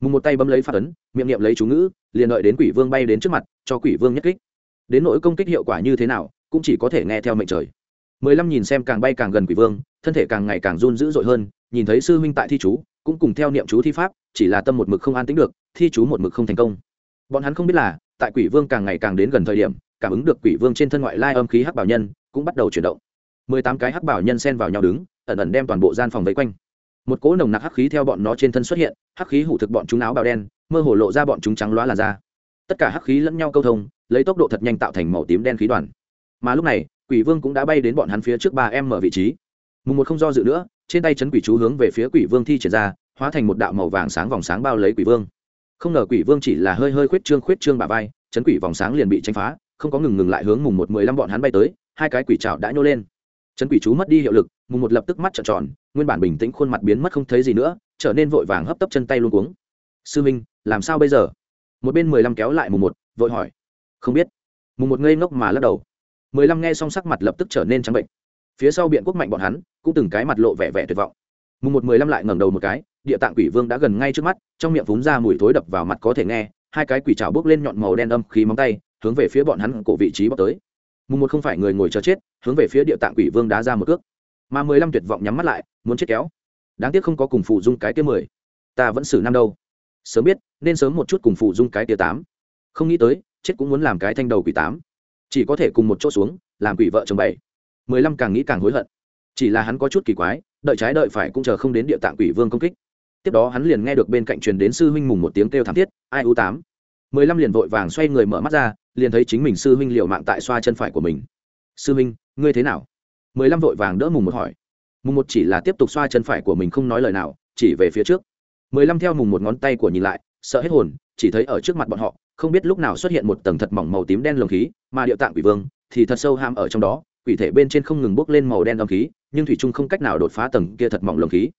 Mùng một tay bấm lấy phát ấn, miệng niệm lấy chú ngữ, liền đợi đến quỷ vương bay đến trước mặt, cho quỷ vương nhất kích. Đến nỗi công kích hiệu quả như thế nào, cũng chỉ có thể nghe theo mệnh trời. Mười lăm nhìn xem càng bay càng gần quỷ vương, thân thể càng ngày càng run dữ dội hơn, nhìn thấy sư huynh tại thi chú, cũng cùng theo niệm chú thi pháp, chỉ là tâm một mực không an tính được, thi chú một mực không thành công. Bọn hắn không biết là tại quỷ vương càng ngày càng đến gần thời điểm, cảm ứng được quỷ vương trên thân ngoại lai âm khí hắc bảo nhân cũng bắt đầu chuyển động. Mười tám cái hắc bảo nhân xen vào nhau đứng, ẩn ẩn đem toàn bộ gian phòng vây quanh. Một cỗ nồng nặc hắc khí theo bọn nó trên thân xuất hiện, hắc khí hủ thực bọn chúng áo bào đen, mơ hồ lộ ra bọn chúng trắng loá làn da. Tất cả hắc khí lẫn nhau câu thông, lấy tốc độ thật nhanh tạo thành màu tím đen khí đoàn. Mà lúc này, quỷ vương cũng đã bay đến bọn hắn phía trước ba em mở vị trí. Mùng một không do dự nữa, trên tay chấn quỷ chú hướng về phía quỷ vương thi triển ra, hóa thành một đạo màu vàng sáng vòng sáng bao lấy quỷ vương không ngờ quỷ vương chỉ là hơi hơi khuyết trương khuyết trương bà vai, chấn quỷ vòng sáng liền bị tranh phá, không có ngừng ngừng lại hướng mùng một mười lăm bọn hắn bay tới, hai cái quỷ trào đã nhô lên. Chấn quỷ chú mất đi hiệu lực, mùng một lập tức mắt trợn tròn, nguyên bản bình tĩnh khuôn mặt biến mất không thấy gì nữa, trở nên vội vàng hấp tấp chân tay luôn cuống. Sư minh, làm sao bây giờ? Một bên mười lăm kéo lại mùng một, vội hỏi. Không biết. Mùng một ngây ngốc mà lắc đầu. Mười lăm nghe xong sắc mặt lập tức trở nên trắng bệnh. Phía sau biện quốc mạnh bọn hắn, cũng từng cái mặt lộ vẻ vẻ tuyệt vọng. Mùng một mười lăm lại ngẩng đầu một cái địa tạng quỷ vương đã gần ngay trước mắt, trong miệng phúng ra mùi thối đập vào mặt có thể nghe, hai cái quỷ trào bước lên nhọn màu đen âm khí móng tay, hướng về phía bọn hắn cổ vị trí bóc tới. Mùng một không phải người ngồi chờ chết, hướng về phía địa tạng quỷ vương đá ra một cước. Mà mười lăm tuyệt vọng nhắm mắt lại, muốn chết kéo. Đáng tiếc không có cùng phụ dung cái kia mười. Ta vẫn xử năm đâu. Sớm biết, nên sớm một chút cùng phụ dung cái tia tám. Không nghĩ tới, chết cũng muốn làm cái thanh đầu quỷ tám. Chỉ có thể cùng một chỗ xuống, làm quỷ vợ chồng bảy. Mười lăm càng nghĩ càng hối hận. Chỉ là hắn có chút kỳ quái, đợi trái đợi phải cũng chờ không đến địa tạng quỷ vương công kích tiếp đó hắn liền nghe được bên cạnh truyền đến sư huynh mùng một tiếng kêu thảm thiết, ai u tám? Mười lăm liền vội vàng xoay người mở mắt ra, liền thấy chính mình sư huynh liệu mạng tại xoa chân phải của mình. Sư huynh, ngươi thế nào? Mười lăm vội vàng đỡ mùng một hỏi. Mùng một chỉ là tiếp tục xoa chân phải của mình không nói lời nào, chỉ về phía trước. Mười lăm theo mùng một ngón tay của nhìn lại, sợ hết hồn, chỉ thấy ở trước mặt bọn họ, không biết lúc nào xuất hiện một tầng thật mỏng màu tím đen lồng khí, mà điệu tạng quỷ vương thì thật sâu ham ở trong đó, quỷ thể bên trên không ngừng bốc lên màu đen âm khí, nhưng thủy trung không cách nào đột phá tầng kia thật mỏng lồng khí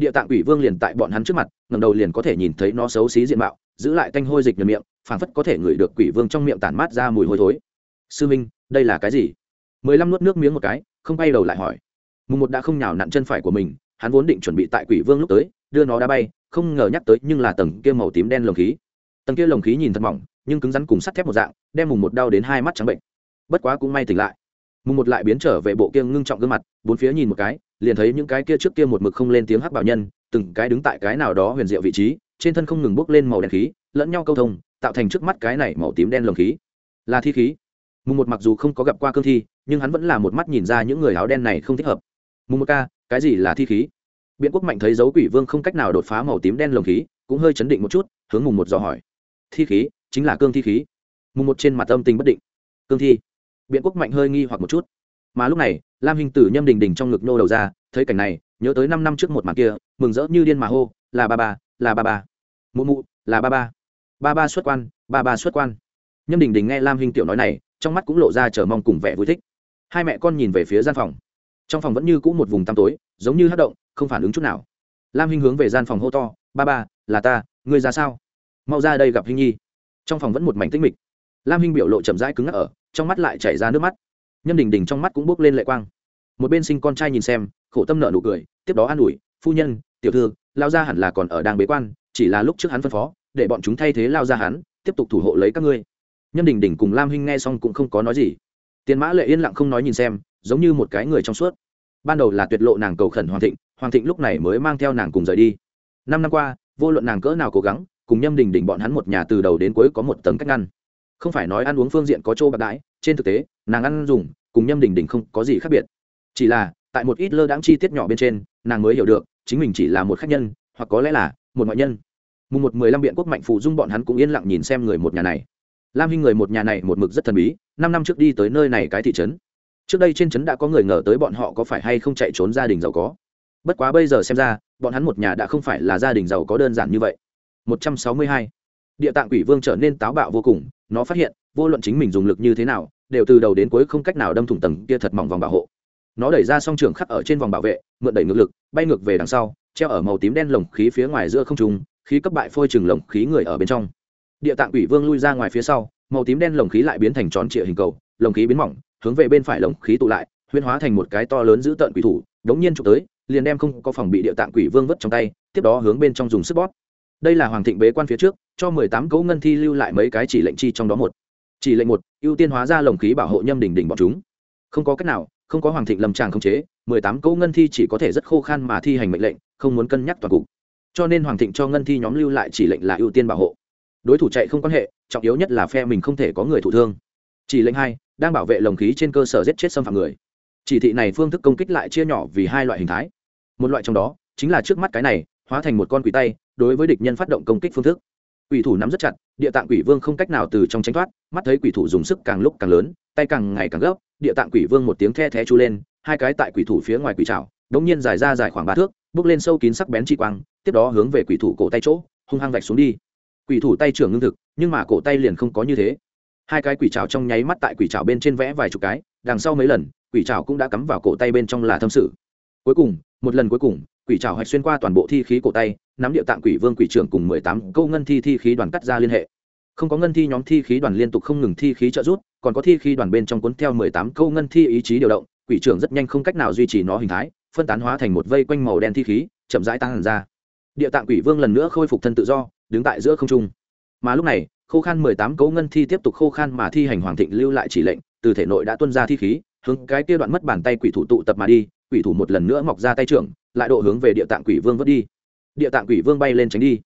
địa tạng quỷ vương liền tại bọn hắn trước mặt ngầm đầu liền có thể nhìn thấy nó xấu xí diện mạo, giữ lại tanh hôi dịch nhờ miệng, phảng phất có thể ngửi được quỷ vương trong miệng tản mát ra mùi hôi thối. Sư minh, đây là cái gì? Mười lăm nuốt nước miếng một cái, không bay đầu lại hỏi. Mùng một đã không nhào nặn chân phải của mình, hắn vốn định chuẩn bị tại quỷ vương lúc tới, đưa nó đá bay, không ngờ nhắc tới nhưng là tầng kia màu tím đen lồng khí. Tầng kia lồng khí nhìn thật mỏng, nhưng cứng rắn cùng sắt thép một dạng, đem mùng một đau đến hai mắt trắng bệnh. Bất quá cũng may tỉnh lại. Mùng một lại biến trở về bộ kia ngưng trọng gương mặt, bốn phía nhìn một cái liền thấy những cái kia trước kia một mực không lên tiếng hắc bảo nhân, từng cái đứng tại cái nào đó huyền diệu vị trí, trên thân không ngừng bốc lên màu đen khí, lẫn nhau câu thông, tạo thành trước mắt cái này màu tím đen lồng khí. Là thi khí. Mùng một mặc dù không có gặp qua cương thi, nhưng hắn vẫn là một mắt nhìn ra những người áo đen này không thích hợp. Mùng một ca, cái gì là thi khí? Biện quốc mạnh thấy dấu quỷ vương không cách nào đột phá màu tím đen lồng khí, cũng hơi chấn định một chút, hướng mùng một dò hỏi. Thi khí, chính là cương thi khí. Mùng một trên mặt âm tình bất định. Cương thi. Biện quốc mạnh hơi nghi hoặc một chút mà lúc này, lam hình tử nhâm đình đình trong ngực nô đầu ra, thấy cảnh này, nhớ tới năm năm trước một màn kia, mừng rỡ như điên mà hô, là ba ba, là ba ba. Mụ mụ, là ba ba. Ba ba xuất quan, ba ba xuất quan. Nhâm đình đình nghe lam hình tiểu nói này, trong mắt cũng lộ ra chờ mong cùng vẻ vui thích. Hai mẹ con nhìn về phía gian phòng. Trong phòng vẫn như cũ một vùng tăm tối, giống như hát động, không phản ứng chút nào. Lam hinh hướng về gian phòng hô to, ba ba, là ta, ngươi ra sao? Mau ra đây gặp hinh nhi. Trong phòng vẫn một mảnh tích mịch. Lam hinh biểu lộ chậm rãi cứng ngắc ở, trong mắt lại chảy ra nước mắt nhâm đình đình trong mắt cũng bốc lên lệ quang. Một bên sinh con trai nhìn xem, khổ tâm nợ nụ cười, tiếp đó an ủi, phu nhân, tiểu thư lao gia hẳn là còn ở đang bế quan, chỉ là lúc trước hắn phân phó, để bọn chúng thay thế lao gia hắn, tiếp tục thủ hộ lấy các ngươi. Nhâm đình đình cùng lam hinh nghe xong cũng không có nói gì. Tiền mã lệ yên lặng không nói nhìn xem, giống như một cái người trong suốt. Ban đầu là tuyệt lộ nàng cầu khẩn hoàng thịnh hoàng thịnh lúc này mới mang theo nàng cùng rời đi. Năm năm qua, vô luận nàng cỡ nào cố gắng, cùng nhâm đình đình bọn hắn một nhà từ đầu đến cuối có một tầng cách ngăn. Không phải nói ăn uống phương diện có chỗ bạc đãi trên thực tế, nàng ăn dùng cùng nhâm đình đình không có gì khác biệt. Chỉ là, tại một ít lơ đáng chi tiết nhỏ bên trên, nàng mới hiểu được chính mình chỉ là một khách nhân, hoặc có lẽ là một ngoại nhân. Mùng một mười lăm biện quốc mạnh phụ dung bọn hắn cũng yên lặng nhìn xem người một nhà này. Lam hinh người một nhà này một mực rất thần bí, năm năm trước đi tới nơi này cái thị trấn. Trước đây trên trấn đã có người ngờ tới bọn họ có phải hay không chạy trốn gia đình giàu có. Bất quá bây giờ xem ra, bọn hắn một nhà đã không phải là gia đình giàu có đơn giản như vậy. 162. địa tạng quỷ vương trở nên táo bạo vô cùng, nó phát hiện vô luận chính mình dùng lực như thế nào, đều từ đầu đến cuối không cách nào đâm thủng tầng kia thật mỏng vòng bảo hộ. Nó đẩy ra song trường khắc ở trên vòng bảo vệ, mượn đẩy ngược lực, bay ngược về đằng sau, treo ở màu tím đen lồng khí phía ngoài giữa không trung, khí cấp bại phôi trừng lồng khí người ở bên trong. Địa tạng quỷ vương lui ra ngoài phía sau, màu tím đen lồng khí lại biến thành tròn trịa hình cầu, lồng khí biến mỏng, hướng về bên phải lồng khí tụ lại huyên hóa thành một cái to lớn giữ tợn quỷ thủ, đống nhiên trục tới, liền đem không có phòng bị địa tạng quỷ vương vứt trong tay, tiếp đó hướng bên trong dùng sức bóp. Đây là hoàng thịnh bế quan phía trước, cho mười tám cấu ngân thi lưu lại mấy cái chỉ lệnh chi trong đó một chỉ lệnh một, ưu tiên hóa ra lồng khí bảo hộ nhâm đỉnh đỉnh bọn chúng. Không có cách nào, không có hoàng thịnh lâm tràng không chế, mười tám cỗ ngân thi chỉ có thể rất khô khan mà thi hành mệnh lệnh, không muốn cân nhắc toàn cục. Cho nên hoàng thịnh cho ngân thi nhóm lưu lại chỉ lệnh là ưu tiên bảo hộ. Đối thủ chạy không quan hệ, trọng yếu nhất là phe mình không thể có người thụ thương. Chỉ lệnh hai, đang bảo vệ lồng khí trên cơ sở giết chết xâm phạm người. Chỉ thị này phương thức công kích lại chia nhỏ vì hai loại hình thái. Một loại trong đó, chính là trước mắt cái này, hóa thành một con quỷ tay, đối với địch nhân phát động công kích phương thức quỷ thủ nắm rất chặt, địa tạng quỷ vương không cách nào từ trong tránh thoát, mắt thấy quỷ thủ dùng sức càng lúc càng lớn, tay càng ngày càng gấp, địa tạng quỷ vương một tiếng the thé chu lên, hai cái tại quỷ thủ phía ngoài quỷ trào đống nhiên dài ra dài khoảng ba thước, bước lên sâu kín sắc bén chi quang, tiếp đó hướng về quỷ thủ cổ tay chỗ, hung hăng vạch xuống đi. Quỷ thủ tay trưởng ngưng thực, nhưng mà cổ tay liền không có như thế. Hai cái quỷ trào trong nháy mắt tại quỷ trào bên trên vẽ vài chục cái, đằng sau mấy lần, quỷ trào cũng đã cắm vào cổ tay bên trong là thâm sự cuối cùng, một lần cuối cùng, quỷ trào hạch xuyên qua toàn bộ thi khí cổ tay, nắm địa tạng quỷ vương quỷ trưởng cùng mười tám câu ngân thi thi khí đoàn cắt ra liên hệ. Không có ngân thi nhóm thi khí đoàn liên tục không ngừng thi khí trợ rút còn có thi khí đoàn bên trong cuốn theo mười tám câu ngân thi ý chí điều động, quỷ trưởng rất nhanh không cách nào duy trì nó hình thái, phân tán hóa thành một vây quanh màu đen thi khí, chậm rãi tăng hẳn ra. Địa tạng quỷ vương lần nữa khôi phục thân tự do, đứng tại giữa không trung. Mà lúc này, khô khan mười tám cấu ngân thi tiếp tục khô khan mà thi hành hoàng thịnh lưu lại chỉ lệnh, từ thể nội đã tuân ra thi khí, hướng cái kia đoạn mất bàn tay quỷ thủ tụ tập mà đi quỷ thủ một lần nữa mọc ra tay trưởng, lại độ hướng về địa tạng quỷ vương vớt đi. Địa tạng quỷ vương bay lên tránh đi.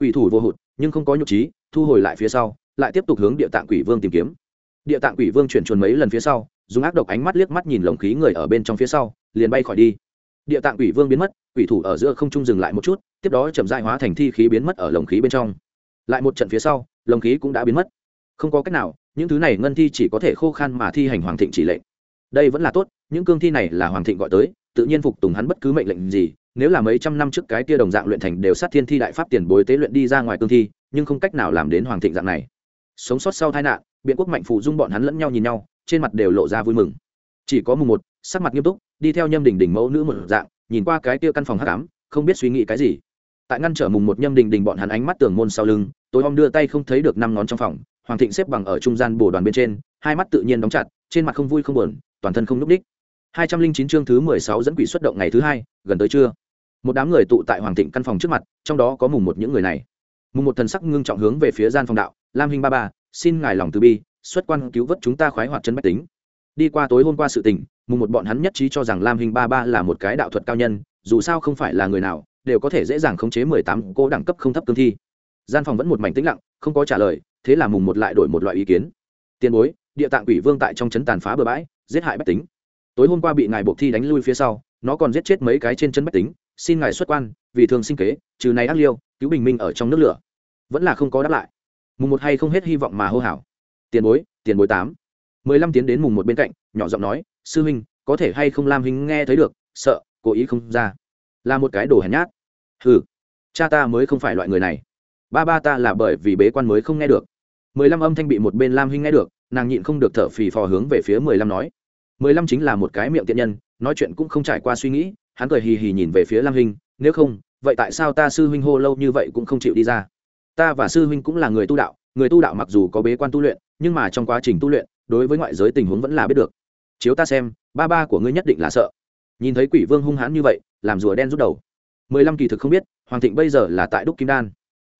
Quỷ thủ vô hụt, nhưng không có nhục trí, thu hồi lại phía sau, lại tiếp tục hướng địa tạng quỷ vương tìm kiếm. Địa tạng quỷ vương chuyển chuồn mấy lần phía sau, dùng ác độc ánh mắt liếc mắt nhìn lồng khí người ở bên trong phía sau, liền bay khỏi đi. Địa tạng quỷ vương biến mất, quỷ thủ ở giữa không trung dừng lại một chút, tiếp đó chậm dại hóa thành thi khí biến mất ở lồng khí bên trong. Lại một trận phía sau, lồng khí cũng đã biến mất. Không có cách nào, những thứ này ngân thi chỉ có thể khô khan mà thi hành hoàng thịnh chỉ lệnh. Đây vẫn là tốt những cương thi này là hoàng thịnh gọi tới, tự nhiên phục tùng hắn bất cứ mệnh lệnh gì, nếu là mấy trăm năm trước cái tia đồng dạng luyện thành đều sát thiên thi đại pháp tiền bối tế luyện đi ra ngoài cương thi, nhưng không cách nào làm đến hoàng thịnh dạng này. Sống sót sau tai nạn, biện quốc mạnh phụ dung bọn hắn lẫn nhau nhìn nhau, trên mặt đều lộ ra vui mừng. Chỉ có mùng một, sắc mặt nghiêm túc, đi theo nhâm đình đình mẫu nữ một dạng, nhìn qua cái tia căn phòng h tám không biết suy nghĩ cái gì. Tại ngăn trở mùng một nhâm đình đình bọn hắn ánh mắt tường môn sau lưng, tối om đưa tay không thấy được năm ngón trong phòng, hoàng thịnh xếp bằng ở trung gian bồ đoàn bên trên, hai mắt tự nhiên đóng chặt, trên mặt không vui không buồn, toàn thân không núp đích 209 chương thứ 16 dẫn quỷ xuất động ngày thứ hai, gần tới trưa. Một đám người tụ tại Hoàng Thịnh căn phòng trước mặt, trong đó có mùng một những người này. Mùng một thần sắc ngưng trọng hướng về phía gian phòng đạo, Lam Hinh ba ba, xin ngài lòng từ bi, xuất quan cứu vớt chúng ta khoái hoạt chân bách tính. Đi qua tối hôm qua sự tình, mùng một bọn hắn nhất trí cho rằng Lam Hinh ba ba là một cái đạo thuật cao nhân, dù sao không phải là người nào, đều có thể dễ dàng khống chế 18 cô đẳng cấp không thấp cương thi. Gian phòng vẫn một mảnh tĩnh lặng, không có trả lời, thế là mùng một lại đổi một loại ý kiến. Tiên bối, địa tạng quỷ vương tại trong trấn tàn phá bừa bãi, giết hại bách tính tối hôm qua bị ngài buộc thi đánh lui phía sau, nó còn giết chết mấy cái trên chân bách tính, xin ngài xuất quan, vì thường sinh kế, trừ này ác liêu, cứu bình minh ở trong nước lửa. Vẫn là không có đáp lại. Mùng một hay không hết hy vọng mà hô hào. Tiền bối tiền bối tám. Mười lăm tiến đến mùng một bên cạnh, nhỏ giọng nói, sư huynh, có thể hay không lam huynh nghe thấy được, sợ, cố ý không ra. Là một cái đồ hèn nhát. Hừ, cha ta mới không phải loại người này. Ba ba ta là bởi vì bế quan mới không nghe được. Mười lăm âm thanh bị một bên lam huynh nghe được, nàng nhịn không được thở phì phò hướng về phía mười lăm nói mười lăm chính là một cái miệng tiện nhân, nói chuyện cũng không trải qua suy nghĩ, hắn cười hì hì nhìn về phía lam hình nếu không, vậy tại sao ta sư huynh hô lâu như vậy cũng không chịu đi ra? Ta và sư huynh cũng là người tu đạo, người tu đạo mặc dù có bế quan tu luyện, nhưng mà trong quá trình tu luyện, đối với ngoại giới tình huống vẫn là biết được. Chiếu ta xem, ba ba của ngươi nhất định là sợ. Nhìn thấy quỷ vương hung hãn như vậy, làm rùa đen rút đầu. mười lăm kỳ thực không biết, hoàng thịnh bây giờ là tại đúc kim đan.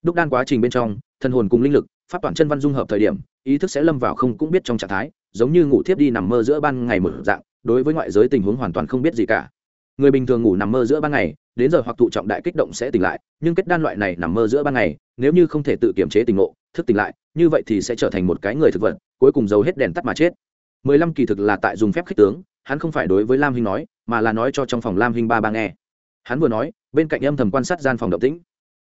Đúc đan quá trình bên trong thân hồn cùng linh lực, pháp toàn chân văn dung hợp thời điểm, ý thức sẽ lâm vào không cũng biết trong trạng thái giống như ngủ thiếp đi nằm mơ giữa ban ngày một dạng, đối với ngoại giới tình huống hoàn toàn không biết gì cả. Người bình thường ngủ nằm mơ giữa ban ngày, đến giờ hoặc thụ trọng đại kích động sẽ tỉnh lại, nhưng kết đan loại này nằm mơ giữa ban ngày, nếu như không thể tự kiểm chế tình ngộ, thức tỉnh lại, như vậy thì sẽ trở thành một cái người thực vật, cuối cùng giấu hết đèn tắt mà chết. Mười lăm kỳ thực là tại dùng phép khích tướng, hắn không phải đối với lam hinh nói, mà là nói cho trong phòng lam hinh ba ba nghe. Hắn vừa nói, bên cạnh âm thầm quan sát gian phòng động tĩnh.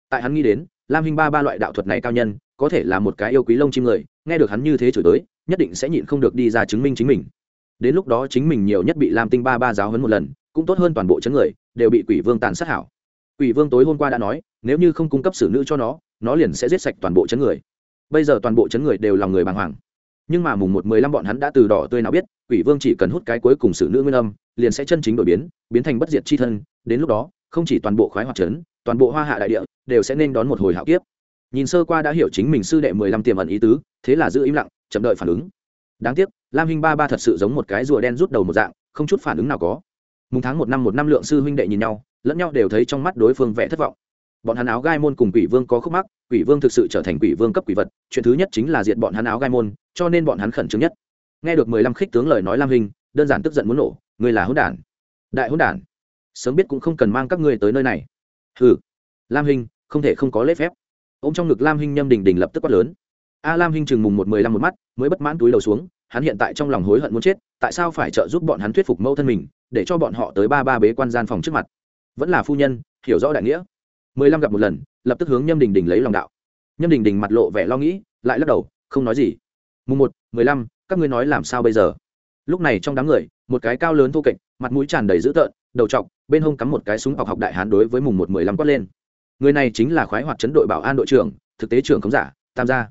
Tại hắn nghĩ đến, lam hinh ba ba loại đạo thuật này cao nhân, có thể là một cái yêu quý lông chim người, nghe được hắn như thế chửi tới nhất định sẽ nhịn không được đi ra chứng minh chính mình. Đến lúc đó chính mình nhiều nhất bị lam tinh ba ba giáo hấn một lần, cũng tốt hơn toàn bộ chấn người, đều bị quỷ vương tàn sát hảo. Quỷ vương tối hôm qua đã nói, nếu như không cung cấp xử nữ cho nó nó liền sẽ giết sạch toàn bộ chấn người. Bây giờ toàn bộ chấn người đều lòng người bàng hoàng. Nhưng mà mùng một mười lăm bọn hắn đã từ đỏ tươi nào biết, quỷ vương chỉ cần hút cái cuối cùng xử nữ nguyên âm, liền sẽ chân chính đổi biến biến thành bất diệt c h i thân. Đến lúc đó, không chỉ toàn bộ khoái hoạt trấn toàn bộ hoa hạ đại địa đều sẽ nên đón một hồi hạo kiếp. Nhìn sơ qua đã hiểu chính mình sư đệ mười lăm tiềm ẩn ý tứ, thế là giữ im lặng chậm đợi phản ứng. Đáng tiếc, lam hinh ba ba thật sự giống một cái rùa đen rút đầu một dạng, không chút phản ứng nào có. Mùng tháng một năm một năm lượng sư huynh đệ nhìn nhau, lẫn nhau đều thấy trong mắt đối phương vẻ thất vọng. Bọn hắn áo gai môn cùng quỷ vương có khúc mắc, quỷ vương thực sự trở thành quỷ vương cấp quỷ vật, chuyện thứ nhất chính là diệt bọn hắn áo gai môn, cho nên bọn hắn khẩn trương nhất. Nghe được mười lăm khích tướng lời nói lam hình đơn giản tức giận muốn nổ người là hỗn đản. Đại hỗn đản? Sớm biết cũng không cần mang các ngươi tới nơi này. Hừ. Lam hình không thể không có lễ phép. Ô m trong ngực lam hinh nhâm đình đình lập tức quát lớn a lam hinh chừng mùng một mười lăm một mắt, mới bất mãn túi đầu xuống, hắn hiện tại trong lòng hối hận muốn chết, tại sao phải trợ giúp bọn hắn thuyết phục mẫu thân mình, để cho bọn họ tới ba ba bế quan gian phòng trước mặt? Vẫn là phu nhân, hiểu rõ đại nghĩa. Mười lăm gặp một lần, lập tức hướng nhâm đình đình lấy lòng đạo. Nhâm đình đình mặt lộ vẻ lo nghĩ, lại lắc đầu, không nói gì. Mùng một, mười lăm, các ngươi nói làm sao bây giờ? Lúc này trong đám người, một cái cao lớn thô kệch, mặt mũi tràn đầy dữ tợn, đầu t bên hông cắm một cái súng học học đại hán đối với mùng một, mười lăm quát lên. Người này chính là khoái hoạt chấn đội bảo an đội trưởng, thực tế trưởng khống giả, tam gia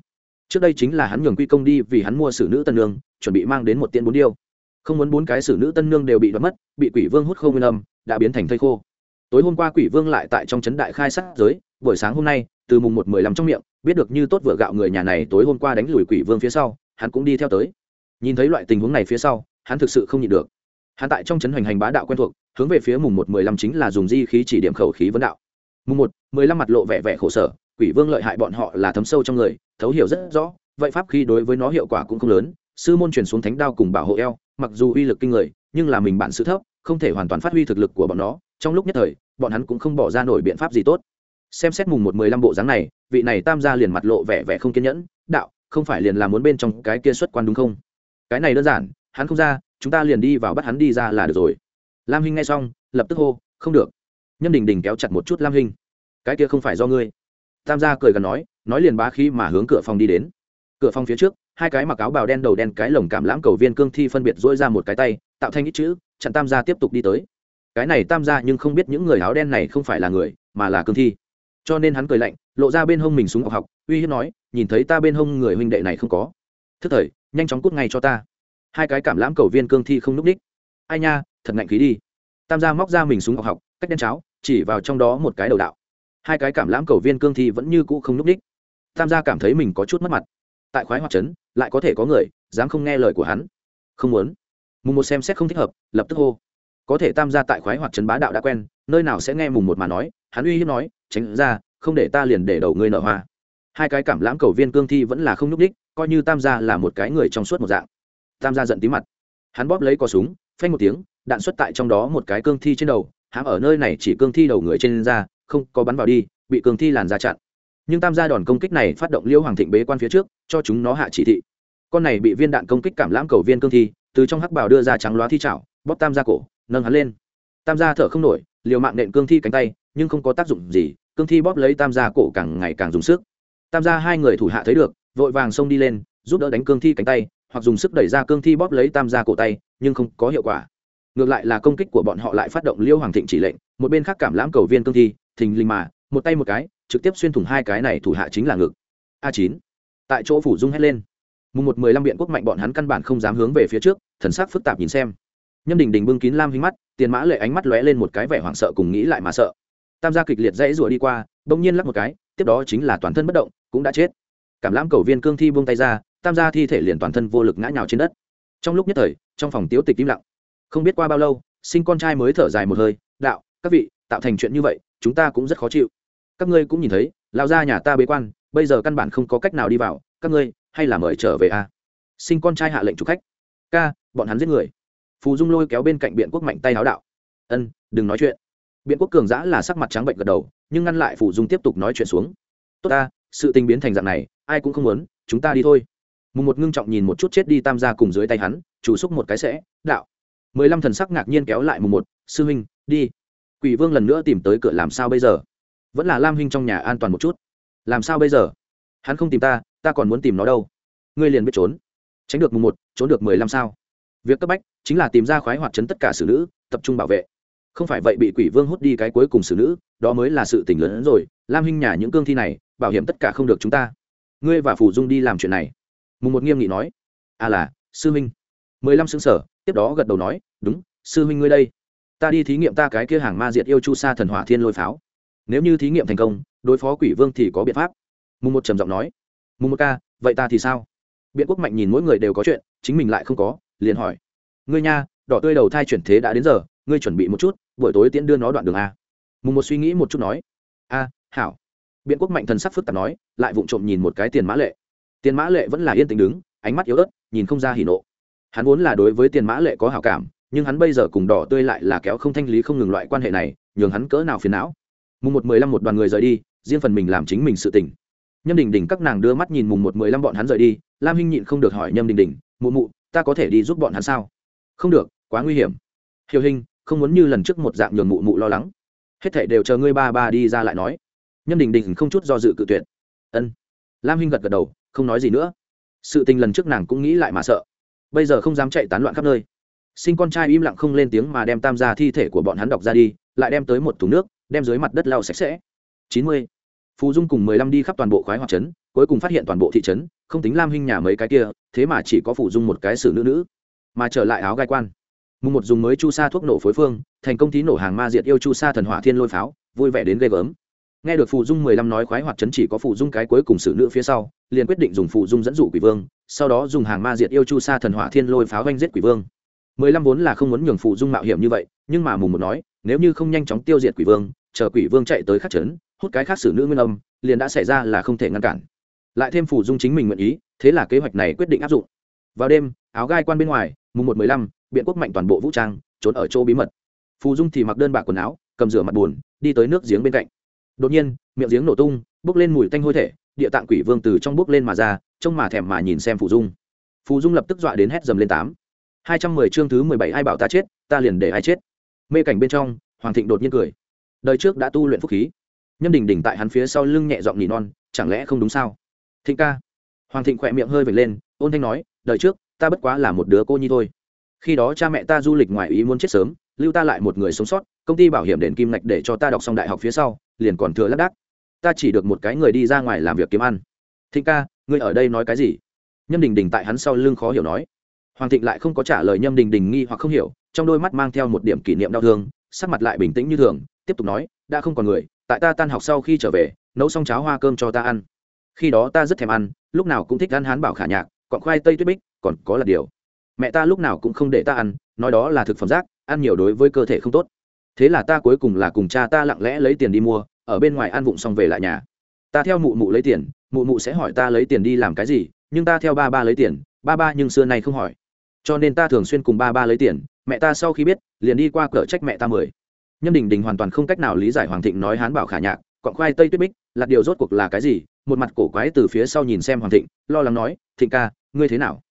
trước đây chính là hắn nhường quy công đi vì hắn mua xử nữ tân nương, chuẩn bị mang đến một tiện bốn điêu. Không muốn bốn cái xử nữ tân nương đều bị đoạt mất, bị quỷ vương hút khô nguyên âm, đã biến thành thây khô. Tối hôm qua quỷ vương lại tại trong trấn đại khai sát giới, buổi sáng hôm nay, từ mùng một mười lăm trong miệng, biết được như tốt vừa gạo người nhà này tối hôm qua đánh lùi quỷ vương phía sau, hắn cũng đi theo tới. Nhìn thấy loại tình huống này phía sau, hắn thực sự không nhịn được. Hắn tại trong trấn hoành hành bá đạo quen thuộc, hướng về phía mùng một mười lăm chính là dùng di khí chỉ điểm khẩu khí vấn đạo. Mùng một mười lăm mặt lộ vẻ vẻ khổ sở quỷ vương lợi hại bọn họ là thấm sâu trong người, thấu hiểu rất rõ, vậy pháp khi đối với nó hiệu quả cũng không lớn, sư môn truyền xuống thánh đao cùng bảo hộ eo, mặc dù uy lực kinh người, nhưng là mình bản sự thấp, không thể hoàn toàn phát huy thực lực của bọn nó, trong lúc nhất thời, bọn hắn cũng không bỏ ra nổi biện pháp gì tốt. Xem xét mùng một mười lăm bộ dáng này, vị này tam gia liền mặt lộ vẻ vẻ không kiên nhẫn, đạo, không phải liền làm muốn bên trong cái kia xuất quan đúng không? Cái này đơn giản, hắn không ra, chúng ta liền đi vào bắt hắn đi ra là được rồi. Lam hinh nghe xong, lập tức hô, không được. Nhâm đình đình kéo chặt một chút lam hinh. Cái kia không phải do ngươi tam gia cười gần nói nói liền bá khí mà hướng cửa phòng đi đến. Cửa phòng phía trước, hai cái mặc áo bào đen đầu đen cái lồng cảm lãm cầu viên cương thi phân biệt dỗi ra một cái tay, tạo thành ít chữ, chặn tam gia tiếp tục đi tới. Cái này tam gia nhưng không biết những người áo đen này không phải là người, mà là cương thi. Cho nên hắn cười lạnh, lộ ra bên hông mình súng học học, uy hiếp nói, nhìn thấy ta bên hông người huynh đệ này không có. Thức thời, nhanh chóng cút ngay cho ta. Hai cái cảm lãm cầu viên cương thi không núp ú ních. Ai nha, thật ngạnh khí đi. Tam gia móc ra mình súng học học, cách đen cháo, chỉ vào trong đó một cái đầu đạo hai cái cảm lãm cầu viên cương thi vẫn như cũ không núp đích. Tam gia cảm thấy mình có chút mất mặt. Tại khoái hoạt trấn lại có thể có người, dám không nghe lời của hắn. Không muốn. Mùng một xem xét không thích hợp, lập tức hô. Có thể tam gia tại khoái hoặc trấn bá đạo đã quen, nơi nào sẽ nghe mùng một mà nói, hắn uy hiếp nói, tránh ra, không để ta liền để đầu ngươi nở hoa. Hai cái cảm lãm cầu viên cương thi vẫn là không núp đích, coi như tam gia là một cái người trong suốt một dạng. Tam gia giận tí mặt. Hắn bóp lấy cò súng, phanh một tiếng, đạn xuất tại trong đó một cái cương thi trên đầu, hãm ở nơi này chỉ cương thi đầu người trên ra không có bắn vào đi, bị cương thi làn ra chặn. Nhưng tam gia đòn công kích này phát động liêu hoàng thịnh bế quan phía trước, cho chúng nó hạ chỉ thị. Con này bị viên đạn công kích cảm lãm cầu viên cương thi, từ trong hắc bào đưa ra trắng loá thi chảo, bóp tam gia cổ, nâng hắn lên. Tam gia thở không nổi, liều mạng nện cương thi cánh tay, nhưng không có tác dụng gì, cương thi bóp lấy tam gia cổ càng ngày càng dùng sức. Tam gia hai người thủ hạ thấy được, vội vàng xông đi lên, giúp đỡ đánh cương thi cánh tay, hoặc dùng sức đẩy ra cương thi bóp lấy tam gia cổ tay, nhưng không có hiệu quả. Ngược lại là công kích của bọn họ lại phát động liêu hoàng thịnh chỉ lệnh, một bên khác cảm lãm cầu viên cương thi thình lình mà, một tay một cái, trực tiếp xuyên thủng hai cái này thủ hạ chính là ngực. A chín. Tại chỗ phủ dung hét lên. Mùng một mười lăm biện quốc mạnh bọn hắn căn bản không dám hướng về phía trước, thần sắc phức tạp nhìn xem. Nhâm đình đình bưng kín lam hí mắt, tiền mã lệ ánh mắt lóe lên một cái vẻ hoảng sợ cùng nghĩ lại mà sợ. Tam gia kịch liệt dãy rủa đi qua, bỗng nhiên lắc một cái, tiếp đó chính là toàn thân bất động, cũng đã chết. Cảm lãm cầu viên cương thi buông tay ra, tam gia thi thể liền toàn thân vô lực ngã nhào trên đất. Trong lúc nhất thời, trong phòng tiếu tịch im lặng. Không biết qua bao lâu, sinh con trai mới thở dài một hơi, đạo, các vị tạo thành chuyện như vậy, chúng ta cũng rất khó chịu. Các ngươi cũng nhìn thấy lao ra nhà ta bế quan, bây giờ căn bản không có cách nào đi vào, các ngươi, hay là mời trở về a? À? sinh con trai hạ lệnh chụp khách. Ca, bọn hắn giết người. Phù dung lôi kéo bên cạnh biện quốc mạnh tay háo đạo. Ân, đừng nói chuyện. Biện quốc cường giã là sắc mặt trắng bệnh gật đầu, nhưng ngăn lại phù dung tiếp tục nói chuyện xuống. Tốt ta, sự tình biến thành dạng này, ai cũng không muốn, chúng ta đi thôi. Mùng một ngưng trọng nhìn một chút chết đi tam gia cùng dưới tay hắn, chủ xúc một cái sẽ, đạo. Mười lăm thần sắc ngạc nhiên kéo lại mùng một, sư huynh, đi quỷ vương lần nữa tìm tới cửa làm sao bây giờ? Vẫn là lam huynh trong nhà an toàn một chút. Làm sao bây giờ? Hắn không tìm ta ta còn muốn tìm nó đâu. Ngươi liền biết trốn. Tránh được mùng một, trốn được mười lăm sao? Việc cấp bách chính là tìm ra khoái hoạt chấn tất cả xử nữ, tập trung bảo vệ. Không phải vậy bị quỷ vương hút đi cái cuối cùng xử nữ, đó mới là sự tình lớn hơn rồi. Lam huynh nhà những cương thi này, bảo hiểm tất cả không được chúng ta. Ngươi và phủ dung đi làm chuyện này. Mùng một nghiêm nghị nói. À là, sư huynh. mười lăm xứng sở, tiếp đó gật đầu nói. Đúng, sư huynh ngươi đây ta đi thí nghiệm ta cái kia hàng ma diệt yêu chu sa thần hỏa thiên lôi pháo. Nếu như thí nghiệm thành công, đối phó quỷ vương thì có biện pháp. Mùng một trầm giọng nói. Mùng một ca, vậy ta thì sao? Biện quốc mạnh nhìn mỗi người đều có chuyện, chính mình lại không có, liền hỏi. Ngươi nha, đỏ tươi đầu thai chuyển thế đã đến giờ, ngươi chuẩn bị một chút, buổi tối tiễn đưa nó đoạn đường a. Mùng một suy nghĩ một chút nói. A, hảo. Biện quốc mạnh thần sắc phức tạp nói, lại vụng trộm nhìn một cái tiền mã lệ. Tiền mã lệ vẫn là yên tĩnh đứng, ánh mắt yếu ớt, nhìn không ra hỉ nộ. Hắn vốn là đối với tiền mã lệ có hảo cảm nhưng hắn bây giờ cùng đỏ tươi lại là kéo không thanh lý không ngừng loại quan hệ này, nhường hắn cỡ nào phiền não. Mùng một mười lăm một đoàn người rời đi, riêng phần mình làm chính mình sự tỉnh nhâm đình đình các nàng đưa mắt nhìn mùng một mười lăm bọn hắn rời đi, lam hinh nhịn không được hỏi nhâm đình đình, mụ mụ, ta có thể đi giúp bọn hắn sao? Không được, quá nguy hiểm. Hiểu hình không muốn như lần trước một dạng nhường mụ mụ lo lắng. Hết thảy đều chờ ngươi ba ba đi ra lại nói. Nhâm đình đình không chút do dự cự tuyệt. Ân. Lam hinh gật gật đầu, không nói gì nữa. Sự tình lần trước nàng cũng nghĩ lại mà sợ. Bây giờ không dám chạy tán loạn khắp nơi sinh con trai im lặng không lên tiếng mà đem tam gia thi thể của bọn hắn đọc ra đi, lại đem tới một thùng nước, đem dưới mặt đất lau sạch sẽ. Chín mươi. Phù dung cùng mười lăm đi khắp toàn bộ khoái hoạt trấn, cuối cùng phát hiện toàn bộ thị trấn, không tính lam hinh nhà mấy cái kia, thế mà chỉ có phù dung một cái xử nữ nữ, mà trở lại áo gai quan. Mùng một dùng mới chu sa thuốc nổ phối phương, thành công thí nổ hàng ma diệt yêu chu sa thần hỏa thiên lôi pháo, vui vẻ đến ghê gớm. Nghe được phù dung mười lăm nói khoái hoạt chấn chỉ có phù dung cái cuối cùng xử nữ phía sau, liền quyết định dùng phù dung dẫn dụ quỷ vương, sau đó dùng hàng ma diệt yêu chu sa thần hỏa thiên lôi pháo oanh giết quỷ vương mười lăm vốn là không muốn nhường phụ dung mạo hiểm như vậy, nhưng mà mùng một nói, nếu như không nhanh chóng tiêu diệt quỷ vương, chờ quỷ vương chạy tới khắc trấn hút cái khác xử nữ nguyên âm, liền đã xảy ra là không thể ngăn cản. Lại thêm phụ dung chính mình nguyện ý, thế là kế hoạch này quyết định áp dụng. Vào đêm, áo gai quan bên ngoài, mùng một mười lăm, biện quốc mạnh toàn bộ vũ trang, trốn ở chỗ bí mật. Phù dung thì mặc đơn bạc quần áo, cầm rửa mặt buồn, đi tới nước giếng bên cạnh. Đột nhiên, miệng giếng nổ tung, bốc lên mùi tanh hôi thể, địa tạng quỷ vương từ trong bốc lên mà ra, trông mà thèm mà nhìn xem phù dung. Phù dung lập tức dọa đến hét dầm lên tám hai trăm mười chương thứ mười bảy ai bảo ta chết, ta liền để ai chết. Mê cảnh bên trong, hoàng thịnh đột nhiên cười. Đời trước đã tu luyện phúc khí. Nhâm đình đình tại hắn phía sau lưng nhẹ giọng nỉ non, chẳng lẽ không đúng sao? Thịnh ca. Hoàng thịnh khỏe miệng hơi vệt lên, ôn thanh nói, đời trước, ta bất quá là một đứa cô nhi thôi. Khi đó cha mẹ ta du lịch ngoài ý muốn chết sớm, lưu ta lại một người sống sót, công ty bảo hiểm đền kim ngạch để cho ta đọc xong đại học phía sau, liền còn thừa lác đác. Ta chỉ được một cái người đi ra ngoài làm việc kiếm ăn. Thịnh ca, ngươi ở đây nói cái gì? Nhâm đình đình tại hắn sau lưng khó hiểu nói hoàng thịnh lại không có trả lời nhâm đình đình nghi hoặc không hiểu, trong đôi mắt mang theo một điểm kỷ niệm đau thương, sắc mặt lại bình tĩnh như thường, tiếp tục nói, đã không còn người, tại ta tan học sau khi trở về, nấu xong cháo hoa cơm cho ta ăn. Khi đó ta rất thèm ăn, lúc nào cũng thích ăn hán bảo khả nhạc, còn khoai tây tuyết bích, còn có là điều. Mẹ ta lúc nào cũng không để ta ăn, nói đó là thực phẩm rác, ăn nhiều đối với cơ thể không tốt. Thế là ta cuối cùng là cùng cha ta lặng lẽ lấy tiền đi mua, ở bên ngoài ăn vụng xong về lại nhà. Ta theo mụ mụ lấy tiền, mụ mụ sẽ hỏi ta lấy tiền đi làm cái gì, nhưng ta theo ba ba lấy tiền, ba ba nhưng xưa nay không hỏi cho nên ta thường xuyên cùng ba ba lấy tiền, mẹ ta sau khi biết, liền đi qua cửa trách mẹ ta mười. Nhâm đình đình hoàn toàn không cách nào lý giải hoàng thịnh nói hán bảo khả nhạc cọn khoai tây tuyết bích là điều rốt cuộc là cái gì, một mặt cổ quái từ phía sau nhìn xem hoàng thịnh, lo lắng nói, thịnh ca, ngươi thế nào?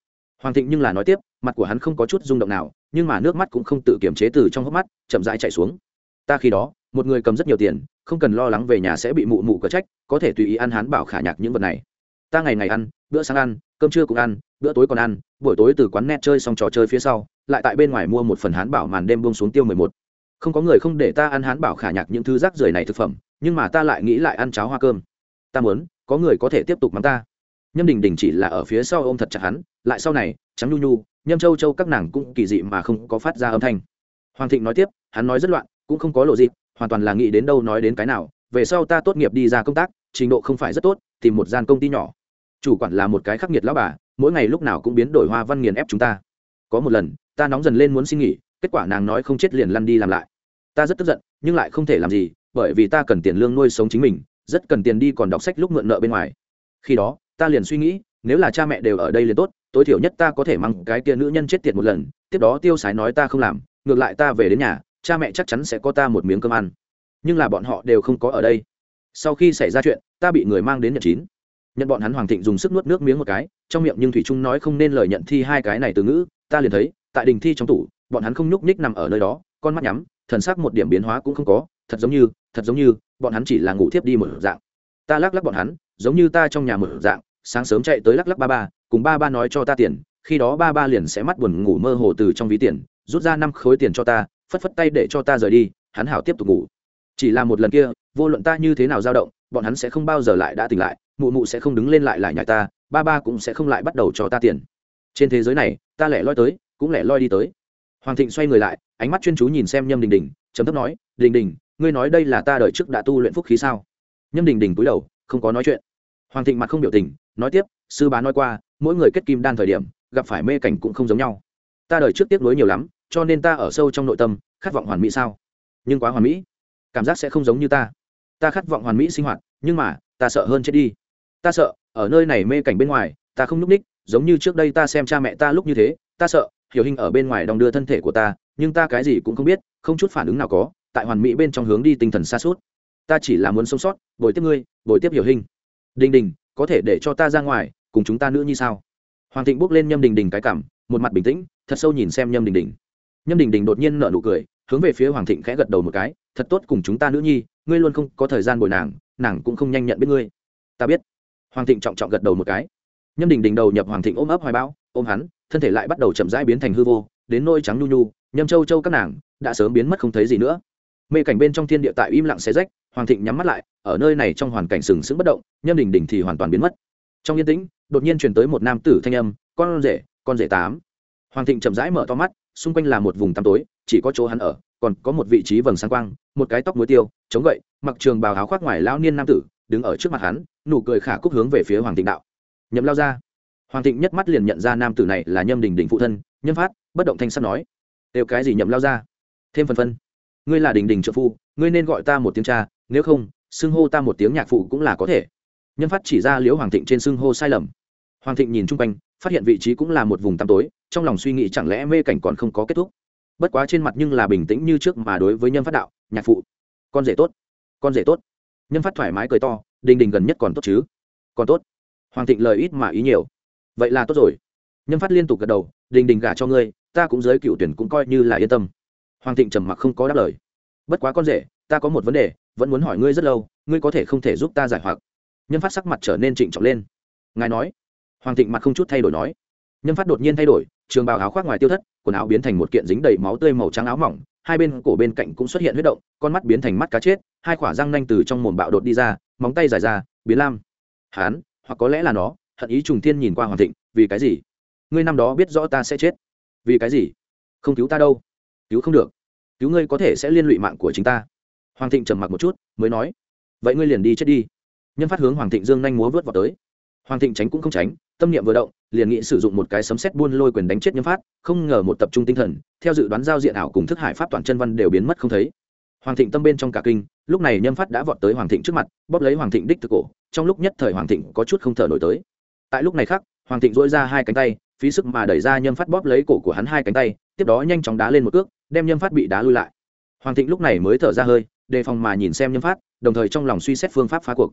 Hoàng thịnh nhưng là nói tiếp, mặt của hắn không có chút rung động nào, nhưng mà nước mắt cũng không tự kiềm chế từ trong hốc mắt, chậm rãi chạy xuống. Ta khi đó, một người cầm rất nhiều tiền, không cần lo lắng về nhà sẽ bị mụ mụ cờ trách, có thể tùy ý ăn hán bảo khả nhạc những vật này ta ngày ngày ăn, bữa sáng ăn, cơm trưa cũng ăn, bữa tối còn ăn, buổi tối từ quán net chơi xong trò chơi phía sau, lại tại bên ngoài mua một phần hán bảo màn đêm bông xuống tiêu mười một. Không có người không để ta ăn hán bảo khả nhạc những thứ rác rưởi này thực phẩm, nhưng mà ta lại nghĩ lại ăn cháo hoa cơm. Ta muốn, có người có thể tiếp tục mắng ta. Nhâm đình đình chỉ là ở phía sau ôm thật chặt hắn, lại sau này, trắng nhu nhu, nhâm châu châu các nàng cũng kỳ dị mà không có phát ra âm thanh. Hoàng thịnh nói tiếp, hắn nói rất loạn, cũng không có lộ dịp hoàn toàn là nghĩ đến đâu nói đến cái nào, về sau ta tốt nghiệp đi ra công tác trình độ không phải rất tốt, tìm một gian công ty nhỏ. Chủ quản là một cái khắc nghiệt lão bà, mỗi ngày lúc nào cũng biến đổi hoa văn nghiền ép chúng ta. Có một lần, ta nóng dần lên muốn xin nghỉ, kết quả nàng nói không chết liền lăn đi làm lại. Ta rất tức giận, nhưng lại không thể làm gì, bởi vì ta cần tiền lương nuôi sống chính mình, rất cần tiền đi còn đọc sách lúc mượn nợ bên ngoài. Khi đó, ta liền suy nghĩ, nếu là cha mẹ đều ở đây liền tốt, tối thiểu nhất ta có thể mang cái kia nữ nhân chết tiệt một lần, tiếp đó tiêu sái nói ta không làm, ngược lại ta về đến nhà, cha mẹ chắc chắn sẽ có ta một miếng cơm ăn. Nhưng là bọn họ đều không có ở đây sau khi xảy ra chuyện, ta bị người mang đến nhận chín. Nhận bọn hắn hoàng thịnh dùng sức nuốt nước miếng một cái, trong miệng nhưng thủy trung nói không nên lời nhận thi hai cái này từ ngữ, ta liền thấy, tại đình thi trong tủ, bọn hắn không nhúc nhích nằm ở nơi đó, con mắt nhắm, thần sắc một điểm biến hóa cũng không có, thật giống như, thật giống như, bọn hắn chỉ là ngủ thiếp đi một dạng. Ta lắc lắc bọn hắn, giống như ta trong nhà một dạng, sáng sớm chạy tới lắc lắc ba ba, cùng ba ba nói cho ta tiền, khi đó ba ba liền sẽ mắt buồn ngủ mơ hồ từ trong ví tiền, rút ra năm khối tiền cho ta, phất phất tay để cho ta rời đi, hắn hảo tiếp tục ngủ chỉ là một lần kia, vô luận ta như thế nào dao động, bọn hắn sẽ không bao giờ lại đã tỉnh lại, mụ mụ sẽ không đứng lên lại lại nhảy ta, ba ba cũng sẽ không lại bắt đầu cho ta tiền. Trên thế giới này, ta lẻ loi tới, cũng lẻ loi đi tới. Hoàng thịnh xoay người lại, ánh mắt chuyên chú nhìn xem nhâm đình đình chấm thấp nói, đình đình, ngươi nói đây là ta đợi trước đã tu luyện phúc khí sao? Nhâm đình đình cúi đầu, không có nói chuyện. Hoàng thịnh mặt không biểu tình, nói tiếp, sư bá nói qua, mỗi người kết kim đan thời điểm, gặp phải mê cảnh cũng không giống nhau. Ta đời trước tiếc nuối nhiều lắm, cho nên ta ở sâu trong nội tâm, khát vọng hoàn mỹ sao? Nhưng quá hoàn mỹ cảm giác sẽ không giống như ta. Ta khát vọng hoàn mỹ sinh hoạt, nhưng mà, ta sợ hơn chết đi. Ta sợ, ở nơi này mê cảnh bên ngoài, ta không nhúc ních, giống như trước đây ta xem cha mẹ ta lúc như thế. Ta sợ, hiểu hình ở bên ngoài đong đưa thân thể của ta, nhưng ta cái gì cũng không biết, không chút phản ứng nào có, tại hoàn mỹ bên trong hướng đi tinh thần xa suốt. Ta chỉ là muốn sống sót, bồi tiếp ngươi, bồi tiếp hiểu hình đình đình, có thể để cho ta ra ngoài, cùng chúng ta nữa như sao? Hoàng thịnh bước lên nhâm đình đình cái cảm một mặt bình tĩnh, thật sâu nhìn xem nhâm đình đình. Nhâm đình đình đột nhiên nở nụ cười, hướng về phía hoàng thịnh khẽ gật đầu một cái thật tốt cùng chúng ta nữ nhi, ngươi luôn không có thời gian bồi nàng nàng cũng không nhanh nhận biết ngươi. Ta biết. Hoàng thịnh trọng trọng gật đầu một cái. Nhâm đình đình đầu nhập hoàng thịnh ôm ấp hoài bão, ôm hắn, thân thể lại bắt đầu chậm rãi biến thành hư vô, đến nôi trắng nhu nhu, nhâm châu châu các nàng, đã sớm biến mất không thấy gì nữa. Mê cảnh bên trong thiên địa tại im lặng xé rách, hoàng thịnh nhắm mắt lại, ở nơi này trong hoàn cảnh sừng sững bất động, nhâm đình đình thì hoàn toàn biến mất. Trong yên tĩnh, đột nhiên truyền tới một nam tử thanh âm, con rể con rể tám. Hoàng thịnh chậm rãi mở to mắt, xung quanh là một vùng tăm tối chỉ có chỗ hắn ở, còn có một vị trí vầng sáng quang, một cái tóc muối tiêu, chống gậy, mặc trường bào áo khoác ngoài lao niên nam tử, đứng ở trước mặt hắn, nụ cười khả cúc hướng về phía hoàng thịnh đạo. Nhậm lao ra. Hoàng thịnh nhất mắt liền nhận ra nam tử này là nhâm đình đình phụ thân, nhâm phát, bất động thanh sắt nói. Đều cái gì nhậm lao ra? Thêm phần phân. Ngươi là đình đình trợ phu, ngươi nên gọi ta một tiếng cha, nếu không, xưng hô ta một tiếng nhạc phụ cũng là có thể. Nhân phát chỉ ra liễu hoàng thịnh trên xưng hô sai lầm. Hoàng thịnh nhìn chung quanh, phát hiện vị trí cũng là một vùng tăm tối, trong lòng suy nghĩ chẳng lẽ mê cảnh còn không có kết thúc bất quá trên mặt nhưng là bình tĩnh như trước mà đối với nhân phát đạo, nhạc phụ, con rể tốt, con rể tốt. Nhân phát thoải mái cười to, đình đình gần nhất còn tốt chứ? Còn tốt. Hoàng thịnh lời ít mà ý nhiều. Vậy là tốt rồi. Nhân phát liên tục gật đầu, đình đình gả cho ngươi, ta cũng giới cựu tuyển cũng coi như là yên tâm. Hoàng thịnh trầm mặc không có đáp lời. Bất quá con rể, ta có một vấn đề, vẫn muốn hỏi ngươi rất lâu, ngươi có thể không thể giúp ta giải hoặc? Nhân phát sắc mặt trở nên trịnh trọng lên. Ngài nói. Hoàng thịnh mặt không chút thay đổi nói. Nhân phát đột nhiên thay đổi trường bào áo khoác ngoài tiêu thất, quần áo biến thành một kiện dính đầy máu tươi màu trắng áo mỏng, hai bên cổ bên cạnh cũng xuất hiện huyết động, con mắt biến thành mắt cá chết, hai khỏa răng nanh từ trong mồm bạo đột đi ra, móng tay dài ra, biến lam. Hán, hoặc có lẽ là nó, hận ý trùng thiên nhìn qua hoàng thịnh, vì cái gì? Ngươi năm đó biết rõ ta sẽ chết. Vì cái gì? Không cứu ta đâu. Cứu không được. Cứu ngươi có thể sẽ liên lụy mạng của chính ta. Hoàng thịnh trầm mặc một chút, mới nói. Vậy ngươi liền đi chết đi. Nhân phát hướng hoàng thịnh dương nhanh múa vớt vào tới. Hoàng thịnh tránh cũng không tránh tâm niệm vừa động, liền nghĩ sử dụng một cái sấm xét buôn lôi quyền đánh chết nhâm phát, không ngờ một tập trung tinh thần, theo dự đoán giao diện ảo cùng thức hải pháp toàn chân văn đều biến mất không thấy. Hoàng thịnh tâm bên trong cả kinh, lúc này nhâm phát đã vọt tới hoàng thịnh trước mặt, bóp lấy hoàng thịnh đích thực cổ, trong lúc nhất thời hoàng thịnh có chút không thở nổi tới. Tại lúc này khác, hoàng thịnh dỗi ra hai cánh tay, phí sức mà đẩy ra nhâm phát bóp lấy cổ của hắn hai cánh tay, tiếp đó nhanh chóng đá lên một cước, đem nhâm phát bị đá lui lại. Hoàng thịnh lúc này mới thở ra hơi, đề phòng mà nhìn xem nhâm phát, đồng thời trong lòng suy xét phương pháp phá cuộc.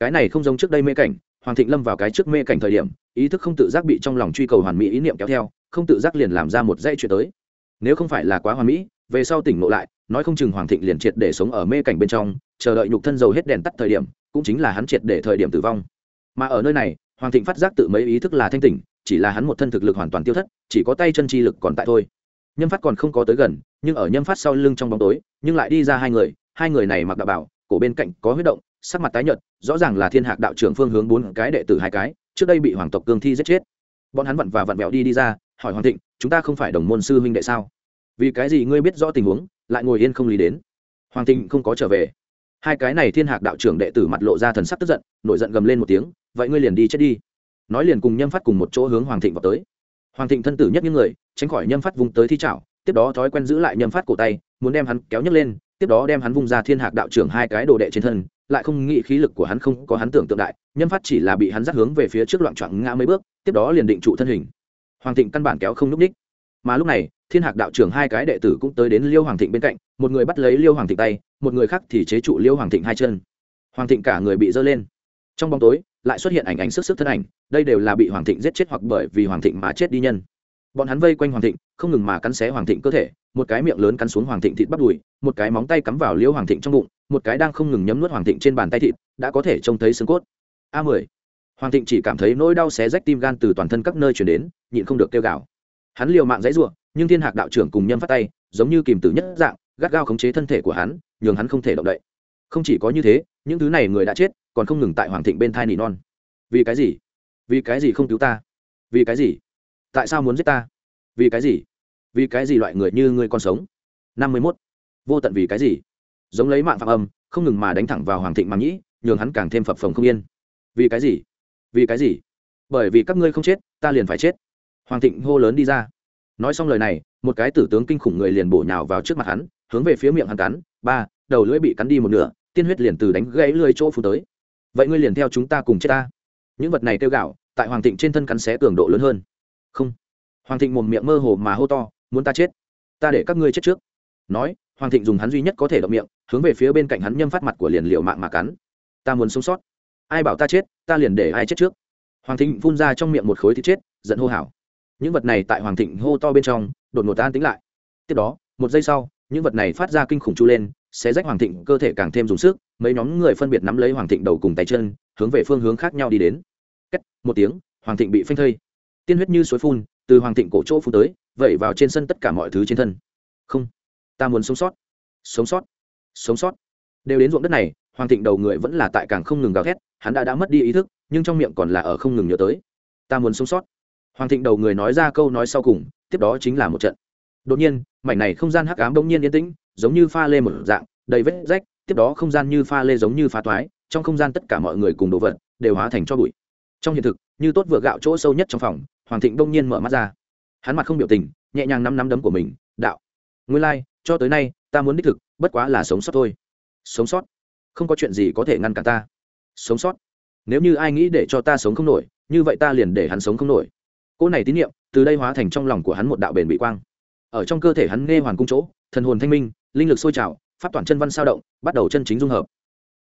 Cái này không giống trước đây mê cảnh, hoàng thịnh lâm vào cái trước mê cảnh thời điểm ý thức không tự giác bị trong lòng truy cầu hoàn mỹ ý niệm kéo theo, không tự giác liền làm ra một dãy chuyện tới. Nếu không phải là quá hoàn mỹ, về sau tỉnh ngộ lại, nói không chừng hoàng thịnh liền triệt để sống ở mê cảnh bên trong, chờ đợi nhục thân dầu hết đèn tắt thời điểm, cũng chính là hắn triệt để thời điểm tử vong. Mà ở nơi này, hoàng thịnh phát giác tự mấy ý thức là thanh tỉnh, chỉ là hắn một thân thực lực hoàn toàn tiêu thất, chỉ có tay chân chi lực còn tại thôi. Nhâm phát còn không có tới gần, nhưng ở nhâm phát sau lưng trong bóng tối, nhưng lại đi ra hai người hai người này mặc đạo bảo, cổ bên cạnh có huyết động, sắc mặt tái nhợt, rõ ràng là thiên hạc đạo trưởng phương hướng bốn cái đệ tử hai cái trước đây bị hoàng tộc cương thi giết chết. Bọn hắn vặn và vặn vẹo đi đi ra, hỏi hoàng thịnh, chúng ta không phải đồng môn sư huynh đệ sao? Vì cái gì ngươi biết rõ tình huống, lại ngồi yên không lý đến? Hoàng thịnh không có trở về. Hai cái này thiên hạc đạo trưởng đệ tử mặt lộ ra thần sắc tức giận, nổi giận gầm lên một tiếng, vậy ngươi liền đi chết đi. Nói liền cùng nhâm phát cùng một chỗ hướng hoàng thịnh vào tới. Hoàng thịnh thân tử nhất những người, tránh khỏi nhâm phát vùng tới thi trảo tiếp đó thói quen giữ lại nhâm phát cổ tay, muốn đem hắn kéo nhấc lên, tiếp đó đem hắn vung ra thiên hạc đạo trưởng hai cái đồ đệ trên thân lại không nghĩ khí lực của hắn không có hắn tưởng tượng đại nhân phát chỉ là bị hắn dắt hướng về phía trước loạn trọn ngã mấy bước, tiếp đó liền định trụ thân hình. Hoàng thịnh căn bản kéo không n ú c ních mà lúc này, thiên hạc đạo trưởng hai cái đệ tử cũng tới đến liêu hoàng thịnh bên cạnh, một người bắt lấy liêu hoàng thịnh tay, một người khác thì chế trụ liêu hoàng thịnh hai chân. Hoàng thịnh cả người bị dơ lên. Trong bóng tối, lại xuất hiện ảnh ảnh sức sức thân ảnh, đây đều là bị hoàng thịnh giết chết hoặc bởi vì hoàng thịnh mà chết đi nhân bọn hắn vây quanh hoàng thịnh, không ngừng mà cắn xé hoàng thịnh cơ thể, một cái miệng lớn cắn xuống hoàng thịnh thịt bắt đùi, một cái móng tay cắm vào liễu hoàng thịnh trong bụng, một cái đang không ngừng nhấm nuốt hoàng thịnh trên bàn tay thịt, đã có thể trông thấy xương cốt. A mười. Hoàng thịnh chỉ cảm thấy nỗi đau xé rách tim gan từ toàn thân các nơi chuyển đến, nhịn không được kêu gào. Hắn liều mạng dãy ruộng nhưng thiên hạc đạo trưởng cùng nhâm phát tay, giống như kìm tử nhất dạng, gắt gao khống chế thân thể của hắn, nhường hắn không thể động đậy. Không chỉ có như thế, những thứ này người đã chết, còn không ngừng tại hoàng thịnh bên thai nỉ non. Vì cái gì? Vì cái gì không cứu ta? Vì cái gì? Tại sao muốn giết ta? Vì cái gì? Vì cái gì loại người như ngươi còn sống? Năm mươi mốt. Vô tận vì cái gì? Giống lấy mạng phạm âm, không ngừng mà đánh thẳng vào hoàng thịnh mà nhĩ, nhường hắn càng thêm phập phồng không yên. Vì cái gì? Vì cái gì? Bởi vì các ngươi không chết, ta liền phải chết. Hoàng thịnh hô lớn đi ra. Nói xong lời này, một cái tử tướng kinh khủng người liền bổ nhào vào trước mặt hắn, hướng về phía miệng hắn cắn. Ba, đầu lưỡi bị cắn đi một nửa, tiên huyết liền từ đánh gãy lưỡi chỗ phù tới. Vậy ngươi liền theo chúng ta cùng chết ta. Những vật này kêu gạo, tại hoàng thịnh trên thân cắn xé cường độ lớn hơn không. Hoàng thịnh mồm miệng mơ hồ mà hô to, muốn ta chết? Ta để các ngươi chết trước. Nói, hoàng thịnh dùng hắn duy nhất có thể động miệng, hướng về phía bên cạnh hắn nhâm phát mặt của liền liệu mạng mà cắn. Ta muốn sống sót. Ai bảo ta chết, ta liền để ai chết trước. Hoàng thịnh phun ra trong miệng một khối thịt chết, giận hô hào. Những vật này tại hoàng thịnh hô to bên trong, đột ngột tan tính lại. Tiếp đó, một giây sau, những vật này phát ra kinh khủng chu lên sẽ rách hoàng thịnh cơ thể càng thêm dùng sức, mấy nhóm người phân biệt nắm lấy hoàng thịnh đầu cùng tay chân, hướng về phương hướng khác nhau đi đến. Cách một tiếng, hoàng thịnh bị phanh thây tiên huyết như suối phun, từ hoàng thịnh cổ chỗ phun tới, vẩy vào trên sân tất cả mọi thứ trên thân. Không, ta muốn sống sót. Sống sót. Sống sót. Đều đến ruộng đất này, hoàng thịnh đầu người vẫn là tại càng không ngừng gào thét, hắn đã đã mất đi ý thức, nhưng trong miệng còn là ở không ngừng nhớ tới. Ta muốn sống sót. Hoàng thịnh đầu người nói ra câu nói sau cùng, tiếp đó chính là một trận. Đột nhiên, mảnh này không gian hắc ám bỗng nhiên yên tĩnh, giống như pha lê một dạng, đầy vết rách, tiếp đó không gian như pha lê giống như phá toái, trong không gian tất cả mọi người cùng đồ vật đều hóa thành cho bụi. Trong hiện thực như tốt vừa gạo chỗ sâu nhất trong phòng hoàng thịnh đông nhiên mở mắt ra. Hắn mặt không biểu tình nhẹ nhàng nắm nắm đấm của mình đạo nguyên lai、like, cho tới nay ta muốn đích thực bất quá là sống sót thôi. Sống sót? Không có chuyện gì có thể ngăn cản ta. Sống sót? Nếu như ai nghĩ để cho ta sống không nổi như vậy ta liền để hắn sống không nổi. Cô này tín nhiệm từ đây hóa thành trong lòng của hắn một đạo bền bị quang. Ở trong cơ thể hắn nghe hoàn cung chỗ thần hồn thanh minh linh lực sôi trào pháp toàn chân văn sao động bắt đầu chân chính dung hợp.